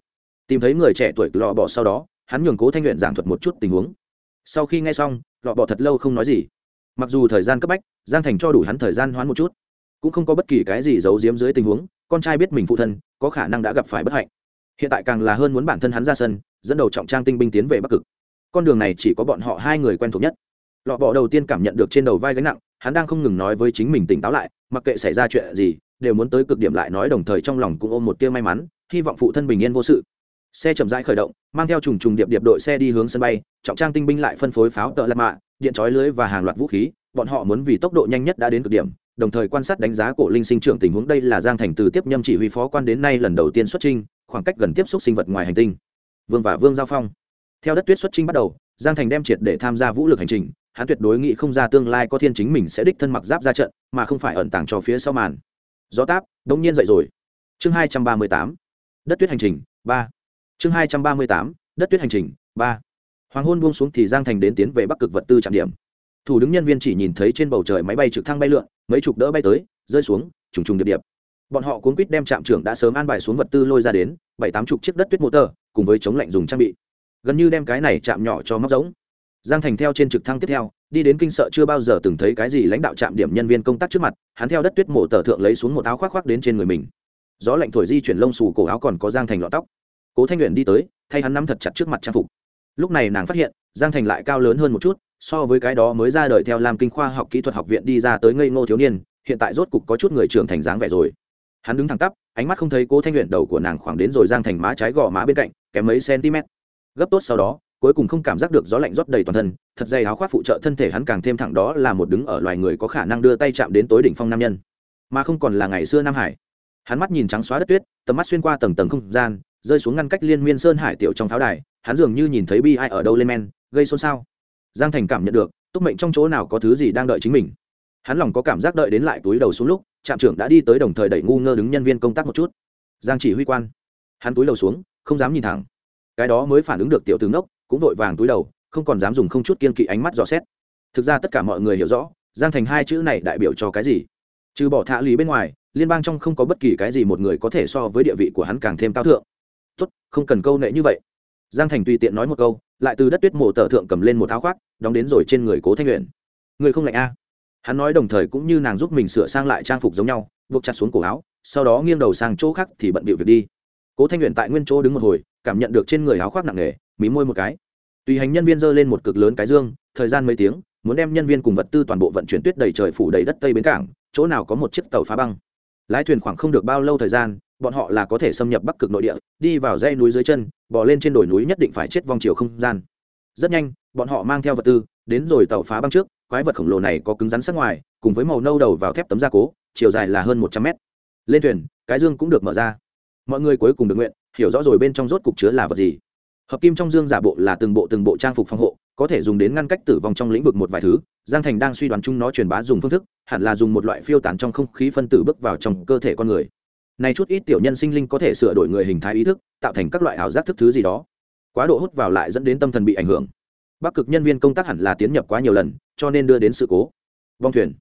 Tìm thấy người trẻ tuổi lọ bỏ sau đó, hắn nhường cố thanh luyện giảng thuật một chút tình huống. Sau khi nghe xong, lọ bỏ thật lâu không nói gì. Mặc dù thời gian cấp bách, giang thành cho đủ hắn thời gian hoán một chút. Cũng không có bất kỳ cái gì giấu giếm dưới tình huống, con trai biết mình phụ thân, có khả năng đã gặp phải bất hạnh. Hiện tại càng là hơn muốn bản thân hắn ra sân, dẫn đầu trọng trang tinh binh tiến về bắc cực. Con đường này chỉ có bọn họ hai người quen thuộc nhất. Lọ bỏ đầu tiên cảm nhận được trên đầu vai gánh nặng hắn đang không ngừng nói với chính mình tỉnh táo lại, mặc kệ xảy ra chuyện gì, đều muốn tới cực điểm lại nói đồng thời trong lòng cũng ôm một tia may mắn, hy vọng phụ thân bình yên vô sự. Xe chậm rãi khởi động, mang theo trùng trùng điệp điệp đội xe đi hướng sân bay, trọng trang tinh binh lại phân phối pháo tợ lạt mạ, điện trói lưới và hàng loạt vũ khí, bọn họ muốn vì tốc độ nhanh nhất đã đến cực điểm, đồng thời quan sát đánh giá cổ linh sinh trưởng tình huống, đây là giang thành từ tiếp nhâm chỉ huy phó quan đến nay lần đầu tiên xuất trinh khoảng cách gần tiếp xúc sinh vật ngoài hành tinh. Vương và vương giao phong. Theo đất tuyết xuất trinh bắt đầu, giang thành đem triệt để tham gia vũ lực hành trình hắn tuyệt đối nghĩ không ra tương lai có thiên chính mình sẽ đích thân mặc giáp ra trận, mà không phải ẩn tàng cho phía sau màn. Gió táp, đông nhiên dậy rồi. Chương hai trăm ba mươi tám, đất tuyết hành trình, ba. Chương hai trăm ba mươi tám, đất tuyết hành trình, ba. Hoàng hôn buông xuống thì giang thành đến tiến về bắc cực vật tư trạm điểm. Thủ đứng nhân viên chỉ nhìn thấy trên bầu trời máy bay trực thăng bay lượn, mấy chục đỡ bay tới, rơi xuống, trùng trùng điệp điệp. Bọn họ cuốn quýt đem trạm trưởng đã sớm an bài xuống vật tư lôi ra đến, bảy tám chục chiếc đất tuyết motor cùng với chống lạnh dùng trang bị. Gần như đem cái này chạm nhỏ cho móc giống giang thành theo trên trực thăng tiếp theo, đi đến kinh sợ chưa bao giờ từng thấy cái gì lãnh đạo trạm điểm nhân viên công tác trước mặt, hắn theo đất tuyết mổ tờ thượng lấy xuống một áo khoác khoác đến trên người mình. Gió lạnh thổi di chuyển lông xù cổ áo còn có giang thành lọ tóc. Cố thanh nguyện đi tới, thay hắn nắm thật chặt trước mặt trang phục. Lúc này nàng phát hiện, giang thành lại cao lớn hơn một chút, so với cái đó mới ra đời theo làm kinh khoa học kỹ thuật học viện đi ra tới ngây ngô thiếu niên, hiện tại rốt cục có chút người trưởng thành dáng vẻ rồi. Hắn đứng thẳng tắp, ánh mắt không thấy cố thanh luyện đầu của nàng khoảng đến rồi giang thành má trái gò má bên cạnh, kém mấy cm gấp tốt sau đó cuối cùng không cảm giác được gió lạnh rót đầy toàn thân, thật dày áo khoác phụ trợ thân thể hắn càng thêm thẳng đó là một đứng ở loài người có khả năng đưa tay chạm đến tối đỉnh phong nam nhân. Mà không còn là ngày xưa nam hải. Hắn mắt nhìn trắng xóa đất tuyết, tầm mắt xuyên qua tầng tầng không gian, rơi xuống ngăn cách liên miên sơn hải tiểu trong pháo đài, hắn dường như nhìn thấy bi ai ở đâu lên men, gây xôn xao. Giang thành cảm nhận được, túc mệnh trong chỗ nào có thứ gì đang đợi chính mình. Hắn lòng có cảm giác đợi đến lại túi đầu xuống lúc, trạm trưởng đã đi tới đồng thời đẩy ngu ngơ đứng nhân viên công tác một chút. Giang chỉ huy quan. Hắn túi đầu xuống, không dám nhìn thẳng. Cái đó mới phản ứng được tiểu tướng đốc cũng vội vàng túi đầu, không còn dám dùng không chút kiên kỵ ánh mắt dò xét. Thực ra tất cả mọi người hiểu rõ, giang thành hai chữ này đại biểu cho cái gì. Trừ bỏ thạ lý bên ngoài, liên bang trong không có bất kỳ cái gì một người có thể so với địa vị của hắn càng thêm cao thượng. Tốt, không cần câu nệ như vậy. Giang thành tùy tiện nói một câu, lại từ đất tuyết mổ tờ thượng cầm lên một áo khoác, đóng đến rồi trên người cố thanh luyện người không lạnh a? Hắn nói đồng thời cũng như nàng giúp mình sửa sang lại trang phục giống nhau, buộc chặt xuống cổ áo, sau đó nghiêng đầu sang chỗ khác thì bận bịu việc đi. Cố thanh luyện tại nguyên chỗ đứng một hồi, cảm nhận được trên người áo khoác nặng nề mí môi một cái. Tùy hành nhân viên dơ lên một cực lớn cái dương, thời gian mấy tiếng, muốn đem nhân viên cùng vật tư toàn bộ vận chuyển tuyết đầy trời phủ đầy đất tây bến cảng, chỗ nào có một chiếc tàu phá băng. Lái thuyền khoảng không được bao lâu thời gian, bọn họ là có thể xâm nhập bắc cực nội địa, đi vào dây núi dưới chân, bò lên trên đồi núi nhất định phải chết vong chiều không gian. Rất nhanh, bọn họ mang theo vật tư, đến rồi tàu phá băng trước, quái vật khổng lồ này có cứng rắn sắc ngoài, cùng với màu nâu đầu vào thép tấm gia cố, chiều dài là hơn một trăm mét. Lên thuyền, cái dương cũng được mở ra. Mọi người cuối cùng được nguyện, hiểu rõ rồi bên trong rốt cục chứa là vật gì hợp kim trong dương giả bộ là từng bộ từng bộ trang phục phòng hộ, có thể dùng đến ngăn cách tử vong trong lĩnh vực một vài thứ. Giang thành đang suy đoán chung nó truyền bá dùng phương thức, hẳn là dùng một loại phiêu tán trong không khí phân tử bước vào trong cơ thể con người. Này chút ít tiểu nhân sinh linh có thể sửa đổi người hình thái ý thức, tạo thành các loại ảo giác thức thứ gì đó. Quá độ hút vào lại dẫn đến tâm thần bị ảnh hưởng. Bắc cực nhân viên công tác hẳn là tiến nhập quá nhiều lần, cho nên đưa đến sự cố. Vong thuyền.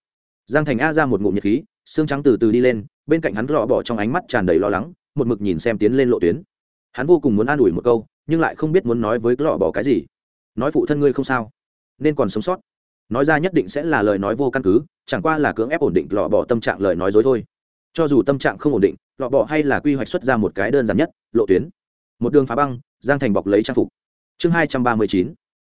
Giang thành a ra một ngụm nhiệt khí, xương trắng từ từ đi lên, bên cạnh hắn lọ bỏ trong ánh mắt tràn đầy lo lắng, một mực nhìn xem tiến lên lộ tuyến. Hắn vô cùng muốn an ủi một câu nhưng lại không biết muốn nói với lọ bỏ cái gì. Nói phụ thân ngươi không sao, nên còn sống sót. Nói ra nhất định sẽ là lời nói vô căn cứ, chẳng qua là cưỡng ép ổn định lọ bỏ tâm trạng lời nói dối thôi. Cho dù tâm trạng không ổn định, lọ bỏ hay là quy hoạch xuất ra một cái đơn giản nhất, lộ tuyến. Một đường phá băng, giang thành bọc lấy trang phục. Chương hai trăm ba mươi chín,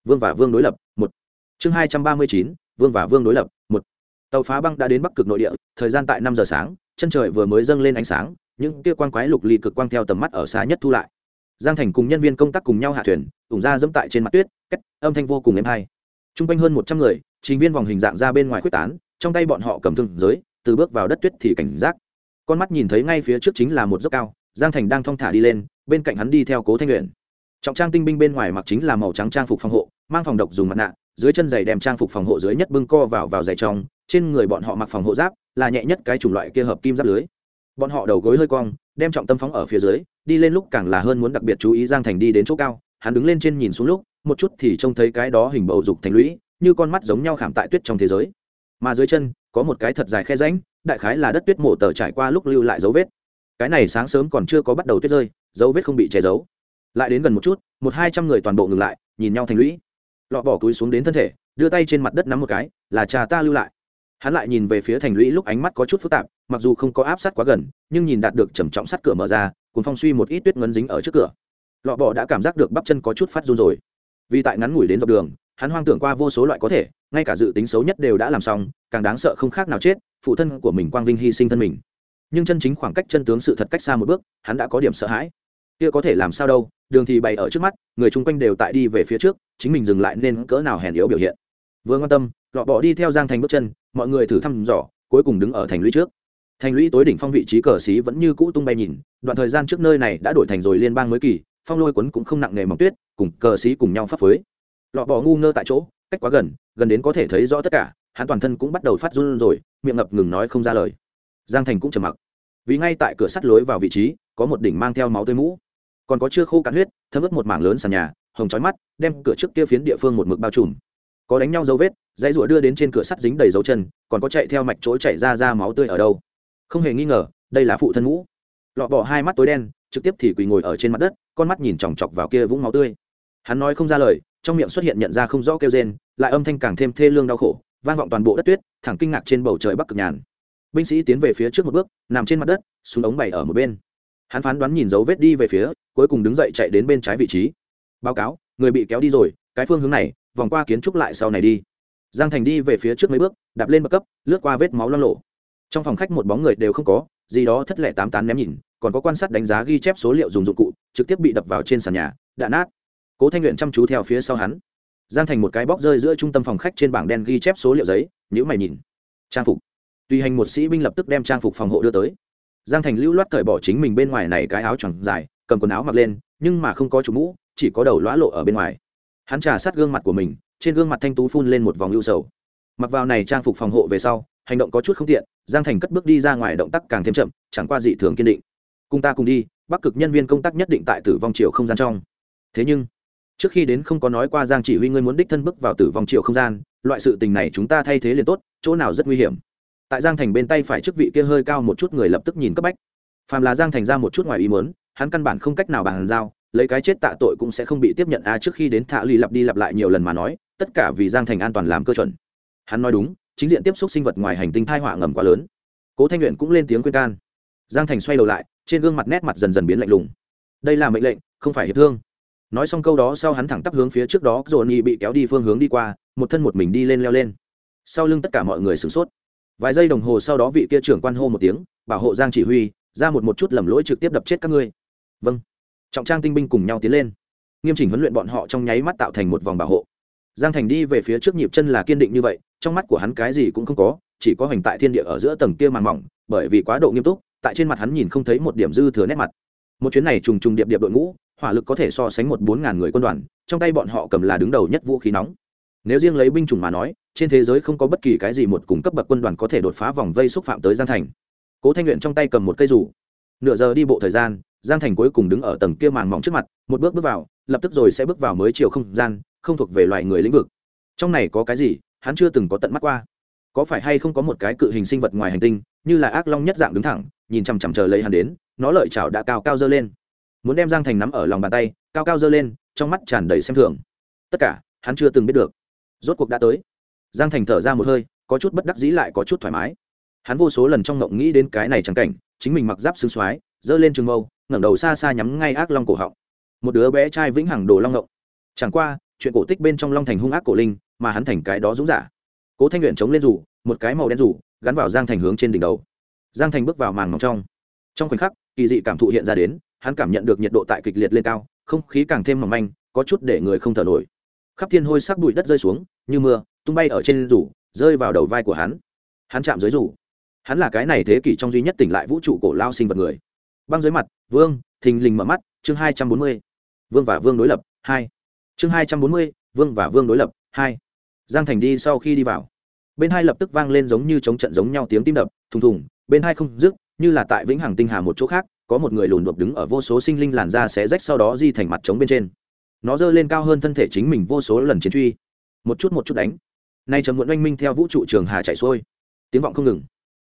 vương và vương đối lập, một. Chương hai trăm ba mươi chín, vương và vương đối lập, một. Tàu phá băng đã đến bắc cực nội địa, thời gian tại năm giờ sáng, chân trời vừa mới dâng lên ánh sáng, những kia quang quái lục ly cực quang theo tầm mắt ở xa nhất thu lại giang thành cùng nhân viên công tác cùng nhau hạ thuyền, ủng ra dẫm tại trên mặt tuyết cách âm thanh vô cùng êm hay. T r u n g quanh hơn một trăm người, trình viên vòng hình dạng ra bên ngoài quyết tán, trong tay bọn họ cầm thương giới, từ bước vào đất tuyết thì cảnh giác. Con mắt nhìn thấy ngay phía trước chính là một dốc cao, giang thành đang thong thả đi lên, bên cạnh hắn đi theo cố thanh luyện trọng trang tinh binh bên ngoài mặc chính là màu trắng trang phục phòng hộ, mang phòng độc dùng mặt nạ, dưới chân giày đem trang phục phòng hộ dưới nhất bưng co vào vào giày trong, trên người bọn họ mặc phòng hộ giáp, là nhẹ nhất cái chủng loại kia hợp kim giáp lưới. Bọn họ đầu gối hơi cong, đem trọng tâm phóng ở phía dưới đi lên lúc càng là hơn muốn đặc biệt chú ý giang thành đi đến chỗ cao hắn đứng lên trên nhìn xuống lúc một chút thì trông thấy cái đó hình bầu dục thành lũy như con mắt giống nhau khảm tại tuyết trong thế giới. Mà dưới chân có một cái thật dài khe ránh, đại khái là đất tuyết mổ tờ trải qua lúc lưu lại dấu vết. Cái này sáng sớm còn chưa có bắt đầu tuyết rơi dấu vết không bị che giấu. Lại đến gần một chút một hai trăm người toàn bộ ngừng lại nhìn nhau thành lũy. Lọ bỏ túi xuống đến thân thể đưa tay trên mặt đất nắm một cái là cha ta lưu lại hắn lại nhìn về phía thành lũy lúc ánh mắt có chút phức tạp, mặc dù không có áp sát quá gần, nhưng nhìn đạt được trầm trọng sắt cửa mở ra cùng phong suy một ít tuyết ngấn dính ở trước cửa. Lọ bọ đã cảm giác được bắp chân có chút phát run rồi. Vì tại ngắn ngủi đến dọc đường, hắn hoang tưởng qua vô số loại có thể, ngay cả dự tính xấu nhất đều đã làm xong, càng đáng sợ không khác nào chết, phụ thân của mình quang vinh hy sinh thân mình. Nhưng chân chính khoảng cách chân tướng sự thật cách xa một bước, hắn đã có điểm sợ hãi. Kia có thể làm sao đâu, đường thì bày ở trước mắt, người chung quanh đều tại đi về phía trước, chính mình dừng lại nên cỡ nào hèn yếu biểu hiện. Vừa quan tâm lọ bỏ đi theo giang thành bước chân, mọi người thử thăm dò, cuối cùng đứng ở thành lũy trước. Thành lũy tối đỉnh phong vị trí cờ xí vẫn như cũ tung bay nhìn, đoạn thời gian trước nơi này đã đổi thành rồi liên bang mới kỳ, phong lôi quấn cũng không nặng nề mỏng tuyết, cùng cờ xí cùng nhau phấp phới. Lọ bỏ ngu ngơ tại chỗ, cách quá gần gần đến có thể thấy rõ tất cả, hắn toàn thân cũng bắt đầu phát run rồi, miệng ngập ngừng nói không ra lời. Giang thành cũng trầm mặc. Vì ngay tại cửa sắt lối vào vị trí, có một đỉnh mang theo máu tươi mũ. Còn có chưa khô cạn huyết, thấm ướt một mảng lớn sàn nhà, hồng chói mắt, đem cửa trước kia phiến địa phương một mực bao trùm. Có đánh nhau dấu vết dãy rủa đưa đến trên cửa sắt dính đầy dấu chân, còn có chạy theo mạch chỗ chạy ra ra máu tươi ở đâu? Không hề nghi ngờ, đây là phụ thân mũ lọ bỏ hai mắt tối đen, trực tiếp thì quỳ ngồi ở trên mặt đất, con mắt nhìn chòng chọc vào kia vũng máu tươi. Hắn nói không ra lời, trong miệng xuất hiện nhận ra không rõ kêu rên, lại âm thanh càng thêm thê lương đau khổ, vang vọng toàn bộ đất tuyết, thẳng kinh ngạc trên bầu trời bắc cực nhàn. Binh sĩ tiến về phía trước một bước, nằm trên mặt đất, súng ống bày ở một bên. Hắn phán đoán nhìn dấu vết đi về phía, cuối cùng đứng dậy chạy đến bên trái vị trí. Báo cáo, người bị kéo đi rồi, cái phương hướng này, vòng qua kiến trúc lại sau này đi giang thành đi về phía trước mấy bước, đạp lên bậc cấp, lướt qua vết máu lo lộ trong phòng khách một bóng người đều không có, gì đó thất lẻ tám tán ném nhìn, còn có quan sát đánh giá ghi chép số liệu dùng dụng cụ, trực tiếp bị đập vào trên sàn nhà đã nát. Cố thanh luyện chăm chú theo phía sau hắn. Giang thành một cái bóc rơi giữa trung tâm phòng khách trên bảng đen ghi chép số liệu giấy nhữ mày nhìn. Trang phục. Tùy hành một sĩ binh lập tức đem trang phục phòng hộ đưa tới. Giang thành lưu loát cởi bỏ chính mình bên ngoài này cái áo choàng dài, cầm quần áo mặc lên, nhưng mà không có chủ mũ, chỉ có đầu lõa lộ ở bên ngoài. Hắn trà sát gương mặt của mình trên gương mặt thanh tú phun lên một vòng ưu sầu. Mặc vào này trang phục phòng hộ về sau, hành động có chút không tiện, giang thành cất bước đi ra ngoài động tác càng thêm chậm, chẳng qua dị thường kiên định. Cùng ta cùng đi, bắc cực nhân viên công tác nhất định tại tử vong triều không gian trong. Thế nhưng, trước khi đến không có nói qua giang chỉ huy ngươi muốn đích thân bước vào tử vong triều không gian, loại sự tình này chúng ta thay thế liền tốt, chỗ nào rất nguy hiểm. Tại giang thành bên tay phải chức vị kia hơi cao một chút người lập tức nhìn cấp bách. Phàm là giang thành ra một chút ngoài ý muốn, hắn căn bản không cách nào bàn giao, lấy cái chết tạ tội cũng sẽ không bị tiếp nhận. A trước khi đến thạ lì lặp đi lặp lại nhiều lần mà nói tất cả vì giang thành an toàn làm cơ chuẩn. Hắn nói đúng, chính diện tiếp xúc sinh vật ngoài hành tinh thai họa ngầm quá lớn. Cố thanh luyện cũng lên tiếng khuyên can. Giang thành xoay đầu lại, trên gương mặt nét mặt dần dần biến lạnh lùng. Đây là mệnh lệnh, không phải hiệp thương. Nói xong câu đó sau hắn thẳng tắp hướng phía trước đó rồi nhị bị kéo đi phương hướng đi qua, một thân một mình đi lên leo lên. Sau lưng tất cả mọi người sửng sốt. Vài giây đồng hồ sau đó vị kia trưởng quan hô một tiếng, bảo hộ giang chỉ huy, ra một một chút lầm lỗi trực tiếp đập chết các ngươi. Vâng. Trọng trang tinh binh cùng nhau tiến lên. Nghiêm chỉnh huấn luyện bọn họ trong nháy mắt tạo thành một vòng bảo hộ giang thành đi về phía trước nhịp chân là kiên định như vậy, trong mắt của hắn cái gì cũng không có, chỉ có hoành tại thiên địa ở giữa tầng kia màn mỏng, bởi vì quá độ nghiêm túc, tại trên mặt hắn nhìn không thấy một điểm dư thừa nét mặt. Một chuyến này trùng trùng điệp điệp đội ngũ, hỏa lực có thể so sánh một bốn ngàn người quân đoàn, trong tay bọn họ cầm là đứng đầu nhất vũ khí nóng. Nếu riêng lấy binh chủng mà nói, trên thế giới không có bất kỳ cái gì một cùng cấp bậc quân đoàn có thể đột phá vòng vây xúc phạm tới giang thành. Cố thanh luyện trong tay cầm một cây rủ. Nửa giờ đi bộ thời gian, giang thành cuối cùng đứng ở tầng kia màn mỏng trước mặt, một bước bước vào, lập tức rồi sẽ bước vào mới chiều không gian không thuộc về loài người lĩnh vực. Trong này có cái gì, hắn chưa từng có tận mắt qua. Có phải hay không có một cái cự hình sinh vật ngoài hành tinh, như là ác long nhất dạng đứng thẳng, nhìn chằm chằm chờ lấy hắn đến, nó lợi chảo đã cao cao dơ lên. Muốn đem giang thành nắm ở lòng bàn tay, cao cao dơ lên, trong mắt tràn đầy xem thường. Tất cả, hắn chưa từng biết được. Rốt cuộc đã tới. Giang thành thở ra một hơi, có chút bất đắc dĩ lại có chút thoải mái. Hắn vô số lần trong ngộng nghĩ đến cái này chẳng cảnh, chính mình mặc giáp xương xoái giơ lên trường mâu, ngẩng đầu xa xa nhắm ngay ác long cổ họng. Một đứa bé trai vĩnh hằng đồ long ngộng. Chẳng qua chuyện cổ tích bên trong long thành hung ác cổ linh, mà hắn thành cái đó dũng giả. Cố thanh luyện chống lên rủ một cái màu đen rủ gắn vào giang thành hướng trên đỉnh đầu. Giang thành bước vào màng mỏng trong. Trong khoảnh khắc, kỳ dị cảm thụ hiện ra đến, hắn cảm nhận được nhiệt độ tại kịch liệt lên cao, không khí càng thêm mỏng manh, có chút để người không thở nổi. Khắp thiên hôi sắc bụi đất rơi xuống, như mưa, tung bay ở trên rủ rơi vào đầu vai của hắn. Hắn chạm dưới rủ hắn là cái này thế kỷ trong duy nhất tỉnh lại vũ trụ cổ lao sinh vật người. Băng dưới mặt, vương, thình lình mở mắt, chương hai trăm bốn mươi. Vương và vương đối lập, hai chương hai trăm bốn mươi, vương và vương đối lập, hai. Giang thành đi sau khi đi vào. Bên hai lập tức vang lên giống như chống trận giống nhau tiếng tim đập, thùng thùng, bên hai không dứt, như là tại vĩnh hằng tinh hà một chỗ khác, có một người lùn đột đứng ở vô số sinh linh làn da xé rách sau đó di thành mặt trống bên trên. Nó dơ lên cao hơn thân thể chính mình vô số lần chiến truy. Một chút một chút đánh. Nay chấm muộn oanh minh theo vũ trụ trường hà chạy xuôi. Tiếng vọng không ngừng.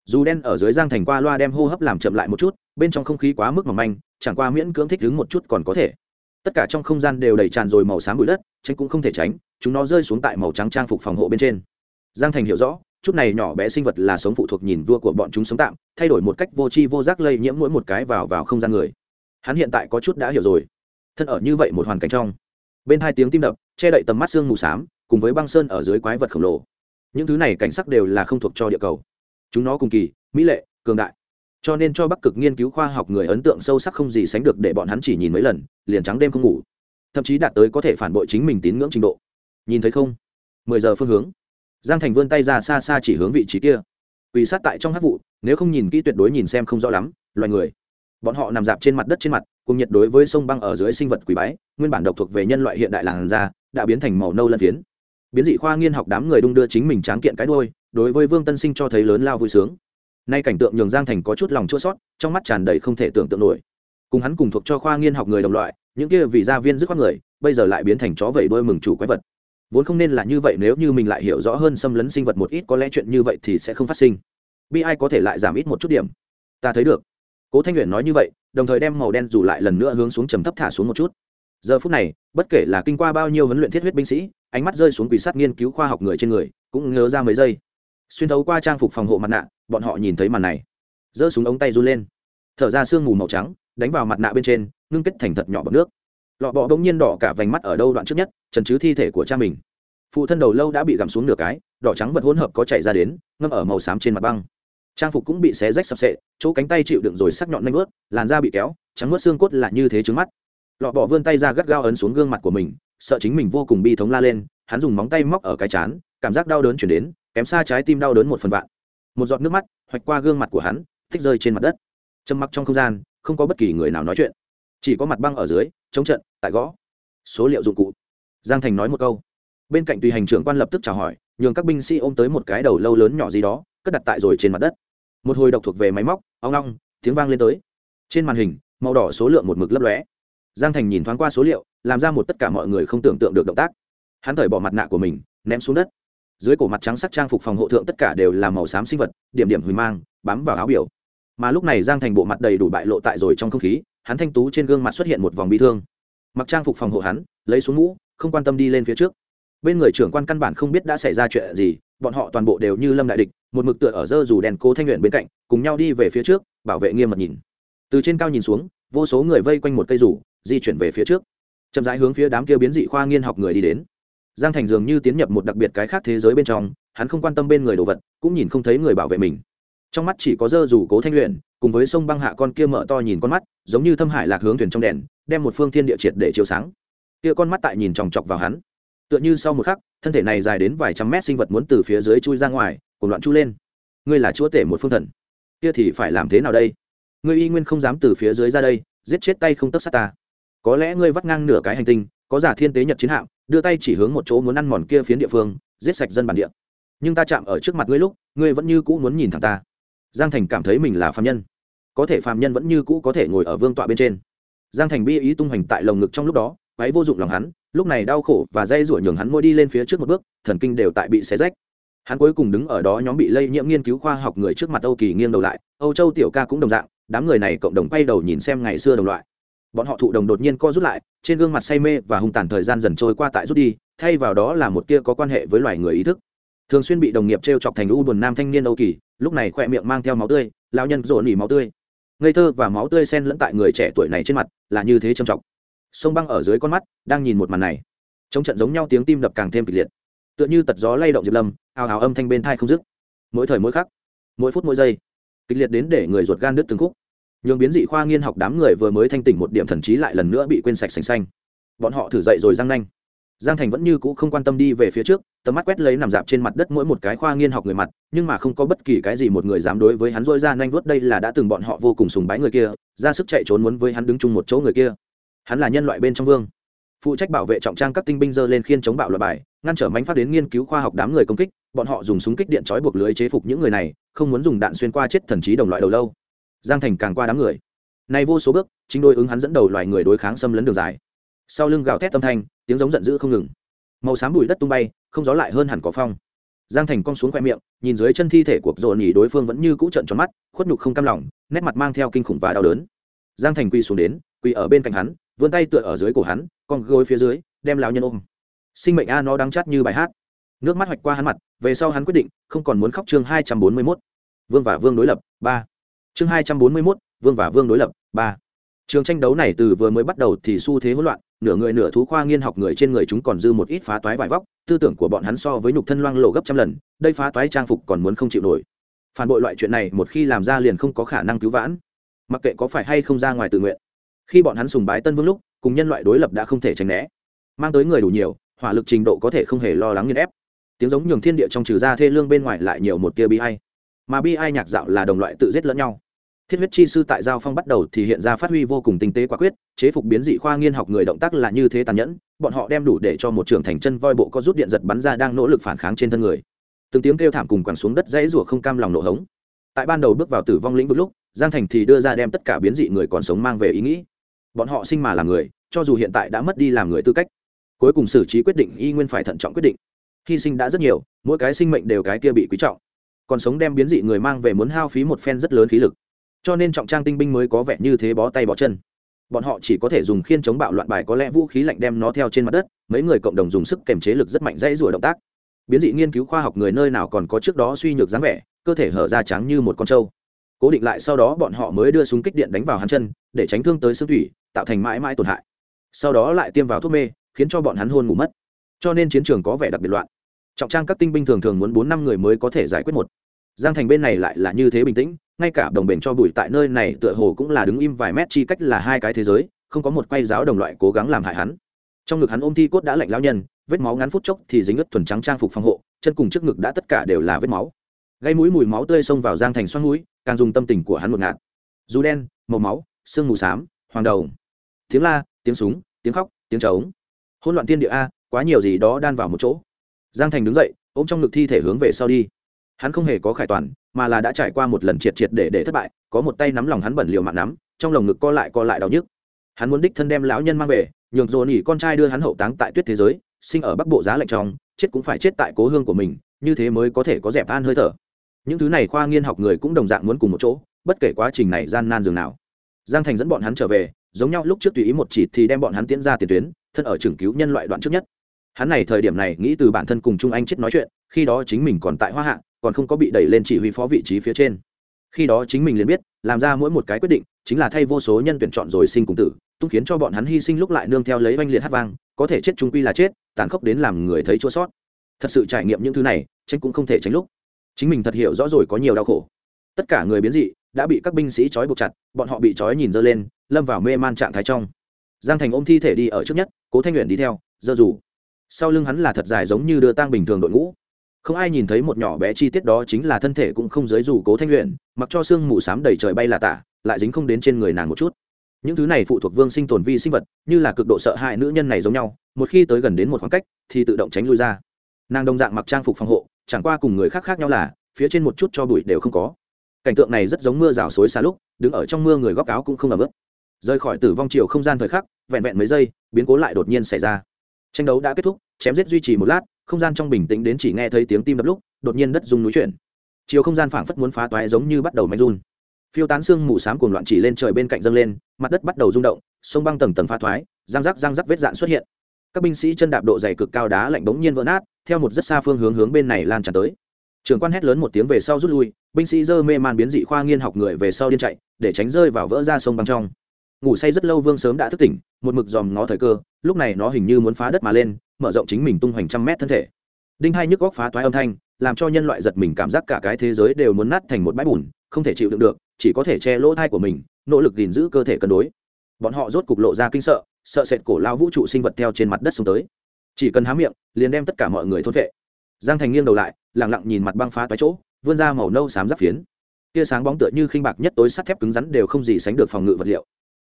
Dù đen ở dưới giang thành qua loa đem hô hấp làm chậm lại một chút, bên trong không khí quá mức mỏng manh, chẳng qua miễn cưỡng thích đứng một chút còn có thể tất cả trong không gian đều đầy tràn rồi màu xám bụi đất, tránh cũng không thể tránh, chúng nó rơi xuống tại màu trắng trang phục phòng hộ bên trên. Giang thành hiểu rõ, chút này nhỏ bé sinh vật là sống phụ thuộc nhìn vua của bọn chúng sống tạm, thay đổi một cách vô tri vô giác lây nhiễm mỗi một cái vào vào không gian người. Hắn hiện tại có chút đã hiểu rồi. Thân ở như vậy một hoàn cảnh trong, bên hai tiếng tim đập, che đậy tầm mắt xương mù s á m cùng với băng sơn ở dưới quái vật khổng lồ. Những thứ này cảnh sắc đều là không thuộc cho địa cầu. Chúng nó cùng kỳ, mỹ lệ, cường đại cho nên cho bắc cực nghiên cứu khoa học người ấn tượng sâu sắc không gì sánh được để bọn hắn chỉ nhìn mấy lần, liền trắng đêm không ngủ. Thậm chí đạt tới có thể phản bội chính mình tín ngưỡng trình độ. Nhìn thấy không? Mười giờ phương hướng. Giang thành vươn tay ra xa xa chỉ hướng vị trí kia. Quỳ sát tại trong hát vụ, nếu không nhìn kỹ tuyệt đối nhìn xem không rõ lắm, loài người. Bọn họ nằm dạp trên mặt đất trên mặt, cùng nhiệt đối với sông băng ở dưới sinh vật quỷ bái, nguyên bản độc thuộc về nhân loại hiện đại làng da đã biến thành màu nâu lân phiến. Biến dị khoa nghiên học đám người đung đưa chính mình tráng kiện cái đôi đối với vương tân sinh cho thấy lớn lao vui sướng nay cảnh tượng nhường giang thành có chút lòng chua sót trong mắt tràn đầy không thể tưởng tượng nổi. Cùng hắn cùng thuộc cho khoa nghiên học người đồng loại, những kia vì gia viên dứt khoát người, bây giờ lại biến thành chó vẩy đôi mừng chủ quái vật. Vốn không nên là như vậy, nếu như mình lại hiểu rõ hơn xâm lấn sinh vật một ít, có lẽ chuyện như vậy thì sẽ không phát sinh. Bi ai có thể lại giảm ít một chút điểm? Ta thấy được. Cố thanh nguyện nói như vậy, đồng thời đem màu đen dù lại lần nữa hướng xuống trầm thấp thả xuống một chút. Giờ phút này, bất kể là kinh qua bao nhiêu huấn luyện thiết huyết binh sĩ, ánh mắt rơi xuống quỷ sát nghiên cứu khoa học người trên người, cũng ngớ ra mấy giây. Xuyên thấu qua trang phục phòng hộ mặt nạ bọn họ nhìn thấy màn này. Giơ súng ống tay run lên. Thở ra sương mù màu trắng, đánh vào mặt nạ bên trên, ngưng kết thành thật nhỏ bọc nước. Lọ bọ bỗng nhiên đỏ cả vành mắt ở đâu đoạn trước nhất, trần chứ thi thể của cha mình. Phụ thân đầu lâu đã bị gặm xuống nửa cái, đỏ trắng vật hỗn hợp có chảy ra đến, ngâm ở màu xám trên mặt băng. Trang phục cũng bị xé rách sập sệ, chỗ cánh tay chịu đựng rồi sắc nhọn nanh ướt làn da bị kéo, trắng nuốt xương cốt là như thế trứng mắt. Lọ bỏ vươn tay ra gắt gao ấn xuống gương mặt của mình, sợ chính mình vô cùng bi thống la lên, hắn dùng móng tay móc ở cái chán, cảm giác đau đớn chuyển đến, kém xa trái tim đau đớn một phần vạn một giọt nước mắt hoạch qua gương mặt của hắn thích rơi trên mặt đất. Trầm mặc trong không gian, không có bất kỳ người nào nói chuyện. Chỉ có mặt băng ở dưới, chống trận, tại gõ. Số liệu dụng cụ. Giang thành nói một câu. Bên cạnh tùy hành trưởng quan lập tức chào hỏi, nhường các binh sĩ ôm tới một cái đầu lâu lớn nhỏ gì đó, cất đặt tại rồi trên mặt đất. Một hồi độc thuộc về máy móc ao ngong tiếng vang lên tới. Trên màn hình, màu đỏ số lượng một mực lấp lóe. Giang thành nhìn thoáng qua số liệu, làm ra một tất cả mọi người không tưởng tượng được động tác. Hắn thời bỏ mặt nạ của mình, ném xuống đất dưới cổ mặt trắng sắc trang phục phòng hộ thượng tất cả đều là màu xám sinh vật, điểm điểm huỳnh mang, bám vào áo biểu. Mà lúc này giang thành bộ mặt đầy đủ bại lộ tại rồi trong không khí, hắn thanh tú trên gương mặt xuất hiện một vòng bi thương. Mặc trang phục phòng hộ hắn, lấy xuống mũ, không quan tâm đi lên phía trước. Bên người trưởng quan căn bản không biết đã xảy ra chuyện gì, bọn họ toàn bộ đều như lâm đại địch, một mực tựa ở dơ dù đèn cố thanh nguyện bên cạnh, cùng nhau đi về phía trước, bảo vệ nghiêm mật nhìn. Từ trên cao nhìn xuống, vô số người vây quanh một cây rủ di chuyển về phía trước. Chậm rãi hướng phía đám kia biến dị khoa nghiên học người đi đến giang thành dường như tiến nhập một đặc biệt cái khác thế giới bên trong, hắn không quan tâm bên người đồ vật, cũng nhìn không thấy người bảo vệ mình. Trong mắt chỉ có dơ dù cố thanh luyện, cùng với sông băng hạ con kia mở to nhìn con mắt, giống như thâm hải lạc hướng thuyền trong đèn, đem một phương thiên địa triệt để chiếu sáng. Kia con mắt tại nhìn chòng chọc vào hắn. Tựa như sau một khắc, thân thể này dài đến vài trăm mét sinh vật muốn từ phía dưới chui ra ngoài cùng loạn chu lên. Ngươi là chúa tể một phương thần. Kia thì phải làm thế nào đây? Ngươi y nguyên không dám từ phía dưới ra đây, giết chết tay không tất sát ta. Có lẽ ngươi vắt ngang nửa cái hành tinh, có giả thiên tế nhật chiến hạm đưa tay chỉ hướng một chỗ muốn ăn mòn kia phiến địa phương, giết sạch dân bản địa. Nhưng ta chạm ở trước mặt ngươi lúc, ngươi vẫn như cũ muốn nhìn thẳng ta. Giang thành cảm thấy mình là phạm nhân. Có thể phạm nhân vẫn như cũ có thể ngồi ở vương tọa bên trên. Giang thành bi ý tung hoành tại lồng ngực trong lúc đó váy vô dụng lòng hắn, lúc này đau khổ và dây rủa nhường hắn môi đi lên phía trước một bước, thần kinh đều tại bị xé rách. Hắn cuối cùng đứng ở đó nhóm bị lây nhiễm nghiên cứu khoa học người trước mặt âu kỳ nghiêng đầu lại, âu châu tiểu ca cũng đồng dạng, đám người này cộng đồng quay đầu nhìn xem ngày xưa đồng loại bọn họ thụ đồng đột nhiên co rút lại, trên gương mặt say mê và hung tàn thời gian dần trôi qua tại rút đi, thay vào đó là một tia có quan hệ với loài người ý thức. Thường xuyên bị đồng nghiệp t r e o chọc thành u buồn nam thanh niên âu kỳ, lúc này khoe miệng mang theo máu tươi lao nhân rộn nỉ máu tươi. Ngây thơ và máu tươi sen lẫn tại người trẻ tuổi này trên mặt, là như thế trầm trọng. Sông băng ở dưới con mắt, đang nhìn một màn này. Trong trận giống nhau tiếng tim đập càng thêm kịch liệt. Tựa như tật gió lay động diệp lâm, ào ào âm thanh bên thai không dứt. Mỗi thời mỗi khắc, mỗi phút mỗi giây, kịch liệt đến để người ruột gan đứt từng khúc nhường biến dị khoa nghiên học đám người vừa mới thanh tỉnh một điểm thần trí lại lần nữa bị quên sạch sành xanh. Bọn họ thử dậy rồi răng nanh. Giang thành vẫn như cũ không quan tâm đi về phía trước, tầm mắt quét lấy nằm dạp trên mặt đất mỗi một cái khoa nghiên học người mặt, nhưng mà không có bất kỳ cái gì một người dám đối với hắn dôi ra nanh vuốt đây là đã từng bọn họ vô cùng sùng bái người kia, ra sức chạy trốn muốn với hắn đứng chung một chỗ người kia. Hắn là nhân loại bên trong vương. Phụ trách bảo vệ trọng trang các tinh binh dơ lên khiên chống bạo loại bài, ngăn trở mánh phát đến nghiên cứu khoa học đám người công kích, bọn họ dùng súng kích điện trói buộc lưới chế phục những người này, không muốn dùng đạn xuyên qua chết thần trí đồng loại đầu lâu giang thành càng qua đám người. Nay vô số bước, chính đôi ứng hắn dẫn đầu loài người đối kháng xâm lấn đường dài. Sau lưng gào thét tâm thanh, tiếng giống giận dữ không ngừng. Màu xám bụi đất tung bay, không gió lại hơn hẳn có phong. Giang thành cong xuống khoe miệng, nhìn dưới chân thi thể của dồn nhỉ đối phương vẫn như cũ trận tròn mắt, khuất nhục không cam lòng, nét mặt mang theo kinh khủng và đau đớn. Giang thành quy xuống đến, quỳ ở bên cạnh hắn, vươn tay tựa ở dưới cổ hắn, con gối phía dưới, đem lão nhân ôm. Sinh mệnh a nó đang chát như bài hát. Nước mắt hoạch qua hắn mặt, về sau hắn quyết định, không còn muốn khóc chương hai trăm bốn mươi mốt. Vương và vương đối lập, ba chương hai trăm bốn mươi mốt, vương và vương đối lập, ba. Trường tranh đấu này từ vừa mới bắt đầu thì xu thế hỗn loạn, nửa người nửa thú khoa nghiên học người trên người chúng còn dư một ít phá toái vải vóc, tư tưởng của bọn hắn so với nhục thân loang lộ gấp trăm lần, đây phá toái trang phục còn muốn không chịu nổi. Phản bội loại chuyện này một khi làm ra liền không có khả năng cứu vãn. Mặc kệ có phải hay không ra ngoài tự nguyện. Khi bọn hắn sùng bái tân vương lúc, cùng nhân loại đối lập đã không thể tránh né. Mang tới người đủ nhiều, hỏa lực trình độ có thể không hề lo lắng nghiên ép. Tiếng giống nhường thiên địa trong trừ ra thê lương bên ngoài lại nhiều một tia bi hay mà bi ai nhạc dạo là đồng loại tự giết lẫn nhau thiết huyết chi sư tại giao phong bắt đầu thì hiện ra phát huy vô cùng tinh tế quả quyết, chế phục biến dị khoa nghiên học người động tác là như thế tàn nhẫn, bọn họ đem đủ để cho một trưởng thành chân voi bộ có rút điện giật bắn ra đang nỗ lực phản kháng trên thân người. Từng tiếng kêu thảm cùng quẳng xuống đất dãy rủa không cam lòng nổ hống. Tại ban đầu bước vào tử vong lĩnh vực lúc, giang thành thì đưa ra đem tất cả biến dị người còn sống mang về ý nghĩ. Bọn họ sinh mà là người, cho dù hiện tại đã mất đi làm người tư cách, cuối cùng xử trí quyết định y nguyên phải thận trọng quyết định. Hy sinh đã rất nhiều, mỗi cái sinh mệnh đều cái kia bị quý trọng. Còn sống đem biến dị người mang về muốn hao phí một phen rất lớn khí lực cho nên trọng trang tinh binh mới có vẻ như thế bó tay bó chân. Bọn họ chỉ có thể dùng khiên chống bạo loạn bài có lẽ vũ khí lạnh đem nó theo trên mặt đất, mấy người cộng đồng dùng sức kềm chế lực rất mạnh dãy rủa động tác. Biến dị nghiên cứu khoa học người nơi nào còn có trước đó suy nhược dáng vẻ, cơ thể hở ra trắng như một con trâu. Cố định lại sau đó bọn họ mới đưa súng kích điện đánh vào hắn chân, để tránh thương tới xương thủy, tạo thành mãi mãi tổn hại. Sau đó lại tiêm vào thuốc mê, khiến cho bọn hắn hôn ngủ mất. Cho nên chiến trường có vẻ đặc biệt loạn. Trọng trang các tinh binh thường thường muốn bốn năm người mới có thể giải quyết một giang thành bên này lại là như thế bình tĩnh, ngay cả đồng bền cho bụi tại nơi này tựa hồ cũng là đứng im vài mét chi cách là hai cái thế giới, không có một quay giáo đồng loại cố gắng làm hại hắn. Trong ngực hắn ôm thi cốt đã lạnh lao nhân, vết máu ngắn phút chốc thì dính ướt thuần trắng trang phục phòng hộ, chân cùng trước ngực đã tất cả đều là vết máu. Gây mũi mùi máu tươi xông vào giang thành xoắn mũi, càng dùng tâm tình của hắn một ngạt. Dù đen, màu máu, sương mù xám, hoàng đầu tiếng la, tiếng súng, tiếng khóc, tiếng trống. Hỗn loạn tiên địa a, quá nhiều gì đó đan vào một chỗ. Giang thành đứng dậy, ôm trong ngực thi thể hướng về sau đi hắn không hề có khải toàn, mà là đã trải qua một lần triệt triệt để để thất bại, có một tay nắm lòng hắn bẩn liều mạng nắm, trong lồng ngực co lại co lại đau nhức. Hắn muốn đích thân đem lão nhân mang về, nhường dồn nhỉ con trai đưa hắn hậu táng tại tuyết thế giới, sinh ở bắc bộ giá lạnh trong, chết cũng phải chết tại cố hương của mình, như thế mới có thể có dẹp an hơi thở. Những thứ này khoa nghiên học người cũng đồng dạng muốn cùng một chỗ, bất kể quá trình này gian nan dường nào. Giang thành dẫn bọn hắn trở về, giống nhau lúc trước tùy ý một chỉ thì đem bọn hắn tiến ra tiền tuyến, thân ở trường cứu nhân loại đoạn trước nhất. Hắn này thời điểm này nghĩ từ bản thân cùng trung anh chết nói chuyện, khi đó chính mình còn tại hoa hạ còn không có bị đẩy lên chỉ huy phó vị trí phía trên. Khi đó chính mình liền biết, làm ra mỗi một cái quyết định, chính là thay vô số nhân tuyển chọn rồi sinh cùng tử tung khiến cho bọn hắn hy sinh lúc lại nương theo lấy oanh liệt hát vang, có thể chết trung quy là chết, tàn khốc đến làm người thấy chua sót. Thật sự trải nghiệm những thứ này tranh cũng không thể tránh lúc. Chính mình thật hiểu rõ rồi có nhiều đau khổ. Tất cả người biến dị, đã bị các binh sĩ trói buộc chặt, bọn họ bị trói nhìn dơ lên, lâm vào mê man trạng thái trong. Giang thành ôm thi thể đi ở trước nhất, cố thanh nguyện đi theo, dơ dù. Sau lưng hắn là thật dài giống như đưa tang bình thường đội ngũ không ai nhìn thấy một nhỏ bé chi tiết đó chính là thân thể cũng không giới dù cố thanh luyện mặc cho sương mù s á m đầy trời bay là tả, lại dính không đến trên người nàng một chút. Những thứ này phụ thuộc vương sinh tồn vi sinh vật, như là cực độ sợ hãi nữ nhân này giống nhau, một khi tới gần đến một khoảng cách, thì tự động tránh lui ra. Nàng đồng dạng mặc trang phục phòng hộ, chẳng qua cùng người khác khác nhau là, phía trên một chút cho bụi đều không có. Cảnh tượng này rất giống mưa rào xối xa lúc, đứng ở trong mưa người góc áo cũng không ấm ướt. Rời khỏi tử vong chiều không gian thời khắc, vẹn vẹn mấy giây, biến cố lại đột nhiên xảy ra. Tranh đấu đã kết thúc, chém giết duy trì một lát không gian trong bình tĩnh đến chỉ nghe thấy tiếng tim đập lúc, đột nhiên đất rung núi chuyển. Chiều không gian phảng phất muốn phá toái giống như bắt đầu mạnh run. Phiêu tán xương mù s á m cuồng loạn chỉ lên trời bên cạnh dâng lên, mặt đất bắt đầu rung động, sông băng tầng tầng phá thoái răng rắc răng rắc vết dạn xuất hiện. Các binh sĩ chân đạp độ dày cực cao đá lạnh bỗng nhiên vỡ nát, theo một rất xa phương hướng hướng bên này lan tràn tới. Trường quan hét lớn một tiếng về sau rút lui, binh sĩ dơ mê man biến dị khoa nghiên học người về sau điên chạy, để tránh rơi vào vỡ ra sông băng trong. Ngủ say rất lâu vương sớm đã thức tỉnh, một mực dòm ngó thời cơ, lúc này nó hình như muốn phá đất mà lên mở rộng chính mình tung hoành trăm mét thân thể. Đinh hai nhức góc phá toái âm thanh, làm cho nhân loại giật mình cảm giác cả cái thế giới đều muốn nát thành một bãi bùn, không thể chịu đựng được, chỉ có thể che lỗ thai của mình, nỗ lực gìn giữ cơ thể cân đối. Bọn họ rốt cục lộ ra kinh sợ sợ sệt cổ lao vũ trụ sinh vật theo trên mặt đất xuống tới. Chỉ cần há miệng, liền đem tất cả mọi người thôn vệ. Giang thành nghiêng đầu lại lẳng lặng nhìn mặt băng phá toái chỗ, vươn ra màu nâu xám giáp phiến. Tia sáng bóng tựa như khinh bạc nhất tối sắt thép cứng rắn đều không gì sánh được phòng ngự vật liệu.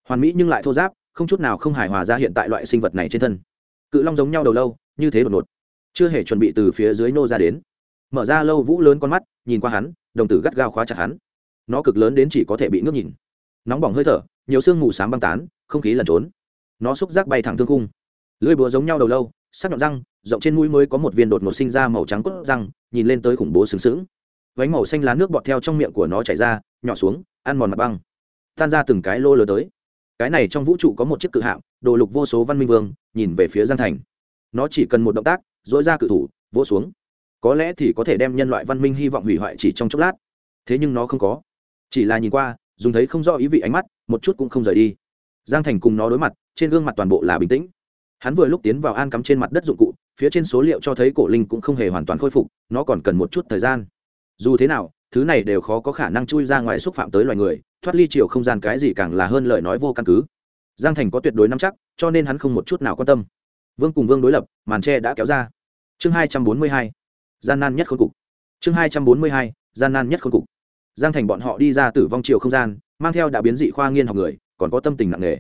Hoàn mỹ nhưng lại thô giáp, không chút nào không hài hòa ra hiện tại loại sinh vật này trên thân cự long giống nhau đầu lâu, như thế đột ngột. Chưa hề chuẩn bị từ phía dưới nô ra đến. Mở ra lâu vũ lớn con mắt, nhìn qua hắn, đồng tử gắt gao khóa chặt hắn. Nó cực lớn đến chỉ có thể bị ngước nhìn. Nóng bỏng hơi thở, nhiều sương mù s á m băng tán, không khí lẩn trốn. Nó xúc giác bay thẳng thương cung lưỡi búa giống nhau đầu lâu, sắc nhọn răng, rộng trên mũi mới có một viên đột ngột sinh ra màu trắng cốt răng, nhìn lên tới khủng bố sừng sững. Vánh màu xanh lá nước bọt theo trong miệng của nó chảy ra, nhỏ xuống, ăn mòn mặt băng. Tan ra từng cái lô lờ tới cái này trong vũ trụ có một chiếc cự hạm, đồ lục vô số văn minh vương, nhìn về phía giang thành. Nó chỉ cần một động tác dỗi ra cự thủ, vỗ xuống. Có lẽ thì có thể đem nhân loại văn minh hy vọng hủy hoại chỉ trong chốc lát. Thế nhưng nó không có. Chỉ là nhìn qua, dùng thấy không rõ ý vị ánh mắt, một chút cũng không rời đi. Giang thành cùng nó đối mặt, trên gương mặt toàn bộ là bình tĩnh. Hắn vừa lúc tiến vào an cắm trên mặt đất dụng cụ, phía trên số liệu cho thấy cổ linh cũng không hề hoàn toàn khôi phục, nó còn cần một chút thời gian. Dù thế nào thứ này đều khó có khả năng chui ra ngoài xúc phạm tới loài người, thoát ly chiều không gian cái gì càng là hơn lời nói vô căn cứ. Giang thành có tuyệt đối nắm chắc, cho nên hắn không một chút nào quan tâm. Vương cùng vương đối lập, màn tre đã kéo ra. Chương hai trăm bốn mươi hai, gian nan nhất khôn cục. Chương hai trăm bốn mươi hai, gian nan nhất khôn cục. Giang thành bọn họ đi ra tử vong chiều không gian, mang theo đã biến dị khoa nghiên học người, còn có tâm tình nặng nề.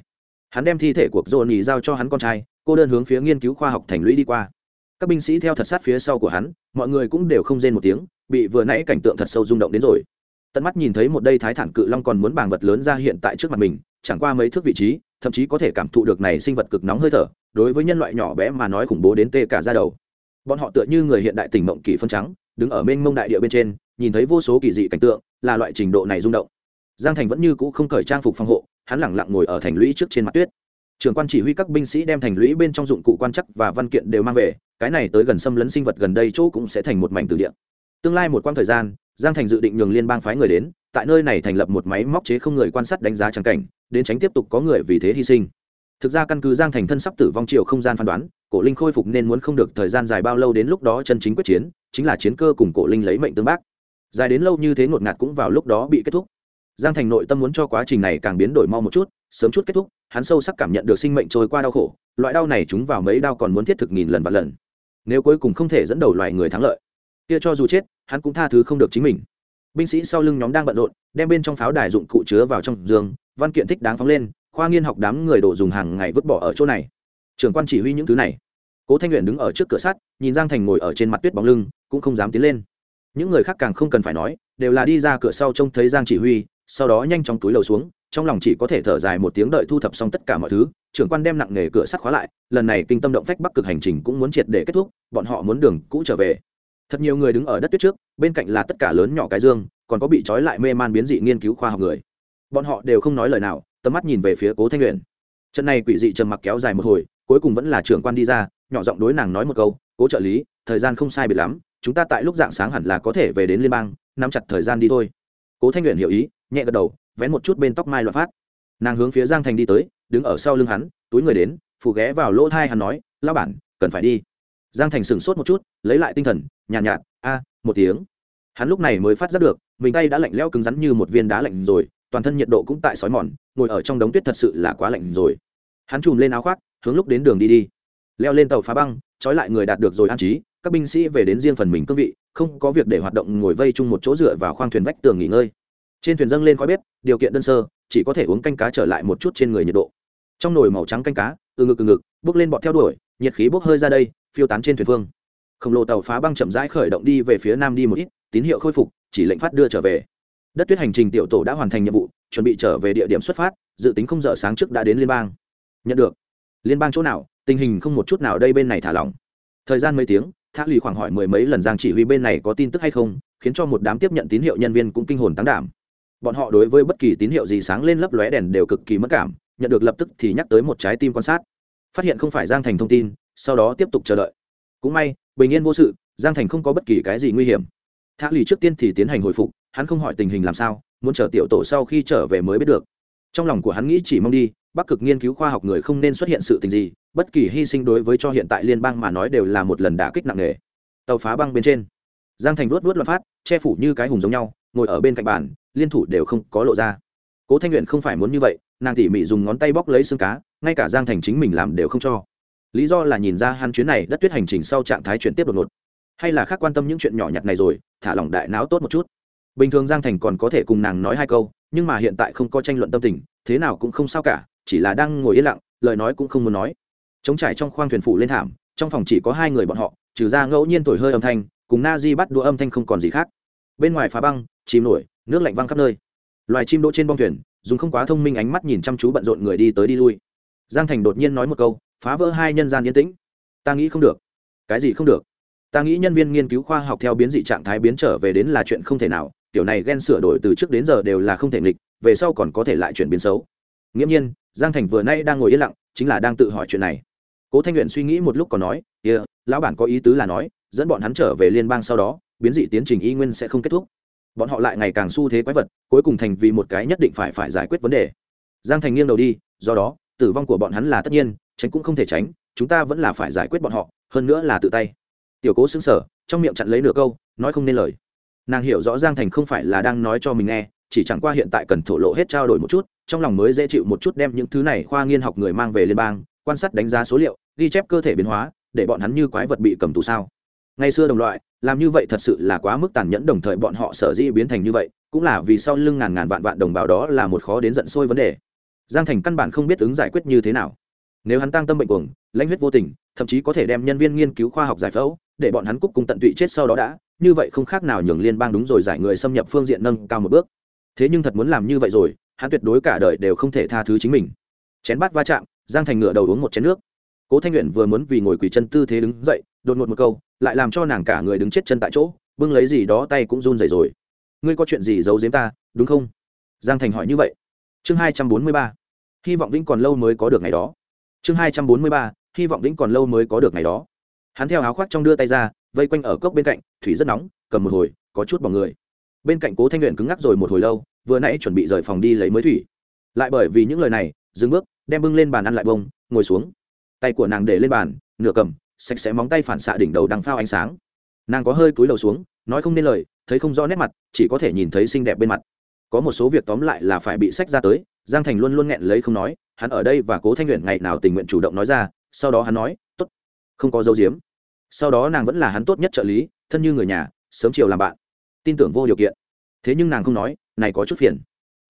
Hắn đem thi thể cuộc dồn nhì giao cho hắn con trai, cô đơn hướng phía nghiên cứu khoa học thành lũy đi qua. Các binh sĩ theo thật sát phía sau của hắn, mọi người cũng đều không rên một tiếng bị vừa nãy cảnh tượng thật sâu rung động đến rồi. Tận mắt nhìn thấy một đây thái thản cự long còn muốn bàng vật lớn ra hiện tại trước mặt mình, chẳng qua mấy thước vị trí, thậm chí có thể cảm thụ được này sinh vật cực nóng hơi thở, đối với nhân loại nhỏ bé mà nói khủng bố đến tê cả ra đầu. Bọn họ tựa như người hiện đại tỉnh mộng kỳ phân trắng, đứng ở bên mông đại địa bên trên, nhìn thấy vô số kỳ dị cảnh tượng, là loại trình độ này rung động. Giang thành vẫn như cũ không cởi trang phục phòng hộ, hắn lẳng lặng ngồi ở thành lũy trước trên mặt tuyết. Trưởng quan chỉ huy các binh sĩ đem thành lũy bên trong dụng cụ quan chắc và văn kiện đều mang về, cái này tới gần xâm lấn sinh vật gần đây chỗ cũng sẽ thành một mảnh từ địa tương lai một quãng thời gian, giang thành dự định nhường liên bang phái người đến, tại nơi này thành lập một máy móc chế không người quan sát đánh giá trắng cảnh, đến tránh tiếp tục có người vì thế hy sinh. Thực ra căn cứ giang thành thân sắp tử vong chiều không gian phán đoán, cổ linh khôi phục nên muốn không được thời gian dài bao lâu đến lúc đó chân chính quyết chiến, chính là chiến cơ cùng cổ linh lấy mệnh tương bác. Dài đến lâu như thế ngột ngạt cũng vào lúc đó bị kết thúc. Giang thành nội tâm muốn cho quá trình này càng biến đổi mau một chút, sớm chút kết thúc, hắn sâu sắc cảm nhận được sinh mệnh trôi qua đau khổ, loại đau này chúng vào mấy đau còn muốn thiết thực nghìn lần và lần. Nếu cuối cùng không thể dẫn đầu loài người thắng lợi kia cho dù chết, hắn cũng tha thứ không được chính mình. Binh sĩ sau lưng nhóm đang bận rộn, đem bên trong pháo đài dụng cụ chứa vào trong giường, văn kiện thích đáng phóng lên, khoa nghiên học đám người đổ dùng hàng ngày vứt bỏ ở chỗ này. Trưởng quan chỉ huy những thứ này. Cố thanh luyện đứng ở trước cửa sắt, nhìn giang thành ngồi ở trên mặt tuyết bóng lưng, cũng không dám tiến lên. Những người khác càng không cần phải nói, đều là đi ra cửa sau trông thấy giang chỉ huy, sau đó nhanh chóng túi lầu xuống, trong lòng chỉ có thể thở dài một tiếng đợi thu thập xong tất cả mọi thứ, trưởng quan đem nặng nghề cửa sắt khóa lại, lần này kinh tâm động phách bắc cực hành trình cũng muốn triệt để kết thúc, bọn họ muốn đường cũ trở về thật nhiều người đứng ở đất tuyết trước, bên cạnh là tất cả lớn nhỏ cái dương, còn có bị trói lại mê man biến dị nghiên cứu khoa học người. Bọn họ đều không nói lời nào, tầm mắt nhìn về phía cố thanh luyện trận này quỷ dị trầm mặc kéo dài một hồi, cuối cùng vẫn là trưởng quan đi ra, nhỏ giọng đối nàng nói một câu, cố trợ lý, thời gian không sai biệt lắm, chúng ta tại lúc dạng sáng hẳn là có thể về đến liên bang, nắm chặt thời gian đi thôi. Cố thanh luyện hiểu ý, nhẹ gật đầu, vén một chút bên tóc mai loạn phát. Nàng hướng phía giang thành đi tới, đứng ở sau lưng hắn, túi người đến, phủ ghé vào lỗ thai hắn nói lao bản, cần phải đi giang thành sửng sốt một chút, lấy lại tinh thần, nhàn nhạt, a, một tiếng. Hắn lúc này mới phát giác được, mình tay đã lạnh leo cứng rắn như một viên đá lạnh rồi, toàn thân nhiệt độ cũng tại sói mòn, ngồi ở trong đống tuyết thật sự là quá lạnh rồi. Hắn chùm lên áo khoác, hướng lúc đến đường đi đi. Leo lên tàu phá băng, trói lại người đạt được rồi an trí, các binh sĩ về đến riêng phần mình cương vị, không có việc để hoạt động ngồi vây chung một chỗ dựa vào khoang thuyền vách tường nghỉ ngơi. Trên thuyền dâng lên khói bếp, điều kiện đơn sơ, chỉ có thể uống canh cá trở lại một chút trên người nhiệt độ. Trong nồi màu trắng canh cá từ ngực từ ngực bốc lên bọt theo đuổi, nhiệt khí bốc hơi ra đây phiêu tán trên thuyền phương khổng lồ tàu phá băng chậm rãi khởi động đi về phía nam đi một ít, tín hiệu khôi phục, chỉ lệnh phát đưa trở về. Đất tuyết hành trình tiểu tổ đã hoàn thành nhiệm vụ, chuẩn bị trở về địa điểm xuất phát, dự tính không giờ sáng trước đã đến liên bang. Nhận được. Liên bang chỗ nào, tình hình không một chút nào đây bên này thả lỏng. Thời gian mấy tiếng, thác lì khoảng hỏi mười mấy lần giang chỉ huy bên này có tin tức hay không, khiến cho một đám tiếp nhận tín hiệu nhân viên cũng kinh hồn tán đảm. Bọn họ đối với bất kỳ tín hiệu gì sáng lên lấp lóe đèn đều cực kỳ mất cảm, nhận được lập tức thì nhắc tới một trái tim quan sát. Phát hiện không phải giang thành thông tin sau đó tiếp tục chờ đợi. Cũng may, bình yên vô sự, giang thành không có bất kỳ cái gì nguy hiểm. Thác lì trước tiên thì tiến hành hồi phục, hắn không hỏi tình hình làm sao, muốn chờ tiểu tổ sau khi trở về mới biết được. Trong lòng của hắn nghĩ chỉ mong đi, bắc cực nghiên cứu khoa học người không nên xuất hiện sự tình gì, bất kỳ hy sinh đối với cho hiện tại liên bang mà nói đều là một lần đả kích nặng nề. Tàu phá băng bên trên, giang thành vuốt vuốt loạt phát, che phủ như cái hùng giống nhau, ngồi ở bên cạnh bàn, liên thủ đều không có lộ ra. Cố thanh luyện không phải muốn như vậy, nàng tỉ mỉ dùng ngón tay bóc lấy xương cá, ngay cả giang thành chính mình làm đều không cho lý do là nhìn ra hắn chuyến này đất tuyết hành trình sau trạng thái chuyển tiếp đột ngột. Hay là khác quan tâm những chuyện nhỏ nhặt này rồi, thả lỏng đại não tốt một chút. Bình thường giang thành còn có thể cùng nàng nói hai câu, nhưng mà hiện tại không có tranh luận tâm tình, thế nào cũng không sao cả, chỉ là đang ngồi yên lặng, lời nói cũng không muốn nói. Chống trải trong khoang thuyền phủ lên thảm, trong phòng chỉ có hai người bọn họ, trừ ra ngẫu nhiên thổi hơi âm thanh, cùng na di bắt đũa âm thanh không còn gì khác. Bên ngoài phá băng, chìm nổi, nước lạnh văng khắp nơi. Loài chim đỗ trên bong thuyền, dùng không quá thông minh ánh mắt nhìn chăm chú bận rộn người đi tới đi lui. Giang thành đột nhiên nói một câu phá vỡ hai nhân gian yên tĩnh. Ta nghĩ không được. Cái gì không được? Ta nghĩ nhân viên nghiên cứu khoa học theo biến dị trạng thái biến trở về đến là chuyện không thể nào. Kiểu này ghen sửa đổi từ trước đến giờ đều là không thể nghịch về sau còn có thể lại chuyển biến xấu. Nghiễm nhiên giang thành vừa nay đang ngồi yên lặng chính là đang tự hỏi chuyện này. Cố thanh nguyện suy nghĩ một lúc còn nói kia、yeah, lão bản có ý tứ là nói dẫn bọn hắn trở về liên bang sau đó biến dị tiến trình y nguyên sẽ không kết thúc. Bọn họ lại ngày càng xu thế quái vật cuối cùng thành vì một cái nhất định phải phải giải quyết vấn đề. Giang thành nghiêng đầu đi do đó tử vong của bọn hắn là tất nhiên, tránh cũng không thể tránh, chúng ta vẫn là phải giải quyết bọn họ, hơn nữa là tự tay. Tiểu cố xứng sở trong miệng chặn lấy nửa câu, nói không nên lời. Nàng hiểu rõ giang thành không phải là đang nói cho mình nghe, chỉ chẳng qua hiện tại cần thổ lộ hết trao đổi một chút, trong lòng mới dễ chịu một chút đem những thứ này khoa nghiên học người mang về liên bang, quan sát đánh giá số liệu, ghi chép cơ thể biến hóa, để bọn hắn như quái vật bị cầm tù sao. Ngày xưa đồng loại, làm như vậy thật sự là quá mức tàn nhẫn, đồng thời bọn họ sở dĩ biến thành như vậy, cũng là vì sau lưng ngàn ngàn vạn vạn đồng bào đó là một khó đến giận sôi vấn đề giang thành căn bản không biết ứng giải quyết như thế nào. Nếu hắn tăng tâm bệnh cuồng, lãnh huyết vô tình, thậm chí có thể đem nhân viên nghiên cứu khoa học giải phẫu, để bọn hắn cúc cùng tận tụy chết sau đó đã, như vậy không khác nào nhường liên bang đúng rồi giải người xâm nhập phương diện nâng cao một bước. Thế nhưng thật muốn làm như vậy rồi, hắn tuyệt đối cả đời đều không thể tha thứ chính mình. Chén bát va chạm, giang thành ngựa đầu uống một chén nước. Cố thanh nguyện vừa muốn vì ngồi quỳ chân tư thế đứng dậy, đột ngột một câu, lại làm cho nàng cả người đứng chết chân tại chỗ, bưng lấy gì đó tay cũng run rẩy rồi. Ngươi có chuyện gì giấu giếm ta, đúng không? Giang thành hỏi như vậy. Chương hai trăm bốn mươi ba hy vọng vĩnh còn lâu mới có được ngày đó. Chương hai trăm bốn mươi ba, hy vọng vĩnh còn lâu mới có được ngày đó. Hắn theo áo khoác trong đưa tay ra, vây quanh ở cốc bên cạnh, thủy rất nóng, cầm một hồi, có chút bỏng người. Bên cạnh cố thanh luyện cứng ngắc rồi một hồi lâu, vừa nãy chuẩn bị rời phòng đi lấy mới thủy. Lại bởi vì những lời này, dừng bước, đem bưng lên bàn ăn lại bông, ngồi xuống. Tay của nàng để lên bàn, nửa cầm, sạch sẽ móng tay phản xạ đỉnh đầu đằng phao ánh sáng. Nàng có hơi cúi đầu xuống, nói không nên lời, thấy không rõ nét mặt, chỉ có thể nhìn thấy xinh đẹp bên mặt. Có một số việc tóm lại là phải bị sách ra tới giang thành luôn luôn nghẹn lấy không nói, hắn ở đây và cố thanh nguyện ngày nào tình nguyện chủ động nói ra, sau đó hắn nói t ố t không có dấu diếm sau đó nàng vẫn là hắn tốt nhất trợ lý, thân như người nhà, sớm chiều làm bạn. Tin tưởng vô điều kiện. Thế nhưng nàng không nói, này có chút phiền.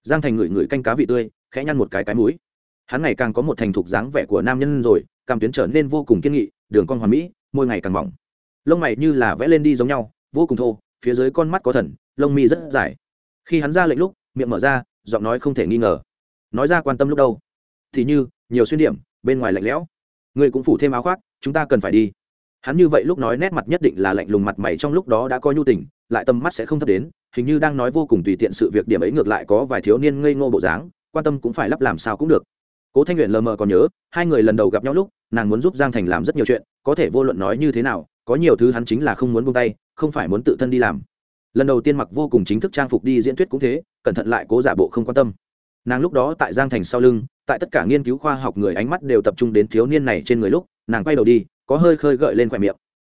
Giang thành ngửi ngửi canh cá vị tươi, khẽ nhăn một cái cái mũi. Hắn ngày càng có một thành thục dáng vẻ của nam nhân rồi, cảm tuyến trở nên vô cùng kiên nghị, đường con hoàn mỹ, môi ngày càng mỏng. Lông mày như là vẽ lên đi giống nhau, vô cùng thô, phía dưới con mắt có thần, lông mi rất dài. Khi hắn ra lệnh lúc, miệng mở ra, giọng nói không thể nghi ngờ nói ra quan tâm lúc đâu? Thì như, nhiều xuyên điểm, bên ngoài lạnh lẽo. Người cũng phủ thêm áo khoác, chúng ta cần phải đi. Hắn như vậy lúc nói nét mặt nhất định là lạnh lùng mặt mày trong lúc đó đã có nhu tình, lại tầm mắt sẽ không thấp đến, hình như đang nói vô cùng tùy tiện sự việc điểm ấy ngược lại có vài thiếu niên ngây ngô bộ dáng, quan tâm cũng phải lắp làm sao cũng được. Cố thanh nguyện lờ mờ còn nhớ, hai người lần đầu gặp nhau lúc, nàng muốn giúp giang thành làm rất nhiều chuyện, có thể vô luận nói như thế nào, có nhiều thứ hắn chính là không muốn buông tay, không phải muốn tự thân đi làm. Lần đầu tiên mặc vô cùng chính thức trang phục đi diễn thuyết cũng thế, cẩn thận lại cố giả bộ không quan tâm nàng lúc đó tại giang thành sau lưng, tại tất cả nghiên cứu khoa học người ánh mắt đều tập trung đến thiếu niên này trên người lúc, nàng quay đầu đi, có hơi khơi gợi lên khoe miệng.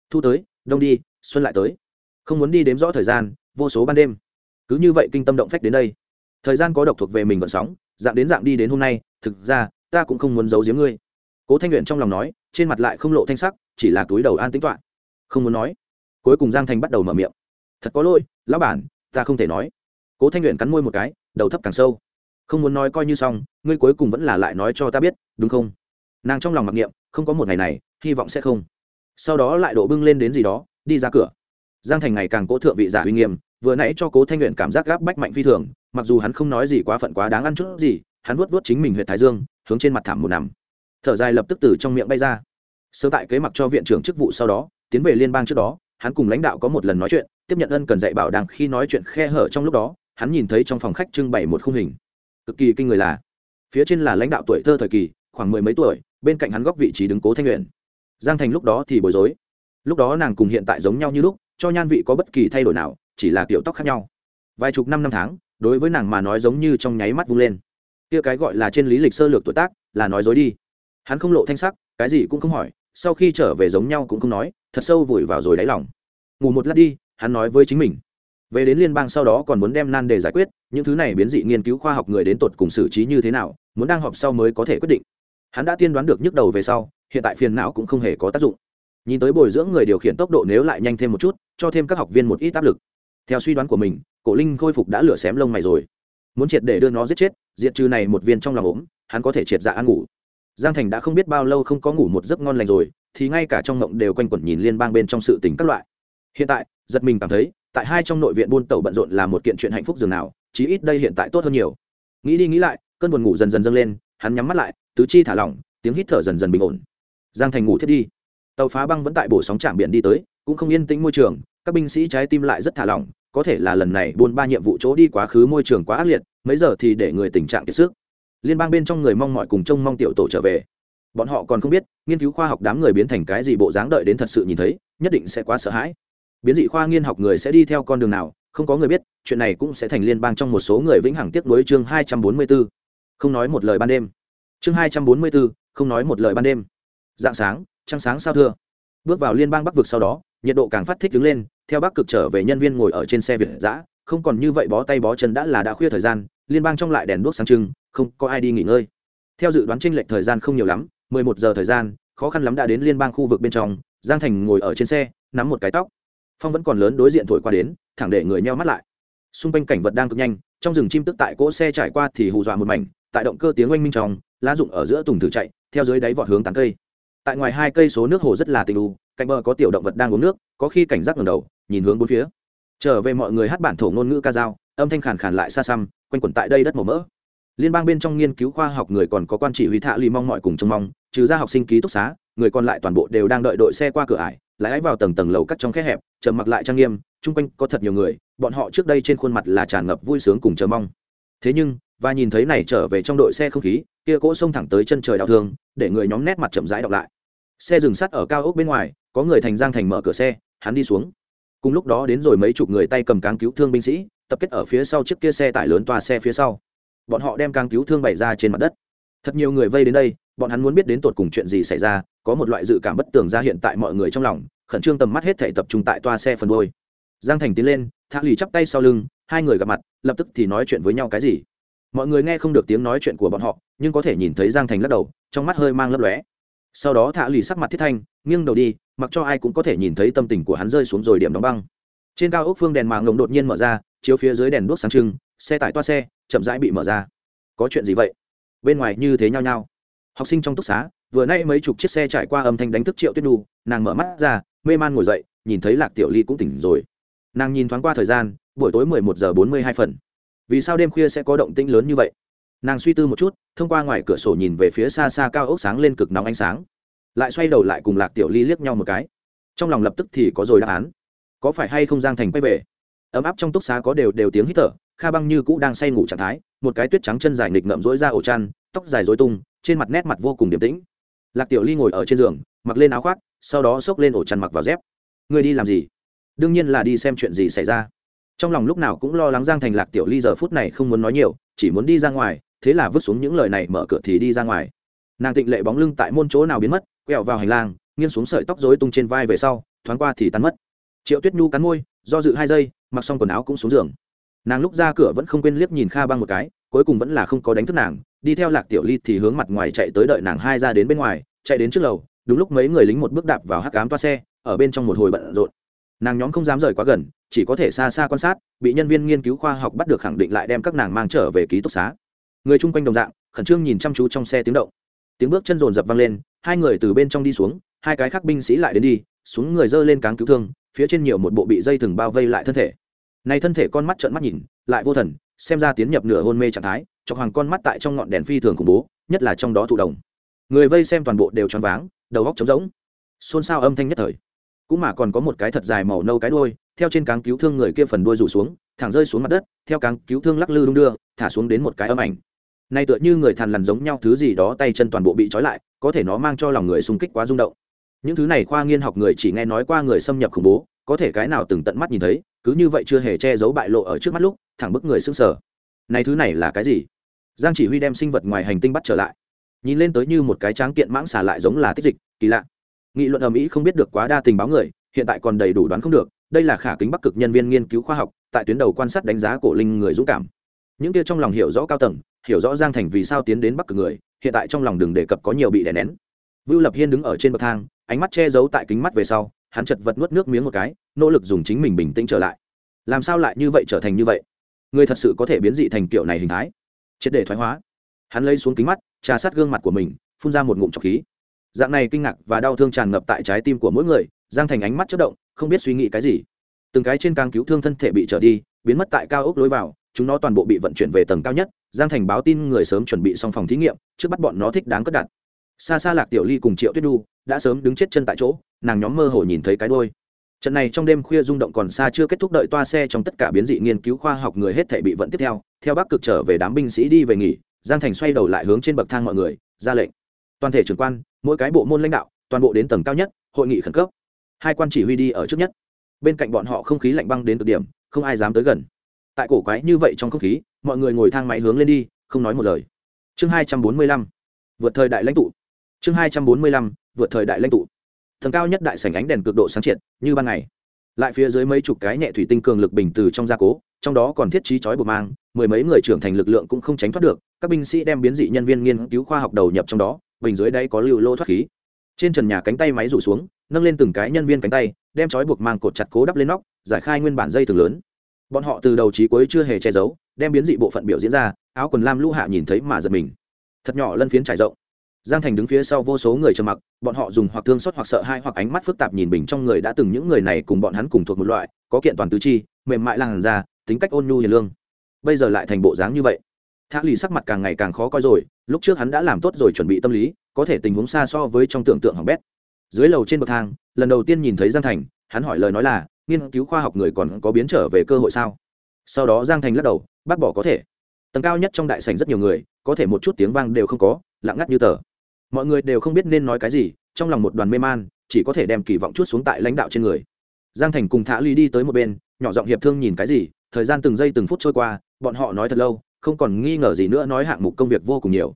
Thu tới, đông đi, xuân lại tới. Không muốn đi đếm rõ thời gian, vô số ban đêm. Cứ như vậy kinh tâm động phách đến đây. Thời gian có độc thuộc về mình vận sóng, dạng đến dạng đi đến hôm nay, thực ra, ta cũng không muốn giấu giếm ngươi. Cố thanh nguyện trong lòng nói, trên mặt lại không lộ thanh sắc, chỉ là túi đầu an tính toạ không muốn nói. Cuối cùng giang thành bắt đầu mở miệng. Thật có lỗi, lão bản, ta không thể nói. Cố thanh nguyện cắn môi một cái, đầu thấp càng sâu không muốn nói coi như xong, ngươi cuối cùng vẫn là lại nói cho ta biết, đúng không? Nàng trong lòng mặc niệm, không có một ngày này, hy vọng sẽ không. Sau đó lại đổ bưng lên đến gì đó, đi ra cửa. Giang thành ngày càng cố thượng vị giả uy nghiêm, vừa nãy cho cố thanh nguyện cảm giác gáp bách mạnh phi thường, mặc dù hắn không nói gì quá phận quá đáng ăn chút gì, hắn vuốt vuốt chính mình huyện thái dương, hướng trên mặt thảm một nằm. Thở dài lập tức từ trong miệng bay ra. Sơ tại kế mặc cho viện trưởng chức vụ sau đó, tiến về liên bang trước đó, hắn cùng lãnh đạo có một lần nói chuyện, tiếp nhận ân cần dạy bảo đang khi nói chuyện khe hở trong lúc đó, hắn nhìn thấy trong phòng khách trưng bày một khung hình cực kỳ kinh người là, phía trên là lãnh đạo tuổi thơ thời kỳ, khoảng mười mấy tuổi, bên cạnh hắn góc vị trí đứng cố thanh luyện giang thành lúc đó thì bối rối. Lúc đó nàng cùng hiện tại giống nhau như lúc, cho nhan vị có bất kỳ thay đổi nào, chỉ là kiểu tóc khác nhau. Vài chục năm năm tháng, đối với nàng mà nói giống như trong nháy mắt vung lên. Kia cái gọi là trên lý lịch sơ lược tuổi tác, là nói dối đi. Hắn không lộ thanh sắc, cái gì cũng không hỏi, sau khi trở về giống nhau cũng không nói, thật sâu vùi vào rồi đáy lòng. Ngủ một lát đi, hắn nói với chính mình về đến liên bang sau đó còn muốn đem nan đề giải quyết, những thứ này biến dị nghiên cứu khoa học người đến tột cùng xử trí như thế nào, muốn đang họp sau mới có thể quyết định. Hắn đã tiên đoán được nhức đầu về sau, hiện tại phiền não cũng không hề có tác dụng. Nhìn tới bồi dưỡng người điều khiển tốc độ nếu lại nhanh thêm một chút, cho thêm các học viên một ít áp lực. Theo suy đoán của mình, cổ linh khôi phục đã lửa xém lông mày rồi. Muốn triệt để đưa nó giết chết, diệt trừ này một viên trong lòng ốm, hắn có thể triệt dạ ăn ngủ. Giang thành đã không biết bao lâu không có ngủ một giấc ngon lành rồi, thì ngay cả trong mộng đều quanh quẩn nhìn liên bang bên trong sự tình các loại. Hiện tại, giật mình cảm thấy tại hai trong nội viện buôn tàu bận rộn là một kiện chuyện hạnh phúc dường nào, chí ít đây hiện tại tốt hơn nhiều. Nghĩ đi nghĩ lại, cơn buồn ngủ dần dần dâng lên, hắn nhắm mắt lại, tứ chi thả lỏng, tiếng hít thở dần dần bình ổn. Giang thành ngủ thiết đi. Tàu phá băng vẫn tại bổ sóng trạm biển đi tới, cũng không yên tĩnh môi trường, các binh sĩ trái tim lại rất thả lỏng, có thể là lần này buôn ba nhiệm vụ chỗ đi quá khứ môi trường quá ác liệt, mấy giờ thì để người tình trạng kiệt sức. Liên bang bên trong người mong mọi cùng trông mong tiểu tổ trở về. Bọn họ còn không biết, nghiên cứu khoa học đám người biến thành cái gì bộ dáng đợi đến thật sự nhìn thấy, nhất định sẽ quá sợ hãi biến dị khoa nghiên học người sẽ đi theo con đường nào không có người biết chuyện này cũng sẽ thành liên bang trong một số người vĩnh hằng tiếp nối chương hai trăm bốn mươi 244. không nói một lời ban đêm. Chương hai trăm bốn mươi 244, không nói một lời ban đêm. Dạng sáng trăng sáng sao thưa. Bước vào liên bang bắc vực sau đó nhiệt độ càng phát thích đứng lên theo bắc cực trở về nhân viên ngồi ở trên xe việt giã không còn như vậy bó tay bó chân đã là đã khuya thời gian liên bang trong lại đèn đuốc sáng trưng không có ai đi nghỉ ngơi. Theo dự đoán tranh lệch thời gian không nhiều lắm mười một giờ thời gian khó khăn lắm đã đến liên bang khu vực bên trong giang thành ngồi ở trên xe nắm một cái tóc phong vẫn còn lớn đối diện thổi qua đến, thẳng để người nheo mắt lại. Xung quanh cảnh vật đang cực nhanh, trong rừng chim tức tại cỗ xe trải qua thì hù dọa một mảnh, tại động cơ tiếng oanh minh trong, lá rụng ở giữa tùng thử chạy, theo dưới đáy vọt hướng tán cây. Tại ngoài hai cây số nước hồ rất là tình u, cạnh bờ có tiểu động vật đang uống nước, có khi cảnh giác ngầm đầu, nhìn hướng bốn phía. Trở về mọi người hát bản thổ ngôn ngữ ca dao, âm thanh khàn khàn lại xa xăm, quanh quẩn tại đây đất màu mỡ. Liên bang bên trong nghiên cứu khoa học người còn có quan chỉ huy thạ lì mong mọi cùng trông mong, trừ ra học sinh ký túc xá, người còn lại toàn bộ đều đang đợi đội xe qua cửa ải lái vào tầng tầng lầu cắt trong khe hẹp trầm mặc lại trang nghiêm, chung quanh có thật nhiều người, bọn họ trước đây trên khuôn mặt là tràn ngập vui sướng cùng chờ mong. Thế nhưng, và nhìn thấy này trở về trong đội xe không khí, kia cỗ xông thẳng tới chân trời đau thương, để người nhóm nét mặt chậm rãi đọc lại. Xe dừng sắt ở cao ốc bên ngoài, có người thành giang thành mở cửa xe, hắn đi xuống. Cùng lúc đó đến rồi mấy chục người tay cầm cáng cứu thương binh sĩ, tập kết ở phía sau chiếc kia xe tải lớn toa xe phía sau. Bọn họ đem cáng cứu thương bày ra trên mặt đất. Thật nhiều người vây đến đây, bọn hắn muốn biết đến tột cùng chuyện gì xảy ra có một loại dự cảm bất tường ra hiện tại mọi người trong lòng, khẩn trương tầm mắt hết thể tập trung tại toa xe phần đôi giang thành tiến lên thạ lì chắp tay sau lưng, hai người gặp mặt, lập tức thì nói chuyện với nhau cái gì. Mọi người nghe không được tiếng nói chuyện của bọn họ, nhưng có thể nhìn thấy giang thành lắc đầu, trong mắt hơi mang lấp lóe. Sau đó thạ lì sắc mặt thiết thanh, nghiêng đầu đi, mặc cho ai cũng có thể nhìn thấy tâm tình của hắn rơi xuống rồi điểm đóng băng. Trên cao ốc phương đèn mạng ngồng đột nhiên mở ra, chiếu phía dưới đèn đuốc sáng trưng, xe tải toa xe chậm rãi bị mở ra. Có chuyện gì vậy? Bên ngoài như thế nhau nhau. Học sinh trong túc xá vừa nay mấy chục chiếc xe trải qua âm thanh đánh thức triệu tuyết nhu, nàng mở mắt ra, mê man ngồi dậy, nhìn thấy lạc tiểu ly cũng tỉnh rồi. Nàng nhìn thoáng qua thời gian, buổi tối mười một giờ bốn mươi hai phần. Vì sao đêm khuya sẽ có động tĩnh lớn như vậy? Nàng suy tư một chút, thông qua ngoài cửa sổ nhìn về phía xa xa cao ốc sáng lên cực nóng ánh sáng. Lại xoay đầu lại cùng lạc tiểu ly liếc nhau một cái. Trong lòng lập tức thì có rồi đáp án. Có phải hay không giang thành quay về? Ấm áp trong túc xá có đều đều tiếng hít thở, kha băng như cũ đang say ngủ trạng thái, một cái tuyết trắng chân dài nghịch ngậm rỗi ra ổ chăn, tóc dài dối tung, trên mặt nét mặt vô cùng điềm tĩnh lạc tiểu ly ngồi ở trên giường, mặc lên áo khoác, sau đó xốc lên ổ chăn mặc vào dép. Người đi làm gì? Đương nhiên là đi xem chuyện gì xảy ra. Trong lòng lúc nào cũng lo lắng giang thành lạc tiểu ly giờ phút này không muốn nói nhiều, chỉ muốn đi ra ngoài, thế là vứt xuống những lời này mở cửa thì đi ra ngoài. Nàng tịnh lệ bóng lưng tại môn chỗ nào biến mất, quẹo vào hành lang, nghiêng xuống sợi tóc dối tung trên vai về sau, thoáng qua thì tắn mất. Triệu tuyết nhu cắn môi, do dự hai giây, mặc xong quần áo cũng xuống giường. Nàng lúc ra cửa vẫn không quên liếc nhìn kha băng một cái, cuối cùng vẫn là không có đánh thức nàng đi theo lạc tiểu ly thì hướng mặt ngoài chạy tới đợi nàng hai ra đến bên ngoài, chạy đến trước lầu, đúng lúc mấy người lính một bước đạp vào hắc cám toa xe, ở bên trong một hồi bận rộn. Nàng nhóm không dám rời quá gần, chỉ có thể xa xa quan sát, bị nhân viên nghiên cứu khoa học bắt được khẳng định lại đem các nàng mang trở về ký túc xá. Người chung quanh đồng dạng, khẩn trương nhìn chăm chú trong xe tiếng động. Tiếng bước chân rồn rập vang lên, hai người từ bên trong đi xuống, hai cái khác binh sĩ lại đến đi, xuống người dơ lên cáng cứu thương, phía trên nhiều một bộ bị dây thừng bao vây lại thân thể. Này thân thể con mắt trợn mắt nhìn, lại vô thần, xem ra tiến nhập nửa hôn mê trạng thái chọc hoàng con mắt tại trong ngọn đèn phi thường khủng bố, nhất là trong đó thụ đồng. Người vây xem toàn bộ đều choáng váng, đầu góc trống rỗng. Xôn xao âm thanh nhất thời. Cũng mà còn có một cái thật dài màu nâu cái đuôi, theo trên cáng cứu thương người kia phần đuôi rủ xuống, thẳng rơi xuống mặt đất, theo cáng cứu thương lắc lư đung đưa, thả xuống đến một cái âm ảnh. Nay tựa như người thằn lằn giống nhau, thứ gì đó tay chân toàn bộ bị trói lại, có thể nó mang cho lòng người xung kích quá rung động. Những thứ này khoa nghiên học người chỉ nghe nói qua người xâm nhập khủng bố, có thể cái nào từng tận mắt nhìn thấy, cứ như vậy chưa hề che giấu bại lộ ở trước mắt lúc, thẳng bức người sững sờ. Này thứ này là cái gì? Giang chỉ huy đem sinh vật ngoài hành tinh bắt trở lại. Nhìn lên tới như một cái tráng kiện mãng xả lại giống là tích dịch, kỳ lạ. Nghị luận ầm ĩ không biết được quá đa tình báo người, hiện tại còn đầy đủ đoán không được, đây là khả kính bắc cực nhân viên nghiên cứu khoa học, tại tuyến đầu quan sát đánh giá cổ linh người dũng cảm. Những kia trong lòng hiểu rõ cao tầng, hiểu rõ giang thành vì sao tiến đến bắc cực người, hiện tại trong lòng đừng đề cập có nhiều bị đè nén. Vưu lập hiên đứng ở trên bậc thang, ánh mắt che giấu tại kính mắt về sau, hắn chật vật nuốt nước miếng một cái, nỗ lực dùng chính mình bình tĩnh trở lại. Làm sao lại như vậy trở thành như vậy? Người thật sự có thể biến dị thành kiểu này hình thái? Triệt để thoái hóa. Hắn lấy xuống kính mắt, trà sát gương mặt của mình, phun ra một ngụm trọc khí. Dạng này kinh ngạc và đau thương tràn ngập tại trái tim của mỗi người, giang thành ánh mắt chất động, không biết suy nghĩ cái gì. Từng cái trên càng cứu thương thân thể bị trở đi, biến mất tại cao ốc lối vào, chúng nó toàn bộ bị vận chuyển về tầng cao nhất, giang thành báo tin người sớm chuẩn bị xong phòng thí nghiệm, trước bắt bọn nó thích đáng cất đặt. Xa xa lạc tiểu ly cùng triệu tuyết đu đã sớm đứng chết chân tại chỗ, nàng nhóm mơ hồ nhìn thấy cái đôi trận này trong đêm khuya rung động còn xa chưa kết thúc đợi toa xe trong tất cả biến dị nghiên cứu khoa học người hết thể bị vận tiếp theo. Theo bắc cực trở về đám binh sĩ đi về nghỉ, giang thành xoay đầu lại hướng trên bậc thang mọi người, ra lệnh. Toàn thể trưởng quan, mỗi cái bộ môn lãnh đạo, toàn bộ đến tầng cao nhất, hội nghị khẩn cấp. Hai quan chỉ huy đi ở trước nhất. Bên cạnh bọn họ không khí lạnh băng đến cực điểm, không ai dám tới gần. Tại cổ quái như vậy trong không khí, mọi người ngồi thang máy hướng lên đi, không nói một lời. Chương hai trăm bốn mươi lăm, vượt thời đại lãnh tụ. Chương hai trăm bốn mươi lăm, vượt thời đại lãnh tụ tầng cao nhất đại sảnh ánh đèn cực độ sáng triệt, như ban ngày. Lại phía dưới mấy chục cái nhẹ thủy tinh cường lực bình từ trong gia cố, trong đó còn thiết trí chói buộc mang, mười mấy người trưởng thành lực lượng cũng không tránh thoát được, các binh sĩ đem biến dị nhân viên nghiên cứu khoa học đầu nhập trong đó, bình dưới đây có lưu lô thoát khí. Trên trần nhà cánh tay máy rủ xuống, nâng lên từng cái nhân viên cánh tay, đem chói buộc mang cột chặt cố đắp lên nóc, giải khai nguyên bản dây thường lớn. Bọn họ từ đầu trí cuối chưa hề che giấu, đem biến dị bộ phận biểu diễn ra, áo quần lam lũ hạ nhìn thấy mà giật mình. Thật nhỏ lân phiến trải rộng giang thành đứng phía sau vô số người trầm mặc, bọn họ dùng hoặc thương xót hoặc sợ hai hoặc ánh mắt phức tạp nhìn bình trong người đã từng những người này cùng bọn hắn cùng thuộc một loại, có kiện toàn tứ chi, mềm mại làn da, tính cách ôn nhu hiền lương. Bây giờ lại thành bộ dáng như vậy. Thả lì sắc mặt càng ngày càng khó coi rồi, lúc trước hắn đã làm tốt rồi chuẩn bị tâm lý, có thể tình huống xa so với trong tưởng tượng hỏng bét. Dưới lầu trên bậc thang, lần đầu tiên nhìn thấy giang thành, hắn hỏi lời nói là, nghiên cứu khoa học người còn có biến trở về cơ hội sao? Sau đó giang thành lắc đầu, bác bỏ có thể. Tầng cao nhất trong đại sảnh rất nhiều người, có thể một chút tiếng vang đều không có, lặng ngắt như tờ mọi người đều không biết nên nói cái gì, trong lòng một đoàn mê man, chỉ có thể đem kỳ vọng chút xuống tại lãnh đạo trên người. Giang thành cùng thả ly đi tới một bên, nhỏ giọng hiệp thương nhìn cái gì, thời gian từng giây từng phút trôi qua, bọn họ nói thật lâu, không còn nghi ngờ gì nữa nói hạng mục công việc vô cùng nhiều.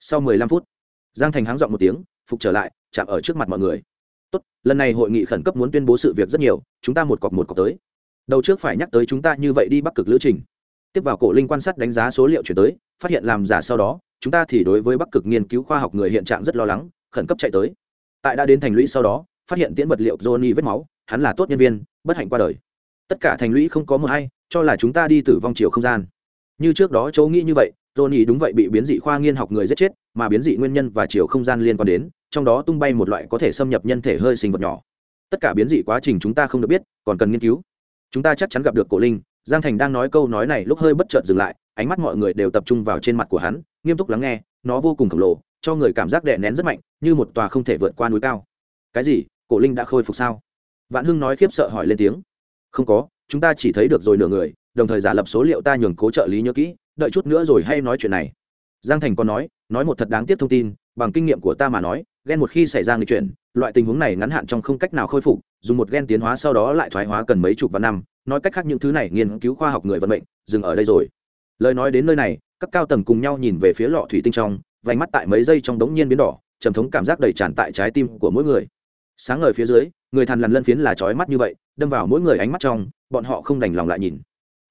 Sau mười lăm phút, giang thành háng dọn một tiếng, phục trở lại, chạm ở trước mặt mọi người. Tốt, lần này hội nghị khẩn cấp muốn tuyên bố sự việc rất nhiều, chúng ta một cọc một cọc tới. Đầu trước phải nhắc tới chúng ta như vậy đi bắc cực lữ trình. Tiếp vào cổ linh quan sát đánh giá số liệu chuyển tới, phát hiện làm giả sau đó chúng ta thì đối với bắc cực nghiên cứu khoa học người hiện trạng rất lo lắng, khẩn cấp chạy tới. Tại đã đến thành lũy sau đó, phát hiện tiễn vật liệu johnny vết máu, hắn là tốt nhân viên, bất hạnh qua đời. Tất cả thành lũy không có mờ hay, cho là chúng ta đi tử vong chiều không gian. Như trước đó Châu nghĩ như vậy, johnny đúng vậy bị biến dị khoa nghiên học người giết chết, mà biến dị nguyên nhân và chiều không gian liên quan đến, trong đó tung bay một loại có thể xâm nhập nhân thể hơi sinh vật nhỏ. Tất cả biến dị quá trình chúng ta không được biết, còn cần nghiên cứu. Chúng ta chắc chắn gặp được cổ linh, giang thành đang nói câu nói này lúc hơi bất chợt dừng lại, ánh mắt mọi người đều tập trung vào trên mặt của hắn nghiêm túc lắng nghe, nó vô cùng khổng lồ, cho người cảm giác đè nén rất mạnh, như một tòa không thể vượt qua núi cao. Cái gì? Cổ linh đã khôi phục sao? Vạn hưng nói khiếp sợ hỏi lên tiếng. Không có, chúng ta chỉ thấy được rồi nửa người, đồng thời giả lập số liệu ta nhường cố trợ lý nhớ kỹ, đợi chút nữa rồi hay nói chuyện này. Giang thành còn nói nói một thật đáng tiếc thông tin, bằng kinh nghiệm của ta mà nói ghen một khi xảy ra nghịch chuyển, loại tình huống này ngắn hạn trong không cách nào khôi phục, dùng một ghen tiến hóa sau đó lại thoái hóa cần mấy chục vạn năm. Nói cách khác những thứ này nghiên cứu khoa học người vận mệnh, dừng ở đây rồi. Lời nói đến nơi này các cao tầng cùng nhau nhìn về phía lọ thủy tinh trong, vành mắt tại mấy giây trong đống nhiên biến đỏ, trầm thống cảm giác đầy tràn tại trái tim của mỗi người. Sáng ngời phía dưới, người thằn lằn lân phiến là trói mắt như vậy, đâm vào mỗi người ánh mắt trong, bọn họ không đành lòng lại nhìn.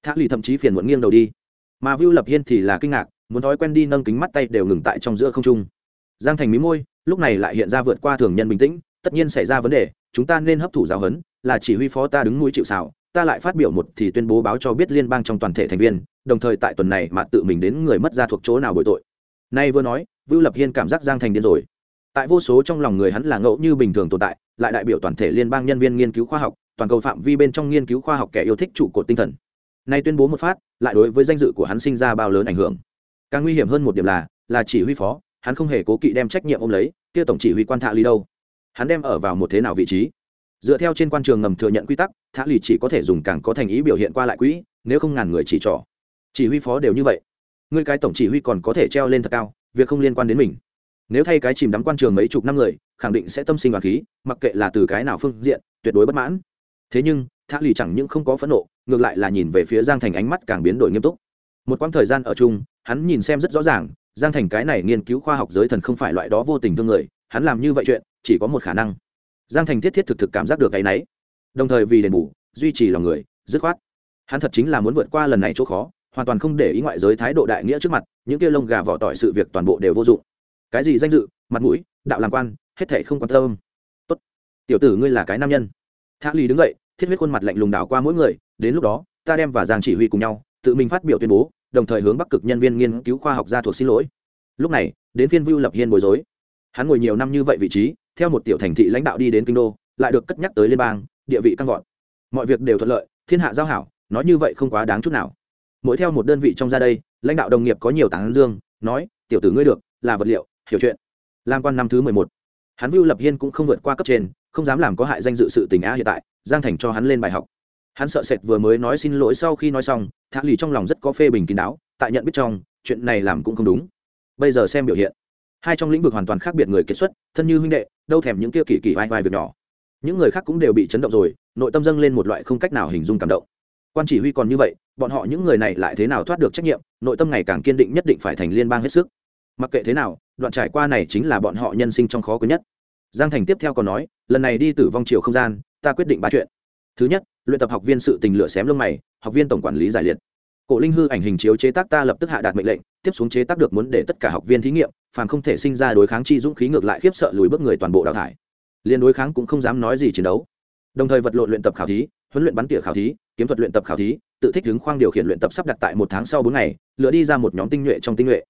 Thác lì thậm chí phiền muộn nghiêng đầu đi. Mà vưu lập hiên thì là kinh ngạc, muốn thói quen đi nâng kính mắt tay đều ngừng tại trong giữa không trung. Giang thành mí môi, lúc này lại hiện ra vượt qua thường nhân bình tĩnh, tất nhiên xảy ra vấn đề, chúng ta nên hấp thụ giáo huấn, là chỉ huy phó ta đứng mũi chịu xảo ta lại phát biểu một thì tuyên bố báo cho biết liên bang trong toàn thể thành viên đồng thời tại tuần này mà tự mình đến người mất ra thuộc chỗ nào bồi tội. Nay vừa nói, vưu lập hiên cảm giác giang thành điên rồi. Tại vô số trong lòng người hắn là ngẫu như bình thường tồn tại, lại đại biểu toàn thể liên bang nhân viên nghiên cứu khoa học, toàn cầu phạm vi bên trong nghiên cứu khoa học kẻ yêu thích trụ cột tinh thần. Nay tuyên bố một phát, lại đối với danh dự của hắn sinh ra bao lớn ảnh hưởng. Càng nguy hiểm hơn một điểm là là chỉ huy phó, hắn không hề cố kỵ đem trách nhiệm ôm lấy, kia tổng chỉ huy quan thạ ly đâu? Hắn đem ở vào một thế nào vị trí? Dựa theo trên quan trường ngầm thừa nhận quy tắc, thạ lì chỉ có thể dùng càng có thành ý biểu hiện qua lại quỹ, nếu không ngàn người chỉ trỏ chỉ huy phó đều như vậy. Ngươi cái tổng chỉ huy còn có thể treo lên thật cao, việc không liên quan đến mình. Nếu thay cái chìm đắm quan trường mấy chục năm người, khẳng định sẽ tâm sinh và khí, mặc kệ là từ cái nào phương diện, tuyệt đối bất mãn. Thế nhưng, thạ lì chẳng những không có phẫn nộ, ngược lại là nhìn về phía giang thành ánh mắt càng biến đổi nghiêm túc. Một quãng thời gian ở chung, hắn nhìn xem rất rõ ràng, giang thành cái này nghiên cứu khoa học giới thần không phải loại đó vô tình thương người, hắn làm như vậy chuyện, chỉ có một khả năng. Giang thành thiết thiết thực thực cảm giác được cái náy đồng thời vì đền bù, duy trì lòng người, dứt khoát. Hắn thật chính là muốn vượt qua lần này chỗ khó hoàn toàn không để ý ngoại giới thái độ đại nghĩa trước mặt, những kia lông gà vỏ tỏi sự việc toàn bộ đều vô dụng. Cái gì danh dự, mặt mũi, đạo làm quan, hết thể không quan tâm. Tốt. Tiểu tử ngươi là cái nam nhân. Thác lì đứng dậy, thiết huyết khuôn mặt lạnh lùng đảo qua mỗi người, đến lúc đó, ta đem và giang chỉ huy cùng nhau, tự mình phát biểu tuyên bố, đồng thời hướng bắc cực nhân viên nghiên cứu khoa học gia thuộc xin lỗi. Lúc này, đến phiên vưu lập hiên bối rối. Hắn ngồi nhiều năm như vậy vị trí, theo một tiểu thành thị lãnh đạo đi đến kinh đô, lại được cất nhắc tới liên bang, địa vị căng vọt. Mọi việc đều thuận lợi, thiên hạ giao hảo, nói như vậy không quá đáng chút nào mỗi theo một đơn vị trong ra đây, lãnh đạo đồng nghiệp có nhiều tán dương, nói, tiểu tử ngươi được, là vật liệu, hiểu chuyện. Làm quan năm thứ mười một. Hắn vưu lập hiên cũng không vượt qua cấp trên, không dám làm có hại danh dự sự tình á hiện tại, giang thành cho hắn lên bài học. Hắn sợ sệt vừa mới nói xin lỗi sau khi nói xong thả lì trong lòng rất có phê bình kín đáo, tại nhận biết trong, chuyện này làm cũng không đúng. Bây giờ xem biểu hiện. Hai trong lĩnh vực hoàn toàn khác biệt người kết xuất, thân như huynh đệ, đâu thèm những kia kỳ kỳ vai vai việc nhỏ. Những người khác cũng đều bị chấn động rồi, nội tâm dâng lên một loại không cách nào hình dung cảm động quan chỉ huy còn như vậy, bọn họ những người này lại thế nào thoát được trách nhiệm, nội tâm ngày càng kiên định nhất định phải thành liên bang hết sức. Mặc kệ thế nào, đoạn trải qua này chính là bọn họ nhân sinh trong khó quý nhất. Giang thành tiếp theo còn nói, lần này đi tử vong chiều không gian, ta quyết định ba chuyện. Thứ nhất, luyện tập học viên sự tình lựa xém lông mày, học viên tổng quản lý giải liệt. Cổ linh hư ảnh hình chiếu chế tác ta lập tức hạ đạt mệnh lệnh, tiếp xuống chế tác được muốn để tất cả học viên thí nghiệm, phàm không thể sinh ra đối kháng chi dũng khí ngược lại khiếp sợ lùi bước người toàn bộ đào thải. Liên đối kháng cũng không dám nói gì chiến đấu. Đồng thời vật lộn luyện tập khảo thí huấn luyện bắn tỉa khảo thí, kiếm thuật luyện tập khảo thí, tự thích đứng khoang điều khiển luyện tập sắp đặt tại một tháng sau bốn ngày, lựa đi ra một nhóm tinh nhuệ trong tinh nhuệ.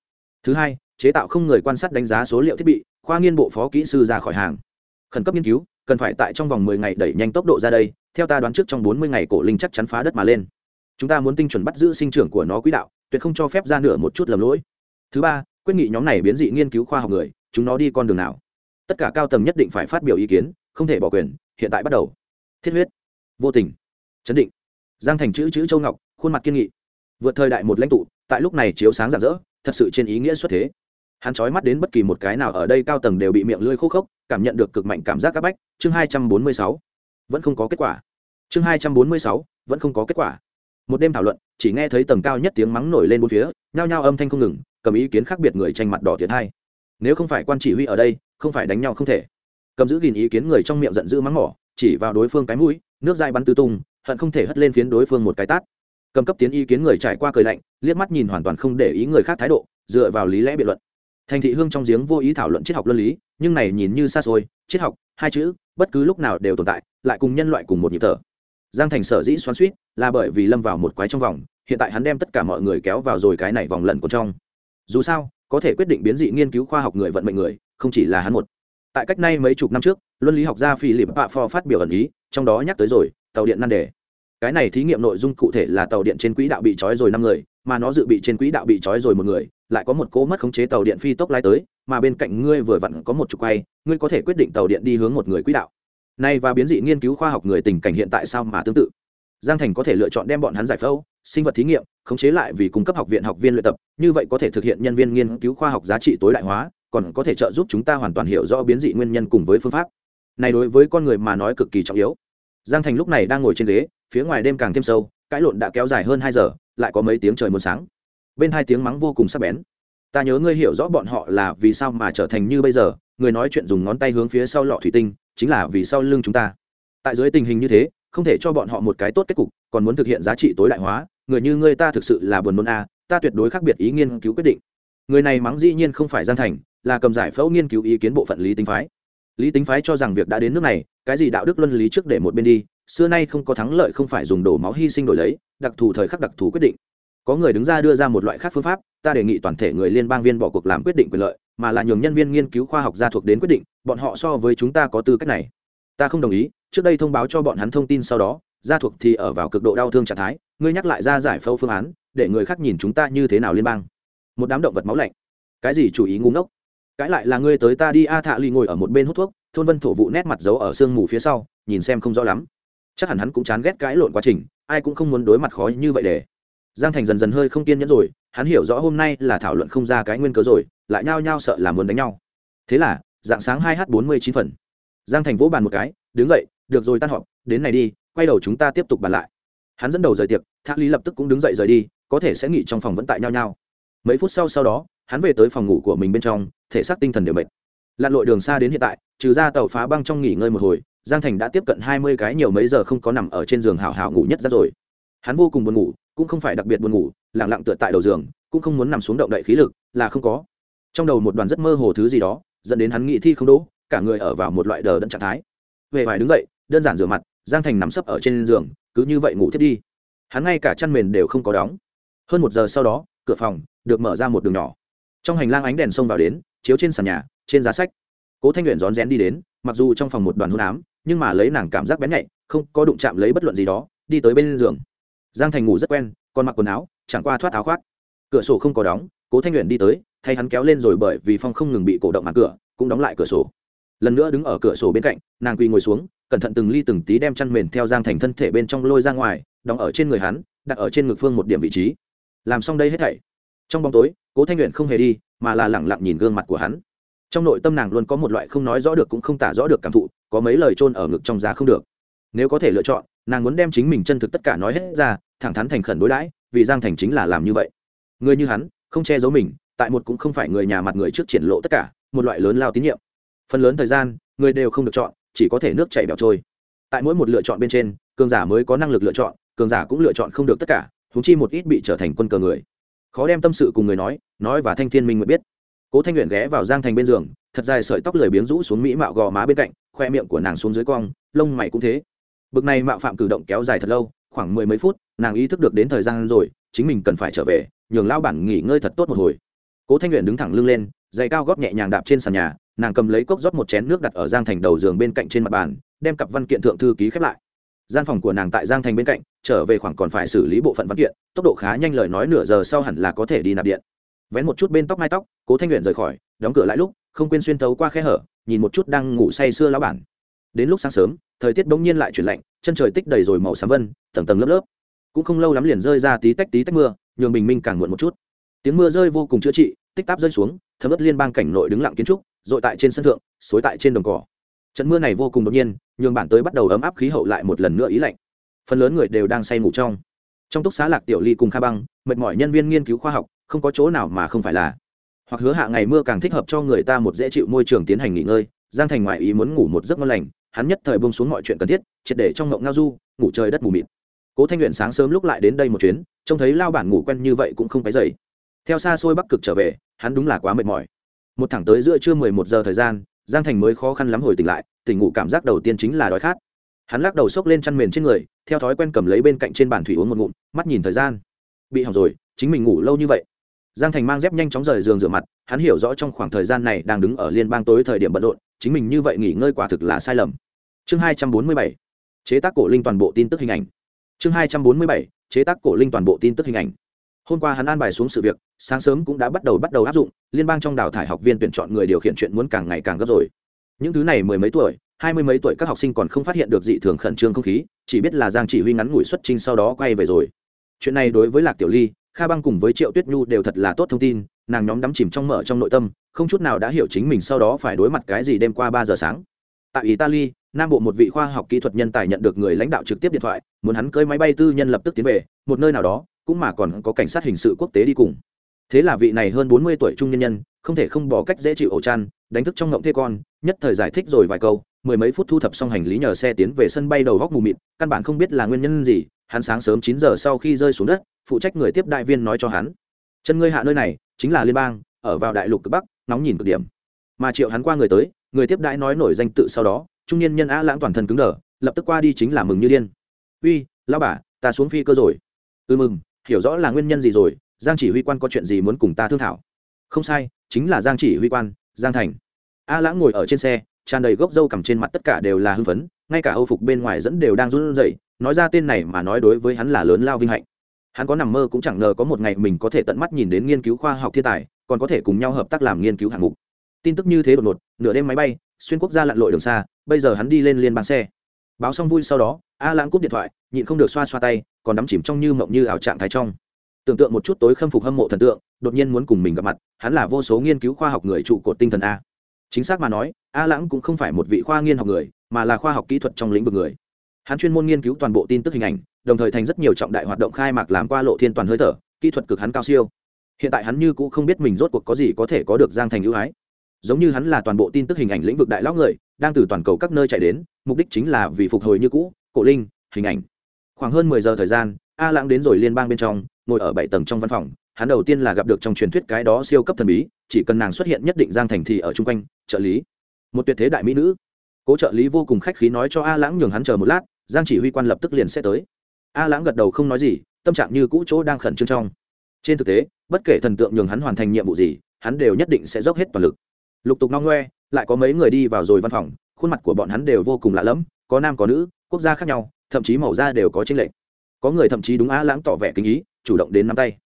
Thứ hai, chế tạo không người quan sát đánh giá số liệu thiết bị, khoa nghiên bộ phó kỹ sư ra khỏi hàng. Khẩn cấp nghiên cứu, cần phải tại trong vòng mười ngày đẩy nhanh tốc độ ra đây, theo ta đoán trước trong bốn mươi ngày cổ linh chắc chắn phá đất mà lên. Chúng ta muốn tinh chuẩn bắt giữ sinh trưởng của nó quỹ đạo, tuyệt không cho phép ra nửa một chút lầm lỗi. Thứ ba, quyết nghị nhóm này biến dị nghiên cứu khoa học người, chúng nó đi con đường nào? Tất cả cao tầng nhất định phải phát biểu ý kiến, không thể bỏ quyền, hiện tại bắt đầu. Thiết huyết vô tình. Chấn định. Giang thành chữ chữ châu ngọc, khuôn mặt kiên nghị. Vượt thời đại một lãnh tụ, tại lúc này chiếu sáng rạng rỡ, thật sự trên ý nghĩa xuất thế. Hắn trói mắt đến bất kỳ một cái nào ở đây cao tầng đều bị miệng lưỡi khô khốc, cảm nhận được cực mạnh cảm giác áp bách. Chương hai trăm bốn mươi sáu. Vẫn không có kết quả. Chương hai trăm bốn mươi sáu. Vẫn không có kết quả. Một đêm thảo luận, chỉ nghe thấy tầng cao nhất tiếng mắng nổi lên bốn phía, nhao nhao âm thanh không ngừng, cầm ý kiến khác biệt người tranh mặt đỏ thiệt hai. Nếu không phải quan chỉ huy ở đây, không phải đánh nhau không thể. Cầm giữ gìn ý kiến người trong miệng giận dữ mắng mỏ, chỉ vào đối phương cái mũi nước dai bắn tứ tung, hận không thể hất lên phiến đối phương một cái tát. Cầm cấp tiến ý kiến người trải qua cười lạnh, liếc mắt nhìn hoàn toàn không để ý người khác thái độ, dựa vào lý lẽ biện luận. Thành thị hương trong giếng vô ý thảo luận triết học luân lý, nhưng này nhìn như xa xôi, triết học, hai chữ, bất cứ lúc nào đều tồn tại, lại cùng nhân loại cùng một nhịp thở. Giang thành sở dĩ xoắn suýt là bởi vì lâm vào một quái trong vòng, hiện tại hắn đem tất cả mọi người kéo vào rồi cái này vòng lẩn của trong. Dù sao, có thể quyết định biến dị nghiên cứu khoa học người vận mệnh người, không chỉ là hắn một. Tại cách nay mấy chục năm trước, luân lý học gia phi lip bạ phò phát biểu ẩn ý trong đó nhắc tới rồi, tàu điện nan đề. Cái này thí nghiệm nội dung cụ thể là tàu điện trên quỹ đạo bị trói rồi năm người, mà nó dự bị trên quỹ đạo bị trói rồi một người, lại có một cố mất khống chế tàu điện phi tốc lái tới, mà bên cạnh ngươi vừa vặn có một trục quay, ngươi có thể quyết định tàu điện đi hướng một người quỹ đạo. Nay và biến dị nghiên cứu khoa học người tình cảnh hiện tại sao mà tương tự? Giang thành có thể lựa chọn đem bọn hắn giải phẫu, sinh vật thí nghiệm, khống chế lại vì cung cấp học viện học viên luyện tập, như vậy có thể thực hiện nhân viên nghiên cứu khoa học giá trị tối đại hóa, còn có thể trợ giúp chúng ta hoàn toàn hiểu rõ biến dị nguyên nhân cùng với phương pháp này đối với con người mà nói cực kỳ trọng yếu. Giang thành lúc này đang ngồi trên ghế, phía ngoài đêm càng thêm sâu, cãi lộn đã kéo dài hơn hai giờ, lại có mấy tiếng trời muôn sáng. Bên hai tiếng mắng vô cùng sắc bén. Ta nhớ ngươi hiểu rõ bọn họ là vì sao mà trở thành như bây giờ, người nói chuyện dùng ngón tay hướng phía sau lọ thủy tinh, chính là vì sau lưng chúng ta. Tại dưới tình hình như thế, không thể cho bọn họ một cái tốt kết cục, còn muốn thực hiện giá trị tối đại hóa, người như ngươi ta thực sự là buồn nôn a ta tuyệt đối khác biệt ý nghiên cứu quyết định. Người này mắng dĩ nhiên không phải gian thành, là cầm giải phẫu nghiên cứu ý kiến bộ phận lý tính phái lý tính phái cho rằng việc đã đến nước này, cái gì đạo đức luân lý trước để một bên đi, xưa nay không có thắng lợi không phải dùng đổ máu hy sinh đổi lấy, đặc thù thời khắc đặc thù quyết định. Có người đứng ra đưa ra một loại khác phương pháp, ta đề nghị toàn thể người liên bang viên bỏ cuộc làm quyết định quyền lợi, mà là nhường nhân viên nghiên cứu khoa học gia thuộc đến quyết định, bọn họ so với chúng ta có tư cách này. Ta không đồng ý, trước đây thông báo cho bọn hắn thông tin sau đó, gia thuộc thì ở vào cực độ đau thương trạng thái, ngươi nhắc lại ra giải phẫu phương án, để người khác nhìn chúng ta như thế nào liên bang. Một đám động vật máu lạnh. Cái gì chủ ý ngu ngốc? Cãi lại là ngươi tới ta đi, a thạ ly ngồi ở một bên hút thuốc, thôn vân thổ vụ nét mặt giấu ở sương mù phía sau, nhìn xem không rõ lắm. Chắc hẳn hắn cũng chán ghét cãi lộn quá trình, ai cũng không muốn đối mặt khó như vậy để. Giang thành dần dần hơi không kiên nhẫn rồi, hắn hiểu rõ hôm nay là thảo luận không ra cái nguyên cớ rồi, lại nhao nhao sợ là muốn đánh nhau. Thế là, dạng sáng hai h bốn mươi chín phần. Giang thành vỗ bàn một cái, đứng dậy, được rồi tan họp, đến này đi, quay đầu chúng ta tiếp tục bàn lại. Hắn dẫn đầu rời tiệc thác lý lập tức cũng đứng dậy rời đi, có thể sẽ nghỉ trong phòng vẫn tại nhau nhau mấy phút sau sau đó hắn về tới phòng ngủ của mình bên trong, thể xác tinh thần đều mệt. Lặn lội đường xa đến hiện tại, trừ ra tàu phá băng trong nghỉ ngơi một hồi, giang thành đã tiếp cận hai mươi cái nhiều mấy giờ không có nằm ở trên giường hào hào ngủ nhất ra rồi. Hắn vô cùng buồn ngủ, cũng không phải đặc biệt buồn ngủ lẳng lặng tựa tại đầu giường, cũng không muốn nằm xuống động đậy khí lực, là không có. Trong đầu một đoàn rất mơ hồ thứ gì đó, dẫn đến hắn nghĩ thi không đỗ, cả người ở vào một loại đờ đẫn trạng thái. Về vải đứng dậy, đơn giản rửa mặt, giang thành nằm sấp ở trên giường, cứ như vậy ngủ thiết đi. Hắn ngay cả chăn mền đều không có đóng. Hơn một giờ sau đó, cửa phòng được mở ra một đường nhỏ trong hành lang ánh đèn xông vào đến, chiếu trên sàn nhà, trên giá sách. Cố thanh luyện rón rén đi đến, mặc dù trong phòng một đoàn hôn ám, nhưng mà lấy nàng cảm giác bén nhạy, không có đụng chạm lấy bất luận gì đó, đi tới bên giường. Giang thành ngủ rất quen, còn mặc quần áo, chẳng qua thoát áo khoác. Cửa sổ không có đóng, cố thanh luyện đi tới, thay hắn kéo lên rồi bởi vì phong không ngừng bị cổ động mặt cửa, cũng đóng lại cửa sổ. Lần nữa đứng ở cửa sổ bên cạnh, nàng quỳ ngồi xuống, cẩn thận từng ly từng tí đem chăn mền theo giang thành thân thể bên trong lôi ra ngoài, đóng ở trên người hắn, đặt ở trên ngực phương một điểm vị trí. Làm xong đây hết thảy trong bóng tối, cố thanh luyện không hề đi, mà là lẳng lặng nhìn gương mặt của hắn. Trong nội tâm nàng luôn có một loại không nói rõ được cũng không tả rõ được cảm thụ, có mấy lời chôn ở ngực trong giá không được. Nếu có thể lựa chọn, nàng muốn đem chính mình chân thực tất cả nói hết ra, thẳng thắn thành khẩn đối đãi, vì giang thành chính là làm như vậy. Người như hắn, không che giấu mình, tại một cũng không phải người nhà mặt người trước triển lộ tất cả, một loại lớn lao tín nhiệm. Phần lớn thời gian, người đều không được chọn, chỉ có thể nước chảy bẻo trôi. Tại mỗi một lựa chọn bên trên, cường giả mới có năng lực lựa chọn, cường giả cũng lựa chọn không được tất cả thúng chi một ít bị trở thành quân cờ người khó đem tâm sự cùng người nói nói và thanh thiên minh nguyện biết. Cố thanh nguyện ghé vào giang thành bên giường, thật dài sợi tóc lười biếng rũ xuống mỹ mạo gò má bên cạnh, khoe miệng của nàng xuống dưới cong, lông mày cũng thế. Bực này mạo phạm cử động kéo dài thật lâu, khoảng mười mấy phút, nàng ý thức được đến thời gian rồi, chính mình cần phải trở về, nhường lao bản nghỉ ngơi thật tốt một hồi. Cố thanh nguyện đứng thẳng lưng lên, giày cao góp nhẹ nhàng đạp trên sàn nhà, nàng cầm lấy cốc rót một chén nước đặt ở giang thành đầu giường bên cạnh trên mặt bàn, đem cặp văn kiện thượng thư ký khép lại gian phòng của nàng tại giang thành bên cạnh, trở về khoảng còn phải xử lý bộ phận văn kiện, tốc độ khá nhanh lời nói nửa giờ sau hẳn là có thể đi nạp điện. Vén một chút bên tóc mai tóc, cố thanh nguyện rời khỏi, đóng cửa lại lúc, không quên xuyên thấu qua khe hở, nhìn một chút đang ngủ say sưa lão bản. Đến lúc sáng sớm, thời tiết bỗng nhiên lại chuyển lạnh, chân trời tích đầy rồi màu xám vân, tầng tầng lớp lớp. Cũng không lâu lắm liền rơi ra tí tách tí tách mưa, nhường bình minh càng muộn một chút. Tiếng mưa rơi vô cùng chữa trị, tích táp rơi xuống, thấm ướt liên bang cảnh nội đứng lặng kiến trúc dội tại trên sân thượng, xối tại trên đồng cỏ trận mưa này vô cùng đột nhiên, nhường bản tới bắt đầu ấm áp khí hậu lại một lần nữa ý lạnh. Phần lớn người đều đang say ngủ trong. Trong túc xá lạc tiểu ly cùng kha băng, mệt mỏi nhân viên nghiên cứu khoa học, không có chỗ nào mà không phải là. Hoặc hứa hạ ngày mưa càng thích hợp cho người ta một dễ chịu môi trường tiến hành nghỉ ngơi, giang thành ngoại ý muốn ngủ một giấc ngon lành, hắn nhất thời bông xuống mọi chuyện cần thiết, triệt để trong ngộng ngao du, ngủ trời đất mù mịt. Cố thanh nguyện sáng sớm lúc lại đến đây một chuyến, trông thấy lao bản ngủ quen như vậy cũng không cái dậy theo xa xôi bắc cực trở về, hắn đúng là quá mệt mỏi. Một thẳng tới giữa trưa mười một giờ thời gian giang thành mới khó khăn lắm hồi tỉnh lại, tỉnh ngủ cảm giác đầu tiên chính là đói khát. Hắn lắc đầu xốc lên chăn mền trên người, theo thói quen cầm lấy bên cạnh trên bàn thủy uống một ngụm, mắt nhìn thời gian. Bị hỏng rồi, chính mình ngủ lâu như vậy. Giang thành mang dép nhanh chóng rời giường rửa mặt, hắn hiểu rõ trong khoảng thời gian này đang đứng ở liên bang tối thời điểm bận rộn, chính mình như vậy nghỉ ngơi quả thực là sai lầm. Chương hai trăm bốn mươi bảy, chế tác cổ linh toàn bộ tin tức hình ảnh. Chương hai trăm bốn mươi bảy, chế tác cổ linh toàn bộ tin tức hình ảnh hôm qua hắn an bài xuống sự việc, sáng sớm cũng đã bắt đầu bắt đầu áp dụng, liên bang trong đào thải học viên tuyển chọn người điều khiển chuyện muốn càng ngày càng gấp rồi. Những thứ này mười mấy tuổi, hai mươi mấy tuổi các học sinh còn không phát hiện được dị thường khẩn trương không khí, chỉ biết là giang chỉ huy ngắn ngủi xuất trình sau đó quay về rồi. Chuyện này đối với lạc tiểu ly, kha băng cùng với triệu tuyết nhu đều thật là tốt thông tin, nàng nhóm đắm chìm trong mở trong nội tâm, không chút nào đã hiểu chính mình sau đó phải đối mặt cái gì đêm qua ba giờ sáng. Tại italy, nam bộ một vị khoa học kỹ thuật nhân tài nhận được người lãnh đạo trực tiếp điện thoại, muốn hắn cưới máy bay tư nhân lập tức tiến về, một nơi nào đó cũng mà còn có cảnh sát hình sự quốc tế đi cùng. Thế là vị này hơn bốn mươi tuổi trung nhân nhân, không thể không bỏ cách dễ chịu ổ chăn, đánh thức trong ngộng thê con, nhất thời giải thích rồi vài câu, mười mấy phút thu thập xong hành lý nhờ xe tiến về sân bay đầu góc mù mịt, căn bản không biết là nguyên nhân gì, hắn sáng sớm chín giờ sau khi rơi xuống đất, phụ trách người tiếp đại viên nói cho hắn. Chân ngươi hạ nơi này, chính là liên bang, ở vào đại lục cực bắc, nóng nhìn cực điểm. Mà triệu hắn qua người tới, người tiếp đãi nói nổi danh tự sau đó, trung niên nhân a lãng toàn thân cứng đờ, lập tức qua đi chính là mừng như điên. Uy lao bà, ta xuống phi cơ rồi. Ừ mừng hiểu rõ là nguyên nhân gì rồi, giang chỉ huy quan có chuyện gì muốn cùng ta thương thảo? Không sai, chính là giang chỉ huy quan, giang thành. A lãng ngồi ở trên xe, tràn đầy gốc râu cằm trên mặt tất cả đều là hưng phấn, ngay cả âu phục bên ngoài dẫn đều đang run rẩy, nói ra tên này mà nói đối với hắn là lớn lao vinh hạnh. Hắn có nằm mơ cũng chẳng ngờ có một ngày mình có thể tận mắt nhìn đến nghiên cứu khoa học thiên tài, còn có thể cùng nhau hợp tác làm nghiên cứu hạng mục. Tin tức như thế đột ngột, nửa đêm máy bay, xuyên quốc gia lặn lội đường xa, bây giờ hắn đi lên liên bang xe báo xong vui sau đó, a lãng cúp điện thoại, nhịn không được xoa xoa tay, còn đắm chìm trong như mộng như ảo trạng thái trong. Tưởng tượng một chút tối khâm phục hâm mộ thần tượng, đột nhiên muốn cùng mình gặp mặt, hắn là vô số nghiên cứu khoa học người trụ cột tinh thần a. Chính xác mà nói, a lãng cũng không phải một vị khoa nghiên học người, mà là khoa học kỹ thuật trong lĩnh vực người. Hắn chuyên môn nghiên cứu toàn bộ tin tức hình ảnh, đồng thời thành rất nhiều trọng đại hoạt động khai mạc làm qua lộ thiên toàn hơi thở, kỹ thuật cực hắn cao siêu. Hiện tại hắn như cũng không biết mình rốt cuộc có gì có thể có được giang thành ưu ái. Giống như hắn là toàn bộ tin tức hình ảnh lĩnh vực đại lão người đang từ toàn cầu các nơi chạy đến, mục đích chính là vì phục hồi như cũ, cổ linh, hình ảnh. Khoảng hơn mười giờ thời gian, a lãng đến rồi liên bang bên trong, ngồi ở bảy tầng trong văn phòng. Hắn đầu tiên là gặp được trong truyền thuyết cái đó siêu cấp thần bí, chỉ cần nàng xuất hiện nhất định giang thành thì ở chung quanh, trợ lý. Một tuyệt thế đại mỹ nữ. Cố trợ lý vô cùng khách khí nói cho a lãng nhường hắn chờ một lát, giang chỉ huy quan lập tức liền sẽ tới. A lãng gật đầu không nói gì, tâm trạng như cũ chỗ đang khẩn trương trong. Trên thực tế, bất kể thần tượng nhường hắn hoàn thành nhiệm vụ gì, hắn đều nhất định sẽ dốc hết toàn lực. Lục tục ngong ngoe lại có mấy người đi vào rồi văn phòng, khuôn mặt của bọn hắn đều vô cùng lạ lẫm, có nam có nữ, quốc gia khác nhau, thậm chí màu da đều có tranh lệch. Có người thậm chí đúng á lãng tỏ vẻ kính ý, chủ động đến nắm tay.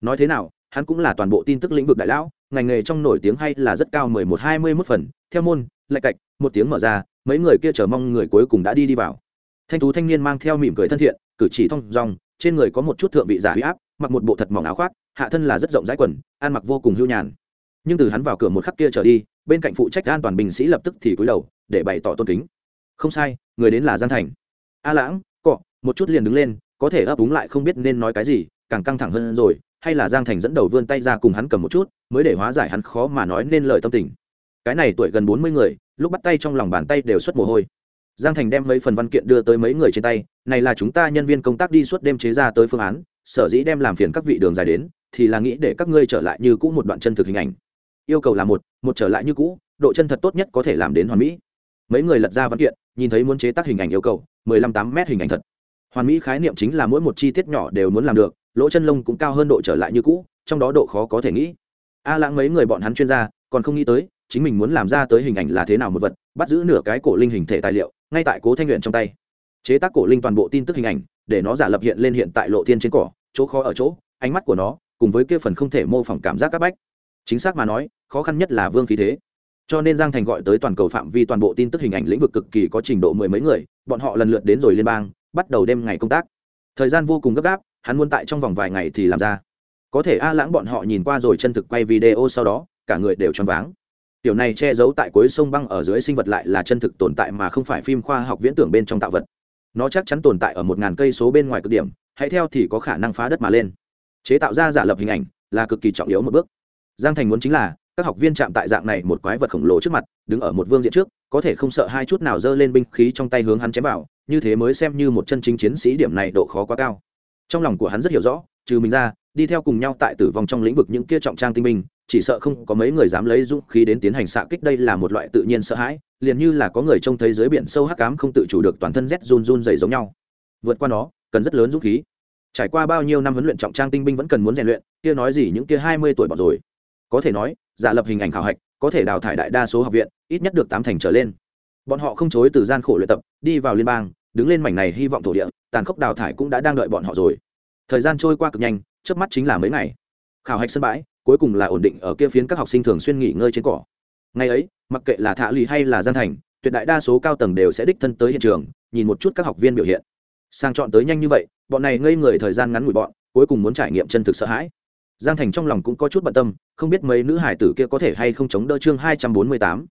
Nói thế nào, hắn cũng là toàn bộ tin tức lĩnh vực đại lão, ngành nghề trong nổi tiếng hay là rất cao mười một hai mươi mốt phần. Theo môn, lạch cạch, một tiếng mở ra, mấy người kia chờ mong người cuối cùng đã đi đi vào. Thanh tú thanh niên mang theo mỉm cười thân thiện, cử chỉ thong dong, trên người có một chút thượng vị giả huy áp, mặc một bộ thật mỏng áo khoác, hạ thân là rất rộng rãi quần, ăn mặc vô cùng hưu nhàn. Nhưng từ hắn vào cửa một khắc kia trở đi bên cạnh phụ trách an toàn binh sĩ lập tức thì cúi đầu, để bày tỏ tôn kính. Không sai, người đến là giang thành. A lãng, cọ, một chút liền đứng lên, có thể ấp úng lại không biết nên nói cái gì, càng căng thẳng hơn rồi, hay là giang thành dẫn đầu vươn tay ra cùng hắn cầm một chút, mới để hóa giải hắn khó mà nói nên lời tâm tình. Cái này tuổi gần bốn mươi người, lúc bắt tay trong lòng bàn tay đều xuất mồ hôi. Giang thành đem mấy phần văn kiện đưa tới mấy người trên tay, này là chúng ta nhân viên công tác đi suốt đêm chế ra tới phương án, sở dĩ đem làm phiền các vị đường dài đến, thì là nghĩ để các ngươi trở lại như cũ một đoạn chân thực hình ảnh yêu cầu là một một trở lại như cũ, độ chân thật tốt nhất có thể làm đến hoàn mỹ. Mấy người lật ra văn kiện, nhìn thấy muốn chế tác hình ảnh yêu cầu, mười lăm tám m hình ảnh thật. Hoàn mỹ khái niệm chính là mỗi một chi tiết nhỏ đều muốn làm được, lỗ chân lông cũng cao hơn độ trở lại như cũ, trong đó độ khó có thể nghĩ. A lãng mấy người bọn hắn chuyên gia, còn không nghĩ tới, chính mình muốn làm ra tới hình ảnh là thế nào một vật, bắt giữ nửa cái cổ linh hình thể tài liệu, ngay tại cố thanh luyện trong tay. Chế tác cổ linh toàn bộ tin tức hình ảnh, để nó giả lập hiện lên hiện tại lộ thiên trên cỏ, chỗ khó ở chỗ, ánh mắt của nó, cùng với kia phần không thể mô phỏng cảm giác các bách chính xác mà nói, khó khăn nhất là vương khí thế. Cho nên giang thành gọi tới toàn cầu phạm vi toàn bộ tin tức hình ảnh lĩnh vực cực kỳ có trình độ mười mấy người, bọn họ lần lượt đến rồi liên bang, bắt đầu đêm ngày công tác. Thời gian vô cùng gấp gáp, hắn muốn tại trong vòng vài ngày thì làm ra. Có thể a lãng bọn họ nhìn qua rồi chân thực quay video sau đó, cả người đều choáng váng. Tiểu này che giấu tại cuối sông băng ở dưới sinh vật lại là chân thực tồn tại mà không phải phim khoa học viễn tưởng bên trong tạo vật. Nó chắc chắn tồn tại ở một ngàn cây số bên ngoài cực điểm, hãy theo thì có khả năng phá đất mà lên. Chế tạo ra giả lập hình ảnh là cực kỳ trọng yếu một bước giang thành muốn chính là, các học viên chạm tại dạng này một quái vật khổng lồ trước mặt, đứng ở một vương diện trước, có thể không sợ hai chút nào giơ lên binh khí trong tay hướng hắn chém vào, như thế mới xem như một chân chính chiến sĩ điểm này độ khó quá cao. Trong lòng của hắn rất hiểu rõ, trừ mình ra, đi theo cùng nhau tại tử vong trong lĩnh vực những kia trọng trang tinh minh chỉ sợ không có mấy người dám lấy dũng khí đến tiến hành xạ kích đây là một loại tự nhiên sợ hãi, liền như là có người trông thấy dưới biển sâu hắc cám không tự chủ được toàn thân rét run run dày giống nhau. Vượt qua nó, cần rất lớn dũng khí. Trải qua bao nhiêu năm huấn luyện trọng trang tinh binh vẫn cần muốn rèn luyện, kia nói gì những kia hai mươi tuổi bỏ rồi có thể nói, giả lập hình ảnh khảo hạch, có thể đào thải đại đa số học viện, ít nhất được tám thành trở lên. Bọn họ không chối từ gian khổ luyện tập, đi vào liên bang, đứng lên mảnh này hy vọng thổ địa, tàn khốc đào thải cũng đã đang đợi bọn họ rồi. Thời gian trôi qua cực nhanh trước mắt chính là mấy ngày. Khảo hạch sân bãi, cuối cùng là ổn định ở kia phiến các học sinh thường xuyên nghỉ ngơi trên cỏ. Ngày ấy, mặc kệ là thạ lì hay là gian thành, tuyệt đại đa số cao tầng đều sẽ đích thân tới hiện trường, nhìn một chút các học viên biểu hiện. Sang chọn tới nhanh như vậy, bọn này ngây người thời gian ngắn ngủi bọn, cuối cùng muốn trải nghiệm chân thực sợ hãi giang thành trong lòng cũng có chút bận tâm, không biết mấy nữ hải tử kia có thể hay không chống đỡ chương hai trăm bốn mươi tám.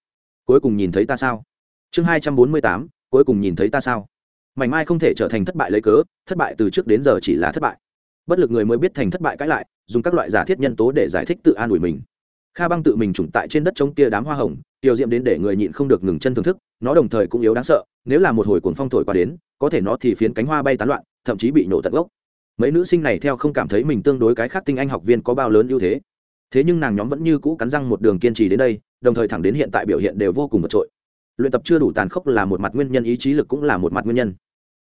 Cuối cùng nhìn thấy ta sao? Chương hai trăm bốn mươi tám, cuối cùng nhìn thấy ta sao? Mảnh mai không thể trở thành thất bại lấy cớ, thất bại từ trước đến giờ chỉ là thất bại. Bất lực người mới biết thành thất bại cãi lại, dùng các loại giả thiết nhân tố để giải thích tự an ủi mình. Kha băng tự mình trùng tại trên đất chống tia đám hoa hồng tiêu diệm đến để người nhịn không được ngừng chân thưởng thức, nó đồng thời cũng yếu đáng sợ, nếu là một hồi cuồng phong thổi qua đến, có thể nó thì phiến cánh hoa bay tán loạn, thậm chí bị nổ tận gốc mấy nữ sinh này theo không cảm thấy mình tương đối cái khác tinh anh học viên có bao lớn ưu thế. Thế nhưng nàng nhóm vẫn như cũ cắn răng một đường kiên trì đến đây, đồng thời thẳng đến hiện tại biểu hiện đều vô cùng vượt trội. Luyện tập chưa đủ tàn khốc là một mặt nguyên nhân, ý chí lực cũng là một mặt nguyên nhân.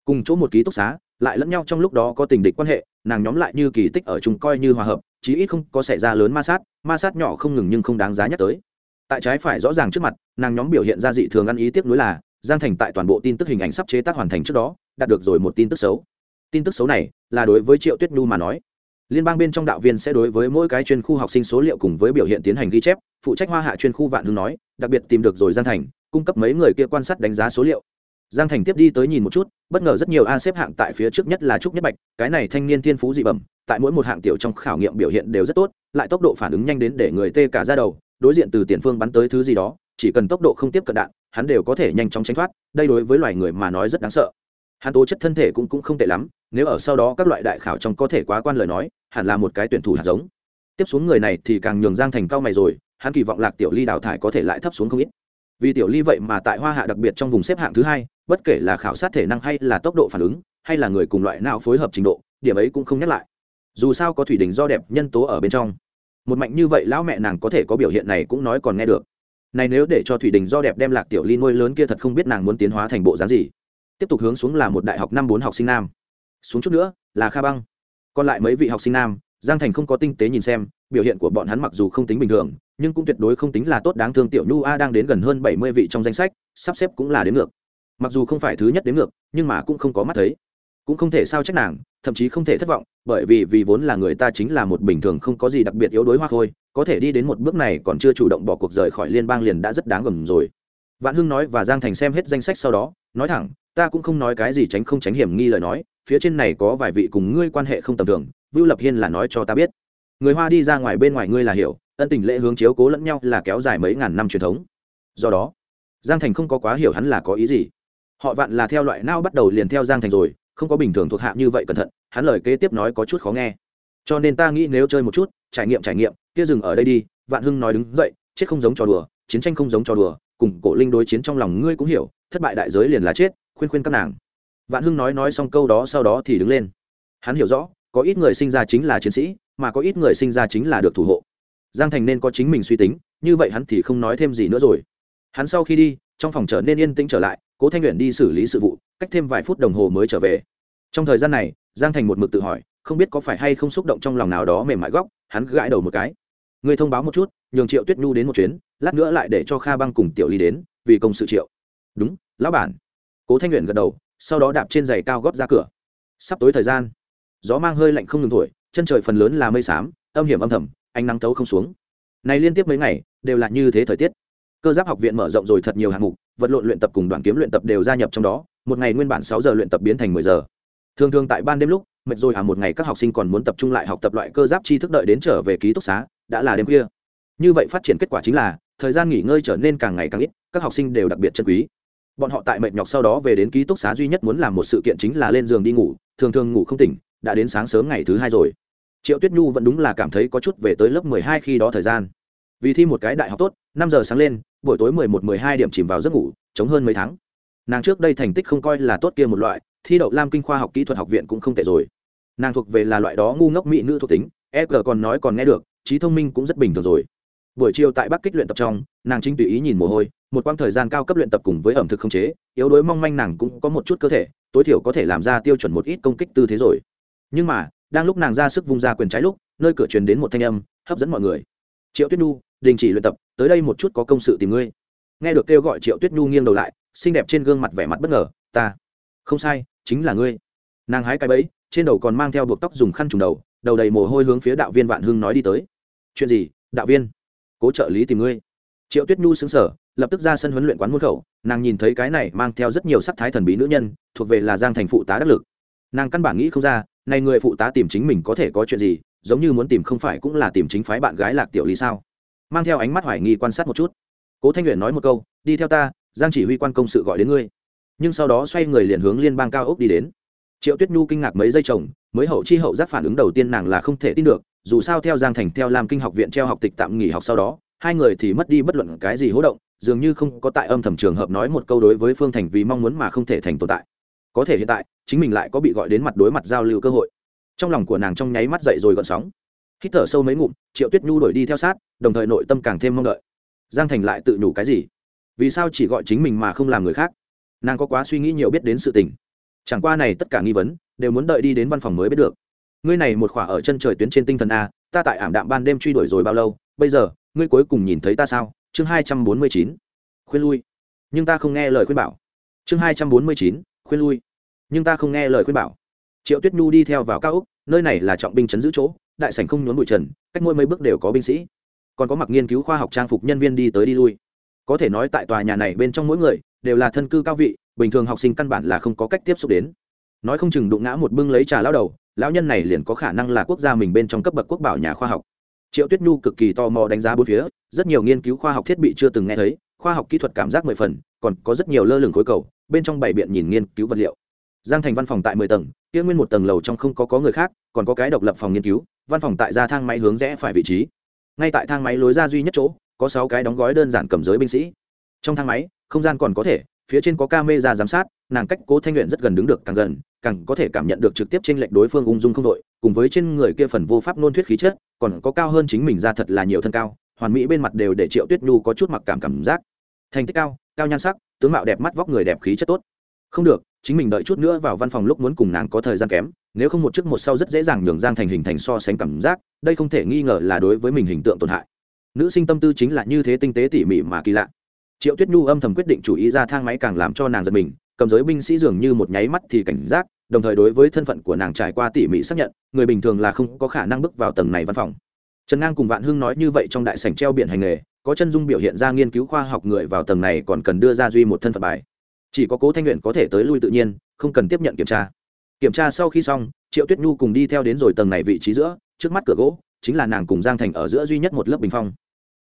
Cùng chỗ một ký túc xá, lại lẫn nhau trong lúc đó có tình địch quan hệ, nàng nhóm lại như kỳ tích ở chung coi như hòa hợp, chí ít không có xảy ra lớn ma sát ma sát nhỏ không ngừng nhưng không đáng giá nhắc tới. Tại trái phải rõ ràng trước mặt, nàng nhóm biểu hiện ra dị thường ăn ý tiếp nối là, giang thành tại toàn bộ tin tức hình ảnh sắp chế tác hoàn thành trước đó, đạt được rồi một tin tức xấu tin tức xấu này là đối với triệu tuyết nhu mà nói. Liên bang bên trong đạo viên sẽ đối với mỗi cái chuyên khu học sinh số liệu cùng với biểu hiện tiến hành ghi chép, phụ trách hoa hạ chuyên khu vạn hưng nói, đặc biệt tìm được rồi giang thành, cung cấp mấy người kia quan sát đánh giá số liệu. Giang thành tiếp đi tới nhìn một chút, bất ngờ rất nhiều a xếp hạng tại phía trước nhất là trúc nhất bạch, cái này thanh niên thiên phú dị bẩm, tại mỗi một hạng tiểu trong khảo nghiệm biểu hiện đều rất tốt, lại tốc độ phản ứng nhanh đến để người tê cả ra đầu, đối diện từ tiền phương bắn tới thứ gì đó, chỉ cần tốc độ không tiếp cận đạn, hắn đều có thể nhanh chóng tránh thoát, đây đối với loài người mà nói rất đáng sợ. Hắn tố chất thân thể cũng cũng không tệ lắm nếu ở sau đó các loại đại khảo trong có thể quá quan lời nói, hẳn là một cái tuyển thủ hạt giống. Tiếp xuống người này thì càng nhường giang thành cao mày rồi, hắn kỳ vọng lạc tiểu ly đào thải có thể lại thấp xuống không ít. Vì tiểu ly vậy mà tại hoa hạ đặc biệt trong vùng xếp hạng thứ hai, bất kể là khảo sát thể năng hay là tốc độ phản ứng, hay là người cùng loại nào phối hợp trình độ, điểm ấy cũng không nhắc lại. Dù sao có thủy đình do đẹp nhân tố ở bên trong. Một mạnh như vậy lão mẹ nàng có thể có biểu hiện này cũng nói còn nghe được. Này nếu để cho thủy đình do đẹp đem lạc tiểu ly nuôi lớn kia thật không biết nàng muốn tiến hóa thành bộ dáng gì. Tiếp tục hướng xuống là một đại học năm bốn học sinh nam xuống chút nữa, là kha băng. Còn lại mấy vị học sinh nam, giang thành không có tinh tế nhìn xem, biểu hiện của bọn hắn mặc dù không tính bình thường, nhưng cũng tuyệt đối không tính là tốt đáng thương tiểu nhu a đang đến gần hơn bảy mươi vị trong danh sách, sắp xếp cũng là đến ngược. Mặc dù không phải thứ nhất đến ngược, nhưng mà cũng không có mắt thấy. Cũng không thể sao trách nàng, thậm chí không thể thất vọng, bởi vì vì vốn là người ta chính là một bình thường không có gì đặc biệt yếu đuối hoa khôi, có thể đi đến một bước này còn chưa chủ động bỏ cuộc rời khỏi liên bang liền đã rất đáng gầm rồi. Vạn hưng nói và giang thành xem hết danh sách sau đó, nói thẳng, ta cũng không nói cái gì tránh không tránh hiểm nghi lời nói phía trên này có vài vị cùng ngươi quan hệ không tầm thường, vưu lập hiên là nói cho ta biết. Người hoa đi ra ngoài bên ngoài ngươi là hiểu, ân tình lễ hướng chiếu cố lẫn nhau là kéo dài mấy ngàn năm truyền thống. Do đó, giang thành không có quá hiểu hắn là có ý gì. Họ vạn là theo loại nao bắt đầu liền theo giang thành rồi, không có bình thường thuộc hạ như vậy cẩn thận, hắn lời kế tiếp nói có chút khó nghe. Cho nên ta nghĩ nếu chơi một chút, trải nghiệm trải nghiệm, kia dừng ở đây đi, vạn hưng nói đứng dậy, chết không giống trò đùa, chiến tranh không giống trò đùa, cùng cổ linh đối chiến trong lòng ngươi cũng hiểu, thất bại đại giới liền là chết, khuyên khuyên các nàng vạn hưng nói nói xong câu đó sau đó thì đứng lên. Hắn hiểu rõ, có ít người sinh ra chính là chiến sĩ, mà có ít người sinh ra chính là được thủ hộ. Giang thành nên có chính mình suy tính, như vậy hắn thì không nói thêm gì nữa rồi. Hắn sau khi đi, trong phòng trở nên yên tĩnh trở lại, cố thanh nguyện đi xử lý sự vụ, cách thêm vài phút đồng hồ mới trở về. Trong thời gian này, giang thành một mực tự hỏi, không biết có phải hay không xúc động trong lòng nào đó mềm mại góc, hắn gãi đầu một cái. Người thông báo một chút, nhường triệu tuyết nhu đến một chuyến, lát nữa lại để cho kha băng cùng tiểu ly đến, vì công sự triệu. Đúng, lão bản. Cố thanh nguyện gật đầu sau đó đạp trên giày cao góp ra cửa. Sắp tối thời gian. Gió mang hơi lạnh không ngừng thổi, chân trời phần lớn là mây xám, âm hiểm âm thầm, ánh nắng tấu không xuống. Này liên tiếp mấy ngày, đều là như thế thời tiết. Cơ giáp học viện mở rộng rồi thật nhiều hạng mục, vật lộn luyện tập cùng đoàn kiếm luyện tập đều gia nhập trong đó, một ngày nguyên bản sáu giờ luyện tập biến thành mười giờ. Thường thường tại ban đêm lúc, mệt rồi à một ngày các học sinh còn muốn tập trung lại học tập loại cơ giáp tri thức đợi đến trở về ký túc xá, đã là đêm khuya. Như vậy phát triển kết quả chính là, thời gian nghỉ ngơi trở nên càng ngày càng ít, các học sinh đều đặc biệt chân quý bọn họ tại mệt nhọc sau đó về đến ký túc xá duy nhất muốn làm một sự kiện chính là lên giường đi ngủ, thường thường ngủ không tỉnh, đã đến sáng sớm ngày thứ hai rồi. Triệu tuyết nhu vẫn đúng là cảm thấy có chút về tới lớp mười hai khi đó thời gian. Vì thi một cái đại học tốt, năm giờ sáng lên, buổi tối mười một, mười hai điểm chìm vào giấc ngủ, chống hơn mấy tháng. Nàng trước đây thành tích không coi là tốt kia một loại, thi đậu lam kinh khoa học kỹ thuật học viện cũng không tệ rồi. Nàng thuộc về là loại đó ngu ngốc mỹ nữ thuộc tính e g còn nói còn nghe được, trí thông minh cũng rất bình thường rồi. Buổi chiều tại bắc kích luyện tập trong nàng chính tùy ý nhìn mồ hôi, một quãng thời gian cao cấp luyện tập cùng với ẩm thực không chế, yếu đuối mong manh nàng cũng có một chút cơ thể, tối thiểu có thể làm ra tiêu chuẩn một ít công kích tư thế rồi. Nhưng mà, đang lúc nàng ra sức vung ra quyền trái lúc, nơi cửa truyền đến một thanh âm, hấp dẫn mọi người. Triệu tuyết nhu, đình chỉ luyện tập, tới đây một chút có công sự tìm ngươi. Nghe được kêu gọi triệu tuyết nhu nghiêng đầu lại, xinh đẹp trên gương mặt vẻ mặt bất ngờ, ta, không sai, chính là ngươi. Nàng hái cái bẫy, trên đầu còn mang theo buộc tóc dùng khăn trùng đầu đầu đầy mồ hôi hướng phía đạo viên vạn hưng nói đi tới. Chuyện gì, đạo viên? Cố trợ lý tìm ngươi triệu tuyết nhu xứng sở lập tức ra sân huấn luyện quán môn khẩu. Nàng nhìn thấy cái này mang theo rất nhiều sắc thái thần bí nữ nhân, thuộc về là giang thành phụ tá đắc lực. Nàng căn bản nghĩ không ra, này người phụ tá tìm chính mình có thể có chuyện gì, giống như muốn tìm không phải cũng là tìm chính phái bạn gái lạc tiểu lý sao? Mang theo ánh mắt hoài nghi quan sát một chút. Cố thanh luyện nói một câu, đi theo ta, giang chỉ huy quan công sự gọi đến ngươi. Nhưng sau đó xoay người liền hướng liên bang cao ốc đi đến. Triệu tuyết nhu kinh ngạc mấy giây chồng, mới hậu chi hậu giác phản ứng đầu tiên nàng là không thể tin được, dù sao theo giang thành, theo làm kinh học viện treo học tịch tạm nghỉ học sau đó hai người thì mất đi bất luận cái gì hỗ động, dường như không có tại âm thầm trường hợp nói một câu đối với phương thành vì mong muốn mà không thể thành tồn tại. Có thể hiện tại, chính mình lại có bị gọi đến mặt đối mặt giao lưu cơ hội. Trong lòng của nàng trong nháy mắt dậy rồi gọn sóng. Hít thở sâu mấy ngụm, triệu tuyết nhu đổi đi theo sát, đồng thời nội tâm càng thêm mong đợi. Giang thành lại tự nhủ cái gì? Vì sao chỉ gọi chính mình mà không làm người khác? Nàng có quá suy nghĩ nhiều biết đến sự tình. Chẳng qua này tất cả nghi vấn, đều muốn đợi đi đến văn phòng mới biết được. Ngươi này một khỏa ở chân trời tuyến trên tinh thần a, ta tại ảm đạm ban đêm truy đuổi rồi bao lâu? Bây giờ ngươi cuối cùng nhìn thấy ta sao? Chương hai trăm bốn mươi chín, khuyên lui. Nhưng ta không nghe lời khuyên bảo. Chương hai trăm bốn mươi chín, khuyên lui. Nhưng ta không nghe lời khuyên bảo. Triệu tuyết nhu đi theo vào cao úc nơi này là trọng binh chấn giữ chỗ, đại sảnh không nhốn bụi trần, cách mỗi mấy bước đều có binh sĩ. Còn có mặc nghiên cứu khoa học trang phục nhân viên đi tới đi lui. Có thể nói tại tòa nhà này bên trong mỗi người đều là thân cư cao vị, bình thường học sinh căn bản là không có cách tiếp xúc đến. Nói không chừng đụng ngã một bưng lấy trà lao đầu, lão nhân này liền có khả năng là quốc gia mình bên trong cấp bậc quốc bảo nhà khoa học triệu tuyết nhu cực kỳ tò mò đánh giá bốn phía, rất nhiều nghiên cứu khoa học thiết bị chưa từng nghe thấy, khoa học kỹ thuật cảm giác mười phần, còn có rất nhiều lơ lửng khối cầu, bên trong bảy biện nhìn nghiên cứu vật liệu. Giang thành văn phòng tại mười tầng, kia nguyên một tầng lầu trong không có có người khác, còn có cái độc lập phòng nghiên cứu, văn phòng tại ra thang máy hướng rẽ phải vị trí. Ngay tại thang máy lối ra duy nhất chỗ, có sáu cái đóng gói đơn giản cầm giới binh sĩ. Trong thang máy, không gian còn có thể phía trên có camera giám sát, nàng cách cố thanh luyện rất gần đứng được càng gần, càng có thể cảm nhận được trực tiếp trên lệnh đối phương ung dung không đội, cùng với trên người kia phần vô pháp nôn thuyết khí chất, còn có cao hơn chính mình ra thật là nhiều thân cao, hoàn mỹ bên mặt đều để triệu tuyết nhu có chút mặc cảm cảm giác. Thành tích cao cao nhan sắc, tướng mạo đẹp mắt vóc người đẹp khí chất tốt. Không được, chính mình đợi chút nữa vào văn phòng lúc muốn cùng nàng có thời gian kém, nếu không một trước một sau rất dễ dàng nhường giang thành hình thành so sánh cảm giác, đây không thể nghi ngờ là đối với mình hình tượng tổn hại. Nữ sinh tâm tư chính là như thế tinh tế tỉ mỉ mà kỳ lạ triệu tuyết nhu âm thầm quyết định chủ ý ra thang máy càng làm cho nàng giật mình, cầm giới binh sĩ dường như một nháy mắt thì cảnh giác, đồng thời đối với thân phận của nàng trải qua tỉ mỉ xác nhận, người bình thường là không có khả năng bước vào tầng này văn phòng. Trần ngang cùng vạn hưng nói như vậy trong đại sảnh treo biển hành nghề, có chân dung biểu hiện ra nghiên cứu khoa học người vào tầng này còn cần đưa ra duy một thân phận bài. Chỉ có cố thanh luyện có thể tới lui tự nhiên, không cần tiếp nhận kiểm tra. Kiểm tra sau khi xong, triệu tuyết nhu cùng đi theo đến rồi tầng này vị trí giữa, trước mắt cửa gỗ, chính là nàng cùng giang thành ở giữa duy nhất một lớp bình phong.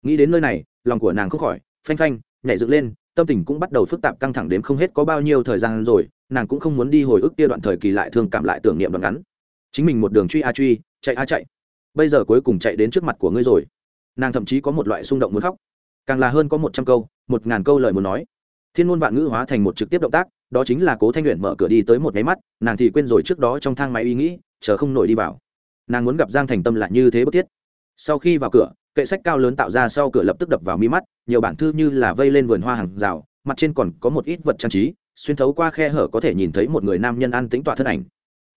Nghĩ đến nơi này, lòng của nàng không khỏi, phanh phanh nhảy dựng lên, tâm tình cũng bắt đầu phức tạp căng thẳng đến không hết có bao nhiêu thời gian rồi, nàng cũng không muốn đi hồi ức kia đoạn thời kỳ lại thương cảm lại tưởng niệm đoạn ngắn. Chính mình một đường truy a truy, chạy a chạy. Bây giờ cuối cùng chạy đến trước mặt của ngươi rồi. Nàng thậm chí có một loại xung động muốn khóc. Càng là hơn có một trăm câu, một ngàn câu lời muốn nói. Thiên ngôn vạn ngữ hóa thành một trực tiếp động tác, đó chính là cố thanh luyện mở cửa đi tới một máy mắt, nàng thì quên rồi trước đó trong thang máy ý nghĩ, chờ không nổi đi vào. Nàng muốn gặp giang thành tâm lại như thế bất thiết. Sau khi vào cửa kệ sách cao lớn tạo ra sau cửa lập tức đập vào mi mắt, nhiều bản thư như là vây lên vườn hoa hàng rào, mặt trên còn có một ít vật trang trí, xuyên thấu qua khe hở có thể nhìn thấy một người nam nhân ăn tính tọa thân ảnh.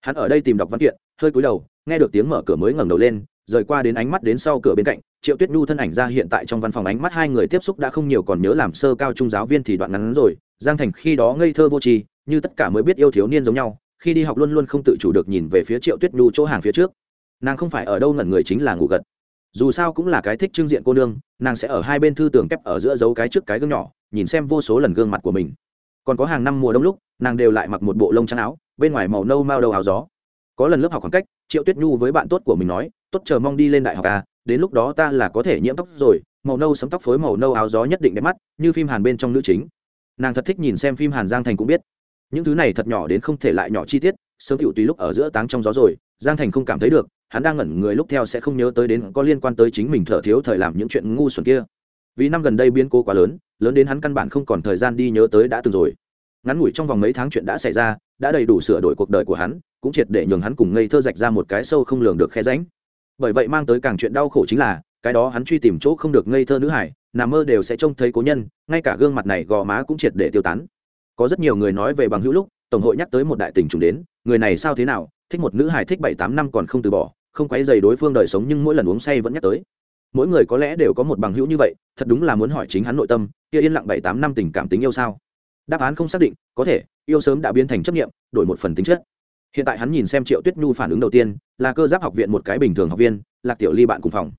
Hắn ở đây tìm đọc văn kiện, hơi cúi đầu, nghe được tiếng mở cửa mới ngẩng đầu lên, rời qua đến ánh mắt đến sau cửa bên cạnh, triệu tuyết nhu thân ảnh ra hiện tại trong văn phòng ánh mắt hai người tiếp xúc đã không nhiều còn nhớ làm sơ cao trung giáo viên thì đoạn ngắn rồi, giang thành khi đó ngây thơ vô tri, như tất cả mới biết yêu thiếu niên giống nhau, khi đi học luôn luôn không tự chủ được nhìn về phía triệu tuyết nhu chỗ hàng phía trước. Nàng không phải ở đâu ngẩn người chính là ngủ gật dù sao cũng là cái thích trưng diện cô nương, nàng sẽ ở hai bên thư tường kép ở giữa dấu cái trước cái gương nhỏ, nhìn xem vô số lần gương mặt của mình. Còn có hàng năm mùa đông lúc, nàng đều lại mặc một bộ lông trắng áo, bên ngoài màu nâu mao đầu áo gió. Có lần lớp học khoảng cách, triệu tuyết nhu với bạn tốt của mình nói, tốt, chờ mong đi lên đại học à đến lúc đó ta là có thể nhiễm tóc rồi, màu nâu sấm tóc phối màu nâu áo gió nhất định đẹp mắt, như phim hàn bên trong nữ chính. Nàng thật thích nhìn xem phim hàn giang thành cũng biết. Những thứ này thật nhỏ đến không thể lại nhỏ chi tiết, sớm tựu tùy lúc ở giữa táng trong gió rồi, giang thành không cảm thấy được hắn đang ngẩn người lúc theo sẽ không nhớ tới đến có liên quan tới chính mình thở thiếu thời làm những chuyện ngu xuẩn kia. Vì năm gần đây biến cố quá lớn lớn đến hắn căn bản không còn thời gian đi nhớ tới đã từng rồi. Ngắn ngủi trong vòng mấy tháng chuyện đã xảy ra, đã đầy đủ sửa đổi cuộc đời của hắn, cũng triệt để nhường hắn cùng ngây thơ rạch ra một cái sâu không lường được khe ránh bởi vậy mang tới càng chuyện đau khổ chính là, cái đó hắn truy tìm chỗ không được ngây thơ nữ hải, nằm mơ đều sẽ trông thấy cố nhân, ngay cả gương mặt này gò má cũng triệt để tiêu tán. Có rất nhiều người nói về bằng hữu lúc, tổng hội nhắc tới một đại tình trùng đến người này sao thế nào, thích một nữ hài thích bảy tám năm còn không từ bỏ, không quấy dày đối phương đời sống nhưng mỗi lần uống say vẫn nhắc tới. Mỗi người có lẽ đều có một bằng hữu như vậy, thật đúng là muốn hỏi chính hắn nội tâm, kia yên lặng bảy tám năm tình cảm tính yêu sao? Đáp án không xác định, có thể, yêu sớm đã biến thành chấp nghiệm đổi một phần tính chất. Hiện tại hắn nhìn xem triệu tuyết nhu phản ứng đầu tiên, là cơ giáp học viện một cái bình thường học viên là tiểu ly bạn cùng phòng.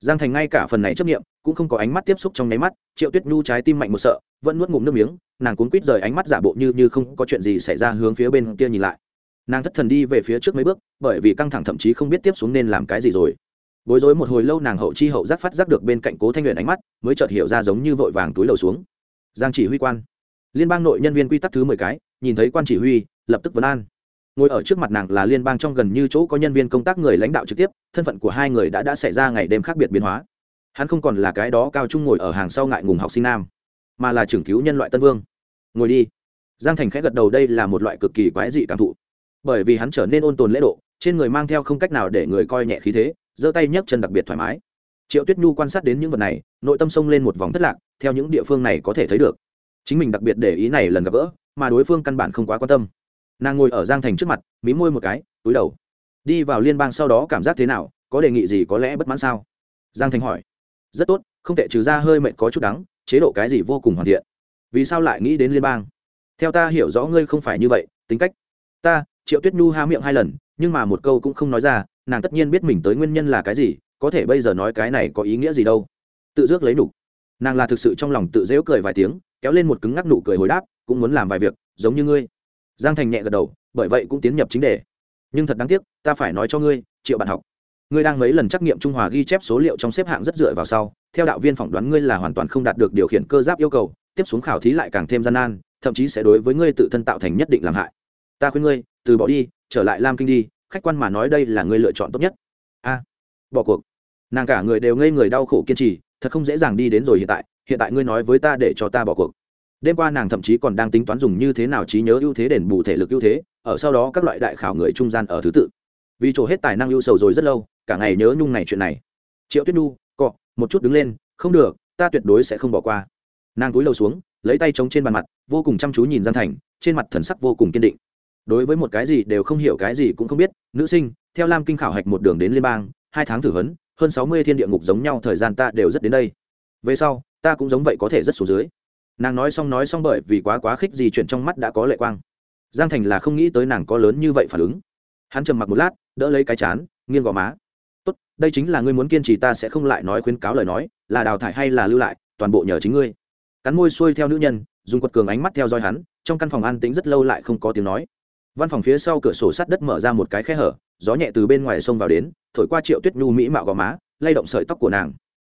Giang thành ngay cả phần này chấp nghiệm cũng không có ánh mắt tiếp xúc trong nháy mắt, triệu tuyết nhu trái tim mạnh một sợ, vẫn nuốt ngụm nước miếng, nàng cuốn quít rời ánh mắt giả bộ như như không có chuyện gì xảy ra hướng phía bên kia nhìn lại nàng thất thần đi về phía trước mấy bước, bởi vì căng thẳng thậm chí không biết tiếp xuống nên làm cái gì rồi. Bối rối một hồi lâu nàng hậu chi hậu giác phát giác được bên cạnh cố thanh luyện ánh mắt, mới chợt hiểu ra giống như vội vàng túi lầu xuống. Giang chỉ huy quan. Liên bang nội nhân viên quy tắc thứ mười cái, nhìn thấy quan chỉ huy, lập tức vấn an. Ngồi ở trước mặt nàng là liên bang trong gần như chỗ có nhân viên công tác người lãnh đạo trực tiếp, thân phận của hai người đã đã xảy ra ngày đêm khác biệt biến hóa. Hắn không còn là cái đó cao trung ngồi ở hàng sau ngại ngùng học sinh nam, mà là trưởng cứu nhân loại tân vương. Ngồi đi. Giang thành khẽ gật đầu, đây là một loại cực kỳ quái dị cảm thụ bởi vì hắn trở nên ôn tồn lễ độ, trên người mang theo không cách nào để người coi nhẹ khí thế, giơ tay nhấc chân đặc biệt thoải mái. Triệu tuyết nhu quan sát đến những vật này, nội tâm sông lên một vòng thất lạc, theo những địa phương này có thể thấy được. Chính mình đặc biệt để ý này lần gặp gỡ, mà đối phương căn bản không quá quan tâm. Nàng ngồi ở giang thành trước mặt mí môi một cái, túi đầu. Đi vào liên bang sau đó cảm giác thế nào, có đề nghị gì, có lẽ bất mãn sao? Giang thành hỏi. Rất tốt, không thể trừ ra hơi mệnh có chút đắng, chế độ cái gì vô cùng hoàn thiện. Vì sao lại nghĩ đến liên bang? Theo ta hiểu rõ ngươi không phải như vậy, tính cách. Ta triệu tuyết nhu há miệng hai lần, nhưng mà một câu cũng không nói ra, nàng tất nhiên biết mình tới nguyên nhân là cái gì, có thể bây giờ nói cái này có ý nghĩa gì đâu. Tự dước lấy nụ. Nàng là thực sự trong lòng tự dễu cười vài tiếng, kéo lên một cứng ngắc nụ cười hồi đáp, cũng muốn làm vài việc, giống như ngươi. Giang thành nhẹ gật đầu, bởi vậy cũng tiến nhập chính đề. Nhưng thật đáng tiếc, ta phải nói cho ngươi, triệu bạn học. Ngươi đang mấy lần trắc nghiệm trung hòa ghi chép số liệu trong xếp hạng rất dựa vào sau, theo đạo viên phỏng đoán ngươi là hoàn toàn không đạt được điều khiển cơ giáp yêu cầu, tiếp xuống khảo thí lại càng thêm gian nan, thậm chí sẽ đối với ngươi tự thân tạo thành nhất định làm hại. Ta khuyên ngươi từ bỏ đi, trở lại lam kinh đi, khách quan mà nói đây là người lựa chọn tốt nhất. A, bỏ cuộc. Nàng cả người đều ngây người đau khổ kiên trì, thật không dễ dàng đi đến rồi hiện tại hiện tại ngươi nói với ta để cho ta bỏ cuộc. Đêm qua nàng thậm chí còn đang tính toán dùng như thế nào trí nhớ ưu thế đền bù thể lực ưu thế, ở sau đó các loại đại khảo người trung gian ở thứ tự. Vì trổ hết tài năng ưu sầu rồi rất lâu, cả ngày nhớ nhung này chuyện này. Triệu tuyết nhu cọ, một chút đứng lên, không được, ta tuyệt đối sẽ không bỏ qua. Nàng cúi đầu xuống, lấy tay chống trên bàn mặt, vô cùng chăm chú nhìn gian thành, trên mặt thần sắc vô cùng kiên định đối với một cái gì đều không hiểu cái gì cũng không biết, nữ sinh, theo lam kinh khảo hạch một đường đến liên bang, hai tháng thử hấn hơn sáu mươi thiên địa ngục giống nhau thời gian ta đều rất đến đây. Về sau, ta cũng giống vậy có thể rất xuống dưới. Nàng nói xong nói xong bởi vì quá quá khích gì chuyện trong mắt đã có lệ quang. Giang thành là không nghĩ tới nàng có lớn như vậy phản ứng. Hắn trầm mặc một lát, đỡ lấy cái chán, nghiêng gò má. Tốt, đây chính là ngươi muốn kiên trì ta sẽ không lại nói khuyến cáo lời nói, là đào thải hay là lưu lại, toàn bộ nhờ chính ngươi. Cắn môi xuôi theo nữ nhân, dùng quật cường ánh mắt theo dõi hắn, trong căn phòng an tĩnh rất lâu lại không có tiếng nói văn phòng phía sau cửa sổ sắt đất mở ra một cái khe hở, gió nhẹ từ bên ngoài sông vào đến, thổi qua triệu tuyết nhu mỹ mạo gò má, lay động sợi tóc của nàng.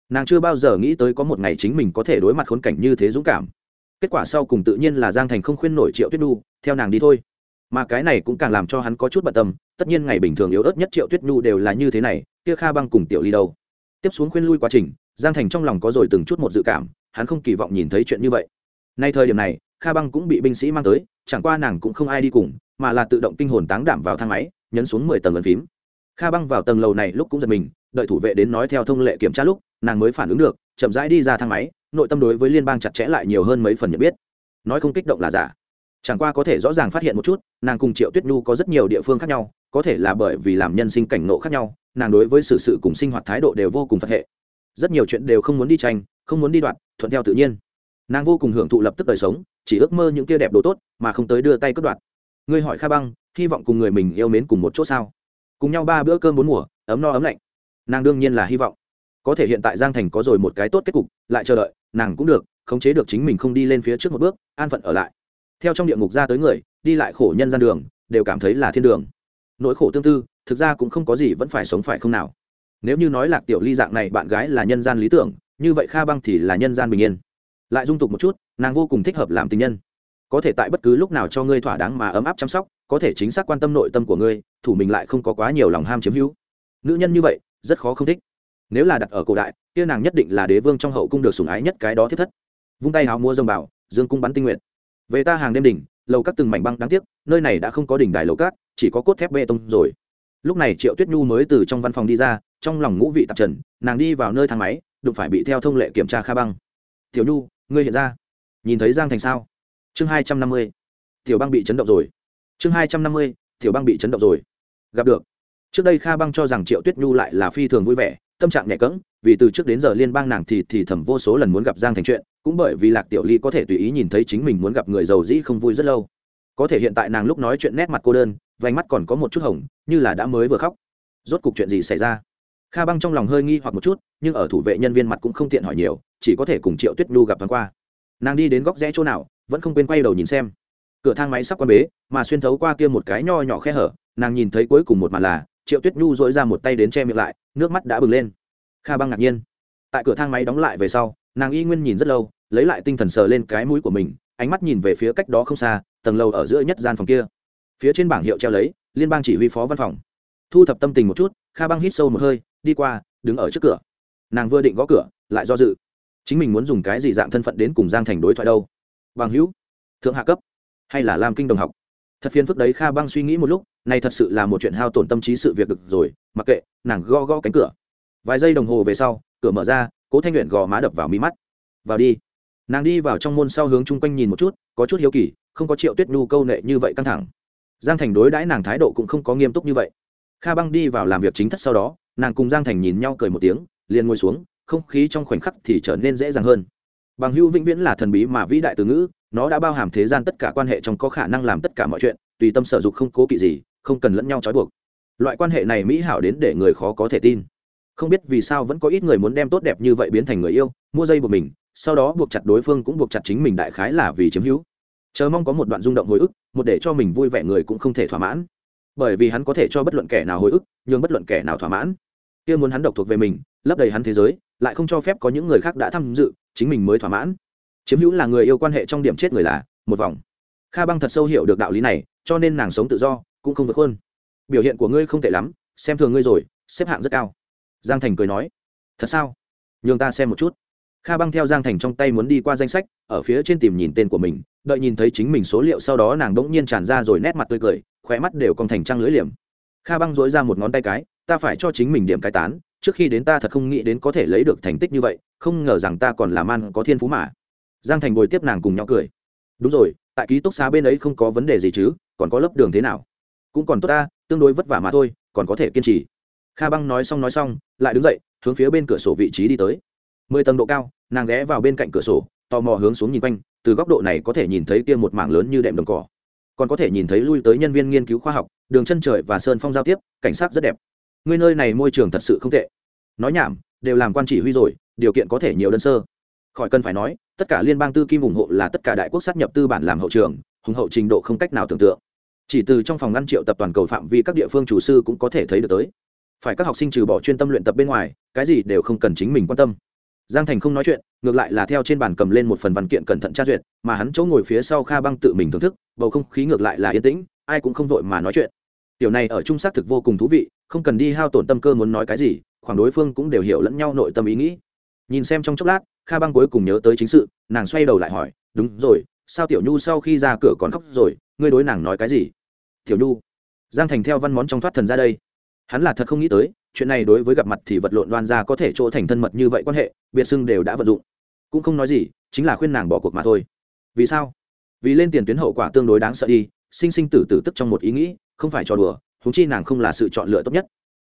Nàng chưa bao giờ nghĩ tới có một ngày chính mình có thể đối mặt khốn cảnh như thế dũng cảm. Kết quả sau cùng tự nhiên là giang thành không khuyên nổi triệu tuyết nhu, theo nàng đi thôi. Mà cái này cũng càng làm cho hắn có chút bận tâm, tất nhiên ngày bình thường yếu ớt nhất triệu tuyết nhu đều là như thế này, kia kha băng cùng tiểu ly đâu? Tiếp xuống khuyên lui quá trình, giang thành trong lòng có rồi từng chút một dự cảm, hắn không kỳ vọng nhìn thấy chuyện như vậy. Nay thời điểm này, kha băng cũng bị binh sĩ mang tới, chẳng qua nàng cũng không ai đi cùng mà là tự động kinh hồn táng đảm vào thang máy, nhấn xuống mười tầng ấn phím. Kha băng vào tầng lầu này lúc cũng giật mình, đợi thủ vệ đến nói theo thông lệ kiểm tra lúc, nàng mới phản ứng được, chậm rãi đi ra thang máy, nội tâm đối với liên bang chặt chẽ lại nhiều hơn mấy phần nhận biết. Nói không kích động là giả. Chẳng qua có thể rõ ràng phát hiện một chút, nàng cùng triệu tuyết nhu có rất nhiều địa phương khác nhau, có thể là bởi vì làm nhân sinh cảnh nộ khác nhau, nàng đối với sự sự cùng sinh hoạt thái độ đều vô cùng phật hệ. Rất nhiều chuyện đều không muốn đi tranh, không muốn đi đoạn, thuận theo tự nhiên. Nàng vô cùng hưởng thụ lập tức đời sống, chỉ ước mơ những kia đẹp đồ tốt, mà không tới đưa tay cất đoạt ngươi hỏi kha băng, hy vọng cùng người mình yêu mến cùng một chỗ sao? Cùng nhau ba bữa cơm bốn mùa, ấm no ấm lạnh. Nàng đương nhiên là hy vọng. Có thể hiện tại giang thành có rồi một cái tốt kết cục, lại chờ đợi, nàng cũng được, khống chế được chính mình không đi lên phía trước một bước, an phận ở lại. Theo trong địa ngục ra tới người, đi lại khổ nhân gian đường, đều cảm thấy là thiên đường. Nỗi khổ tương tư, thực ra cũng không có gì vẫn phải sống phải không nào. Nếu như nói lạc tiểu ly dạng này bạn gái là nhân gian lý tưởng, như vậy kha băng thì là nhân gian bình yên. Lại dung tục một chút, nàng vô cùng thích hợp làm tình nhân có thể tại bất cứ lúc nào cho ngươi thỏa đáng mà ấm áp chăm sóc, có thể chính xác quan tâm nội tâm của ngươi, thủ mình lại không có quá nhiều lòng ham chiếm hữu. Nữ nhân như vậy, rất khó không thích. Nếu là đặt ở cổ đại, kia nàng nhất định là đế vương trong hậu cung được sủng ái nhất cái đó thiết thất. Vung tay háo mua dông bảo, dương cung bắn tinh nguyện về ta hàng đêm đỉnh, lầu các từng mảnh băng đáng tiếc, nơi này đã không có đỉnh đài lầu cát chỉ có cốt thép bê tông rồi. Lúc này triệu tuyết nhu mới từ trong văn phòng đi ra, trong lòng ngũ vị tạp trần, nàng đi vào nơi thang máy, đụng phải bị theo thông lệ kiểm tra kha băng. Tiểu nhu, ngươi hiện ra. Nhìn thấy giang thành sao? Chương hai trăm năm mươi, tiểu băng bị chấn động rồi. Chương hai trăm năm mươi, tiểu băng bị chấn động rồi. Gặp được. Trước đây kha băng cho rằng triệu tuyết nhu lại là phi thường vui vẻ, tâm trạng nhẹ cẫng, vì từ trước đến giờ liên bang nàng thì thì thầm vô số lần muốn gặp giang thành chuyện, cũng bởi vì lạc tiểu ly có thể tùy ý nhìn thấy chính mình muốn gặp người giàu dĩ không vui rất lâu. Có thể hiện tại nàng lúc nói chuyện nét mặt cô đơn, vành mắt còn có một chút hồng, như là đã mới vừa khóc. Rốt cục chuyện gì xảy ra? Kha băng trong lòng hơi nghi hoặc một chút, nhưng ở thủ vệ nhân viên mặt cũng không tiện hỏi nhiều, chỉ có thể cùng triệu tuyết nhu gặp thoáng qua. Nàng đi đến góc rẽ chỗ nào vẫn không quên quay đầu nhìn xem. Cửa thang máy sắp qua bế, mà xuyên thấu qua kia một cái nho nhỏ khe hở, nàng nhìn thấy cuối cùng một màn là, triệu tuyết nhu dỗi ra một tay đến che miệng lại, nước mắt đã bừng lên. Kha băng ngạc nhiên. Tại cửa thang máy đóng lại về sau, nàng y nguyên nhìn rất lâu, lấy lại tinh thần sờ lên cái mũi của mình, ánh mắt nhìn về phía cách đó không xa, tầng lầu ở giữa nhất gian phòng kia. Phía trên bảng hiệu treo lấy, liên bang chỉ huy phó văn phòng. Thu thập tâm tình một chút, kha băng hít sâu một hơi, đi qua, đứng ở trước cửa. Nàng vừa định gõ cửa, lại do dự. Chính mình muốn dùng cái gì dạng thân phận đến cùng giang thành đối thoại đâu? Bằng hữu, thượng hạ cấp, hay là làm kinh đồng học. Thật phiền phức đấy, kha băng suy nghĩ một lúc, này thật sự là một chuyện hao tổn tâm trí sự việc được rồi, mặc kệ, nàng gõ gõ cánh cửa. Vài giây đồng hồ về sau, cửa mở ra, cố thanh luyện gò má đập vào mi mắt. Vào đi. Nàng đi vào trong môn sau hướng chung quanh nhìn một chút, có chút hiếu kỳ, không có triệu tuyết nhu câu nệ như vậy căng thẳng. Giang thành đối đãi nàng thái độ cũng không có nghiêm túc như vậy. Kha băng đi vào làm việc chính thất sau đó, nàng cùng giang thành nhìn nhau cười một tiếng, liền ngồi xuống, không khí trong khoảnh khắc thì trở nên dễ dàng hơn bằng hữu vĩnh viễn là thần bí mà vĩ đại từ ngữ, nó đã bao hàm thế gian tất cả quan hệ trong có khả năng làm tất cả mọi chuyện, tùy tâm sở dục không cố kỵ gì, không cần lẫn nhau trói buộc. Loại quan hệ này mỹ hảo đến để người khó có thể tin. Không biết vì sao vẫn có ít người muốn đem tốt đẹp như vậy biến thành người yêu, mua dây buộc mình, sau đó buộc chặt đối phương cũng buộc chặt chính mình đại khái là vì chiếm hữu. Chờ mong có một đoạn rung động hồi ức, một để cho mình vui vẻ người cũng không thể thỏa mãn. Bởi vì hắn có thể cho bất luận kẻ nào hồi ức nhưng bất luận kẻ nào thỏa mãn. Kia muốn hắn độc thuộc về mình, lấp đầy hắn thế giới lại không cho phép có những người khác đã tham dự, chính mình mới thỏa mãn. Chiếm hữu là người yêu quan hệ trong điểm chết người là, một vòng. Kha băng thật sâu hiểu được đạo lý này, cho nên nàng sống tự do, cũng không vượt hơn biểu hiện của ngươi không tệ lắm, xem thường ngươi rồi, xếp hạng rất cao. Giang thành cười nói, thật sao? Nhường ta xem một chút. Kha băng theo giang thành trong tay muốn đi qua danh sách, ở phía trên tìm nhìn tên của mình, đợi nhìn thấy chính mình số liệu sau đó nàng đ ỗ n g nhiên tràn ra rồi nét mặt tươi cười, khóe mắt đều còn thành trăng lưỡi liềm. Kha băng dối ra một ngón tay cái, ta phải cho chính mình điểm cái tán trước khi đến ta thật không nghĩ đến có thể lấy được thành tích như vậy, không ngờ rằng ta còn làm ăn có thiên phú mà. Giang thành Bồi tiếp nàng cùng nhau cười. Đúng rồi, tại ký túc xá bên ấy không có vấn đề gì chứ, còn có lớp đường thế nào? Cũng còn tốt ta, tương đối vất vả mà thôi, còn có thể kiên trì. Kha băng nói xong nói xong, lại đứng dậy, hướng phía bên cửa sổ vị trí đi tới. Mười tầng độ cao, nàng ghé vào bên cạnh cửa sổ, tò mò hướng xuống nhìn quanh, từ góc độ này có thể nhìn thấy kia một mảng lớn như đệm đồng cỏ. Còn có thể nhìn thấy lui tới nhân viên nghiên cứu khoa học, đường chân trời và sơn phong giao tiếp, cảnh sát rất đẹp ngươi nơi này môi trường thật sự không tệ. Nói nhảm, đều làm quan chỉ huy rồi, điều kiện có thể nhiều đơn sơ. Khỏi cần phải nói, tất cả liên bang tư kim ủng hộ là tất cả đại quốc sát nhập tư bản làm hậu trường, hùng hậu trình độ không cách nào tưởng tượng. Chỉ từ trong phòng ngăn triệu tập toàn cầu phạm vi các địa phương chủ sư cũng có thể thấy được tới. Phải các học sinh trừ bỏ chuyên tâm luyện tập bên ngoài, cái gì đều không cần chính mình quan tâm. Giang thành không nói chuyện, ngược lại là theo trên bàn cầm lên một phần văn kiện cẩn thận tra duyệt, mà hắn chỗ ngồi phía sau kha băng tự mình thưởng thức, bầu không khí ngược lại là yên tĩnh, ai cũng không vội mà nói chuyện tiểu này ở trung xác thực vô cùng thú vị, không cần đi hao tổn tâm cơ muốn nói cái gì, khoảng đối phương cũng đều hiểu lẫn nhau nội tâm ý nghĩ. Nhìn xem trong chốc lát, kha băng cuối cùng nhớ tới chính sự, nàng xoay đầu lại hỏi, đúng rồi, sao tiểu nhu sau khi ra cửa còn khóc rồi, ngươi đối nàng nói cái gì? Tiểu nhu. Giang thành theo văn món trong thoát thần ra đây. Hắn là thật không nghĩ tới, chuyện này đối với gặp mặt thì vật lộn đoan ra có thể chỗ thành thân mật như vậy quan hệ, biệt xưng đều đã vận dụng. Cũng không nói gì, chính là khuyên nàng bỏ cuộc mà thôi. Vì sao? Vì lên tiền tuyến hậu quả tương đối đáng sợ đi, sinh sinh tử tử tức trong một ý nghĩ không phải trò đùa húng chi nàng không là sự chọn lựa tốt nhất.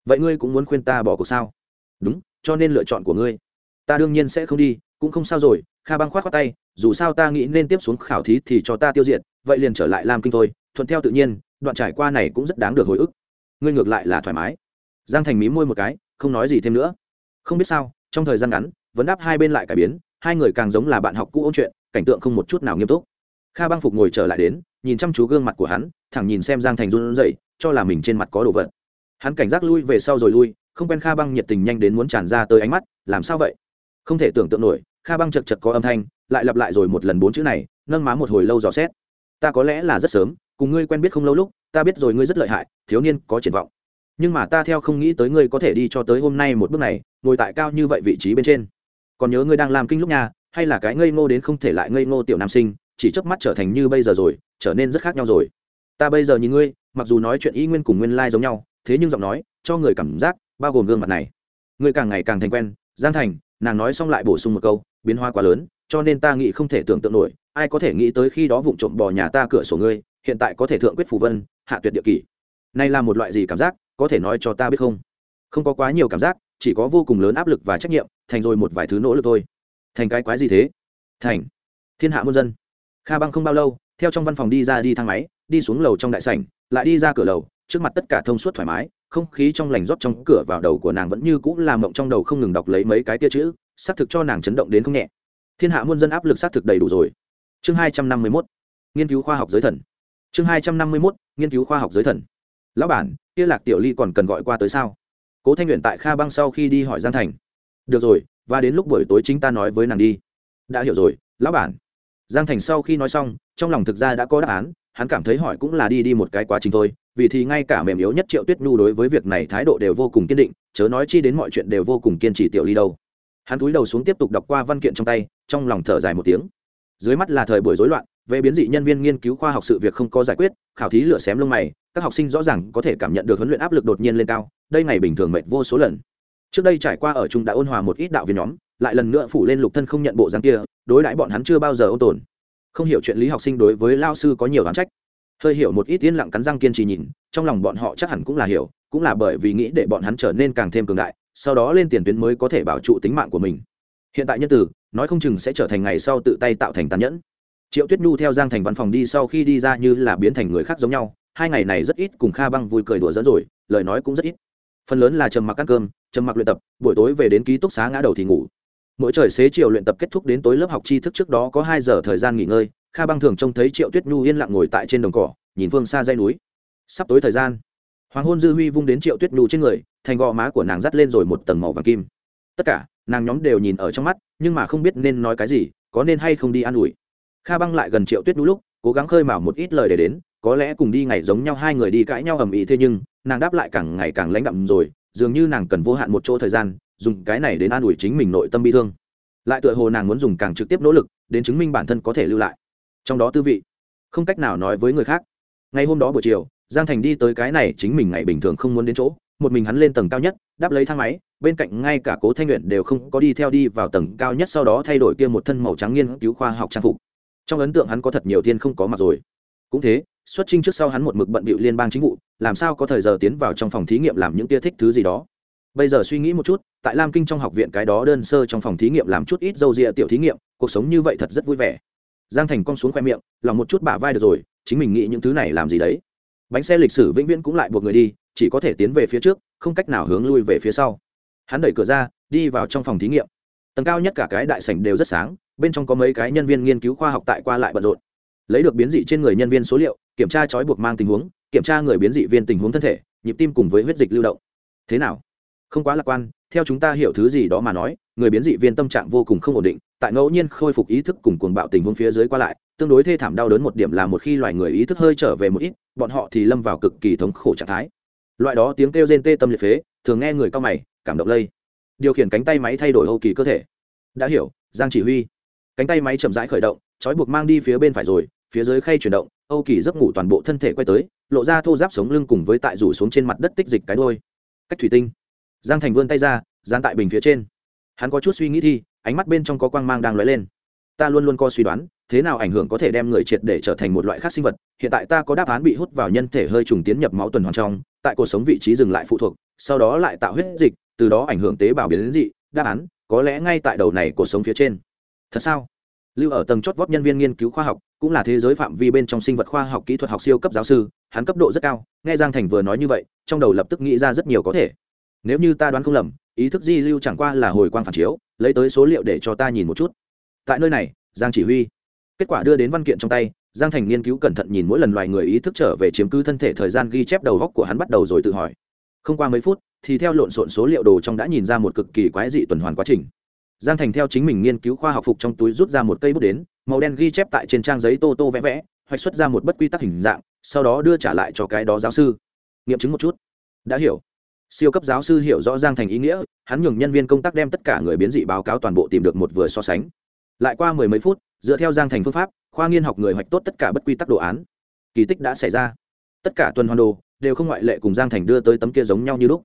Vậy ngươi cũng muốn khuyên ta bỏ cuộc sao? Đúng, cho nên lựa chọn của ngươi. Ta đương nhiên sẽ không đi, cũng không sao rồi, kha băng khoát khoát tay, dù sao ta nghĩ nên tiếp xuống khảo thí thì cho ta tiêu diệt, vậy liền trở lại làm kinh thôi, thuận theo tự nhiên, đoạn trải qua này cũng rất đáng được hồi ức. Ngươi ngược lại là thoải mái. Giang thành mí môi một cái, không nói gì thêm nữa. Không biết sao, trong thời gian ngắn, vấn đáp hai bên lại cải biến, hai người càng giống là bạn học cũ ôn chuyện, cảnh tượng không một chút nào nghiêm túc kha băng phục ngồi trở lại đến, nhìn chăm chú gương mặt của hắn, thẳng nhìn xem giang thành run rẩy, cho là mình trên mặt có đồ vật. Hắn cảnh giác lui về sau rồi lui, không quen kha băng nhiệt tình nhanh đến muốn tràn ra tới ánh mắt, làm sao vậy? Không thể tưởng tượng nổi, kha băng chật chật có âm thanh, lại lặp lại rồi một lần bốn chữ này, nâng má một hồi lâu dò xét. Ta có lẽ là rất sớm, cùng ngươi quen biết không lâu lúc, ta biết rồi ngươi rất lợi hại, thiếu niên có triển vọng. Nhưng mà ta theo không nghĩ tới ngươi có thể đi cho tới hôm nay một bước này, ngồi tại cao như vậy vị trí bên trên. Còn nhớ ngươi đang làm kinh lúc nhà, hay là cái ngây ngô đến không thể lại ngây ngô tiểu nam sinh chỉ chớp mắt trở thành như bây giờ rồi, trở nên rất khác nhau rồi. Ta bây giờ nhìn ngươi, mặc dù nói chuyện y nguyên cùng nguyên lai giống nhau, thế nhưng giọng nói, cho người cảm giác, bao gồm gương mặt này. Ngươi càng ngày càng thành quen, giang thành, nàng nói xong lại bổ sung một câu, biến hóa quá lớn, cho nên ta nghĩ không thể tưởng tượng nổi, ai có thể nghĩ tới khi đó vụng trộm bò nhà ta cửa sổ ngươi, hiện tại có thể thượng quyết phù vân, hạ tuyệt địa kỷ. Này là một loại gì cảm giác, có thể nói cho ta biết không? Không có quá nhiều cảm giác, chỉ có vô cùng lớn áp lực và trách nhiệm, thành rồi một vài thứ nỗ lực thôi. Thành cái quái gì thế? Thành. Thiên hạ muôn dân kha băng không bao lâu, theo trong văn phòng đi ra đi thang máy, đi xuống lầu trong đại sảnh, lại đi ra cửa lầu, trước mặt tất cả thông suốt thoải mái, không khí trong lành rót trong cửa vào đầu của nàng vẫn như cũng làm mộng trong đầu không ngừng đọc lấy mấy cái tia chữ, xác thực cho nàng chấn động đến không nhẹ. Thiên hạ muôn dân áp lực xác thực đầy đủ rồi. Chương hai trăm năm mươi mốt, nghiên cứu khoa học giới thần. Chương hai trăm năm mươi mốt, nghiên cứu khoa học giới thần. Lão bản, kia lạc tiểu ly còn cần gọi qua tới sao? Cố thanh nguyện tại kha băng sau khi đi hỏi giang thành. Được rồi, và đến lúc buổi tối chính ta nói với nàng đi. Đã hiểu rồi, lão bản giang thành sau khi nói xong, trong lòng thực ra đã có đáp án, hắn cảm thấy hỏi cũng là đi đi một cái quá trình thôi, vì thì ngay cả mềm yếu nhất triệu tuyết nhu đối với việc này thái độ đều vô cùng kiên định, chớ nói chi đến mọi chuyện đều vô cùng kiên trì tiểu ly đâu. Hắn cúi đầu xuống tiếp tục đọc qua văn kiện trong tay, trong lòng thở dài một tiếng. Dưới mắt là thời buổi rối loạn, về biến dị nhân viên nghiên cứu khoa học sự việc không có giải quyết, khảo thí lửa xém lông mày, các học sinh rõ ràng có thể cảm nhận được huấn luyện áp lực đột nhiên lên cao, đây ngày bình thường mệt vô số lần trước đây trải qua ở chung đã ôn hòa một ít đạo viên nhóm, lại lần nữa phủ lên lục thân không nhận bộ dáng kia, đối đãi bọn hắn chưa bao giờ ôn tồn. Không hiểu chuyện lý học sinh đối với lao sư có nhiều oán trách. Hơi hiểu một ít yên lặng cắn răng kiên trì nhìn, trong lòng bọn họ chắc hẳn cũng là hiểu, cũng là bởi vì nghĩ để bọn hắn trở nên càng thêm cường đại, sau đó lên tiền tuyến mới có thể bảo trụ tính mạng của mình. Hiện tại nhân tử, nói không chừng sẽ trở thành ngày sau tự tay tạo thành tàn nhẫn. Triệu tuyết nhu theo giang thành văn phòng đi sau khi đi ra như là biến thành người khác giống nhau, hai ngày này rất ít cùng kha băng vui cười đùa dẫn rồi, lời nói cũng rất ít. Phần lớn là trầm mặc ăn cơm trầm mặc luyện tập, buổi tối về đến ký túc xá ngã đầu thì ngủ. Mỗi trời xế chiều luyện tập kết thúc đến tối lớp học tri thức trước đó có hai giờ thời gian nghỉ ngơi, kha băng thường trông thấy triệu tuyết nhu yên lặng ngồi tại trên đồng cỏ, nhìn phương xa dây núi. Sắp tối thời gian, hoàng hôn dư huy vung đến triệu tuyết nhu trên người, thành gò má của nàng dắt lên rồi một tầng màu vàng kim. Tất cả, nàng nhóm đều nhìn ở trong mắt, nhưng mà không biết nên nói cái gì, có nên hay không đi an ủi. Kha băng lại gần triệu tuyết nhu lúc, cố gắng khơi mào một ít lời để đến, có lẽ cùng đi ngày giống nhau, hai người đi cãi nhau ầm ĩ thế nhưng, nàng đáp lại càng ngày càng lãnh đạm rồi dường như nàng cần vô hạn một chỗ thời gian, dùng cái này đến an ủi chính mình nội tâm bi thương. Lại tựa hồ nàng muốn dùng càng trực tiếp nỗ lực, đến chứng minh bản thân có thể lưu lại. Trong đó tư vị, không cách nào nói với người khác. Ngay hôm đó buổi chiều, giang thành đi tới cái này chính mình ngày bình thường không muốn đến chỗ, một mình hắn lên tầng cao nhất, đáp lấy thang máy, bên cạnh ngay cả cố thanh luyện đều không có đi theo đi vào tầng cao nhất sau đó thay đổi kia một thân màu trắng nghiên cứu khoa học trang phục. Trong ấn tượng hắn có thật nhiều thiên không có mặt rồi. Cũng thế xuất trình trước sau hắn một mực bận bịu liên bang chính vụ, làm sao có thời giờ tiến vào trong phòng thí nghiệm làm những tia thích thứ gì đó? Bây giờ suy nghĩ một chút, tại lam kinh trong học viện cái đó đơn sơ trong phòng thí nghiệm làm chút ít dâu rịa tiểu thí nghiệm, cuộc sống như vậy thật rất vui vẻ. Giang thành cong xuống khoe miệng, lòng một chút bả vai được rồi, chính mình nghĩ những thứ này làm gì đấy. Bánh xe lịch sử vĩnh viễn cũng lại buộc người đi, chỉ có thể tiến về phía trước, không cách nào hướng lui về phía sau. Hắn đẩy cửa ra, đi vào trong phòng thí nghiệm. Tầng cao nhất cả cái đại sảnh đều rất sáng, bên trong có mấy cái nhân viên nghiên cứu khoa học tại qua lại bận rộn lấy được biến dị trên người nhân viên số liệu, kiểm tra trói buộc mang tình huống, kiểm tra người biến dị viên tình huống thân thể, nhịp tim cùng với huyết dịch lưu động. Thế nào? Không quá lạc quan, theo chúng ta hiểu thứ gì đó mà nói, người biến dị viên tâm trạng vô cùng không ổn định, tại ngẫu nhiên khôi phục ý thức cùng cuồng bạo tình huống phía dưới qua lại, tương đối thê thảm đau đớn một điểm là một khi loài người ý thức hơi trở về một ít, bọn họ thì lâm vào cực kỳ thống khổ trạng thái. Loại đó tiếng kêu rên tê tâm liệt phế, thường nghe người cao mày, cảm động lây. Điều khiển cánh tay máy thay đổi hậu kỳ cơ thể. Đã hiểu, giang chỉ huy. Cánh tay máy chậm rãi khởi động trói buộc mang đi phía bên phải rồi, phía dưới khay chuyển động, âu kỳ giấc ngủ toàn bộ thân thể quay tới, lộ ra thô giáp sống lưng cùng với tại rủ xuống trên mặt đất tích dịch cái đôi cách thủy tinh. Giang thành vươn tay ra gian tại bình phía trên. Hắn có chút suy nghĩ thi, ánh mắt bên trong có quang mang đang lóe lên. Ta luôn luôn có suy đoán, thế nào ảnh hưởng có thể đem người triệt để trở thành một loại khác sinh vật, hiện tại ta có đáp án bị hút vào nhân thể hơi trùng tiến nhập máu tuần hoàn trong, tại cuộc sống vị trí dừng lại phụ thuộc, sau đó lại tạo huyết dịch, từ đó ảnh hưởng tế bào biến đến dị, đáp án, có lẽ ngay tại đầu này cuộc sống phía trên. Thật sao? Lưu ở tầng chót vót nhân viên nghiên cứu khoa học, cũng là thế giới phạm vi bên trong sinh vật khoa học kỹ thuật học siêu cấp giáo sư, hắn cấp độ rất cao, nghe giang thành vừa nói như vậy, trong đầu lập tức nghĩ ra rất nhiều có thể. Nếu như ta đoán không lầm, ý thức di lưu chẳng qua là hồi quang phản chiếu, lấy tới số liệu để cho ta nhìn một chút. Tại nơi này, giang chỉ huy. Kết quả đưa đến văn kiện trong tay, giang thành nghiên cứu cẩn thận nhìn mỗi lần loài người ý thức trở về chiếm cứ thân thể thời gian ghi chép đầu góc của hắn bắt đầu rồi tự hỏi. Không qua mấy phút, thì theo lộn xộn số liệu đồ trong đã nhìn ra một cực kỳ quái dị tuần hoàn quá trình giang thành theo chính mình nghiên cứu khoa học phục trong túi rút ra một cây bút đến, màu đen ghi chép tại trên trang giấy tô tô vẽ vẽ, hoạch xuất ra một bất quy tắc hình dạng, sau đó đưa trả lại cho cái đó giáo sư. Nghiệm chứng một chút. Đã hiểu. Siêu cấp giáo sư hiểu rõ giang thành ý nghĩa, hắn nhường nhân viên công tác đem tất cả người biến dị báo cáo toàn bộ tìm được một vừa so sánh. Lại qua mười mấy phút, dựa theo giang thành phương pháp, khoa nghiên học người hoạch tốt tất cả bất quy tắc đồ án. Kỳ tích đã xảy ra. Tất cả tuần hoàn đồ đều không ngoại lệ cùng giang thành đưa tới tấm kia giống nhau như lúc.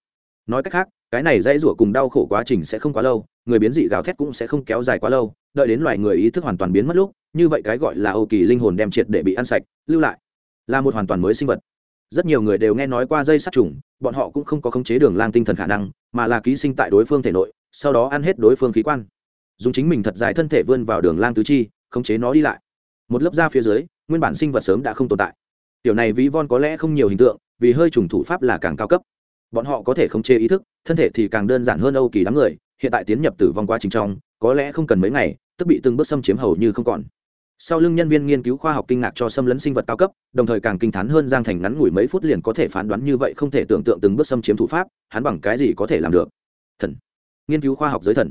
Nói cách khác cái này dãy rủa cùng đau khổ quá trình sẽ không quá lâu, người biến dị gào thét cũng sẽ không kéo dài quá lâu, đợi đến loài người ý thức hoàn toàn biến mất lúc, như vậy cái gọi là âu kỳ linh hồn đem triệt để bị ăn sạch, lưu lại, là một hoàn toàn mới sinh vật. Rất nhiều người đều nghe nói qua dây sát trùng, bọn họ cũng không có khống chế đường lang tinh thần khả năng, mà là ký sinh tại đối phương thể nội, sau đó ăn hết đối phương khí quan. Dùng chính mình thật dài thân thể vươn vào đường lang tứ chi, khống chế nó đi lại. Một lớp da phía dưới, nguyên bản sinh vật sớm đã không tồn tại. Tiểu này ví von có lẽ không nhiều hình tượng, vì hơi trùng thủ pháp là càng cao cấp bọn họ có thể không chê ý thức, thân thể thì càng đơn giản hơn âu kỳ đám người, hiện tại tiến nhập tử vong quá trình trong, có lẽ không cần mấy ngày, tức bị từng bước xâm chiếm hầu như không còn. Sau lưng nhân viên nghiên cứu khoa học kinh ngạc cho xâm lấn sinh vật cao cấp, đồng thời càng kinh t h á n hơn giang thành ngắn ngủi mấy phút liền có thể phán đoán như vậy không thể tưởng tượng từng bước xâm chiếm thủ pháp, hắn bằng cái gì có thể làm được? Thần. Nghiên cứu khoa học giới thần.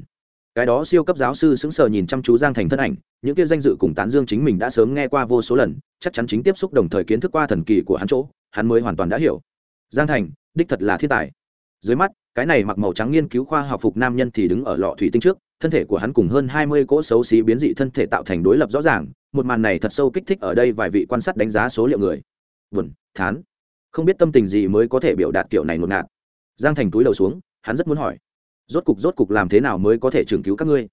Cái đó siêu cấp giáo sư sững sờ nhìn chăm chú giang thành thân ảnh, những kia danh dự cùng tán dương chính mình đã sớm nghe qua vô số lần, chắc chắn chính tiếp xúc đồng thời kiến thức qua thần kỳ của hắn chỗ, hắn mới hoàn toàn đã hiểu. Giang thành đích thật là thiên tài. Dưới mắt, cái này mặc màu trắng nghiên cứu khoa học phục nam nhân thì đứng ở lọ thủy tinh trước, thân thể của hắn cùng hơn hai mươi cỗ xấu xí biến dị thân thể tạo thành đối lập rõ ràng, một màn này thật sâu kích thích ở đây vài vị quan sát đánh giá số liệu người. Buồn, thán. Không biết tâm tình gì mới có thể biểu đạt kiểu này ngột ngạt. Giang thành túi đầu xuống, hắn rất muốn hỏi. Rốt cục rốt cục làm thế nào mới có thể trường cứu các ngươi?